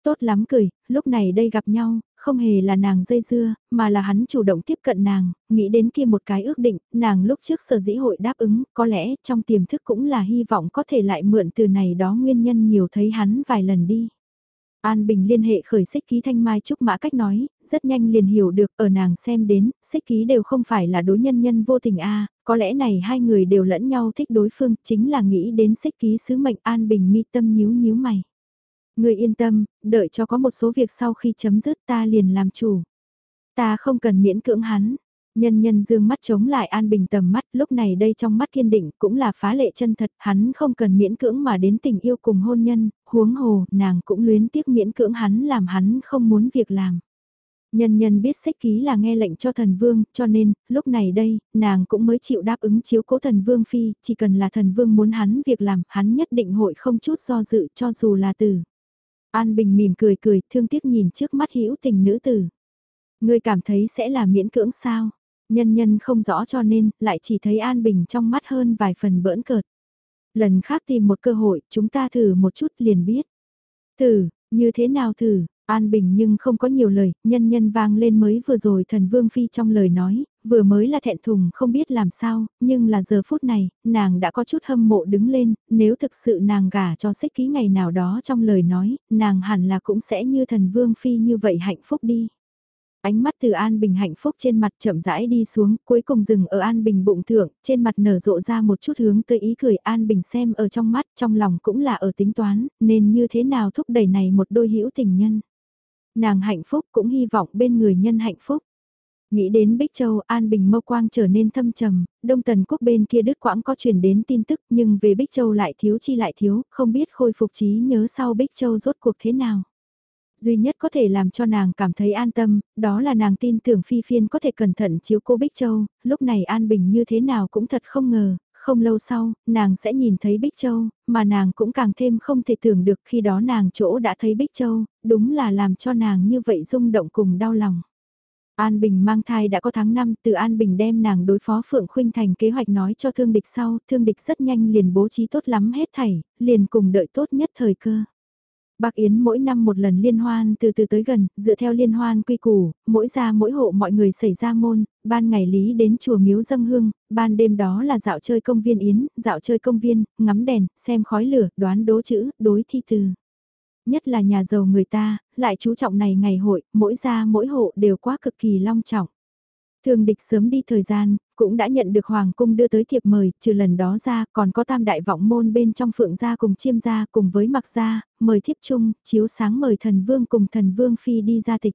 Tốt lắm cười, lúc này đây gặp nhau, không hề là nàng dây dưa, mà là hắn chủ động tiếp cận nàng, nghĩ đến kia một cái ước định, nàng lúc trước sở dĩ hội đáp ứng, có lẽ trong tiềm thức cũng là hy vọng có thể lại mượn từ này đó nguyên nhân nhiều thấy hắn vài lần đi. An Bình liên hệ khởi xích ký thanh mai trúc mã cách nói, rất nhanh liền hiểu được ở nàng xem đến, xích ký đều không phải là đối nhân nhân vô tình a có lẽ này hai người đều lẫn nhau thích đối phương, chính là nghĩ đến xích ký sứ mệnh An Bình mi tâm nhíu nhíu mày. Người yên tâm, đợi cho có một số việc sau khi chấm dứt ta liền làm chủ. Ta không cần miễn cưỡng hắn, Nhân nhân dương mắt chống lại An Bình tầm mắt, lúc này đây trong mắt kiên định cũng là phá lệ chân thật, hắn không cần miễn cưỡng mà đến tình yêu cùng hôn nhân, huống hồ, nàng cũng luyến tiếc miễn cưỡng hắn làm hắn không muốn việc làm. Nhân nhân biết sách ký là nghe lệnh cho thần vương, cho nên, lúc này đây, nàng cũng mới chịu đáp ứng chiếu cố thần vương phi, chỉ cần là thần vương muốn hắn việc làm, hắn nhất định hội không chút do dự cho dù là tử. An Bình mỉm cười cười, thương tiếc nhìn trước mắt hữu tình nữ tử. Ngươi cảm thấy sẽ là miễn cưỡng sao? Nhân nhân không rõ cho nên, lại chỉ thấy An Bình trong mắt hơn vài phần bỡn cợt. Lần khác tìm một cơ hội, chúng ta thử một chút liền biết. Thử, như thế nào thử, An Bình nhưng không có nhiều lời, nhân nhân vang lên mới vừa rồi thần Vương Phi trong lời nói, vừa mới là thẹn thùng không biết làm sao, nhưng là giờ phút này, nàng đã có chút hâm mộ đứng lên, nếu thực sự nàng gả cho xích ký ngày nào đó trong lời nói, nàng hẳn là cũng sẽ như thần Vương Phi như vậy hạnh phúc đi. Ánh mắt từ An Bình hạnh phúc trên mặt chậm rãi đi xuống, cuối cùng dừng ở An Bình bụng thượng, trên mặt nở rộ ra một chút hướng tới ý cười An Bình xem ở trong mắt, trong lòng cũng là ở tính toán, nên như thế nào thúc đẩy này một đôi hữu tình nhân. Nàng hạnh phúc cũng hy vọng bên người nhân hạnh phúc. Nghĩ đến Bích Châu, An Bình mâu quang trở nên thâm trầm, Đông Tần Quốc bên kia đứt quãng có truyền đến tin tức nhưng về Bích Châu lại thiếu chi lại thiếu, không biết khôi phục trí nhớ sau Bích Châu rốt cuộc thế nào. Duy nhất có thể làm cho nàng cảm thấy an tâm, đó là nàng tin tưởng Phi Phiên có thể cẩn thận chiếu cô Bích Châu, lúc này An Bình như thế nào cũng thật không ngờ, không lâu sau, nàng sẽ nhìn thấy Bích Châu, mà nàng cũng càng thêm không thể tưởng được khi đó nàng chỗ đã thấy Bích Châu, đúng là làm cho nàng như vậy rung động cùng đau lòng. An Bình mang thai đã có tháng 5, từ An Bình đem nàng đối phó Phượng Khuynh Thành kế hoạch nói cho thương địch sau, thương địch rất nhanh liền bố trí tốt lắm hết thảy, liền cùng đợi tốt nhất thời cơ. Bác Yến mỗi năm một lần liên hoan từ từ tới gần, dựa theo liên hoan quy củ, mỗi gia mỗi hộ mọi người xảy ra môn, ban ngày lý đến chùa miếu dâng hương, ban đêm đó là dạo chơi công viên Yến, dạo chơi công viên, ngắm đèn, xem khói lửa, đoán đố chữ, đối thi từ. Nhất là nhà giàu người ta, lại chú trọng này ngày hội, mỗi gia mỗi hộ đều quá cực kỳ long trọng. Thường địch sớm đi thời gian, cũng đã nhận được Hoàng cung đưa tới thiệp mời, trừ lần đó ra còn có tam đại vọng môn bên trong phượng gia cùng chiêm gia cùng với mặc gia, mời thiếp chung, chiếu sáng mời thần vương cùng thần vương phi đi ra tịch.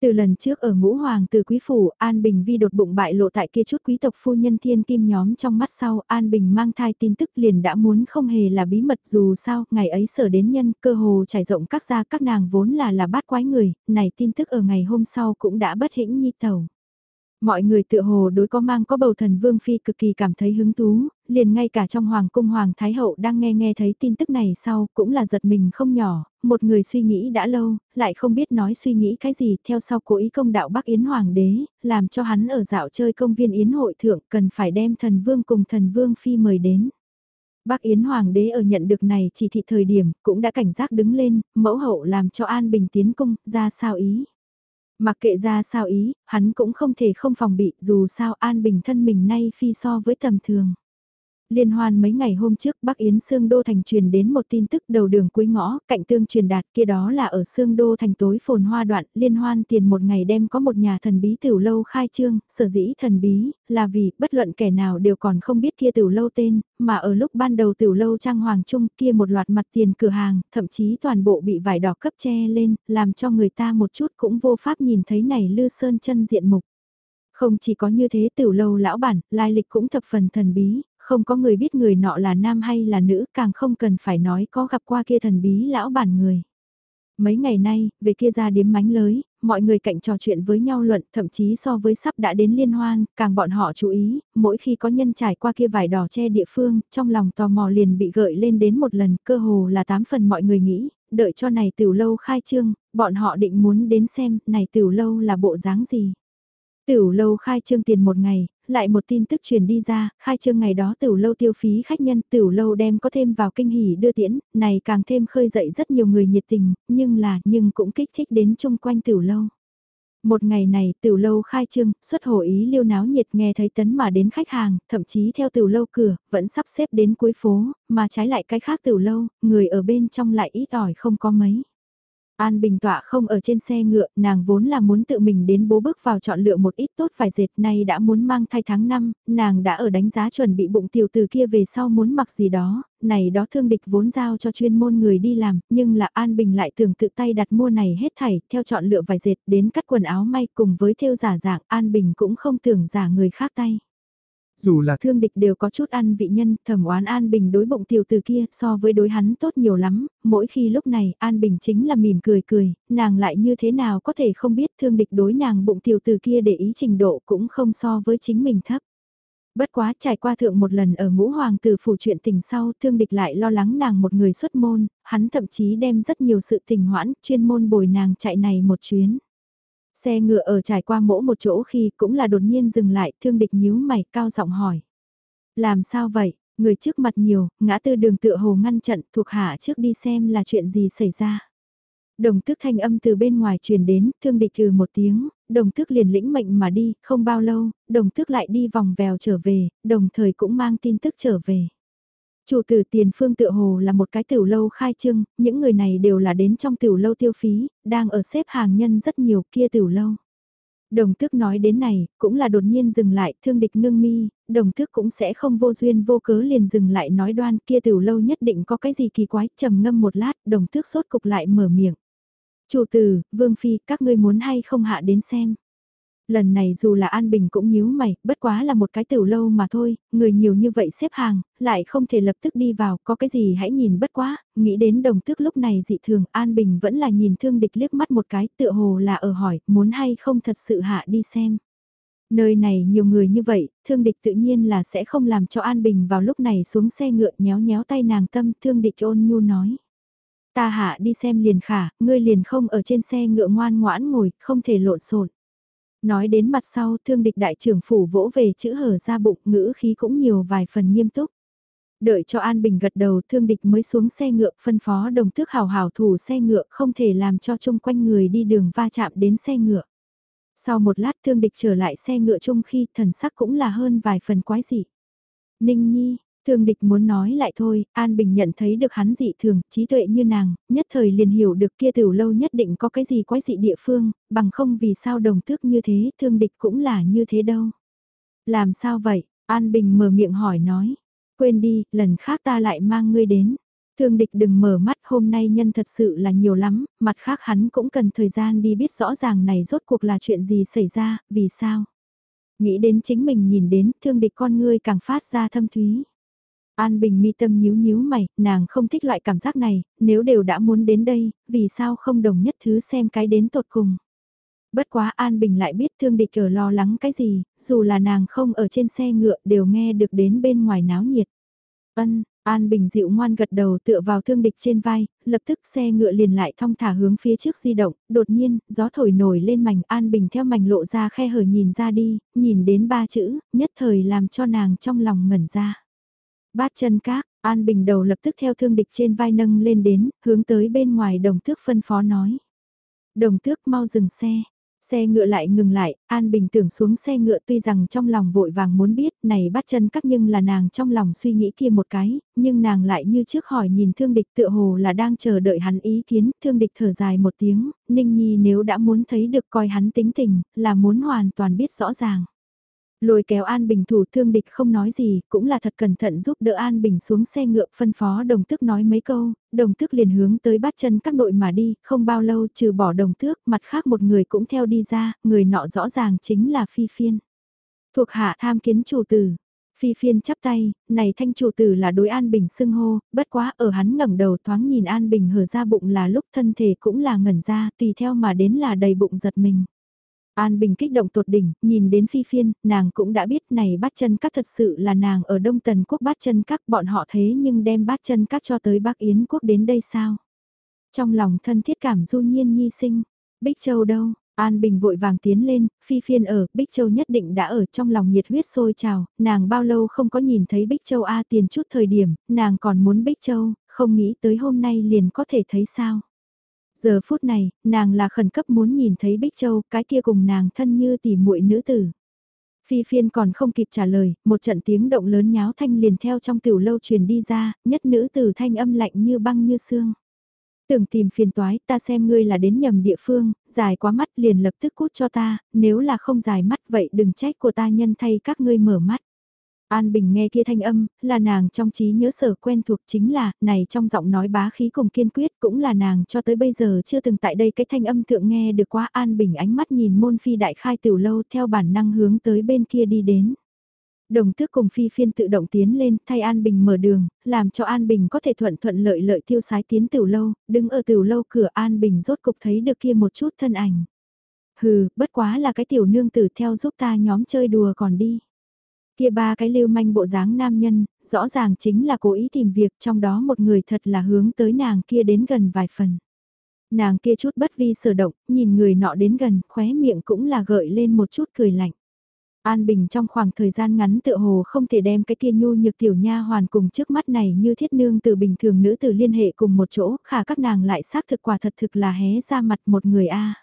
Từ lần trước ở ngũ hoàng từ quý phủ, An Bình vi đột bụng bại lộ tại kia chút quý tộc phu nhân thiên kim nhóm trong mắt sau, An Bình mang thai tin tức liền đã muốn không hề là bí mật dù sao, ngày ấy sở đến nhân, cơ hồ trải rộng các gia các nàng vốn là là bát quái người, này tin tức ở ngày hôm sau cũng đã bất hĩnh nhi tàu. Mọi người tự hồ đối có mang có bầu thần Vương Phi cực kỳ cảm thấy hứng thú, liền ngay cả trong Hoàng cung Hoàng Thái Hậu đang nghe nghe thấy tin tức này sau cũng là giật mình không nhỏ, một người suy nghĩ đã lâu, lại không biết nói suy nghĩ cái gì theo sau cố ý công đạo Bắc Yến Hoàng đế, làm cho hắn ở dạo chơi công viên Yến hội thượng cần phải đem thần Vương cùng thần Vương Phi mời đến. Bác Yến Hoàng đế ở nhận được này chỉ thị thời điểm cũng đã cảnh giác đứng lên, mẫu hậu làm cho An Bình tiến cung, ra sao ý. Mặc kệ ra sao ý, hắn cũng không thể không phòng bị dù sao an bình thân mình nay phi so với tầm thường. Liên hoan mấy ngày hôm trước Bắc Yến Sương Đô Thành truyền đến một tin tức đầu đường cuối ngõ, cạnh tương truyền đạt kia đó là ở Sương Đô Thành tối phồn hoa đoạn, liên hoan tiền một ngày đem có một nhà thần bí tiểu lâu khai trương, sở dĩ thần bí, là vì bất luận kẻ nào đều còn không biết kia tiểu lâu tên, mà ở lúc ban đầu tiểu lâu trang hoàng trung kia một loạt mặt tiền cửa hàng, thậm chí toàn bộ bị vải đỏ cấp che lên, làm cho người ta một chút cũng vô pháp nhìn thấy này lư sơn chân diện mục. Không chỉ có như thế tiểu lâu lão bản, lai lịch cũng thập phần thần bí, không có người biết người nọ là nam hay là nữ, càng không cần phải nói có gặp qua kia thần bí lão bản người. Mấy ngày nay, về kia ra điếm mánh lới, mọi người cạnh trò chuyện với nhau luận, thậm chí so với sắp đã đến liên hoan, càng bọn họ chú ý, mỗi khi có nhân trải qua kia vải đỏ che địa phương, trong lòng tò mò liền bị gợi lên đến một lần, cơ hồ là tám phần mọi người nghĩ, đợi cho này tiểu lâu khai trương, bọn họ định muốn đến xem, này tiểu lâu là bộ dáng gì. Tiểu lâu khai trương tiền một ngày, lại một tin tức truyền đi ra, khai trương ngày đó tiểu lâu tiêu phí khách nhân, tiểu lâu đem có thêm vào kinh hỉ đưa tiễn, này càng thêm khơi dậy rất nhiều người nhiệt tình, nhưng là, nhưng cũng kích thích đến chung quanh tiểu lâu. Một ngày này, tiểu lâu khai trương, xuất hồ ý liêu náo nhiệt nghe thấy tấn mà đến khách hàng, thậm chí theo tiểu lâu cửa, vẫn sắp xếp đến cuối phố, mà trái lại cái khác tiểu lâu, người ở bên trong lại ít ỏi không có mấy. An Bình tọa không ở trên xe ngựa, nàng vốn là muốn tự mình đến bố bước vào chọn lựa một ít tốt vài dệt nay đã muốn mang thai tháng 5, nàng đã ở đánh giá chuẩn bị bụng tiểu từ kia về sau muốn mặc gì đó, này đó thương địch vốn giao cho chuyên môn người đi làm, nhưng là An Bình lại tưởng tự tay đặt mua này hết thảy, theo chọn lựa vài dệt đến cắt quần áo may cùng với theo giả dạng, An Bình cũng không tưởng giả người khác tay. Dù là thương địch đều có chút ăn vị nhân, thẩm oán An Bình đối bụng tiểu từ kia so với đối hắn tốt nhiều lắm, mỗi khi lúc này An Bình chính là mỉm cười cười, nàng lại như thế nào có thể không biết thương địch đối nàng bụng tiểu từ kia để ý trình độ cũng không so với chính mình thấp. Bất quá trải qua thượng một lần ở ngũ hoàng tử phủ chuyện tình sau, thương địch lại lo lắng nàng một người xuất môn, hắn thậm chí đem rất nhiều sự tình hoãn, chuyên môn bồi nàng chạy này một chuyến. Xe ngựa ở trải qua mỗi một chỗ khi cũng là đột nhiên dừng lại, thương địch nhíu mày cao giọng hỏi. Làm sao vậy, người trước mặt nhiều, ngã tư đường tựa hồ ngăn trận thuộc hạ trước đi xem là chuyện gì xảy ra. Đồng tước thanh âm từ bên ngoài truyền đến, thương địch trừ một tiếng, đồng tước liền lĩnh mệnh mà đi, không bao lâu, đồng tước lại đi vòng vèo trở về, đồng thời cũng mang tin tức trở về. Chủ tử tiền phương tựa hồ là một cái tiểu lâu khai trương, những người này đều là đến trong tiểu lâu tiêu phí, đang ở xếp hàng nhân rất nhiều kia tiểu lâu. Đồng tước nói đến này, cũng là đột nhiên dừng lại, thương địch ngưng mi, đồng tước cũng sẽ không vô duyên vô cớ liền dừng lại nói đoan kia tiểu lâu nhất định có cái gì kỳ quái, trầm ngâm một lát, đồng tước sốt cục lại mở miệng. Chủ tử, Vương Phi, các ngươi muốn hay không hạ đến xem. Lần này dù là An Bình cũng nhíu mày, bất quá là một cái tiểu lâu mà thôi, người nhiều như vậy xếp hàng, lại không thể lập tức đi vào, có cái gì hãy nhìn bất quá, nghĩ đến đồng tước lúc này dị thường, An Bình vẫn là nhìn thương địch liếc mắt một cái, tựa hồ là ở hỏi, muốn hay không thật sự hạ đi xem. Nơi này nhiều người như vậy, thương địch tự nhiên là sẽ không làm cho An Bình vào lúc này xuống xe ngựa nhéo nhéo tay nàng tâm, thương địch ôn nhu nói. Ta hạ đi xem liền khả, ngươi liền không ở trên xe ngựa ngoan ngoãn ngồi, không thể lộn xộn. Nói đến mặt sau thương địch đại trưởng phủ vỗ về chữ hở ra bụng ngữ khí cũng nhiều vài phần nghiêm túc. Đợi cho An Bình gật đầu thương địch mới xuống xe ngựa phân phó đồng tước hào hào thủ xe ngựa không thể làm cho chung quanh người đi đường va chạm đến xe ngựa. Sau một lát thương địch trở lại xe ngựa chung khi thần sắc cũng là hơn vài phần quái dị. Ninh Nhi, Thương địch muốn nói lại thôi, An Bình nhận thấy được hắn dị thường, trí tuệ như nàng, nhất thời liền hiểu được kia tiểu lâu nhất định có cái gì quái dị địa phương, bằng không vì sao đồng tước như thế, thương địch cũng là như thế đâu. Làm sao vậy? An Bình mở miệng hỏi nói. Quên đi, lần khác ta lại mang ngươi đến. Thương địch đừng mở mắt hôm nay nhân thật sự là nhiều lắm, mặt khác hắn cũng cần thời gian đi biết rõ ràng này rốt cuộc là chuyện gì xảy ra, vì sao. Nghĩ đến chính mình nhìn đến thương địch con ngươi càng phát ra thâm thúy. An Bình mi tâm nhíu nhíu mày, nàng không thích loại cảm giác này, nếu đều đã muốn đến đây, vì sao không đồng nhất thứ xem cái đến tột cùng. Bất quá An Bình lại biết thương địch ở lo lắng cái gì, dù là nàng không ở trên xe ngựa đều nghe được đến bên ngoài náo nhiệt. Ân, An Bình dịu ngoan gật đầu tựa vào thương địch trên vai, lập tức xe ngựa liền lại thong thả hướng phía trước di động, đột nhiên, gió thổi nổi lên mảnh An Bình theo mảnh lộ ra khe hở nhìn ra đi, nhìn đến ba chữ, nhất thời làm cho nàng trong lòng ngẩn ra. Bát chân các, An Bình đầu lập tức theo thương địch trên vai nâng lên đến, hướng tới bên ngoài đồng tước phân phó nói. Đồng tước mau dừng xe. Xe ngựa lại ngừng lại, An Bình tưởng xuống xe ngựa tuy rằng trong lòng vội vàng muốn biết này bắt chân các nhưng là nàng trong lòng suy nghĩ kia một cái, nhưng nàng lại như trước hỏi nhìn thương địch tựa hồ là đang chờ đợi hắn ý kiến, thương địch thở dài một tiếng, Ninh Nhi nếu đã muốn thấy được coi hắn tính tình, là muốn hoàn toàn biết rõ ràng. Lôi kéo An Bình thủ thương địch không nói gì, cũng là thật cẩn thận giúp đỡ An Bình xuống xe ngựa phân phó đồng tước nói mấy câu, đồng tước liền hướng tới bắt chân các nội mà đi, không bao lâu trừ bỏ đồng tước, mặt khác một người cũng theo đi ra, người nọ rõ ràng chính là Phi Phiên. Thuộc hạ tham kiến chủ tử, Phi phiên chắp tay, này thanh chủ tử là đối An Bình xưng hô, bất quá ở hắn ngẩng đầu thoáng nhìn An Bình hở ra bụng là lúc thân thể cũng là ngẩn ra, tùy theo mà đến là đầy bụng giật mình. An Bình kích động tột đỉnh, nhìn đến phi phiên, nàng cũng đã biết này bắt chân các thật sự là nàng ở Đông Tần Quốc bắt chân các bọn họ thế nhưng đem bắt chân các cho tới Bắc Yến Quốc đến đây sao? Trong lòng thân thiết cảm du nhiên nhi sinh, Bích Châu đâu? An Bình vội vàng tiến lên, phi phiên ở, Bích Châu nhất định đã ở trong lòng nhiệt huyết sôi trào, nàng bao lâu không có nhìn thấy Bích Châu A tiền chút thời điểm, nàng còn muốn Bích Châu, không nghĩ tới hôm nay liền có thể thấy sao. Giờ phút này, nàng là khẩn cấp muốn nhìn thấy Bích Châu, cái kia cùng nàng thân như tỉ muội nữ tử. Phi phiên còn không kịp trả lời, một trận tiếng động lớn nháo thanh liền theo trong tiểu lâu truyền đi ra, nhất nữ tử thanh âm lạnh như băng như xương. Tưởng tìm phiền toái, ta xem ngươi là đến nhầm địa phương, dài quá mắt liền lập tức cút cho ta, nếu là không dài mắt vậy đừng trách của ta nhân thay các ngươi mở mắt. An Bình nghe kia thanh âm, là nàng trong trí nhớ sở quen thuộc chính là, này trong giọng nói bá khí cùng kiên quyết cũng là nàng cho tới bây giờ chưa từng tại đây cái thanh âm thượng nghe được quá An Bình ánh mắt nhìn môn phi đại khai tiểu lâu theo bản năng hướng tới bên kia đi đến. Đồng tước cùng phi phiên tự động tiến lên thay An Bình mở đường, làm cho An Bình có thể thuận thuận lợi lợi tiêu sái tiến tiểu lâu, đứng ở tiểu lâu cửa An Bình rốt cục thấy được kia một chút thân ảnh. Hừ, bất quá là cái tiểu nương tử theo giúp ta nhóm chơi đùa còn đi. Kia ba cái lưu manh bộ dáng nam nhân, rõ ràng chính là cố ý tìm việc trong đó một người thật là hướng tới nàng kia đến gần vài phần. Nàng kia chút bất vi sở động, nhìn người nọ đến gần, khóe miệng cũng là gợi lên một chút cười lạnh. An Bình trong khoảng thời gian ngắn tựa hồ không thể đem cái kia nhu nhược tiểu nha hoàn cùng trước mắt này như thiết nương từ bình thường nữ từ liên hệ cùng một chỗ, khả các nàng lại xác thực quả thật thực là hé ra mặt một người a.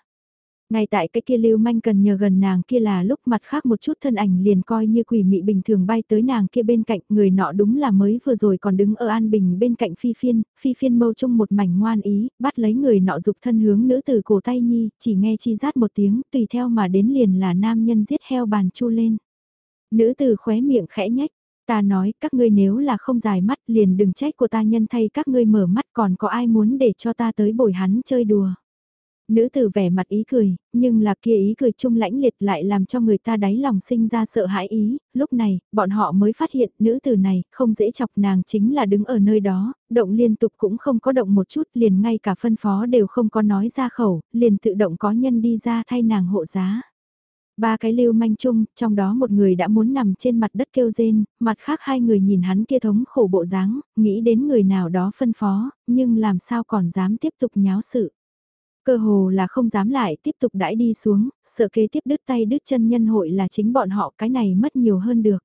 Ngay tại cái kia lưu manh cần nhờ gần nàng kia là lúc mặt khác một chút thân ảnh liền coi như quỷ mị bình thường bay tới nàng kia bên cạnh người nọ đúng là mới vừa rồi còn đứng ở an bình bên cạnh phi phiên, phi phiên mâu chung một mảnh ngoan ý, bắt lấy người nọ dục thân hướng nữ từ cổ tay nhi, chỉ nghe chi rát một tiếng tùy theo mà đến liền là nam nhân giết heo bàn chu lên. Nữ từ khóe miệng khẽ nhách, ta nói các ngươi nếu là không dài mắt liền đừng trách của ta nhân thay các ngươi mở mắt còn có ai muốn để cho ta tới bồi hắn chơi đùa. Nữ tử vẻ mặt ý cười, nhưng là kia ý cười trung lãnh liệt lại làm cho người ta đáy lòng sinh ra sợ hãi ý, lúc này, bọn họ mới phát hiện nữ tử này không dễ chọc nàng chính là đứng ở nơi đó, động liên tục cũng không có động một chút liền ngay cả phân phó đều không có nói ra khẩu, liền tự động có nhân đi ra thay nàng hộ giá. Ba cái lưu manh chung, trong đó một người đã muốn nằm trên mặt đất kêu rên, mặt khác hai người nhìn hắn kia thống khổ bộ dáng, nghĩ đến người nào đó phân phó, nhưng làm sao còn dám tiếp tục nháo sự. Cơ hồ là không dám lại tiếp tục đãi đi xuống, sợ kế tiếp đứt tay đứt chân nhân hội là chính bọn họ cái này mất nhiều hơn được.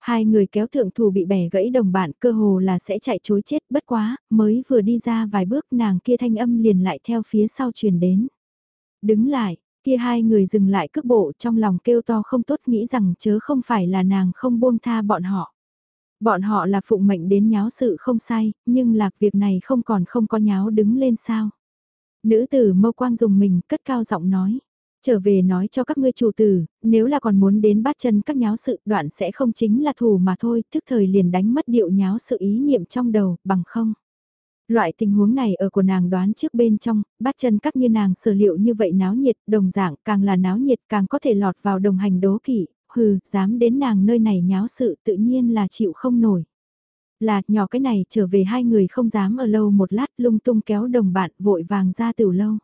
Hai người kéo thượng thủ bị bẻ gãy đồng bạn cơ hồ là sẽ chạy chối chết bất quá, mới vừa đi ra vài bước nàng kia thanh âm liền lại theo phía sau truyền đến. Đứng lại, kia hai người dừng lại cước bộ trong lòng kêu to không tốt nghĩ rằng chớ không phải là nàng không buông tha bọn họ. Bọn họ là phụng mệnh đến nháo sự không sai, nhưng lạc việc này không còn không có nháo đứng lên sao. Nữ tử mâu quang dùng mình cất cao giọng nói. Trở về nói cho các ngươi chủ tử, nếu là còn muốn đến bắt chân các nháo sự đoạn sẽ không chính là thù mà thôi, thức thời liền đánh mất điệu nháo sự ý niệm trong đầu, bằng không. Loại tình huống này ở của nàng đoán trước bên trong, bắt chân các như nàng sở liệu như vậy náo nhiệt, đồng dạng càng là náo nhiệt càng có thể lọt vào đồng hành đố kỵ, hừ, dám đến nàng nơi này nháo sự tự nhiên là chịu không nổi. Là, nhỏ cái này trở về hai người không dám ở lâu một lát lung tung kéo đồng bạn vội vàng ra tiểu lâu.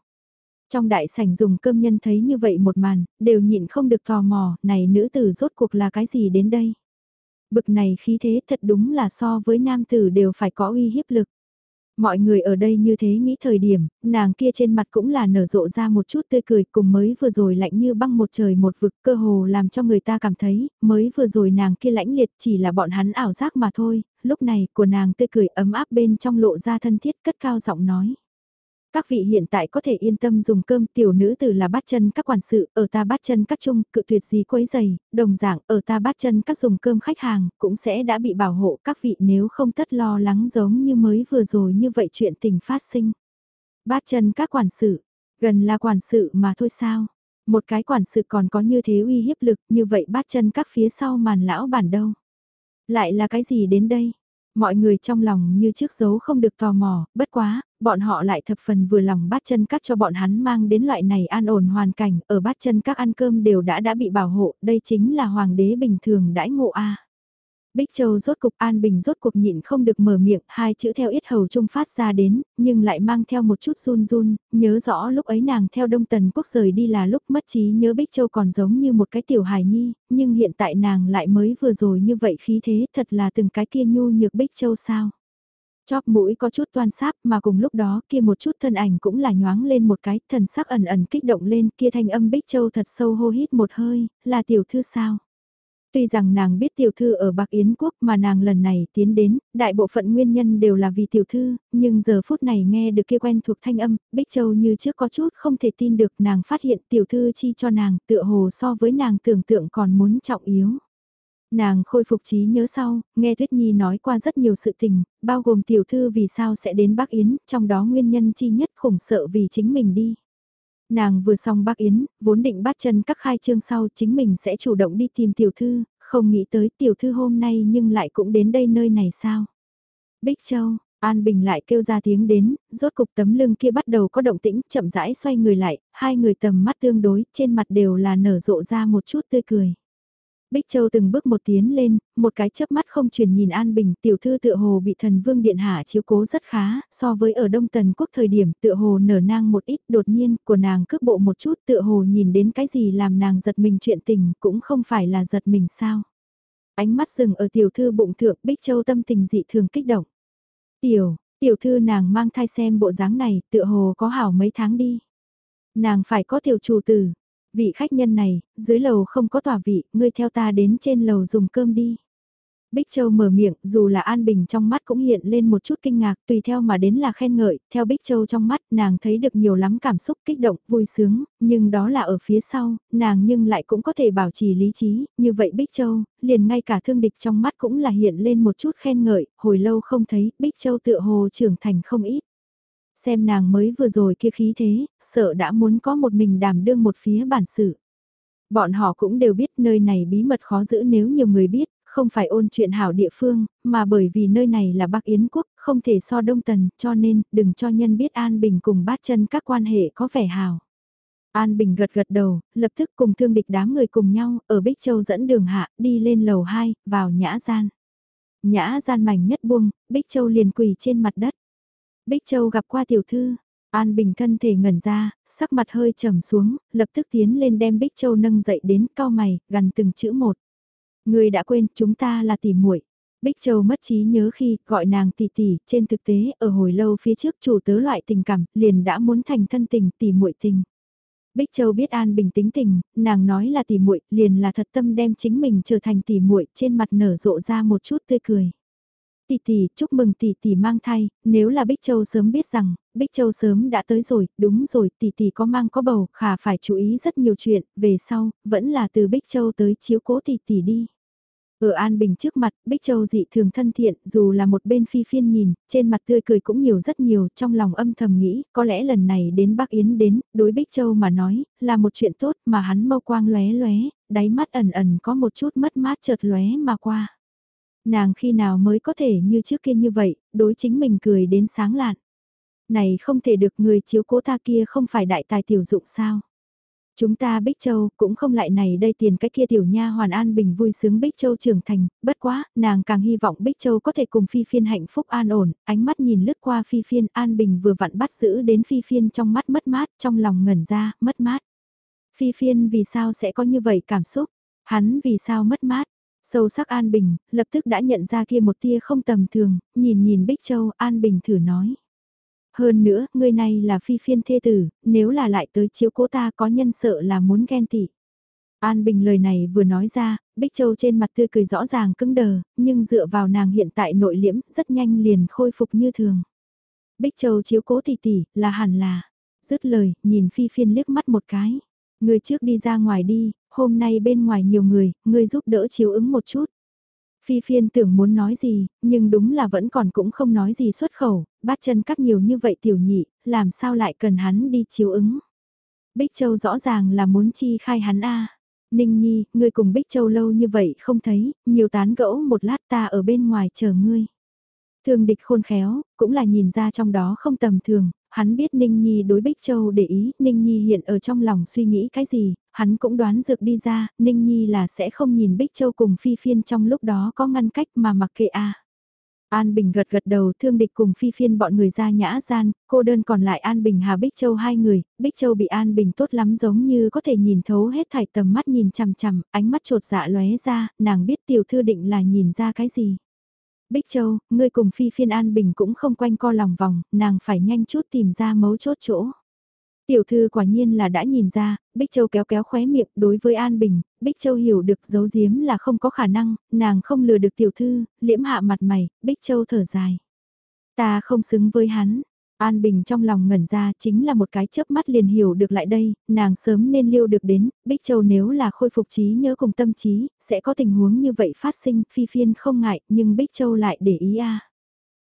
Trong đại sảnh dùng cơm nhân thấy như vậy một màn, đều nhịn không được tò mò, này nữ tử rốt cuộc là cái gì đến đây. Bực này khí thế thật đúng là so với nam tử đều phải có uy hiếp lực. Mọi người ở đây như thế nghĩ thời điểm, nàng kia trên mặt cũng là nở rộ ra một chút tươi cười cùng mới vừa rồi lạnh như băng một trời một vực cơ hồ làm cho người ta cảm thấy, mới vừa rồi nàng kia lãnh liệt chỉ là bọn hắn ảo giác mà thôi, lúc này của nàng tươi cười ấm áp bên trong lộ ra thân thiết cất cao giọng nói. Các vị hiện tại có thể yên tâm dùng cơm tiểu nữ tử là bắt chân các quản sự, ở ta bắt chân các chung, cự tuyệt gì quấy giày, đồng dạng ở ta bắt chân các dùng cơm khách hàng, cũng sẽ đã bị bảo hộ các vị nếu không tất lo lắng giống như mới vừa rồi như vậy chuyện tình phát sinh. Bắt chân các quản sự, gần là quản sự mà thôi sao, một cái quản sự còn có như thế uy hiếp lực như vậy bắt chân các phía sau màn lão bản đâu. Lại là cái gì đến đây? Mọi người trong lòng như trước dấu không được tò mò, bất quá, bọn họ lại thập phần vừa lòng bát chân các cho bọn hắn mang đến loại này an ổn hoàn cảnh, ở bát chân các ăn cơm đều đã đã bị bảo hộ, đây chính là hoàng đế bình thường đãi ngộ a. Bích Châu rốt cục an bình rốt cuộc nhịn không được mở miệng, hai chữ theo ít hầu trung phát ra đến, nhưng lại mang theo một chút run run, nhớ rõ lúc ấy nàng theo Đông Tần Quốc rời đi là lúc mất trí nhớ Bích Châu còn giống như một cái tiểu hài nhi, nhưng hiện tại nàng lại mới vừa rồi như vậy khí thế thật là từng cái kia nhu nhược Bích Châu sao. Chóp mũi có chút toan sáp mà cùng lúc đó kia một chút thân ảnh cũng là nhoáng lên một cái, thần sắc ẩn ẩn kích động lên kia thanh âm Bích Châu thật sâu hô hít một hơi, là tiểu thư sao. Tuy rằng nàng biết tiểu thư ở Bạc Yến Quốc mà nàng lần này tiến đến, đại bộ phận nguyên nhân đều là vì tiểu thư, nhưng giờ phút này nghe được kia quen thuộc thanh âm, Bích Châu như trước có chút không thể tin được nàng phát hiện tiểu thư chi cho nàng tựa hồ so với nàng tưởng tượng còn muốn trọng yếu. Nàng khôi phục trí nhớ sau, nghe thuyết Nhi nói qua rất nhiều sự tình, bao gồm tiểu thư vì sao sẽ đến Bắc Yến, trong đó nguyên nhân chi nhất khủng sợ vì chính mình đi. Nàng vừa xong bác Yến, vốn định bắt chân các khai trương sau chính mình sẽ chủ động đi tìm tiểu thư, không nghĩ tới tiểu thư hôm nay nhưng lại cũng đến đây nơi này sao. Bích Châu, An Bình lại kêu ra tiếng đến, rốt cục tấm lưng kia bắt đầu có động tĩnh, chậm rãi xoay người lại, hai người tầm mắt tương đối, trên mặt đều là nở rộ ra một chút tươi cười. Bích Châu từng bước một tiến lên, một cái chớp mắt không chuyển nhìn An Bình, tiểu thư tựa hồ bị thần vương điện hạ chiếu cố rất khá, so với ở Đông Tần quốc thời điểm tựa hồ nở nang một ít đột nhiên của nàng cước bộ một chút tựa hồ nhìn đến cái gì làm nàng giật mình chuyện tình cũng không phải là giật mình sao. Ánh mắt dừng ở tiểu thư bụng thượng Bích Châu tâm tình dị thường kích động. Tiểu, tiểu thư nàng mang thai xem bộ dáng này tựa hồ có hảo mấy tháng đi. Nàng phải có tiểu chủ tử, vị khách nhân này, dưới lầu không có tòa vị, ngươi theo ta đến trên lầu dùng cơm đi. Bích Châu mở miệng, dù là An Bình trong mắt cũng hiện lên một chút kinh ngạc, tùy theo mà đến là khen ngợi, theo Bích Châu trong mắt, nàng thấy được nhiều lắm cảm xúc kích động, vui sướng, nhưng đó là ở phía sau, nàng nhưng lại cũng có thể bảo trì lý trí, như vậy Bích Châu, liền ngay cả thương địch trong mắt cũng là hiện lên một chút khen ngợi, hồi lâu không thấy, Bích Châu tựa hồ trưởng thành không ít. Xem nàng mới vừa rồi kia khí thế, sợ đã muốn có một mình đảm đương một phía bản sự. Bọn họ cũng đều biết nơi này bí mật khó giữ nếu nhiều người biết, không phải ôn chuyện hảo địa phương, mà bởi vì nơi này là Bắc Yến quốc, không thể so Đông Tần, cho nên đừng cho nhân biết An Bình cùng bát chân các quan hệ có vẻ hảo. An Bình gật gật đầu, lập tức cùng thương địch đám người cùng nhau, ở Bích Châu dẫn đường hạ, đi lên lầu 2, vào nhã gian. Nhã gian mảnh nhất buông, Bích Châu liền quỳ trên mặt đất. Bích Châu gặp qua tiểu thư, An Bình thân thể ngẩn ra, sắc mặt hơi trầm xuống, lập tức tiến lên đem Bích Châu nâng dậy đến cao mày, gần từng chữ một. Người đã quên, chúng ta là tỷ muội. Bích Châu mất trí nhớ khi gọi nàng tỷ tỷ, trên thực tế ở hồi lâu phía trước chủ tớ loại tình cảm, liền đã muốn thành thân tình tỷ muội tình. Bích Châu biết An Bình tính tình, nàng nói là tỷ muội, liền là thật tâm đem chính mình trở thành tỷ muội, trên mặt nở rộ ra một chút tươi cười. Tỷ tỷ, chúc mừng tỷ tỷ mang thai, nếu là Bích Châu sớm biết rằng, Bích Châu sớm đã tới rồi, đúng rồi, tỷ tỷ có mang có bầu, khả phải chú ý rất nhiều chuyện, về sau, vẫn là từ Bích Châu tới chiếu cố tỷ tỷ đi. Ở An Bình trước mặt, Bích Châu dị thường thân thiện, dù là một bên phi phiên nhìn, trên mặt tươi cười cũng nhiều rất nhiều, trong lòng âm thầm nghĩ, có lẽ lần này đến Bắc Yến đến, đối Bích Châu mà nói, là một chuyện tốt mà hắn mâu quang lóe lóe, đáy mắt ẩn ẩn có một chút mất mát chợt lóe mà qua. Nàng khi nào mới có thể như trước kia như vậy, đối chính mình cười đến sáng lạn. Này không thể được người chiếu cố ta kia không phải đại tài tiểu dụng sao. Chúng ta Bích Châu cũng không lại này đây tiền cái kia tiểu nha hoàn an bình vui sướng Bích Châu trưởng thành, bất quá, nàng càng hy vọng Bích Châu có thể cùng Phi Phiên hạnh phúc an ổn, ánh mắt nhìn lướt qua Phi Phiên an bình vừa vặn bắt giữ đến Phi Phiên trong mắt mất mát, trong lòng ngẩn ra, mất mát. Phi Phiên vì sao sẽ có như vậy cảm xúc? Hắn vì sao mất mát? Sâu sắc An Bình, lập tức đã nhận ra kia một tia không tầm thường, nhìn nhìn Bích Châu, An Bình thử nói. Hơn nữa, người này là phi phiên thê tử, nếu là lại tới chiếu cố ta có nhân sợ là muốn ghen tị. An Bình lời này vừa nói ra, Bích Châu trên mặt tươi cười rõ ràng cứng đờ, nhưng dựa vào nàng hiện tại nội liễm, rất nhanh liền khôi phục như thường. Bích Châu chiếu cố tỷ tỷ, là hẳn là. Dứt lời, nhìn Phi Phiên liếc mắt một cái. Người trước đi ra ngoài đi, hôm nay bên ngoài nhiều người, người giúp đỡ chiếu ứng một chút. Phi phiên tưởng muốn nói gì, nhưng đúng là vẫn còn cũng không nói gì xuất khẩu, bát chân cắt nhiều như vậy tiểu nhị, làm sao lại cần hắn đi chiếu ứng. Bích Châu rõ ràng là muốn chi khai hắn a. Ninh Nhi, ngươi cùng Bích Châu lâu như vậy không thấy, nhiều tán gẫu một lát ta ở bên ngoài chờ ngươi. Thường địch khôn khéo, cũng là nhìn ra trong đó không tầm thường, hắn biết Ninh Nhi đối Bích Châu để ý, Ninh Nhi hiện ở trong lòng suy nghĩ cái gì, hắn cũng đoán dược đi ra, Ninh Nhi là sẽ không nhìn Bích Châu cùng Phi Phiên trong lúc đó có ngăn cách mà mặc kệ a. An Bình gật gật đầu thương địch cùng Phi Phiên bọn người ra nhã gian, cô đơn còn lại An Bình Hà Bích Châu hai người, Bích Châu bị An Bình tốt lắm giống như có thể nhìn thấu hết thảy tầm mắt nhìn chằm chằm, ánh mắt trột dạ lóe ra, nàng biết tiểu thư định là nhìn ra cái gì. Bích Châu, ngươi cùng Phi Phiên An Bình cũng không quanh co lòng vòng, nàng phải nhanh chút tìm ra mấu chốt chỗ. Tiểu thư quả nhiên là đã nhìn ra, Bích Châu kéo kéo khóe miệng đối với An Bình, Bích Châu hiểu được giấu giếm là không có khả năng, nàng không lừa được tiểu thư, liễm hạ mặt mày, Bích Châu thở dài. Ta không xứng với hắn. An Bình trong lòng ngẩn ra chính là một cái chớp mắt liền hiểu được lại đây, nàng sớm nên lưu được đến, Bích Châu nếu là khôi phục trí nhớ cùng tâm trí, sẽ có tình huống như vậy phát sinh, Phi Phiên không ngại, nhưng Bích Châu lại để ý a.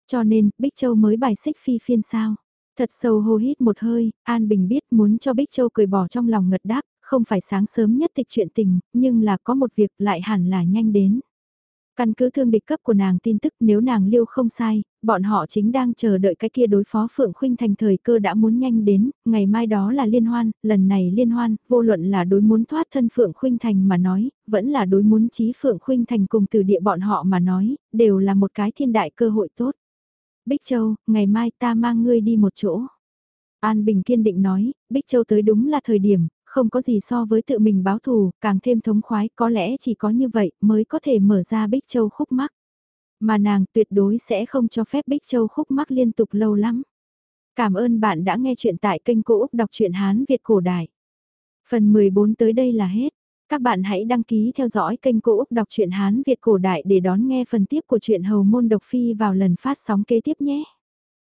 Cho nên, Bích Châu mới bài xích Phi Phiên sao? Thật sâu hô hít một hơi, An Bình biết muốn cho Bích Châu cười bỏ trong lòng ngật đáp, không phải sáng sớm nhất tịch chuyện tình, nhưng là có một việc lại hẳn là nhanh đến. Căn cứ thương địch cấp của nàng tin tức nếu nàng liêu không sai, bọn họ chính đang chờ đợi cái kia đối phó Phượng Khuynh thành thời cơ đã muốn nhanh đến, ngày mai đó là liên hoan, lần này liên hoan, vô luận là đối muốn thoát thân Phượng Khuynh thành mà nói, vẫn là đối muốn trí Phượng Khuynh thành cùng từ địa bọn họ mà nói, đều là một cái thiên đại cơ hội tốt. Bích Châu, ngày mai ta mang ngươi đi một chỗ. An Bình kiên định nói, Bích Châu tới đúng là thời điểm, không có gì so với tự mình báo thù, càng thêm thống khoái, có lẽ chỉ có như vậy mới có thể mở ra Bích Châu khúc mắc. Mà nàng tuyệt đối sẽ không cho phép Bích Châu khúc mắc liên tục lâu lắm. Cảm ơn bạn đã nghe chuyện tại kênh Cô Úc Đọc truyện Hán Việt Cổ Đại. Phần 14 tới đây là hết. Các bạn hãy đăng ký theo dõi kênh Cô Úc Đọc truyện Hán Việt Cổ Đại để đón nghe phần tiếp của truyện Hầu Môn Độc Phi vào lần phát sóng kế tiếp nhé.